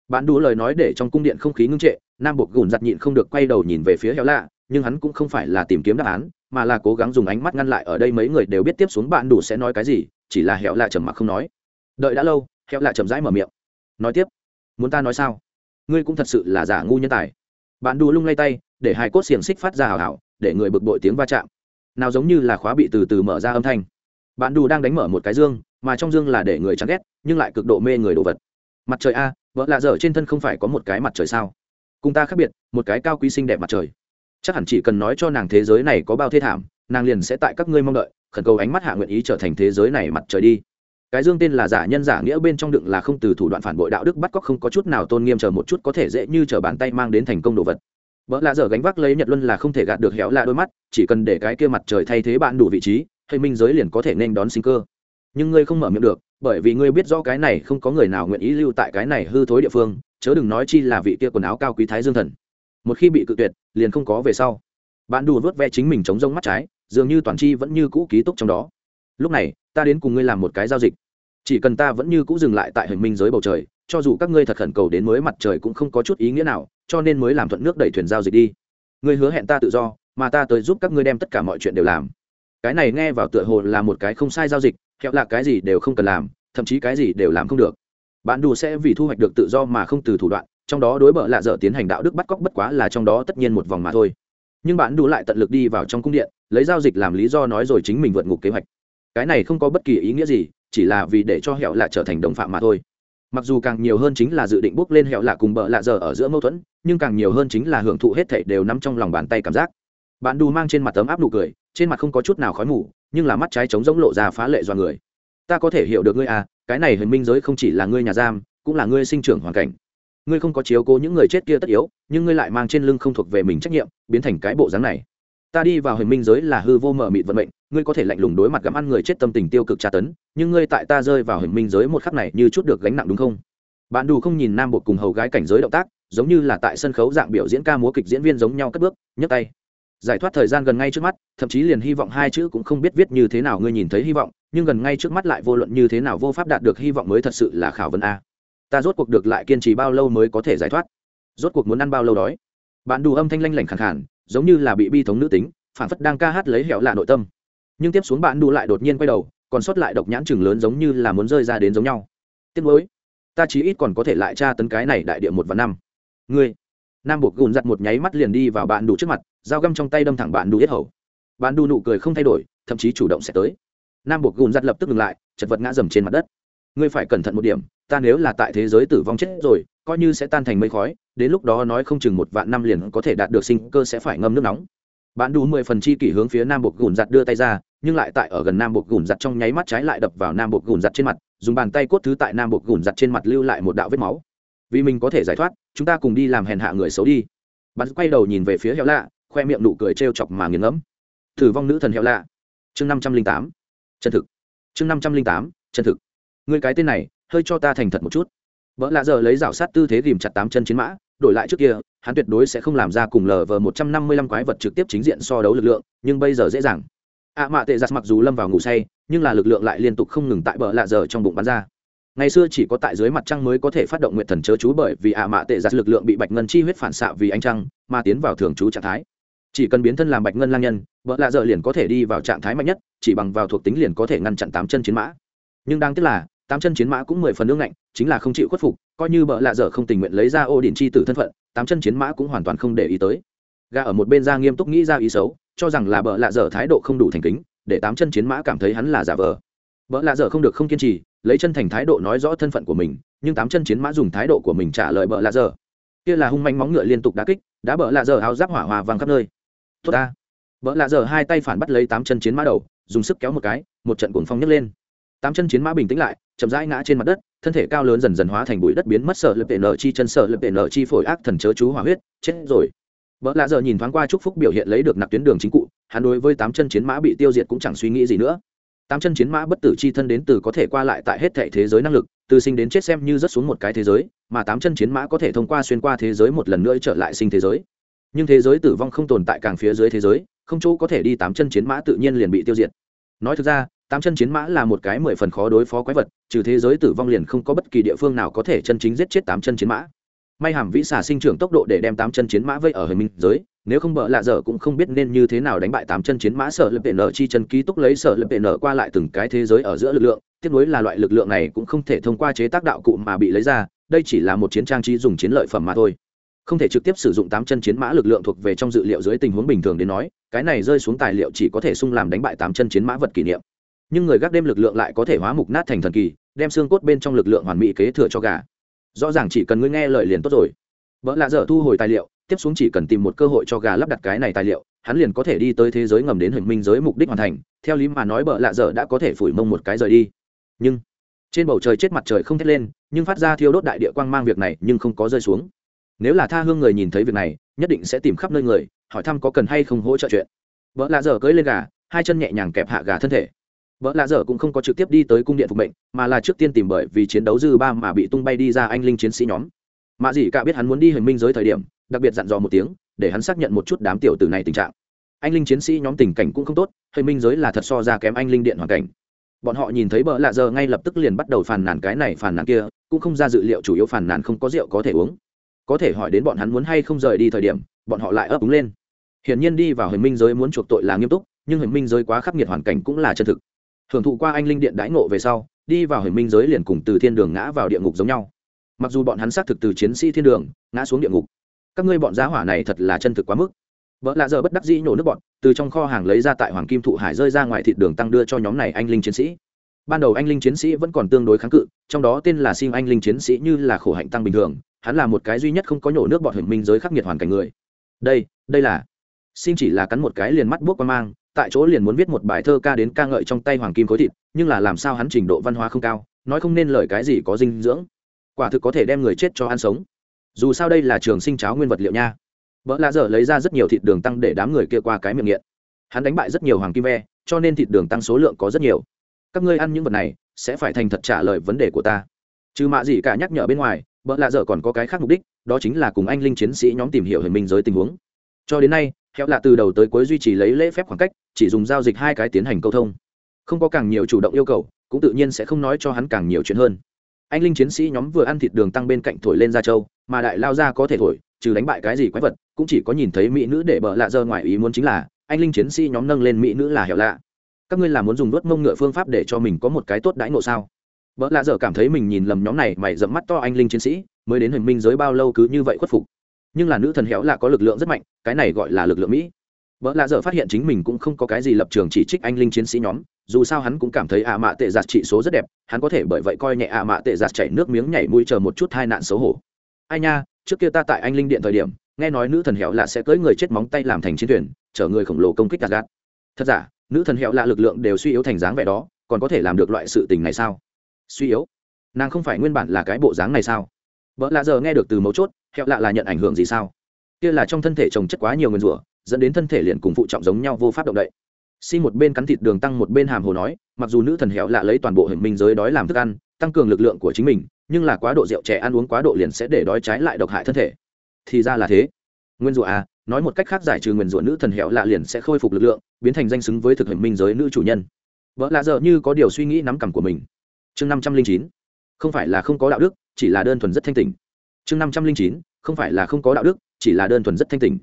Bạn đủ lời nói để trong cung điện không khí ngưng trệ, nam buộc gùn giặt nhịn không được quay đầu nhìn về phía héo lạ, nhưng hắn cũng không phải là tìm kiếm đáp án, mà là cố gắng dùng ánh mắt ngăn lại ở đây mấy người đều biết tiếp xuống bạn đủ sẽ nói cái gì, chỉ là héo lạ trầm mặc không nói. Đợi đã lâu héo lạ trầm rãi mở miệng nói tiếp, muốn ta nói sao? Ngươi cũng thật sự là giả ngu nhân tài. Bạn đủ lung lay tay, để hai cốt xiềng xích phát ra hào hào, để người bực bội tiếng va chạm. Nào giống như là khóa bị từ từ mở ra âm thanh. Bạn đủ đang đánh mở một cái dương, mà trong dương là để người chán ghét, nhưng lại cực độ mê người đồ vật. Mặt trời a, vợ lạ dở trên thân không phải có một cái mặt trời sao? Cùng ta khác biệt, một cái cao quý xinh đẹp mặt trời. Chắc hẳn chỉ cần nói cho nàng thế giới này có bao thê thảm, nàng liền sẽ tại các ngươi mong đợi, khẩn cầu ánh mắt hạ nguyện ý trở thành thế giới này mặt trời đi cái dương tên là giả nhân giả nghĩa bên trong đựng là không từ thủ đoạn phản bội đạo đức, bắt cóc không có chút nào tôn nghiêm, chờ một chút có thể dễ như chờ bàn tay mang đến thành công đồ vật. Vợ lạ dở gánh vác lấy nhật luân là không thể gạt được héo lạ đôi mắt, chỉ cần để cái kia mặt trời thay thế bạn đủ vị trí hay minh giới liền có thể nên đón sinh cơ. Nhưng ngươi không mở miệng được, bởi vì ngươi biết rõ cái này không có người nào nguyện ý lưu tại cái này hư thối địa phương, chớ đừng nói chi là vị kia quần áo cao quý thái dương thần. Một khi bị cự tuyệt, liền không có về sau. Bạn đủ vớt ve chính mình chống rông mắt trái, dường như toàn chi vẫn như cũ ký túc trong đó lúc này, ta đến cùng ngươi làm một cái giao dịch. Chỉ cần ta vẫn như cũ dừng lại tại hình minh giới bầu trời, cho dù các ngươi thật khẩn cầu đến mới mặt trời cũng không có chút ý nghĩa nào, cho nên mới làm thuận nước đẩy thuyền giao dịch đi. Ngươi hứa hẹn ta tự do, mà ta tới giúp các ngươi đem tất cả mọi chuyện đều làm. Cái này nghe vào tựa hồ là một cái không sai giao dịch kẹo là cái gì đều không cần làm, thậm chí cái gì đều làm không được. Bạn đủ sẽ vì thu hoạch được tự do mà không từ thủ đoạn, trong đó đối bợ lạ dở tiến hành đạo đức bắt cóc bất quá là trong đó tất nhiên một vòng mà thôi. Nhưng bạn đủ lại tận lực đi vào trong cung điện, lấy giao dịch làm lý do nói rồi chính mình vượt ngục kế hoạch cái này không có bất kỳ ý nghĩa gì, chỉ là vì để cho hẹo lạ trở thành đồng phạm mà thôi. Mặc dù càng nhiều hơn chính là dự định bước lên hẹo lạ cùng bợ lạ giờ ở giữa mâu thuẫn, nhưng càng nhiều hơn chính là hưởng thụ hết thảy đều nằm trong lòng bàn tay cảm giác. Bạn Đù mang trên mặt tấm áp nụ cười, trên mặt không có chút nào khói mù, nhưng là mắt trái trống rỗng lộ ra phá lệ do người. Ta có thể hiểu được ngươi à cái này hình minh giới không chỉ là ngươi nhà giam, cũng là ngươi sinh trưởng hoàn cảnh. Ngươi không có chiếu cố những người chết kia tất yếu, nhưng ngươi lại mang trên lưng không thuộc về mình trách nhiệm, biến thành cái bộ dáng này. Ta đi vào hình minh giới là hư vô mở mịt vận mệnh ngươi có thể lạnh lùng đối mặt gặm ăn người chết tâm tình tiêu cực tra tấn, nhưng ngươi tại ta rơi vào hình minh giới một khắc này như chút được gánh nặng đúng không? Bạn đủ không nhìn nam bộ cùng hầu gái cảnh giới động tác, giống như là tại sân khấu dạng biểu diễn ca múa kịch diễn viên giống nhau cất bước, nhấc tay. Giải thoát thời gian gần ngay trước mắt, thậm chí liền hy vọng hai chữ cũng không biết viết như thế nào ngươi nhìn thấy hy vọng, nhưng gần ngay trước mắt lại vô luận như thế nào vô pháp đạt được hy vọng mới thật sự là khảo vấn a. Ta rốt cuộc được lại kiên trì bao lâu mới có thể giải thoát? Rốt cuộc muốn ăn bao lâu đói? Bạn đủ âm thanh lanh lảnh khẳng khản giống như là bị bi thống nữ tính, phản phất đang ca hát lấy hẹo lạ nội tâm nhưng tiếp xuống bạn đủ lại đột nhiên quay đầu, còn sót lại độc nhãn chừng lớn giống như là muốn rơi ra đến giống nhau. Tiếc nuối, ta chí ít còn có thể lại tra tấn cái này đại địa một và năm. Ngươi, nam buộc gùn giặt một nháy mắt liền đi vào bạn đủ trước mặt, dao găm trong tay đâm thẳng bạn đủ yết hầu. Bạn đủ nụ cười không thay đổi, thậm chí chủ động sẽ tới. Nam buộc gùn giặt lập tức ngừng lại, chật vật ngã dầm trên mặt đất. Ngươi phải cẩn thận một điểm, ta nếu là tại thế giới tử vong chết rồi, coi như sẽ tan thành mây khói, đến lúc đó nói không chừng một vạn năm liền có thể đạt được sinh cơ sẽ phải ngâm nước nóng bạn đủ mười phần chi kỷ hướng phía nam buộc gùn giặt đưa tay ra, nhưng lại tại ở gần nam buộc gùn giặt trong nháy mắt trái lại đập vào nam buộc gùn giặt trên mặt, dùng bàn tay cốt thứ tại nam buộc gùn giặt trên mặt lưu lại một đạo vết máu. Vì mình có thể giải thoát, chúng ta cùng đi làm hèn hạ người xấu đi. Bạn quay đầu nhìn về phía heo lạ, khoe miệng nụ cười trêu chọc mà nghiền ngẫm. Thử vong nữ thần heo lạ. Chương năm trăm linh tám. Chân thực. Chương năm trăm linh tám, chân thực. Người cái tên này, hơi cho ta thành thật một chút. Vợ lạ giờ lấy rảo sát tư thế ghìm chặt tám chân chiến mã, đổi lại trước kia hắn tuyệt đối sẽ không làm ra cùng lờ vờ một trăm năm mươi lăm quái vật trực tiếp chính diện so đấu lực lượng, nhưng bây giờ dễ dàng. Ạ à mạ tệ giặt mặc dù lâm vào ngủ say, nhưng là lực lượng lại liên tục không ngừng tại bờ lạ giờ trong bụng bắn ra. Ngày xưa chỉ có tại dưới mặt trăng mới có thể phát động nguyện thần chớ chú bởi vì ạ à mạ tệ giặt lực lượng bị bạch ngân chi huyết phản xạ vì ánh trăng, mà tiến vào thường trú trạng thái. Chỉ cần biến thân làm bạch ngân lang nhân vợ lạ giờ liền có thể đi vào trạng thái mạnh nhất, chỉ bằng vào thuộc tính liền có thể ngăn chặn tám chân chiến mã. Nhưng đáng tiếc là tám chân chiến mã cũng mười phần nước lạnh chính là không chịu khuất phục, coi như bợ lạ dở không tình nguyện lấy ra ô đình chi tử thân phận, tám chân chiến mã cũng hoàn toàn không để ý tới. Gà ở một bên ra nghiêm túc nghĩ ra ý xấu, cho rằng là bợ lạ dở thái độ không đủ thành kính, để tám chân chiến mã cảm thấy hắn là giả vờ. Bợ lạ dở không được không kiên trì, lấy chân thành thái độ nói rõ thân phận của mình, nhưng tám chân chiến mã dùng thái độ của mình trả lời bợ lạ dở. Kia là hung manh móng ngựa liên tục đá kích đã bợ lạ dở áo giáp hỏa hòa vàng khắp nơi. Tốt ta. Bợ lạ dở hai tay phản bắt lấy tám chân chiến mã đầu, dùng sức kéo một cái, một trận cuồng phong nhấc lên tám chân chiến mã bình tĩnh lại, chậm rãi ngã trên mặt đất, thân thể cao lớn dần dần hóa thành bụi đất biến mất, sợ lực tệ nợ chi chân, sợ lực tệ nợ chi phổi ác thần chớ chú hỏa huyết, chết rồi. Vợ lạ giờ nhìn thoáng qua chúc phúc biểu hiện lấy được nạp tuyến đường chính cụ, hắn đối với tám chân chiến mã bị tiêu diệt cũng chẳng suy nghĩ gì nữa. Tám chân chiến mã bất tử chi thân đến từ có thể qua lại tại hết thệ thế giới năng lực, từ sinh đến chết xem như rất xuống một cái thế giới, mà tám chân chiến mã có thể thông qua xuyên qua thế giới một lần nữa trở lại sinh thế giới. Nhưng thế giới tử vong không tồn tại càng phía dưới thế giới, không chỗ có thể đi tám chân chiến mã tự nhiên liền bị tiêu diệt. Nói thực ra tám chân chiến mã là một cái mười phần khó đối phó quái vật, trừ thế giới tử vong liền không có bất kỳ địa phương nào có thể chân chính giết chết tám chân chiến mã. May hàm vĩ xà sinh trưởng tốc độ để đem tám chân chiến mã vây ở hình minh giới, nếu không bợ lạ dở cũng không biết nên như thế nào đánh bại tám chân chiến mã sở lực bệ nở chi chân ký túc lấy sở lực bệ nở qua lại từng cái thế giới ở giữa lực lượng tiếp nối là loại lực lượng này cũng không thể thông qua chế tác đạo cụ mà bị lấy ra, đây chỉ là một chiến trang trí dùng chiến lợi phẩm mà thôi. Không thể trực tiếp sử dụng tám chân chiến mã lực lượng thuộc về trong dự liệu dưới tình huống bình thường đến nói, cái này rơi xuống tài liệu chỉ có thể sung làm đánh bại tám chân chiến mã vật kỷ niệm nhưng người gác đêm lực lượng lại có thể hóa mục nát thành thần kỳ, đem xương cốt bên trong lực lượng hoàn mỹ kế thừa cho gà. Rõ ràng chỉ cần ngươi nghe lời liền tốt rồi. Vợ lạ dở thu hồi tài liệu, tiếp xuống chỉ cần tìm một cơ hội cho gà lắp đặt cái này tài liệu, hắn liền có thể đi tới thế giới ngầm đến hình minh giới mục đích hoàn thành, theo lý mà nói bợ lạ dở đã có thể phủi mông một cái rời đi. Nhưng, trên bầu trời chết mặt trời không thét lên, nhưng phát ra thiêu đốt đại địa quang mang việc này nhưng không có rơi xuống. Nếu là tha hương người nhìn thấy việc này, nhất định sẽ tìm khắp nơi người, hỏi thăm có cần hay không hỗ trợ chuyện. Vợ lạ dở cưỡi lên gà, hai chân nhẹ nhàng kẹp hạ gà thân thể vợ lạ dở cũng không có trực tiếp đi tới cung điện phục mệnh, mà là trước tiên tìm bởi vì chiến đấu dư ba mà bị tung bay đi ra anh linh chiến sĩ nhóm. Mạ dĩ cả biết hắn muốn đi hình minh giới thời điểm, đặc biệt dặn dò một tiếng, để hắn xác nhận một chút đám tiểu tử này tình trạng. Anh linh chiến sĩ nhóm tình cảnh cũng không tốt hình minh giới là thật so ra kém anh linh điện hoàn cảnh. Bọn họ nhìn thấy bợ lạ giờ ngay lập tức liền bắt đầu phàn nàn cái này, phàn nàn kia, cũng không ra dự liệu chủ yếu phàn nàn không có rượu có thể uống. Có thể hỏi đến bọn hắn muốn hay không rời đi thời điểm, bọn họ lại ấp úng lên. Hiển nhiên đi vào hình minh giới muốn chuộc tội là nghiêm túc, nhưng hình minh giới quá khắc nghiệt hoàn cảnh cũng là chân thực hưởng thụ qua anh linh điện đãi ngộ về sau, đi vào hình minh giới liền cùng từ thiên đường ngã vào địa ngục giống nhau. Mặc dù bọn hắn xác thực từ chiến sĩ thiên đường ngã xuống địa ngục, các ngươi bọn giá hỏa này thật là chân thực quá mức. Vợ lạ giờ bất đắc dĩ nhổ nước bọn từ trong kho hàng lấy ra tại hoàng kim thụ hải rơi ra ngoài thịt đường tăng đưa cho nhóm này anh linh chiến sĩ. Ban đầu anh linh chiến sĩ vẫn còn tương đối kháng cự, trong đó tên là sim anh linh chiến sĩ như là khổ hạnh tăng bình thường, hắn là một cái duy nhất không có nhổ nước bọn hình minh giới khắc nghiệt hoàn cảnh người. Đây đây là sim chỉ là cắn một cái liền mắt buốc qua mang tại chỗ liền muốn viết một bài thơ ca đến ca ngợi trong tay hoàng kim khối thịt, nhưng là làm sao hắn trình độ văn hóa không cao, nói không nên lời cái gì có dinh dưỡng. Quả thực có thể đem người chết cho ăn sống. Dù sao đây là trường sinh cháo nguyên vật liệu nha. Vợ lạ dở lấy ra rất nhiều thịt đường tăng để đám người kia qua cái miệng nghiện. Hắn đánh bại rất nhiều hoàng kim ve, cho nên thịt đường tăng số lượng có rất nhiều. Các ngươi ăn những vật này, sẽ phải thành thật trả lời vấn đề của ta. Trừ mạ gì cả nhắc nhở bên ngoài, vợ lạ dở còn có cái khác mục đích, đó chính là cùng anh linh chiến sĩ nhóm tìm hiểu hình minh giới tình huống. Cho đến nay hẹo lạ từ đầu tới cuối duy trì lấy lễ phép khoảng cách, chỉ dùng giao dịch hai cái tiến hành câu thông. Không có càng nhiều chủ động yêu cầu, cũng tự nhiên sẽ không nói cho hắn càng nhiều chuyện hơn. Anh linh chiến sĩ nhóm vừa ăn thịt đường tăng bên cạnh thổi lên ra châu, mà đại lao ra có thể thổi, trừ đánh bại cái gì quái vật, cũng chỉ có nhìn thấy mỹ nữ để bợ lạ dơ ngoài ý muốn chính là, anh linh chiến sĩ nhóm nâng lên mỹ nữ là hiểu lạ. Các ngươi là muốn dùng đốt mông ngựa phương pháp để cho mình có một cái tốt đãi ngộ sao? Bợ lạ dơ cảm thấy mình nhìn lầm nhóm này, mày dẫm mắt to anh linh chiến sĩ, mới đến hình minh giới bao lâu cứ như vậy khuất phục nhưng là nữ thần héo là có lực lượng rất mạnh, cái này gọi là lực lượng mỹ. Vợ lạ dở phát hiện chính mình cũng không có cái gì lập trường chỉ trích anh linh chiến sĩ nhóm, dù sao hắn cũng cảm thấy ạ mạ tệ giặt trị số rất đẹp, hắn có thể bởi vậy coi nhẹ ạ mạ tệ giặt chảy nước miếng nhảy mũi chờ một chút hai nạn xấu hổ. Ai nha, trước kia ta tại anh linh điện thời điểm, nghe nói nữ thần héo là sẽ cưỡi người chết móng tay làm thành chiến thuyền, chở người khổng lồ công kích gạt gạt thật giả, nữ thần héo là lực lượng đều suy yếu thành dáng vẻ đó, còn có thể làm được loại sự tình này sao? Suy yếu? Nàng không phải nguyên bản là cái bộ dáng này sao? Vợ lạ giờ nghe được từ mấu chốt hẹo lạ là nhận ảnh hưởng gì sao? Kia là trong thân thể trồng chất quá nhiều nguyên rủa, dẫn đến thân thể liền cùng phụ trọng giống nhau vô pháp động đậy. Xin một bên cắn thịt đường tăng một bên hàm hồ nói, mặc dù nữ thần hẹo lạ lấy toàn bộ hình minh giới đói làm thức ăn, tăng cường lực lượng của chính mình, nhưng là quá độ rượu trẻ ăn uống quá độ liền sẽ để đói trái lại độc hại thân thể. Thì ra là thế. Nguyên rủa à nói một cách khác giải trừ nguyên rủa nữ thần hẹo lạ liền sẽ khôi phục lực lượng, biến thành danh xứng với thực hình minh giới nữ chủ nhân. Vợ lạ giờ như có điều suy nghĩ nắm cằm của mình. Chương năm trăm linh chín. Không phải là không có đạo đức, chỉ là đơn thuần rất thanh tình chương năm trăm linh chín, không phải là không có đạo đức, chỉ là đơn thuần rất thanh tình.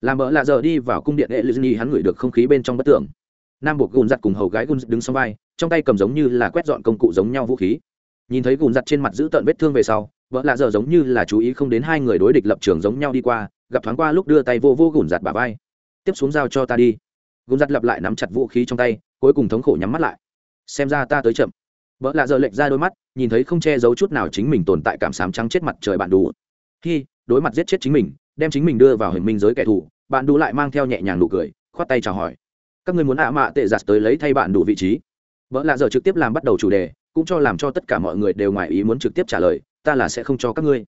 Làm bỡ lạ giờ đi vào cung điện hệ hắn ngửi được không khí bên trong bất tưởng nam buộc gùn giặt cùng hầu gái gùn đứng sau vai, trong tay cầm giống như là quét dọn công cụ giống nhau vũ khí. Nhìn thấy gùn giặt trên mặt giữ tợn vết thương về sau, vợ lạ giờ giống như là chú ý không đến hai người đối địch lập trường giống nhau đi qua, gặp thoáng qua lúc đưa tay vô vô gùn giặt bà vai. Tiếp xuống giao cho ta đi. Gùn giặt lặp lại nắm chặt vũ khí trong tay, cuối cùng thống khổ nhắm mắt lại. Xem ra ta tới chậm vợ lạ giờ lệch ra đôi mắt, nhìn thấy không che giấu chút nào chính mình tồn tại cảm sám trắng chết mặt trời bạn đủ khi đối mặt giết chết chính mình, đem chính mình đưa vào hình minh giới kẻ thù, bạn đủ lại mang theo nhẹ nhàng nụ cười, khoát tay chào hỏi. Các người muốn ạ mạ tệ giặt tới lấy thay bạn đủ vị trí. Vợ lạ giờ trực tiếp làm bắt đầu chủ đề, cũng cho làm cho tất cả mọi người đều ngoài ý muốn trực tiếp trả lời, ta là sẽ không cho các ngươi.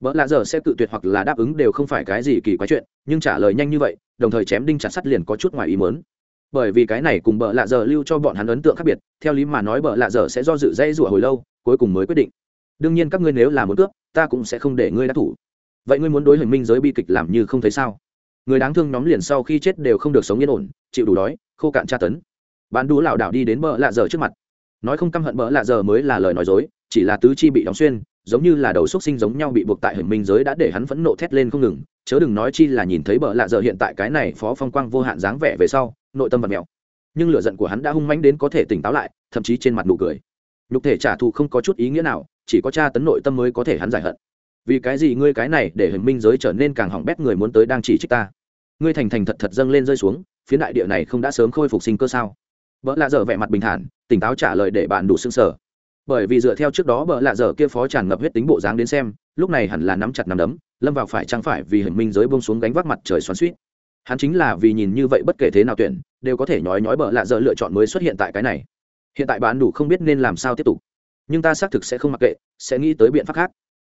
Vợ lạ giờ sẽ tự tuyệt hoặc là đáp ứng đều không phải cái gì kỳ quái chuyện, nhưng trả lời nhanh như vậy, đồng thời chém đinh chặt sắt liền có chút ngoài ý muốn bởi vì cái này cùng bợ lạ giờ lưu cho bọn hắn ấn tượng khác biệt, theo lý mà nói bợ lạ giờ sẽ do dự dây rủa hồi lâu, cuối cùng mới quyết định. Đương nhiên các ngươi nếu là muốn cướp, ta cũng sẽ không để ngươi đắc thủ. Vậy ngươi muốn đối hình minh giới bi kịch làm như không thấy sao? Người đáng thương nhóm liền sau khi chết đều không được sống yên ổn, chịu đủ đói, khô cạn tra tấn. Bán đũ lảo đảo đi đến bợ lạ giờ trước mặt. Nói không căm hận bợ lạ giờ mới là lời nói dối, chỉ là tứ chi bị đóng xuyên, giống như là đầu xúc sinh giống nhau bị buộc tại hình minh giới đã để hắn phẫn nộ thét lên không ngừng. Chớ đừng nói chi là nhìn thấy bợ lạ giờ hiện tại cái này phó phong quang vô hạn dáng vẻ về sau nội tâm vật mèo. Nhưng lửa giận của hắn đã hung mãnh đến có thể tỉnh táo lại, thậm chí trên mặt nụ cười. Nhục thể trả thù không có chút ý nghĩa nào, chỉ có tra tấn nội tâm mới có thể hắn giải hận. Vì cái gì ngươi cái này để hình minh giới trở nên càng hỏng bét người muốn tới đang chỉ trích ta? Ngươi thành thành thật thật dâng lên rơi xuống phía đại địa này không đã sớm khôi phục sinh cơ sao? Vợ lạ dở vẻ mặt bình thản, tỉnh táo trả lời để bạn đủ xương sở bởi vì dựa theo trước đó vợ lạ dở kia phó tràn ngập huyết tính bộ dáng đến xem, lúc này hẳn là nắm chặt nắm đấm, lâm vào phải trang phải vì hình minh giới bông xuống gánh vác mặt trời xoắn suýt hắn chính là vì nhìn như vậy bất kể thế nào tuyển, đều có thể nhói nhói bợ lạ dở lựa chọn mới xuất hiện tại cái này. Hiện tại bạn đủ không biết nên làm sao tiếp tục. Nhưng ta xác thực sẽ không mặc kệ, sẽ nghĩ tới biện pháp khác.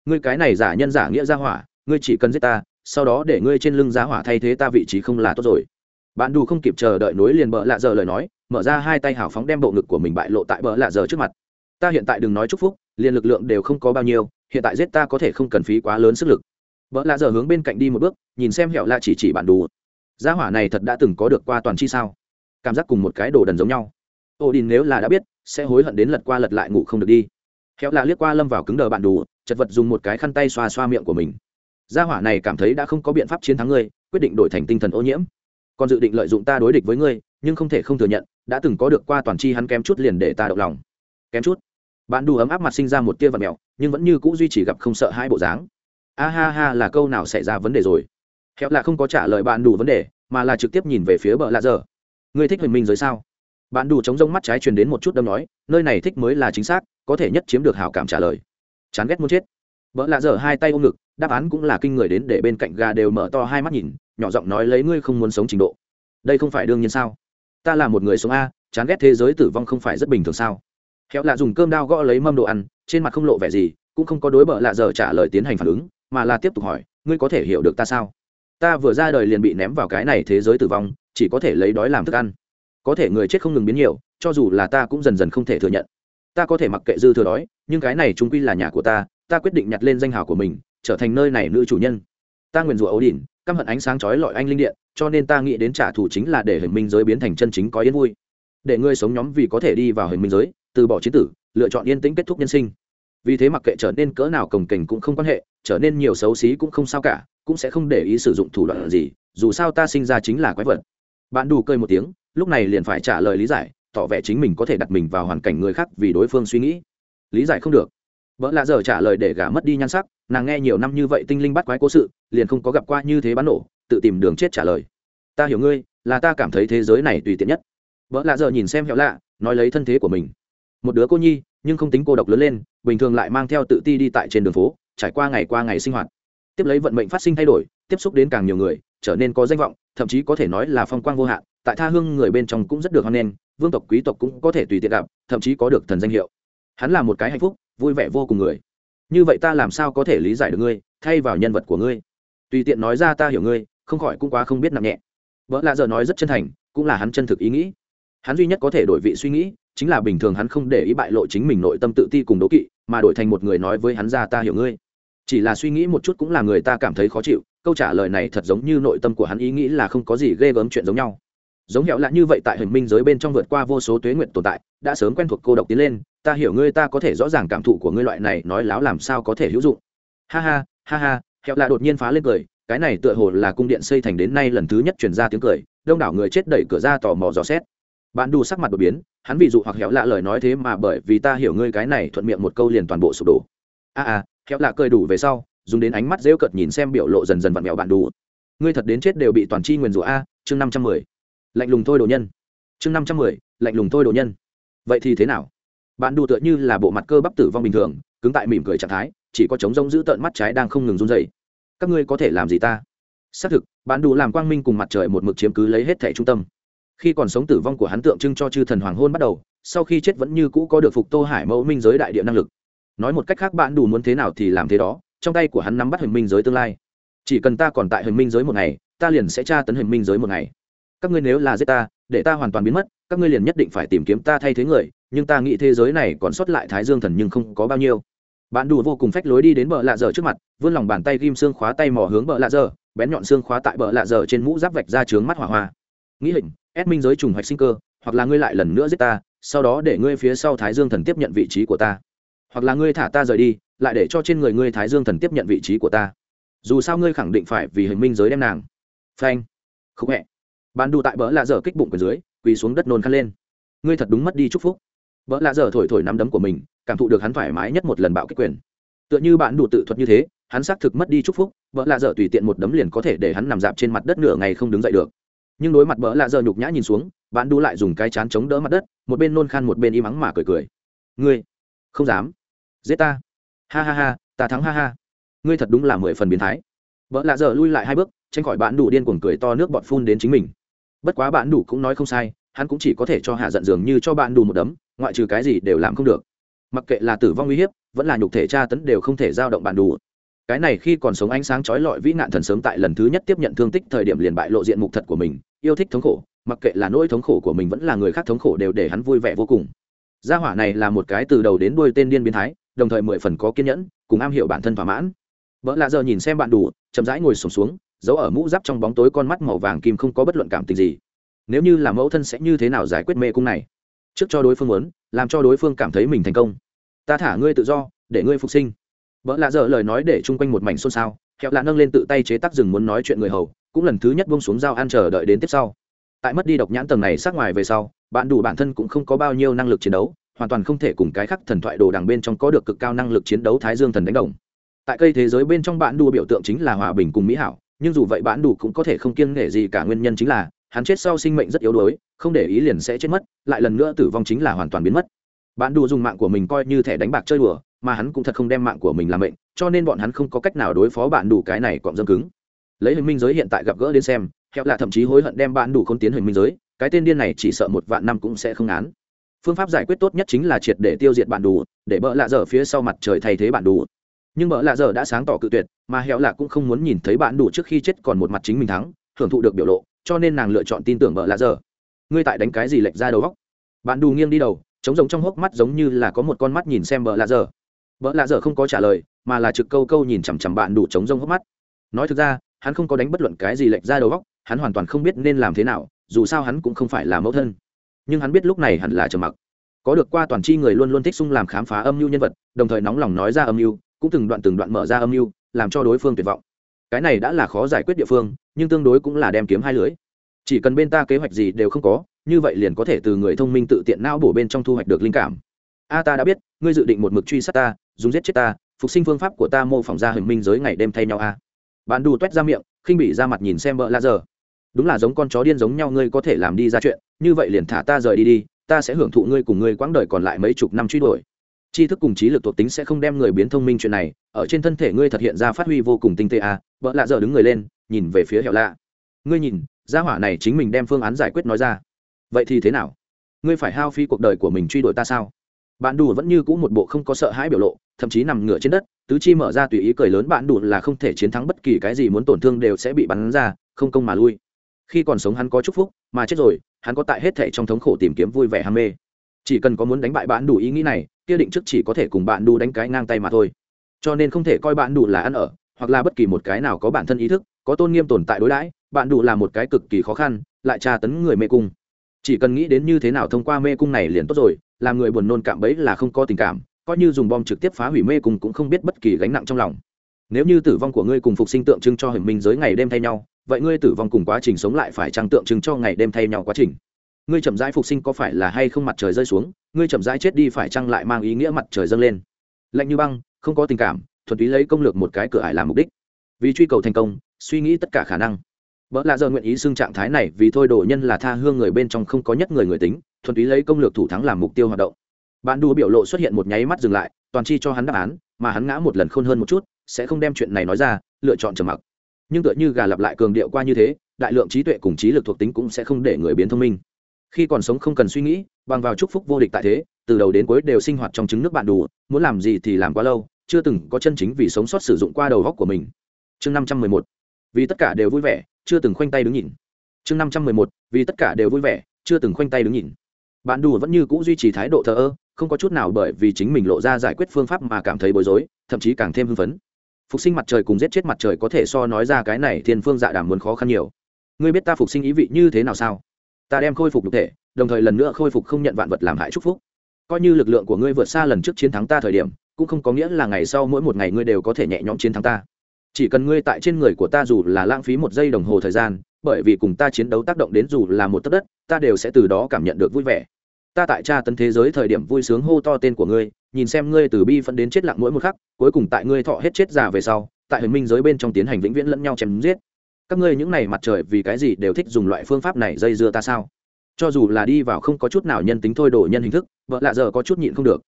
Ngươi cái này giả nhân giả nghĩa ra hỏa, ngươi chỉ cần giết ta, sau đó để ngươi trên lưng giá hỏa thay thế ta vị trí không là tốt rồi. Bạn đủ không kịp chờ đợi nối liền bợ lạ giờ lời nói, mở ra hai tay hào phóng đem bộ ngực của mình bại lộ tại bợ lạ giờ trước mặt. Ta hiện tại đừng nói chúc phúc, liền lực lượng đều không có bao nhiêu, hiện tại giết ta có thể không cần phí quá lớn sức lực. Bợ lạ giờ hướng bên cạnh đi một bước, nhìn xem hẻo lạ chỉ chỉ bạn đủ Gia hỏa này thật đã từng có được qua toàn chi sao? Cảm giác cùng một cái đồ đần giống nhau. Ô đình nếu là đã biết, sẽ hối hận đến lật qua lật lại ngủ không được đi. Héo là liếc qua lâm vào cứng đờ bạn đủ, chật vật dùng một cái khăn tay xoa xoa miệng của mình. Gia hỏa này cảm thấy đã không có biện pháp chiến thắng ngươi, quyết định đổi thành tinh thần ô nhiễm. Còn dự định lợi dụng ta đối địch với ngươi, nhưng không thể không thừa nhận, đã từng có được qua toàn chi hắn kém chút liền để ta động lòng. Kém chút. Bạn đủ ấm áp mặt sinh ra một tia vật mèo nhưng vẫn như cũ duy trì gặp không sợ hai bộ dáng. A ha ha là câu nào xảy ra vấn đề rồi? Hẹo là không có trả lời bạn đủ vấn đề, mà là trực tiếp nhìn về phía bờ lạ dở. ngươi thích huyền minh giới sao? Bạn đủ chống rông mắt trái truyền đến một chút đâm nói, nơi này thích mới là chính xác, có thể nhất chiếm được hảo cảm trả lời. Chán ghét muốn chết. Vợ lạ dở hai tay ôm ngực, đáp án cũng là kinh người đến để bên cạnh gà đều mở to hai mắt nhìn, nhỏ giọng nói lấy ngươi không muốn sống trình độ. Đây không phải đương nhiên sao? Ta là một người sống a, chán ghét thế giới tử vong không phải rất bình thường sao? Khéo lạ dùng cơm đao gõ lấy mâm đồ ăn, trên mặt không lộ vẻ gì, cũng không có đối bợ lạ dở trả lời tiến hành phản ứng, mà là tiếp tục hỏi, ngươi có thể hiểu được ta sao? Ta vừa ra đời liền bị ném vào cái này thế giới tử vong, chỉ có thể lấy đói làm thức ăn. Có thể người chết không ngừng biến nhiều, cho dù là ta cũng dần dần không thể thừa nhận. Ta có thể mặc kệ dư thừa đói, nhưng cái này chúng quy là nhà của ta ta quyết định nhặt lên danh hào của mình, trở thành nơi này nữ chủ nhân. Ta nguyền rủa ấu đỉnh, căm hận ánh sáng chói lọi anh linh điện, cho nên ta nghĩ đến trả thù chính là để hình minh giới biến thành chân chính có yên vui. Để ngươi sống nhóm vì có thể đi vào hình minh giới, từ bỏ chiến tử, lựa chọn yên tĩnh kết thúc nhân sinh. Vì thế mặc kệ trở nên cỡ nào cồng kềnh cũng không quan hệ, trở nên nhiều xấu xí cũng không sao cả cũng sẽ không để ý sử dụng thủ đoạn gì, dù sao ta sinh ra chính là quái vật. Bạn đủ cơi một tiếng, lúc này liền phải trả lời lý giải, tỏ vẻ chính mình có thể đặt mình vào hoàn cảnh người khác vì đối phương suy nghĩ. Lý giải không được. Vợ lạ giờ trả lời để gả mất đi nhan sắc, nàng nghe nhiều năm như vậy tinh linh bắt quái cố sự, liền không có gặp qua như thế bắn nổ, tự tìm đường chết trả lời. Ta hiểu ngươi, là ta cảm thấy thế giới này tùy tiện nhất. Vợ lạ giờ nhìn xem hẹo lạ, nói lấy thân thế của mình. Một đứa cô nhi, nhưng không tính cô độc lớn lên, bình thường lại mang theo tự ti đi tại trên đường phố, trải qua ngày qua ngày sinh hoạt tiếp lấy vận mệnh phát sinh thay đổi, tiếp xúc đến càng nhiều người, trở nên có danh vọng, thậm chí có thể nói là phong quang vô hạn, tại tha hương người bên trong cũng rất được hoan nghênh, vương tộc, quý tộc cũng có thể tùy tiện gặp, thậm chí có được thần danh hiệu. Hắn là một cái hạnh phúc, vui vẻ vô cùng người. Như vậy ta làm sao có thể lý giải được ngươi, thay vào nhân vật của ngươi? Tùy tiện nói ra ta hiểu ngươi, không khỏi cũng quá không biết nặng nhẹ. Vợ lạ giờ nói rất chân thành, cũng là hắn chân thực ý nghĩ. Hắn duy nhất có thể đổi vị suy nghĩ, chính là bình thường hắn không để ý bại lộ chính mình nội tâm tự ti cùng đố kỵ, mà đổi thành một người nói với hắn ra ta hiểu ngươi chỉ là suy nghĩ một chút cũng là người ta cảm thấy khó chịu, câu trả lời này thật giống như nội tâm của hắn ý nghĩ là không có gì ghê gớm chuyện giống nhau. Giống hẹo lạ như vậy tại hình minh giới bên trong vượt qua vô số tuế nguyện tồn tại, đã sớm quen thuộc cô độc tiến lên, ta hiểu ngươi ta có thể rõ ràng cảm thụ của ngươi loại này, nói láo làm sao có thể hữu dụng. Ha ha ha ha, hẹo lạ đột nhiên phá lên cười, cái này tựa hồ là cung điện xây thành đến nay lần thứ nhất chuyển ra tiếng cười, đông đảo người chết đẩy cửa ra tò mò dò xét. Bạn đủ sắc mặt đột biến, hắn ví dụ hoặc hẹo lạ lời nói thế mà bởi vì ta hiểu ngươi cái này thuận miệng một câu liền toàn bộ sụp đổ. A a hẹo lạ cười đủ về sau, dùng đến ánh mắt rêu cợt nhìn xem biểu lộ dần dần vặn mẹo bạn đủ ngươi thật đến chết đều bị toàn chi nguyền rủa a, chương năm trăm mười. Lạnh lùng thôi đồ nhân. Chương năm trăm mười, lạnh lùng thôi đồ nhân. Vậy thì thế nào? Bạn đủ tựa như là bộ mặt cơ bắp tử vong bình thường, cứng tại mỉm cười trạng thái, chỉ có trống rông giữ tợn mắt trái đang không ngừng run dày các ngươi có thể làm gì ta? Xác thực, bạn đủ làm quang minh cùng mặt trời một mực chiếm cứ lấy hết thẻ trung tâm. Khi còn sống tử vong của hắn tượng trưng cho chư thần hoàng hôn bắt đầu, sau khi chết vẫn như cũ có được phục tô hải mẫu minh giới đại địa năng lực nói một cách khác bạn đủ muốn thế nào thì làm thế đó, trong tay của hắn nắm bắt hình minh giới tương lai. Chỉ cần ta còn tại hình minh giới một ngày, ta liền sẽ tra tấn hình minh giới một ngày. Các ngươi nếu là giết ta, để ta hoàn toàn biến mất, các ngươi liền nhất định phải tìm kiếm ta thay thế người, nhưng ta nghĩ thế giới này còn sót lại thái dương thần nhưng không có bao nhiêu. Bạn đủ vô cùng phách lối đi đến bờ lạ dở trước mặt, vươn lòng bàn tay ghim xương khóa tay mò hướng bờ lạ dở, bén nhọn xương khóa tại bờ lạ dở trên mũ giáp vạch ra trướng mắt hỏa hoa. Nghĩ hình ép minh giới trùng hoạch sinh cơ, hoặc là ngươi lại lần nữa giết ta, sau đó để ngươi phía sau thái dương thần tiếp nhận vị trí của ta hoặc là ngươi thả ta rời đi, lại để cho trên người ngươi thái dương thần tiếp nhận vị trí của ta. Dù sao ngươi khẳng định phải vì hình minh giới đem nàng. Phanh. Không hẹ. Bạn đu tại bỡ lạ dở kích bụng ở dưới, quỳ xuống đất nôn khăn lên. Ngươi thật đúng mất đi chúc phúc. Bỡ lạ dở thổi thổi nắm đấm của mình, cảm thụ được hắn thoải mái nhất một lần bạo kích quyền. Tựa như bạn đủ tự thuật như thế, hắn xác thực mất đi chúc phúc, bỡ lạ dở tùy tiện một đấm liền có thể để hắn nằm dạp trên mặt đất nửa ngày không đứng dậy được. Nhưng đối mặt bỡ lạ dở nhục nhã nhìn xuống, bạn đủ lại dùng cái chán chống đỡ mặt đất, một bên nôn khan một bên im ắng mà cười cười. Ngươi không dám. Giết ta. Ha ha ha, ta thắng ha ha. Ngươi thật đúng là mười phần biến thái. Vợ lạ dở lui lại hai bước, tránh khỏi bạn đủ điên cuồng cười to nước bọt phun đến chính mình. Bất quá bạn đủ cũng nói không sai, hắn cũng chỉ có thể cho hạ giận dường như cho bạn đủ một đấm, ngoại trừ cái gì đều làm không được. Mặc kệ là tử vong uy hiếp, vẫn là nhục thể tra tấn đều không thể giao động bạn đủ. Cái này khi còn sống ánh sáng chói lọi vĩ nạn thần sớm tại lần thứ nhất tiếp nhận thương tích thời điểm liền bại lộ diện mục thật của mình, yêu thích thống khổ, mặc kệ là nỗi thống khổ của mình vẫn là người khác thống khổ đều để hắn vui vẻ vô cùng gia hỏa này là một cái từ đầu đến đuôi tên điên biến thái đồng thời mười phần có kiên nhẫn cùng am hiểu bản thân thỏa mãn. Vợ lạ giờ nhìn xem bạn đủ chậm rãi ngồi sùng xuống, xuống giấu ở mũ giáp trong bóng tối con mắt màu vàng kim không có bất luận cảm tình gì. Nếu như là mẫu thân sẽ như thế nào giải quyết mê cung này? Trước cho đối phương muốn làm cho đối phương cảm thấy mình thành công. Ta thả ngươi tự do để ngươi phục sinh. Vợ lạ dở lời nói để chung quanh một mảnh xôn xao kẹo lạ nâng lên tự tay chế tác rừng muốn nói chuyện người hầu cũng lần thứ nhất bông xuống dao ăn chờ đợi đến tiếp sau tại mất đi độc nhãn tầng này sát ngoài về sau, bạn đủ bản thân cũng không có bao nhiêu năng lực chiến đấu, hoàn toàn không thể cùng cái khắc thần thoại đồ đằng bên trong có được cực cao năng lực chiến đấu thái dương thần đánh đồng. Tại cây thế giới bên trong bạn đủ biểu tượng chính là hòa bình cùng mỹ hảo, nhưng dù vậy bạn đủ cũng có thể không kiêng nể gì cả nguyên nhân chính là, hắn chết sau sinh mệnh rất yếu đuối, không để ý liền sẽ chết mất, lại lần nữa tử vong chính là hoàn toàn biến mất. Bạn đủ dùng mạng của mình coi như thẻ đánh bạc chơi đùa, mà hắn cũng thật không đem mạng của mình làm mệnh, cho nên bọn hắn không có cách nào đối phó bạn đủ cái này cọm dâm cứng. Lấy hình minh giới hiện tại gặp gỡ đến xem hẹo là thậm chí hối hận đem bạn đủ không tiến hình minh giới, cái tên điên này chỉ sợ một vạn năm cũng sẽ không án phương pháp giải quyết tốt nhất chính là triệt để tiêu diệt bạn đủ, để bỡ lạ dở phía sau mặt trời thay thế bạn đủ. Nhưng bỡ lạ dở đã sáng tỏ cự tuyệt, mà hẹo là cũng không muốn nhìn thấy bạn đủ trước khi chết còn một mặt chính mình thắng, hưởng thụ được biểu lộ, cho nên nàng lựa chọn tin tưởng bỡ lạ dở. Ngươi tại đánh cái gì lệch ra đầu góc bạn đủ nghiêng đi đầu, trống rồng trong hốc mắt giống như là có một con mắt nhìn xem bỡ lạ dở. Bỡ lạ dở không có trả lời, mà là trực câu câu nhìn chằm chằm bạn đủ trống rông hốc mắt. Nói thực ra, hắn không có đánh bất luận cái gì lệch ra đầu góc hắn hoàn toàn không biết nên làm thế nào, dù sao hắn cũng không phải là mẫu thân. Nhưng hắn biết lúc này hẳn là trầm mặc. Có được qua toàn chi người luôn luôn thích sung làm khám phá âm mưu nhân vật, đồng thời nóng lòng nói ra âm mưu, cũng từng đoạn từng đoạn mở ra âm mưu, làm cho đối phương tuyệt vọng. Cái này đã là khó giải quyết địa phương, nhưng tương đối cũng là đem kiếm hai lưới. Chỉ cần bên ta kế hoạch gì đều không có, như vậy liền có thể từ người thông minh tự tiện não bổ bên trong thu hoạch được linh cảm. A ta đã biết, ngươi dự định một mực truy sát ta, dùng giết chết ta, phục sinh phương pháp của ta mô phỏng ra hình minh giới ngày đêm thay nhau a. Bạn đù t ra miệng, khinh bị ra mặt nhìn xem vợ la giờ đúng là giống con chó điên giống nhau, ngươi có thể làm đi ra chuyện, như vậy liền thả ta rời đi đi, ta sẽ hưởng thụ ngươi cùng ngươi quãng đời còn lại mấy chục năm truy đuổi. Tri thức cùng trí lực thuộc tính sẽ không đem người biến thông minh chuyện này, ở trên thân thể ngươi thật hiện ra phát huy vô cùng tinh tế à vợ lạ giờ đứng người lên, nhìn về phía hẻo lạ. Ngươi nhìn, gia hỏa này chính mình đem phương án giải quyết nói ra. Vậy thì thế nào? Ngươi phải hao phí cuộc đời của mình truy đuổi ta sao? Bạn đủ vẫn như cũ một bộ không có sợ hãi biểu lộ, thậm chí nằm ngửa trên đất, tứ chi mở ra tùy ý cười lớn, bạn đủ là không thể chiến thắng bất kỳ cái gì muốn tổn thương đều sẽ bị bắn ra, không công mà lui khi còn sống hắn có chúc phúc, mà chết rồi, hắn có tại hết thệ trong thống khổ tìm kiếm vui vẻ ham mê. Chỉ cần có muốn đánh bại bạn đủ ý nghĩ này, kia định trước chỉ có thể cùng bạn đủ đánh cái ngang tay mà thôi. Cho nên không thể coi bạn đủ là ăn ở, hoặc là bất kỳ một cái nào có bản thân ý thức, có tôn nghiêm tồn tại đối đãi, bạn đủ là một cái cực kỳ khó khăn, lại tra tấn người mê cung. Chỉ cần nghĩ đến như thế nào thông qua mê cung này liền tốt rồi, làm người buồn nôn cảm bấy là không có tình cảm, coi như dùng bom trực tiếp phá hủy mê cung cũng không biết bất kỳ gánh nặng trong lòng. Nếu như tử vong của ngươi cùng phục sinh tượng trưng cho hình minh giới ngày đêm thay nhau vậy ngươi tử vong cùng quá trình sống lại phải trang tượng trưng cho ngày đêm thay nhau quá trình? Ngươi chậm rãi phục sinh có phải là hay không mặt trời rơi xuống? Ngươi chậm rãi chết đi phải chăng lại mang ý nghĩa mặt trời dâng lên? Lạnh như băng, không có tình cảm, thuần túy lấy công lược một cái cửa ải làm mục đích. Vì truy cầu thành công, suy nghĩ tất cả khả năng. Vợ lạ giờ nguyện ý xưng trạng thái này vì thôi đồ nhân là tha hương người bên trong không có nhất người người tính, thuần túy lấy công lược thủ thắng làm mục tiêu hoạt động. Bạn đùa biểu lộ xuất hiện một nháy mắt dừng lại, toàn chi cho hắn đáp án, mà hắn ngã một lần khôn hơn một chút, sẽ không đem chuyện này nói ra, lựa chọn trầm mặc nhưng tựa như gà lặp lại cường điệu qua như thế, đại lượng trí tuệ cùng trí lực thuộc tính cũng sẽ không để người biến thông minh. Khi còn sống không cần suy nghĩ, bằng vào chúc phúc vô địch tại thế, từ đầu đến cuối đều sinh hoạt trong trứng nước bạn đủ muốn làm gì thì làm quá lâu, chưa từng có chân chính vì sống sót sử dụng qua đầu góc của mình. Chương năm trăm mười một. Vì tất cả đều vui vẻ, chưa từng khoanh tay đứng nhìn. Chương năm trăm mười một. Vì tất cả đều vui vẻ, chưa từng khoanh tay đứng nhìn. Bạn đủ vẫn như c ũ duy trì thái độ thờ ơ, không có chút nào bởi vì chính mình lộ ra giải quyết phương pháp mà cảm thấy bối rối, thậm chí càng thêm hưng phấn phục sinh mặt trời cùng giết chết mặt trời có thể so nói ra cái này thiên phương dạ đàm muốn khó khăn nhiều. Ngươi biết ta phục sinh ý vị như thế nào sao? Ta đem khôi phục thực thể, đồng thời lần nữa khôi phục không nhận vạn vật làm hại chúc phúc. Coi như lực lượng của ngươi vượt xa lần trước chiến thắng ta thời điểm, cũng không có nghĩa là ngày sau mỗi một ngày ngươi đều có thể nhẹ nhõm chiến thắng ta. Chỉ cần ngươi tại trên người của ta dù là lãng phí một giây đồng hồ thời gian, bởi vì cùng ta chiến đấu tác động đến dù là một tấc đất, ta đều sẽ từ đó cảm nhận được vui vẻ ta tại tra tấn thế giới thời điểm vui sướng hô to tên của ngươi, nhìn xem ngươi từ bi phẫn đến chết lặng mỗi một khắc, cuối cùng tại ngươi thọ hết chết già về sau, tại huyền minh giới bên trong tiến hành vĩnh viễn lẫn nhau chém giết. Các ngươi những này mặt trời vì cái gì đều thích dùng loại phương pháp này dây dưa ta sao? Cho dù là đi vào không có chút nào nhân tính thôi đổ nhân hình thức, vợ lạ giờ có chút nhịn không được.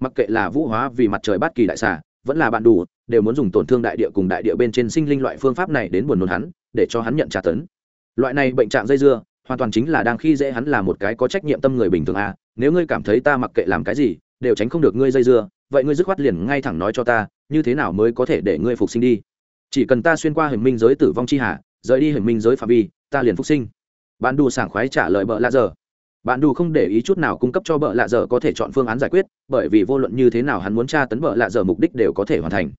Mặc kệ là vũ hóa vì mặt trời bất kỳ đại xà, vẫn là bạn đủ, đều muốn dùng tổn thương đại địa cùng đại địa bên trên sinh linh loại phương pháp này đến buồn nôn hắn, để cho hắn nhận trả tấn. Loại này bệnh trạng dây dưa hoàn toàn chính là đang khi dễ hắn là một cái có trách nhiệm tâm người bình thường à nếu ngươi cảm thấy ta mặc kệ làm cái gì, đều tránh không được ngươi dây dưa, vậy ngươi dứt khoát liền ngay thẳng nói cho ta, như thế nào mới có thể để ngươi phục sinh đi? Chỉ cần ta xuyên qua hình minh giới tử vong chi hà rời đi hình minh giới phạm vi, ta liền phục sinh. Bạn đủ sảng khoái trả lời bợ lạ giờ bạn đủ không để ý chút nào cung cấp cho bợ lạ giờ có thể chọn phương án giải quyết, bởi vì vô luận như thế nào hắn muốn tra tấn bợ lạ giờ mục đích đều có thể hoàn thành.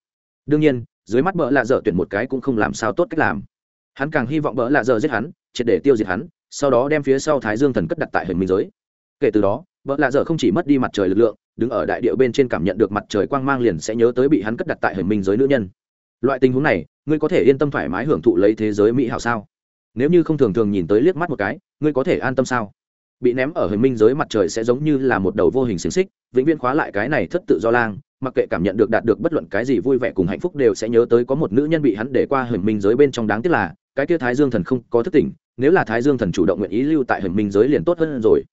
Đương nhiên, dưới mắt bợ lạ giờ tuyển một cái cũng không làm sao tốt cách làm. Hắn càng hy vọng bợ lạ giờ giết hắn, triệt để tiêu diệt hắn sau đó đem phía sau thái dương thần cất đặt tại hình minh giới. Kể từ đó, vợ lạ dở không chỉ mất đi mặt trời lực lượng, đứng ở đại địa bên trên cảm nhận được mặt trời quang mang liền sẽ nhớ tới bị hắn cất đặt tại hình minh giới nữ nhân. Loại tình huống này, ngươi có thể yên tâm thoải mái hưởng thụ lấy thế giới mỹ hảo sao? Nếu như không thường thường nhìn tới liếc mắt một cái, ngươi có thể an tâm sao? Bị ném ở hình minh giới mặt trời sẽ giống như là một đầu vô hình xiềng xích, vĩnh viễn khóa lại cái này thất tự do lang, mặc kệ cảm nhận được đạt được bất luận cái gì vui vẻ cùng hạnh phúc đều sẽ nhớ tới có một nữ nhân bị hắn để qua hình minh giới bên trong đáng tiếc là cái kia thái dương thần không có thức tỉnh, nếu là thái dương thần chủ động nguyện ý lưu tại hình minh giới liền tốt hơn rồi.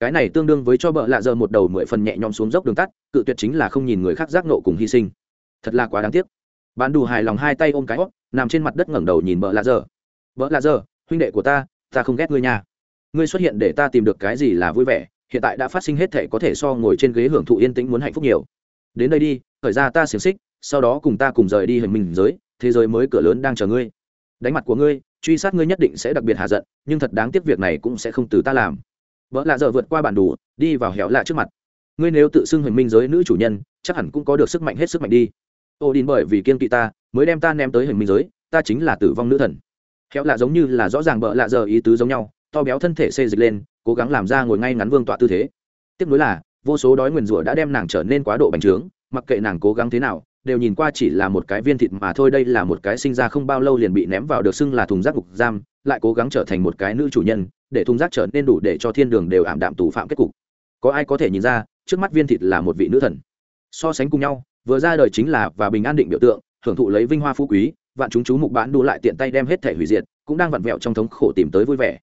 Cái này tương đương với cho bợ lạ giờ một đầu mười phần nhẹ nhõm xuống dốc đường tắt, cự tuyệt chính là không nhìn người khác giác nộ cùng hy sinh. Thật là quá đáng tiếc. Bạn đủ hài lòng hai tay ôm cái hót, nằm trên mặt đất ngẩng đầu nhìn bợ lạ giờ. Bợ lạ giờ, huynh đệ của ta ta không ghét ngươi nha. Ngươi xuất hiện để ta tìm được cái gì là vui vẻ, hiện tại đã phát sinh hết thể có thể so ngồi trên ghế hưởng thụ yên tĩnh muốn hạnh phúc nhiều. Đến đây đi, khởi ra ta xiềng xích, sau đó cùng ta cùng rời đi hình mình giới, thế giới mới cửa lớn đang chờ ngươi đánh mặt của ngươi, truy sát ngươi nhất định sẽ đặc biệt hạ giận, nhưng thật đáng tiếc việc này cũng sẽ không từ ta làm. Vợ lạ giờ vượt qua bản đủ, đi vào hẻo lạ trước mặt. Ngươi nếu tự xưng hình minh giới nữ chủ nhân, chắc hẳn cũng có được sức mạnh hết sức mạnh đi. Ô đình bởi vì kiên kỵ ta, mới đem ta ném tới hình minh giới, ta chính là tử vong nữ thần. Hẻo lạ giống như là rõ ràng vợ lạ giờ ý tứ giống nhau, to béo thân thể xê dịch lên, cố gắng làm ra ngồi ngay ngắn vương tọa tư thế. Tiếp nối là, vô số đói nguyền rủa đã đem nàng trở nên quá độ bành trướng, mặc kệ nàng cố gắng thế nào đều nhìn qua chỉ là một cái viên thịt mà thôi, đây là một cái sinh ra không bao lâu liền bị ném vào được xưng là thùng rác ngục giam, lại cố gắng trở thành một cái nữ chủ nhân, để thùng rác trở nên đủ để cho thiên đường đều ảm đạm tù phạm kết cục. Có ai có thể nhìn ra, trước mắt viên thịt là một vị nữ thần? So sánh cùng nhau, vừa ra đời chính là và bình an định biểu tượng, hưởng thụ lấy vinh hoa phú quý, vạn chúng chú mục bán đu lại tiện tay đem hết thể hủy diệt, cũng đang vặn vẹo trong thống khổ tìm tới vui vẻ.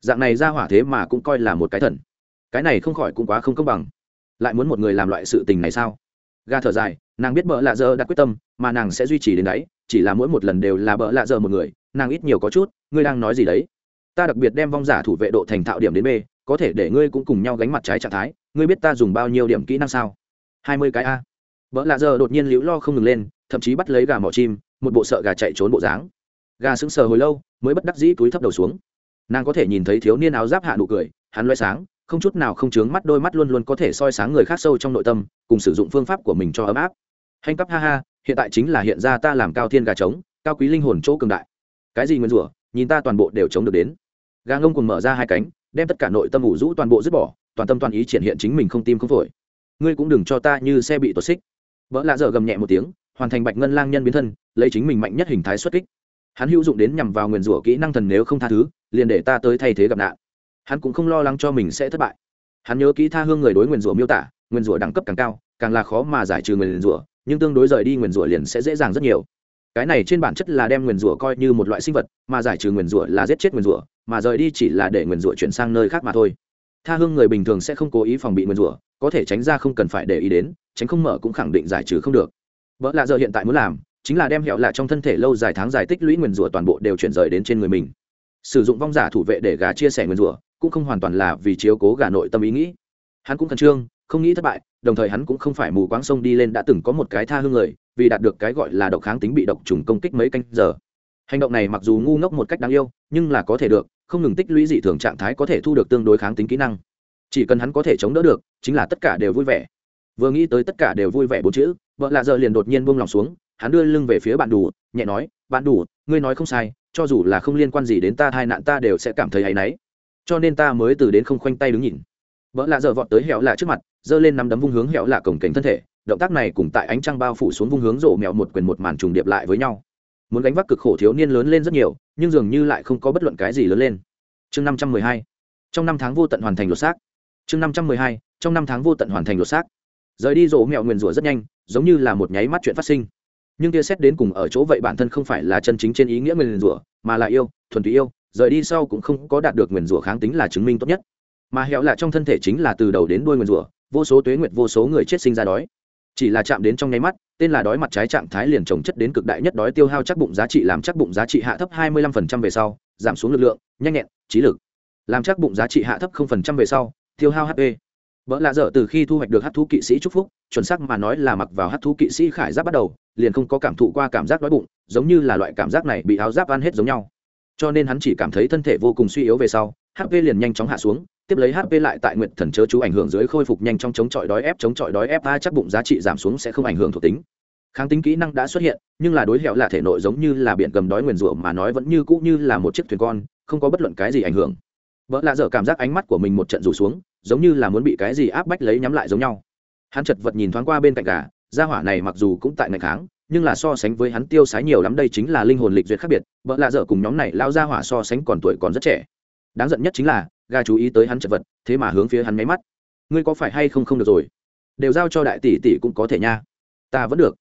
Dạng này ra hỏa thế mà cũng coi là một cái thần. Cái này không khỏi cũng quá không công bằng. Lại muốn một người làm loại sự tình này sao? Ga thở dài, nàng biết bợ lạ dơ đã quyết tâm, mà nàng sẽ duy trì đến đấy, chỉ là mỗi một lần đều là bợ lạ dơ một người, nàng ít nhiều có chút, ngươi đang nói gì đấy? Ta đặc biệt đem vong giả thủ vệ độ thành thạo điểm đến b, có thể để ngươi cũng cùng nhau gánh mặt trái trạng thái, ngươi biết ta dùng bao nhiêu điểm kỹ năng sao? Hai mươi cái a. Vợ lạ giờ đột nhiên liễu lo không ngừng lên, thậm chí bắt lấy gà mỏ chim, một bộ sợ gà chạy trốn bộ dáng. Gà sững sờ hồi lâu, mới bất đắc dĩ túi thấp đầu xuống. Nàng có thể nhìn thấy thiếu niên áo giáp hạ nụ cười, hắn loay sáng không chút nào không chướng mắt đôi mắt luôn luôn có thể soi sáng người khác sâu trong nội tâm, cùng sử dụng phương pháp của mình cho ấm áp. Hành cấp ha ha, hiện tại chính là hiện ra ta làm cao thiên gà trống, cao quý linh hồn chỗ cường đại. Cái gì nguyên rủa, nhìn ta toàn bộ đều chống được đến. Gà ngông cùng mở ra hai cánh, đem tất cả nội tâm ủ rũ toàn bộ dứt bỏ, toàn tâm toàn ý triển hiện chính mình không tim không phổi. Ngươi cũng đừng cho ta như xe bị tuột xích. Vỡ lạ dở gầm nhẹ một tiếng, hoàn thành bạch ngân lang nhân biến thân, lấy chính mình mạnh nhất hình thái xuất kích. Hắn hữu dụng đến nhằm vào nguyền rủa kỹ năng thần nếu không tha thứ, liền để ta tới thay thế gặp nạn hắn cũng không lo lắng cho mình sẽ thất bại. Hắn nhớ kỹ tha hương người đối nguyền rủa miêu tả, nguyền rủa đẳng cấp càng cao, càng là khó mà giải trừ nguyền rủa, nhưng tương đối rời đi nguyền rủa liền sẽ dễ dàng rất nhiều. Cái này trên bản chất là đem nguyền rủa coi như một loại sinh vật, mà giải trừ nguyền rủa là giết chết nguyền rủa, mà rời đi chỉ là để nguyền rủa chuyển sang nơi khác mà thôi. Tha hương người bình thường sẽ không cố ý phòng bị nguyền rủa, có thể tránh ra không cần phải để ý đến, tránh không mở cũng khẳng định giải trừ không được. Vợ lạ giờ hiện tại muốn làm, chính là đem hẹo lạ trong thân thể lâu dài tháng dài tích lũy nguyền rủa toàn bộ đều chuyển rời đến trên người mình. Sử dụng vong giả thủ vệ để gà chia sẻ nguyền rủa cũng không hoàn toàn là vì chiếu cố gà nội tâm ý nghĩ. Hắn cũng khẩn trương, không nghĩ thất bại, đồng thời hắn cũng không phải mù quáng sông đi lên đã từng có một cái tha hương người, vì đạt được cái gọi là độc kháng tính bị độc trùng công kích mấy canh giờ. Hành động này mặc dù ngu ngốc một cách đáng yêu, nhưng là có thể được, không ngừng tích lũy dị thường trạng thái có thể thu được tương đối kháng tính kỹ năng. Chỉ cần hắn có thể chống đỡ được, chính là tất cả đều vui vẻ. Vừa nghĩ tới tất cả đều vui vẻ bốn chữ, vợ lạ giờ liền đột nhiên buông lòng xuống, hắn đưa lưng về phía bạn đủ nhẹ nói, bạn đủ ngươi nói không sai, cho dù là không liên quan gì đến ta, hai nạn ta đều sẽ cảm thấy áy náy cho nên ta mới từ đến không khoanh tay đứng nhìn. Vợ lạ giờ vọt tới hẻo lạ trước mặt, giơ lên nắm đấm vung hướng hẻo lạ cổng cảnh thân thể, động tác này cùng tại ánh trăng bao phủ xuống vung hướng rộ mèo một quyền một màn trùng điệp lại với nhau. Muốn gánh vác cực khổ thiếu niên lớn lên rất nhiều, nhưng dường như lại không có bất luận cái gì lớn lên. Chương năm trăm mười hai. Trong năm tháng vô tận hoàn thành lột xác. Chương năm trăm mười hai. Trong năm tháng vô tận hoàn thành lột xác. Rời đi rộ mèo nguyền rủa rất nhanh, giống như là một nháy mắt chuyện phát sinh. Nhưng tia xét đến cùng ở chỗ vậy bản thân không phải là chân chính trên ý nghĩa nguyền rủa, mà là yêu, thuần túy yêu rời đi sau cũng không có đạt được nguyền rủa kháng tính là chứng minh tốt nhất. Mà hẹo là trong thân thể chính là từ đầu đến đuôi nguyền rủa, vô số tuế nguyệt, vô số người chết sinh ra đói. Chỉ là chạm đến trong nháy mắt, tên là đói mặt trái trạng thái liền trồng chất đến cực đại nhất đói tiêu hao chắc bụng giá trị, làm chắc bụng giá trị hạ thấp 25% về sau, giảm xuống lực lượng, nhanh nhẹn, trí lực. Làm chắc bụng giá trị hạ thấp 0% về sau, tiêu hao hp vợ lạ dở từ khi thu hoạch được hát thú kỵ sĩ chúc phúc, chuẩn xác mà nói là mặc vào hát thú kỵ sĩ khải giáp bắt đầu, liền không có cảm thụ qua cảm giác đói bụng, giống như là loại cảm giác này bị áo giáp ăn hết giống nhau cho nên hắn chỉ cảm thấy thân thể vô cùng suy yếu về sau hp liền nhanh chóng hạ xuống, tiếp lấy hp lại tại nguyện thần chớ chú ảnh hưởng dưới khôi phục nhanh trong chống chọi đói ép, chống chọi đói ép, a, chắc bụng giá trị giảm xuống sẽ không ảnh hưởng thuộc tính. Kháng tính kỹ năng đã xuất hiện, nhưng là đối hẹo là thể nội giống như là biển gầm đói nguyền rủa mà nói vẫn như cũ như là một chiếc thuyền con, không có bất luận cái gì ảnh hưởng. Vợ lạ dở cảm giác ánh mắt của mình một trận rủ xuống, giống như là muốn bị cái gì áp bách lấy nhắm lại giống nhau. Hắn chật vật nhìn thoáng qua bên cạnh gà, gia hỏa này mặc dù cũng tại ngày kháng nhưng là so sánh với hắn tiêu sái nhiều lắm đây chính là linh hồn lịch duyệt khác biệt vợ lạ dở cùng nhóm này lao ra hỏa so sánh còn tuổi còn rất trẻ. Đáng giận nhất chính là, gà chú ý tới hắn chật vật, thế mà hướng phía hắn máy mắt. Ngươi có phải hay không không được rồi? Đều giao cho đại tỷ tỷ cũng có thể nha. Ta vẫn được.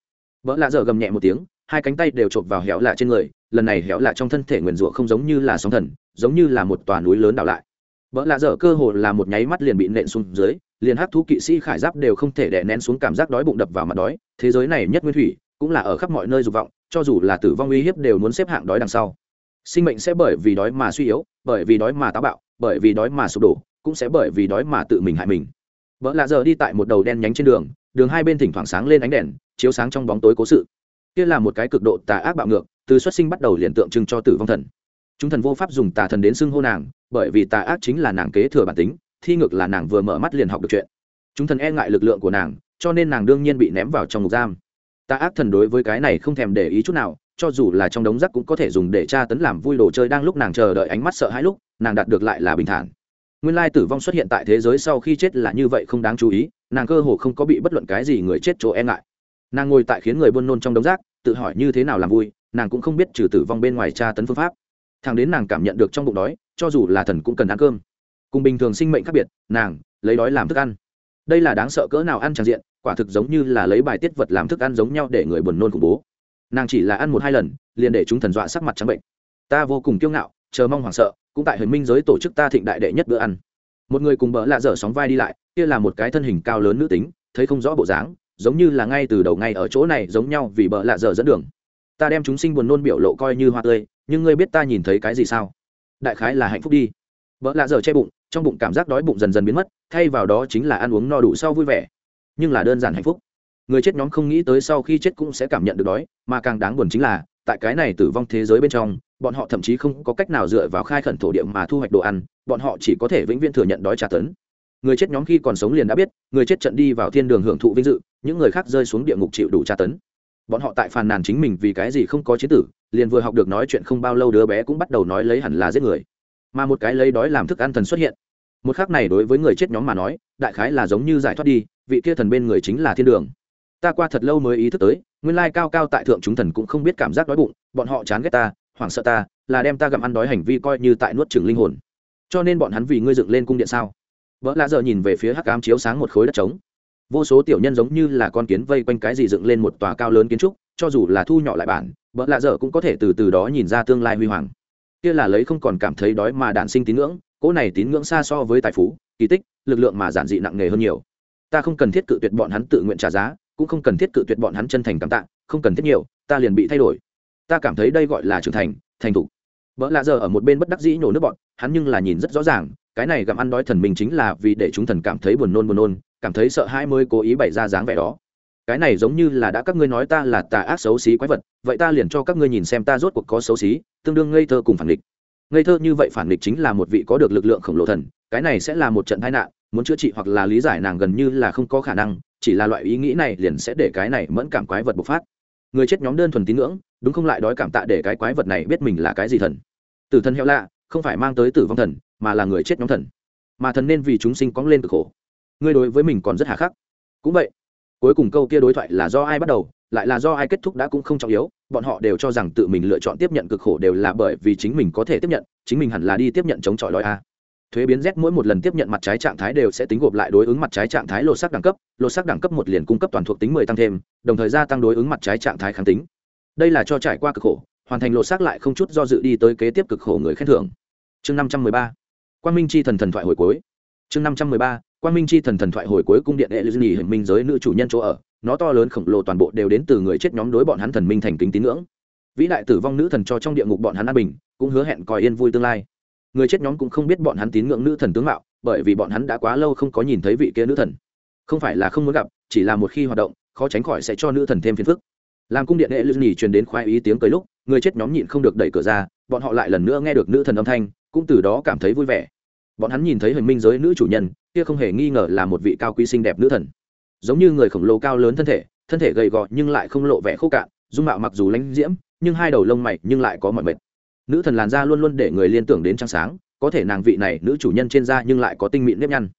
Vợ lạ dở gầm nhẹ một tiếng, hai cánh tay đều chộp vào héo lạ trên người, lần này héo lạ trong thân thể nguyền rủa không giống như là sóng thần, giống như là một tòa núi lớn đảo lại. Vợ lạ dở cơ hồ là một nháy mắt liền bị nện xuống dưới, liền hát thú kỵ sĩ khải giáp đều không thể đè nén xuống cảm giác đói bụng đập vào mặt đói, thế giới này nhất nguyên thủy cũng là ở khắp mọi nơi dục vọng, cho dù là tử vong uy hiếp đều muốn xếp hạng đói đằng sau. Sinh mệnh sẽ bởi vì đói mà suy yếu, bởi vì đói mà táo bạo, bởi vì đói mà sụp đổ, cũng sẽ bởi vì đói mà tự mình hại mình. Vợ lạ giờ đi tại một đầu đen nhánh trên đường đường hai bên thỉnh thoảng sáng lên ánh đèn, chiếu sáng trong bóng tối cố sự. Kia là một cái cực độ tà ác bạo ngược, từ xuất sinh bắt đầu liền tượng trưng cho tử vong thần. Chúng thần vô pháp dùng tà thần đến xưng hô nàng, bởi vì tà ác chính là nàng kế thừa bản tính, thi ngược là nàng vừa mở mắt liền học được chuyện. Chúng thần e ngại lực lượng của nàng, cho nên nàng đương nhiên bị ném vào trong ngục giam tà ác thần đối với cái này không thèm để ý chút nào, cho dù là trong đống rác cũng có thể dùng để tra tấn làm vui đồ chơi đang lúc nàng chờ đợi ánh mắt sợ hãi lúc, nàng đạt được lại là bình thản. Nguyên lai tử vong xuất hiện tại thế giới sau khi chết là như vậy không đáng chú ý, nàng cơ hồ không có bị bất luận cái gì người chết chỗ e ngại. Nàng ngồi tại khiến người buôn nôn trong đống rác, tự hỏi như thế nào làm vui, nàng cũng không biết trừ tử vong bên ngoài tra tấn phương pháp. Thằng đến nàng cảm nhận được trong bụng đói, cho dù là thần cũng cần ăn cơm. Cùng bình thường sinh mệnh khác biệt, nàng lấy đói làm thức ăn. Đây là đáng sợ cỡ nào ăn tràn diện quả thực giống như là lấy bài tiết vật làm thức ăn giống nhau để người buồn nôn khủng bố. Nàng chỉ là ăn một hai lần, liền để chúng thần dọa sắc mặt trắng bệnh. Ta vô cùng kiêu ngạo, chờ mong hoảng sợ, cũng tại huyền minh giới tổ chức ta thịnh đại đệ nhất bữa ăn. Một người cùng bỡ lạ dở sóng vai đi lại, kia là một cái thân hình cao lớn nữ tính, thấy không rõ bộ dáng, giống như là ngay từ đầu ngay ở chỗ này giống nhau vì bỡ lạ dở dẫn đường. Ta đem chúng sinh buồn nôn biểu lộ coi như hoa tươi, nhưng ngươi biết ta nhìn thấy cái gì sao? Đại khái là hạnh phúc đi. Bỡ lạ dở che bụng, trong bụng cảm giác đói bụng dần dần biến mất, thay vào đó chính là ăn uống no đủ sau vui vẻ nhưng là đơn giản hạnh phúc. Người chết nhóm không nghĩ tới sau khi chết cũng sẽ cảm nhận được đói, mà càng đáng buồn chính là, tại cái này tử vong thế giới bên trong, bọn họ thậm chí không có cách nào dựa vào khai khẩn thổ địa mà thu hoạch đồ ăn, bọn họ chỉ có thể vĩnh viễn thừa nhận đói tra tấn. Người chết nhóm khi còn sống liền đã biết, người chết trận đi vào thiên đường hưởng thụ vinh dự, những người khác rơi xuống địa ngục chịu đủ tra tấn. Bọn họ tại phàn nàn chính mình vì cái gì không có chế tử, liền vừa học được nói chuyện không bao lâu đứa bé cũng bắt đầu nói lấy hẳn là giết người. Mà một cái lấy đói làm thức ăn thần xuất hiện một khác này đối với người chết nhóm mà nói, đại khái là giống như giải thoát đi, vị kia thần bên người chính là thiên đường. Ta qua thật lâu mới ý thức tới, nguyên lai cao cao tại thượng chúng thần cũng không biết cảm giác đói bụng, bọn họ chán ghét ta, hoảng sợ ta, là đem ta gặm ăn đói hành vi coi như tại nuốt trừng linh hồn. Cho nên bọn hắn vì ngươi dựng lên cung điện sao? Vợ lạ giờ nhìn về phía hắc ám chiếu sáng một khối đất trống. Vô số tiểu nhân giống như là con kiến vây quanh cái gì dựng lên một tòa cao lớn kiến trúc, cho dù là thu nhỏ lại bản vợ lạ giờ cũng có thể từ từ đó nhìn ra tương lai huy hoàng. Kia là lấy không còn cảm thấy đói mà đản sinh tín ngưỡng cỗ này tín ngưỡng xa so với tài phú, kỳ tích, lực lượng mà giản dị nặng nề hơn nhiều. Ta không cần thiết cự tuyệt bọn hắn tự nguyện trả giá, cũng không cần thiết cự tuyệt bọn hắn chân thành cảm tạ, không cần thiết nhiều, ta liền bị thay đổi. Ta cảm thấy đây gọi là trưởng thành thành thục. Vợ lạ giờ ở một bên bất đắc dĩ nhổ nước bọn, hắn nhưng là nhìn rất rõ ràng, cái này gặm ăn đói thần mình chính là vì để chúng thần cảm thấy buồn nôn buồn nôn, cảm thấy sợ hãi mới cố ý bày ra dáng vẻ đó. Cái này giống như là đã các ngươi nói ta là tà ác xấu xí quái vật, vậy ta liền cho các ngươi nhìn xem ta rốt cuộc có xấu xí, tương đương ngây thơ cùng phản địch ngây thơ như vậy phản nghịch chính là một vị có được lực lượng khổng lồ thần, cái này sẽ là một trận tai nạn, muốn chữa trị hoặc là lý giải nàng gần như là không có khả năng, chỉ là loại ý nghĩ này liền sẽ để cái này mẫn cảm quái vật bộc phát. Người chết nhóm đơn thuần tín ngưỡng, đúng không lại đói cảm tạ để cái quái vật này biết mình là cái gì thần? Tử thần heo lạ, không phải mang tới tử vong thần, mà là người chết nhóm thần. Mà thần nên vì chúng sinh cóng lên cực khổ. Ngươi đối với mình còn rất hà khắc. Cũng vậy, cuối cùng câu kia đối thoại là do ai bắt đầu, lại là do ai kết thúc đã cũng không trọng yếu bọn họ đều cho rằng tự mình lựa chọn tiếp nhận cực khổ đều là bởi vì chính mình có thể tiếp nhận, chính mình hẳn là đi tiếp nhận chống chọi đói a. Thuế biến z mỗi một lần tiếp nhận mặt trái trạng thái đều sẽ tính gộp lại đối ứng mặt trái trạng thái lột sắc đẳng cấp, lột sắc đẳng cấp một liền cung cấp toàn thuộc tính mười tăng thêm, đồng thời gia tăng đối ứng mặt trái trạng thái kháng tính. Đây là cho trải qua cực khổ, hoàn thành lột xác lại không chút do dự đi tới kế tiếp cực khổ người khen thưởng. Chương năm trăm mười ba quan minh chi thần thần thoại hồi cuối. Chương năm trăm mười ba quan minh chi thần thần thoại hồi cuối cung điện hệ lưu hình minh giới nữ chủ nhân chỗ ở nó to lớn khổng lồ toàn bộ đều đến từ người chết nhóm đối bọn hắn thần minh thành kính tín ngưỡng. Vĩ đại tử vong nữ thần cho trong địa ngục bọn hắn an bình, cũng hứa hẹn còi yên vui tương lai. Người chết nhóm cũng không biết bọn hắn tín ngưỡng nữ thần tướng mạo, bởi vì bọn hắn đã quá lâu không có nhìn thấy vị kia nữ thần. Không phải là không muốn gặp, chỉ là một khi hoạt động, khó tránh khỏi sẽ cho nữ thần thêm phiền phức. Làm cung điện hệ lưu nhì truyền đến khoái ý tiếng cười lúc, người chết nhóm nhịn không được đẩy cửa ra, bọn họ lại lần nữa nghe được nữ thần âm thanh, cũng từ đó cảm thấy vui vẻ. Bọn hắn nhìn thấy hình minh giới nữ chủ nhân, kia không hề nghi ngờ là một vị cao quý xinh đẹp nữ thần giống như người khổng lồ cao lớn thân thể thân thể gầy gò nhưng lại không lộ vẻ khô cạn, dung mạo mặc dù lãnh diễm, nhưng hai đầu lông mày nhưng lại có mọi mệt. Nữ thần làn da luôn luôn để người liên tưởng đến trăng sáng, có thể nàng vị này nữ chủ nhân trên da nhưng lại có tinh mịn nếp nhăn.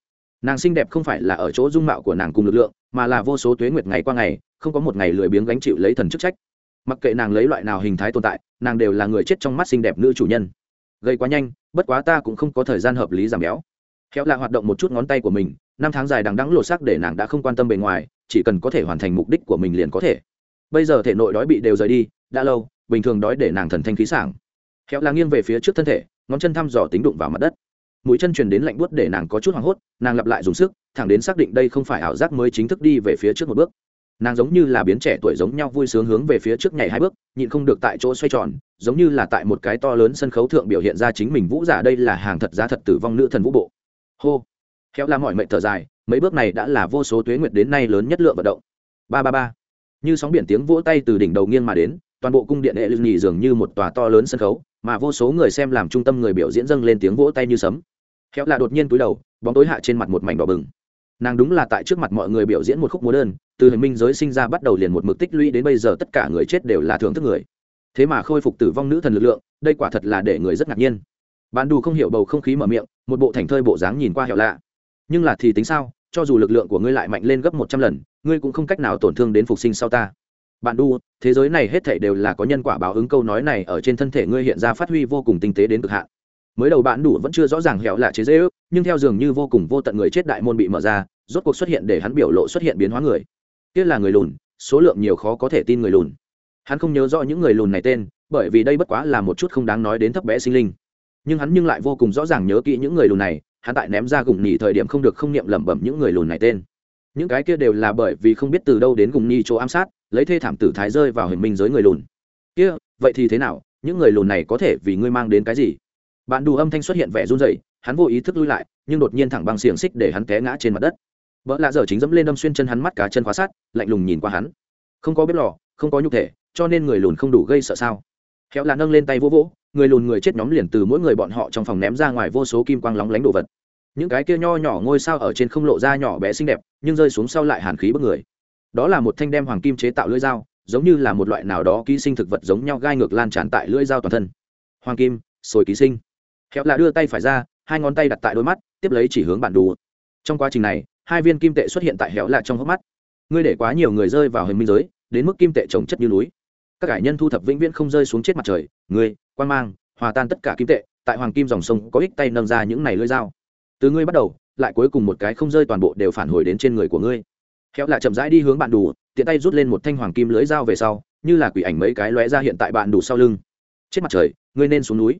Nàng xinh đẹp không phải là ở chỗ dung mạo của nàng cùng lực lượng, mà là vô số tuế nguyệt ngày qua ngày, không có một ngày lười biếng gánh chịu lấy thần chức trách. Mặc kệ nàng lấy loại nào hình thái tồn tại, nàng đều là người chết trong mắt xinh đẹp nữ chủ nhân. Gây quá nhanh, bất quá ta cũng không có thời gian hợp lý giảm béo. Khéo là hoạt động một chút ngón tay của mình năm tháng dài đằng đắng lột xác để nàng đã không quan tâm bề ngoài, chỉ cần có thể hoàn thành mục đích của mình liền có thể. Bây giờ thể nội đói bị đều rời đi, đã lâu, bình thường đói để nàng thần thanh khí sảng. Khéo là nghiêng về phía trước thân thể, ngón chân thăm dò tính đụng vào mặt đất. Mũi chân truyền đến lạnh buốt để nàng có chút hoảng hốt, nàng lặp lại dùng sức, thẳng đến xác định đây không phải ảo giác mới chính thức đi về phía trước một bước. Nàng giống như là biến trẻ tuổi giống nhau vui sướng hướng về phía trước nhảy hai bước, nhịn không được tại chỗ xoay tròn, giống như là tại một cái to lớn sân khấu thượng biểu hiện ra chính mình vũ giả đây là hàng thật giá thật tử vong nữ thần vũ bộ. Hô khéo là mọi mệnh thở dài, mấy bước này đã là vô số tuế nguyệt đến nay lớn nhất lượng vận động. Ba ba ba. Như sóng biển tiếng vỗ tay từ đỉnh đầu nghiêng mà đến, toàn bộ cung điện hệ lưng nhì dường như một tòa to lớn sân khấu, mà vô số người xem làm trung tâm người biểu diễn dâng lên tiếng vỗ tay như sấm. Khéo là đột nhiên túi đầu, bóng tối hạ trên mặt một mảnh đỏ bừng. Nàng đúng là tại trước mặt mọi người biểu diễn một khúc múa đơn, từ hình minh giới sinh ra bắt đầu liền một mực tích lũy đến bây giờ tất cả người chết đều là thưởng thức người. Thế mà khôi phục tử vong nữ thần lực lượng, đây quả thật là để người rất ngạc nhiên. Bạn đù không hiểu bầu không khí mở miệng, một bộ thành thơi bộ dáng nhìn qua hẹo lạ nhưng là thì tính sao, cho dù lực lượng của ngươi lại mạnh lên gấp một trăm lần, ngươi cũng không cách nào tổn thương đến phục sinh sau ta. Bạn đu, thế giới này hết thảy đều là có nhân quả báo ứng câu nói này ở trên thân thể ngươi hiện ra phát huy vô cùng tinh tế đến cực hạn. Mới đầu bạn đủ vẫn chưa rõ ràng hẹo là chế dễ ước nhưng theo dường như vô cùng vô tận người chết đại môn bị mở ra, rốt cuộc xuất hiện để hắn biểu lộ xuất hiện biến hóa người. Kia là người lùn, số lượng nhiều khó có thể tin người lùn. Hắn không nhớ rõ những người lùn này tên, bởi vì đây bất quá là một chút không đáng nói đến thấp bé sinh linh. Nhưng hắn nhưng lại vô cùng rõ ràng nhớ kỹ những người lùn này hắn tại ném ra gùng nhì thời điểm không được không niệm lẩm bẩm những người lùn này tên. Những cái kia đều là bởi vì không biết từ đâu đến gùng nhì chỗ ám sát, lấy thê thảm tử thái rơi vào hình minh giới người lùn. Kia, vậy thì thế nào? Những người lùn này có thể vì ngươi mang đến cái gì? Bạn đủ âm thanh xuất hiện vẻ run rẩy, hắn vô ý thức lui lại, nhưng đột nhiên thẳng băng xiềng xích để hắn té ngã trên mặt đất. Vợ lạ dở chính dẫm lên đâm xuyên chân hắn mắt cá chân khóa sát, lạnh lùng nhìn qua hắn. Không có bếp lò, không có nhục thể, cho nên người lùn không đủ gây sợ sao? Khéo là nâng lên tay vỗ vỗ, người lùn người chết nhóm liền từ mỗi người bọn họ trong phòng ném ra ngoài vô số kim quang lóng lánh đồ vật. Những cái kia nho nhỏ ngôi sao ở trên không lộ ra nhỏ bé xinh đẹp, nhưng rơi xuống sau lại hàn khí bức người. Đó là một thanh đem hoàng kim chế tạo lưỡi dao, giống như là một loại nào đó ký sinh thực vật giống nhau gai ngược lan tràn tại lưỡi dao toàn thân. Hoàng kim, sồi ký sinh. Khéo là đưa tay phải ra, hai ngón tay đặt tại đôi mắt, tiếp lấy chỉ hướng bản đồ. trong quá trình này, hai viên kim tệ xuất hiện tại héo lạ trong hốc mắt. Ngươi để quá nhiều người rơi vào hình minh giới, đến mức kim tệ trồng chất như núi các cải nhân thu thập vĩnh viễn không rơi xuống chết mặt trời, ngươi, quan mang, hòa tan tất cả kim tệ, tại hoàng kim dòng sông có ích tay nâng ra những này lưỡi dao. Từ ngươi bắt đầu, lại cuối cùng một cái không rơi toàn bộ đều phản hồi đến trên người của ngươi. Khéo lại chậm rãi đi hướng bạn đủ, tiện tay rút lên một thanh hoàng kim lưỡi dao về sau, như là quỷ ảnh mấy cái lóe ra hiện tại bạn đủ sau lưng. Chết mặt trời, ngươi nên xuống núi.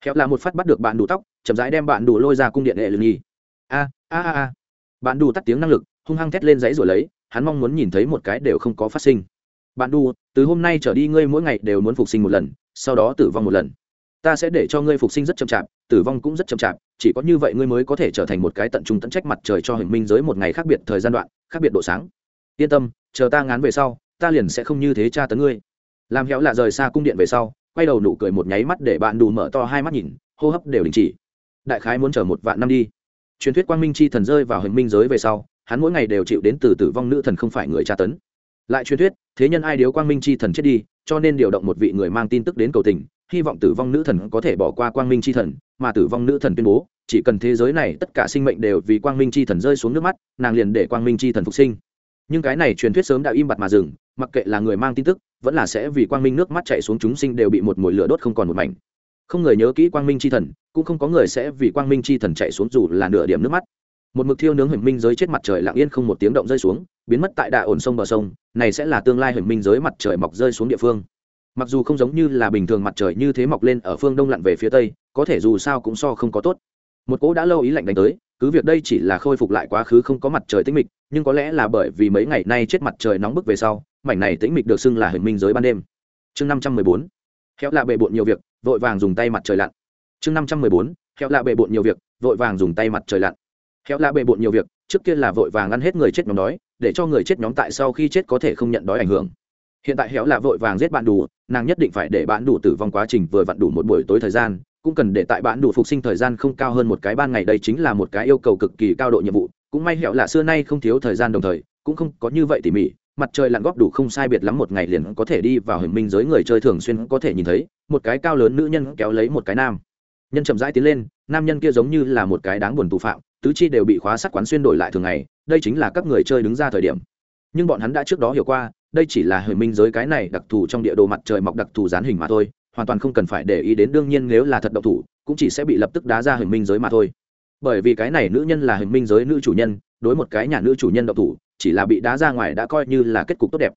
Khéo là một phát bắt được bạn đủ tóc, chậm rãi đem bạn đủ lôi ra cung điện hệ lương nhi a a a a. Bạn đủ tắt tiếng năng lực, hung hăng thét lên giấy rồi lấy, hắn mong muốn nhìn thấy một cái đều không có phát sinh. Bạn đủ từ hôm nay trở đi ngươi mỗi ngày đều muốn phục sinh một lần, sau đó tử vong một lần. Ta sẽ để cho ngươi phục sinh rất chậm chạp, tử vong cũng rất chậm chạp, chỉ có như vậy ngươi mới có thể trở thành một cái tận trung tận trách mặt trời cho hình minh giới một ngày khác biệt thời gian đoạn, khác biệt độ sáng. Yên tâm, chờ ta ngán về sau, ta liền sẽ không như thế tra tấn ngươi. Làm héo lạ rời xa cung điện về sau, quay đầu nụ cười một nháy mắt để bạn đủ mở to hai mắt nhìn, hô hấp đều đình chỉ. Đại khái muốn chờ một vạn năm đi. Truyền thuyết quang minh chi thần rơi vào hình minh giới về sau, hắn mỗi ngày đều chịu đến từ tử vong nữ thần không phải người tra tấn lại truyền thuyết, thế nhân ai điếu quang minh chi thần chết đi, cho nên điều động một vị người mang tin tức đến cầu tình, hy vọng tử vong nữ thần có thể bỏ qua quang minh chi thần, mà tử vong nữ thần tuyên bố, chỉ cần thế giới này tất cả sinh mệnh đều vì quang minh chi thần rơi xuống nước mắt, nàng liền để quang minh chi thần phục sinh. Nhưng cái này truyền thuyết sớm đã im bặt mà dừng, mặc kệ là người mang tin tức, vẫn là sẽ vì quang minh nước mắt chạy xuống chúng sinh đều bị một mồi lửa đốt không còn một mảnh. Không người nhớ kỹ quang minh chi thần, cũng không có người sẽ vì quang minh chi thần chạy xuống dù là nửa điểm nước mắt. Một mực thiêu nướng hình minh giới chết mặt trời lặng yên không một tiếng động rơi xuống biến mất tại đà ổn sông bờ sông, này sẽ là tương lai hình minh giới mặt trời mọc rơi xuống địa phương. Mặc dù không giống như là bình thường mặt trời như thế mọc lên ở phương đông lặn về phía tây, có thể dù sao cũng so không có tốt. Một cỗ đã lâu ý lạnh đánh tới, cứ việc đây chỉ là khôi phục lại quá khứ không có mặt trời tĩnh mịch, nhưng có lẽ là bởi vì mấy ngày nay chết mặt trời nóng bức về sau, mảnh này tĩnh mịch được xưng là hình minh giới ban đêm. Chương năm trăm mười bốn khéo lạ bệ bộn nhiều việc, vội vàng dùng tay mặt trời lặn. Chương năm trăm mười bốn khéo lạ bệ bộn nhiều việc, vội vàng dùng tay mặt trời lặn. Khéo lạ bệ bộn nhiều việc, trước kia là vội vàng ăn hết người chết nhóm đói để cho người chết nhóm tại sau khi chết có thể không nhận đói ảnh hưởng. Hiện tại héo là vội vàng giết bạn đủ, nàng nhất định phải để bạn đủ tử vong quá trình vừa vặn đủ một buổi tối thời gian, cũng cần để tại bạn đủ phục sinh thời gian không cao hơn một cái ban ngày, đây chính là một cái yêu cầu cực kỳ cao độ nhiệm vụ. Cũng may hẹo là xưa nay không thiếu thời gian đồng thời, cũng không có như vậy tỉ mỉ, mặt trời lặn góp đủ không sai biệt lắm một ngày liền có thể đi vào hình minh giới người chơi thường xuyên có thể nhìn thấy, một cái cao lớn nữ nhân kéo lấy một cái nam. Nhân chậm rãi tiến lên, nam nhân kia giống như là một cái đáng buồn tù phạm tứ chi đều bị khóa sắt quán xuyên đổi lại thường ngày, đây chính là các người chơi đứng ra thời điểm. Nhưng bọn hắn đã trước đó hiểu qua, đây chỉ là hình minh giới cái này đặc thù trong địa đồ mặt trời mọc đặc thù dán hình mà thôi, hoàn toàn không cần phải để ý đến đương nhiên nếu là thật độc thủ, cũng chỉ sẽ bị lập tức đá ra hình minh giới mà thôi. Bởi vì cái này nữ nhân là hình minh giới nữ chủ nhân, đối một cái nhà nữ chủ nhân độc thủ, chỉ là bị đá ra ngoài đã coi như là kết cục tốt đẹp.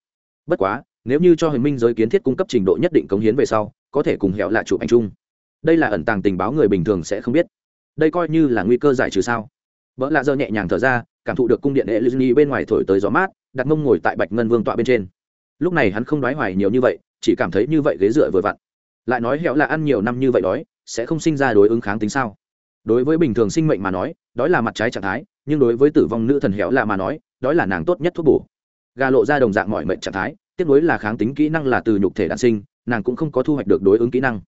Bất quá, nếu như cho hình minh giới kiến thiết cung cấp trình độ nhất định cống hiến về sau, có thể cùng hẹo lại chụp anh chung. Đây là ẩn tàng tình báo người bình thường sẽ không biết đây coi như là nguy cơ giải trừ sao? Vợ lạ dơ nhẹ nhàng thở ra, cảm thụ được cung điện hệ bên ngoài thổi tới gió mát, đặt mông ngồi tại bạch ngân vương tọa bên trên. Lúc này hắn không đoái hoài nhiều như vậy, chỉ cảm thấy như vậy ghế dựa vừa vặn. Lại nói hẹo là ăn nhiều năm như vậy đói, sẽ không sinh ra đối ứng kháng tính sao? Đối với bình thường sinh mệnh mà nói, đói là mặt trái trạng thái, nhưng đối với tử vong nữ thần hẹo là mà nói, đói là nàng tốt nhất thuốc bổ. Gà lộ ra đồng dạng mọi mệnh trạng thái tiếp nối là kháng tính kỹ năng là từ nhục thể đạn sinh, nàng cũng không có thu hoạch được đối ứng kỹ năng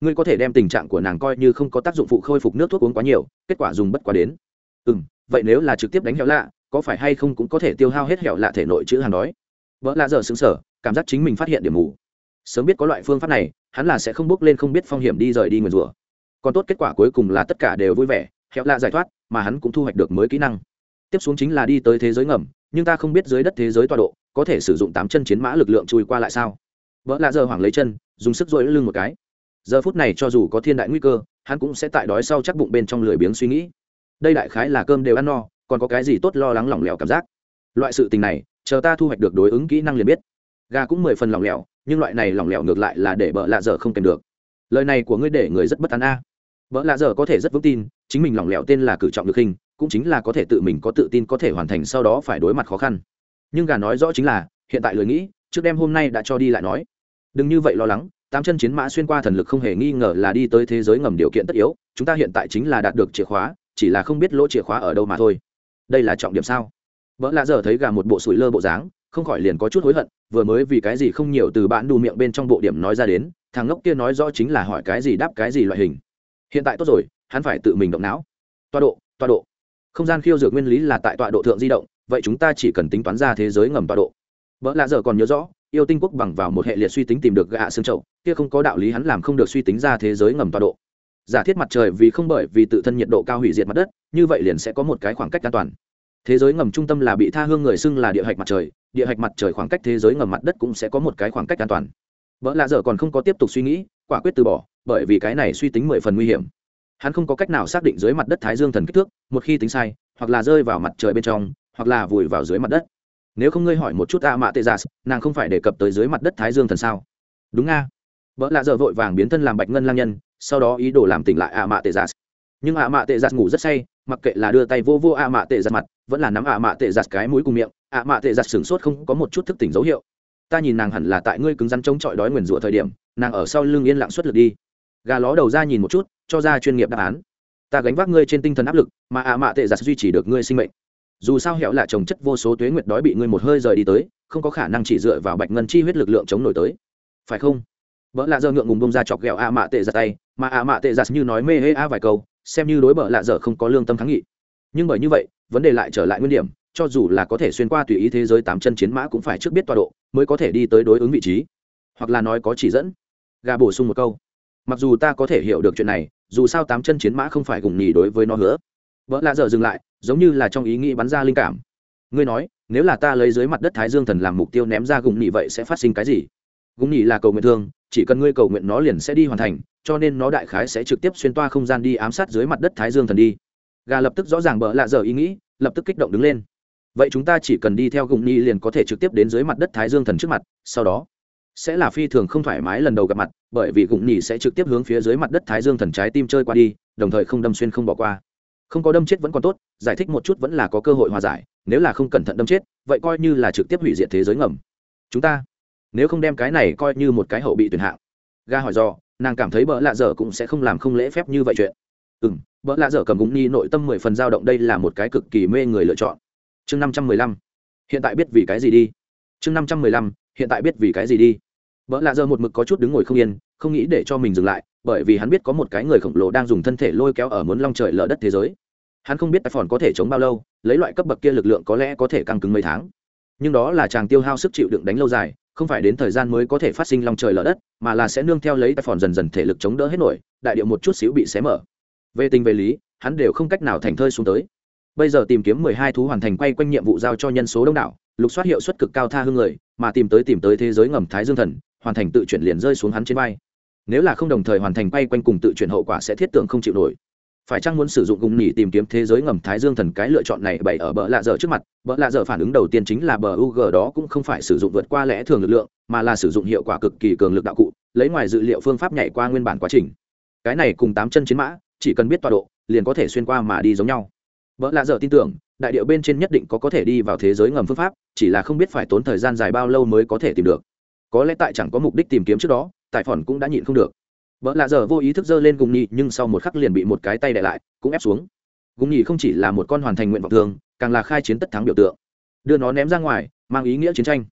ngươi có thể đem tình trạng của nàng coi như không có tác dụng phụ khôi phục nước thuốc uống quá nhiều, kết quả dùng bất quá đến. Ừ m vậy nếu là trực tiếp đánh hẹo lạ, có phải hay không cũng có thể tiêu hao hết hẹo lạ thể nội chữ hàn đói? Vợ lạ giờ xứng sở cảm giác chính mình phát hiện điểm mù. Sớm biết có loại phương pháp này, hắn là sẽ không bước lên không biết phong hiểm đi rời đi nguyền rủa. Còn tốt kết quả cuối cùng là tất cả đều vui vẻ, hẹo lạ giải thoát, mà hắn cũng thu hoạch được mới kỹ năng. Tiếp xuống chính là đi tới thế giới ngầm, nhưng ta không biết dưới đất thế giới tọa độ, có thể sử dụng tám chân chiến mã lực lượng chui qua lại sao? Vợ lạ giờ hoảng lấy chân, dùng sức dội lưng một cái giờ phút này cho dù có thiên đại nguy cơ, hắn cũng sẽ tại đói sau chắc bụng bên trong lười biếng suy nghĩ. Đây đại khái là cơm đều ăn no, còn có cái gì tốt lo lắng lỏng lẻo cảm giác? Loại sự tình này, chờ ta thu hoạch được đối ứng kỹ năng liền biết. Gà cũng mười phần lỏng lẻo, nhưng loại này lỏng lẻo ngược lại là để bợ lạ dở không kèm được. Lời này của ngươi để người rất bất an a. À. bợ lạ dở có thể rất vững tin, chính mình lỏng lẻo tên là cử trọng được hình, cũng chính là có thể tự mình có tự tin có thể hoàn thành sau đó phải đối mặt khó khăn. Nhưng gà nói rõ chính là, hiện tại lời nghĩ, trước đêm hôm nay đã cho đi lại nói. Đừng như vậy lo lắng tám chân chiến mã xuyên qua thần lực không hề nghi ngờ là đi tới thế giới ngầm điều kiện tất yếu, chúng ta hiện tại chính là đạt được chìa khóa, chỉ là không biết lỗ chìa khóa ở đâu mà thôi. Đây là trọng điểm sao? Vợ lạ giờ thấy gà một bộ sủi lơ bộ dáng, không khỏi liền có chút hối hận, vừa mới vì cái gì không nhiều từ bạn đù miệng bên trong bộ điểm nói ra đến, thằng ngốc kia nói rõ chính là hỏi cái gì đáp cái gì loại hình. Hiện tại tốt rồi, hắn phải tự mình động não. Tọa độ tọa độ. Không gian khiêu dược nguyên lý là tại tọa độ thượng di động, vậy chúng ta chỉ cần tính toán ra thế giới ngầm tọa độ. Vợ lạ giờ còn nhớ rõ yêu tinh quốc bằng vào một hệ liệt suy tính tìm được gạ xương trậu kia không có đạo lý hắn làm không được suy tính ra thế giới ngầm tọa độ. Giả thiết mặt trời vì không bởi vì tự thân nhiệt độ cao hủy diệt mặt đất, như vậy liền sẽ có một cái khoảng cách an toàn. Thế giới ngầm trung tâm là bị tha hương người xưng là địa hạch mặt trời, địa hạch mặt trời khoảng cách thế giới ngầm mặt đất cũng sẽ có một cái khoảng cách an toàn. Vợ lạ dở còn không có tiếp tục suy nghĩ, quả quyết từ bỏ, bởi vì cái này suy tính mười phần nguy hiểm. Hắn không có cách nào xác định dưới mặt đất thái dương thần kích thước, một khi tính sai, hoặc là rơi vào mặt trời bên trong, hoặc là vùi vào dưới mặt đất nếu không ngươi hỏi một chút a mạ tê giả, nàng không phải đề cập tới dưới mặt đất thái dương thần sao? Đúng nga. Vợ lạ dở vội vàng biến thân làm bạch ngân lang nhân sau đó ý đồ làm tỉnh lại a mạ tê giả. nhưng a mạ tê giả ngủ rất say mặc kệ là đưa tay vô vô a mạ tê giả mặt vẫn là nắm a mạ tê giả cái mũi cùng miệng a mạ tê giả sửng sốt không có một chút thức tỉnh dấu hiệu. Ta nhìn nàng hẳn là tại ngươi cứng rắn chống chọi đói nguyền rủa thời điểm nàng ở sau lưng yên lặng xuất lực đi. Gà ló đầu ra nhìn một chút cho ra chuyên nghiệp đáp án. Ta gánh vác ngươi trên tinh thần áp lực mà ạ mạ tệ giặt duy trì được ngươi sinh mệnh dù sao hẹo là trồng chất vô số tuế nguyệt đói bị ngươi một hơi rời đi tới, không có khả năng chỉ dựa vào bạch ngân chi huyết lực lượng chống nổi tới. Phải không? Vợ lạ dơ ngượng ngùng bông ra chọc ghẹo a mạ tệ giặt tay, mà a mạ tệ giặt như nói mê hê a vài câu, xem như đối bợ lạ dở không có lương tâm kháng nghị. Nhưng bởi như vậy, vấn đề lại trở lại nguyên điểm, cho dù là có thể xuyên qua tùy ý thế giới tám chân chiến mã cũng phải trước biết tọa độ, mới có thể đi tới đối ứng vị trí. Hoặc là nói có chỉ dẫn. Gà bổ sung một câu. Mặc dù ta có thể hiểu được chuyện này, dù sao tám chân chiến mã không phải gùng nhì đối với nó hứa. Vợ lạ dở dừng lại giống như là trong ý nghĩ bắn ra linh cảm. Ngươi nói, nếu là ta lấy dưới mặt đất thái dương thần làm mục tiêu ném ra gùng nhị vậy sẽ phát sinh cái gì? Gùng nhị là cầu nguyện thương, chỉ cần ngươi cầu nguyện nó liền sẽ đi hoàn thành, cho nên nó đại khái sẽ trực tiếp xuyên toa không gian đi ám sát dưới mặt đất thái dương thần đi. Gà lập tức rõ ràng bỡ lạ dở ý nghĩ, lập tức kích động đứng lên. Vậy chúng ta chỉ cần đi theo gùng nhị liền có thể trực tiếp đến dưới mặt đất thái dương thần trước mặt, sau đó sẽ là phi thường không thoải mái lần đầu gặp mặt, bởi vì gụng nhị sẽ trực tiếp hướng phía dưới mặt đất thái dương thần trái tim chơi qua đi, đồng thời không đâm xuyên không bỏ qua không có đâm chết vẫn còn tốt, giải thích một chút vẫn là có cơ hội hòa giải, nếu là không cẩn thận đâm chết, vậy coi như là trực tiếp hủy diệt thế giới ngầm. Chúng ta, nếu không đem cái này coi như một cái hậu bị tuyển hạng. Ga hỏi do, nàng cảm thấy bỡ lạ dở cũng sẽ không làm không lễ phép như vậy chuyện. Ừ m bỡ lạ dở cầm gúng nhi nội tâm mười phần dao động đây là một cái cực kỳ mê người lựa chọn. Chương năm trăm mười lăm, hiện tại biết vì cái gì đi. Chương năm trăm mười lăm, hiện tại biết vì cái gì đi. Vợ lạ giờ một mực có chút đứng ngồi không yên không nghĩ để cho mình dừng lại, bởi vì hắn biết có một cái người khổng lồ đang dùng thân thể lôi kéo ở muốn long trời lở đất thế giới. Hắn không biết tài phòn có thể chống bao lâu, lấy loại cấp bậc kia lực lượng có lẽ có thể căng cứng mấy tháng. Nhưng đó là chàng tiêu hao sức chịu đựng đánh lâu dài, không phải đến thời gian mới có thể phát sinh long trời lở đất, mà là sẽ nương theo lấy tài phòn dần dần thể lực chống đỡ hết nổi, đại điệu một chút xíu bị xé mở. Về tình về lý, hắn đều không cách nào thành thơi xuống tới. Bây giờ tìm kiếm mười hai thú hoàn thành quay quanh nhiệm vụ giao cho nhân số đông đảo, lục soát hiệu suất cực cao tha hương người, mà tìm tới tìm tới thế giới ngầm thái dương thần, hoàn thành tự chuyển liền rơi xuống hắn trên vai nếu là không đồng thời hoàn thành bay quanh cùng tự chuyển hậu quả sẽ thiết tưởng không chịu nổi. Phải chăng muốn sử dụng gùng nỉ tìm kiếm thế giới ngầm thái dương thần cái lựa chọn này bày ở bờ lạ dở trước mặt? Bờ lạ dở phản ứng đầu tiên chính là bờ ug đó cũng không phải sử dụng vượt qua lẽ thường lực lượng, mà là sử dụng hiệu quả cực kỳ cường lực đạo cụ, lấy ngoài dự liệu phương pháp nhảy qua nguyên bản quá trình. Cái này cùng tám chân chiến mã, chỉ cần biết tọa độ, liền có thể xuyên qua mà đi giống nhau. Bờ lạ dở tin tưởng, đại điệu bên trên nhất định có có thể đi vào thế giới ngầm phương pháp, chỉ là không biết phải tốn thời gian dài bao lâu mới có thể tìm được. Có lẽ tại chẳng có mục đích tìm kiếm trước đó tại phòn cũng đã nhịn không được. Vợ lạ giờ vô ý thức giơ lên gùng nhị nhưng sau một khắc liền bị một cái tay đè lại, cũng ép xuống. Gùng nhị không chỉ là một con hoàn thành nguyện vọng thường, càng là khai chiến tất thắng biểu tượng. Đưa nó ném ra ngoài, mang ý nghĩa chiến tranh.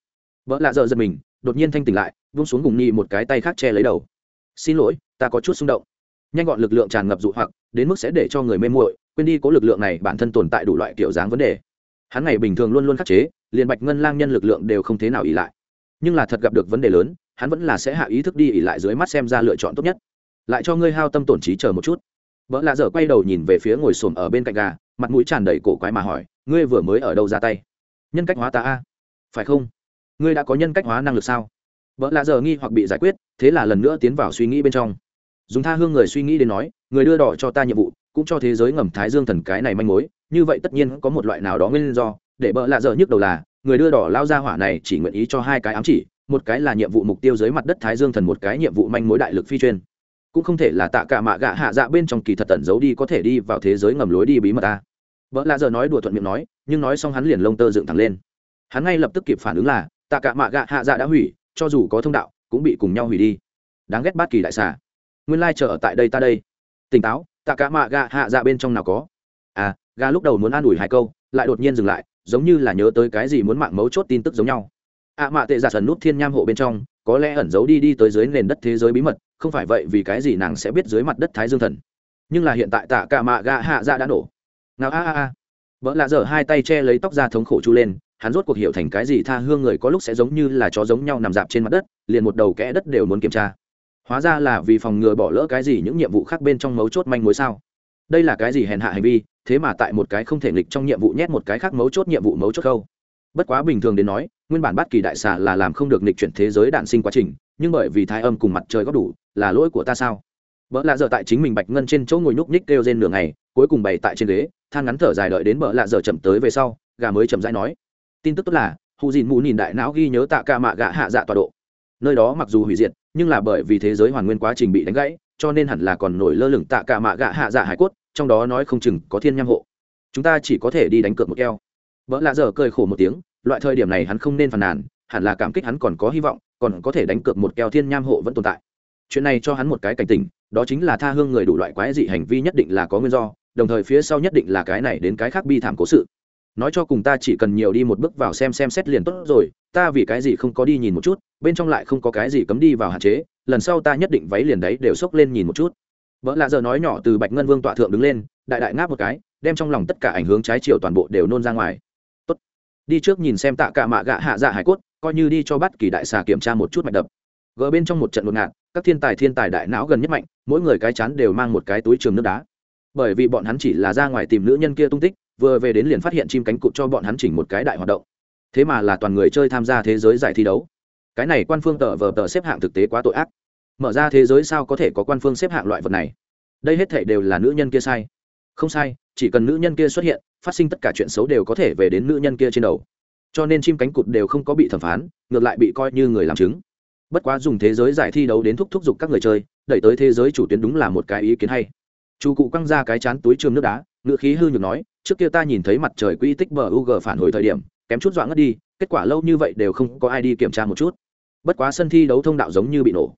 Vợ lạ giờ giật mình, đột nhiên thanh tỉnh lại, vung xuống gùng nhị một cái tay khác che lấy đầu. Xin lỗi, ta có chút xung động. Nhanh gọn lực lượng tràn ngập dụ hoặc, đến mức sẽ để cho người mê muội, quên đi có lực lượng này bản thân tồn tại đủ loại kiểu dáng vấn đề. Hắn ngày bình thường luôn luôn khắc chế, liền bạch ngân lang nhân lực lượng đều không thế nào ỉ lại. Nhưng là thật gặp được vấn đề lớn hắn vẫn là sẽ hạ ý thức đi ỉ lại dưới mắt xem ra lựa chọn tốt nhất. Lại cho ngươi hao tâm tổn trí chờ một chút. Vợ lạ dở quay đầu nhìn về phía ngồi xổm ở bên cạnh gà, mặt mũi tràn đầy cổ quái mà hỏi, ngươi vừa mới ở đâu ra tay? Nhân cách hóa ta a. Phải không? Ngươi đã có nhân cách hóa năng lực sao? Vợ lạ dở nghi hoặc bị giải quyết, thế là lần nữa tiến vào suy nghĩ bên trong. Dùng tha hương người suy nghĩ đến nói, người đưa đỏ cho ta nhiệm vụ, cũng cho thế giới ngầm thái dương thần cái này manh mối, như vậy tất nhiên có một loại nào đó nguyên do, để bợ lạ dở nhức đầu là, người đưa đỏ lao ra hỏa này chỉ nguyện ý cho hai cái ám chỉ một cái là nhiệm vụ mục tiêu dưới mặt đất thái dương thần, một cái nhiệm vụ manh mối đại lực phi chuyên. Cũng không thể là tạ cả mạ gạ hạ dạ bên trong kỳ thật tẩn giấu đi có thể đi vào thế giới ngầm lối đi bí mật ta. Vợ lạ giờ nói đùa thuận miệng nói, nhưng nói xong hắn liền lông tơ dựng thẳng lên. Hắn ngay lập tức kịp phản ứng là, tạ cả mạ gạ hạ dạ đã hủy, cho dù có thông đạo, cũng bị cùng nhau hủy đi. Đáng ghét bát kỳ đại xà. Nguyên lai chờ ở tại đây ta đây. Tỉnh táo, tạ cả mạ gạ hạ dạ bên trong nào có? À gà lúc đầu muốn an ủi hai câu, lại đột nhiên dừng lại, giống như là nhớ tới cái gì muốn mạng mấu chốt tin tức giống nhau ạ mạ tệ giả sần nút thiên nham hộ bên trong, có lẽ ẩn giấu đi đi tới dưới nền đất thế giới bí mật, không phải vậy vì cái gì nàng sẽ biết dưới mặt đất thái dương thần. Nhưng là hiện tại tạ cả mạ gạ hạ dạ đã nổ. Nào a a a. Vợ lạ dở hai tay che lấy tóc ra thống khổ chu lên, hắn rốt cuộc hiểu thành cái gì tha hương người có lúc sẽ giống như là chó giống nhau nằm dạp trên mặt đất, liền một đầu kẽ đất đều muốn kiểm tra. Hóa ra là vì phòng ngừa bỏ lỡ cái gì những nhiệm vụ khác bên trong mấu chốt manh mối sao? Đây là cái gì hèn hạ hành vi, thế mà tại một cái không thể nghịch trong nhiệm vụ nhét một cái khác mấu chốt nhiệm vụ mấu chốt khâu bất quá bình thường đến nói nguyên bản bát kỳ đại xà là làm không được nghịch chuyển thế giới đạn sinh quá trình, nhưng bởi vì thái âm cùng mặt trời góp đủ, là lỗi của ta sao? Vợ lạ dở tại chính mình bạch ngân trên chỗ ngồi nhúc nhích kêu trên nửa ngày, cuối cùng bày tại trên ghế, than ngắn thở dài đợi đến vợ lạ dở chậm tới về sau, gà mới chậm rãi nói. Tin tức tốt là, hù dìn mù nhìn đại não ghi nhớ tạ ca mạ gạ hạ dạ tọa độ. Nơi đó mặc dù hủy diệt, nhưng là bởi vì thế giới hoàn nguyên quá trình bị đánh gãy, cho nên hẳn là còn nổi lơ lửng tạ ca mạ gạ hạ dạ hải cốt, trong đó nói không chừng có thiên nham hộ. Chúng ta chỉ có thể đi đánh cược một keo. Vợ lạ dở cười khổ một tiếng loại thời điểm này hắn không nên phàn nàn, hẳn là cảm kích hắn còn có hy vọng, còn có thể đánh cược một keo thiên nham hộ vẫn tồn tại. Chuyện này cho hắn một cái cảnh tỉnh đó chính là tha hương người đủ loại quái dị hành vi nhất định là có nguyên do, đồng thời phía sau nhất định là cái này đến cái khác bi thảm cố sự. Nói cho cùng ta chỉ cần nhiều đi một bước vào xem xem xét liền tốt rồi, ta vì cái gì không có đi nhìn một chút, bên trong lại không có cái gì cấm đi vào hạn chế, lần sau ta nhất định váy liền đấy đều xốc lên nhìn một chút. Vợ lạ giờ nói nhỏ từ bạch ngân vương tọa thượng đứng lên, đại đại ngáp một cái, đem trong lòng tất cả ảnh hướng trái chiều toàn bộ đều nôn ra ngoài đi trước nhìn xem tạ cả mạ gạ hạ dạ hải cốt, coi như đi cho bắt kỳ đại xà kiểm tra một chút mạch đập. Gỡ bên trong một trận đột ngạt, các thiên tài thiên tài đại não gần nhất mạnh, mỗi người cái chán đều mang một cái túi trường nước đá. Bởi vì bọn hắn chỉ là ra ngoài tìm nữ nhân kia tung tích, vừa về đến liền phát hiện chim cánh cụt cho bọn hắn chỉnh một cái đại hoạt động. Thế mà là toàn người chơi tham gia thế giới giải thi đấu. Cái này quan phương tờ vờ tờ xếp hạng thực tế quá tội ác. Mở ra thế giới sao có thể có quan phương xếp hạng loại vật này? Đây hết thể đều là nữ nhân kia sai. Không sai chỉ cần nữ nhân kia xuất hiện, phát sinh tất cả chuyện xấu đều có thể về đến nữ nhân kia trên đầu. Cho nên chim cánh cụt đều không có bị thẩm phán, ngược lại bị coi như người làm chứng. Bất quá dùng thế giới giải thi đấu đến thúc thúc giục các người chơi, đẩy tới thế giới chủ tuyến đúng là một cái ý kiến hay. Chủ cụ quăng ra cái chán túi trường nước đá ngựa khí hư nhược nói, trước kia ta nhìn thấy mặt trời quỹ tích bờ u g phản hồi thời điểm, kém chút dọa ngất đi, kết quả lâu như vậy đều không có ai đi kiểm tra một chút. Bất quá sân thi đấu thông đạo giống như bị nổ.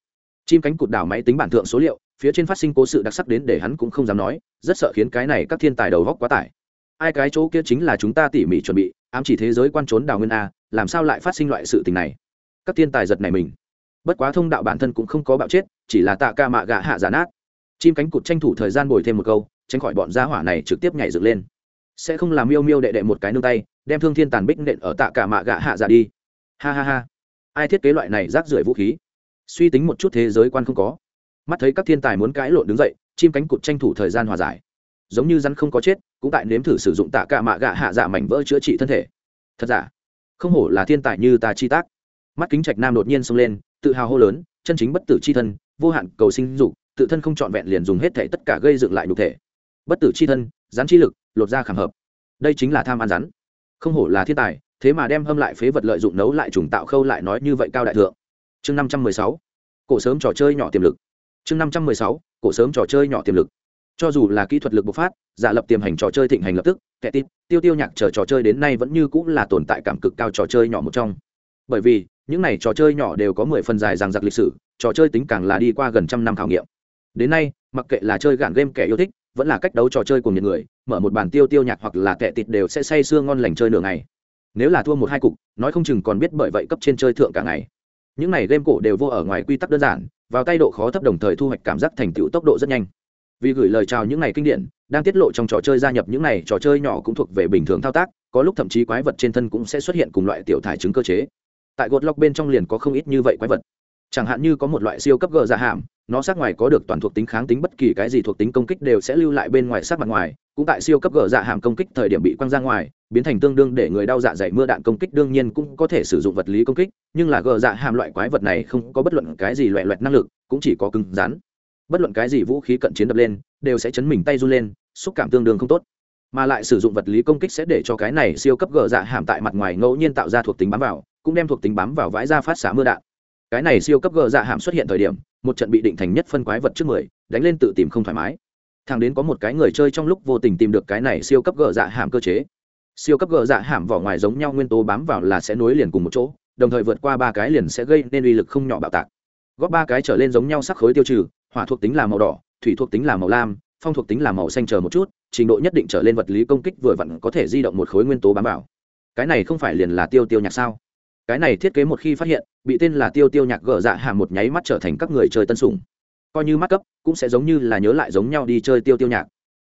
Chim cánh cụt đảo máy tính bản thượng số liệu phía trên phát sinh cố sự đặc sắc đến để hắn cũng không dám nói, rất sợ khiến cái này các thiên tài đầu góc quá tải. Ai cái chỗ kia chính là chúng ta tỉ mỉ chuẩn bị, ám chỉ thế giới quan trốn đào nguyên a, làm sao lại phát sinh loại sự tình này? Các thiên tài giật này mình. Bất quá thông đạo bản thân cũng không có bạo chết, chỉ là tạ ca mạ gạ hạ giả nát. Chim cánh cụt tranh thủ thời gian bồi thêm một câu, tránh khỏi bọn gia hỏa này trực tiếp nhảy dựng lên. Sẽ không làm miêu miêu đệ đệ một cái nương tay, đem thương thiên tàn bích nện ở tạ cả mạ gạ hạ giả đi. Ha ha ha. Ai thiết kế loại này rác rưởi vũ khí? Suy tính một chút thế giới quan không có mắt thấy các thiên tài muốn cãi lộn đứng dậy, chim cánh cụt tranh thủ thời gian hòa giải. Giống như rắn không có chết, cũng tại nếm thử sử dụng tạ cả mạ gạ hạ dạ mảnh vỡ chữa trị thân thể. Thật giả? Không hổ là thiên tài như ta chi tác. Mắt kính trạch nam đột nhiên xông lên, tự hào hô lớn, chân chính bất tử c h i thân, vô hạn cầu sinh dục, tự thân không trọn vẹn liền dùng hết thể tất cả gây dựng lại nhục thể. Bất tử c h i thân, rắn chi lực, lột ra khảm hợp. Đây chính là tham ăn rắn. Không hổ là thiên tài, thế mà đem hâm lại phế vật lợi dụng nấu lại trùng tạo khâu lại nói như vậy cao đại thượng. Chương năm trăm mười sáu. Cổ sớm trò chơi nhỏ tiềm lực chương năm trăm mười sáu, cổ sớm trò chơi nhỏ tiềm lực. Cho dù là kỹ thuật lực bộc phát, giả lập tiềm hành trò chơi thịnh hành lập tức, kẻ tít, tiêu tiêu nhạc chờ trò chơi đến nay vẫn như cũng là tồn tại cảm cực cao trò chơi nhỏ một trong. Bởi vì, những này trò chơi nhỏ đều có mười phần dài rằng giặc lịch sử, trò chơi tính càng là đi qua gần trăm năm khảo nghiệm. Đến nay, mặc kệ là chơi gạn game kẻ yêu thích, vẫn là cách đấu trò chơi của những người, mở một bàn tiêu tiêu nhạc hoặc là kẻ tịt đều sẽ say sưa ngon lành chơi nửa ngày. Nếu là thua một hai cục, nói không chừng còn biết bởi vậy cấp trên chơi thượng cả ngày những này game cổ đều vô ở ngoài quy tắc đơn giản, vào tay độ khó thấp đồng thời thu hoạch cảm giác thành tựu tốc độ rất nhanh. Vì gửi lời chào những này kinh điển, đang tiết lộ trong trò chơi gia nhập những này trò chơi nhỏ cũng thuộc về bình thường thao tác, có lúc thậm chí quái vật trên thân cũng sẽ xuất hiện cùng loại tiểu thải chứng cơ chế. Tại gột lọc bên trong liền có không ít như vậy quái vật. Chẳng hạn như có một loại siêu cấp gờ dạ giả hàm nó sát ngoài có được toàn thuộc tính kháng tính bất kỳ cái gì thuộc tính công kích đều sẽ lưu lại bên ngoài sát mặt ngoài, cũng tại siêu cấp gờ dạ hàm công kích thời điểm bị quăng ra ngoài, biến thành tương đương để người đau dạ dày mưa đạn công kích đương nhiên cũng có thể sử dụng vật lý công kích, nhưng là gờ dạ hàm loại quái vật này không có bất luận cái gì loại loẹt năng lực, cũng chỉ có cứng rắn. Bất luận cái gì vũ khí cận chiến đập lên, đều sẽ chấn mình tay run lên, xúc cảm tương đương không tốt. Mà lại sử dụng vật lý công kích sẽ để cho cái này siêu cấp gờ dạ hàm tại mặt ngoài ngẫu nhiên tạo ra thuộc tính bám vào, cũng đem thuộc tính bám vào vãi ra phát xả mưa đạn cái này siêu cấp gờ dạ hàm xuất hiện thời điểm, một trận bị định thành nhất phân quái vật trước mười, đánh lên tự tìm không thoải mái. Thằng đến có một cái người chơi trong lúc vô tình tìm được cái này siêu cấp gờ dạ hàm cơ chế. Siêu cấp gờ dạ hàm vỏ ngoài giống nhau nguyên tố bám vào là sẽ nối liền cùng một chỗ, đồng thời vượt qua ba cái liền sẽ gây nên uy lực không nhỏ bạo tạc. Góp ba cái trở lên giống nhau sắc khối tiêu trừ, hỏa thuộc tính là màu đỏ, thủy thuộc tính là màu lam, phong thuộc tính là màu xanh chờ một chút, trình độ nhất định trở lên vật lý công kích vừa vặn có thể di động một khối nguyên tố bám vào. Cái này không phải liền là tiêu tiêu nhạc sao? Cái này thiết kế một khi phát hiện, bị tên là tiêu tiêu nhạc gỡ dạ hàm một nháy mắt trở thành các người chơi tân sủng. Coi như mắt cấp, cũng sẽ giống như là nhớ lại giống nhau đi chơi tiêu tiêu nhạc.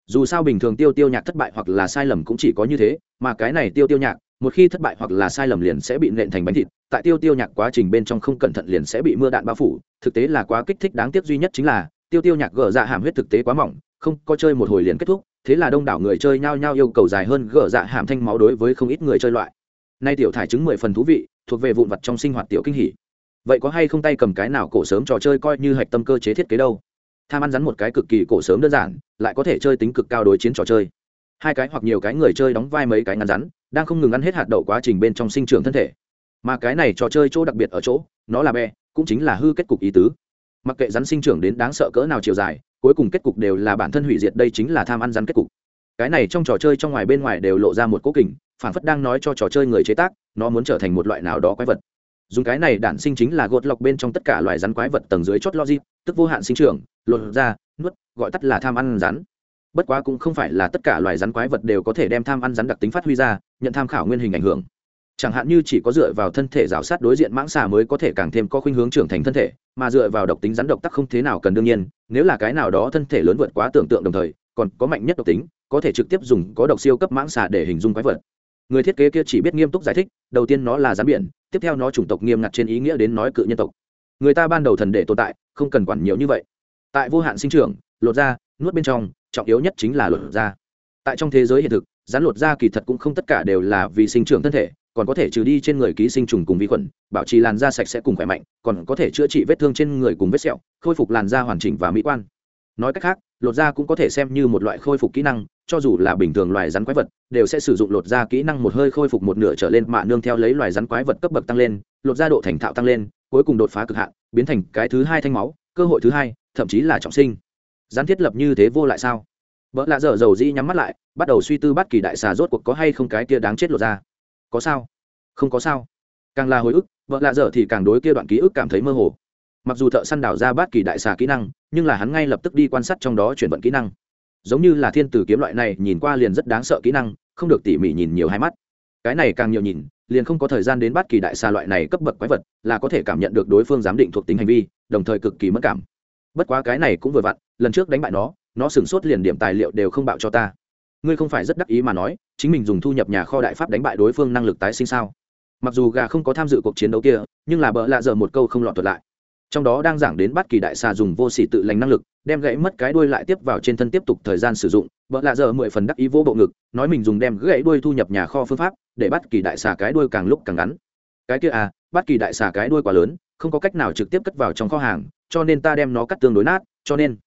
Dù sao bình thường tiêu tiêu nhạc thất bại hoặc là sai lầm cũng chỉ có như thế, mà cái này tiêu tiêu nhạc, một khi thất bại hoặc là sai lầm liền sẽ bị nện thành bánh thịt, tại tiêu tiêu nhạc quá trình bên trong không cẩn thận liền sẽ bị mưa đạn bao phủ, thực tế là quá kích thích đáng tiếc duy nhất chính là, tiêu tiêu nhạc gỡ dạ hàm huyết thực tế quá mỏng, không có chơi một hồi liền kết thúc, thế là đông đảo người chơi nhao nhao yêu cầu dài hơn gỡ dạ hàm thanh máu đối với không ít người chơi loại. Nay tiểu thải chứng mười phần thú vị thuộc về vụn vặt trong sinh hoạt tiểu kinh hỉ. Vậy có hay không tay cầm cái nào cổ sớm trò chơi coi như hạch tâm cơ chế thiết kế đâu? Tham ăn rắn một cái cực kỳ cổ sớm đơn giản, lại có thể chơi tính cực cao đối chiến trò chơi. Hai cái hoặc nhiều cái người chơi đóng vai mấy cái ngắn rắn, đang không ngừng ăn hết hạt đậu quá trình bên trong sinh trưởng thân thể. Mà cái này trò chơi chỗ đặc biệt ở chỗ, nó là bè, cũng chính là hư kết cục ý tứ. Mặc kệ rắn sinh trưởng đến đáng sợ cỡ nào chiều dài, cuối cùng kết cục đều là bản thân hủy diệt đây chính là tham ăn rắn kết cục cái này trong trò chơi trong ngoài bên ngoài đều lộ ra một cố kình phản phất đang nói cho trò chơi người chế tác, nó muốn trở thành một loại nào đó quái vật. Dùng cái này đản sinh chính là gột lọc bên trong tất cả loài rắn quái vật tầng dưới chót logic, tức vô hạn sinh trưởng, lột ra, nuốt, gọi tắt là tham ăn rắn. Bất quá cũng không phải là tất cả loài rắn quái vật đều có thể đem tham ăn rắn đặc tính phát huy ra, nhận tham khảo nguyên hình ảnh hưởng. Chẳng hạn như chỉ có dựa vào thân thể rào sát đối diện mãng xà mới có thể càng thêm có khuynh hướng trưởng thành thân thể, mà dựa vào độc tính rắn độc tắc không thế nào cần đương nhiên, nếu là cái nào đó thân thể lớn vượt quá tưởng tượng đồng thời còn có mạnh nhất độc tính có thể trực tiếp dùng có độc siêu cấp mãng xà để hình dung quái vật. Người thiết kế kia chỉ biết nghiêm túc giải thích đầu tiên nó là rắn biển tiếp theo nó chủng tộc nghiêm ngặt trên ý nghĩa đến nói cự nhân tộc. Người ta ban đầu thần để tồn tại không cần quản nhiều như vậy. Tại vô hạn sinh trưởng lột da, nuốt bên trong trọng yếu nhất chính là lột da. tại trong thế giới hiện thực rắn lột da kỳ thật cũng không tất cả đều là vì sinh trưởng thân thể còn có thể trừ đi trên người ký sinh trùng cùng vi khuẩn bảo trì làn da sạch sẽ cùng khỏe mạnh còn có thể chữa trị vết thương trên người cùng vết sẹo khôi phục làn da hoàn chỉnh và mỹ quan nói cách khác, lột da cũng có thể xem như một loại khôi phục kỹ năng, cho dù là bình thường loài rắn quái vật, đều sẽ sử dụng lột da kỹ năng một hơi khôi phục một nửa trở lên mạ nương theo lấy loài rắn quái vật cấp bậc tăng lên, lột da độ thành thạo tăng lên, cuối cùng đột phá cực hạn, biến thành cái thứ hai thanh máu, cơ hội thứ hai, thậm chí là trọng sinh. Rắn thiết lập như thế vô lại sao? Vợ lạ dở dầu dĩ nhắm mắt lại, bắt đầu suy tư bắt kỳ đại xà rốt cuộc có hay không cái kia đáng chết lột da. có sao? Không có sao. Càng là hồi ức vợ lạ dở thì càng đối kia đoạn ký ức cảm thấy mơ hồ. Mặc dù thợ săn đảo ra bát kỳ đại xà kỹ năng nhưng là hắn ngay lập tức đi quan sát trong đó chuyển vận kỹ năng. Giống như là thiên tử kiếm loại này, nhìn qua liền rất đáng sợ kỹ năng, không được tỉ mỉ nhìn nhiều hai mắt. Cái này càng nhiều nhìn, liền không có thời gian đến bắt kỳ đại xa loại này cấp bậc quái vật, là có thể cảm nhận được đối phương giám định thuộc tính hành vi, đồng thời cực kỳ mất cảm. Bất quá cái này cũng vừa vặn, lần trước đánh bại nó nó sửng sốt liền điểm tài liệu đều không bạo cho ta. Ngươi không phải rất đắc ý mà nói, chính mình dùng thu nhập nhà kho đại pháp đánh bại đối phương năng lực tái sinh sao? Mặc dù gà không có tham dự cuộc chiến đấu kia, nhưng là bợ lạ giờ một câu không lọt thuật lại trong đó đang giảng đến bất kỳ đại xà dùng vô sỉ tự lành năng lực, đem gãy mất cái đuôi lại tiếp vào trên thân tiếp tục thời gian sử dụng vợ lạ giờ mười phần đắc ý vô bộ ngực, nói mình dùng đem gãy đuôi thu nhập nhà kho phương pháp, để bất kỳ đại xà cái đuôi càng lúc càng ngắn. Cái kia à bất kỳ đại xà cái đuôi quá lớn, không có cách nào trực tiếp cất vào trong kho hàng, cho nên ta đem nó cắt tương đối nát, cho nên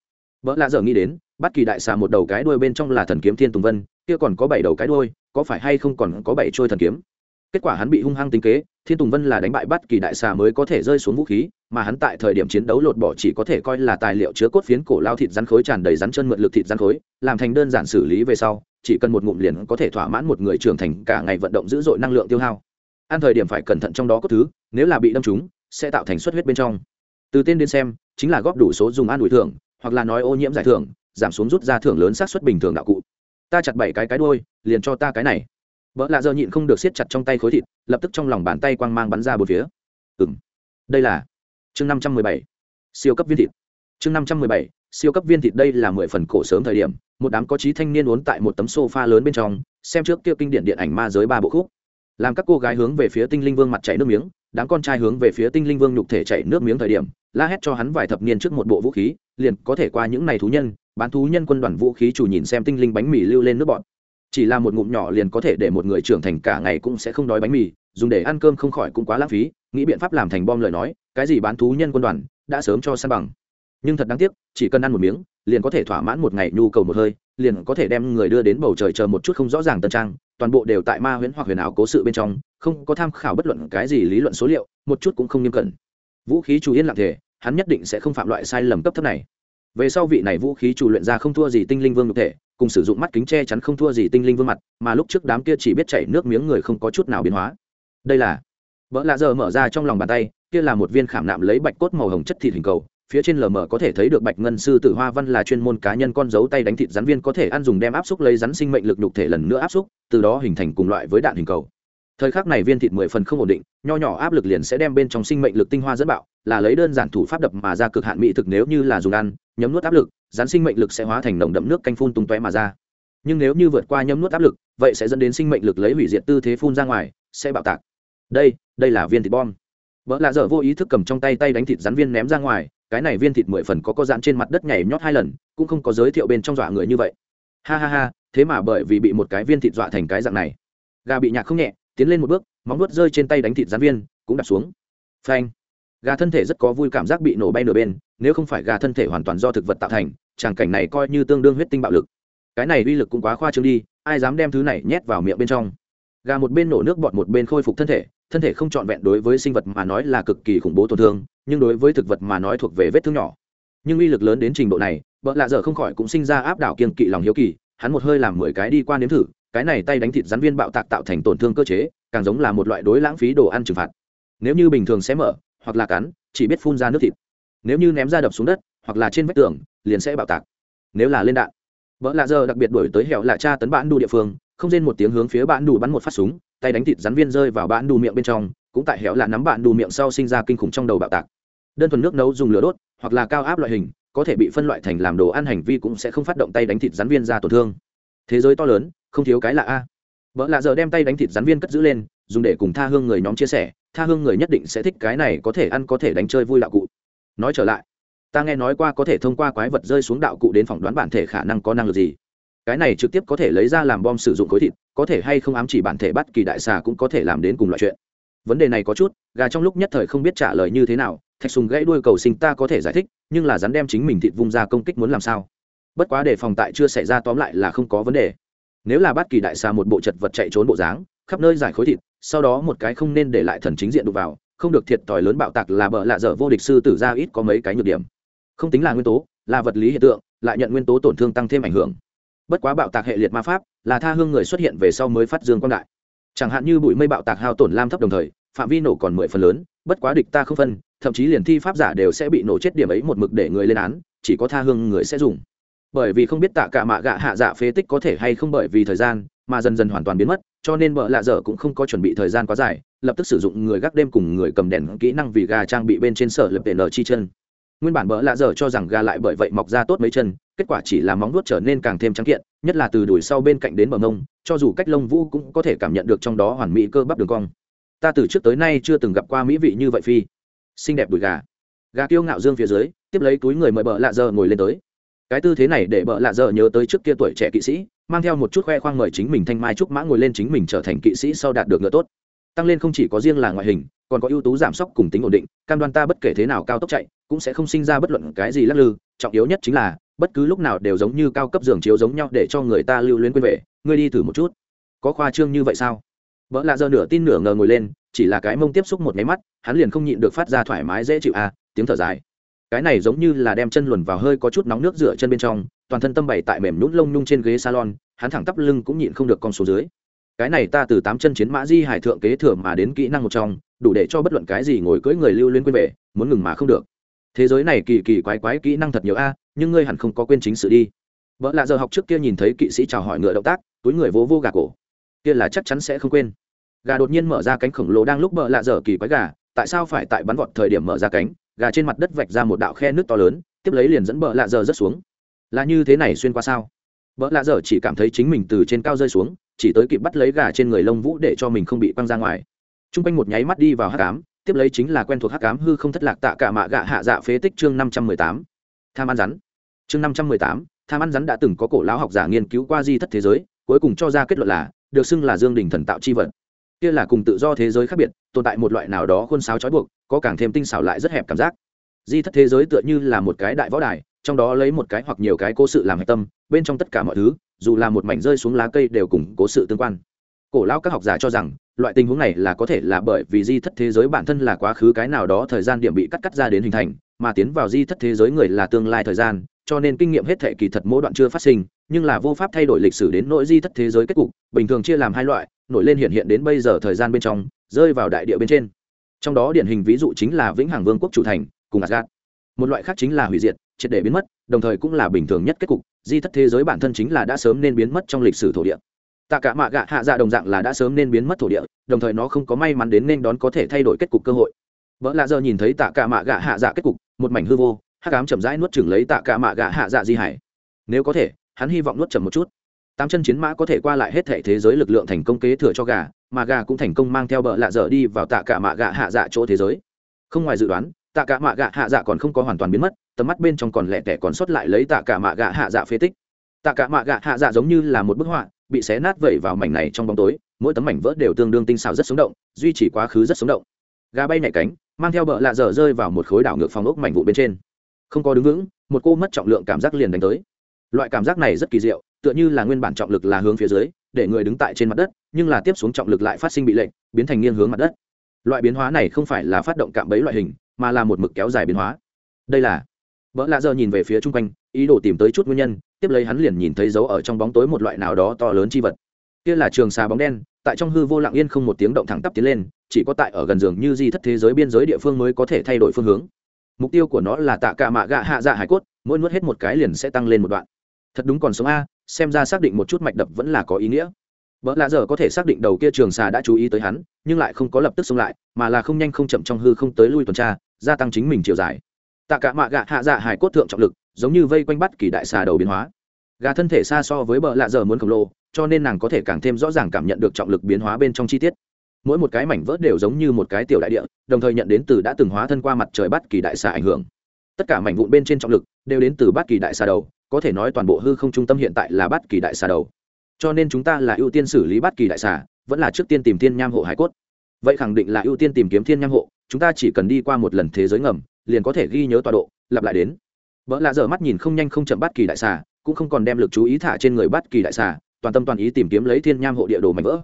vợ lạ giờ nghĩ đến, bất kỳ đại xà một đầu cái đuôi bên trong là thần kiếm thiên tùng vân, kia còn có bảy đầu cái đuôi, có phải hay không còn có bảy trôi thần kiếm? Kết quả hắn bị hung hăng tính kế, thiên tùng vân là đánh bại bắt kỳ đại xà mới có thể rơi xuống vũ khí, mà hắn tại thời điểm chiến đấu lột bỏ chỉ có thể coi là tài liệu chứa cốt phiến cổ lao thịt rắn khối tràn đầy rắn chân mượn lực thịt rắn khối, làm thành đơn giản xử lý về sau, chỉ cần một ngụm liền có thể thỏa mãn một người trưởng thành cả ngày vận động dữ dội năng lượng tiêu hao. Ăn thời điểm phải cẩn thận trong đó có thứ, nếu là bị đâm trúng, sẽ tạo thành xuất huyết bên trong. Từ tên đến xem, chính là góp đủ số dùng an ủi thưởng, hoặc là nói ô nhiễm giải thưởng, giảm xuống rút ra thưởng lớn sát suất bình thường đạo cụ. Ta chặt bảy cái cái đôi liền cho ta cái này vợ lạ giờ nhịn không được siết chặt trong tay khối thịt, lập tức trong lòng bàn tay quang mang bắn ra bốn phía. Ừ m đây là chương năm trăm mười bảy, siêu cấp viên thịt. Chương năm trăm mười bảy, siêu cấp viên thịt đây là mười phần cổ sớm thời điểm, một đám có trí thanh niên uốn tại một tấm sofa lớn bên trong, xem trước kia kinh điển điện ảnh ma giới ba bộ khúc. Làm các cô gái hướng về phía tinh linh vương mặt chảy nước miếng, đám con trai hướng về phía tinh linh vương nhục thể chảy nước miếng thời điểm, la hét cho hắn vài thập niên trước một bộ vũ khí, liền có thể qua những n à y thú nhân, bán thú nhân quân đoàn vũ khí chủ nhìn xem tinh linh bánh mì lưu lên nước bọn chỉ là một ngụm nhỏ liền có thể để một người trưởng thành cả ngày cũng sẽ không đói bánh mì, dùng để ăn cơm không khỏi cũng quá lãng phí, nghĩ biện pháp làm thành bom lời nói, cái gì bán thú nhân quân đoàn, đã sớm cho săn bằng. Nhưng thật đáng tiếc, chỉ cần ăn một miếng, liền có thể thỏa mãn một ngày nhu cầu một hơi, liền có thể đem người đưa đến bầu trời chờ một chút không rõ ràng tân trang, toàn bộ đều tại ma huyễn hoặc huyền ảo cố sự bên trong, không có tham khảo bất luận cái gì lý luận số liệu, một chút cũng không nghiêm cẩn. Vũ khí chủ yên lặng thể hắn nhất định sẽ không phạm loại sai lầm cấp thấp này. Về sau vị này vũ khí chủ luyện ra không thua gì tinh linh vương nhục thể cùng sử dụng mắt kính che chắn không thua gì tinh linh vương mặt, mà lúc trước đám kia chỉ biết chảy nước miếng người không có chút nào biến hóa. Đây là, vợ lạ giờ mở ra trong lòng bàn tay, kia là một viên khảm nạm lấy bạch cốt màu hồng chất thịt hình cầu, phía trên lờ mờ có thể thấy được bạch ngân sư tử hoa văn là chuyên môn cá nhân con dấu tay đánh thịt rắn viên có thể ăn dùng đem áp xúc lấy rắn sinh mệnh lực nhục thể lần nữa áp xúc, từ đó hình thành cùng loại với đạn hình cầu thời khắc này viên thịt mười phần không ổn định, nho nhỏ áp lực liền sẽ đem bên trong sinh mệnh lực tinh hoa dẫn bạo, là lấy đơn giản thủ pháp đập mà ra cực hạn mỹ thực nếu như là dùng ăn, nhấm nuốt áp lực rán sinh mệnh lực sẽ hóa thành nồng đậm nước canh phun tung tóe mà ra. Nhưng nếu như vượt qua nhấm nuốt áp lực, vậy sẽ dẫn đến sinh mệnh lực lấy hủy diệt tư thế phun ra ngoài, sẽ bạo tạc. Đây đây là viên thịt bom. Vợ lạ dở vô ý thức cầm trong tay tay đánh thịt rắn viên ném ra ngoài, cái này viên thịt mười phần có có dán trên mặt đất nhảy nhót hai lần, cũng không có giới thiệu bên trong dọa người như vậy. Ha ha ha, thế mà bởi vì bị một cái viên thịt dọa thành cái dạng này. Gà bị nhạc không nhẹ tiến lên một bước, móng nuốt rơi trên tay đánh thịt gián viên, cũng đặt xuống. Phanh. Gà thân thể rất có vui cảm giác bị nổ bay nửa bên, nếu không phải gà thân thể hoàn toàn do thực vật tạo thành, tràng cảnh này coi như tương đương huyết tinh bạo lực. Cái này uy lực cũng quá khoa trương đi, ai dám đem thứ này nhét vào miệng bên trong? Gà một bên nổ nước bọt một bên khôi phục thân thể thân thể không trọn vẹn đối với sinh vật mà nói là cực kỳ khủng bố tổn thương, nhưng đối với thực vật mà nói thuộc về vết thương nhỏ. Nhưng uy lực lớn đến trình độ này, bợ lạ dở không khỏi cũng sinh ra áp đảo kiên kỵ lòng hiếu kỳ, hắn một hơi làm mười cái đi qua nếm thử cái này tay đánh thịt rắn viên bạo tạc tạo thành tổn thương cơ chế, càng giống là một loại đối lãng phí đồ ăn trừng phạt. Nếu như bình thường sẽ mở, hoặc là cắn, chỉ biết phun ra nước thịt. Nếu như ném ra đập xuống đất, hoặc là trên vách tường, liền sẽ bạo tạc. Nếu là lên đạn. Vợ lạ giờ đặc biệt đổi tới hẻo lạ cha tấn bạn đu địa phương, không rên một tiếng hướng phía bạn đu bắn một phát súng, tay đánh thịt rắn viên rơi vào bạn đu miệng bên trong, cũng tại hẻo lạ nắm bạn đu miệng sau sinh ra kinh khủng trong đầu bạo tạc. Đơn thuần nước nấu dùng lửa đốt, hoặc là cao áp loại hình, có thể bị phân loại thành làm đồ ăn hành vi cũng sẽ không phát động tay đánh thịt rắn viên ra tổn thương. Thế giới to lớn không thiếu cái lạ a. Vợ lạ giờ đem tay đánh thịt rắn viên cất giữ lên, dùng để cùng tha hương người nhóm chia sẻ, tha hương người nhất định sẽ thích cái này có thể ăn có thể đánh chơi vui đạo cụ. Nói trở lại, ta nghe nói qua có thể thông qua quái vật rơi xuống đạo cụ đến phỏng đoán bản thể khả năng có năng lực gì. Cái này trực tiếp có thể lấy ra làm bom sử dụng khối thịt, có thể hay không ám chỉ bản thể bắt kỳ đại xà cũng có thể làm đến cùng loại chuyện. Vấn đề này có chút, gà trong lúc nhất thời không biết trả lời như thế nào, thạch sùng gãy đuôi cầu sinh ta có thể giải thích, nhưng là rắn đem chính mình thịt vung ra công kích muốn làm sao. Bất quá để phòng tại chưa xảy ra tóm lại là không có vấn đề nếu là bát kỳ đại xà một bộ chật vật chạy trốn bộ dáng, khắp nơi giải khối thịt, sau đó một cái không nên để lại thần chính diện đụng vào, không được thiệt thòi lớn bạo tạc là bợ lạ dở vô địch sư tử ra ít có mấy cái nhược điểm. Không tính là nguyên tố, là vật lý hiện tượng, lại nhận nguyên tố tổn thương tăng thêm ảnh hưởng. Bất quá bạo tạc hệ liệt ma pháp, là tha hương người xuất hiện về sau mới phát dương quang đại. Chẳng hạn như bụi mây bạo tạc hao tổn lam thấp đồng thời, phạm vi nổ còn mười phần lớn, bất quá địch ta không phân, thậm chí liền thi pháp giả đều sẽ bị nổ chết điểm ấy một mực để người lên án, chỉ có tha hương người sẽ dùng bởi vì không biết tạ cả mạ gạ hạ dạ phế tích có thể hay không bởi vì thời gian mà dần dần hoàn toàn biến mất, cho nên vợ lạ dở cũng không có chuẩn bị thời gian quá dài, lập tức sử dụng người gác đêm cùng người cầm đèn kỹ năng vì gà trang bị bên trên sở lập để nở chi chân. Nguyên bản vợ lạ dở cho rằng gà lại bởi vậy mọc ra tốt mấy chân, kết quả chỉ là móng nuốt trở nên càng thêm trắng kiện, nhất là từ đùi sau bên cạnh đến bờ ngông cho dù cách lông vũ cũng có thể cảm nhận được trong đó hoàn mỹ cơ bắp đường cong. Ta từ trước tới nay chưa từng gặp qua mỹ vị như vậy phi. Xinh đẹp đùi gà. Gà kiêu ngạo dương phía dưới, tiếp lấy túi người mời bợ lạ dở ngồi lên tới cái tư thế này để bợ lạ giờ nhớ tới trước kia tuổi trẻ kỵ sĩ, mang theo một chút khoe khoang mời chính mình thanh mai trúc mã ngồi lên chính mình trở thành kỵ sĩ sau đạt được ngựa tốt. Tăng lên không chỉ có riêng là ngoại hình, còn có ưu tú giảm sốc cùng tính ổn định, cam đoan ta bất kể thế nào cao tốc chạy, cũng sẽ không sinh ra bất luận cái gì lắc lư, trọng yếu nhất chính là, bất cứ lúc nào đều giống như cao cấp giường chiếu giống nhau để cho người ta lưu luyến quên về, ngươi đi thử một chút. Có khoa trương như vậy sao? Vợ lạ giờ nửa tin nửa ngờ ngồi lên, chỉ là cái mông tiếp xúc một máy mắt, hắn liền không nhịn được phát ra thoải mái dễ chịu à tiếng thở dài cái này giống như là đem chân luồn vào hơi có chút nóng nước rửa chân bên trong, toàn thân tâm bày tại mềm nhún lông nhung trên ghế salon, hắn thẳng tắp lưng cũng nhịn không được con số dưới. Cái này ta từ tám chân chiến mã di hải thượng kế thừa mà đến kỹ năng một trong, đủ để cho bất luận cái gì ngồi cưỡi người lưu liên quên về, muốn ngừng mà không được. Thế giới này kỳ kỳ quái quái kỹ năng thật nhiều a, nhưng ngươi hẳn không có quên chính sự đi. Vợ lạ giờ học trước kia nhìn thấy kỵ sĩ chào hỏi ngựa động tác, túi người vỗ vô gà cổ. Kia là chắc chắn sẽ không quên. Gà đột nhiên mở ra cánh khổng lồ đang lúc vợ lạ giờ kỳ quái gà, tại sao phải tại bắn vọt thời điểm mở ra cánh? Gà trên mặt đất vạch ra một đạo khe nước to lớn, tiếp lấy liền dẫn bợ lạ giờ rớt xuống. Là như thế này xuyên qua sao? Bợ lạ dở chỉ cảm thấy chính mình từ trên cao rơi xuống, chỉ tới kịp bắt lấy gà trên người lông vũ để cho mình không bị quăng ra ngoài. T r u n g quanh một nháy mắt đi vào hát cám tiếp lấy chính là quen thuộc hắc cám hư không thất lạc tạ cả mạ gạ hạ dạ phế tích chương năm trăm mười tám. Tham ăn rắn. Chương năm trăm mười tám, tham ăn rắn đã từng có cổ lão học giả nghiên cứu qua di thất thế giới, cuối cùng cho ra kết luận là, được xưng là dương đình thần tạo chi vật kia là cùng tự do thế giới khác biệt, tồn tại một loại nào đó khuôn sáo trói buộc, có càng thêm tinh xảo lại rất hẹp cảm giác. Di thất thế giới tựa như là một cái đại võ đài, trong đó lấy một cái hoặc nhiều cái cố sự làm hạch tâm, bên trong tất cả mọi thứ, dù là một mảnh rơi xuống lá cây đều cùng cố sự tương quan. Cổ lão các học giả cho rằng, loại tình huống này là có thể là bởi vì di thất thế giới bản thân là quá khứ cái nào đó thời gian điểm bị cắt cắt ra đến hình thành, mà tiến vào di thất thế giới người là tương lai thời gian, cho nên kinh nghiệm hết thể kỳ thật mỗi đoạn chưa phát sinh, nhưng là vô pháp thay đổi lịch sử đến nỗi di thất thế giới kết cục, bình thường chia làm hai loại nổi lên hiện hiện đến bây giờ thời gian bên trong, rơi vào đại địa bên trên. Trong đó điển hình ví dụ chính là vĩnh hằng vương quốc chủ thành, cùng asgad một loại khác chính là hủy diệt, triệt để biến mất, đồng thời cũng là bình thường nhất kết cục, di thất thế giới bản thân chính là đã sớm nên biến mất trong lịch sử thổ địa. Tạ cả mạ gạ hạ dạ đồng dạng là đã sớm nên biến mất thổ địa, đồng thời nó không có may mắn đến nên đón có thể thay đổi kết cục cơ hội. Vợ lạ giờ nhìn thấy tạ cả mạ gạ hạ dạ kết cục, một mảnh hư vô, hắc ám chậm rãi nuốt chừng lấy tạ cả mạ gạ hạ dạ di hải. Nếu có thể, hắn hy vọng nuốt chậm một chút tám chân chiến mã có thể qua lại hết thể thế giới lực lượng thành công kế thừa cho gà, mà gà cũng thành công mang theo bợ lạ dở đi vào tạ cả mạ gạ hạ dạ chỗ thế giới. Không ngoài dự đoán, tạ cả mạ gạ hạ dạ còn không có hoàn toàn biến mất, tầm mắt bên trong còn lẹ tẻ còn sót lại lấy tạ cả mạ gạ hạ dạ phế tích. Tạ cả mạ gạ hạ dạ giống như là một bức họa, bị xé nát vẩy vào mảnh này trong bóng tối, mỗi tấm mảnh vỡ đều tương đương tinh xào rất sống động, duy trì quá khứ rất sống động. Gà bay nhảy cánh, mang theo bợ lạ dở rơi vào một khối đảo ngược phòng ốc mảnh vụ bên trên. Không có đứng vững, một cô mất trọng lượng cảm giác liền đánh tới loại cảm giác này rất kỳ diệu, tựa như là nguyên bản trọng lực là hướng phía dưới, để người đứng tại trên mặt đất, nhưng là tiếp xuống trọng lực lại phát sinh bị lệnh biến thành nghiêng hướng mặt đất. Loại biến hóa này không phải là phát động cạm bẫy loại hình, mà là một mực kéo dài biến hóa. Đây là, vợ lạ giờ nhìn về phía chung quanh, ý đồ tìm tới chút nguyên nhân, tiếp lấy hắn liền nhìn thấy dấu ở trong bóng tối một loại nào đó to lớn chi vật. Kia là trường xà bóng đen, tại trong hư vô lặng yên không một tiếng động thẳng tắp tiến lên, chỉ có tại ở gần giường như di thất thế giới biên giới địa phương mới có thể thay đổi phương hướng. Mục tiêu của nó là tạ cả mạ gạ hạ dạ hải cốt, mỗi nuốt hết một cái liền sẽ tăng lên một đoạn thật đúng còn sống a, xem ra xác định một chút mạch đập vẫn là có ý nghĩa. Vợ lạ giờ có thể xác định đầu kia trường xà đã chú ý tới hắn, nhưng lại không có lập tức xông lại, mà là không nhanh không chậm trong hư không tới lui tuần tra, gia tăng chính mình chiều dài. Tạ cả mạ gạ hạ dạ hải cốt thượng trọng lực, giống như vây quanh bắt kỳ đại xà đầu biến hóa. Gà thân thể xa so với bờ lạ giờ muốn khổng lồ, cho nên nàng có thể càng thêm rõ ràng cảm nhận được trọng lực biến hóa bên trong chi tiết. Mỗi một cái mảnh vỡ đều giống như một cái tiểu đại địa, đồng thời nhận đến từ đã từng hóa thân qua mặt trời bắt kỳ đại xà ảnh hưởng tất cả mảnh vụn bên trên trọng lực đều đến từ bát kỳ đại xà đầu, có thể nói toàn bộ hư không trung tâm hiện tại là bát kỳ đại xà đầu. Cho nên chúng ta là ưu tiên xử lý bát kỳ đại xà, vẫn là trước tiên tìm thiên nham hộ hải cốt. Vậy khẳng định là ưu tiên tìm kiếm thiên nham hộ, chúng ta chỉ cần đi qua một lần thế giới ngầm, liền có thể ghi nhớ tọa độ, lặp lại đến. Vợ lạ dở mắt nhìn không nhanh không chậm bát kỳ đại xà, cũng không còn đem lực chú ý thả trên người bát kỳ đại xà, toàn tâm toàn ý tìm kiếm lấy thiên nham hộ địa đồ mảnh vỡ.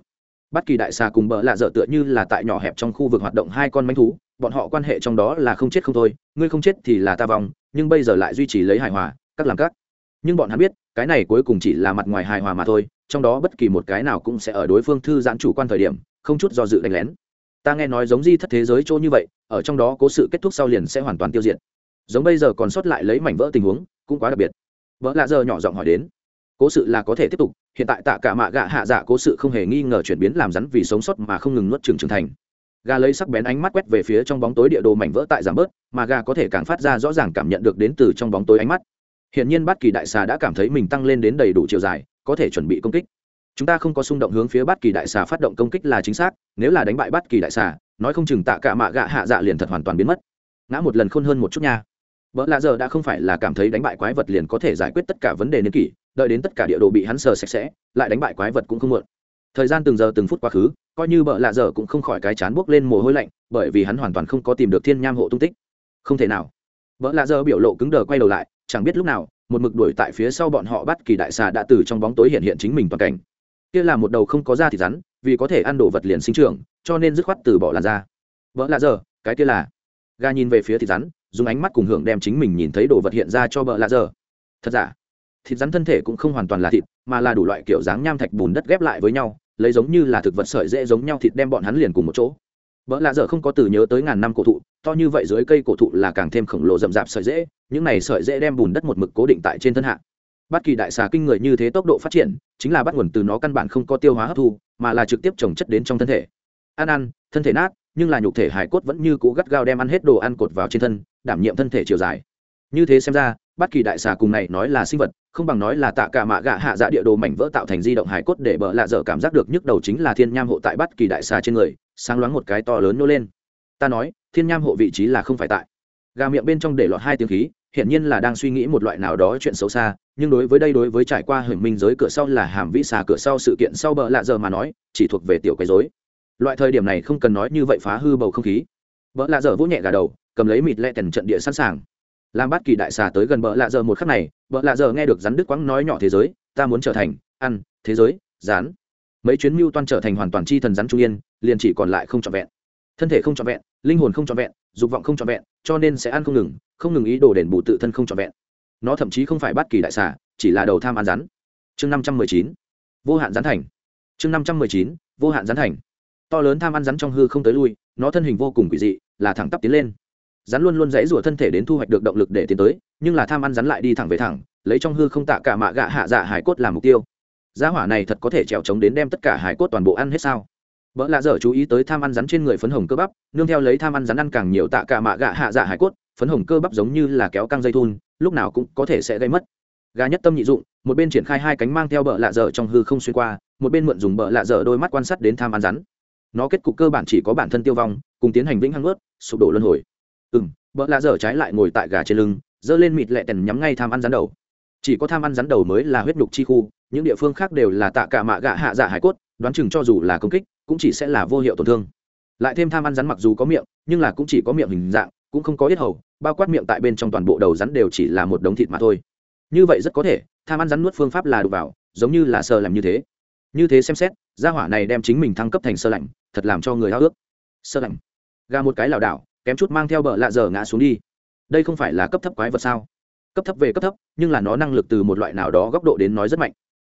Bát kỳ đại xà cùng bờ lạ dở tựa như là tại nhỏ hẹp trong khu vực hoạt động hai con manh thú bọn họ quan hệ trong đó là không chết không thôi, ngươi không chết thì là ta vong, nhưng bây giờ lại duy trì lấy hài hòa, các làm các. Nhưng bọn hắn biết, cái này cuối cùng chỉ là mặt ngoài hài hòa mà thôi, trong đó bất kỳ một cái nào cũng sẽ ở đối phương thư giãn chủ quan thời điểm, không chút do dự đánh lén. Ta nghe nói giống di thất thế giới chỗ như vậy, ở trong đó cố sự kết thúc sau liền sẽ hoàn toàn tiêu diệt. Giống bây giờ còn sót lại lấy mảnh vỡ tình huống, cũng quá đặc biệt. Vỡ lạ giờ nhỏ giọng hỏi đến, cố sự là có thể tiếp tục, hiện tại tạ cả mạ gạ hạ dạ cố sự không hề nghi ngờ chuyển biến làm rắn vì sống sót mà không ngừng nuốt trường trưởng thành gà lấy sắc bén ánh mắt quét về phía trong bóng tối địa đồ mảnh vỡ tại giảm bớt, mà gà có thể càng phát ra rõ ràng cảm nhận được đến từ trong bóng tối ánh mắt. Hiện nhiên bát kỳ đại xà đã cảm thấy mình tăng lên đến đầy đủ chiều dài, có thể chuẩn bị công kích. Chúng ta không có xung động hướng phía bát kỳ đại xà phát động công kích là chính xác, nếu là đánh bại bát kỳ đại xà, nói không chừng tạ cả mạ gạ hạ dạ liền thật hoàn toàn biến mất. Ngã một lần khôn hơn một chút nha. Vợ lạ giờ đã không phải là cảm thấy đánh bại quái vật liền có thể giải quyết tất cả vấn đề niên kỷ, đợi đến tất cả địa đồ bị hắn sờ sạch sẽ, lại đánh bại quái vật cũng không muộn thời gian từng giờ từng phút quá khứ, coi như bợ lạ giờ cũng không khỏi cái chán buốc lên mồ hôi lạnh, bởi vì hắn hoàn toàn không có tìm được thiên nham hộ tung tích. Không thể nào. Bợ lạ giờ biểu lộ cứng đờ quay đầu lại, chẳng biết lúc nào, một mực đuổi tại phía sau bọn họ bắt kỳ đại xà đã từ trong bóng tối hiện hiện chính mình toàn cảnh. Kia là một đầu không có da thịt rắn, vì có thể ăn đồ vật liền sinh trưởng, cho nên dứt khoát từ bỏ làn da. Vợ lạ giờ cái kia là. Ga nhìn về phía thịt rắn, dùng ánh mắt cùng hưởng đem chính mình nhìn thấy đồ vật hiện ra cho vợ lạ giờ thật giả? Thịt rắn thân thể cũng không hoàn toàn là thịt, mà là đủ loại kiểu dáng nham thạch bùn đất ghép lại với nhau lấy giống như là thực vật sợi dễ giống nhau thịt đem bọn hắn liền cùng một chỗ. Vợ lạ dở không có từ nhớ tới ngàn năm cổ thụ, to như vậy dưới cây cổ thụ là càng thêm khổng lồ rậm rạp sợi dễ, những này sợi dễ đem bùn đất một mực cố định tại trên thân hạ. Bất kỳ đại xà kinh người như thế tốc độ phát triển, chính là bắt nguồn từ nó căn bản không có tiêu hóa hấp thu, mà là trực tiếp trồng chất đến trong thân thể. Ăn ăn, thân thể nát, nhưng là nhục thể hải cốt vẫn như cũ gắt gao đem ăn hết đồ ăn cột vào trên thân, đảm nhiệm thân thể chiều dài như thế xem ra, bất kỳ đại xà cùng này nói là sinh vật, không bằng nói là tạ cả mạ gạ hạ dạ địa đồ mảnh vỡ tạo thành di động hải cốt để bợ lạ dở cảm giác được nhức đầu chính là thiên nham hộ tại bất kỳ đại xà trên người, sáng loáng một cái to lớn nô lên. Ta nói, thiên nham hộ vị trí là không phải tại. Gà miệng bên trong để lọt hai tiếng khí hiện nhiên là đang suy nghĩ một loại nào đó chuyện xấu xa, nhưng đối với đây đối với trải qua hưởng minh giới cửa sau là hàm vĩ xà cửa sau sự kiện sau bợ lạ giờ mà nói, chỉ thuộc về tiểu quấy dối loại thời điểm này không cần nói như vậy phá hư bầu không khí. Bợ lạ giờ vỗ nhẹ gà đầu, cầm lấy mịt lẹ tần trận địa sẵn sàng làm bát kỳ đại xà tới gần bợ lạ giờ một khắc này, bợ lạ giờ nghe được rắn đức quãng nói nhỏ thế giới, ta muốn trở thành, ăn, thế giới, rán. Mấy chuyến mưu toan trở thành hoàn toàn chi thần rắn trung yên, liền chỉ còn lại không trọn vẹn. Thân thể không trọn vẹn, linh hồn không trọn vẹn, dục vọng không trọn vẹn, cho nên sẽ ăn không ngừng không ngừng ý đồ đền bù tự thân không trọn vẹn. Nó thậm chí không phải bất kỳ đại xà, chỉ là đầu tham ăn rắn. Chương năm trăm mười chín, vô hạn rắn thành. Chương năm trăm mười chín, vô hạn rắn thành. To lớn tham ăn rắn trong hư không tới lui, nó thân hình vô cùng quỷ dị, là thẳng tắp tiến lên rắn luôn luôn dãy rủa thân thể đến thu hoạch được động lực để tiến tới, nhưng là tham ăn rắn lại đi thẳng về thẳng, lấy trong hư không tạ cả mạ gạ hạ dạ hải cốt làm mục tiêu. Gia hỏa này thật có thể trèo trống đến đem tất cả hải cốt toàn bộ ăn hết sao? Vợ lạ dở chú ý tới tham ăn rắn trên người phấn hồng cơ bắp, nương theo lấy tham ăn rắn ăn càng nhiều tạ cả mạ gạ hạ dạ hải cốt, phấn hồng cơ bắp giống như là kéo căng dây thun, lúc nào cũng có thể sẽ gây mất. Gà nhất tâm nhị dụng, một bên triển khai hai cánh mang theo bờ lạ dở trong hư không xuyên qua, một bên mượn dùng bờ lạ dở đôi mắt quan sát đến tham ăn rắn. Nó kết cục cơ bản chỉ có bản thân tiêu vong, cùng tiến hành vĩnh hăng ướt, sụp đổ luân hồi ừ m bờ lạ dở trái lại ngồi tại gà trên lưng, giơ lên mịt lẹ tèn nhắm ngay tham ăn rắn đầu. Chỉ có tham ăn rắn đầu mới là huyết nhục chi khu, những địa phương khác đều là tạ cả mạ gạ hạ dạ hải cốt, đoán chừng cho dù là công kích, cũng chỉ sẽ là vô hiệu tổn thương. Lại thêm tham ăn rắn mặc dù có miệng, nhưng là cũng chỉ có miệng hình dạng, cũng không có yết hầu, bao quát miệng tại bên trong toàn bộ đầu rắn đều chỉ là một đống thịt mà thôi. Như vậy rất có thể, tham ăn rắn nuốt phương pháp là đục vào, giống như là sơ làm như thế. Như thế xem xét, gia hỏa này đem chính mình thăng cấp thành sơ lạnh, thật làm cho người háo ước. Sơ lạnh. Gà một cái lảo đảo kém chút mang theo bờ lạ dở ngã xuống đi. Đây không phải là cấp thấp quái vật sao? Cấp thấp về cấp thấp, nhưng là nó năng lực từ một loại nào đó góc độ đến nói rất mạnh.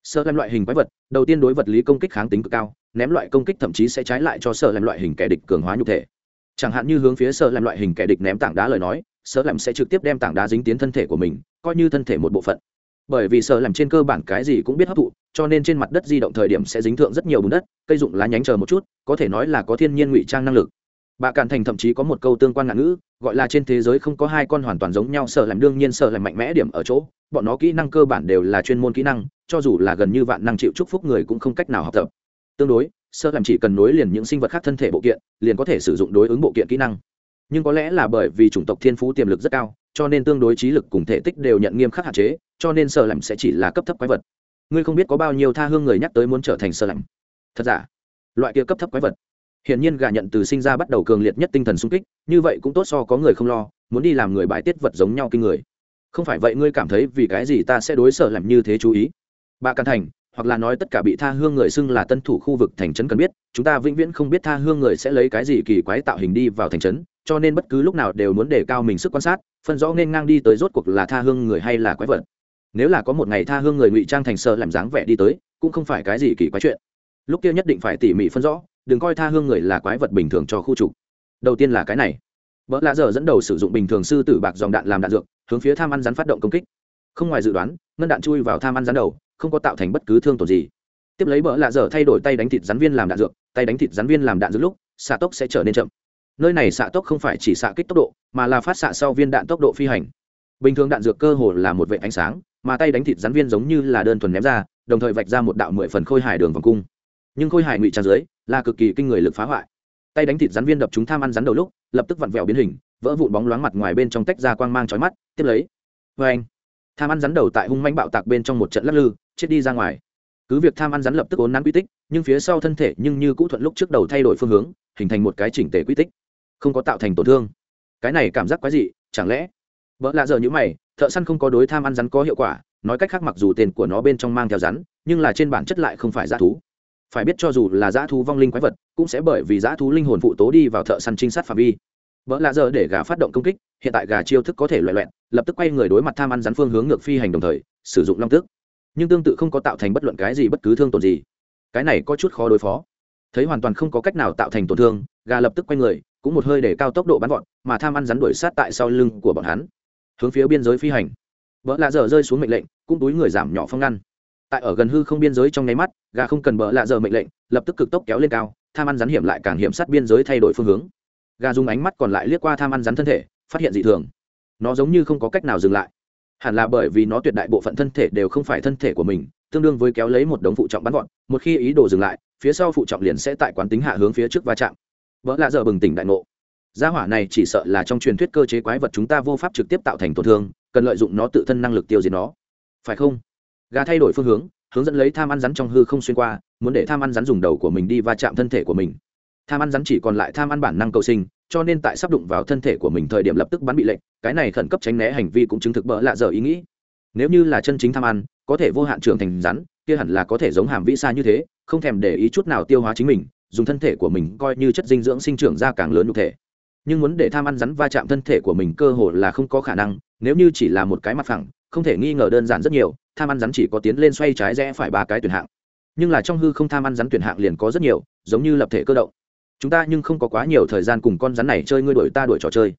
Sợ làm loại hình quái vật, đầu tiên đối vật lý công kích kháng tính cực cao, ném loại công kích thậm chí sẽ trái lại cho sợ làm loại hình kẻ địch cường hóa nhục thể. Chẳng hạn như hướng phía sợ làm loại hình kẻ địch ném tảng đá lời nói, sợ làm sẽ trực tiếp đem tảng đá dính tiến thân thể của mình, coi như thân thể một bộ phận. Bởi vì sợ làm trên cơ bản cái gì cũng biết hấp thụ, cho nên trên mặt đất di động thời điểm sẽ dính thượng rất nhiều bùn đất, cây dụng lá nhánh chờ một chút, có thể nói là có thiên nhiên ngụy trang năng lực bà càn thành thậm chí có một câu tương quan ngạn ngữ, gọi là trên thế giới không có hai con hoàn toàn giống nhau, sợ làm đương nhiên, sợ làm mạnh mẽ điểm ở chỗ, bọn nó kỹ năng cơ bản đều là chuyên môn kỹ năng, cho dù là gần như vạn năng chịu chúc phúc người cũng không cách nào học tập. Tương đối sơ làm chỉ cần nối liền những sinh vật khác thân thể bộ kiện, liền có thể sử dụng đối ứng bộ kiện kỹ năng. Nhưng có lẽ là bởi vì chủng tộc thiên phú tiềm lực rất cao, cho nên tương đối trí lực cùng thể tích đều nhận nghiêm khắc hạn chế, cho nên sơ làm sẽ chỉ là cấp thấp quái vật. Ngươi không biết có bao nhiêu tha hương người nhắc tới muốn trở thành sơ làm thật giả? Loại kia cấp thấp quái vật hiển nhiên gà nhận từ sinh ra bắt đầu cường liệt nhất tinh thần sung kích, như vậy cũng tốt so có người không lo, muốn đi làm người bài tiết vật giống nhau kinh người. Không phải vậy ngươi cảm thấy vì cái gì ta sẽ đối sở làm như thế chú ý? Bà căn thành, hoặc là nói tất cả bị tha hương người xưng là tân thủ khu vực thành trấn cần biết, chúng ta vĩnh viễn không biết tha hương người sẽ lấy cái gì kỳ quái tạo hình đi vào thành trấn, cho nên bất cứ lúc nào đều muốn đề cao mình sức quan sát, phân rõ nên ngang đi tới rốt cuộc là tha hương người hay là quái vật. Nếu là có một ngày tha hương người ngụy trang thành sợ làm dáng vẻ đi tới, cũng không phải cái gì kỳ quái chuyện. Lúc kia nhất định phải tỉ mỉ phân rõ đừng coi tha hương người là quái vật bình thường cho khu trục. Đầu tiên là cái này. Vợ lạ dở dẫn đầu sử dụng bình thường sư tử bạc dòng đạn làm đạn dược, hướng phía tham ăn rắn phát động công kích. Không ngoài dự đoán, ngân đạn chui vào tham ăn rắn đầu, không có tạo thành bất cứ thương tổn gì. Tiếp lấy bỡ lạ dở thay đổi tay đánh thịt rắn viên làm đạn dược, tay đánh thịt rắn viên làm đạn dược lúc, xạ tốc sẽ trở nên chậm. Nơi này xạ tốc không phải chỉ xạ kích tốc độ, mà là phát xạ sau viên đạn tốc độ phi hành. Bình thường đạn dược cơ hồ là một vệ ánh sáng, mà tay đánh thịt rắn viên giống như là đơn thuần ném ra, đồng thời vạch ra một đạo mười phần khôi hài đường vòng cung nhưng khôi hài ngụy trang dưới, là cực kỳ kinh người lực phá hoại. Tay đánh thịt rắn viên đập chúng tham ăn rắn đầu lúc, lập tức vặn vẹo biến hình, vỡ vụn bóng loáng mặt ngoài bên trong tách ra quang mang chói mắt, tiếp lấy. Vê anh, tham ăn rắn đầu tại hung manh bạo tạc bên trong một trận lắc lư, chết đi ra ngoài. Cứ việc tham ăn rắn lập tức ốn nắn quy tích, nhưng phía sau thân thể nhưng như cũ thuận lúc trước đầu thay đổi phương hướng, hình thành một cái chỉnh tề quy tích. Không có tạo thành tổn thương. Cái này cảm giác quái dị, chẳng lẽ? Vợ lạ giờ như mày, thợ săn không có đối tham ăn rắn có hiệu quả, nói cách khác mặc dù tên của nó bên trong mang theo rắn, nhưng là trên bản chất lại không phải dã thú phải biết cho dù là dã thú vong linh quái vật, cũng sẽ bởi vì dã thú linh hồn phụ tố đi vào thợ săn trinh sát phạm vi. Vợ lạ giờ để gà phát động công kích, hiện tại gà chiêu thức có thể loại loẹn lập tức quay người đối mặt tham ăn rắn phương hướng ngược phi hành đồng thời, sử dụng long tức nhưng tương tự không có tạo thành bất luận cái gì bất cứ thương tổn gì. Cái này có chút khó đối phó. Thấy hoàn toàn không có cách nào tạo thành tổn thương, gà lập tức quay người, cũng một hơi để cao tốc độ bắn gọn mà tham ăn rắn đuổi sát tại sau lưng của bọn hắn. Hướng phía biên giới phi hành. Vợ lạ giờ rơi xuống mệnh lệnh, cũng túi người giảm nhỏ phong ngăn tại ở gần hư không biên giới trong nháy mắt, gà không cần bỡ lạ giờ mệnh lệnh, lập tức cực tốc kéo lên cao, tham ăn rắn hiểm lại càng hiểm sát biên giới thay đổi phương hướng. Gà dùng ánh mắt còn lại liếc qua tham ăn rắn thân thể, phát hiện dị thường. Nó giống như không có cách nào dừng lại. Hẳn là bởi vì nó tuyệt đại bộ phận thân thể đều không phải thân thể của mình, tương đương với kéo lấy một đống phụ trọng bắn gọn một khi ý đồ dừng lại, phía sau phụ trọng liền sẽ tại quán tính hạ hướng phía trước va chạm. Vỡ lạ giờ bừng tỉnh đại ngộ. Gia hỏa này chỉ sợ là trong truyền thuyết cơ chế quái vật chúng ta vô pháp trực tiếp tạo thành tổn thương, cần lợi dụng nó tự thân năng lực tiêu diệt nó. Phải không? Gà thay đổi phương hướng hướng dẫn lấy tham ăn rắn trong hư không xuyên qua, muốn để tham ăn rắn dùng đầu của mình đi va chạm thân thể của mình. Tham ăn rắn chỉ còn lại tham ăn bản năng cầu sinh, cho nên tại sắp đụng vào thân thể của mình thời điểm lập tức bắn bị lệnh, cái này khẩn cấp tránh né hành vi cũng chứng thực bỡ lạ dở ý nghĩ. Nếu như là chân chính tham ăn, có thể vô hạn trưởng thành rắn, kia hẳn là có thể giống hàm vĩ xa như thế, không thèm để ý chút nào tiêu hóa chính mình, dùng thân thể của mình coi như chất dinh dưỡng sinh trưởng ra càng lớn nhục thể. Nhưng muốn để tham ăn rắn va chạm thân thể của mình cơ hồ là không có khả năng, nếu như chỉ là một cái mặt phẳng không thể nghi ngờ đơn giản rất nhiều, tham ăn rắn chỉ có tiến lên xoay trái rẽ phải ba cái tuyển hạng. Nhưng là trong hư không tham ăn rắn tuyển hạng liền có rất nhiều, giống như lập thể cơ động. Chúng ta nhưng không có quá nhiều thời gian cùng con rắn này chơi, ngươi đuổi ta đuổi trò chơi.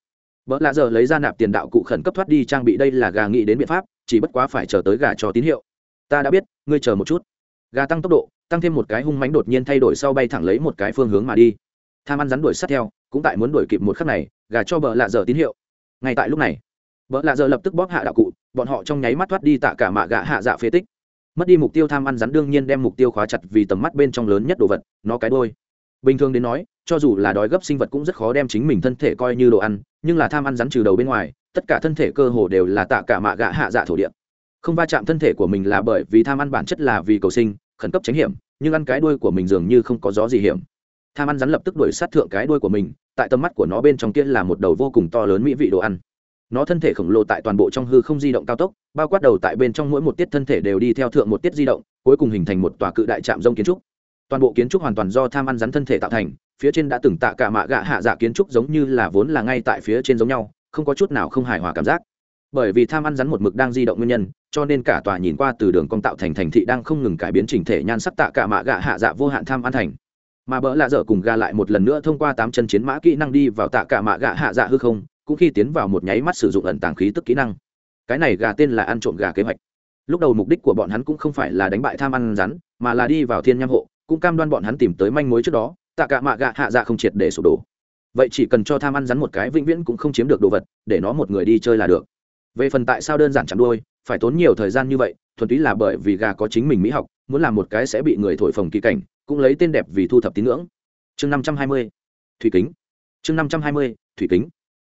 Vợ lạ giờ lấy ra nạp tiền đạo cụ khẩn cấp thoát đi trang bị, đây là gà nghĩ đến biện pháp, chỉ bất quá phải chờ tới gà cho tín hiệu. Ta đã biết, ngươi chờ một chút. Gà tăng tốc độ, tăng thêm một cái hung mánh đột nhiên thay đổi sau bay thẳng lấy một cái phương hướng mà đi. Tham ăn rắn đuổi sát theo, cũng tại muốn đuổi kịp một khắc này, gà cho bờ lạ giờ tín hiệu. Ngay tại lúc này vợ lạ giờ lập tức bóp hạ đạo cụ, bọn họ trong nháy mắt thoát đi tạ cả mạ gạ hạ dạ phế tích. Mất đi mục tiêu tham ăn rắn đương nhiên đem mục tiêu khóa chặt vì tầm mắt bên trong lớn nhất đồ vật, nó cái đôi bình thường đến nói, cho dù là đói gấp sinh vật cũng rất khó đem chính mình thân thể coi như đồ ăn, nhưng là tham ăn rắn trừ đầu bên ngoài, tất cả thân thể cơ hồ đều là tạ cả mạ gạ hạ dạ thổ địa. Không va chạm thân thể của mình là bởi vì tham ăn bản chất là vì cầu sinh, khẩn cấp tránh hiểm, nhưng ăn cái đuôi của mình dường như không có gió gì hiểm. Tham ăn rắn lập tức đuổi sát thượng cái đuôi của mình, tại tầm mắt của nó bên trong kia là một đầu vô cùng to lớn mỹ vị đồ ăn nó thân thể khổng lồ tại toàn bộ trong hư không di động cao tốc, bao quát đầu tại bên trong mỗi một tiết thân thể đều đi theo thượng một tiết di động, cuối cùng hình thành một tòa cự đại trạm rông kiến trúc. Toàn bộ kiến trúc hoàn toàn do tham ăn rắn thân thể tạo thành, phía trên đã từng tạ cả mạ gạ hạ dạ kiến trúc giống như là vốn là ngay tại phía trên giống nhau, không có chút nào không hài hòa cảm giác. Bởi vì tham ăn rắn một mực đang di động nguyên nhân, cho nên cả tòa nhìn qua từ đường cong tạo thành thành thị đang không ngừng cải biến chỉnh thể nhan sắc tạ cả mạ gạ hạ dạ vô hạn tham ăn thành. Mà bỡ lạ dở cùng gà lại một lần nữa thông qua tám chân chiến mã kỹ năng đi vào tạ cả mạ gạ hạ dạ hư không cũng khi tiến vào một nháy mắt sử dụng ẩn tàng khí tức kỹ năng. Cái này gà tên là ăn trộm gà kế hoạch. Lúc đầu mục đích của bọn hắn cũng không phải là đánh bại tham ăn rắn, mà là đi vào thiên nham hộ, cũng cam đoan bọn hắn tìm tới manh mối trước đó, tạ cả mạ gạ hạ dạ không triệt để sụp đổ. Vậy chỉ cần cho tham ăn rắn một cái vĩnh viễn cũng không chiếm được đồ vật, để nó một người đi chơi là được. Về phần tại sao đơn giản chạm đôi phải tốn nhiều thời gian như vậy, thuần túy là bởi vì gà có chính mình mỹ học, muốn làm một cái sẽ bị người thổi phồng kỳ cảnh, cũng lấy tên đẹp vì thu thập tín ngưỡng. Chương năm trăm hai mươi, thủy kính. Chương năm trăm hai mươi, thủy kính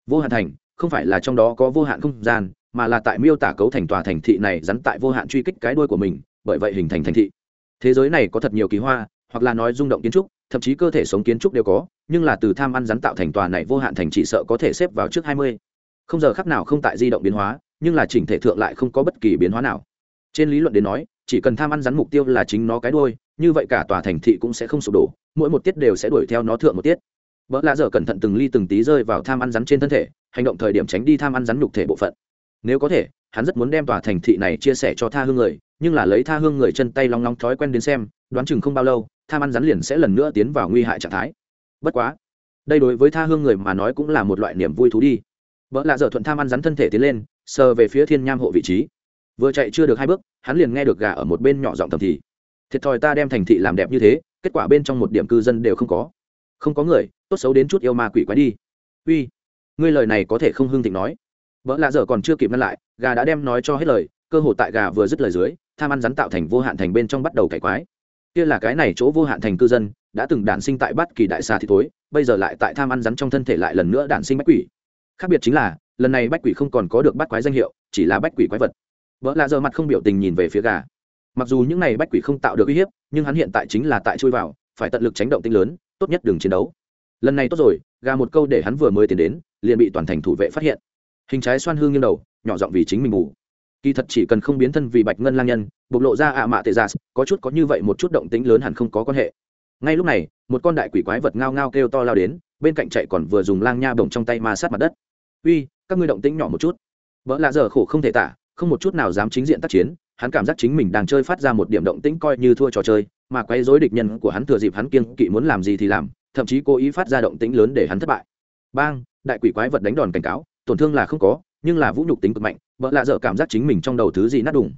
vô hạn thành, không phải là trong đó có vô hạn không gian, mà là tại miêu tả cấu thành tòa thành thị này rắn tại vô hạn truy kích cái đuôi của mình, bởi vậy hình thành thành thị. Thế giới này có thật nhiều kỳ hoa, hoặc là nói rung động kiến trúc, thậm chí cơ thể sống kiến trúc đều có, nhưng là từ tham ăn rắn tạo thành tòa này vô hạn thành chỉ sợ có thể xếp vào trước hai mươi. Không giờ khắc nào không tại di động biến hóa, nhưng là chỉnh thể thượng lại không có bất kỳ biến hóa nào. Trên lý luận đến nói, chỉ cần tham ăn rắn mục tiêu là chính nó cái đôi như vậy cả tòa thành thị cũng sẽ không sụp đổ, mỗi một tiết đều sẽ đuổi theo nó thượng một tiết vợ lạ dở cẩn thận từng ly từng tí rơi vào tham ăn rắn trên thân thể, hành động thời điểm tránh đi tham ăn rắn nhục thể bộ phận. Nếu có thể, hắn rất muốn đem tòa thành thị này chia sẻ cho tha hương người, nhưng là lấy tha hương người chân tay long long thói quen đến xem, đoán chừng không bao lâu, tham ăn rắn liền sẽ lần nữa tiến vào nguy hại trạng thái. Bất quá, đây đối với tha hương người mà nói cũng là một loại niềm vui thú đi. Vợ lạ dở thuận tham ăn rắn thân thể tiến lên, sờ về phía thiên nham hộ vị trí. Vừa chạy chưa được hai bước, hắn liền nghe được gà ở một bên nhỏ giọng thầm thì. Thiệt thòi ta đem thành thị làm đẹp như thế, kết quả bên trong một điểm cư dân đều không có không có người, tốt xấu đến chút yêu ma quỷ quái đi. Uy, ngươi lời này có thể không hưng thịnh nói. Vợ lạ dở còn chưa kịp ngăn lại, gà đã đem nói cho hết lời, cơ hội tại gà vừa dứt lời dưới, tham ăn rắn tạo thành vô hạn thành bên trong bắt đầu cải quái. Kia là cái này chỗ vô hạn thành cư dân, đã từng đản sinh tại bất kỳ đại xà thì tối bây giờ lại tại tham ăn rắn trong thân thể lại lần nữa đản sinh bách quỷ. Khác biệt chính là, lần này bách quỷ không còn có được bắt quái danh hiệu, chỉ là bách quỷ quái vật. Vợ lạ dở mặt không biểu tình nhìn về phía gà. Mặc dù những này bách quỷ không tạo được uy hiếp, nhưng hắn hiện tại chính là tại chui vào, phải tận lực tránh động tinh lớn tốt nhất đừng chiến đấu. Lần này tốt rồi, gà một câu để hắn vừa mới tiến đến, liền bị toàn thành thủ vệ phát hiện. Hình trái xoan hương nghiêng đầu, nhỏ giọng vì chính mình ngủ kỳ thật chỉ cần không biến thân vì bạch ngân lang nhân, bộc lộ ra ạ mạ tệ giả có chút có như vậy một chút động tính lớn hẳn không có quan hệ. Ngay lúc này, một con đại quỷ quái vật ngao ngao kêu to lao đến, bên cạnh chạy còn vừa dùng lang nha bồng trong tay ma sát mặt đất. Uy, các ngươi động tĩnh nhỏ một chút. Vợ lạ giờ khổ không thể tả, không một chút nào dám chính diện tác chiến, hắn cảm giác chính mình đang chơi phát ra một điểm động tĩnh coi như thua trò chơi mà quấy rối địch nhân của hắn thừa dịp hắn kiêng kỵ muốn làm gì thì làm, thậm chí cố ý phát ra động tĩnh lớn để hắn thất bại. Bang, đại quỷ quái vật đánh đòn cảnh cáo, tổn thương là không có, nhưng là vũ nhục tính cực mạnh, vợ lạ dở cảm giác chính mình trong đầu thứ gì nát đủng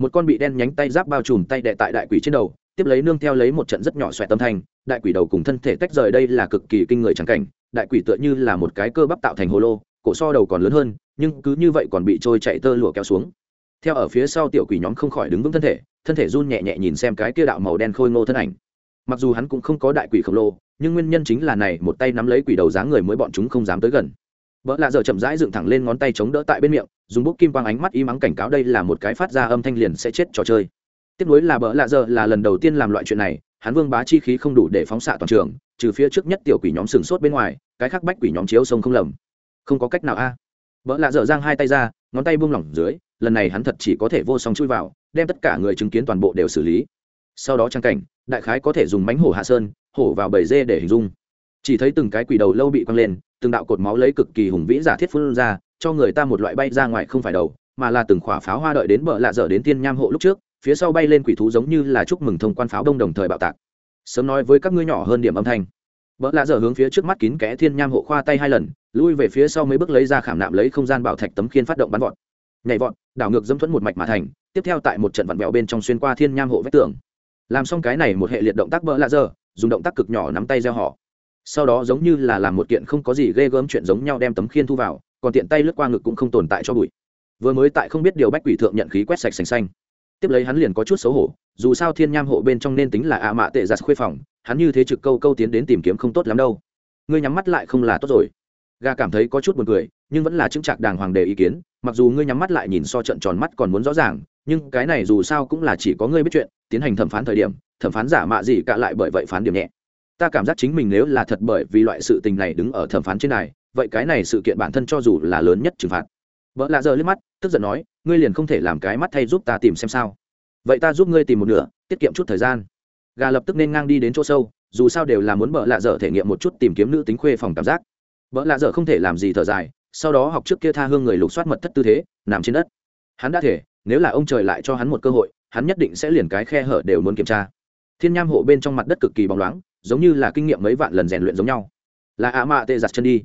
một con bị đen nhánh tay giáp bao trùm tay đệ tại đại quỷ trên đầu, tiếp lấy nương theo lấy một trận rất nhỏ xoẹt tâm thanh, đại quỷ đầu cùng thân thể tách rời đây là cực kỳ kinh người trắng cảnh, đại quỷ tựa như là một cái cơ bắp tạo thành hồ lô, cổ so đầu còn lớn hơn, nhưng cứ như vậy còn bị trôi chạy tơ lụa kéo xuống. Theo ở phía sau tiểu quỷ nhóm không khỏi đứng vững thân thể thân thể run nhẹ nhẹ nhìn xem cái kia đạo màu đen khôi ngô thân ảnh. Mặc dù hắn cũng không có đại quỷ khổng lồ, nhưng nguyên nhân chính là này, một tay nắm lấy quỷ đầu dáng người mới bọn chúng không dám tới gần. Vợ lạ giờ chậm rãi dựng thẳng lên ngón tay chống đỡ tại bên miệng, dùng bút kim quang ánh mắt y mắng cảnh cáo đây là một cái phát ra âm thanh liền sẽ chết trò chơi. Tiếp nối là bỡ lạ giờ là lần đầu tiên làm loại chuyện này, hắn vương bá chi khí không đủ để phóng xạ toàn trường, trừ phía trước nhất tiểu quỷ nhóm sừng sốt bên ngoài, cái khác bách quỷ nhóm chiếu sông không lầm. Không có cách nào a. À. vợ lạ dở giang hai tay ra, ngón tay buông lỏng dưới, lần này hắn thật chỉ có thể vô song chui vào đem tất cả người chứng kiến toàn bộ đều xử lý. Sau đó trang cảnh, đại khái có thể dùng mánh hổ hạ sơn, hổ vào bầy dê để hình dung. Chỉ thấy từng cái quỷ đầu lâu bị quăng lên, từng đạo cột máu lấy cực kỳ hùng vĩ giả thiết phun ra, cho người ta một loại bay ra ngoài không phải đầu, mà là từng khỏa pháo hoa đợi đến bờ lạ dở đến tiên nham hộ lúc trước, phía sau bay lên quỷ thú giống như là chúc mừng thông quan pháo đông đồng thời bạo tạc. Sớm nói với các ngươi nhỏ hơn điểm âm thanh. Bỡ lạ dở hướng phía trước mắt kín kẽ thiên nham hộ khoa tay hai lần, lui về phía sau mấy bước lấy ra khảm nạm lấy không gian bảo thạch tấm khiên phát động bắn vọt. Nhảy vọt, đảo ngược dâm thuẫn một mạch mà thành tiếp theo tại một trận vặn vẹo bên trong xuyên qua thiên nham hộ vách tường. Làm xong cái này một hệ liệt động tác bỡ lạ dơ dùng động tác cực nhỏ nắm tay gieo họ. Sau đó giống như là làm một kiện không có gì ghê gớm chuyện giống nhau đem tấm khiên thu vào, còn tiện tay lướt qua ngực cũng không tồn tại cho bụi. Vừa mới tại không biết điều bách quỷ thượng nhận khí quét sạch sành xanh. Tiếp lấy hắn liền có chút xấu hổ, dù sao thiên nham hộ bên trong nên tính là ạ mạ tệ giặt khuê phòng, hắn như thế trực câu câu tiến đến tìm kiếm không tốt lắm đâu. Ngươi nhắm mắt lại không là tốt rồi. Gà cảm thấy có chút buồn cười, nhưng vẫn là chứng trạc đàng hoàng đề ý kiến, mặc dù ngươi nhắm mắt lại nhìn so trận tròn mắt còn muốn rõ ràng nhưng cái này dù sao cũng là chỉ có ngươi biết chuyện, tiến hành thẩm phán thời điểm, thẩm phán giả mạ gì cả lại bởi vậy phán điểm nhẹ. Ta cảm giác chính mình nếu là thật bởi vì loại sự tình này đứng ở thẩm phán trên này, vậy cái này sự kiện bản thân cho dù là lớn nhất trừng phạt. Vợ lạ giờ liếc mắt, tức giận nói, ngươi liền không thể làm cái mắt thay giúp ta tìm xem sao. Vậy ta giúp ngươi tìm một nửa, tiết kiệm chút thời gian. Gà lập tức nên ngang đi đến chỗ sâu, dù sao đều là muốn vợ lạ dở thể nghiệm một chút tìm kiếm nữ tính khuê phòng cảm giác. Vợ lạ dở không thể làm gì thở dài, sau đó học trước kia tha hương người lục soát mật thất tư thế, nằm trên đất. Hắn đã thể nếu là ông trời lại cho hắn một cơ hội, hắn nhất định sẽ liền cái khe hở đều muốn kiểm tra. Thiên nham hộ bên trong mặt đất cực kỳ bóng loáng, giống như là kinh nghiệm mấy vạn lần rèn luyện giống nhau. Là ạ mạ tệ giặt chân đi.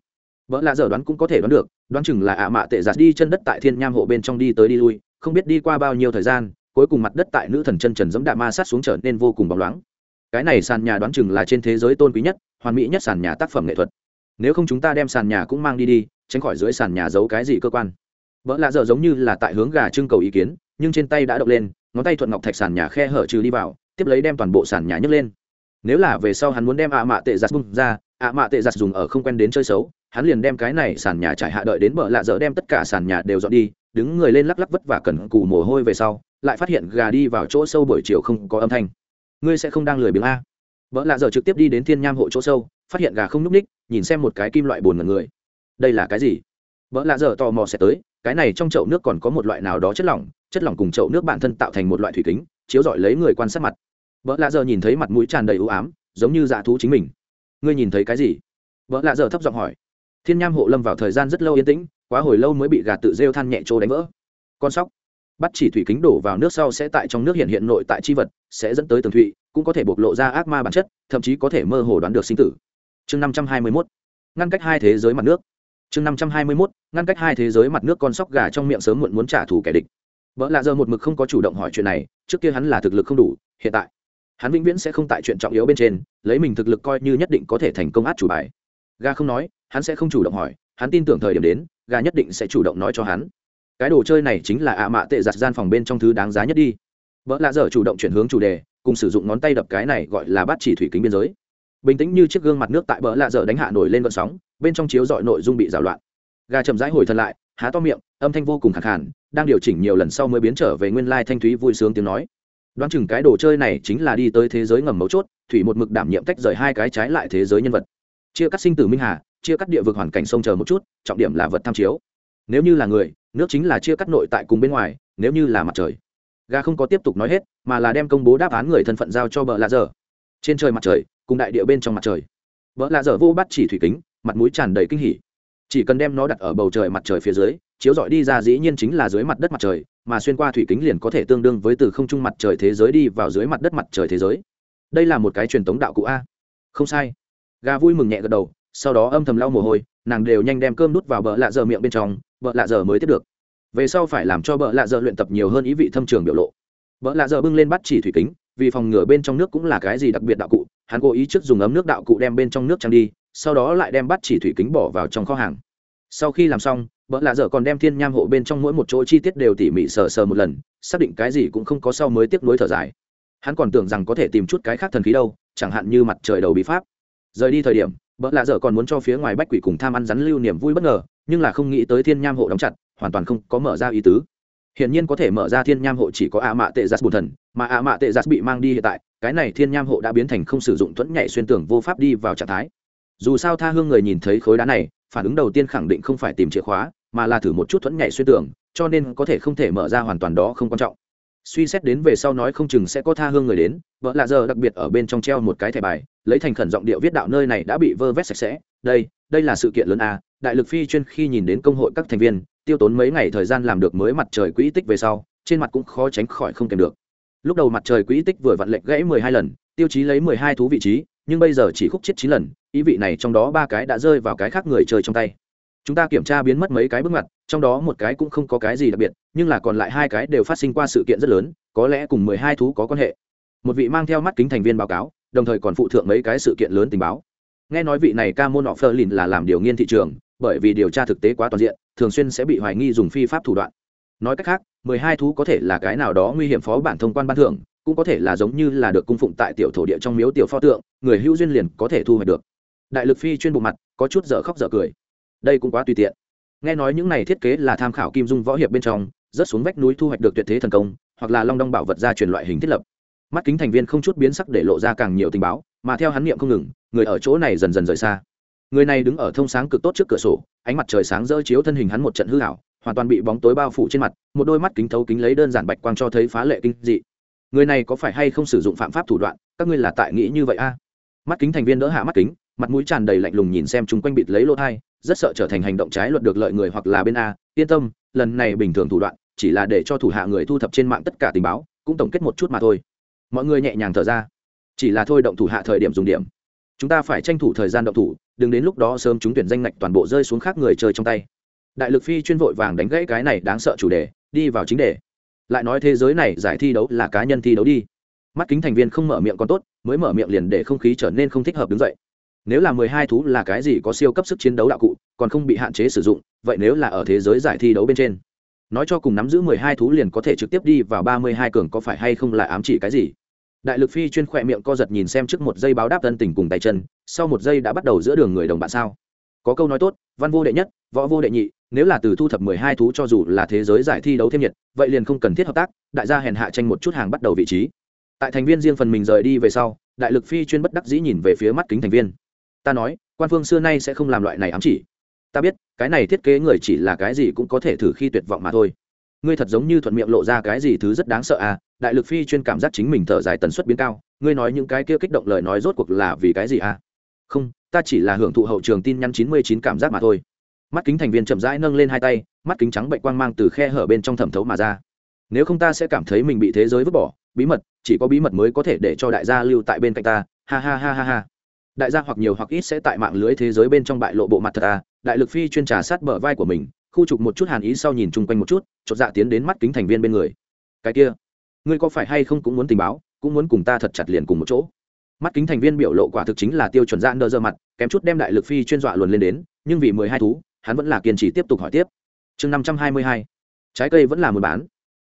Vợ lạ dở đoán cũng có thể đoán được, đoán chừng là ạ mạ tệ giặt đi chân đất tại thiên nham hộ bên trong đi tới đi lui, không biết đi qua bao nhiêu thời gian, cuối cùng mặt đất tại nữ thần chân trần giống đạ ma sát xuống trở nên vô cùng bóng loáng. Cái này sàn nhà đoán chừng là trên thế giới tôn quý nhất, hoàn mỹ nhất sàn nhà tác phẩm nghệ thuật. Nếu không chúng ta đem sàn nhà cũng mang đi đi, tránh khỏi dưới sàn nhà giấu cái gì cơ quan vợ lạ dở giống như là tại hướng gà trưng cầu ý kiến, nhưng trên tay đã động lên, ngón tay thuận ngọc thạch sàn nhà khe hở trừ đi vào, tiếp lấy đem toàn bộ sàn nhà nhấc lên. Nếu là về sau hắn muốn đem ạ mạ tệ giặt bung ra, ạ mạ tệ giặt dùng ở không quen đến chơi xấu, hắn liền đem cái này sàn nhà trải hạ đợi đến bờ lạ dở đem tất cả sàn nhà đều dọn đi, đứng người lên lắc lắc vất và cần cù mồ hôi về sau, lại phát hiện gà đi vào chỗ sâu buổi chiều không có âm thanh. Ngươi sẽ không đang lười biếng a? Vợ lạ dở trực tiếp đi đến thiên nham hộ chỗ sâu, phát hiện gà không núp ních, nhìn xem một cái kim loại bồn ngần người. Đây là cái gì? Vợ lạ dở tò mò sẽ tới cái này trong chậu nước còn có một loại nào đó chất lỏng chất lỏng cùng chậu nước bản thân tạo thành một loại thủy kính, chiếu dọi lấy người quan sát mặt. Vợ lạ giờ nhìn thấy mặt mũi tràn đầy ưu ám, giống như dạ thú chính mình. Ngươi nhìn thấy cái gì? Vợ lạ giờ thấp giọng hỏi. Thiên nham hộ lâm vào thời gian rất lâu yên tĩnh, quá hồi lâu mới bị gà tự rêu than nhẹ trô đánh vỡ. Con sóc. Bắt chỉ thủy kính đổ vào nước sau sẽ tại trong nước hiện hiện nội tại chi vật, sẽ dẫn tới tường thụy, cũng có thể bộc lộ ra ác ma bản chất, thậm chí có thể mơ hồ đoán được sinh tử. Chương năm trăm hai mươi mốt. Ngăn cách hai thế giới mặt nước chương năm trăm hai mươi mốt, ngăn cách hai thế giới mặt nước con sóc gà trong miệng sớm muộn muốn trả thù kẻ địch. Vợ lạ giờ một mực không có chủ động hỏi chuyện này, trước kia hắn là thực lực không đủ, hiện tại, hắn vĩnh viễn sẽ không tại chuyện trọng yếu bên trên, lấy mình thực lực coi như nhất định có thể thành công át chủ bài. Gà không nói, hắn sẽ không chủ động hỏi, hắn tin tưởng thời điểm đến, gà nhất định sẽ chủ động nói cho hắn. Cái đồ chơi này chính là ạ mạ tệ giặt gian phòng bên trong thứ đáng giá nhất đi. Vợ lạ dở chủ động chuyển hướng chủ đề, cùng sử dụng ngón tay đập cái này gọi là bắt chỉ thủy kính biên giới. Bình tĩnh như chiếc gương mặt nước tại bờ lạ dở đánh hạ nổi lên vận sóng bên trong chiếu dọi nội dung bị rào loạn. Gà chậm rãi hồi thần lại, há to miệng, âm thanh vô cùng khẳng khản đang điều chỉnh nhiều lần sau mới biến trở về nguyên lai thanh thúy vui sướng tiếng nói. Đoán chừng cái đồ chơi này chính là đi tới thế giới ngầm mấu chốt, thủy một mực đảm nhiệm tách rời hai cái trái lại thế giới nhân vật. Chia cắt sinh tử minh hà, chia cắt địa vực hoàn cảnh sông chờ một chút, trọng điểm là vật tham chiếu. Nếu như là người, nước chính là chia cắt nội tại cùng bên ngoài, nếu như là mặt trời. Gà không có tiếp tục nói hết, mà là đem công bố đáp án người thân phận giao cho bờ lạ dở. Trên trời mặt trời, cùng đại địa bên trong mặt trời. Vợ lạ dở vô bắt chỉ thủy kính mặt mũi tràn đầy kinh hỉ. Chỉ cần đem nó đặt ở bầu trời mặt trời phía dưới, chiếu dọi đi ra dĩ nhiên chính là dưới mặt đất mặt trời, mà xuyên qua thủy kính liền có thể tương đương với từ không trung mặt trời thế giới đi vào dưới mặt đất mặt trời thế giới. Đây là một cái truyền thống đạo cụ a. Không sai. Gà vui mừng nhẹ gật đầu, sau đó âm thầm lau mồ hôi, nàng đều nhanh đem cơm nút vào bờ lạ dở miệng bên trong, bờ lạ dở mới tiếp được. Về sau phải làm cho bờ lạ dở luyện tập nhiều hơn ý vị thâm trường biểu lộ. Bờ lạ dở bưng lên bắt chỉ thủy kính, vì phòng ngừa bên trong nước cũng là cái gì đặc biệt đạo cụ, hắn cố ý trước dùng ấm nước đạo cụ đem bên trong nước trăng đi sau đó lại đem bắt chỉ thủy kính bỏ vào trong kho hàng. Sau khi làm xong vợ lạ dở còn đem thiên nham hộ bên trong mỗi một chỗ chi tiết đều tỉ mỉ sờ sờ một lần, xác định cái gì cũng không có sau mới tiếp nối thở dài. Hắn còn tưởng rằng có thể tìm chút cái khác thần khí đâu, chẳng hạn như mặt trời đầu bí pháp. Rời đi thời điểm vợ lạ dở còn muốn cho phía ngoài bách quỷ cùng tham ăn rắn lưu niềm vui bất ngờ, nhưng là không nghĩ tới thiên nham hộ đóng chặt, hoàn toàn không có mở ra ý tứ. Hiển nhiên có thể mở ra thiên nham hộ chỉ có ạ mạ tệ giặt bùn thần, mà ạ mạ tệ giặt bị mang đi hiện tại, cái này thiên nham hộ đã biến thành không sử dụng thuẫn nhảy xuyên tường vô pháp đi vào trạng thái dù sao tha hương người nhìn thấy khối đá này, phản ứng đầu tiên khẳng định không phải tìm chìa khóa, mà là thử một chút thuẫn nhảy xuyên tường, cho nên có thể không thể mở ra hoàn toàn đó không quan trọng. Suy xét đến về sau nói không chừng sẽ có tha hương người đến, vợ lạ giờ đặc biệt ở bên trong treo một cái thẻ bài, lấy thành khẩn giọng điệu viết đạo nơi này đã bị vơ vét sạch sẽ, đây đây là sự kiện lớn a đại lực phi chuyên khi nhìn đến công hội các thành viên, tiêu tốn mấy ngày thời gian làm được mới mặt trời quỹ tích về sau, trên mặt cũng khó tránh khỏi không kèm được. Lúc đầu mặt trời quỹ tích vừa vặn lệnh gãy mười hai lần, tiêu chí lấy mười hai thú vị trí nhưng bây giờ chỉ khúc chết chín lần, ý vị này trong đó ba cái đã rơi vào cái khác người chơi trong tay. Chúng ta kiểm tra biến mất mấy cái bước ngoặt, trong đó một cái cũng không có cái gì đặc biệt, nhưng là còn lại hai cái đều phát sinh qua sự kiện rất lớn, có lẽ cùng mười hai thú có quan hệ. Một vị mang theo mắt kính thành viên báo cáo, đồng thời còn phụ thượng mấy cái sự kiện lớn tình báo. Nghe nói vị này ca môn họ phơ lìn là làm điều nghiên thị trường, bởi vì điều tra thực tế quá toàn diện, thường xuyên sẽ bị hoài nghi dùng phi pháp thủ đoạn. Nói cách khác, mười hai thú có thể là cái nào đó nguy hiểm phó bản thông quan ban thưởng cũng có thể là giống như là được cung phụng tại tiểu thổ địa trong miếu tiểu pho tượng, người hữu duyên liền có thể thu hoạch được. Đại lực phi chuyên bộ mặt, có chút dở khóc dở cười. Đây cũng quá tùy tiện. Nghe nói những này thiết kế là tham khảo kim dung võ hiệp bên trong, rớt xuống vách núi thu hoạch được tuyệt thế thần công, hoặc là long đong bảo vật ra truyền loại hình thiết lập. Mắt kính thành viên không chút biến sắc để lộ ra càng nhiều tình báo, mà theo hắn niệm không ngừng, người ở chỗ này dần dần rời xa. Người này đứng ở thông sáng cực tốt trước cửa sổ, ánh mặt trời sáng rỡ chiếu thân hình hắn một trận hư hảo hoàn toàn bị bóng tối bao phủ trên mặt, một đôi mắt kính thấu kính lấy đơn giản bạch quang cho thấy phá lệ kinh dị người này có phải hay không sử dụng phạm pháp thủ đoạn, các ngươi là tại nghĩ như vậy a? Mắt kính thành viên đỡ hạ mắt kính, mặt mũi tràn đầy lạnh lùng nhìn xem chúng quanh bịt lấy lỗ thai, rất sợ trở thành hành động trái luật được lợi người hoặc là bên a. Yên tâm, lần này bình thường thủ đoạn, chỉ là để cho thủ hạ người thu thập trên mạng tất cả tình báo, cũng tổng kết một chút mà thôi. Mọi người nhẹ nhàng thở ra. Chỉ là thôi động thủ hạ thời điểm dùng điểm. Chúng ta phải tranh thủ thời gian động thủ, đừng đến lúc đó sớm chúng tuyển danh ngạch toàn bộ rơi xuống khác người chơi trong tay. Đại lực phi chuyên vội vàng đánh gãy cái này đáng sợ chủ đề, đi vào chính đề lại nói thế giới này giải thi đấu là cá nhân thi đấu đi. Mắt kính thành viên không mở miệng còn tốt, mới mở miệng liền để không khí trở nên không thích hợp đứng dậy. Nếu là mười hai thú là cái gì có siêu cấp sức chiến đấu đạo cụ, còn không bị hạn chế sử dụng, vậy nếu là ở thế giới giải thi đấu bên trên. Nói cho cùng nắm giữ mười hai thú liền có thể trực tiếp đi vào ba mươi hai cường có phải hay không là ám chỉ cái gì? Đại lực phi chuyên khỏe miệng co giật nhìn xem trước một giây báo đáp tân tình cùng tay chân, sau một giây đã bắt đầu giữa đường người đồng bạn sao? Có câu nói tốt, văn vô đệ nhất, võ vô đệ nhị nếu là từ thu thập mười hai thú cho dù là thế giới giải thi đấu thêm nhiệt, vậy liền không cần thiết hợp tác, đại gia hèn hạ tranh một chút hàng bắt đầu vị trí. Tại thành viên riêng phần mình rời đi về sau, đại lực phi chuyên bất đắc dĩ nhìn về phía mắt kính thành viên. Ta nói, quan phương xưa nay sẽ không làm loại này ám chỉ. Ta biết, cái này thiết kế người chỉ là cái gì cũng có thể thử khi tuyệt vọng mà thôi. Ngươi thật giống như thuận miệng lộ ra cái gì thứ rất đáng sợ à đại lực phi chuyên cảm giác chính mình thở dài tần suất biến cao, ngươi nói những cái kia kích động lời nói rốt cuộc là vì cái gì à? Không, ta chỉ là hưởng thụ hậu trường tin nhắn chín mươi chín cảm giác mà thôi mắt kính thành viên chậm rãi nâng lên hai tay, mắt kính trắng bệnh quang mang từ khe hở bên trong thẩm thấu mà ra. Nếu không ta sẽ cảm thấy mình bị thế giới vứt bỏ, bí mật, chỉ có bí mật mới có thể để cho đại gia lưu tại bên cạnh ta. Ha ha ha ha ha. Đại gia hoặc nhiều hoặc ít sẽ tại mạng lưới thế giới bên trong bại lộ bộ mặt thật à. Đại lực phi chuyên trà sát bờ vai của mình, khu trục một chút hàn ý sau nhìn chung quanh một chút, chột dạ tiến đến mắt kính thành viên bên người. Cái kia, ngươi có phải hay không cũng muốn tình báo, cũng muốn cùng ta thật chặt liền cùng một chỗ? Mắt kính thành viên biểu lộ quả thực chính là tiêu chuẩn dạng đơ dơ mặt, kém chút đem đại lực phi chuyên dọa luồn lên đến, nhưng vì mười hai thú hắn vẫn là kiên trì tiếp tục hỏi tiếp. Chương năm trăm hai mươi hai, trái cây vẫn là muốn bán.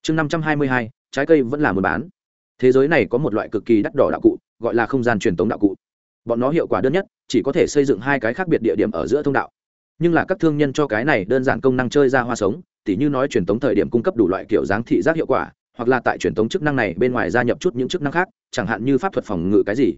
Chương năm trăm hai mươi hai, trái cây vẫn là muốn bán. Thế giới này có một loại cực kỳ đắt đỏ đạo cụ, gọi là không gian truyền tống đạo cụ. Bọn nó hiệu quả đơn nhất, chỉ có thể xây dựng hai cái khác biệt địa điểm ở giữa thông đạo. Nhưng là các thương nhân cho cái này đơn giản công năng chơi ra hoa sống, tỉ như nói truyền tống thời điểm cung cấp đủ loại kiểu dáng thị giác hiệu quả, hoặc là tại truyền tống chức năng này bên ngoài gia nhập chút những chức năng khác, chẳng hạn như pháp thuật phòng ngự cái gì.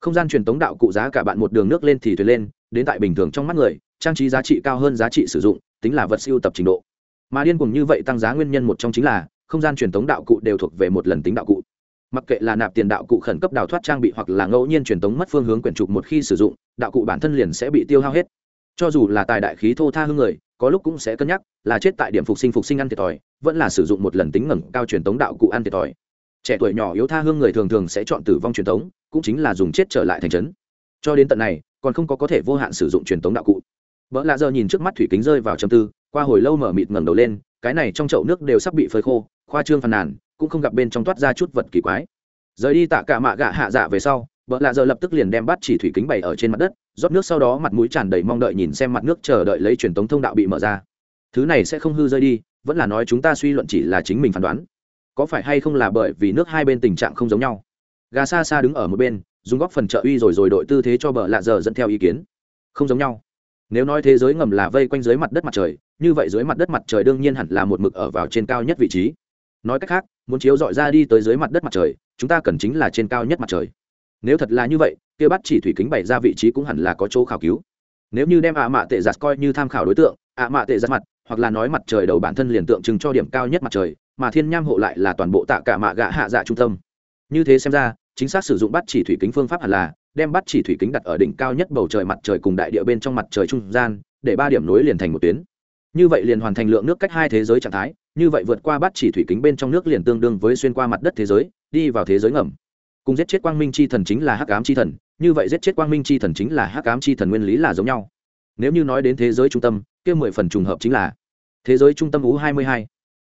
Không gian truyền tống đạo cụ giá cả bạn một đường nước lên thì thuyền lên, đến tại bình thường trong mắt người trang trí giá trị cao hơn giá trị sử dụng, tính là vật siêu tập trình độ. Mà điên cùng như vậy tăng giá nguyên nhân một trong chính là, không gian truyền tống đạo cụ đều thuộc về một lần tính đạo cụ. Mặc kệ là nạp tiền đạo cụ khẩn cấp đào thoát trang bị hoặc là ngẫu nhiên truyền tống mất phương hướng quyển trục một khi sử dụng, đạo cụ bản thân liền sẽ bị tiêu hao hết. Cho dù là tài đại khí thô tha hương người, có lúc cũng sẽ cân nhắc, là chết tại điểm phục sinh phục sinh ăn thiệt thòi, vẫn là sử dụng một lần tính ngẩng cao truyền tống đạo cụ ăn thiệt thòi. Trẻ tuổi nhỏ yếu tha hương người thường thường sẽ chọn tử vong truyền tống cũng chính là dùng chết trở lại thành trấn. Cho đến tận này, còn không có có thể vô hạn sử dụng truyền tống đạo cụ vợ lạ giờ nhìn trước mắt thủy kính rơi vào châm tư, qua hồi lâu mở mịt ngẩng đầu lên, cái này trong chậu nước đều sắp bị phơi khô, khoa trương phàn nàn, cũng không gặp bên trong toát ra chút vật kỳ quái. Rời đi tạ cả mạ gạ hạ dạ về sau vợ lạ giờ lập tức liền đem bắt chỉ thủy kính bày ở trên mặt đất, rót nước sau đó mặt mũi tràn đầy mong đợi nhìn xem mặt nước chờ đợi lấy truyền tống thông đạo bị mở ra. Thứ này sẽ không hư rơi đi, vẫn là nói chúng ta suy luận chỉ là chính mình phán đoán. Có phải hay không là bởi vì nước hai bên tình trạng không giống nhau? Gà xa xa đứng ở một bên, dùng góp phần trợ uy rồi rồi đội tư thế cho bờ lạ giờ dẫn theo ý kiến. Không giống nhau nếu nói thế giới ngầm là vây quanh dưới mặt đất mặt trời, như vậy dưới mặt đất mặt trời đương nhiên hẳn là một mực ở vào trên cao nhất vị trí. Nói cách khác, muốn chiếu dọi ra đi tới dưới mặt đất mặt trời, chúng ta cần chính là trên cao nhất mặt trời. Nếu thật là như vậy, kia bắt chỉ thủy kính bày ra vị trí cũng hẳn là có chỗ khảo cứu. Nếu như đem ạ mạ tệ giặt coi như tham khảo đối tượng, ạ mạ tệ giặt mặt, hoặc là nói mặt trời đầu bản thân liền tượng trưng cho điểm cao nhất mặt trời, mà thiên nham hộ lại là toàn bộ tạ cả mạ gạ hạ dạ trung tâm. Như thế xem ra, chính xác sử dụng bắt chỉ thủy kính phương pháp hẳn là đem bắt chỉ thủy kính đặt ở đỉnh cao nhất bầu trời mặt trời cùng đại địa bên trong mặt trời trung gian, để ba điểm nối liền thành một tuyến. Như vậy liền hoàn thành lượng nước cách hai thế giới trạng thái, như vậy vượt qua bắt chỉ thủy kính bên trong nước liền tương đương với xuyên qua mặt đất thế giới, đi vào thế giới ngầm. Cùng giết chết quang minh c h i thần chính là hắc ám c h i thần, như vậy giết chết quang minh c h i thần chính là hắc ám c h i thần nguyên lý là giống nhau. Nếu như nói đến thế giới trung tâm, kia mười phần trùng hợp chính là thế giới trung tâm u hai mươi hai.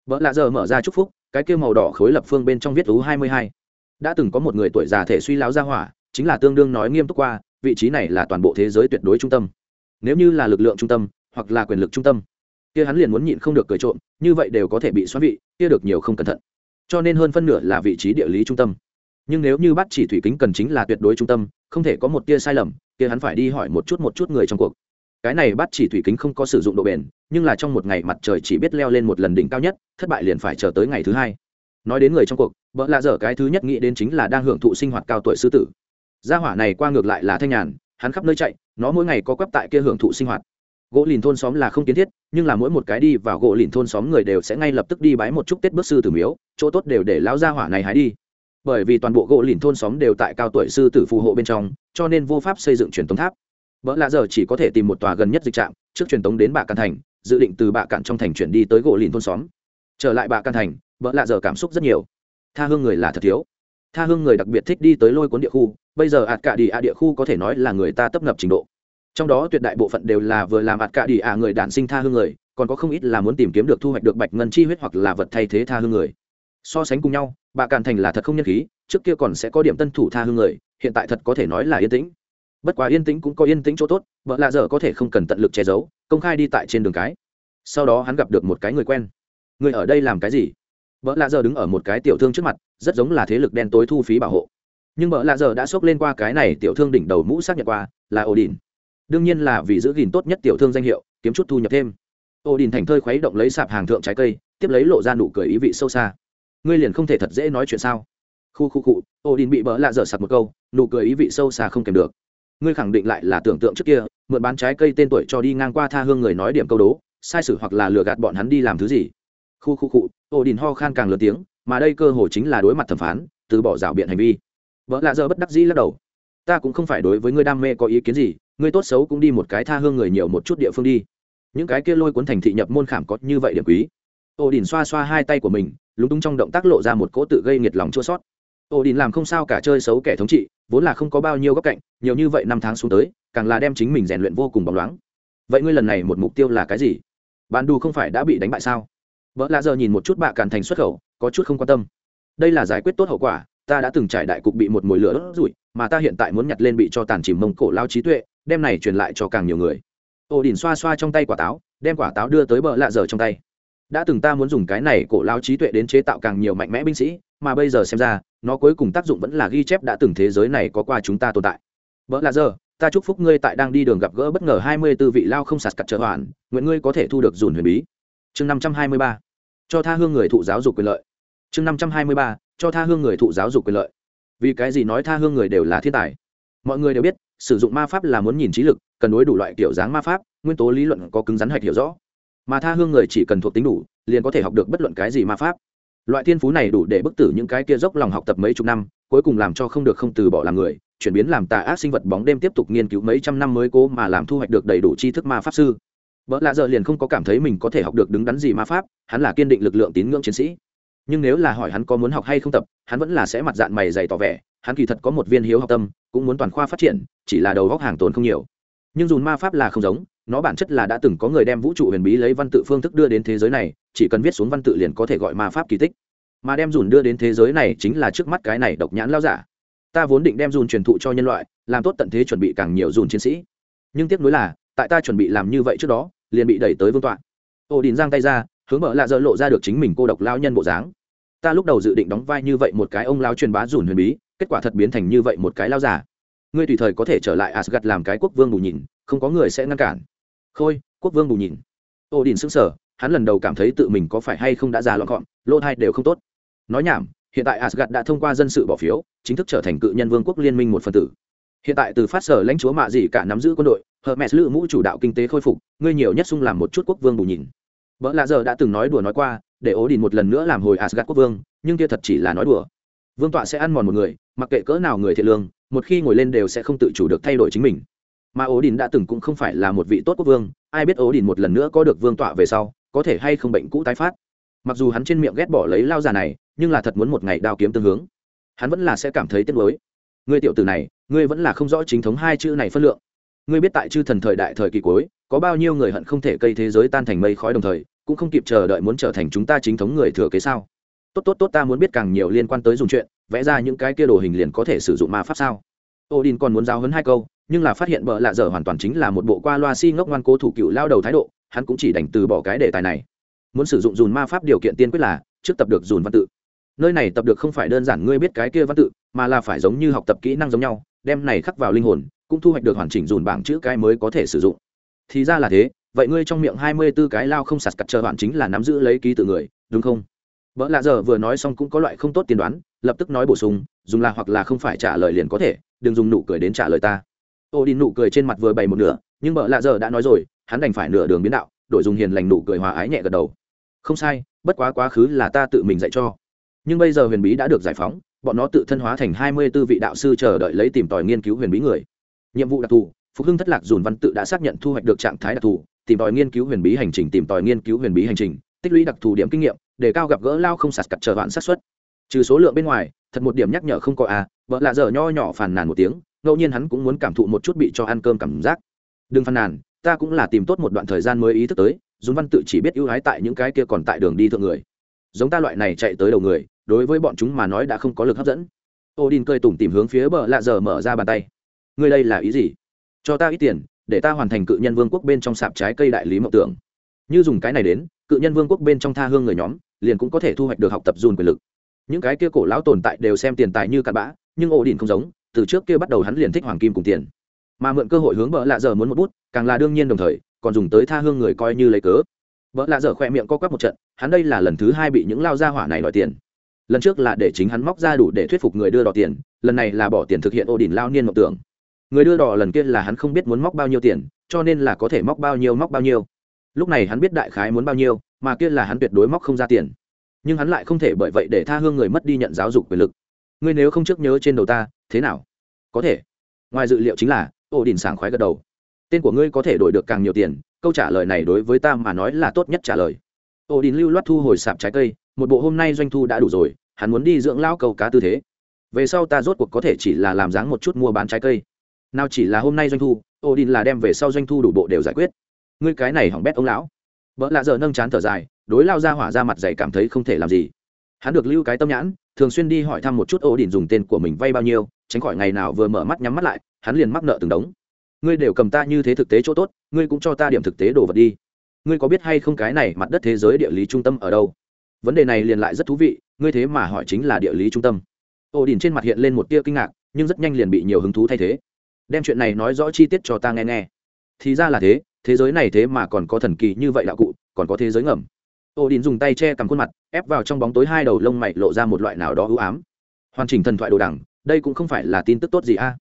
Vợ lạ giờ mở ra chúc phúc, cái kia màu đỏ khối lập phương bên trong viết u hai mươi hai. Đã từng có một người tuổi già thể suy láo ra hỏa chính là tương đương nói nghiêm túc qua, vị trí này là toàn bộ thế giới tuyệt đối trung tâm. Nếu như là lực lượng trung tâm, hoặc là quyền lực trung tâm, kia hắn liền muốn nhịn không được cười trộm, như vậy đều có thể bị xoắn vị, kia được nhiều không cẩn thận. Cho nên hơn phân nửa là vị trí địa lý trung tâm. Nhưng nếu như bắt chỉ thủy kính cần chính là tuyệt đối trung tâm, không thể có một tia sai lầm, kia hắn phải đi hỏi một chút một chút người trong cuộc. Cái này bắt chỉ thủy kính không có sử dụng độ bền, nhưng là trong một ngày mặt trời chỉ biết leo lên một lần đỉnh cao nhất, thất bại liền phải chờ tới ngày thứ hai. Nói đến người trong cuộc vợ lạ dở cái thứ nhất nghĩ đến chính là đang hưởng thụ sinh hoạt cao tuổi sư tử gia hỏa này qua ngược lại là thanh nhàn, hắn khắp nơi chạy, nó mỗi ngày có quắp tại kia hưởng thụ sinh hoạt. Gỗ lìn thôn xóm là không kiến thiết, nhưng là mỗi một cái đi vào gỗ lìn thôn xóm người đều sẽ ngay lập tức đi bái một chút tết bước sư tử miếu, chỗ tốt đều để lão gia hỏa này hái đi. Bởi vì toàn bộ gỗ lìn thôn xóm đều tại cao tuổi sư tử phù hộ bên trong, cho nên vô pháp xây dựng truyền thống tháp. Vợ lạ giờ chỉ có thể tìm một tòa gần nhất dịch trạm, trước truyền thống đến bạ cạn thành, dự định từ bạ cạn trong thành chuyển đi tới gỗ lìn thôn xóm. Trở lại bạ cạn thành vợ lạ giờ cảm xúc rất nhiều. Tha hương người là thật thiếu tha hương người đặc biệt thích đi tới lôi cuốn địa khu, bây giờ ạt cả đi ạ địa khu có thể nói là người ta tấp nập trình độ. Trong đó tuyệt đại bộ phận đều là vừa làm ạt cả đi ạ người đản sinh tha hương người, còn có không ít là muốn tìm kiếm được thu hoạch được bạch ngân chi huyết hoặc là vật thay thế tha hương người. So sánh cùng nhau, bà càn thành là thật không nhân khí, trước kia còn sẽ có điểm tân thủ tha hương người, hiện tại thật có thể nói là yên tĩnh. Bất quá yên tĩnh cũng có yên tĩnh chỗ tốt, vợ lạ dở có thể không cần tận lực che giấu, công khai đi tại trên đường cái. Sau đó hắn gặp được một cái người quen. Người ở đây làm cái gì? Vợ lạ giờ đứng ở một cái tiểu thương trước mặt, rất giống là thế lực đen tối thu phí bảo hộ. Nhưng vợ lạ giờ đã xốc lên qua cái này tiểu thương đỉnh đầu mũ xác nhận qua, là ổ đình đương nhiên là vì giữ gìn tốt nhất tiểu thương danh hiệu, kiếm chút thu nhập thêm. Ổ đình thành thơi khuấy động lấy sạp hàng thượng trái cây, tiếp lấy lộ ra nụ cười ý vị sâu xa. Ngươi liền không thể thật dễ nói chuyện sao? Khu khu cụ ổ đình bị vợ lạ giờ sặc một câu, nụ cười ý vị sâu xa không kèm được. Ngươi khẳng định lại là tưởng tượng trước kia, mượn bán trái cây tên tuổi cho đi ngang qua tha hương người nói điểm câu đố, sai sử hoặc là lừa gạt bọn hắn đi làm thứ gì? Khu khu cụ ổ đình ho khan càng lớn tiếng, mà đây cơ hồ chính là đối mặt thẩm phán, từ bỏ rào biện hành vi. Vợ lạ giờ bất đắc dĩ lắc đầu. Ta cũng không phải đối với ngươi đam mê có ý kiến gì, ngươi tốt xấu cũng đi một cái tha hương người nhiều một chút địa phương đi. Những cái kia lôi cuốn thành thị nhập môn khảm có như vậy điểm quý. Ổ đình xoa xoa hai tay của mình, lúng túng trong động tác lộ ra một cỗ tự gây nghiệt lòng chua sót ổ đình làm không sao cả chơi xấu kẻ thống trị, vốn là không có bao nhiêu góc cạnh, nhiều như vậy năm tháng xuống tới, càng là đem chính mình rèn luyện vô cùng bóng loáng. Vậy ngươi lần này một mục tiêu là cái gì? Bạn đù không phải đã bị đánh bại sao? Vợ lạ giờ nhìn một chút bạ càn thành xuất khẩu, có chút không quan tâm. Đây là giải quyết tốt hậu quả, ta đã từng trải đại cục bị một mồi lửa đốt rủi, mà ta hiện tại muốn nhặt lên bị cho tàn chìm mông cổ lao trí tuệ, đem này truyền lại cho càng nhiều người. Ổ đỉnh xoa xoa trong tay quả táo, đem quả táo đưa tới bờ lạ giờ trong tay. Đã từng ta muốn dùng cái này cổ lao trí tuệ đến chế tạo càng nhiều mạnh mẽ binh sĩ, mà bây giờ xem ra, nó cuối cùng tác dụng vẫn là ghi chép đã từng thế giới này có qua chúng ta tồn tại. Vợ là giờ, ta chúc phúc ngươi tại đang đi đường gặp gỡ bất ngờ hai mươi tư vị lao không sạt cặt trợ hoàn, nguyện ngươi có thể thu được dùn huyền bí chương năm trăm hai mươi ba. Cho tha hương người thụ giáo dục quyền lợi. Chương năm trăm hai mươi ba. Cho tha hương người thụ giáo dục quyền lợi. Vì cái gì nói tha hương người đều là thiên tài? Mọi người đều biết, sử dụng ma pháp là muốn nhìn trí lực, cần đối đủ loại kiểu dáng ma pháp, nguyên tố lý luận có cứng rắn hạch hiểu rõ. Mà tha hương người chỉ cần thuộc tính đủ, liền có thể học được bất luận cái gì ma pháp. Loại thiên phú này đủ để bức tử những cái kia dốc lòng học tập mấy chục năm, cuối cùng làm cho không được không từ bỏ làm người, chuyển biến làm tà ác sinh vật bóng đêm tiếp tục nghiên cứu mấy trăm năm mới cố mà làm thu hoạch được đầy đủ tri thức ma pháp sư vợ lạ giờ liền không có cảm thấy mình có thể học được đứng đắn gì ma pháp, hắn là kiên định lực lượng tín ngưỡng chiến sĩ. Nhưng nếu là hỏi hắn có muốn học hay không tập, hắn vẫn là sẽ mặt dạng mày dày tỏ vẻ, hắn kỳ thật có một viên hiếu học tâm, cũng muốn toàn khoa phát triển, chỉ là đầu góc hàng tồn không nhiều. Nhưng dùn ma pháp là không giống, nó bản chất là đã từng có người đem vũ trụ huyền bí lấy văn tự phương thức đưa đến thế giới này, chỉ cần viết xuống văn tự liền có thể gọi ma pháp kỳ tích. Mà đem dùn đưa đến thế giới này chính là trước mắt cái này độc nhãn lao giả. Ta vốn định đem dùn truyền thụ cho nhân loại, làm tốt tận thế chuẩn bị càng nhiều dùn chiến sĩ. Nhưng tiếc nuối là tại ta chuẩn bị làm như vậy trước đó, liền bị đẩy tới vương tọa. Ô đình giang tay ra, hướng mở lạ dơ lộ ra được chính mình cô độc lao nhân bộ dáng. Ta lúc đầu dự định đóng vai như vậy một cái ông lao truyền bá dùn huyền bí, kết quả thật biến thành như vậy một cái lao giả ngươi tùy thời có thể trở lại asgad làm cái quốc vương bù nhìn, không có người sẽ ngăn cản. Khôi, quốc vương bù nhìn. Ô đình sững sờ, hắn lần đầu cảm thấy tự mình có phải hay không đã già lọn gọn lỗ hai đều không tốt. Nói nhảm, hiện tại asgad đã thông qua dân sự bỏ phiếu, chính thức trở thành cự nhân vương quốc liên minh một phần tử. Hiện tại từ phát sở lãnh chúa mạ gì cả nắm giữ quân đội hermes lữ mũ chủ đạo kinh tế khôi phục, ngươi nhiều nhất xung làm một chút quốc vương bù nhìn. Vợ lạ giờ đã từng nói đùa nói qua, để ố đình một lần nữa làm hồi Asgard quốc vương, nhưng kia thật chỉ là nói đùa. Vương tọa sẽ ăn mòn một người, mặc kệ cỡ nào người thiện lương, một khi ngồi lên đều sẽ không tự chủ được thay đổi chính mình. Mà ố đình đã từng cũng không phải là một vị tốt quốc vương, ai biết ố đình một lần nữa có được vương tọa về sau, có thể hay không bệnh cũ tái phát. Mặc dù hắn trên miệng ghét bỏ lấy lao già này, nhưng là thật muốn một ngày đao kiếm tương hướng. Hắn vẫn là sẽ cảm thấy tiếc nuối. Ngươi tiểu tử này, ngươi vẫn là không rõ chính thống hai chữ này phân lượng ngươi biết tại chư thần thời đại thời kỳ cuối, có bao nhiêu người hận không thể cây thế giới tan thành mây khói đồng thời, cũng không kịp chờ đợi muốn trở thành chúng ta chính thống người thừa kế sao? Tốt tốt tốt, ta muốn biết càng nhiều liên quan tới dùng chuyện, vẽ ra những cái kia đồ hình liền có thể sử dụng ma pháp sao? Odin còn muốn giáo hấn hai câu, nhưng là phát hiện bợ lạ dở hoàn toàn chính là một bộ qua loa si ngốc ngoan cố thủ cựu lao đầu thái độ, hắn cũng chỉ đành từ bỏ cái đề tài này. Muốn sử dụng dùn ma pháp điều kiện tiên quyết là, trước tập được dùn văn tự. Nơi này tập được không phải đơn giản ngươi biết cái kia văn tự, mà là phải giống như học tập kỹ năng giống nhau, đem này khắc vào linh hồn cũng thu hoạch được hoàn chỉnh dùn bảng chữ cái mới có thể sử dụng. Thì ra là thế, vậy ngươi trong miệng hai mươi b ố cái lao không sạt cặt chờ bạn chính là nắm giữ lấy ký tự người, đúng không? Vợ lạ giờ vừa nói xong cũng có loại không tốt tiên đoán, lập tức nói bổ sung, dùng là hoặc là không phải trả lời liền có thể, đừng dùng nụ cười đến trả lời ta. Ô đi nụ cười trên mặt vừa bày một nửa, nhưng vợ lạ giờ đã nói rồi, hắn đành phải nửa đường biến đạo, đổi dùng hiền lành nụ cười hòa ái nhẹ gật đầu. Không sai, bất quá quá khứ là ta tự mình dạy cho. Nhưng bây giờ huyền bí đã được giải phóng, bọn nó tự thân hóa thành hai mươi b ố vị đạo sư chờ đợi lấy tìm tòi nghiên cứu huyền bí người nhiệm vụ đặc thù, phục hưng thất lạc dùn văn tự đã xác nhận thu hoạch được trạng thái đặc thù, tìm tòi nghiên cứu huyền bí hành trình, tìm tòi nghiên cứu huyền bí hành trình, tích lũy đặc thù điểm kinh nghiệm, để cao gặp gỡ lao không sạt cặt chờ đoạn sát xuất. Trừ số lượng bên ngoài, thật một điểm nhắc nhở không có à vợ lạ dở nho nhỏ phàn nàn một tiếng, ngẫu nhiên hắn cũng muốn cảm thụ một chút bị cho ăn cơm cảm giác. Đừng phàn nàn, ta cũng là tìm tốt một đoạn thời gian mới ý thức tới dùng văn tự chỉ biết ưu hái tại những cái kia còn tại đường đi thượng người. Giống ta loại này chạy tới đầu người, đối với bọn chúng mà nói đã không có lực hấp dẫn. Odin cơi tủm tìm hướng phía bờ lạ giờ mở ra bàn tay ngươi đây là ý gì? Cho ta ít tiền, để ta hoàn thành cự nhân vương quốc bên trong sạp trái cây đại lý mộng tưởng. Như dùng cái này đến, cự nhân vương quốc bên trong tha hương người nhóm, liền cũng có thể thu hoạch được học tập dùn quyền lực. Những cái kia cổ lão tồn tại đều xem tiền tài như cặn bã, nhưng ổ đỉnh không giống, từ trước kia bắt đầu hắn liền thích hoàng kim cùng tiền. Mà mượn cơ hội hướng vợ lạ giờ muốn một bút, càng là đương nhiên đồng thời, còn dùng tới tha hương người coi như lấy cớ. Vợ lạ dở khỏe miệng co quắp một trận, hắn đây là lần thứ hai bị những lao gia hỏa này đòi tiền. Lần trước là để chính hắn móc ra đủ để thuyết phục người đưa đòi tiền, lần này là bỏ tiền thực hiện ô đỉnh lao niên mộng tưởng người đưa đỏ lần kia là hắn không biết muốn móc bao nhiêu tiền, cho nên là có thể móc bao nhiêu móc bao nhiêu. Lúc này hắn biết đại khái muốn bao nhiêu, mà kia là hắn tuyệt đối móc không ra tiền. Nhưng hắn lại không thể bởi vậy để tha hương người mất đi nhận giáo dục quyền lực. Ngươi nếu không trước nhớ trên đầu ta, thế nào? Có thể. Ngoài dự liệu chính là ổ đình sảng khoái gật đầu. Tên của ngươi có thể đổi được càng nhiều tiền, câu trả lời này đối với ta mà nói là tốt nhất trả lời. Ổ đình lưu loát thu hồi sạp trái cây, một bộ hôm nay doanh thu đã đủ rồi, hắn muốn đi dưỡng lao cầu cá tư thế. Về sau ta rốt cuộc có thể chỉ là làm dáng một chút mua bán trái cây nào chỉ là hôm nay doanh thu ô đình là đem về sau doanh thu đủ bộ đều giải quyết. Ngươi cái này hỏng bét ông lão. Vợ lạ giờ nâng chán thở dài, đối lao ra hỏa ra mặt dày cảm thấy không thể làm gì. Hắn được lưu cái tâm nhãn, thường xuyên đi hỏi thăm một chút ô đình dùng tên của mình vay bao nhiêu, tránh khỏi ngày nào vừa mở mắt nhắm mắt lại, hắn liền mắc nợ từng đống. Ngươi đều cầm ta như thế thực tế chỗ tốt, ngươi cũng cho ta điểm thực tế đồ vật đi. Ngươi có biết hay không cái này mặt đất thế giới địa lý trung tâm ở đâu? Vấn đề này liền lại rất thú vị, ngươi thế mà hỏi chính là địa lý trung tâm. Ô đình trên mặt hiện lên một tia kinh ngạc, nhưng rất nhanh liền bị nhiều hứng thú thay thế đem chuyện này nói rõ chi tiết cho ta nghe nghe. Thì ra là thế thế giới này thế mà còn có thần kỳ như vậy đạo cụ, còn có thế giới ngầm. Ô đình dùng tay che cằm khuôn mặt, ép vào trong bóng tối hai đầu lông mày lộ ra một loại nào đó ưu ám. Hoàn chỉnh thần thoại đồ đằng, đây cũng không phải là tin tức tốt gì a.